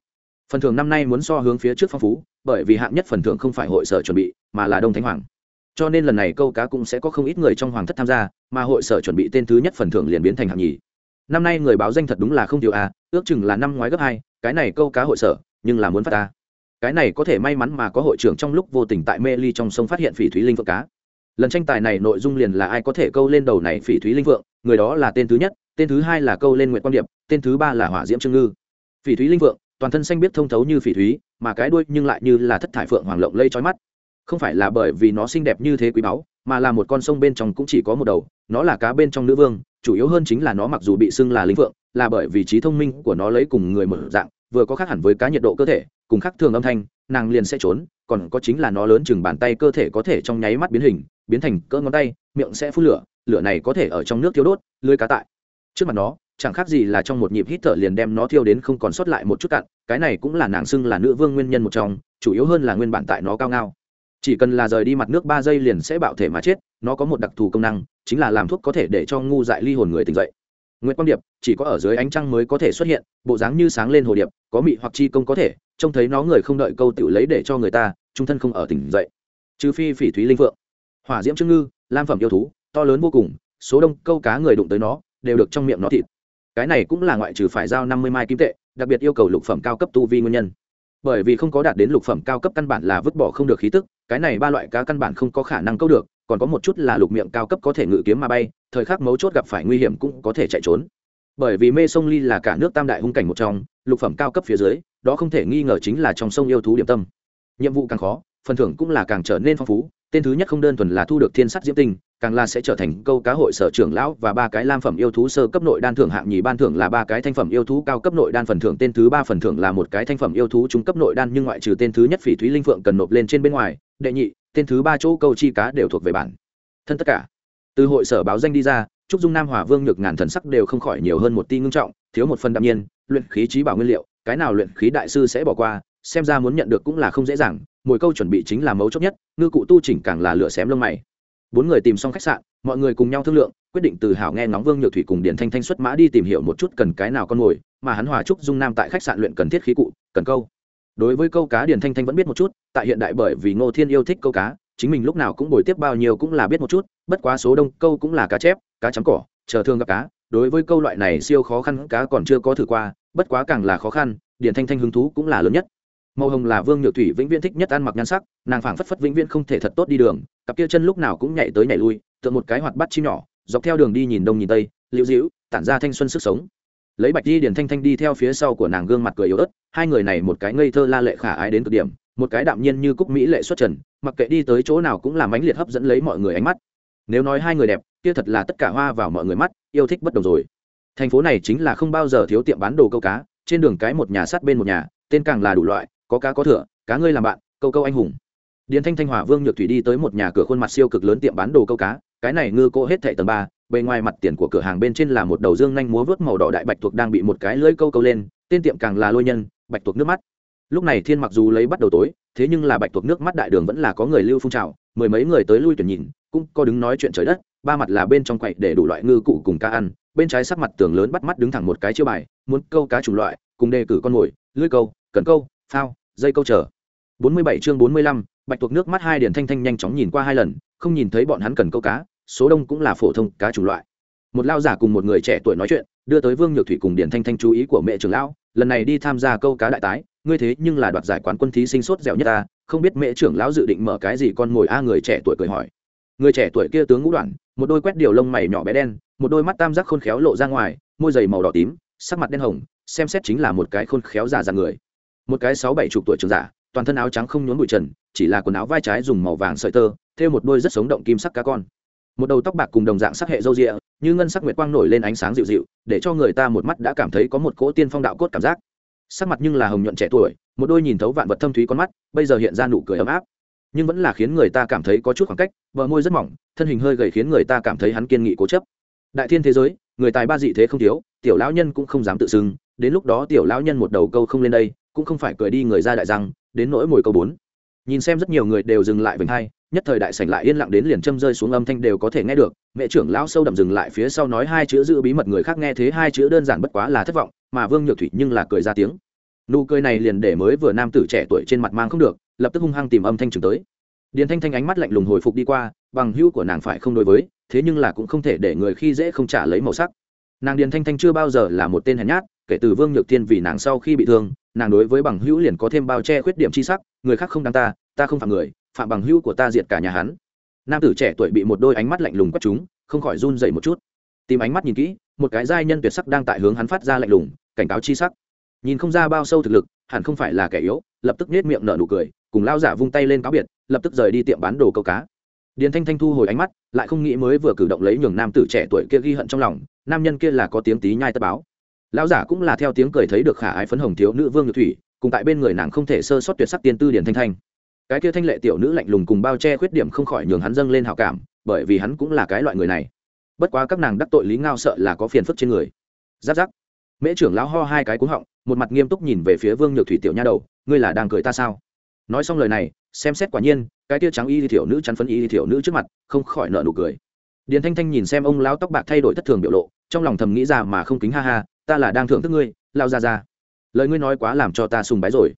Phần thưởng năm nay muốn so hướng phía trước phong phú, bởi vì hạng nhất phần thưởng không phải hội sở chuẩn bị, mà là đông thánh hoàng. Cho nên lần này câu cá cũng sẽ có không ít người trong hoàng thất tham gia, mà hội sở chuẩn bị tên thứ nhất phần thưởng liền biến thành hạng nhì. Năm nay người báo danh thật đúng là không thiếu à ước chừng là năm ngoái gấp hai, cái này câu cá hội sở, nhưng là muốn phát ta cái này có thể may mắn mà có hội trưởng trong lúc vô tình tại mê ly trong sông phát hiện phỉ thúy linh vợ cá lần tranh tài này nội dung liền là ai có thể câu lên đầu này phỉ thúy linh vượng, người đó là tên thứ nhất tên thứ hai là câu lên nguyện quan điệp tên thứ ba là hỏa diễm trương ngư. Phỉ thúy linh vượng, toàn thân xanh biết thông thấu như phỉ thúy mà cái đuôi nhưng lại như là thất thải phượng hoàng lộng lây trói mắt. Không phải là bởi vì nó xinh đẹp như thế quý báu mà là một con sông bên trong cũng chỉ có một đầu nó là cá bên trong nữ vương chủ yếu hơn chính là nó mặc dù bị xưng là linh vượng, là bởi vì trí thông minh của nó lấy cùng người mở dạng vừa có khác hẳn với cá nhiệt độ cơ thể cùng khác thường âm thanh nàng liền sẽ trốn còn có chính là nó lớn chừng bàn tay cơ thể có thể trong nháy mắt biến hình biến thành cỡ ngón tay miệng sẽ phun lửa lửa này có thể ở trong nước thiêu đốt lưới cá tại. Trước mặt nó chẳng khác gì là trong một nhịp hít thở liền đem nó thiêu đến không còn sót lại một chút cặn, cái này cũng là nàng xưng là nữ vương nguyên nhân một trong chủ yếu hơn là nguyên bản tại nó cao ngao. Chỉ cần là rời đi mặt nước ba giây liền sẽ bạo thể mà chết nó có một đặc thù công năng chính là làm thuốc có thể để cho ngu dại ly hồn người tỉnh dậy. Nguyễn quang điệp chỉ có ở dưới ánh trăng mới có thể xuất hiện bộ dáng như sáng lên hồ điệp có mị hoặc chi công có thể trông thấy nó người không đợi câu tự lấy để cho người ta trung thân không ở tỉnh dậy. Trừ phi phỉ thúy linh phượng hỏa diễm trương ngư, lam phẩm yêu thú, to lớn vô cùng, số đông câu cá người đụng tới nó, đều được trong miệng nó thịt. Cái này cũng là ngoại trừ phải giao năm mươi mai kim tệ, đặc biệt yêu cầu lục phẩm cao cấp tu vi nguyên nhân. Bởi vì không có đạt đến lục phẩm cao cấp căn bản là vứt bỏ không được khí tức, cái này ba loại cá căn bản không có khả năng câu được, còn có một chút là lục miệng cao cấp có thể ngự kiếm mà bay, thời khắc mấu chốt gặp phải nguy hiểm cũng có thể chạy trốn. Bởi vì mê sông ly là cả nước tam đại hung cảnh một trong, lục phẩm cao cấp phía dưới, đó không thể nghi ngờ chính là trong sông yêu thú điểm tâm. Nhiệm vụ càng khó, phần thưởng cũng là càng trở nên phong phú tên thứ nhất không đơn thuần là thu được thiên sắt diễm tinh, càng là sẽ trở thành câu cá hội sở trưởng lão và ba cái lam phẩm yêu thú sơ cấp nội đan thưởng hạng nhì. Ban thưởng là ba cái thanh phẩm yêu thú cao cấp nội đan, phần thưởng tên thứ ba, phần thưởng là một cái thanh phẩm yêu thú trung cấp nội đan, nhưng ngoại trừ tên thứ nhất phỉ thúy linh phượng cần nộp lên trên bên ngoài, đệ nhị, tên thứ ba chỗ câu chi cá đều thuộc về bản thân tất cả. Từ hội sở báo danh đi ra, trúc dung nam hòa vương nhược ngàn thần sắc đều không khỏi nhiều hơn một ti ngưng trọng, thiếu một phần đạm nhiên, luyện khí trí bảo nguyên liệu, cái nào luyện khí đại sư sẽ bỏ qua xem ra muốn nhận được cũng là không dễ dàng mỗi câu chuẩn bị chính là mấu chốt nhất, ngư cụ tu chỉnh càng là lửa xém lông mày. Bốn người tìm xong khách sạn, mọi người cùng nhau thương lượng, quyết định từ hảo nghe ngóng vương nhược thủy cùng điển thanh thanh xuất mã đi tìm hiểu một chút cần cái nào con mồi, mà hắn hòa trúc dung nam tại khách sạn luyện cần thiết khí cụ, cần câu. Đối với câu cá điển thanh thanh vẫn biết một chút, tại hiện đại bởi vì ngô thiên yêu thích câu cá, chính mình lúc nào cũng bồi tiếp bao nhiêu cũng là biết một chút, bất quá số đông câu cũng là cá chép, cá chấm cỏ, chờ thương gặp cá. Đối với câu loại này siêu khó khăn, cá còn chưa có thử qua, bất quá càng là khó khăn điển thanh thanh hứng thú cũng là lớn nhất màu hồng là vương nhược thủy vĩnh viễn thích nhất ăn mặc nhan sắc, nàng phảng phất phất vĩnh viễn không thể thật tốt đi đường, cặp kia chân lúc nào cũng nhảy tới nhảy lui, tượng một cái hoạt bắt chim nhỏ, dọc theo đường đi nhìn đông nhìn tây, liễu dĩu tản ra thanh xuân sức sống. Lấy bạch di điển thanh thanh đi theo phía sau của nàng gương mặt cười yếu ớt, hai người này một cái ngây thơ la lệ khả ái đến cực điểm, một cái đạm nhiên như cúc mỹ lệ xuất trần, mặc kệ đi tới chỗ nào cũng làm ánh liệt hấp dẫn lấy mọi người ánh mắt. Nếu nói hai người đẹp, kia thật là tất cả hoa vào mọi người mắt, yêu thích bất đồng rồi. Thành phố này chính là không bao giờ thiếu tiệm bán đồ câu cá, trên đường cái một nhà sát bên một nhà, tên càng là đủ loại có cá có thửa, cá ngươi làm bạn, câu câu anh hùng. Điền thanh thanh hòa vương nhược thủy đi tới một nhà cửa khuôn mặt siêu cực lớn tiệm bán đồ câu cá, cái này ngư cô hết thệ tầng ba, bề ngoài mặt tiền của cửa hàng bên trên là một đầu dương nhanh múa vớt màu đỏ đại bạch tuộc đang bị một cái lưỡi câu câu lên, tên tiệm càng là lôi nhân, bạch tuộc nước mắt. Lúc này thiên mặc dù lấy bắt đầu tối, thế nhưng là bạch tuộc nước mắt đại đường vẫn là có người lưu phun trào, mười mấy người tới lui tuyển nhìn, cũng có đứng nói chuyện trời đất, ba mặt là bên trong quậy để đủ loại ngư cụ cùng cá ăn, bên trái sắc mặt tường lớn bắt mắt đứng thẳng một cái chiêu bài, muốn câu cá chủng loại, cùng đề cử con mồi, lưỡi câu, cần câu phao dây câu chờ. 47 chương 45, bạch tuộc nước mắt hai điển thanh thanh nhanh chóng nhìn qua hai lần không nhìn thấy bọn hắn cần câu cá số đông cũng là phổ thông cá chủng loại. Một lao giả cùng một người trẻ tuổi nói chuyện đưa tới vương nhược thủy cùng điển thanh thanh chú ý của mẹ trưởng lão lần này đi tham gia câu cá đại tái ngươi thế nhưng là đoạt giải quán quân thí sinh sốt dẻo nhất ta không biết mẹ trưởng lão dự định mở cái gì con ngồi a người trẻ tuổi cười hỏi. Người trẻ tuổi kia tướng ngũ đoạn một đôi quét điều lông mày nhỏ bé đen một đôi mắt tam giác khôn khéo lộ ra ngoài môi dày màu đỏ tím sắc mặt đen hồng xem xét chính là một cái khôn khéo già dạng người một cái sáu bảy chục tuổi trưởng giả, toàn thân áo trắng không nhốn bụi trần, chỉ là quần áo vai trái dùng màu vàng sợi tơ, thêu một đôi rất sống động kim sắc cá con. Một đầu tóc bạc cùng đồng dạng sắc hệ râu rịa, như ngân sắc nguyệt quang nổi lên ánh sáng dịu dịu, để cho người ta một mắt đã cảm thấy có một cỗ tiên phong đạo cốt cảm giác. Sắc mặt nhưng là hồng nhuận trẻ tuổi, một đôi nhìn thấu vạn vật thâm thúy con mắt, bây giờ hiện ra nụ cười ấm áp. Nhưng vẫn là khiến người ta cảm thấy có chút khoảng cách, bờ môi rất mỏng, thân hình hơi gầy khiến người ta cảm thấy hắn kiên nghị cố chấp. Đại thiên thế giới, người tài ba dị thế không thiếu, tiểu lão nhân cũng không dám tự xưng, đến lúc đó tiểu lão nhân một đầu câu không lên đây cũng không phải cười đi người ra đại răng, đến nỗi mồi câu bốn. Nhìn xem rất nhiều người đều dừng lại vành hai, nhất thời đại sảnh lại yên lặng đến liền châm rơi xuống âm thanh đều có thể nghe được, mẹ trưởng lão sâu đậm dừng lại phía sau nói hai chữ giữ bí mật người khác nghe thế hai chữ đơn giản bất quá là thất vọng, mà vương nhược thủy nhưng là cười ra tiếng. Nụ cười này liền để mới vừa nam tử trẻ tuổi trên mặt mang không được, lập tức hung hăng tìm âm thanh trường tới. Điền thanh thanh ánh mắt lạnh lùng hồi phục đi qua, bằng hữu của nàng phải không đối với, thế nhưng là cũng không thể để người khi dễ không trả lấy màu sắc. Nàng điền thanh thanh chưa bao giờ là một tên hèn nhát, kể từ vương nhược thiên vì nàng sau khi bị thương nàng đối với bằng hữu liền có thêm bao che khuyết điểm c h i sắc, người khác không đáng ta ta không phạm người, phạm bằng hữu của ta diệt cả nhà hắn. Nam tử trẻ tuổi bị một đôi ánh mắt lạnh lùng quất chúng, không khỏi run dậy một chút. Tìm ánh mắt nhìn kỹ, một cái giai nhân tuyệt sắc đang tại hướng hắn phát ra lạnh lùng, cảnh cáo chi sắc. Nhìn không ra bao sâu thực lực, hẳn không phải là kẻ yếu, lập tức nết miệng nở nụ cười, cùng lao giả vung tay lên cáo biệt, lập tức rời đi tiệm bán đồ câu cá. Điền thanh thanh thu hồi ánh mắt, lại không nghĩ mới vừa cử động lấy nhường nam tử trẻ tuổi kia ghi hận trong lòng, nam nhân kia là có tiếng tí nhai tất báo lão giả cũng là theo tiếng cười thấy được khả ái phấn hồng thiếu nữ vương nhược thủy, cùng tại bên người nàng không thể sơ sót tuyệt sắc tiên tư điền thanh thanh. Cái kia thanh lệ tiểu nữ lạnh lùng cùng bao che khuyết điểm không khỏi nhường hắn dâng lên hào cảm, bởi vì hắn cũng là cái loại người này. Bất quá các nàng đắc tội lý ngao sợ là có phiền phức trên người. Giáp giáp. Mễ trưởng lão ho hai cái cúng họng, một mặt nghiêm túc nhìn về phía vương nhược thủy tiểu nha đầu, ngươi là đang cười ta sao? Nói xong lời này, xem xét quả nhiên, cái tia trắng y thì thiểu nữ chắn phấn y thì thiểu nữ trước mặt, không khỏi nợ nụ cười. Điền thanh thanh nhìn xem ông lão tóc bạc thay đổi thất thường biểu lộ, trong lòng thầm nghĩ ra mà không kính ha ha ta là đang thưởng thức ngươi, lao ra ra. Lời ngươi nói quá làm cho ta sùng bái rồi.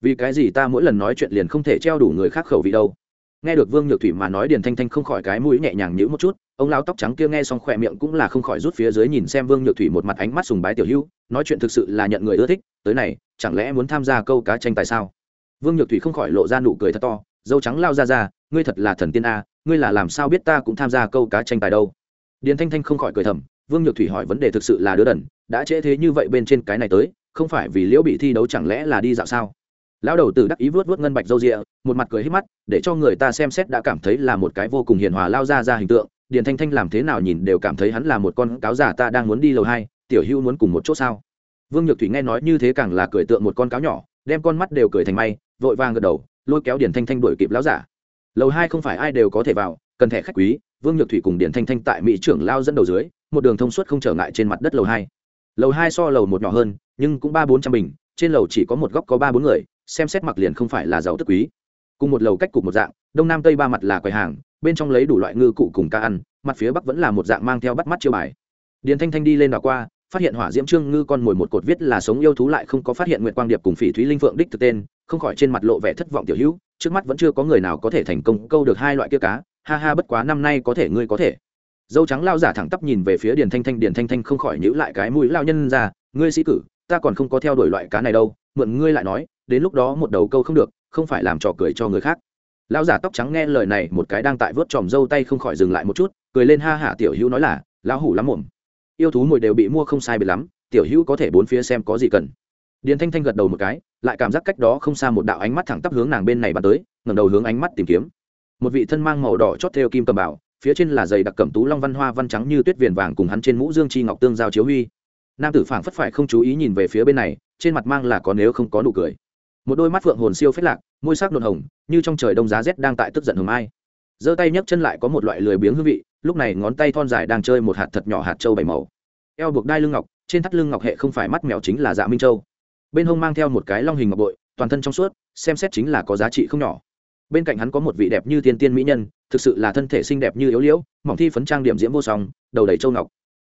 Vì cái gì ta mỗi lần nói chuyện liền không thể treo đủ người khác khẩu vị đâu? Nghe được vương nhược thủy mà nói điền thanh thanh không khỏi cái mũi nhẹ nhàng nhữ một chút, ông lão tóc trắng kia nghe xong khỏe miệng cũng là không khỏi rút phía dưới nhìn xem vương nhược thủy một mặt ánh mắt sùng bái tiểu hữu, nói chuyện thực sự là nhận người ưa thích, tới này, chẳng lẽ muốn tham gia câu cá tranh tài sao? Vương nhược thủy không khỏi lộ ra nụ cười thật to, dâu trắng lao ra ra, ngươi thật là thần tiên a, ngươi là làm sao biết ta cũng tham gia câu cá tranh tài đâu? Điền thanh thanh không khỏi cười thầm, vương nhược thủy hỏi vấn đề thực sự là đứa đần đã trễ thế như vậy bên trên cái này tới, không phải vì liễu bị thi đấu chẳng lẽ là đi dạo sao? Lão đầu tử đắc ý vớt vớt ngân bạch râu rịa, một mặt cười hít mắt, để cho người ta xem xét đã cảm thấy là một cái vô cùng hiền hòa lao ra ra hình tượng, điền thanh thanh làm thế nào nhìn đều cảm thấy hắn là một con cáo giả ta đang muốn đi lầu hai, tiểu hữu muốn cùng một chỗ sao? Vương nhược thủy nghe nói như thế càng là cười tượng một con cáo nhỏ, đem con mắt đều cười thành may, vội vàng gật đầu, lôi kéo điền thanh thanh đuổi kịp lão giả. Lầu hai không phải ai đều có thể vào, cần thẻ khách quý, vương nhược thủy cùng điền thanh thanh tại mỹ trưởng lao dẫn đầu dưới, một đường thông suốt không trở ngại trên mặt đất lầu hai lầu hai so lầu một nhỏ hơn, nhưng cũng ba bốn trăm bình, trên lầu chỉ có một góc có ba bốn người, xem xét mặc liền không phải là giàu tức quý. Cùng một lầu cách cục một dạng, đông nam tây ba mặt là quầy hàng, bên trong lấy đủ loại ngư cụ cùng ca ăn, mặt phía bắc vẫn là một dạng mang theo bắt mắt chiêu bài. Điền thanh thanh đi lên đảo qua, phát hiện hỏa diễm trương ngư con mồi một cột viết là sống yêu thú lại không có phát hiện nguyệt quang điệp cùng phỉ thúy linh phượng đích thực tên, không khỏi trên mặt lộ vẻ thất vọng tiểu hữu, trước mắt vẫn chưa có người nào có thể thành công câu được hai loại kia cá, ha ha, bất quá năm nay có thể, ngươi có thể dâu trắng lao giả thẳng tắp nhìn về phía điền thanh thanh, điền thanh thanh không khỏi nhữ lại cái mũi lao nhân ra, ngươi sĩ cử, ta còn không có theo đuổi loại cá này đâu, mượn ngươi lại nói, đến lúc đó một đầu câu không được, không phải làm trò cười cho người khác. Lao giả tóc trắng nghe lời này một cái đang tại vớt tròm dâu tay không khỏi dừng lại một chút, cười lên ha hả tiểu hữu nói là, lão hủ lắm mồm yêu thú mồi đều bị mua không sai biệt lắm, tiểu hữu có thể bốn phía xem có gì cần. Điền thanh thanh gật đầu một cái, lại cảm giác cách đó không xa một đạo ánh mắt thẳng tắp hướng nàng bên này bắn tới, ngẩng đầu hướng ánh mắt tìm kiếm. Một vị thân mang màu đỏ chót theo kim cầm bảo phía trên là giày đặc cẩm tú long văn hoa văn trắng như tuyết viền vàng cùng hắn trên mũ dương chi ngọc tương giao chiếu huy. Nam tử phảng phất phải không chú ý nhìn về phía bên này, trên mặt mang là có nếu không có nụ cười. Một đôi mắt phượng hồn siêu phết lạc, môi sắc nộn hồng, như trong trời đông giá rét đang tại tức giận hồng ai. Giơ tay nhấc chân lại có một loại lười biếng hương vị, lúc này ngón tay thon dài đang chơi một hạt thật nhỏ hạt trâu bảy màu. Eo buộc đai lưng ngọc, trên thắt lưng ngọc hệ không phải mắt mèo chính là dạ minh châu. Bên hông mang theo một cái long hình ngọc bội, toàn thân trong suốt, xem xét chính là có giá trị không nhỏ bên cạnh hắn có một vị đẹp như tiên tiên mỹ nhân, thực sự là thân thể xinh đẹp như yếu liễu, mỏng thi phấn trang điểm diễm vô song, đầu đầy châu ngọc.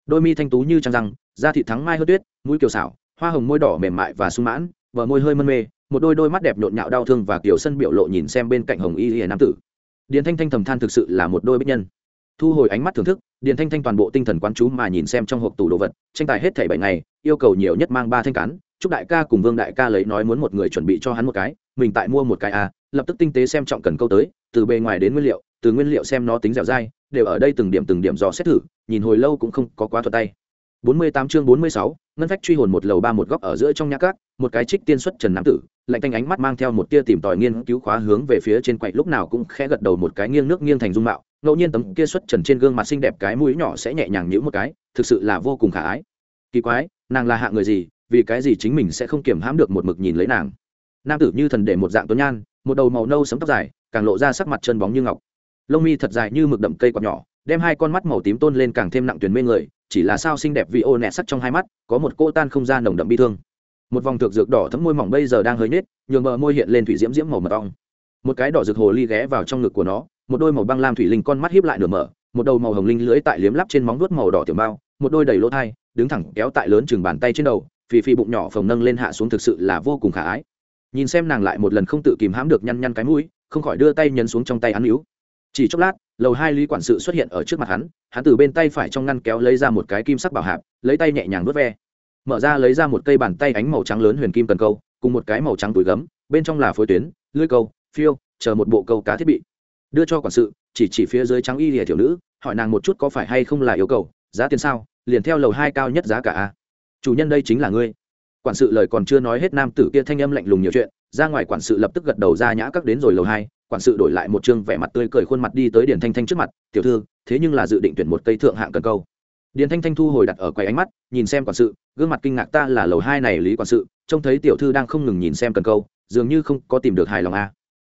Đôi mi thanh tú như trăng răng, da thị thắng mai hớt tuyết, mũi kiều xảo, hoa hồng môi đỏ mềm mại và sung mãn vợ môi hơi mân mê, một đôi đôi mắt đẹp nhộn nhạo đau thương và kiểu sân biểu lộ nhìn xem bên cạnh hồng y hiền nam tử. Điền thanh thanh thầm than thực sự là một đôi bích nhân. Thu hồi ánh mắt thưởng thức, điền thanh thanh toàn bộ tinh thần quán chú mà nhìn xem trong hộp tủ đồ vật, tranh tài hết thảy bảy ngày, yêu cầu nhiều nhất mang ba thanh cán, chúc đại ca cùng vương đại ca lấy nói muốn một người chuẩn bị cho hắn một cái, mình tại mua một cái à lập tức tinh tế xem trọng cần câu tới từ bề ngoài đến nguyên liệu từ nguyên liệu xem nó tính dẻo dai đều ở đây từng điểm từng điểm dò xét thử nhìn hồi lâu cũng không có quá thuật tay 48 chương 46, ngân phách truy hồn một lầu ba một góc ở giữa trong nhà cát, một cái trích tiên xuất trần nam tử, lạnh tanh ánh mắt mang theo một tia tìm tòi nghiên cứu khóa hướng về phía trên quậy lúc nào cũng khẽ gật đầu một cái nghiêng nước nghiêng thành dung mạo, ngẫu nhiên tấm kia xuất trần trên gương mặt xinh đẹp cái mũi nhỏ sẽ nhẹ nhàng nhíu một cái, thực sự là vô cùng khả ái. Kỳ quái, nàng là hạng người gì, vì cái gì chính mình sẽ không kiềm hãm được một mực nhìn lấy nàng. Nam tử như thần để một dạng tuấn nhan, một đầu màu nâu sẫm tóc dài, càng lộ ra sắc mặt chân bóng như ngọc. Lông mi thật dài như mực đậm cây quạt nhỏ, đem hai con mắt màu tím tôn lên càng thêm nặng tuyển mê người chỉ là sao xinh đẹp vì ô nẹ sắc trong hai mắt có một cô tan không gian nồng đậm bi thương. Một vòng thực dược đỏ thấm môi mỏng bây giờ đang hơi nết nhường bờ môi hiện lên thủy diễm diễm màu mật ong. Một cái đỏ rực hồ ly ghé vào trong ngực của nó một đôi màu băng lam thủy linh con mắt hiếp lại nửa mở một đầu màu hồng linh lưỡi tại liếm lắp trên móng vuốt màu đỏ tiểu bao một đôi đầy lỗ thai đứng thẳng kéo tại lớn chừng bàn tay trên đầu phì phì bụng nhỏ phồng nâng lên hạ xuống thực sự là vô cùng khả ái nhìn xem nàng lại một lần không tự kìm hãm được nhăn nhăn cái mũi, không khỏi đưa tay nhấn xuống trong tay hắn níu. Chỉ chốc lát, lầu hai lý quản sự xuất hiện ở trước mặt hắn hắn từ bên tay phải trong ngăn kéo lấy ra một cái kim sắc bảo hạp, lấy tay nhẹ nhàng vớt ve. Mở ra lấy ra một cây bàn tay ánh màu trắng lớn huyền kim cần câu, cùng một cái màu trắng túi gấm, bên trong là phối tuyến lưới câu, phiêu, chờ một bộ câu cá thiết bị. Đưa cho quản sự, chỉ chỉ phía dưới trắng y lìa thiểu nữ, hỏi nàng một chút có phải hay không là yêu cầu, giá tiền sao, liền theo lầu hai cao nhất giá cả a. Chủ nhân đây chính là ngươi quản sự lời còn chưa nói hết nam tử kia thanh âm lạnh lùng nhiều chuyện ra ngoài quản sự lập tức gật đầu ra nhã các đến rồi lầu hai quản sự đổi lại một chương vẻ mặt tươi cười khuôn mặt đi tới điền thanh thanh trước mặt tiểu thư thế nhưng là dự định tuyển một cây thượng hạng cần câu. Điền thanh thanh thu hồi đặt ở quầy ánh mắt nhìn xem quản sự gương mặt kinh ngạc ta là lầu hai này lý quản sự trông thấy tiểu thư đang không ngừng nhìn xem cần câu dường như không có tìm được hài lòng a à.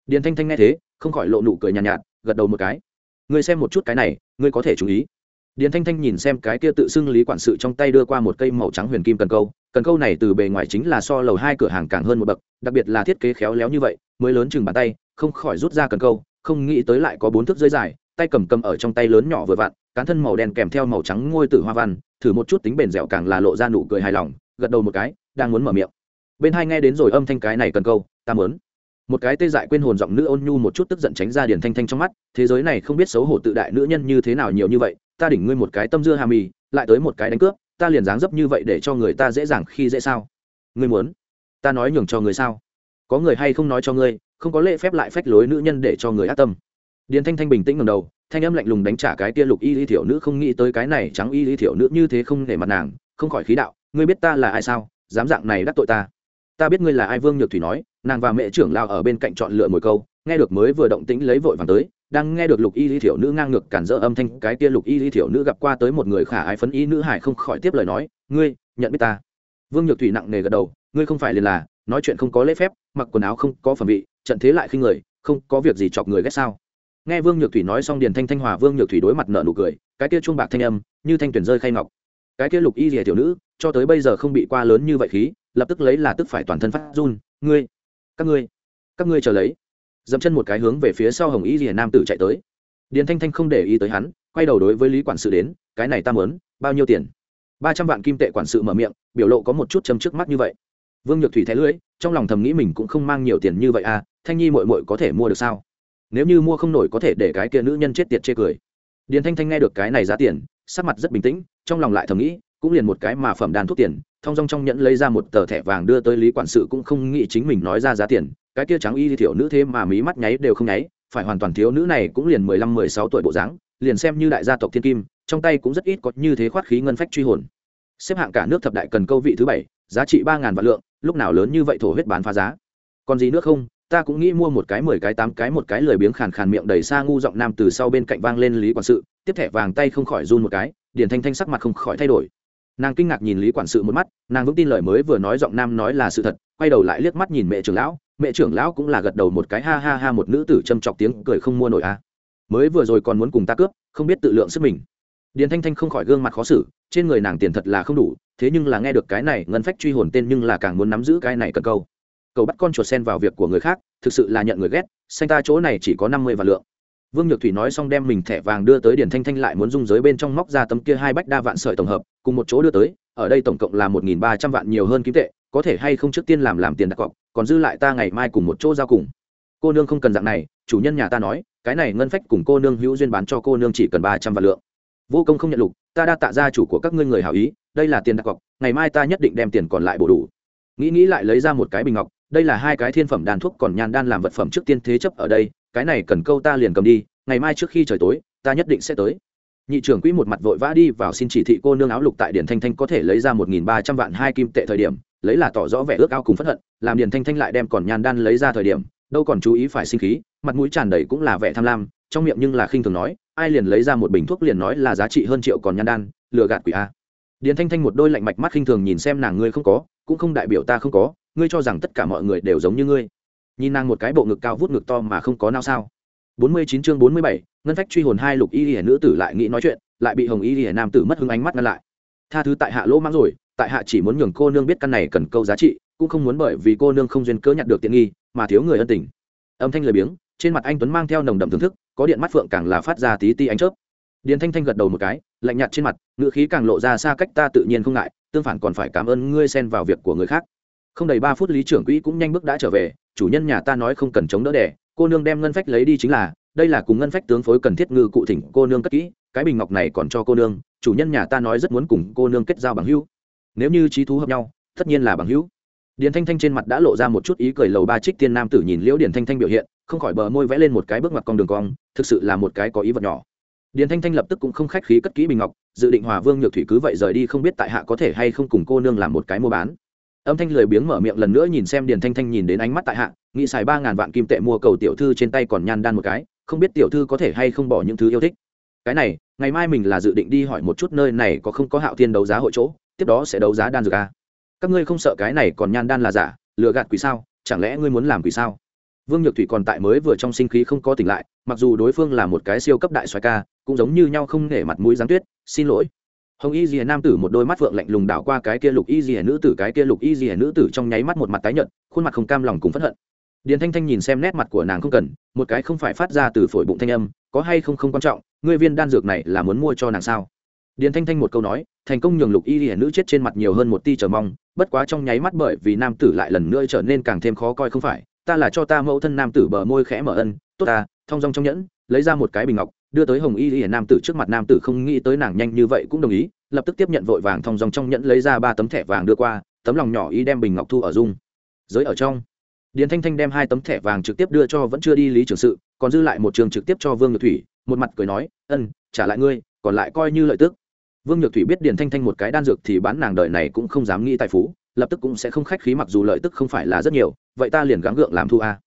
điền thanh thanh nghe thế không khỏi lộ nụ cười nhàn nhạt, nhạt gật đầu một cái. Ngươi xem một chút cái này ngươi có thể chú ý điền thanh thanh nhìn xem cái kia tự xưng lý quản sự trong tay đưa qua một cây màu trắng huyền kim cần câu cần câu này từ bề ngoài chính là so lầu hai cửa hàng càng hơn một bậc, đặc biệt là thiết kế khéo léo như vậy, mới lớn chừng bàn tay, không khỏi rút ra cần câu, không nghĩ tới lại có bốn thước dưới dài, tay cầm cầm ở trong tay lớn nhỏ vừa vặn, cán thân màu đen kèm theo màu trắng ngôi tử hoa văn, thử một chút tính bền dẻo càng là lộ ra nụ cười hài lòng, gật đầu một cái, đang muốn mở miệng. Bên hai nghe đến rồi âm thanh cái này cần câu, ta mớn một cái tê dại quên hồn giọng nữ ôn nhu một chút tức giận tránh ra điển thanh thanh trong mắt, thế giới này không biết xấu hổ tự đại nữ nhân như thế nào nhiều như vậy ta đỉnh ngươi một cái tâm dưa hà mì, lại tới một cái đánh cướp, ta liền dáng dấp như vậy để cho người ta dễ dàng khi dễ sao? Ngươi muốn? Ta nói nhường cho người sao? Có người hay không nói cho ngươi, không có lễ phép lại phách lối nữ nhân để cho người ác tâm. Điền thanh thanh bình tĩnh ngầm đầu, thanh âm lạnh lùng đánh trả cái tia lục y lý thiểu nữ không nghĩ tới cái này trắng y lý thiểu nữ như thế không để mặt nàng, không khỏi khí đạo, ngươi biết ta là ai sao? Dám dạng này đắc tội ta. Ta biết ngươi là ai, vương nhược thủy nói, nàng và mẹ trưởng lao ở bên cạnh chọn lựa mồi câu, nghe được mới vừa động tĩnh lấy vội vàng tới đang nghe được lục y lý thiểu nữ ngang ngược cản rỡ âm thanh, cái kia lục y lý thiểu nữ gặp qua tới một người khả ái phấn y nữ hải không khỏi tiếp lời nói, ngươi, nhận biết ta? Vương nhược thủy nặng nề gật đầu, ngươi không phải liền là, nói chuyện không có lễ phép, mặc quần áo không có phẩm vị, trận thế lại khi người, không có việc gì chọc người ghét sao? Nghe vương nhược thủy nói xong điền thanh thanh hòa vương nhược thủy đối mặt nợ nụ cười, cái kia chuông bạc thanh âm, như thanh tuyển rơi khay ngọc. Cái kia lục y rìa tiểu nữ, cho tới bây giờ không bị qua lớn như vậy khí, lập tức lấy là tức phải toàn thân phát run, ngươi, các ngươi các ngươi chờ lấy dậm chân một cái hướng về phía sau hồng y rìa nam tử chạy tới. Điền thanh thanh không để ý tới hắn, quay đầu đối với lý quản sự đến, cái này ta mớn bao nhiêu tiền? Ba trăm vạn kim tệ quản sự mở miệng, biểu lộ có một chút châm trước mắt như vậy. Vương nhược thủy thé lưỡi, trong lòng thầm nghĩ mình cũng không mang nhiều tiền như vậy à thanh nhi mội mội có thể mua được sao? Nếu như mua không nổi có thể để cái kia nữ nhân chết tiệt chê cười. Điền thanh thanh nghe được cái này giá tiền, sắc mặt rất bình tĩnh, trong lòng lại thầm nghĩ, cũng liền một cái mà phẩm đàn thuốc tiền, thong dong trong nhẫn lấy ra một tờ thẻ vàng đưa tới lý quản sự cũng không nghĩ chính mình nói ra giá tiền cái kia trắng y thì thiểu nữ thế mà mí mắt nháy đều không nháy, phải hoàn toàn thiếu nữ này cũng liền mười lăm, mười sáu tuổi bộ dáng, liền xem như đại gia tộc thiên kim, trong tay cũng rất ít có như thế khoát khí ngân phách truy hồn. Xếp hạng cả nước thập đại cần câu vị thứ bảy, giá trị ba ngàn vạn lượng, lúc nào lớn như vậy thổ huyết bán phá giá. Còn gì nữa không, ta cũng nghĩ mua một cái mười cái, tám cái, một cái lười biếng khàn khàn miệng đầy xa ngu giọng nam từ sau bên cạnh vang lên lý quản sự, tiếp thẻ vàng tay không khỏi run một cái điển thanh thanh sắc mặt không khỏi thay đổi. Nàng kinh ngạc nhìn lý quản sự một mắt, nàng vững tin lời mới vừa nói giọng nam nói là sự thật, quay đầu lại liếc mắt nhìn mẹ trưởng lão mẹ trưởng lão cũng là gật đầu một cái, ha ha ha, một nữ tử châm chọc tiếng cười không mua nổi a à. mới vừa rồi còn muốn cùng ta cướp, không biết tự lượng sức mình. Điền thanh thanh không khỏi gương mặt khó xử, trên người nàng tiền thật là không đủ, thế nhưng là nghe được cái này, ngân phách truy hồn tên nhưng là càng muốn nắm giữ cái này cần câu. Cầu bắt con chuột sen vào việc của người khác, thực sự là nhận người ghét, xanh ta chỗ này chỉ có năm mươi vạn lượng. Vương nhược thủy nói xong đem mình thẻ vàng đưa tới điền thanh thanh lại muốn dung giới bên trong móc ra tấm kia hai bách đa vạn sợi tổng hợp cùng một chỗ đưa tới, ở đây tổng cộng là một nghìn ba trăm vạn nhiều hơn kim tệ, có thể hay không trước tiên làm làm tiền đặt cọc, còn dư lại ta ngày mai cùng một chỗ giao cùng. Cô nương không cần dạng này, chủ nhân nhà ta nói, cái này ngân phách cùng cô nương hữu duyên bán cho cô nương chỉ cần ba trăm vạn lượng. Vô công không nhận lục, ta đa tạ gia chủ của các ngươi người hảo ý, đây là tiền đặt cọc, ngày mai ta nhất định đem tiền còn lại bổ đủ. Nghĩ nghĩ lại lấy ra một cái bình ngọc, đây là hai cái thiên phẩm đan thuốc còn nhàn đan làm vật phẩm trước tiên thế chấp ở đây, cái này cần câu ta liền cầm đi, ngày mai trước khi trời tối, ta nhất định sẽ tới nhị trưởng quỹ một mặt vội vã đi vào xin chỉ thị cô nương áo lục tại điển thanh thanh có thể lấy ra một nghìn ba trăm vạn hai kim tệ thời điểm, lấy là tỏ rõ vẻ ước ao cùng phất hận, làm điển thanh thanh lại đem còn nhan đan lấy ra thời điểm, đâu còn chú ý phải sinh khí, mặt mũi tràn đầy cũng là vẻ tham lam, trong miệng nhưng là khinh thường nói, ai liền lấy ra một bình thuốc liền nói là giá trị hơn triệu còn nhan đan, lừa gạt quỷ a. Điền thanh thanh một đôi lạnh mạch mắt khinh thường nhìn xem nàng, ngươi không có, cũng không đại biểu ta không có, ngươi cho rằng tất cả mọi người đều giống như ngươi. Nhìn nàng một cái bộ ngực cao vút ngực to mà không có nao sao? Bốn mươi chín chương bốn mươi bảy, ngân phách truy hồn hai lục y lìa nữ tử lại nghĩ nói chuyện, lại bị hồng y lìa nam tử mất hứng ánh mắt ngăn lại. Tha thứ tại hạ lỗ mắng rồi, tại hạ chỉ muốn nhường cô nương biết căn này cần câu giá trị, cũng không muốn bởi vì cô nương không duyên cớ nhặt được tiện nghi, mà thiếu người ân tình. Âm thanh lời biếng, trên mặt anh tuấn mang theo nồng đậm thưởng thức, có điện mắt phượng càng là phát ra tí tí ánh chớp. Điền thanh thanh gật đầu một cái, lạnh nhạt trên mặt ngựa khí càng lộ ra xa cách ta tự nhiên không ngại, tương phản còn phải cảm ơn ngươi xen vào việc của người khác. Không đầy ba phút, lý trưởng quỹ cũng nhanh bước đã trở về, chủ nhân nhà ta nói không cần chống đỡ đẻ cô nương đem ngân phách lấy đi chính là, đây là cùng ngân phách tướng phối cần thiết ngư cụ thỉnh cô nương cất kỹ, cái bình ngọc này còn cho cô nương, chủ nhân nhà ta nói rất muốn cùng cô nương kết giao bằng hữu. Nếu như trí thú hợp nhau, tất nhiên là bằng hữu. Điền thanh thanh trên mặt đã lộ ra một chút ý cười lầu ba trích tiên nam tử nhìn liễu điền thanh thanh biểu hiện, không khỏi bờ môi vẽ lên một cái bước mặt con đường cong, thực sự là một cái có ý vật nhỏ. Điền thanh thanh lập tức cũng không khách khí cất kỹ bình ngọc, dự định hòa vương nhược thủy cứ vậy rời đi không biết tại hạ có thể hay không cùng cô nương làm một cái mua bán âm thanh lười biếng mở miệng lần nữa nhìn xem điền thanh thanh nhìn đến ánh mắt tại hạ, nghĩ xài ba ngàn vạn kim tệ mua cầu tiểu thư trên tay còn nhan đan một cái, không biết tiểu thư có thể hay không bỏ những thứ yêu thích. Cái này, ngày mai mình là dự định đi hỏi một chút nơi này có không có hạo thiên đấu giá hội chỗ, tiếp đó sẽ đấu giá đan dược a. Các ngươi không sợ cái này còn nhan đan là giả, lừa gạt quỷ sao? Chẳng lẽ ngươi muốn làm quỷ sao? Vương nhược thủy còn tại mới vừa trong sinh khí không có tỉnh lại, mặc dù đối phương là một cái siêu cấp đại xoài ca, cũng giống như nhau không nể mặt mũi giáng tuyết, xin lỗi hồng y dìa nam tử một đôi mắt vượng lạnh lùng đảo qua cái kia lục y dìa nữ tử, cái kia lục y dìa nữ tử trong nháy mắt một mặt tái nhợt, khuôn mặt không cam lòng cùng phẫn hận. Điền thanh thanh nhìn xem nét mặt của nàng không cần, một cái không phải phát ra từ phổi bụng thanh âm, có hay không không quan trọng, ngươi viên đan dược này là muốn mua cho nàng sao? Điền thanh thanh một câu nói, thành công nhường lục y dìa nữ chết trên mặt nhiều hơn một ti chờ mong, bất quá trong nháy mắt bởi vì nam tử lại lần nữa trở nên càng thêm khó coi không phải, ta là cho ta mẫu thân nam tử bờ môi khẽ mở ân, tốt ta, thong dong trong nhẫn, lấy ra một cái bình ngọc đưa tới hồng y hiển nam tử trước mặt nam tử không nghĩ tới nàng nhanh như vậy cũng đồng ý, lập tức tiếp nhận vội vàng thong dòng trong nhẫn lấy ra ba tấm thẻ vàng đưa qua, tấm lòng nhỏ y đem bình ngọc thu ở dung. Giới ở trong. Điền thanh thanh đem hai tấm thẻ vàng trực tiếp đưa cho vẫn chưa đi lý trưởng sự, còn dư lại một trường trực tiếp cho vương nhược thủy, một mặt cười nói, ân, trả lại ngươi, còn lại coi như lợi tức. Vương nhược thủy biết điền thanh thanh một cái đan dược thì bán nàng đời này cũng không dám nghĩ tài phú, lập tức cũng sẽ không khách khí mặc dù lợi tức không phải là rất nhiều, vậy ta liền gắng gượng làm thu a.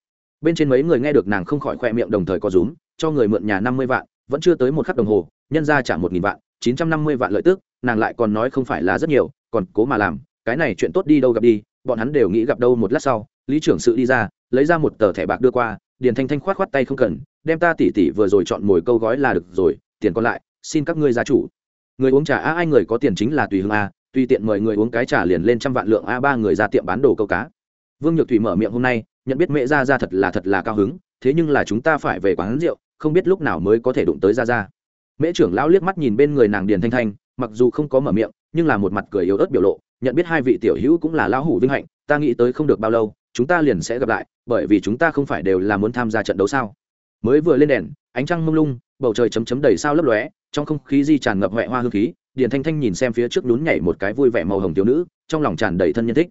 Bên trên mấy người nghe được nàng không khỏi khoe miệng đồng thời có rúm cho người mượn nhà năm mươi vạn, vẫn chưa tới một khắc đồng hồ, nhân ra trả một nghìn vạn, chín trăm năm mươi vạn lợi tức, nàng lại còn nói không phải là rất nhiều, còn cố mà làm, cái này chuyện tốt đi đâu gặp đi, bọn hắn đều nghĩ gặp đâu một lát sau, lý trưởng sự đi ra, lấy ra một tờ thẻ bạc đưa qua, điền thanh thanh khoát khoát tay không cần, đem ta tỉ tỉ vừa rồi chọn mồi câu gói là được rồi, tiền còn lại, xin các ngươi gia chủ. Người uống trà a, ai người có tiền chính là tùy hương a, tùy tiện mời người uống cái trà liền lên trăm vạn lượng a, ba người ra tiệm bán đồ câu cá. Vương nhược thủy mở miệng hôm nay, nhận biết mẹ ra ra thật là thật là cao hứng, thế nhưng là chúng ta phải về quán rượu không biết lúc nào mới có thể đụng tới ra ra mễ trưởng lão liếc mắt nhìn bên người nàng điền thanh thanh, mặc dù không có mở miệng, nhưng là một mặt cười yếu ớt biểu lộ, nhận biết hai vị tiểu hữu cũng là lão hủ vinh hạnh, ta nghĩ tới không được bao lâu, chúng ta liền sẽ gặp lại, bởi vì chúng ta không phải đều là muốn tham gia trận đấu sao? Mới vừa lên đèn, ánh trăng mông lung, bầu trời chấm chấm đầy sao lấp lóe, trong không khí di tràn ngập huệ hoa hương khí, điền thanh thanh nhìn xem phía trước nhún nhảy một cái vui vẻ màu hồng thiếu nữ, trong lòng tràn đầy thân nhân thích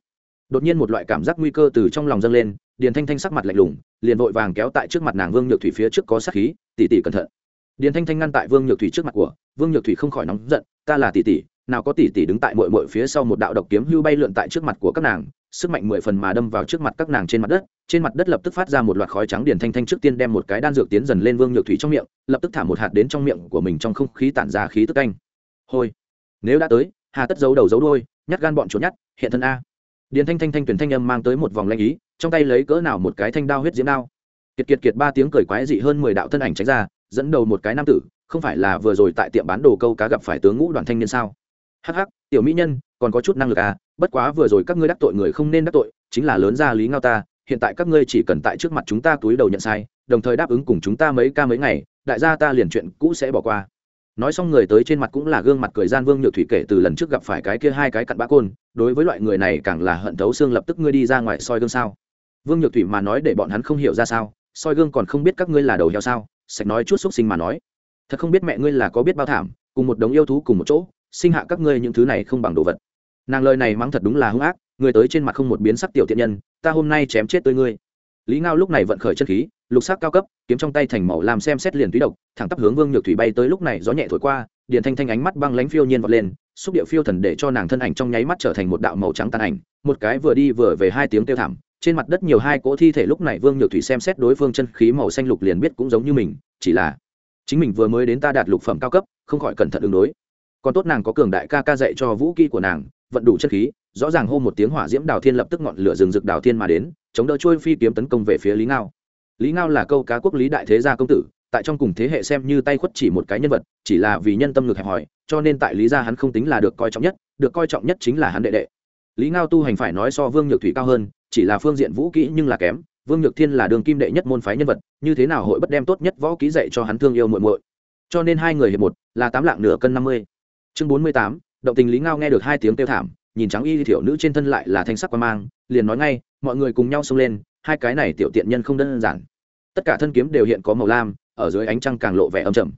đột nhiên một loại cảm giác nguy cơ từ trong lòng dâng lên, điền thanh thanh sắc mặt lạnh lùng, liền vội vàng kéo tại trước mặt nàng vương nhược thủy phía trước có sát khí tỉ tỉ cẩn thận. Điền thanh thanh ngăn tại vương nhược thủy trước mặt của, vương nhược thủy không khỏi nóng giận, ta là tỉ tỉ nào có tỉ tỉ đứng tại mội mội phía sau một đạo độc kiếm hưu bay lượn tại trước mặt của các nàng, sức mạnh mười phần mà đâm vào trước mặt các nàng trên mặt đất, trên mặt đất lập tức phát ra một loạt khói trắng. Điền thanh thanh trước tiên đem một cái đan dược tiến dần lên vương nhược thủy trong miệng, lập tức thả một hạt đến trong miệng của mình trong không khí tản ra khí tức canh hôi, nếu đã tới, hà tất giấu đầu giấu đôi nhát gan bọn trốn nhát hiện thân a điền thanh thanh thanh tuyển thanh âm mang tới một vòng lanh ý, trong tay lấy cỡ nào một cái thanh đao huyết diễm đao. Kiệt kiệt kiệt ba tiếng cười quái dị hơn mười đạo thân ảnh tránh ra, dẫn đầu một cái nam tử, không phải là vừa rồi tại tiệm bán đồ câu cá gặp phải tướng ngũ đoàn thanh niên sao? Hắc hắc, tiểu mỹ nhân, còn có chút năng lực à bất quá vừa rồi các ngươi đắc tội người không nên đắc tội, chính là lớn gia lý ngao ta, hiện tại các ngươi chỉ cần tại trước mặt chúng ta túi đầu nhận sai, đồng thời đáp ứng cùng chúng ta mấy ca mấy ngày, đại gia ta liền chuyện cũ sẽ bỏ qua nói xong người tới trên mặt cũng là gương mặt cười gian vương nhược thủy kể từ lần trước gặp phải cái kia hai cái cặn bã côn, đối với loại người này càng là hận thấu xương lập tức ngươi đi ra ngoài soi gương sao. Vương nhược thủy mà nói để bọn hắn không hiểu ra sao, soi gương còn không biết các ngươi là đầu heo sao, sạch nói chút xúc sinh mà nói. Thật không biết mẹ ngươi là có biết bao thảm, cùng một đống yêu thú cùng một chỗ, sinh hạ các ngươi những thứ này không bằng đồ vật. Nàng lời này mắng thật đúng là hung ác, người tới trên mặt không một biến sắc tiểu thiện nhân, ta hôm nay chém chết tới ngươi. Lý ngao lúc này vận khởi chân khí lục sắc cao cấp, kiếm trong tay thành màu làm xem xét liền túy độc, thẳng tắp hướng vương nhược thủy bay tới lúc này, gió nhẹ thổi qua, điện thanh thanh ánh mắt băng lánh phiêu nhiên vọt lên, xúc địa phiêu thần để cho nàng thân ảnh trong nháy mắt trở thành một đạo màu trắng tàn ảnh, một cái vừa đi vừa về hai tiếng kêu thảm, trên mặt đất nhiều hai cỗ thi thể lúc này vương nhược thủy xem xét đối phương chân khí màu xanh lục liền biết cũng giống như mình, chỉ là chính mình vừa mới đến ta đạt lục phẩm cao cấp, không khỏi cẩn thận ứng đối. Còn tốt nàng có cường đại ca ca dạy cho vũ kỹ của nàng, vận đủ chân khí, rõ ràng hô một tiếng hỏa diễm đào thiên lập tức ngọn lửa rừng rực đào thiên mà đến, chống đỡ trôi phi kiếm tấn công về phía lý ngao lý ngao là câu cá quốc lý đại thế gia công tử, tại trong cùng thế hệ xem như tay khuất chỉ một cái nhân vật, chỉ là vì nhân tâm ngược hẹp hòi, cho nên tại lý gia hắn không tính là được coi trọng nhất, được coi trọng nhất chính là hắn đệ đệ. Lý ngao tu hành phải nói so vương nhược thủy cao hơn, chỉ là phương diện vũ kỹ nhưng là kém, vương nhược thiên là đường kim đệ nhất môn phái nhân vật, như thế nào hội bất đem tốt nhất võ kỹ dạy cho hắn thương yêu muội muội. Cho nên hai người hiệp một, là tám lạng nửa cân năm mươi. Chương bốn mươi tám, động tình lý ngao nghe được hai tiếng kêu thảm, nhìn trắng y thiểu nữ trên thân lại là thanh sắc quan mang, liền nói ngay, mọi người cùng nhau xông lên hai cái này tiểu tiện nhân không đơn giản. Tất cả thân kiếm đều hiện có màu lam, ở dưới ánh trăng càng lộ vẻ âm trầm.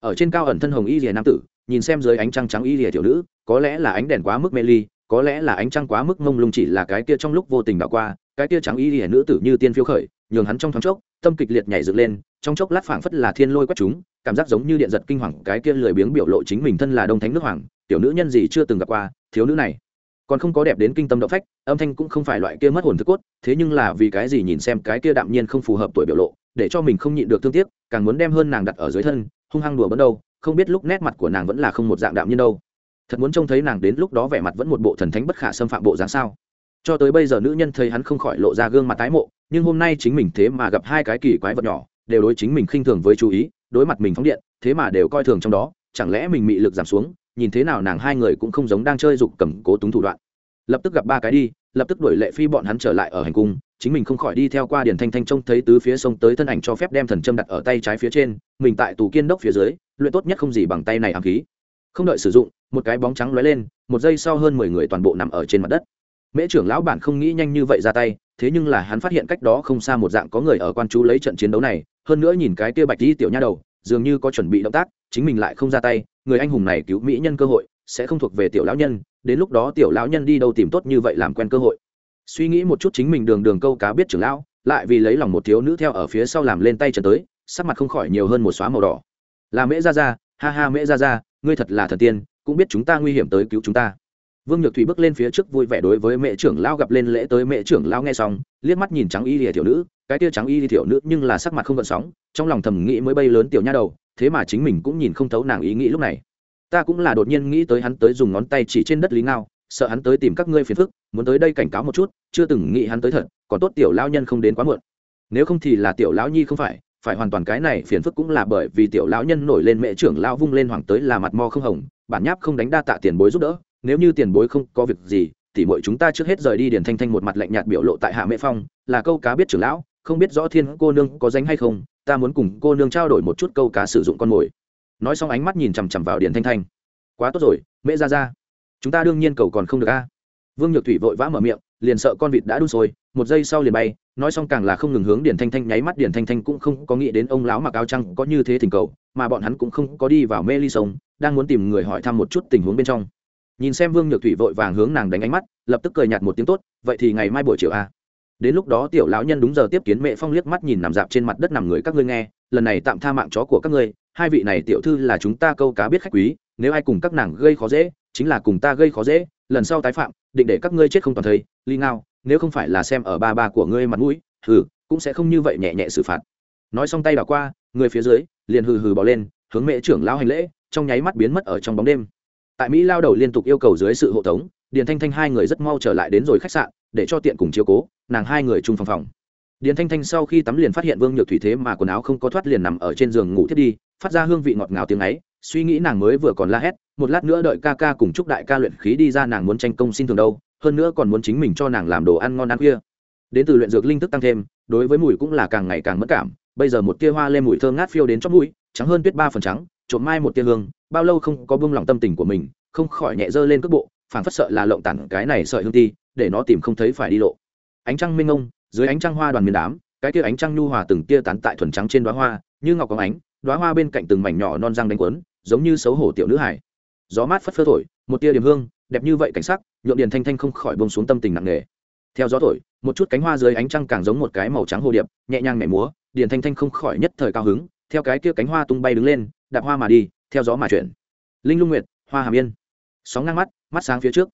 Ở trên cao ẩn thân hồng y rìa nam tử, nhìn xem dưới ánh trăng trắng y rìa tiểu nữ, có lẽ là ánh đèn quá mức mê ly, có lẽ là ánh trăng quá mức mông lung chỉ là cái kia trong lúc vô tình đảo qua, cái kia trắng y rìa nữ tử như tiên phiêu khởi, nhường hắn trong thoáng chốc, tâm kịch liệt nhảy dựng lên, trong chốc lát phảng phất là thiên lôi quét chúng, cảm giác giống như điện giật kinh hoàng, cái kia lười biếng biểu lộ chính mình thân là đông thánh nước hoàng, tiểu nữ nhân gì chưa từng gặp qua, thiếu nữ này còn không có đẹp đến kinh tâm động phách, âm thanh cũng không phải loại kia mất hồn thức cốt, thế nhưng là vì cái gì nhìn xem cái kia đạm nhiên không phù hợp tuổi biểu lộ, để cho mình không nhịn được thương tiếc, càng muốn đem hơn nàng đặt ở dưới thân, hung hăng đùa bấn đâu, không biết lúc nét mặt của nàng vẫn là không một dạng đạm nhiên đâu. Thật muốn trông thấy nàng đến lúc đó vẻ mặt vẫn một bộ thần thánh bất khả xâm phạm bộ dáng sao. Cho tới bây giờ nữ nhân thấy hắn không khỏi lộ ra gương mặt tái mộ, nhưng hôm nay chính mình thế mà gặp hai cái kỳ quái vật nhỏ, đều đối chính mình khinh thường với chú ý, đối mặt mình phóng điện, thế mà đều coi thường trong đó, chẳng lẽ mình mị lực giảm xuống nhìn thế nào nàng hai người cũng không giống đang chơi dục cầm cố túng thủ đoạn. Lập tức gặp ba cái đi, lập tức đuổi lệ phi bọn hắn trở lại ở hành cung, chính mình không khỏi đi theo qua điền thanh thanh trông thấy tứ phía sông tới thân ảnh cho phép đem thần châm đặt ở tay trái phía trên, mình tại tù kiên đốc phía dưới, luyện tốt nhất không gì bằng tay này ám khí. Không đợi sử dụng, một cái bóng trắng lóe lên, một giây sau hơn mười người toàn bộ nằm ở trên mặt đất. Mễ trưởng lão bản không nghĩ nhanh như vậy ra tay, thế nhưng là hắn phát hiện cách đó không xa một dạng có người ở quan chú lấy trận chiến đấu này, hơn nữa nhìn cái kia bạch đi tiểu nha đầu, dường như có chuẩn bị động tác, chính mình lại không ra tay người anh hùng này cứu mỹ nhân cơ hội, sẽ không thuộc về tiểu lão nhân, đến lúc đó tiểu lão nhân đi đâu tìm tốt như vậy làm quen cơ hội. Suy nghĩ một chút chính mình đường đường câu cá biết trưởng lão, lại vì lấy lòng một thiếu nữ theo ở phía sau làm lên tay trần tới, sắc mặt không khỏi nhiều hơn một xóa màu đỏ. Là mễ ra ra ha ha mễ ra ra ngươi thật là thần tiên, cũng biết chúng ta nguy hiểm tới cứu chúng ta. Vương nhược thủy bước lên phía trước vui vẻ đối với mẹ trưởng lão gặp lên lễ tới mẹ trưởng lão nghe xong, liếc mắt nhìn trắng y lìa tiểu nữ, cái tia trắng y lìa tiểu nữ nhưng là sắc mặt không gợn sóng, trong lòng thầm nghĩ mới bay lớn tiểu nha đầu thế mà chính mình cũng nhìn không thấu nàng ý nghĩ lúc này. Ta cũng là đột nhiên nghĩ tới hắn tới dùng ngón tay chỉ trên đất lý ngao, sợ hắn tới tìm các ngươi phiền phức, muốn tới đây cảnh cáo một chút, chưa từng nghĩ hắn tới thật, còn tốt tiểu lão nhân không đến quá muộn. Nếu không thì là tiểu lão nhi không phải phải hoàn toàn cái này phiền phức cũng là bởi vì tiểu lão nhân nổi lên mẹ trưởng lao vung lên hoàng tới là mặt mo không hồng, bản nháp không đánh đa tạ tiền bối giúp đỡ, nếu như tiền bối không có việc gì thì mọi chúng ta trước hết rời đi điền thanh thanh một mặt lạnh nhạt biểu lộ tại hạ mẹ phong, là câu cá biết trưởng lão không biết rõ thiên cô nương có danh hay không, ta muốn cùng cô nương trao đổi một chút câu cá sử dụng con mồi. Nói xong ánh mắt nhìn chằm chằm vào điền thanh thanh. Quá tốt rồi, mẹ ra ra. Chúng ta đương nhiên cầu còn không được a. Vương nhược thủy vội vã mở miệng, liền sợ con vịt đã đun sôi, một giây sau liền bay, nói xong càng là không ngừng hướng điền thanh thanh nháy mắt, điền thanh thanh cũng không có nghĩ đến ông lão mặc áo trăng có như thế thỉnh cầu, mà bọn hắn cũng không có đi vào mê ly sống đang muốn tìm người hỏi thăm một chút tình huống bên trong. Nhìn xem vương nhược thủy vội vàng hướng nàng đánh ánh mắt, lập tức cười nhạt một tiếng tốt, vậy thì ngày mai buổi chiều a đến lúc đó tiểu lão nhân đúng giờ tiếp kiến mẹ phong liếc mắt nhìn nằm dạp trên mặt đất nằm người các ngươi nghe, lần này tạm tha mạng chó của các ngươi, hai vị này tiểu thư là chúng ta câu cá biết khách quý, nếu ai cùng các nàng gây khó dễ, chính là cùng ta gây khó dễ, lần sau tái phạm, định để các ngươi chết không toàn thây ly ngao, nếu không phải là xem ở ba ba của ngươi mặt mũi, hừ, cũng sẽ không như vậy nhẹ nhẹ xử phạt. Nói xong tay đảo qua, người phía dưới, liền hừ hừ bỏ lên, hướng mẹ trưởng lão hành lễ, trong nháy mắt biến mất ở trong bóng đêm. Tại mỹ lao đầu liên tục yêu cầu dưới sự hộ tống, điền thanh thanh hai người rất mau trở lại đến rồi khách sạn để cho tiện cùng chiếu cố, nàng hai người chung phòng phòng. Điền thanh thanh sau khi tắm liền phát hiện vương nhược thủy thế mà quần áo không có thoát liền nằm ở trên giường ngủ thiết đi, phát ra hương vị ngọt ngào tiếng ấy, suy nghĩ nàng mới vừa còn la hét, một lát nữa đợi ca ca cùng chúc đại ca luyện khí đi ra nàng muốn tranh công xin thường đâu, hơn nữa còn muốn chính mình cho nàng làm đồ ăn ngon ăn khuya đến từ luyện dược linh thức tăng thêm, đối với mùi cũng là càng ngày càng mất cảm, bây giờ một tia hoa lên mùi thơm ngát phiêu đến chót mũi, trắng hơn tuyết ba phần trắng, trộm mai một tia hương, bao lâu không có buông lòng tâm tình của mình, không khỏi nhẹ dơ lên cước bộ phảng phất sợ là lộng tản cái này sợi hương ti, để nó tìm không thấy phải đi lộ. Ánh trăng minh ông dưới ánh trăng hoa đoàn miền đám, cái tia ánh trăng nhu hòa từng tia tán tại thuần trắng trên đóa hoa, như ngọc có ánh, đóa hoa bên cạnh từng mảnh nhỏ non răng đánh quấn giống như xấu hổ tiểu nữ hải gió mát phất phơ thổi, một tia điểm hương, đẹp như vậy cảnh sắc nhượng điền thanh thanh không khỏi bông xuống tâm tình nặng nề. Theo gió thổi, một chút cánh hoa dưới ánh trăng càng giống một cái màu trắng hồ điệp, nhẹ nhàng nhảy múa, điền thanh thanh không khỏi nhất thời cao hứng, theo cái kia cánh hoa tung bay đứng lên, đạp hoa mà đi, theo gió mà chuyển. Linh lung nguyệt, hoa hàm yên. Sóng ngang mắt mắt sáng phía trước.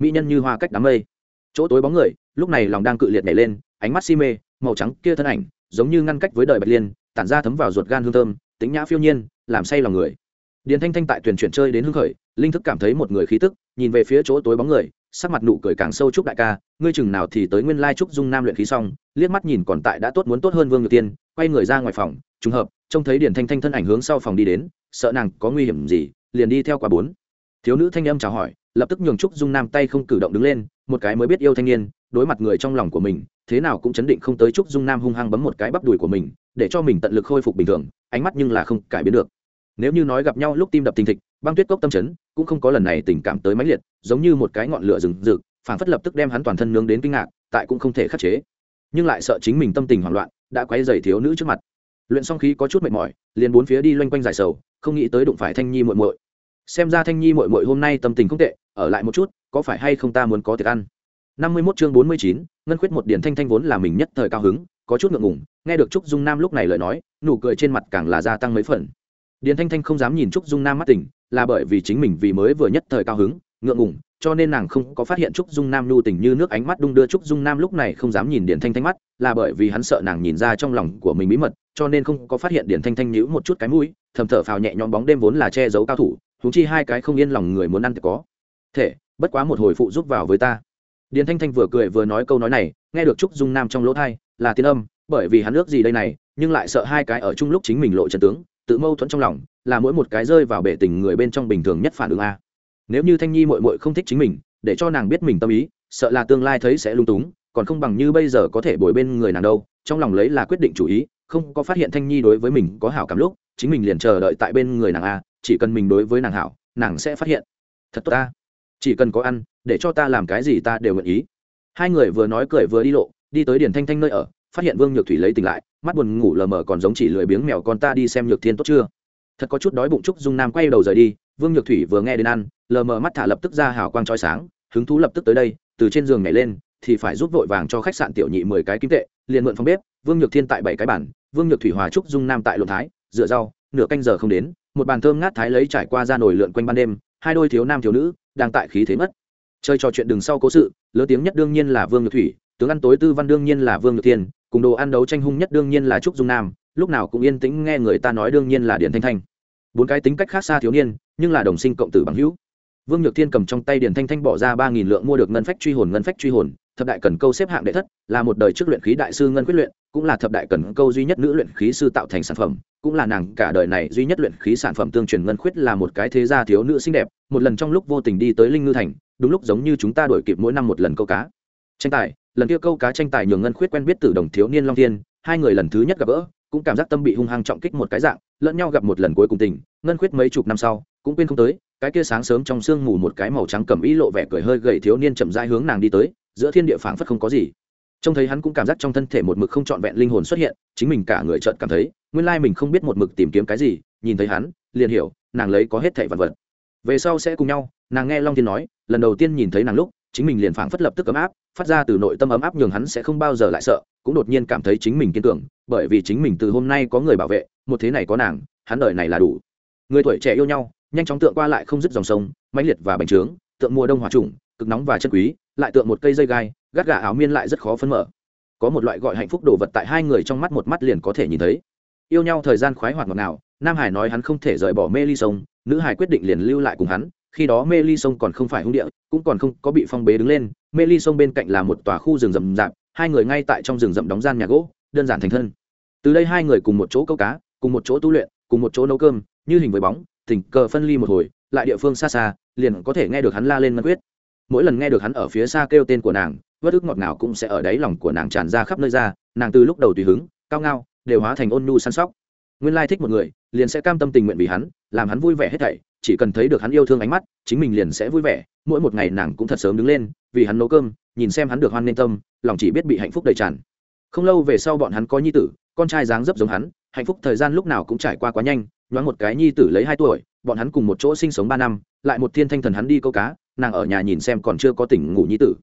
Mỹ nhân như hoa cách đám mây. Chỗ tối bóng người, lúc này lòng đang cự liệt nhảy lên, ánh mắt si mê, màu trắng kia thân ảnh, giống như ngăn cách với đời bạch liên, tản ra thấm vào ruột gan hương thơm, tính nhã phiêu nhiên, làm say lòng người. Điền thanh thanh tại tuyển chuyển chơi đến hưng khởi, linh thức cảm thấy một người khí tức, nhìn về phía chỗ tối bóng người, sắc mặt nụ cười càng sâu chúc đại ca, ngươi chừng nào thì tới nguyên lai trúc dung nam luyện khí xong, liếc mắt nhìn còn tại đã tốt muốn tốt hơn vương ngự tiên, quay người ra ngoài phòng, trùng hợp, trông thấy điền thanh thanh thân ảnh hướng sau phòng đi đến, sợ nàng có nguy hiểm gì, liền đi theo quả bốn. Thiếu nữ thanh âm chào hỏi lập tức nhường trúc dung nam tay không cử động đứng lên, một cái mới biết yêu thanh niên, đối mặt người trong lòng của mình, thế nào cũng chấn định không tới trúc dung nam hung hăng bấm một cái bắp đùi của mình, để cho mình tận lực khôi phục bình thường, ánh mắt nhưng là không cải biến được. Nếu như nói gặp nhau lúc tim đập thình thịch, băng tuyết cốc tâm chấn, cũng không có lần này tình cảm tới mãnh liệt, giống như một cái ngọn lửa rừng rực, phản phất lập tức đem hắn toàn thân nướng đến kinh ngạc, tại cũng không thể khắc chế. Nhưng lại sợ chính mình tâm tình hoảng loạn, đã quay dày thiếu nữ trước mặt. Luyện xong khí có chút mệt mỏi, liền bốn phía đi loanh quanh giải sầu, không nghĩ tới đụng phải thanh nhi muội muội. Xem ra thanh nhi muội muội hôm nay tâm tình không tệ ở lại một chút có phải hay không ta muốn có tiệc ăn? Năm mươi 51 chương bốn mươi chín, ngân khuyết một điển thanh thanh vốn là mình nhất thời cao hứng có chút ngượng ngùng nghe được trúc dung nam lúc này lời nói nụ cười trên mặt càng là gia tăng mấy phần. Điển thanh thanh không dám nhìn trúc dung nam mắt tỉnh là bởi vì chính mình vì mới vừa nhất thời cao hứng ngượng ngùng cho nên nàng không có phát hiện trúc dung nam nhu tình như nước ánh mắt đung đưa trúc dung nam lúc này không dám nhìn điển thanh thanh mắt là bởi vì hắn sợ nàng nhìn ra trong lòng của mình bí mật cho nên không có phát hiện điển thanh thanh nhíu một chút cái mũi thầm thở phào nhẹ nhõm bóng đêm vốn là che giấu cao thủ thú chi hai cái không yên lòng người muốn ăn thì có thể, bất quá một hồi phụ giúp vào với ta. Điền thanh thanh vừa cười vừa nói câu nói này, nghe được trúc dung nam trong lỗ thai, là tiên âm, bởi vì hắn ước gì đây này, nhưng lại sợ hai cái ở chung lúc chính mình lộ trận tướng, tự mâu thuẫn trong lòng, là mỗi một cái rơi vào bể tình người bên trong bình thường nhất phản ứng a. Nếu như thanh nhi mội mội không thích chính mình, để cho nàng biết mình tâm ý, sợ là tương lai thấy sẽ lung túng, còn không bằng như bây giờ có thể bồi bên người nàng đâu, trong lòng lấy là quyết định chủ ý, không có phát hiện thanh nhi đối với mình có hảo cảm lúc, chính mình liền chờ đợi tại bên người nàng a, chỉ cần mình đối với nàng hảo, nàng sẽ phát hiện. Thật tốt ta chỉ cần có ăn, để cho ta làm cái gì ta đều nguyện ý. Hai người vừa nói cười vừa đi lộ, đi tới điển thanh thanh nơi ở, phát hiện vương nhược thủy lấy tỉnh lại, mắt buồn ngủ lờ mờ còn giống chỉ lười biếng mèo con ta đi xem nhược thiên tốt chưa. Thật có chút đói bụng trúc dung nam quay đầu rời đi, vương nhược thủy vừa nghe đến ăn, lờ mờ mắt thả lập tức ra hào quang trói sáng, hứng thú lập tức tới đây, từ trên giường nhảy lên, thì phải giúp vội vàng cho khách sạn tiểu nhị mười cái kim tệ, liền mượn phòng bếp, vương nhược thiên tại bảy cái bản vương nhược thủy hòa trúc dung nam tại lộn thái dựa rau, nửa canh giờ không đến, một bàn thơm ngát thái lấy trải qua ra nồi lượn quanh ban đêm, hai đôi thiếu nam thiếu nữ đang tại khí thế mất. Chơi trò chuyện đường sau cố sự, lớn tiếng nhất đương nhiên là vương nhược thủy, tướng ăn tối tư văn đương nhiên là vương nhược thiên, cùng đồ ăn đấu tranh hung nhất đương nhiên là trúc dung nam, lúc nào cũng yên tĩnh nghe người ta nói đương nhiên là điển thanh thanh. Bốn cái tính cách khác xa thiếu niên, nhưng là đồng sinh cộng tử bằng hữu. Vương nhược thiên cầm trong tay điển thanh thanh bỏ ra ba nghìn lượng mua được ngân phách truy hồn, ngân phách truy hồn, thập đại cần câu xếp hạng đệ thất, là một đời trước luyện khí đại sư ngân quyết luyện, cũng là thập đại cần câu duy nhất nữ luyện khí sư tạo thành sản phẩm cũng là nàng cả đời này duy nhất luyện khí sản phẩm tương truyền ngân khuyết là một cái thế gia thiếu nữ xinh đẹp, một lần trong lúc vô tình đi tới linh ngư thành, đúng lúc giống như chúng ta đổi kịp mỗi năm một lần câu cá. Tranh tài, lần kia câu cá tranh tài nhường ngân khuyết quen biết từ đồng thiếu niên long thiên, hai người lần thứ nhất gặp gỡ, cũng cảm giác tâm bị hung hăng trọng kích một cái dạng, lẫn nhau gặp một lần cuối cùng tình, ngân khuyết mấy chục năm sau, cũng quên không tới, cái kia sáng sớm trong sương mù một cái màu trắng cầm ý lộ vẻ cười hơi gầy thiếu niên chậm rãi hướng nàng đi tới, giữa thiên địa phảng phất không có gì. Trông thấy hắn cũng cảm giác trong thân thể một mực không trọn vẹn linh hồn xuất hiện, chính mình cả người chợt cảm thấy nguyên lai mình không biết một mực tìm kiếm cái gì, nhìn thấy hắn, liền hiểu, nàng lấy có hết thảy vật vật. Về sau sẽ cùng nhau, nàng nghe long thiên nói, lần đầu tiên nhìn thấy nàng lúc, chính mình liền phảng phất lập tức ấm áp, phát ra từ nội tâm ấm áp nhường hắn sẽ không bao giờ lại sợ, cũng đột nhiên cảm thấy chính mình kiên cường, bởi vì chính mình từ hôm nay có người bảo vệ, một thế này có nàng, hắn đời này là đủ. Người tuổi trẻ yêu nhau, nhanh chóng tượng qua lại không dứt dòng sông, mãnh liệt và bành trướng, tượng mùa đông hòa trùng, cực nóng và chân quý, lại tượng một cây dây gai, gắt gà áo miên lại rất khó phân mở. Có một loại gọi hạnh phúc đồ vật tại hai người trong mắt một mắt liền có thể nhìn thấy yêu nhau thời gian khoái hoạt ngọt ngào, nam hải nói hắn không thể rời bỏ mê ly sông, nữ hải quyết định liền lưu lại cùng hắn, khi đó mê ly sông còn không phải hung địa, cũng còn không có bị phong bế đứng lên, mê ly sông bên cạnh là một tòa khu rừng rậm rạp, hai người ngay tại trong rừng rậm đóng gian nhà gỗ, đơn giản thành thân. Từ đây hai người cùng một chỗ câu cá, cùng một chỗ tu luyện, cùng một chỗ nấu cơm, như hình với bóng, tình cờ phân ly một hồi, lại địa phương xa xa, liền có thể nghe được hắn la lên ngân quyết. Mỗi lần nghe được hắn ở phía xa kêu tên của nàng, vất ức ngọt nào cũng sẽ ở đáy lòng của nàng tràn ra khắp nơi ra, nàng từ lúc đầu tùy hứng, cao ngao đều hóa thành ôn nhu săn sóc. Nguyên lai thích một người, liền sẽ cam tâm tình nguyện vì hắn, làm hắn vui vẻ hết thảy, chỉ cần thấy được hắn yêu thương ánh mắt, chính mình liền sẽ vui vẻ, mỗi một ngày nàng cũng thật sớm đứng lên, vì hắn nấu cơm, nhìn xem hắn được hoan nên tâm, lòng chỉ biết bị hạnh phúc đầy tràn. Không lâu về sau bọn hắn có nhi tử, con trai dáng dấp giống hắn, hạnh phúc thời gian lúc nào cũng trải qua quá nhanh, nhoáng một cái nhi tử lấy hai tuổi, bọn hắn cùng một chỗ sinh sống ba năm, lại một thiên thanh thần hắn đi câu cá, nàng ở nhà nhìn xem còn chưa có tỉnh ngủ nhi tử.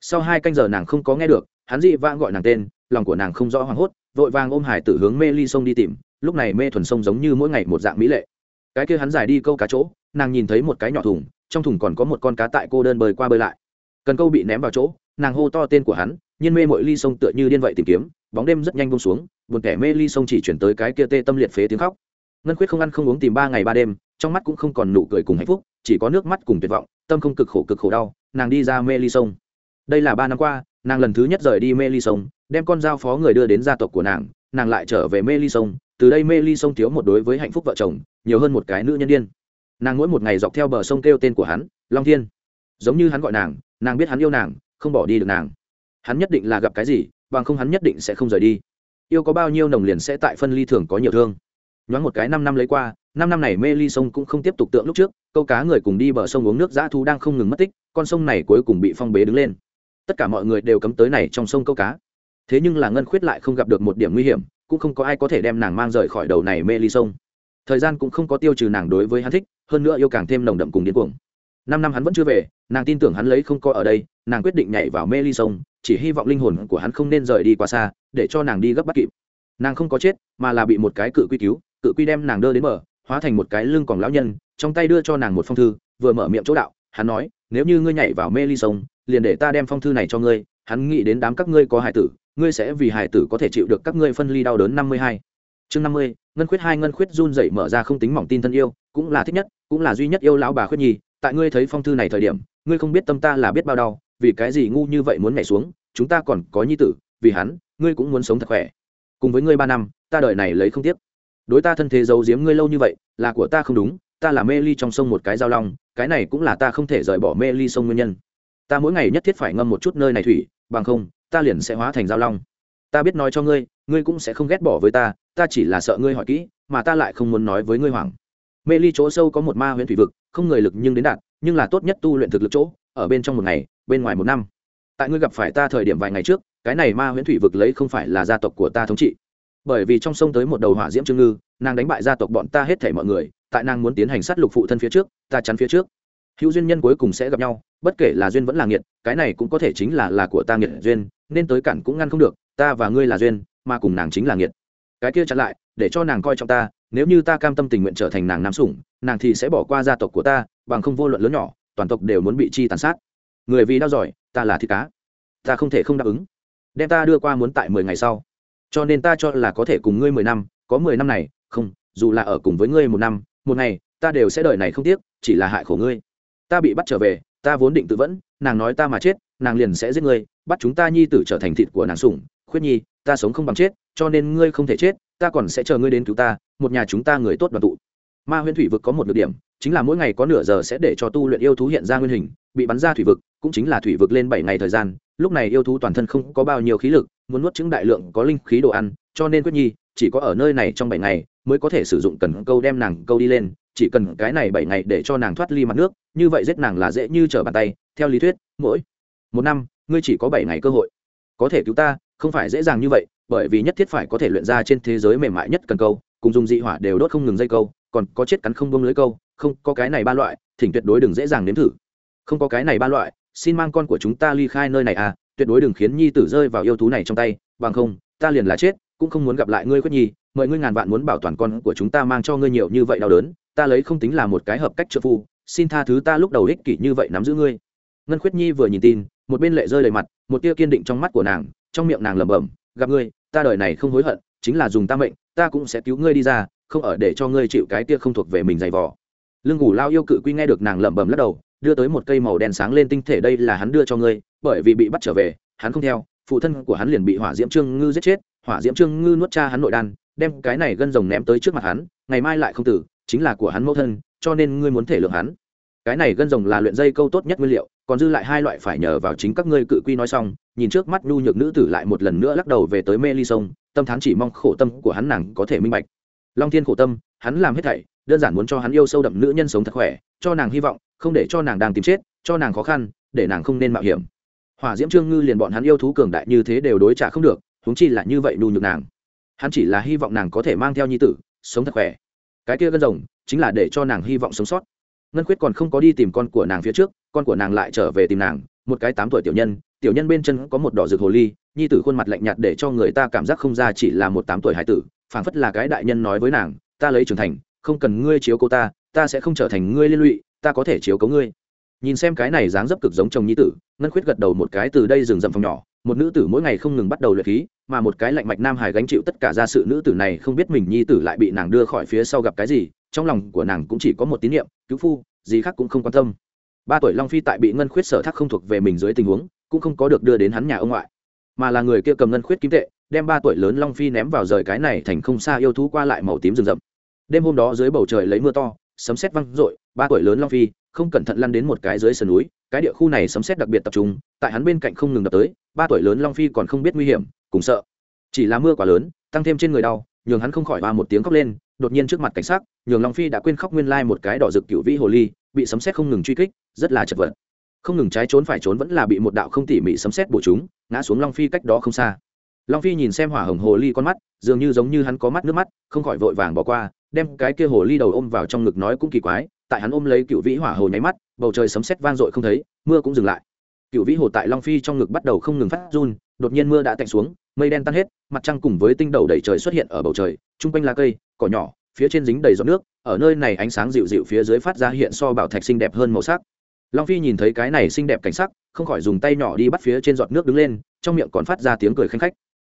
Sau hai canh giờ nàng không có nghe được, hắn dị vãng gọi nàng tên, lòng của nàng không rõ hoảng hốt vội vàng ôm hải tử hướng mê ly sông đi tìm, lúc này mê thuần sông giống như mỗi ngày một dạng mỹ lệ. Cái kia hắn dài đi câu cá chỗ, nàng nhìn thấy một cái nhỏ thùng, trong thùng còn có một con cá tại cô đơn bơi qua bơi lại. Cần câu bị ném vào chỗ, nàng hô to tên của hắn, nhiên mê mỗi ly sông tựa như điên vậy tìm kiếm, bóng đêm rất nhanh bông xuống, buồn kẻ mê ly sông chỉ chuyển tới cái kia tê tâm liệt phế tiếng khóc. Ngân khuyết không ăn không uống tìm ba ngày ba đêm, trong mắt cũng không còn nụ cười cùng hạnh phúc, chỉ có nước mắt cùng tuyệt vọng, tâm không cực khổ cực khổ đau, nàng đi ra mê ly sông. Đây là ba năm qua, nàng lần thứ nhất rời đi mê ly sông đem con dao phó người đưa đến gia tộc của nàng nàng lại trở về mê ly sông. Từ đây mê ly sông thiếu một đối với hạnh phúc vợ chồng, nhiều hơn một cái nữ nhân đ i ê n nàng mỗi một ngày dọc theo bờ sông kêu tên của hắn, long thiên. Giống như hắn gọi nàng nàng biết hắn yêu nàng, không bỏ đi được nàng. Hắn nhất định là gặp cái gì, bằng không hắn nhất định sẽ không rời đi. Yêu có bao nhiêu nồng liền sẽ tại phân ly thường có nhiều thương. Nhoáng một cái năm năm lấy qua, năm năm này mê ly sông cũng không tiếp tục tượng lúc trước, câu cá người cùng đi bờ sông uống nước dã thu đang không ngừng mất tích, con sông này cuối cùng bị phong bế đứng lên. Tất cả mọi người đều cấm tới này trong sông câu cá thế nhưng là ngân khuyết lại không gặp được một điểm nguy hiểm, cũng không có ai có thể đem nàng mang rời khỏi đầu này mê ly sông. Thời gian cũng không có tiêu trừ nàng đối với hắn thích, hơn nữa yêu càng thêm nồng đậm cùng điên cuồng. Năm năm hắn vẫn chưa về, nàng tin tưởng hắn lấy không có ở đây, nàng quyết định nhảy vào mê ly sông, chỉ hy vọng linh hồn của hắn không nên rời đi quá xa, để cho nàng đi gấp bắt kịp. Nàng không có chết, mà là bị một cái cự quy cứu, cự quy đem nàng đưa đến mở hóa thành một cái lưng còn lão nhân, trong tay đưa cho nàng một phong thư, vừa mở miệng chỗ đạo, hắn nói, nếu như ngươi nhảy vào mê ly sông, liền để ta đem phong thư này cho ngươi, hắn nghĩ đến đám các ngươi có hải tử ngươi sẽ vì hải tử có thể chịu được các ngươi phân ly đau đớn năm mươi hai. Chương năm mươi, ngân khuyết hai ngân khuyết run dậy mở ra không tính mỏng tin thân yêu, cũng là thích nhất, cũng là duy nhất yêu lão bà khuyết nhi tại ngươi thấy phong thư này thời điểm, ngươi không biết tâm ta là biết bao đau, vì cái gì ngu như vậy muốn nhảy xuống, chúng ta còn có nhi tử, vì hắn, ngươi cũng muốn sống thật khỏe. Cùng với ngươi ba năm, ta đợi này lấy không tiếp đối ta thân thế giấu giếm ngươi lâu như vậy, là của ta không đúng, ta là mê ly trong sông một cái dao long, cái này cũng là ta không thể rời bỏ mê ly sông nguyên nhân. Ta mỗi ngày nhất thiết phải ngâm một chút nơi này thủy, bằng không ta liền sẽ hóa thành giao long. Ta biết nói cho ngươi ngươi cũng sẽ không ghét bỏ với ta ta chỉ là sợ ngươi hỏi kỹ, mà ta lại không muốn nói với ngươi hoảng. Mê ly chỗ sâu có một ma huyện thủy vực, không người lực nhưng đến đạt, nhưng là tốt nhất tu luyện thực lực chỗ, ở bên trong một ngày, bên ngoài một năm. Tại ngươi gặp phải ta thời điểm vài ngày trước, cái này ma huyễn thủy vực lấy không phải là gia tộc của ta thống trị. Bởi vì trong sông tới một đầu hỏa diễm trương ngư, nàng đánh bại gia tộc bọn ta hết thể mọi người, tại nàng muốn tiến hành sát lục phụ thân phía trước, ta chắn phía trước hữu duyên nhân cuối cùng sẽ gặp nhau, bất kể là duyên vẫn là nghiệt, cái này cũng có thể chính là là của ta nghiệt duyên, nên tới cản cũng ngăn không được, ta và ngươi là duyên, mà cùng nàng chính là nghiệt. Cái kia chặn lại, để cho nàng coi trọng ta, nếu như ta cam tâm tình nguyện trở thành nàng nam sủng, nàng thì sẽ bỏ qua gia tộc của ta, bằng không vô luận lớn nhỏ, toàn tộc đều muốn bị chi tàn sát. Người vì đau giỏi, ta là thịt cá. Ta không thể không đáp ứng. Đem ta đưa qua muốn tại mười ngày sau. Cho nên ta cho là có thể cùng ngươi mười năm, có mười năm này, không, dù là ở cùng với ngươi một năm, một ngày, ta đều sẽ đợi này không tiếc, chỉ là hại khổ ngươi ta bị bắt trở về, ta vốn định tự vẫn, nàng nói ta mà chết, nàng liền sẽ giết ngươi, bắt chúng ta nhi tử trở thành thịt của nàng sủng. Khuyết nhi, ta sống không bằng chết, cho nên ngươi không thể chết, ta còn sẽ chờ ngươi đến cứu ta, một nhà chúng ta người tốt đoàn tụ. Ma huyễn thủy vực có một được điểm, chính là mỗi ngày có nửa giờ sẽ để cho tu luyện yêu thú hiện ra nguyên hình, bị bắn ra thủy vực, cũng chính là thủy vực lên bảy ngày thời gian, lúc này yêu thú toàn thân không có bao nhiêu khí lực, muốn nuốt chứng đại lượng có linh khí đồ ăn, cho nên quyết nhi, chỉ có ở nơi này trong bảy ngày, mới có thể sử dụng cần câu đem nàng câu đi lên chỉ cần cái này bảy ngày để cho nàng thoát ly mặt nước, như vậy giết nàng là dễ như trở bàn tay, theo lý thuyết, mỗi một năm, ngươi chỉ có bảy ngày cơ hội. Có thể cứu ta, không phải dễ dàng như vậy, bởi vì nhất thiết phải có thể luyện ra trên thế giới mềm mại nhất cần câu, cùng dùng dị hỏa đều đốt không ngừng dây câu, còn có chết cắn không bông lưới câu, không, có cái này ba loại, thỉnh tuyệt đối đừng dễ dàng nếm thử. Không có cái này ba loại, xin mang con của chúng ta ly khai nơi này à tuyệt đối đừng khiến nhi tử rơi vào yêu thú này trong tay, bằng không, ta liền là chết, cũng không muốn gặp lại ngươi quyết nhi, mời ngươi ngàn vạn muốn bảo toàn con của chúng ta mang cho ngươi nhiều như vậy đau đớn ta lấy không tính là một cái hợp cách trợ phu, xin tha thứ ta lúc đầu ích kỷ như vậy nắm giữ ngươi. Ngân khuyết nhi vừa nhìn tin, một bên lệ rơi đầy mặt, một tia kiên định trong mắt của nàng, trong miệng nàng lẩm bẩm, gặp ngươi, ta đời này không hối hận, chính là dùng ta mệnh, ta cũng sẽ cứu ngươi đi ra, không ở để cho ngươi chịu cái tia không thuộc về mình dày vò. Lương ngủ lao yêu cự quy nghe được nàng lẩm bẩm lắc đầu, đưa tới một cây màu đen sáng lên tinh thể đây là hắn đưa cho ngươi, bởi vì bị bắt trở về, hắn không theo, phụ thân của hắn liền bị hỏa diễm trương ngư giết chết, hỏa diễm trương ngư nuốt cha hắn nội đan, đem cái này gân rồng ném tới trước mặt hắn, ngày mai lại không tử chính là của hắn mẫu thân, cho nên ngươi muốn thể lượng hắn. Cái này gân rồng là luyện dây câu tốt nhất nguyên liệu, còn dư lại hai loại phải nhờ vào chính các ngươi cự quy nói xong, nhìn trước mắt nhu nhược nữ tử lại một lần nữa lắc đầu về tới mê ly sông, tâm thán chỉ mong khổ tâm của hắn nàng có thể minh bạch. Long thiên khổ tâm, hắn làm hết thảy, đơn giản muốn cho hắn yêu sâu đậm nữ nhân sống thật khỏe, cho nàng hy vọng, không để cho nàng đang tìm chết, cho nàng khó khăn, để nàng không nên mạo hiểm. Hỏa diễm trương ngư liền bọn hắn yêu thú cường đại như thế đều đối trả không được, huống chi là như vậy nhu nhược nàng. Hắn chỉ là hy vọng nàng có thể mang theo nhi tử, sống thật khỏe cái kia gân rồng chính là để cho nàng hy vọng sống sót. Ngân khuyết còn không có đi tìm con của nàng phía trước, con của nàng lại trở về tìm nàng, một cái tám tuổi tiểu nhân tiểu nhân bên chân có một đỏ rực hồ ly, nhi tử khuôn mặt lạnh nhạt để cho người ta cảm giác không ra chỉ là một tám tuổi hải tử, phảng phất là cái đại nhân nói với nàng, ta lấy trưởng thành, không cần ngươi chiếu cố ta ta sẽ không trở thành ngươi liên lụy, ta có thể chiếu cố ngươi. Nhìn xem cái này dáng dấp cực giống chồng nhi tử, ngân khuyết gật đầu một cái từ đây dừng dậm phòng nhỏ một nữ tử mỗi ngày không ngừng bắt đầu luyện khí, mà một cái lạnh mạch nam hải gánh chịu tất cả ra sự nữ tử này không biết mình nhi tử lại bị nàng đưa khỏi phía sau gặp cái gì, trong lòng của nàng cũng chỉ có một tín niệm, cứu phu, gì khác cũng không quan tâm. Ba tuổi long phi tại bị ngân khuyết sở thác không thuộc về mình dưới tình huống, cũng không có được đưa đến hắn nhà ông ngoại, mà là người kia cầm ngân khuyết kim tệ, đem ba tuổi lớn long phi ném vào rời cái này thành không xa yêu thú qua lại màu tím rừng rậm. Đêm hôm đó dưới bầu trời lấy mưa to, sấm sét văng rội ba tuổi lớn long phi không cẩn thận lăn đến một cái dưới sườn núi cái địa khu này sấm sét đặc biệt tập trung, tại hắn bên cạnh không ngừng đập tới, ba tuổi lớn long phi còn không biết nguy hiểm, cùng sợ. Chỉ là mưa quá lớn, tăng thêm trên người đau, nhường hắn không khỏi ba một tiếng khóc lên, đột nhiên trước mặt cảnh sát nhường long phi đã quên khóc nguyên lai một cái đỏ rực cựu vĩ hồ ly, bị sấm sét không ngừng truy kích, rất là chật vật. Không ngừng trái trốn phải trốn vẫn là bị một đạo không tỉ mỉ sấm xét bổ chúng, ngã xuống long phi cách đó không xa. Long phi nhìn xem hỏa hồng hồ ly con mắt, dường như giống như hắn có mắt nước mắt, không khỏi vội vàng bỏ qua, đem cái kia hồ ly đầu ôm vào trong ngực nói cũng kỳ quái, tại hắn ôm lấy cựu vĩ hỏa hồ nháy mắt bầu trời sấm sét vang dội không thấy, mưa cũng dừng lại. Cựu vĩ hồ tại long phi trong ngực bắt đầu không ngừng phát run, đột nhiên mưa đã tạnh xuống, mây đen tan hết, mặt trăng cùng với tinh đầu đầy trời xuất hiện ở bầu trời, chung quanh lá cây, cỏ nhỏ, phía trên dính đầy giọt nước, ở nơi này ánh sáng dịu dịu phía dưới phát ra hiện so bảo thạch xinh đẹp hơn màu sắc. Long phi nhìn thấy cái này xinh đẹp cảnh sắc, không khỏi dùng tay nhỏ đi bắt phía trên giọt nước đứng lên, trong miệng còn phát ra tiếng cười khanh khách.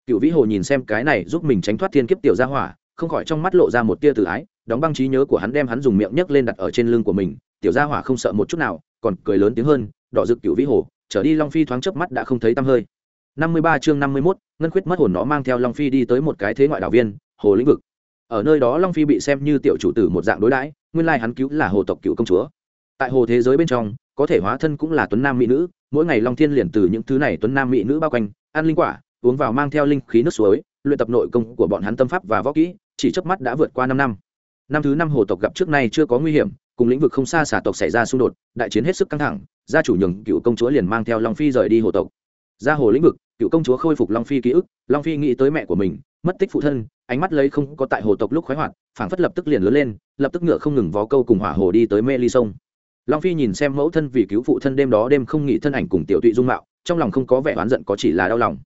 Cựu vĩ hồ nhìn xem cái này giúp mình tránh thoát thiên kiếp tiểu gia hỏa, không khỏi trong mắt lộ ra một tia tự ái, đóng băng trí nhớ của hắn đem hắn dùng miệng nhấc lên đặt ở trên lưng của mình tiểu gia hỏa không sợ một chút nào còn cười lớn tiếng hơn đỏ rực cựu vĩ hồ trở đi long phi thoáng chớp mắt đã không thấy tăm hơi. Năm mươi ba chương năm mươi 51, ngân khuyết mất hồn nó mang theo long phi đi tới một cái thế ngoại đảo viên hồ lĩnh vực. Ở nơi đó long phi bị xem như tiểu chủ tử một dạng đối đãi nguyên lai hắn cứu là hồ tộc cựu công chúa. Tại hồ thế giới bên trong có thể hóa thân cũng là tuấn nam mỹ nữ mỗi ngày long thiên liền từ những thứ này tuấn nam mỹ nữ bao quanh ăn linh quả uống vào mang theo linh khí nước suối luyện tập nội công của bọn hắn tâm pháp và võ kỹ chỉ chớp mắt đã vượt qua năm năm. Năm thứ năm hồ tộc gặp trước nay chưa có nguy hiểm cùng lĩnh vực không xa xả tộc xảy ra xung đột, đại chiến hết sức căng thẳng, gia chủ nhường cựu công chúa liền mang theo long phi rời đi hồ tộc. Ra hồ lĩnh vực, cựu công chúa khôi phục long phi ký ức, long phi nghĩ tới mẹ của mình, mất tích phụ thân, ánh mắt lấy không có tại hồ tộc lúc khoái hoạt, phảng phất lập tức liền lớn lên, lập tức ngựa không ngừng vó câu cùng hỏa hồ đi tới mê ly sông. Long phi nhìn xem mẫu thân vì cứu phụ thân đêm đó đêm không nghĩ thân ảnh cùng tiểu tụy dung mạo, trong lòng không có vẻ oán giận có chỉ là đau lòng.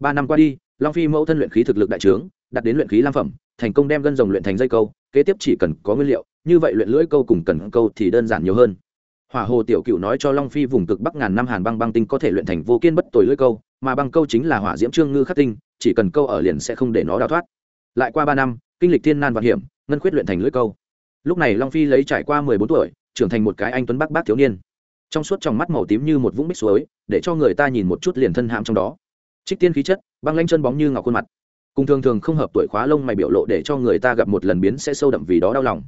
Ba năm qua đi, long phi mẫu thân luyện khí thực lực đại trướng đặt đến luyện khí lam phẩm thành công đem gân rồng luyện thành dây câu, kế tiếp chỉ cần có nguyên liệu, như vậy luyện lưỡi câu cùng cần câu thì đơn giản nhiều hơn. Hỏa hồ tiểu cựu nói cho long phi vùng cực bắc ngàn năm hàn băng băng tinh có thể luyện thành vô kiên bất tồi lưỡi câu, mà băng câu chính là hỏa diễm trương ngư khắc tinh, chỉ cần câu ở liền sẽ không để nó đào thoát. Lại qua ba năm, kinh lịch thiên nan vạn hiểm, ngân khuyết luyện thành lưỡi câu. Lúc này long phi lấy trải qua mười bốn tuổi, trưởng thành một cái anh tuấn bắc bác thiếu niên. Trong suốt trong mắt màu tím như một vũng bích suối, để cho người ta nhìn một chút liền thân hãm trong đó. Trích tiên khí chất, băng lanh chân bóng như ngọc khuôn mặt cùng thường thường không hợp tuổi khóa lông mày biểu lộ để cho người ta gặp một lần biến sẽ sâu đậm vì đó đau lòng.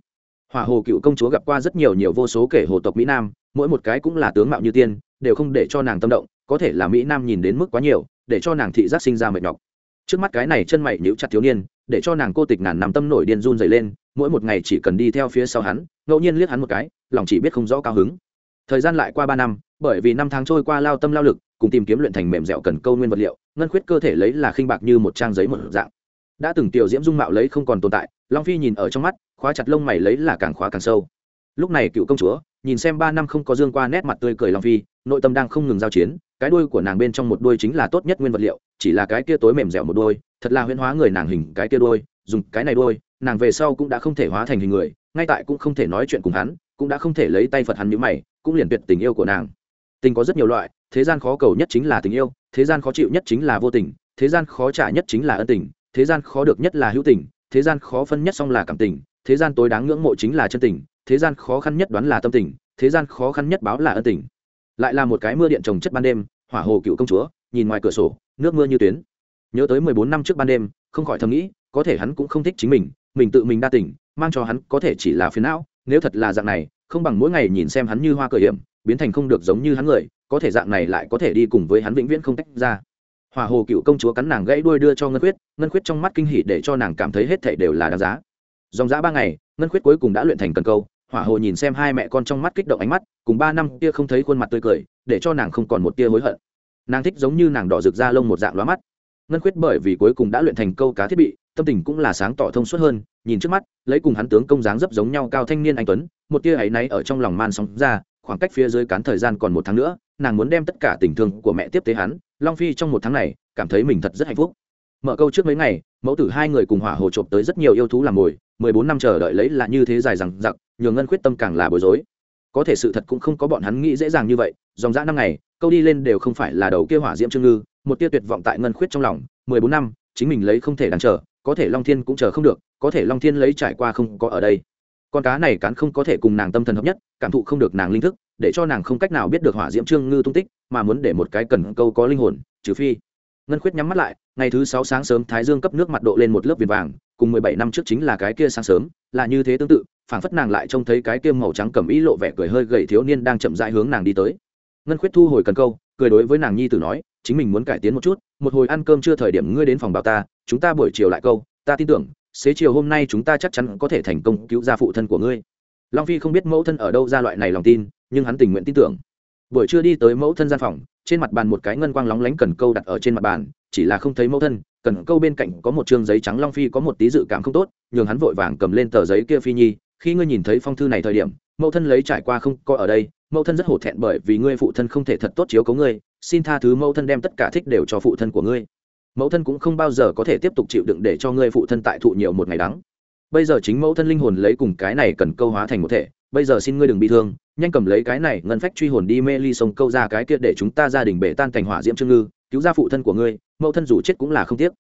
Hỏa hồ cựu công chúa gặp qua rất nhiều nhiều vô số kể hồ tộc mỹ nam, mỗi một cái cũng là tướng mạo như tiên, đều không để cho nàng tâm động, có thể là mỹ nam nhìn đến mức quá nhiều, để cho nàng thị giác sinh ra mệt nhọc. Trước mắt cái này chân mày nhíu chặt thiếu niên, để cho nàng cô tịch ngàn nằm tâm nổi điên run dày lên, mỗi một ngày chỉ cần đi theo phía sau hắn, ngẫu nhiên liếc hắn một cái, lòng chỉ biết không rõ cao hứng. Thời gian lại qua ba năm, bởi vì năm tháng trôi qua lao tâm lao lực cùng tìm kiếm luyện thành mềm dẻo cần câu nguyên vật liệu, ngân khuyết cơ thể lấy là khinh bạc như một trang giấy một dạng. Đã từng tiểu diễm dung mạo lấy không còn tồn tại, long phi nhìn ở trong mắt, khóa chặt lông mày lấy là càng khóa càng sâu. Lúc này cựu công chúa, nhìn xem ba năm không có dương qua nét mặt tươi cười long phi, nội tâm đang không ngừng giao chiến, cái đuôi của nàng bên trong một đuôi chính là tốt nhất nguyên vật liệu, chỉ là cái kia tối mềm dẻo một đuôi, thật là huyễn hóa người nàng hình cái kia đuôi, dùng cái này đuôi, nàng về sau cũng đã không thể hóa thành hình người, ngay tại cũng không thể nói chuyện cùng hắn, cũng đã không thể lấy tay phật hắn như mày, cũng liền tuyệt tình yêu của nàng. Tình có rất nhiều loại thế gian khó cầu nhất chính là tình yêu, thế gian khó chịu nhất chính là vô tình, thế gian khó trả nhất chính là ân tình, thế gian khó được nhất là hữu tình, thế gian khó phân nhất song là cảm tình, thế gian tối đáng ngưỡng mộ chính là chân tình, thế gian khó khăn nhất đoán là tâm tình, thế gian khó khăn nhất báo là ân tình. Lại là một cái mưa điện trồng chất ban đêm, hỏa hồ cựu công chúa, nhìn ngoài cửa sổ, nước mưa như tuyến. Nhớ tới mười bốn năm trước ban đêm, không khỏi thầm nghĩ, có thể hắn cũng không thích chính mình mình tự mình đa tỉnh mang cho hắn có thể chỉ là phiền não, nếu thật là dạng này, không bằng mỗi ngày nhìn xem hắn như hoa cờ hiểm biến thành không được giống như hắn người, có thể dạng này lại có thể đi cùng với hắn vĩnh viễn không tách ra. Hòa hồ cựu công chúa cắn nàng gãy đuôi đưa cho ngân khuyết ngân khuyết trong mắt kinh hỉ để cho nàng cảm thấy hết thảy đều là đáng giá. Dòng giã ba ngày, ngân khuyết cuối cùng đã luyện thành cần câu hỏa hồ nhìn xem hai mẹ con trong mắt kích động ánh mắt, cùng ba năm kia không thấy khuôn mặt tươi cười, để cho nàng không còn một tia hối hận. Nàng thích giống như nàng đỏ rực da lông một dạng lóa mắt. Ngân khuyết bởi vì cuối cùng đã luyện thành câu cá thiết bị, tâm tình cũng là sáng tỏ thông suốt hơn, nhìn trước mắt, lấy cùng hắn tướng công dáng dấp giống nhau cao thanh niên anh tuấn, một tia ấy náy ở trong lòng man sóng ra khoảng cách phía dưới cán thời gian còn một tháng nữa, nàng muốn đem tất cả tình thương của mẹ tiếp tế hắn, long phi trong một tháng này, cảm thấy mình thật rất hạnh phúc. Mở câu trước mấy ngày, mẫu tử hai người cùng hỏa hồ trộm tới rất nhiều yêu thú làm mồi, mười bốn năm chờ đợi lấy là như thế dài rằng giặc nhường ngân khuyết tâm càng là bối rối. Có thể sự thật cũng không có bọn hắn nghĩ dễ dàng như vậy, dòng dã năm ngày, câu đi lên đều không phải là đầu kia hỏa diễm trương ngư, một tia tuyệt vọng tại ngân khuyết trong lòng, mười bốn năm, chính mình lấy không thể đáng chờ, có thể long thiên cũng chờ không được, có thể long thiên lấy trải qua không có ở đây con cá này cán không có thể cùng nàng tâm thần hợp nhất, cảm thụ không được nàng linh thức, để cho nàng không cách nào biết được hỏa diễm trương ngư tung tích, mà muốn để một cái cần câu có linh hồn, trừ phi. Ngân khuyết nhắm mắt lại, ngày thứ sáu sáng sớm thái dương cấp nước mặt độ lên một lớp viền vàng, cùng mười bảy năm trước chính là cái kia sáng sớm, là như thế tương tự, phảng phất nàng lại trông thấy cái kia màu trắng cầm ý lộ vẻ cười hơi gầy thiếu niên đang chậm rãi hướng nàng đi tới. Ngân khuyết thu hồi cần câu, cười đối với nàng nhi tử nói, chính mình muốn cải tiến một chút, một hồi ăn cơm chưa thời điểm ngươi đến phòng bảo ta, chúng ta buổi chiều lại câu, ta tin tưởng xế chiều hôm nay chúng ta chắc chắn có thể thành công cứu ra phụ thân của ngươi. Long phi không biết mẫu thân ở đâu ra loại này lòng tin, nhưng hắn tình nguyện tin tưởng. Buổi trưa đi tới mẫu thân gian phòng, trên mặt bàn một cái ngân quang lóng lánh cần câu đặt ở trên mặt bàn, chỉ là không thấy mẫu thân, cần câu bên cạnh có một chương giấy trắng. Long phi có một tí dự cảm không tốt, nhường hắn vội vàng cầm lên tờ giấy kia phi nhi, khi ngươi nhìn thấy phong thư này thời điểm, mẫu thân lấy trải qua không có ở đây, mẫu thân rất hổ thẹn bởi vì ngươi phụ thân không thể thật tốt chiếu cấu ngươi, xin tha thứ mẫu thân đem tất cả thích đều cho phụ thân của ngươi mẫu thân cũng không bao giờ có thể tiếp tục chịu đựng để cho ngươi phụ thân tại thụ nhiều một ngày đắng. Bây giờ chính mẫu thân linh hồn lấy cùng cái này cần câu hóa thành một thể, bây giờ xin ngươi đừng bị thương, nhanh cầm lấy cái này ngân phách truy hồn đi mê ly sông câu ra cái kia để chúng ta gia đình bể tan thành hỏa diễm trương ngư, cứu ra phụ thân của ngươi, mẫu thân dù chết cũng là không tiếc.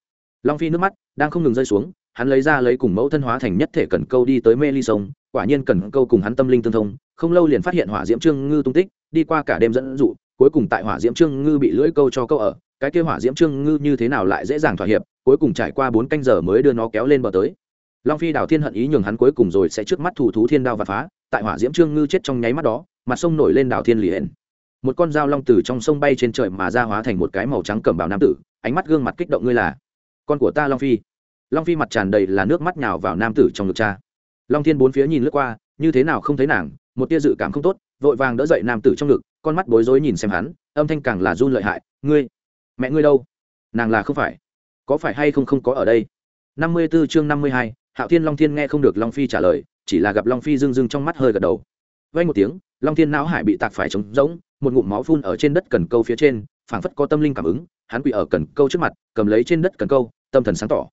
Long phi nước mắt đang không ngừng rơi xuống, hắn lấy ra lấy cùng mẫu thân hóa thành nhất thể cần câu đi tới mê ly sông, quả nhiên cần câu cùng hắn tâm linh tương thông, không lâu liền phát hiện hỏa diễm trương ngư tung tích, đi qua cả đêm dẫn dụ cuối cùng tại hỏa diễm trương ngư bị lưỡi câu cho câu ở, cái kia hỏa diễm trương ngư như thế nào lại dễ dàng thỏa hiệp, cuối cùng trải qua bốn canh giờ mới đưa nó kéo lên bờ tới. Long phi đào thiên hận ý nhường hắn cuối cùng rồi sẽ trước mắt thủ thú thiên đao và phá, tại hỏa diễm trương ngư chết trong nháy mắt đó, mặt sông nổi lên đào thiên liền một con dao long từ trong sông bay trên trời mà ra hóa thành một cái màu trắng cẩm bào nam tử, ánh mắt gương mặt kích động ngươi là con của ta long phi. Long phi mặt tràn đầy là nước mắt nhào vào nam tử trong ngực cha. Long thiên bốn phía nhìn lướt qua, như thế nào không thấy nàng, một tia dự cảm không tốt, vội vàng đỡ dậy nam tử trong ngực con mắt bối rối nhìn xem hắn, âm thanh càng là run lợi hại, ngươi, mẹ ngươi đâu? Nàng là không phải. Có phải hay không không có ở đây? Năm mươi 54 chương năm mươi hai, hạo thiên long thiên nghe không được long phi trả lời, chỉ là gặp long phi dưng dưng trong mắt hơi gật đầu. Vay một tiếng, long thiên não hải bị tạc phải trống rỗng, một ngụm máu phun ở trên đất cần câu phía trên, phảng phất có tâm linh cảm ứng, hắn quỳ ở cần câu trước mặt, cầm lấy trên đất cần câu, tâm thần sáng tỏ.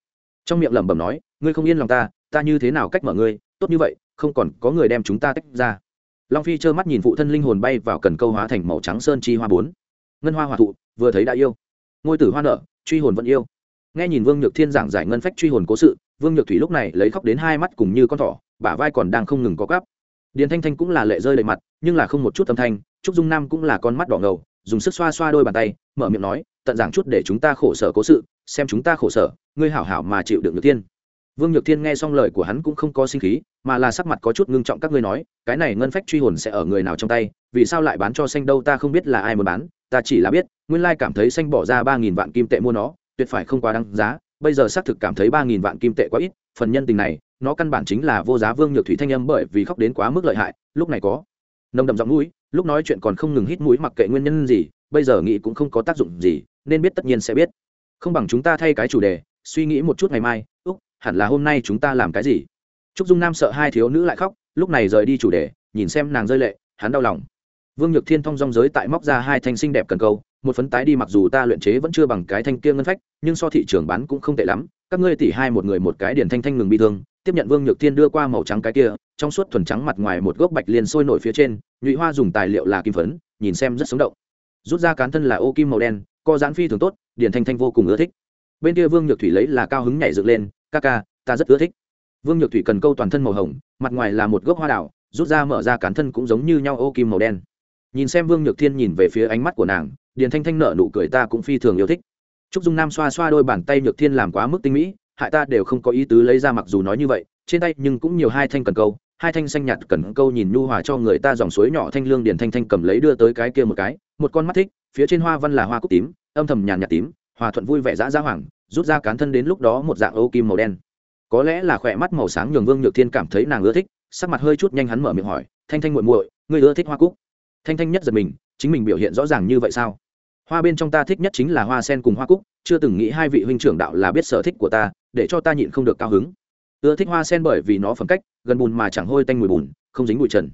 Trong miệng lẩm bẩm nói, ngươi không yên lòng ta ta như thế nào cách mở ngươi? Tốt như vậy, không còn có người đem chúng ta tách ra long phi trơ mắt nhìn phụ thân linh hồn bay vào cần câu hóa thành màu trắng sơn chi hoa bốn. Ngân hoa hòa thụ, vừa thấy đã yêu. Ngôi tử hoa nợ truy hồn vẫn yêu. Nghe nhìn vương nhược thiên giảng giải ngân phách truy hồn cố sự, vương nhược thủy lúc này lấy khóc đến hai mắt cùng như con thỏ, bả vai còn đang không ngừng có cắp điền thanh thanh cũng là lệ rơi đầy mặt, nhưng là không một chút âm thanh, trúc dung nam cũng là con mắt đỏ ngầu, dùng sức xoa xoa đôi bàn tay, mở miệng nói, tận giảng chút để chúng ta khổ sở cố sự, xem chúng ta khổ sở, ngươi hảo hảo mà chịu đựng nhược thiên vương nhược thiên nghe xong lời của hắn cũng không có sinh khí, mà là sắc mặt có chút ngưng trọng các ngươi nói, cái này ngân phách truy hồn sẽ ở người nào trong tay, vì sao lại bán cho xanh đâu ta không biết là ai muốn bán, ta chỉ là biết, nguyên lai cảm thấy xanh bỏ ra ba nghìn vạn kim tệ mua nó, tuyệt phải không quá đáng giá, bây giờ xác thực cảm thấy ba nghìn vạn kim tệ quá ít, phần nhân tình này, nó căn bản chính là vô giá vương nhược thủy thanh âm bởi vì khóc đến quá mức lợi hại, lúc này có nồng đậm giọng mũi, lúc nói chuyện còn không ngừng hít mũi mặc kệ nguyên nhân gì, bây giờ nghĩ cũng không có tác dụng gì, nên biết tất nhiên sẽ biết. Không bằng chúng ta thay cái chủ đề, suy nghĩ một chút ngày mai, úc hẳn là hôm nay chúng ta làm cái gì? Trúc dung nam sợ hai thiếu nữ lại khóc, lúc này rời đi chủ đề, nhìn xem nàng rơi lệ, hắn đau lòng. Vương nhược thiên thong dong giới tại móc ra hai thanh xinh đẹp cần câu, một phấn tái đi mặc dù ta luyện chế vẫn chưa bằng cái thanh kia ngân phách, nhưng so thị trường bán cũng không tệ lắm, các ngươi tỷ hai một người một cái điển thanh thanh ngừng bị thương, tiếp nhận vương nhược thiên đưa qua màu trắng cái kia, trong suốt thuần trắng mặt ngoài một gốc bạch liền sôi nổi phía trên, nhụy hoa dùng tài liệu là kim phấn, nhìn xem rất sống động. Rút ra cán thân là ô kim màu đen, co giãn phi thường tốt điển thanh thanh vô cùng ưa thích. Bên kia vương nhược thủy lấy là cao hứng nhảy dựng lên ca ca, ta rất ưa thích. Vương nhược thủy cần câu toàn thân màu hồng, mặt ngoài là một gốc hoa đảo rút ra mở ra cán thân cũng giống như nhau ô kim màu đen. Nhìn xem vương nhược thiên nhìn về phía ánh mắt của nàng, điền thanh thanh nở nụ cười ta cũng phi thường yêu thích. Trúc dung nam xoa xoa đôi bàn tay nhược thiên làm quá mức tinh mỹ, hại ta đều không có ý tứ lấy ra mặc dù nói như vậy, trên tay nhưng cũng nhiều hai thanh cần câu, hai thanh xanh nhạt cần câu nhìn nhu hòa cho người ta dòng suối nhỏ thanh lương điền thanh thanh cầm lấy đưa tới cái kia một cái, một con mắt thích, phía trên hoa văn là hoa cúc tím, âm thầm nhàn nhạt tím, hòa thuận vui vẻ dã dã hoàng rút ra cán thân đến lúc đó một dạng ô kim màu đen. Có lẽ là khỏe mắt màu sáng nhường vương nhược thiên cảm thấy nàng ưa thích, sắc mặt hơi chút nhanh hắn mở miệng hỏi, thanh thanh muội muội, ngươi ưa thích hoa cúc? Thanh thanh nhất giật mình, chính mình biểu hiện rõ ràng như vậy sao? Hoa bên trong ta thích nhất chính là hoa sen cùng hoa cúc, chưa từng nghĩ hai vị huynh trưởng đạo là biết sở thích của ta, để cho ta nhịn không được cao hứng. Ưa thích hoa sen bởi vì nó phẩm cách, gần bùn mà chẳng hôi tanh mùi bùn, không dính bụi trần.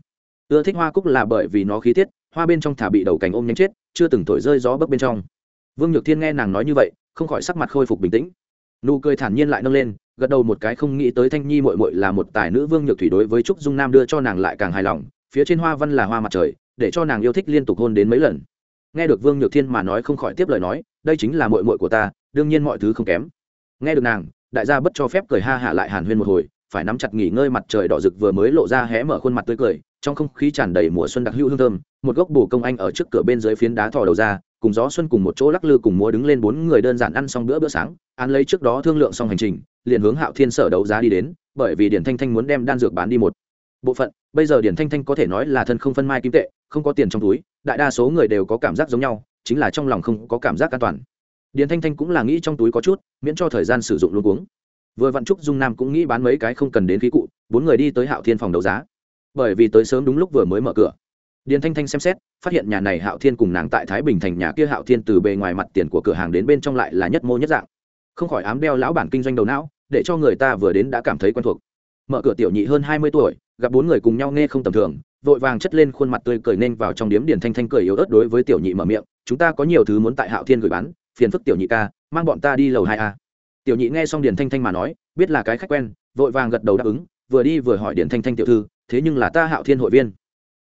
Ưa thích hoa cúc là bởi vì nó khí tiết, hoa bên trong thả bị đầu cành ôm nhanh chết, chưa từng thổi rơi gió bấc bên trong. Vương nhược thiên nghe nàng nói như vậy không khỏi sắc mặt khôi phục bình tĩnh. Nụ cười thản nhiên lại nâng lên, gật đầu một cái không nghĩ tới thanh nhi mội mội là một tài nữ vương nhược thủy đối với trúc dung nam đưa cho nàng lại càng hài lòng, phía trên hoa văn là hoa mặt trời, để cho nàng yêu thích liên tục hôn đến mấy lần. Nghe được vương nhược thiên mà nói không khỏi tiếp lời nói, đây chính là mội mội của ta, đương nhiên mọi thứ không kém. Nghe được nàng, đại gia bất cho phép cười ha hạ lại hàn huyên một hồi, phải nắm chặt nghỉ ngơi mặt trời đỏ rực vừa mới lộ ra hé mở khuôn mặt tươi cười, trong không khí tràn đầy mùa xuân đặc hữu hương thơm, một gốc bồ công anh ở trước cửa bên dưới phiến đá thò đầu ra cùng gió xuân cùng một chỗ lắc lư cùng múa đứng lên bốn người đơn giản ăn xong bữa bữa sáng, ăn lấy trước đó thương lượng xong hành trình, liền hướng hạo thiên sở đấu giá đi đến, bởi vì điển thanh thanh muốn đem đan dược bán đi một bộ phận. Bây giờ điển thanh thanh có thể nói là thân không phân mai kim tệ, không có tiền trong túi, đại đa số người đều có cảm giác giống nhau, chính là trong lòng không có cảm giác an toàn. Điển thanh thanh cũng là nghĩ trong túi có chút, miễn cho thời gian sử dụng luôn uống vừa vặn trúc dung nam cũng nghĩ bán mấy cái không cần đến khí cụ, bốn người đi tới hạo thiên phòng đấu giá. Bởi vì tới sớm đúng lúc vừa mới mở cửa điền thanh thanh xem xét, phát hiện nhà này hạo thiên cùng nàng tại thái bình thành nhà kia hạo thiên từ bề ngoài mặt tiền của cửa hàng đến bên trong lại là nhất mô nhất dạng. Không khỏi ám đeo lão bản kinh doanh đầu não, để cho người ta vừa đến đã cảm thấy quen thuộc. Mở cửa tiểu nhị hơn hai mươi tuổi, gặp bốn người cùng nhau nghe không tầm thường, vội vàng chất lên khuôn mặt tươi cười nên vào trong điếm điền thanh thanh cười yếu ớt đối với tiểu nhị mở miệng, chúng ta có nhiều thứ muốn tại hạo thiên gửi bán, phiền phức tiểu nhị ca, mang bọn ta đi lầu hai a. Tiểu nhị nghe xong điền thanh thanh mà nói, biết là cái khách quen, vội vàng gật đầu đáp ứng, vừa đi vừa hỏi điền thanh thanh tiểu thư, thế nhưng là ta hạo thiên hội viên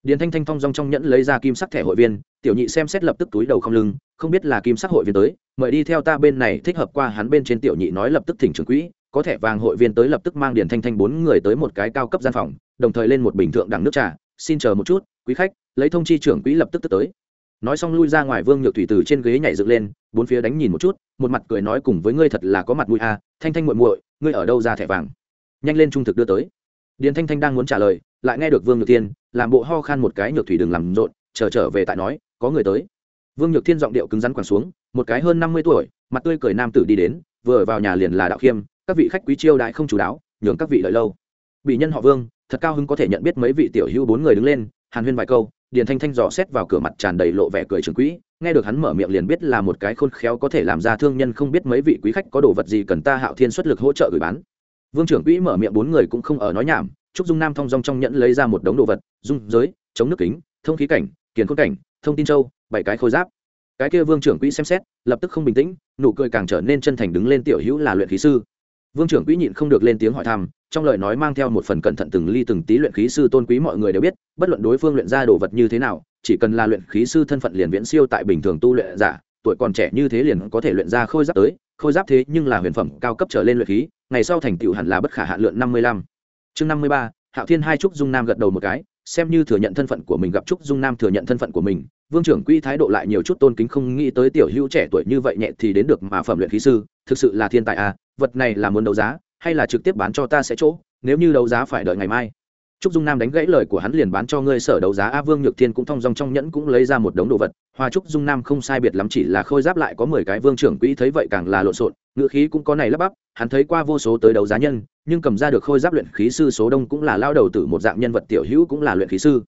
điền thanh thanh thong dong trong nhẫn lấy ra kim sắc thẻ hội viên, tiểu nhị xem xét lập tức túi đầu không lưng, không biết là kim sắc hội viên tới, mời đi theo ta bên này, thích hợp qua hắn bên trên tiểu nhị nói lập tức thỉnh trưởng quỹ, có thẻ vàng hội viên tới lập tức mang điền thanh thanh bốn người tới một cái cao cấp gian phòng, đồng thời lên một bình thượng đẳng nước trà, xin chờ một chút, quý khách, lấy thông chi trưởng quỹ lập tức tức tới. Nói xong lui ra ngoài vương nhược thủy từ trên ghế nhảy dựng lên, bốn phía đánh nhìn một chút, một mặt cười nói cùng với ngươi thật là có mặt mũi a thanh thanh muội muội, ngươi ở đâu ra thẻ vàng? Nhanh lên trung thực đưa tới. Điền thanh thanh đang muốn trả lời lại nghe được vương nhược thiên làm bộ ho khan một cái, nhược thủy đừng làm rộn, chờ trở về tại nói, có người tới. Vương nhược thiên giọng điệu cứng rắn quẳng xuống, một cái hơn năm mươi tuổi, mặt tươi cười nam tử đi đến, vừa vào nhà liền là đạo khiêm, các vị khách quý chiêu đại không chủ đáo, nhường các vị lợi lâu. Bị nhân họ vương, thật cao hứng có thể nhận biết mấy vị tiểu hữu bốn người đứng lên, hàn huyên vài câu, điền thanh thanh dò xét vào cửa mặt tràn đầy lộ vẻ cười trường quỹ, nghe được hắn mở miệng liền biết là một cái khôn khéo có thể làm ra thương nhân không biết mấy vị quý khách có đồ vật gì cần ta hạo thiên xuất lực hỗ trợ gửi bán. Vương trưởng quỹ mở miệng bốn người cũng không ở nói nhảm trúc dung nam thong dong trong nhẫn lấy ra một đống đồ vật, dung giới, chống nước kính, thông khí cảnh, kiền khôn cảnh, thông tin châu, bảy cái khôi giáp. Cái kia vương trưởng quỹ xem xét, lập tức không bình tĩnh, nụ cười càng trở nên chân thành đứng lên tiểu hữu là luyện khí sư. Vương trưởng quỹ nhịn không được lên tiếng hỏi thăm, trong lời nói mang theo một phần cẩn thận từng ly từng tí luyện khí sư tôn quý mọi người đều biết, bất luận đối phương luyện ra đồ vật như thế nào, chỉ cần là luyện khí sư thân phận liền viễn siêu tại bình thường tu luyện giả, tuổi còn trẻ như thế liền có thể luyện ra khôi giáp tới, khôi giáp thế nhưng là huyền phẩm cao cấp trở lên luyện khí, ngày sau thành tựu hẳn là bất khả hạn lượng năm mươi lăm chương năm mươi ba, hạo thiên hai trúc dung nam gật đầu một cái, xem như thừa nhận thân phận của mình gặp trúc dung nam thừa nhận thân phận của mình, vương trưởng quỹ thái độ lại nhiều chút tôn kính không nghĩ tới tiểu hữu trẻ tuổi như vậy nhẹ thì đến được mà phẩm luyện khí sư, thực sự là thiên tài à vật này là muốn đấu giá, hay là trực tiếp bán cho ta sẽ chỗ, nếu như đấu giá phải đợi ngày mai trúc dung nam đánh gãy lời của hắn liền bán cho ngươi sở đấu giá a vương nhược thiên cũng thong dong trong nhẫn cũng lấy ra một đống đồ vật. Hoa trúc dung nam không sai biệt lắm chỉ là khôi giáp lại có mười cái vương trưởng quỹ thấy vậy càng là lộn xộn ngữ khí cũng có này lắp bắp hắn thấy qua vô số tới đấu giá nhân nhưng cầm ra được khôi giáp luyện khí sư số đông cũng là lao đầu tử một dạng nhân vật tiểu hữu cũng là luyện khí sư.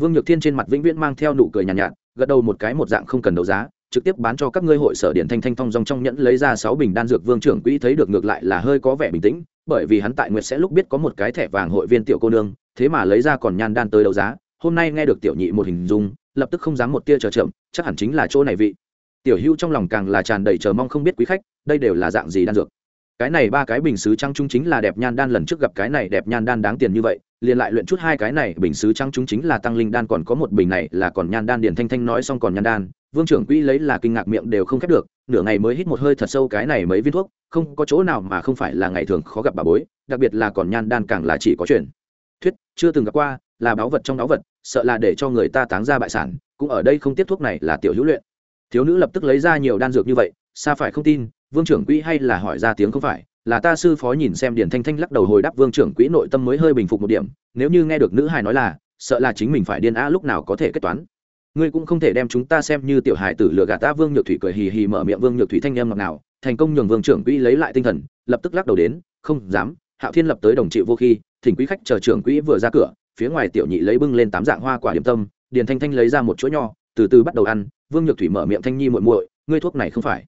Vương nhược thiên trên mặt vĩnh viễn mang theo nụ cười nhàn nhạt, nhạt gật đầu một cái một dạng không cần đấu giá trực tiếp bán cho các ngươi hội sở điện thanh thanh thong dong trong nhẫn lấy ra sáu bình đan dược vương trưởng quỹ thấy được ngược lại là hơi có vẻ bình tĩnh bởi vì hắn tại nguyệt sẽ lúc biết có một cái thẻ vàng hội viên tiểu cô nương thế mà lấy ra còn nhan đan tới đấu giá, hôm nay nghe được tiểu nhị một hình dung, lập tức không dám một tia chờ chậm, chắc hẳn chính là chỗ này vị. Tiểu hữu trong lòng càng là tràn đầy chờ mong không biết quý khách, đây đều là dạng gì đan dược? Cái này ba cái bình sứ trăng trung chính là đẹp nhan đan, lần trước gặp cái này đẹp nhan đan đáng tiền như vậy, liền lại luyện chút hai cái này bình sứ trăng trung chính là tăng linh đan, còn có một bình này là còn nhan đan điền thanh thanh nói xong còn nhan đan. Vương trưởng quỹ lấy là kinh ngạc miệng đều không khép được, nửa ngày mới hít một hơi thật sâu cái này mấy viên thuốc, không có chỗ nào mà không phải là ngày thường khó gặp bà bối, đặc biệt là còn nhan đan càng là chỉ có chuyện chưa từng gặp qua, là báu vật trong báu vật, sợ là để cho người ta táng ra bại sản, cũng ở đây không tiếp thuốc này là tiểu hữu luyện. Thiếu nữ lập tức lấy ra nhiều đan dược như vậy sao phải không tin, vương trưởng quỹ hay là hỏi ra tiếng không phải, là ta sư phó nhìn xem điển thanh thanh lắc đầu hồi đáp vương trưởng quỹ nội tâm mới hơi bình phục một điểm, nếu như nghe được nữ hài nói là, sợ là chính mình phải điên á lúc nào có thể kết toán. Ngươi cũng không thể đem chúng ta xem như tiểu hài tử lừa gạt ta vương nhược thủy cười hì hì mở miệng vương nhược thủy thanh em ngọc nào thành công nhường vương trưởng quỹ lấy lại tinh thần, lập tức lắc đầu đến, không dám, hạo thiên lập tới đồng chịu vô khi thỉnh quý khách chờ trưởng quỹ vừa ra cửa, phía ngoài tiểu nhị lấy bưng lên tám dạng hoa quả điểm tâm, điền thanh thanh lấy ra một chỗ nho, từ từ bắt đầu ăn, vương nhược thủy mở miệng thanh nhi muội muội, ngươi thuốc này không phải.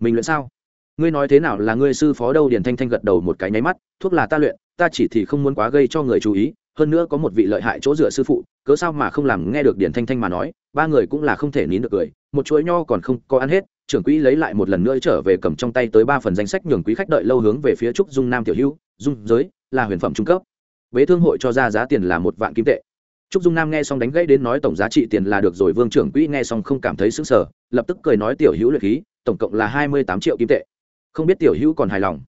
Mình luyện sao? Ngươi nói thế nào là ngươi sư phó đâu? Điền thanh thanh gật đầu một cái nháy mắt, thuốc là ta luyện, ta chỉ thì không muốn quá gây cho người chú ý, hơn nữa có một vị lợi hại chỗ dựa sư phụ, cớ sao mà không làm nghe được điền thanh thanh mà nói, ba người cũng là không thể nín được cười, một chuỗi nho còn không có ăn hết, trưởng quỹ lấy lại một lần nữa trở về cầm trong tay tới ba phần danh sách nhường quý khách đợi lâu hướng về phía trúc dung nam tiểu hữu, dung giới, là huyền phẩm trung cấp bế thương hội cho ra giá tiền là một vạn kim tệ. Trúc dung nam nghe xong đánh gãy đến nói tổng giá trị tiền là được rồi, vương trưởng quỹ nghe xong không cảm thấy xứng sở lập tức cười nói tiểu hữu luyện khí, tổng cộng là hai mươi tám triệu kim tệ. Không biết tiểu hữu còn hài lòng.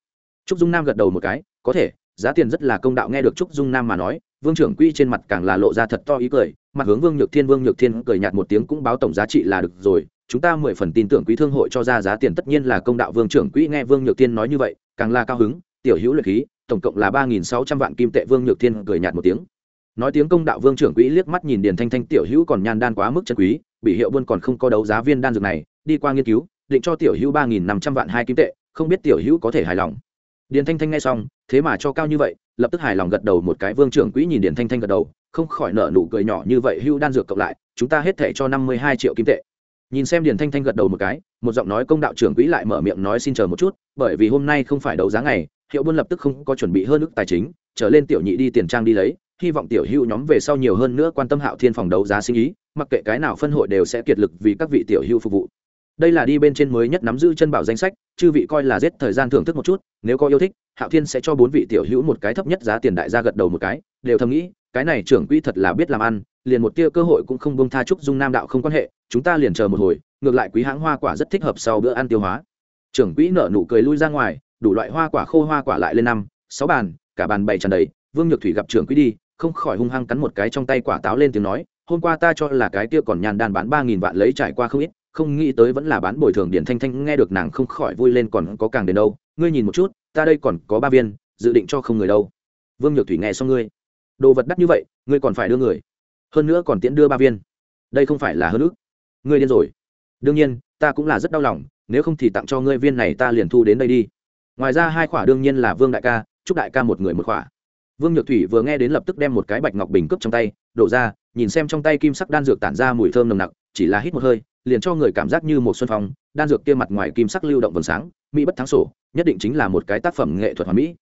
Trúc dung nam gật đầu một cái, có thể, giá tiền rất là công đạo nghe được trúc dung nam mà nói, vương trưởng quỹ trên mặt càng là lộ ra thật to ý cười, mặt hướng vương nhược thiên, vương nhược thiên cười nhạt một tiếng cũng báo tổng giá trị là được rồi, chúng ta mười phần tin tưởng quý thương hội cho ra giá tiền tất nhiên là công đạo vương trưởng quỹ nghe vương nhược thiên nói như vậy, càng là cao hứng, tiểu hữu luyện khí tổng cộng là ba nghìn sáu trăm vạn kim tệ vương nhược thiên cười nhạt một tiếng. Nói tiếng công đạo vương trưởng quỹ liếc mắt nhìn điền thanh thanh, tiểu hữu còn nhan đan quá mức chân quý, bị hiệu buôn còn không có đấu giá viên đan dược này, đi qua nghiên cứu, định cho tiểu hữu ba nghìn năm trăm vạn hai kim tệ, không biết tiểu hữu có thể hài lòng. Điền thanh thanh nghe xong, thế mà cho cao như vậy, lập tức hài lòng gật đầu một cái vương trưởng quỹ nhìn điền thanh thanh gật đầu, không khỏi nở nụ cười nhỏ như vậy hưu đan dược cộng lại, chúng ta hết thể cho năm mươi hai triệu kim tệ. Nhìn xem điền thanh thanh gật đầu một cái, một giọng nói công đạo trưởng quỹ lại mở miệng nói xin chờ một chút, bởi vì hôm nay không phải đấu giá ngày hiệu buôn lập tức không có chuẩn bị hơn ức tài chính, trở lên tiểu nhị đi tiền trang đi lấy, hy vọng tiểu hữu nhóm về sau nhiều hơn nữa quan tâm hạo thiên phòng đấu giá sinh ý, mặc kệ cái nào phân hội đều sẽ kiệt lực vì các vị tiểu hữu phục vụ. Đây là đi bên trên mới nhất nắm giữ chân bảo danh sách, chư vị coi là giết thời gian thưởng thức một chút, nếu có yêu thích, hạo thiên sẽ cho bốn vị tiểu hữu một cái thấp nhất giá tiền đại gia gật đầu một cái, đều thầm nghĩ, cái này trưởng quỹ thật là biết làm ăn, liền một tia cơ hội cũng không bông tha trúc dung nam đạo không quan hệ, chúng ta liền chờ một hồi, ngược lại quý hãng hoa quả rất thích hợp sau bữa ăn tiêu hóa. Trưởng quỹ nở nụ cười lui ra ngoài đủ loại hoa quả khô hoa quả lại lên năm, sáu bàn, cả bàn bày tràn đầy. Vương nhược thủy gặp trưởng Quý đi, không khỏi hung hăng cắn một cái trong tay quả táo lên tiếng nói, hôm qua ta cho là cái kia còn nhàn đàn bán ba nghìn vạn lấy trải qua không ít, không nghĩ tới vẫn là bán bồi thường điển thanh thanh, nghe được nàng không khỏi vui lên còn có càng đến đâu. Ngươi nhìn một chút, ta đây còn có ba viên, dự định cho không người đâu. Vương nhược thủy nghe xong ngươi. Đồ vật đắt như vậy, ngươi còn phải đưa người. Hơn nữa còn tiễn đưa ba viên. Đây không phải là hơn ước ngươi điên rồi. Đương nhiên, ta cũng là rất đau lòng, nếu không thì tặng cho ngươi viên này ta liền thu đến đây đi ngoài ra hai khỏa đương nhiên là vương đại ca chúc đại ca một người một khỏa. Vương nhược thủy vừa nghe đến lập tức đem một cái bạch ngọc bình cướp trong tay, đổ ra, nhìn xem trong tay kim sắc đan dược tản ra mùi thơm nồng nặc, chỉ là hít một hơi, liền cho người cảm giác như một xuân phong, đan dược kia mặt ngoài kim sắc lưu động vầng sáng, mỹ bất thắng sổ, nhất định chính là một cái tác phẩm nghệ thuật hoàn mỹ.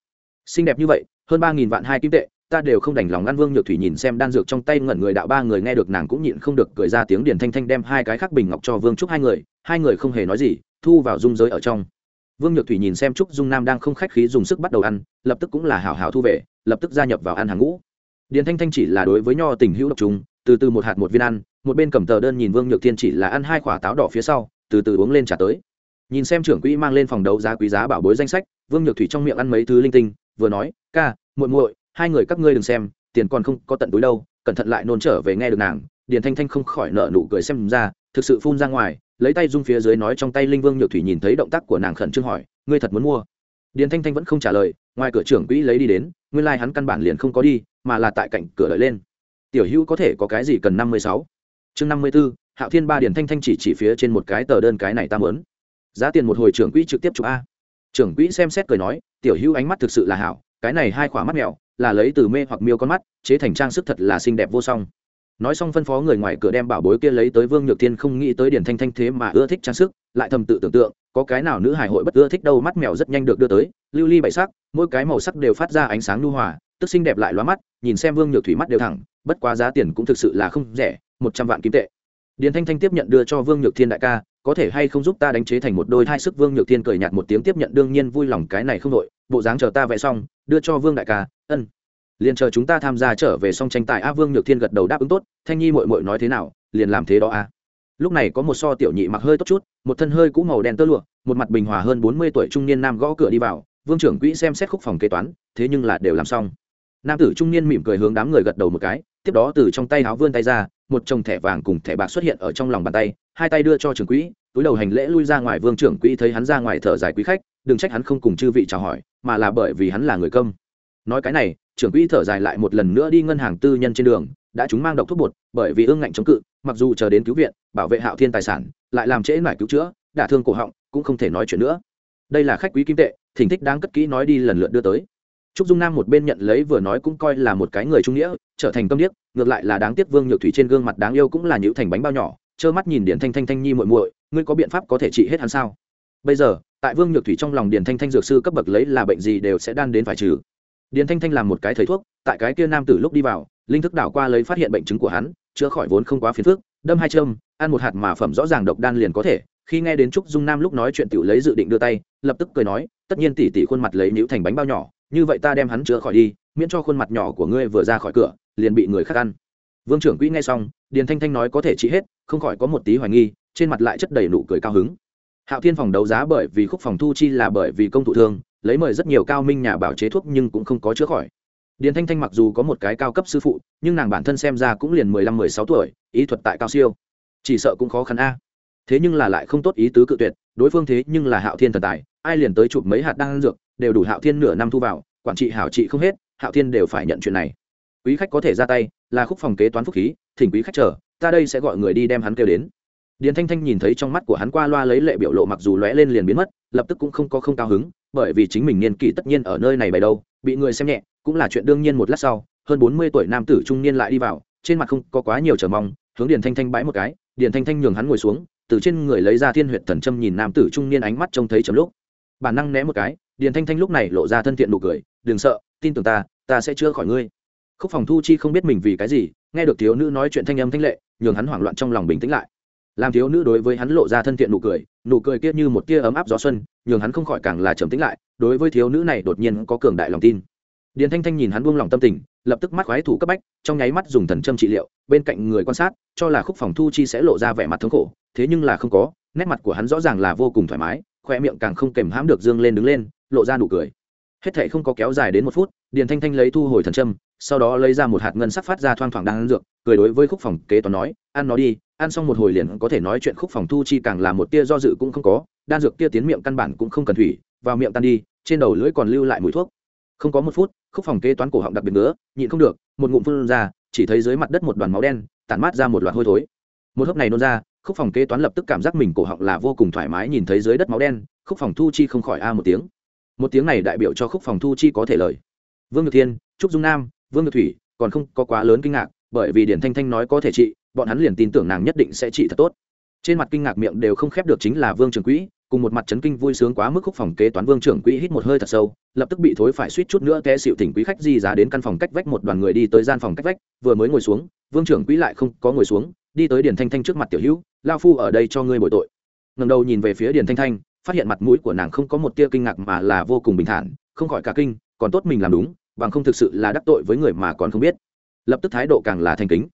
Xinh đẹp như vậy, hơn ba nghìn vạn hai kim tệ, ta đều không đành lòng ngăn vương nhược thủy nhìn xem đan dược trong tay ngẩn người đạo ba người nghe được nàng cũng nhịn không được cười ra tiếng điền thanh thanh đem hai cái khắc bình ngọc cho vương trúc hai người hai người không hề nói gì, thu vào dung giới ở trong vương nhược thủy nhìn xem trúc dung nam đang không khách khí dùng sức bắt đầu ăn lập tức cũng là hảo hảo thu về lập tức gia nhập vào ăn hàng ngũ. Điền thanh thanh chỉ là đối với nho tình hữu độc trùng, từ từ một hạt một viên ăn một bên cầm tờ đơn nhìn vương nhược thiên chỉ là ăn hai quả táo đỏ phía sau từ từ uống lên trả tới. Nhìn xem trưởng quỹ mang lên phòng đấu giá quý giá bảo bối danh sách vương nhược thủy trong miệng ăn mấy thứ linh tinh vừa nói ca muội muội hai người các ngươi đừng xem tiền còn không có tận túi đâu cẩn thận lại nôn trở về nghe được nàng. Điền thanh thanh không khỏi nợ nụ cười xem ra thực sự phun ra ngoài lấy tay rung phía dưới nói trong tay linh vương nhược thủy nhìn thấy động tác của nàng khẩn trương hỏi, ngươi thật muốn mua? Điền thanh thanh vẫn không trả lời, ngoài cửa trưởng quỹ lấy đi đến, nguyên lai、like、hắn căn bản liền không có đi, mà là tại cạnh cửa lợi lên. Tiểu hữu có thể có cái gì cần năm mươi sáu? Chương năm mươi b ố hạo thiên ba điền thanh thanh chỉ chỉ phía trên một cái tờ đơn cái này ta mớn giá tiền một hồi trưởng quỹ trực tiếp chụp a. Trưởng quỹ xem xét cười nói, tiểu hữu ánh mắt thực sự là hảo, cái này hai khỏa mắt mẹo là lấy từ mê hoặc miêu con mắt, chế thành trang sức thật là xinh đẹp vô song nói xong phân phó người ngoài cửa đem bảo bối kia lấy tới vương nhược thiên không nghĩ tới điển thanh thanh thế mà ưa thích trang sức, lại thầm tự tưởng tượng, có cái nào nữ hải hội bất ưa thích đâu, mắt mèo rất nhanh được đưa tới, lưu ly bảy sắc, mỗi cái màu sắc đều phát ra ánh sáng nhu hòa, tức xinh đẹp lại loa mắt, nhìn xem vương nhược thủy mắt đều thẳng, bất quá giá tiền cũng thực sự là không rẻ, một trăm vạn kim tệ. Điển thanh thanh tiếp nhận đưa cho vương nhược thiên đại ca, có thể hay không giúp ta đánh chế thành một đôi hai sức? Vương nhược thiên cười nhạt một tiếng tiếp nhận, đương nhiên vui lòng, cái này không đội bộ dáng chờ ta vẽ xong, đưa cho vương đại ca, ân liền chờ chúng ta tham gia trở về song tranh tài, a vương nhược thiên gật đầu đáp ứng tốt, thanh nhi mội mội nói thế nào, liền làm thế đó a lúc này có một so tiểu nhị mặc hơi tốt chút, một thân hơi cũ màu đen tơ lụa, một mặt bình hòa hơn bốn mươi tuổi trung niên nam gõ cửa đi vào, vương trưởng quỹ xem xét khúc phòng kế toán, thế nhưng là đều làm xong. Nam tử trung niên mỉm cười hướng đám người gật đầu một cái, tiếp đó từ trong tay áo vươn tay ra, một chồng thẻ vàng cùng thẻ bạc xuất hiện ở trong lòng bàn tay, hai tay đưa cho trưởng quỹ, túi đầu hành lễ lui ra ngoài, vương trưởng quỹ thấy hắn ra ngoài thở dài quý khách, đừng trách hắn không cùng chư vị chào hỏi, mà là bởi vì hắn là người công nói cái này trưởng quỹ thở dài lại một lần nữa đi ngân hàng tư nhân trên đường, đã chúng mang độc thuốc bột, bởi vì ương ngạnh chống cự, mặc dù chờ đến cứu viện, bảo vệ hạo thiên tài sản, lại làm trễ mải cứu chữa, đả thương cổ họng, cũng không thể nói chuyện nữa. Đây là khách quý kim tệ, thỉnh thích đáng cất kỹ nói đi lần lượt đưa tới. Trúc dung nam một bên nhận lấy vừa nói cũng coi là một cái người trung nghĩa, trở thành tâm điếc, ngược lại là đáng tiếc vương nhược thủy trên gương mặt đáng yêu cũng là nhữ thành bánh bao nhỏ, trơ mắt nhìn điển thanh thanh thanh nhi muội muội, ngươi có biện pháp có thể trị hết hắn sao? Bây giờ, tại vương nhược thủy trong lòng điển thanh thanh dược sư cấp bậc lấy là bệnh gì đều sẽ đan đến phải trừ. Điền thanh thanh làm một cái thầy thuốc, tại cái kia nam tử lúc đi vào, linh thức đảo qua lấy phát hiện bệnh chứng của hắn, chữa khỏi vốn không quá phiền phức, đâm hai châm, ăn một hạt mà phẩm rõ ràng độc đan liền có thể. Khi nghe đến trúc dung nam lúc nói chuyện tiểu lấy dự định đưa tay, lập tức cười nói, tất nhiên tỷ tỷ khuôn mặt lấy nhũ thành bánh bao nhỏ, như vậy ta đem hắn chữa khỏi đi, miễn cho khuôn mặt nhỏ của ngươi vừa ra khỏi cửa, liền bị người khác ăn. Vương trưởng quỹ nghe xong, điền thanh thanh nói có thể trị hết, không khỏi có một tí hoài nghi, trên mặt lại chất đầy nụ cười cao hứng. Hạo thiên phòng đấu giá bởi vì khúc phòng thu chi là bởi vì công thụ thương lấy mời rất nhiều cao minh nhà bảo chế thuốc nhưng cũng không có chữa khỏi. Điền thanh thanh mặc dù có một cái cao cấp sư phụ, nhưng nàng bản thân xem ra cũng liền mười lăm, mười sáu tuổi, ý thuật tại cao siêu. Chỉ sợ cũng khó khăn a. Thế nhưng là lại không tốt ý tứ cự tuyệt, đối phương thế nhưng là hạo thiên thần tài, ai liền tới chụp mấy hạt đan dược, đều đủ hạo thiên nửa năm thu vào, quản trị hảo trị không hết, hạo thiên đều phải nhận chuyện này. Quý khách có thể ra tay, là khúc phòng kế toán phúc khí, thỉnh quý khách chờ, ta đây sẽ gọi người đi đem hắn kêu đến điền thanh thanh nhìn thấy trong mắt của hắn qua loa lấy lệ biểu lộ mặc dù lóe lên liền biến mất, lập tức cũng không có không cao hứng, bởi vì chính mình niên kỷ tất nhiên ở nơi này bày đâu, bị người xem nhẹ, cũng là chuyện đương nhiên một lát sau, hơn bốn mươi tuổi nam tử trung niên lại đi vào, trên mặt không có quá nhiều chờ mong, hướng điền thanh thanh bãi một cái, điền thanh thanh nhường hắn ngồi xuống, từ trên người lấy ra thiên huyệt thần châm nhìn nam tử trung niên ánh mắt trông thấy chấm lúc. Bản năng né một cái, điền thanh thanh lúc này lộ ra thân thiện nụ cười, đừng sợ, tin tưởng ta ta sẽ chữa khỏi ngươi. Khúc phòng thu chi không biết mình vì cái gì, nghe được thiếu nữ nói chuyện thanh âm thanh lệ, nhường hắn hoảng loạn trong lòng bình tĩnh lại làm thiếu nữ đối với hắn lộ ra thân thiện nụ cười nụ cười kia như một tia ấm áp gió xuân, nhường hắn không khỏi càng là trầm tĩnh lại, đối với thiếu nữ này đột nhiên có cường đại lòng tin. Điền thanh thanh nhìn hắn buông lòng tâm tình, lập tức mắt khoái thủ cấp bách, trong nháy mắt dùng thần châm trị liệu, bên cạnh người quan sát, cho là khúc phòng thu chi sẽ lộ ra vẻ mặt thống khổ, thế nhưng là không có, nét mặt của hắn rõ ràng là vô cùng thoải mái khoe miệng càng không kềm hãm được dương lên đứng lên, lộ ra nụ cười. Hết thệ không có kéo dài đến một phút, điền thanh thanh lấy thu hồi thần châm, sau đó lấy ra một hạt ngân sắc phát ra thoang thoảng đang ăn dược, cười đối với khúc phòng kế toán nói, ăn nó đi ăn xong một hồi liền có thể nói chuyện khúc phòng thu chi càng là một tia do dự cũng không có, đan dược kia tiến miệng căn bản cũng không cần thủy, vào miệng tan đi, trên đầu lưỡi còn lưu lại mùi thuốc. Không có một phút, khúc phòng kế toán cổ họng đặc biệt nữa nhịn không được, một ngụm phun ra, chỉ thấy dưới mặt đất một đoàn máu đen, tản mát ra một loạt hôi thối. Một hớp này nôn ra, khúc phòng kế toán lập tức cảm giác mình cổ họng là vô cùng thoải mái nhìn thấy dưới đất máu đen, khúc phòng thu chi không khỏi a một tiếng. Một tiếng này đại biểu cho khúc phòng thu chi có thể lời. Vương nhược thiên, trúc dung nam, vương nhược thủy, còn không có quá lớn kinh ngạc bởi vì điển thanh thanh nói có thể trị, bọn hắn liền tin tưởng nàng nhất định sẽ trị thật tốt. Trên mặt kinh ngạc miệng đều không khép được chính là vương trường quỹ, cùng một mặt chấn kinh vui sướng quá mức khúc phòng kế toán vương trưởng quỹ hít một hơi thật sâu, lập tức bị thối phải suýt chút nữa té xịu tỉnh quý khách di giá đến căn phòng cách vách một đoàn người đi tới gian phòng cách vách, vừa mới ngồi xuống, vương trưởng quỹ lại không có ngồi xuống, đi tới điền thanh thanh trước mặt tiểu hữu lao phu ở đây cho ngươi bồi tội. Ngầm đầu nhìn về phía điền thanh thanh, phát hiện mặt mũi của nàng không có một tia kinh ngạc mà là vô cùng bình thản, không khỏi cả kinh, còn tốt mình làm đúng, bằng không thực sự là đắc tội với người mà còn không biết lập tức thái độ càng là thành kính.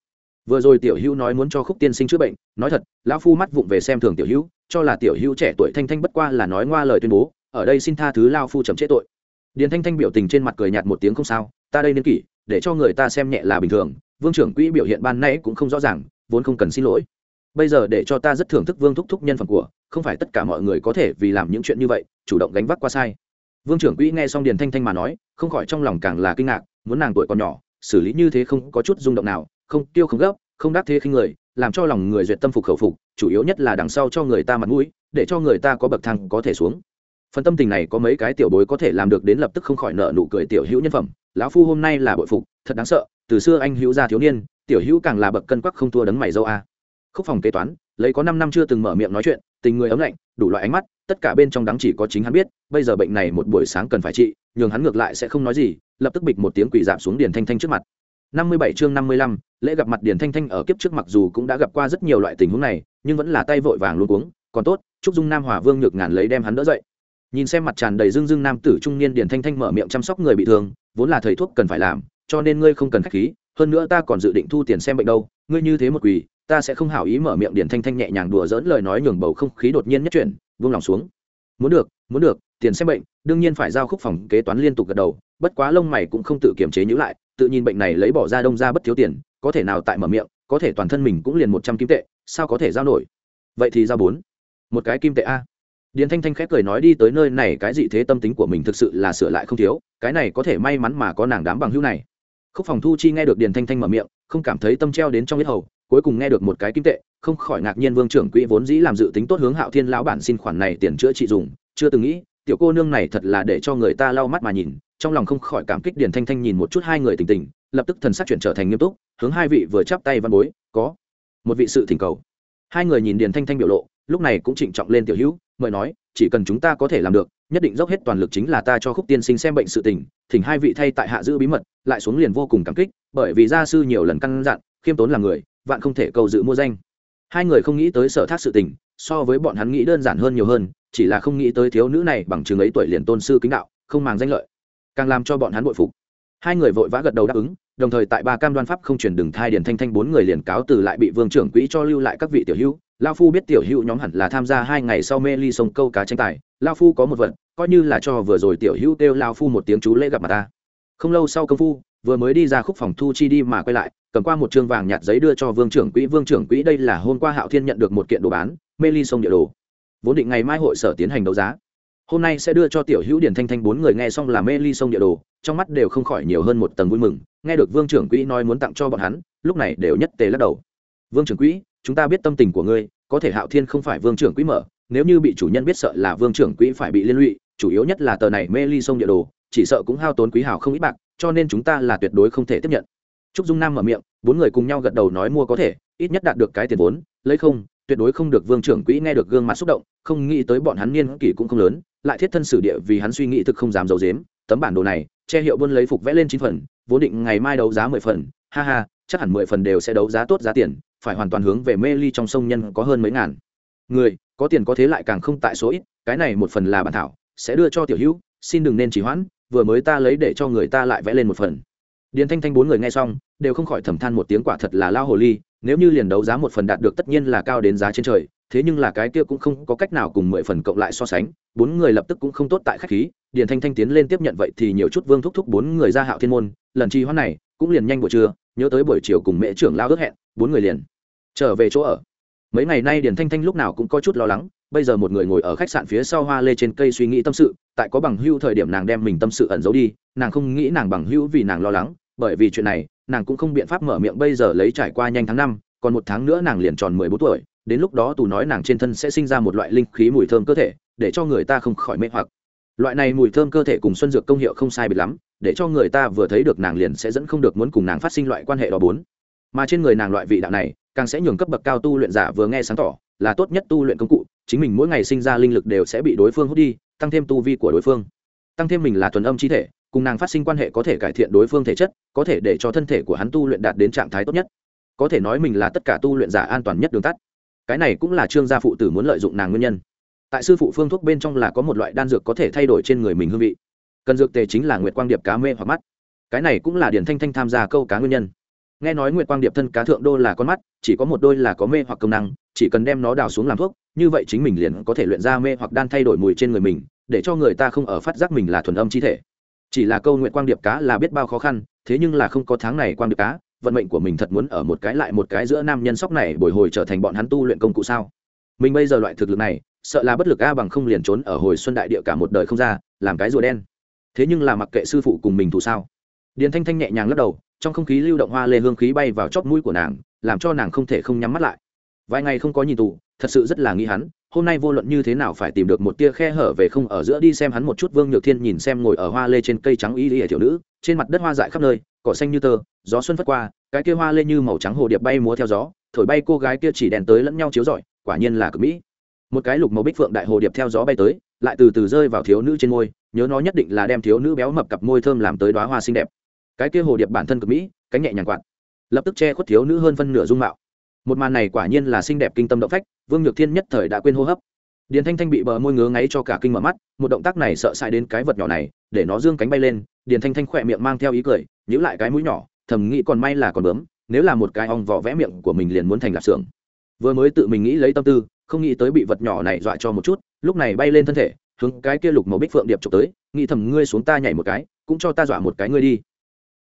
Vừa rồi tiểu hữu nói muốn cho khúc tiên sinh chữa bệnh, nói thật, lão phu mắt vụng về xem thường tiểu hữu, cho là tiểu hữu trẻ tuổi thanh thanh bất qua là nói ngoa lời tuyên bố, ở đây xin tha thứ lao phu chậm trễ tội. Điền thanh thanh biểu tình trên mặt cười nhạt một tiếng không sao, ta đây niên kỷ, để cho người ta xem nhẹ là bình thường, vương trưởng quỹ biểu hiện ban nãy cũng không rõ ràng, vốn không cần xin lỗi. Bây giờ để cho ta rất thưởng thức vương thúc thúc nhân phẩm của, không phải tất cả mọi người có thể vì làm những chuyện như vậy, chủ động gánh vác qua sai. Vương trưởng quỹ nghe xong điền thanh thanh mà nói, không khỏi trong lòng càng là kinh ngạc, muốn nàng tuổi còn nhỏ xử lý như thế không có chút rung động nào, không tiêu không gấp, không đắc thế khi người, làm cho lòng người duyệt tâm phục khẩu phục, chủ yếu nhất là đằng sau cho người ta mặt mũi, để cho người ta có bậc thang có thể xuống. Phần tâm tình này có mấy cái tiểu bối có thể làm được đến lập tức không khỏi nợ nụ cười tiểu hữu nhân phẩm, lão phu hôm nay là bội phục, thật đáng sợ, từ xưa anh hữu gia thiếu niên, tiểu hữu càng là bậc cân quắc không thua đấng mày dâu a. Khúc phòng kế toán, lấy có năm năm chưa từng mở miệng nói chuyện, tình người ấm lạnh, đủ loại ánh mắt, tất cả bên trong đáng chỉ có chính hắn biết, bây giờ bệnh này một buổi sáng cần phải trị nhường hắn ngược lại sẽ không nói gì, lập tức bịch một tiếng quỷ giảm xuống điền thanh thanh trước mặt. Năm mươi bảy chương năm mươi lăm, lễ gặp mặt điền thanh thanh ở kiếp trước mặc dù cũng đã gặp qua rất nhiều loại tình huống này, nhưng vẫn là tay vội vàng luôn cuống, còn tốt trúc dung nam hòa vương nhược ngàn lấy đem hắn đỡ dậy. Nhìn xem mặt tràn đầy dưng dưng nam tử trung niên điền thanh thanh mở miệng chăm sóc người bị thương, vốn là thầy thuốc cần phải làm, cho nên ngươi không cần khách khí, hơn nữa ta còn dự định thu tiền xem bệnh đâu, ngươi như thế một quỳ, ta sẽ không hảo ý mở miệng điền thanh thanh nhẹ nhàng đùa dỡn lời nói nhường bầu không khí đột nhiên nhất chuyển vung lòng xuống. Muốn được muốn được, tiền xem bệnh đương nhiên phải giao khúc phòng kế toán liên tục gật đầu, bất quá lông mày cũng không tự kiềm chế nhữ lại, tự nhìn bệnh này lấy bỏ ra đông ra bất thiếu tiền, có thể nào tại mở miệng, có thể toàn thân mình cũng liền một trăm kim tệ, sao có thể giao nổi? Vậy thì giao bốn. Một cái kim tệ a. Điền thanh thanh khép cười nói đi tới nơi này, cái gì thế tâm tính của mình thực sự là sửa lại không thiếu, cái này có thể may mắn mà có nàng đám bằng hữu này. Khúc phòng thu chi nghe được điền thanh thanh mở miệng, không cảm thấy tâm treo đến trong biết hầu, cuối cùng nghe được một cái kim tệ, không khỏi ngạc nhiên vương trưởng quỹ vốn dĩ làm dự tính tốt hướng hạo thiên lão bản xin khoản này tiền chữa trị dùng, chưa từng nghĩ tiểu cô nương này thật là để cho người ta lau mắt mà nhìn, trong lòng không khỏi cảm kích điền thanh thanh nhìn một chút hai người tình tình, lập tức thần sắc chuyển trở thành nghiêm túc, hướng hai vị vừa chắp tay văn bối, có một vị sự thỉnh cầu. Hai người nhìn điền thanh thanh biểu lộ, lúc này cũng trịnh trọng lên tiểu hữu, mời nói, chỉ cần chúng ta có thể làm được, nhất định dốc hết toàn lực chính là ta cho khúc tiên sinh xem bệnh sự tình, thỉnh hai vị thay tại hạ giữ bí mật, lại xuống liền vô cùng cảm kích, bởi vì gia sư nhiều lần căn dặn, khiêm tốn là người, vạn không thể cầu dự mua danh. Hai người không nghĩ tới sở thác sự tình so với bọn hắn nghĩ đơn giản hơn nhiều hơn, chỉ là không nghĩ tới thiếu nữ này bằng chứng ấy tuổi liền tôn sư kính đạo, không màng danh lợi. Càng làm cho bọn hắn bội phục. Hai người vội vã gật đầu đáp ứng, đồng thời tại ba cam đoan pháp không chuyển đường thai điền thanh thanh bốn người liền cáo từ lại bị vương trưởng quỹ cho lưu lại các vị tiểu hữu. Lao phu biết tiểu hữu nhóm hẳn là tham gia hai ngày sau mê ly sông câu cá tranh tài. Lao phu có một vật, coi như là cho vừa rồi tiểu hữu kêu lao phu một tiếng chú lễ gặp mặt ta. Không lâu sau công phu, vừa mới đi ra khúc phòng thu chi đi mà quay lại, cầm qua một chương vàng nhạt giấy đưa cho vương trưởng quỹ. Vương trưởng quỹ, đây là hôm qua hạo thiên nhận được một kiện đồ bán mê ly sông địa đồ. Vốn định ngày mai hội sở tiến hành đấu giá. Hôm nay sẽ đưa cho tiểu hữu điển thanh thanh bốn người nghe xong là mê ly sông địa đồ, trong mắt đều không khỏi nhiều hơn một tầng vui mừng, nghe được vương trưởng quỹ nói muốn tặng cho bọn hắn, lúc này đều nhất tề lắc đầu. Vương trưởng quỹ, chúng ta biết tâm tình của ngươi, có thể hạo thiên không phải vương trưởng quỹ mở, nếu như bị chủ nhân biết sợ là vương trưởng quỹ phải bị liên lụy, chủ yếu nhất là tờ này mê ly sông địa đồ, chỉ sợ cũng hao tốn quý hào không ít bạc, cho nên chúng ta là tuyệt đối không thể tiếp nhận. Trúc dung nam mở miệng, bốn người cùng nhau gật đầu nói mua có thể, ít nhất đạt được cái tiền vốn, lấy không tuyệt đối không được vương trưởng quỹ nghe được gương mặt xúc động, không nghĩ tới bọn hắn niên kỷ cũng không lớn, lại thiết thân sử địa vì hắn suy nghĩ thực không dám giấu dếm tấm bản đồ này, che hiệu buôn lấy phục vẽ lên chín phần, vốn định ngày mai đấu giá mười phần, ha ha, chắc hẳn mười phần đều sẽ đấu giá tốt giá tiền, phải hoàn toàn hướng về mê ly trong sông nhân có hơn mấy ngàn. Người, có tiền có thế lại càng không tại số ít, cái này một phần là bản thảo, sẽ đưa cho tiểu hữu, xin đừng nên chỉ hoãn, vừa mới ta lấy để cho người ta lại vẽ lên một phần. Điền thanh thanh bốn người nghe xong, đều không khỏi thầm than một tiếng quả thật là lao hồ ly nếu như liền đấu giá một phần đạt được tất nhiên là cao đến giá trên trời, thế nhưng là cái kia cũng không có cách nào cùng mười phần cộng lại so sánh, bốn người lập tức cũng không tốt tại khách khí, điền thanh thanh tiến lên tiếp nhận vậy thì nhiều chút vương thúc thúc bốn người ra hạo thiên môn, lần trì hoãn này cũng liền nhanh buổi trưa, nhớ tới buổi chiều cùng mẹ trưởng lao ước hẹn, bốn người liền trở về chỗ ở. Mấy ngày nay điền thanh thanh lúc nào cũng có chút lo lắng, bây giờ một người ngồi ở khách sạn phía sau hoa lê trên cây suy nghĩ tâm sự, tại có bằng hưu thời điểm nàng đem mình tâm sự ẩn giấu đi, nàng không nghĩ nàng bằng hưu vì nàng lo lắng, bởi vì chuyện này nàng cũng không biện pháp mở miệng bây giờ lấy trải qua nhanh tháng năm, còn một tháng nữa nàng liền tròn mười bốn tuổi, đến lúc đó tù nói nàng trên thân sẽ sinh ra một loại linh khí mùi thơm cơ thể, để cho người ta không khỏi mê hoặc. Loại này mùi thơm cơ thể cùng xuân dược công hiệu không sai biệt lắm, để cho người ta vừa thấy được nàng liền sẽ dẫn không được muốn cùng nàng phát sinh loại quan hệ đó bốn. Mà trên người nàng loại vị đạo này, càng sẽ nhường cấp bậc cao tu luyện giả vừa nghe sáng tỏ, là tốt nhất tu luyện công cụ, chính mình mỗi ngày sinh ra linh lực đều sẽ bị đối phương hút đi, tăng thêm tu vi của đối phương. Tăng thêm mình là thuần âm chi thể cùng nàng phát sinh quan hệ có thể cải thiện đối phương thể chất, có thể để cho thân thể của hắn tu luyện đạt đến trạng thái tốt nhất. Có thể nói mình là tất cả tu luyện giả an toàn nhất đường tắt. Cái này cũng là trương gia phụ tử muốn lợi dụng nàng nguyên nhân. Tại sư phụ phương thuốc bên trong là có một loại đan dược có thể thay đổi trên người mình hương vị. Cần dược tề chính là nguyệt quang điệp cá mê hoặc mắt. Cái này cũng là điển thanh thanh tham gia câu cá nguyên nhân. Nghe nói nguyệt quang điệp thân cá thượng đô là con mắt, chỉ có một đôi là có mê hoặc công năng, chỉ cần đem nó đào xuống làm thuốc, như vậy chính mình liền có thể luyện ra mê hoặc đan thay đổi mùi trên người mình, để cho người ta không ở phát giác mình là thuần âm chi thể chỉ là câu nguyện quang điệp cá là biết bao khó khăn, thế nhưng là không có tháng này quang điệp cá, vận mệnh của mình thật muốn ở một cái lại một cái giữa nam nhân sóc này bồi hồi trở thành bọn hắn tu luyện công cụ sao? Mình bây giờ loại thực lực này, sợ là bất lực a bằng không liền trốn ở hồi xuân đại địa cả một đời không ra, làm cái rùa đen. Thế nhưng là mặc kệ sư phụ cùng mình thù sao? Điền thanh thanh nhẹ nhàng lắc đầu, trong không khí lưu động hoa lê hương khí bay vào chóp mũi của nàng, làm cho nàng không thể không nhắm mắt lại. Vài ngày không có nhìn tù, thật sự rất là nghĩ hắn hôm nay vô luận như thế nào phải tìm được một tia khe hở về không ở giữa đi xem hắn một chút vương nhược thiên nhìn xem ngồi ở hoa lê trên cây trắng y y thiểu nữ, trên mặt đất hoa dại khắp nơi, cỏ xanh như tơ, gió xuân phất qua, cái kia hoa lê như màu trắng hồ điệp bay múa theo gió, thổi bay cô gái kia chỉ đèn tới lẫn nhau chiếu rọi, quả nhiên là cực mỹ. Một cái lục màu bích phượng đại hồ điệp theo gió bay tới, lại từ từ rơi vào thiếu nữ trên môi, nhớ nó nhất định là đem thiếu nữ béo mập cặp môi thơm làm tới đóa hoa xinh đẹp. Cái kia hồ điệp bản thân cực mỹ, cánh nhẹ nhàng quạt, lập tức che khuất thiếu nữ hơn phân nửa dung mạo một màn này quả nhiên là xinh đẹp kinh tâm động phách, vương nhược thiên nhất thời đã quên hô hấp. Điền thanh thanh bị bờ môi ngứa ngáy cho cả kinh mở mắt, một động tác này sợ sai đến cái vật nhỏ này, để nó dương cánh bay lên, điền thanh thanh khỏe miệng mang theo ý cười nhữ lại cái mũi nhỏ, thầm nghĩ còn may là còn bướm, nếu là một cái ong vỏ vẽ miệng của mình liền muốn thành lạp xưởng. Vừa mới tự mình nghĩ lấy tâm tư, không nghĩ tới bị vật nhỏ này dọa cho một chút, lúc này bay lên thân thể, hướng cái kia lục màu bích phượng điệp trục tới, nghĩ thầm ngươi xuống ta nhảy một cái, cũng cho ta dọa một cái ngươi đi.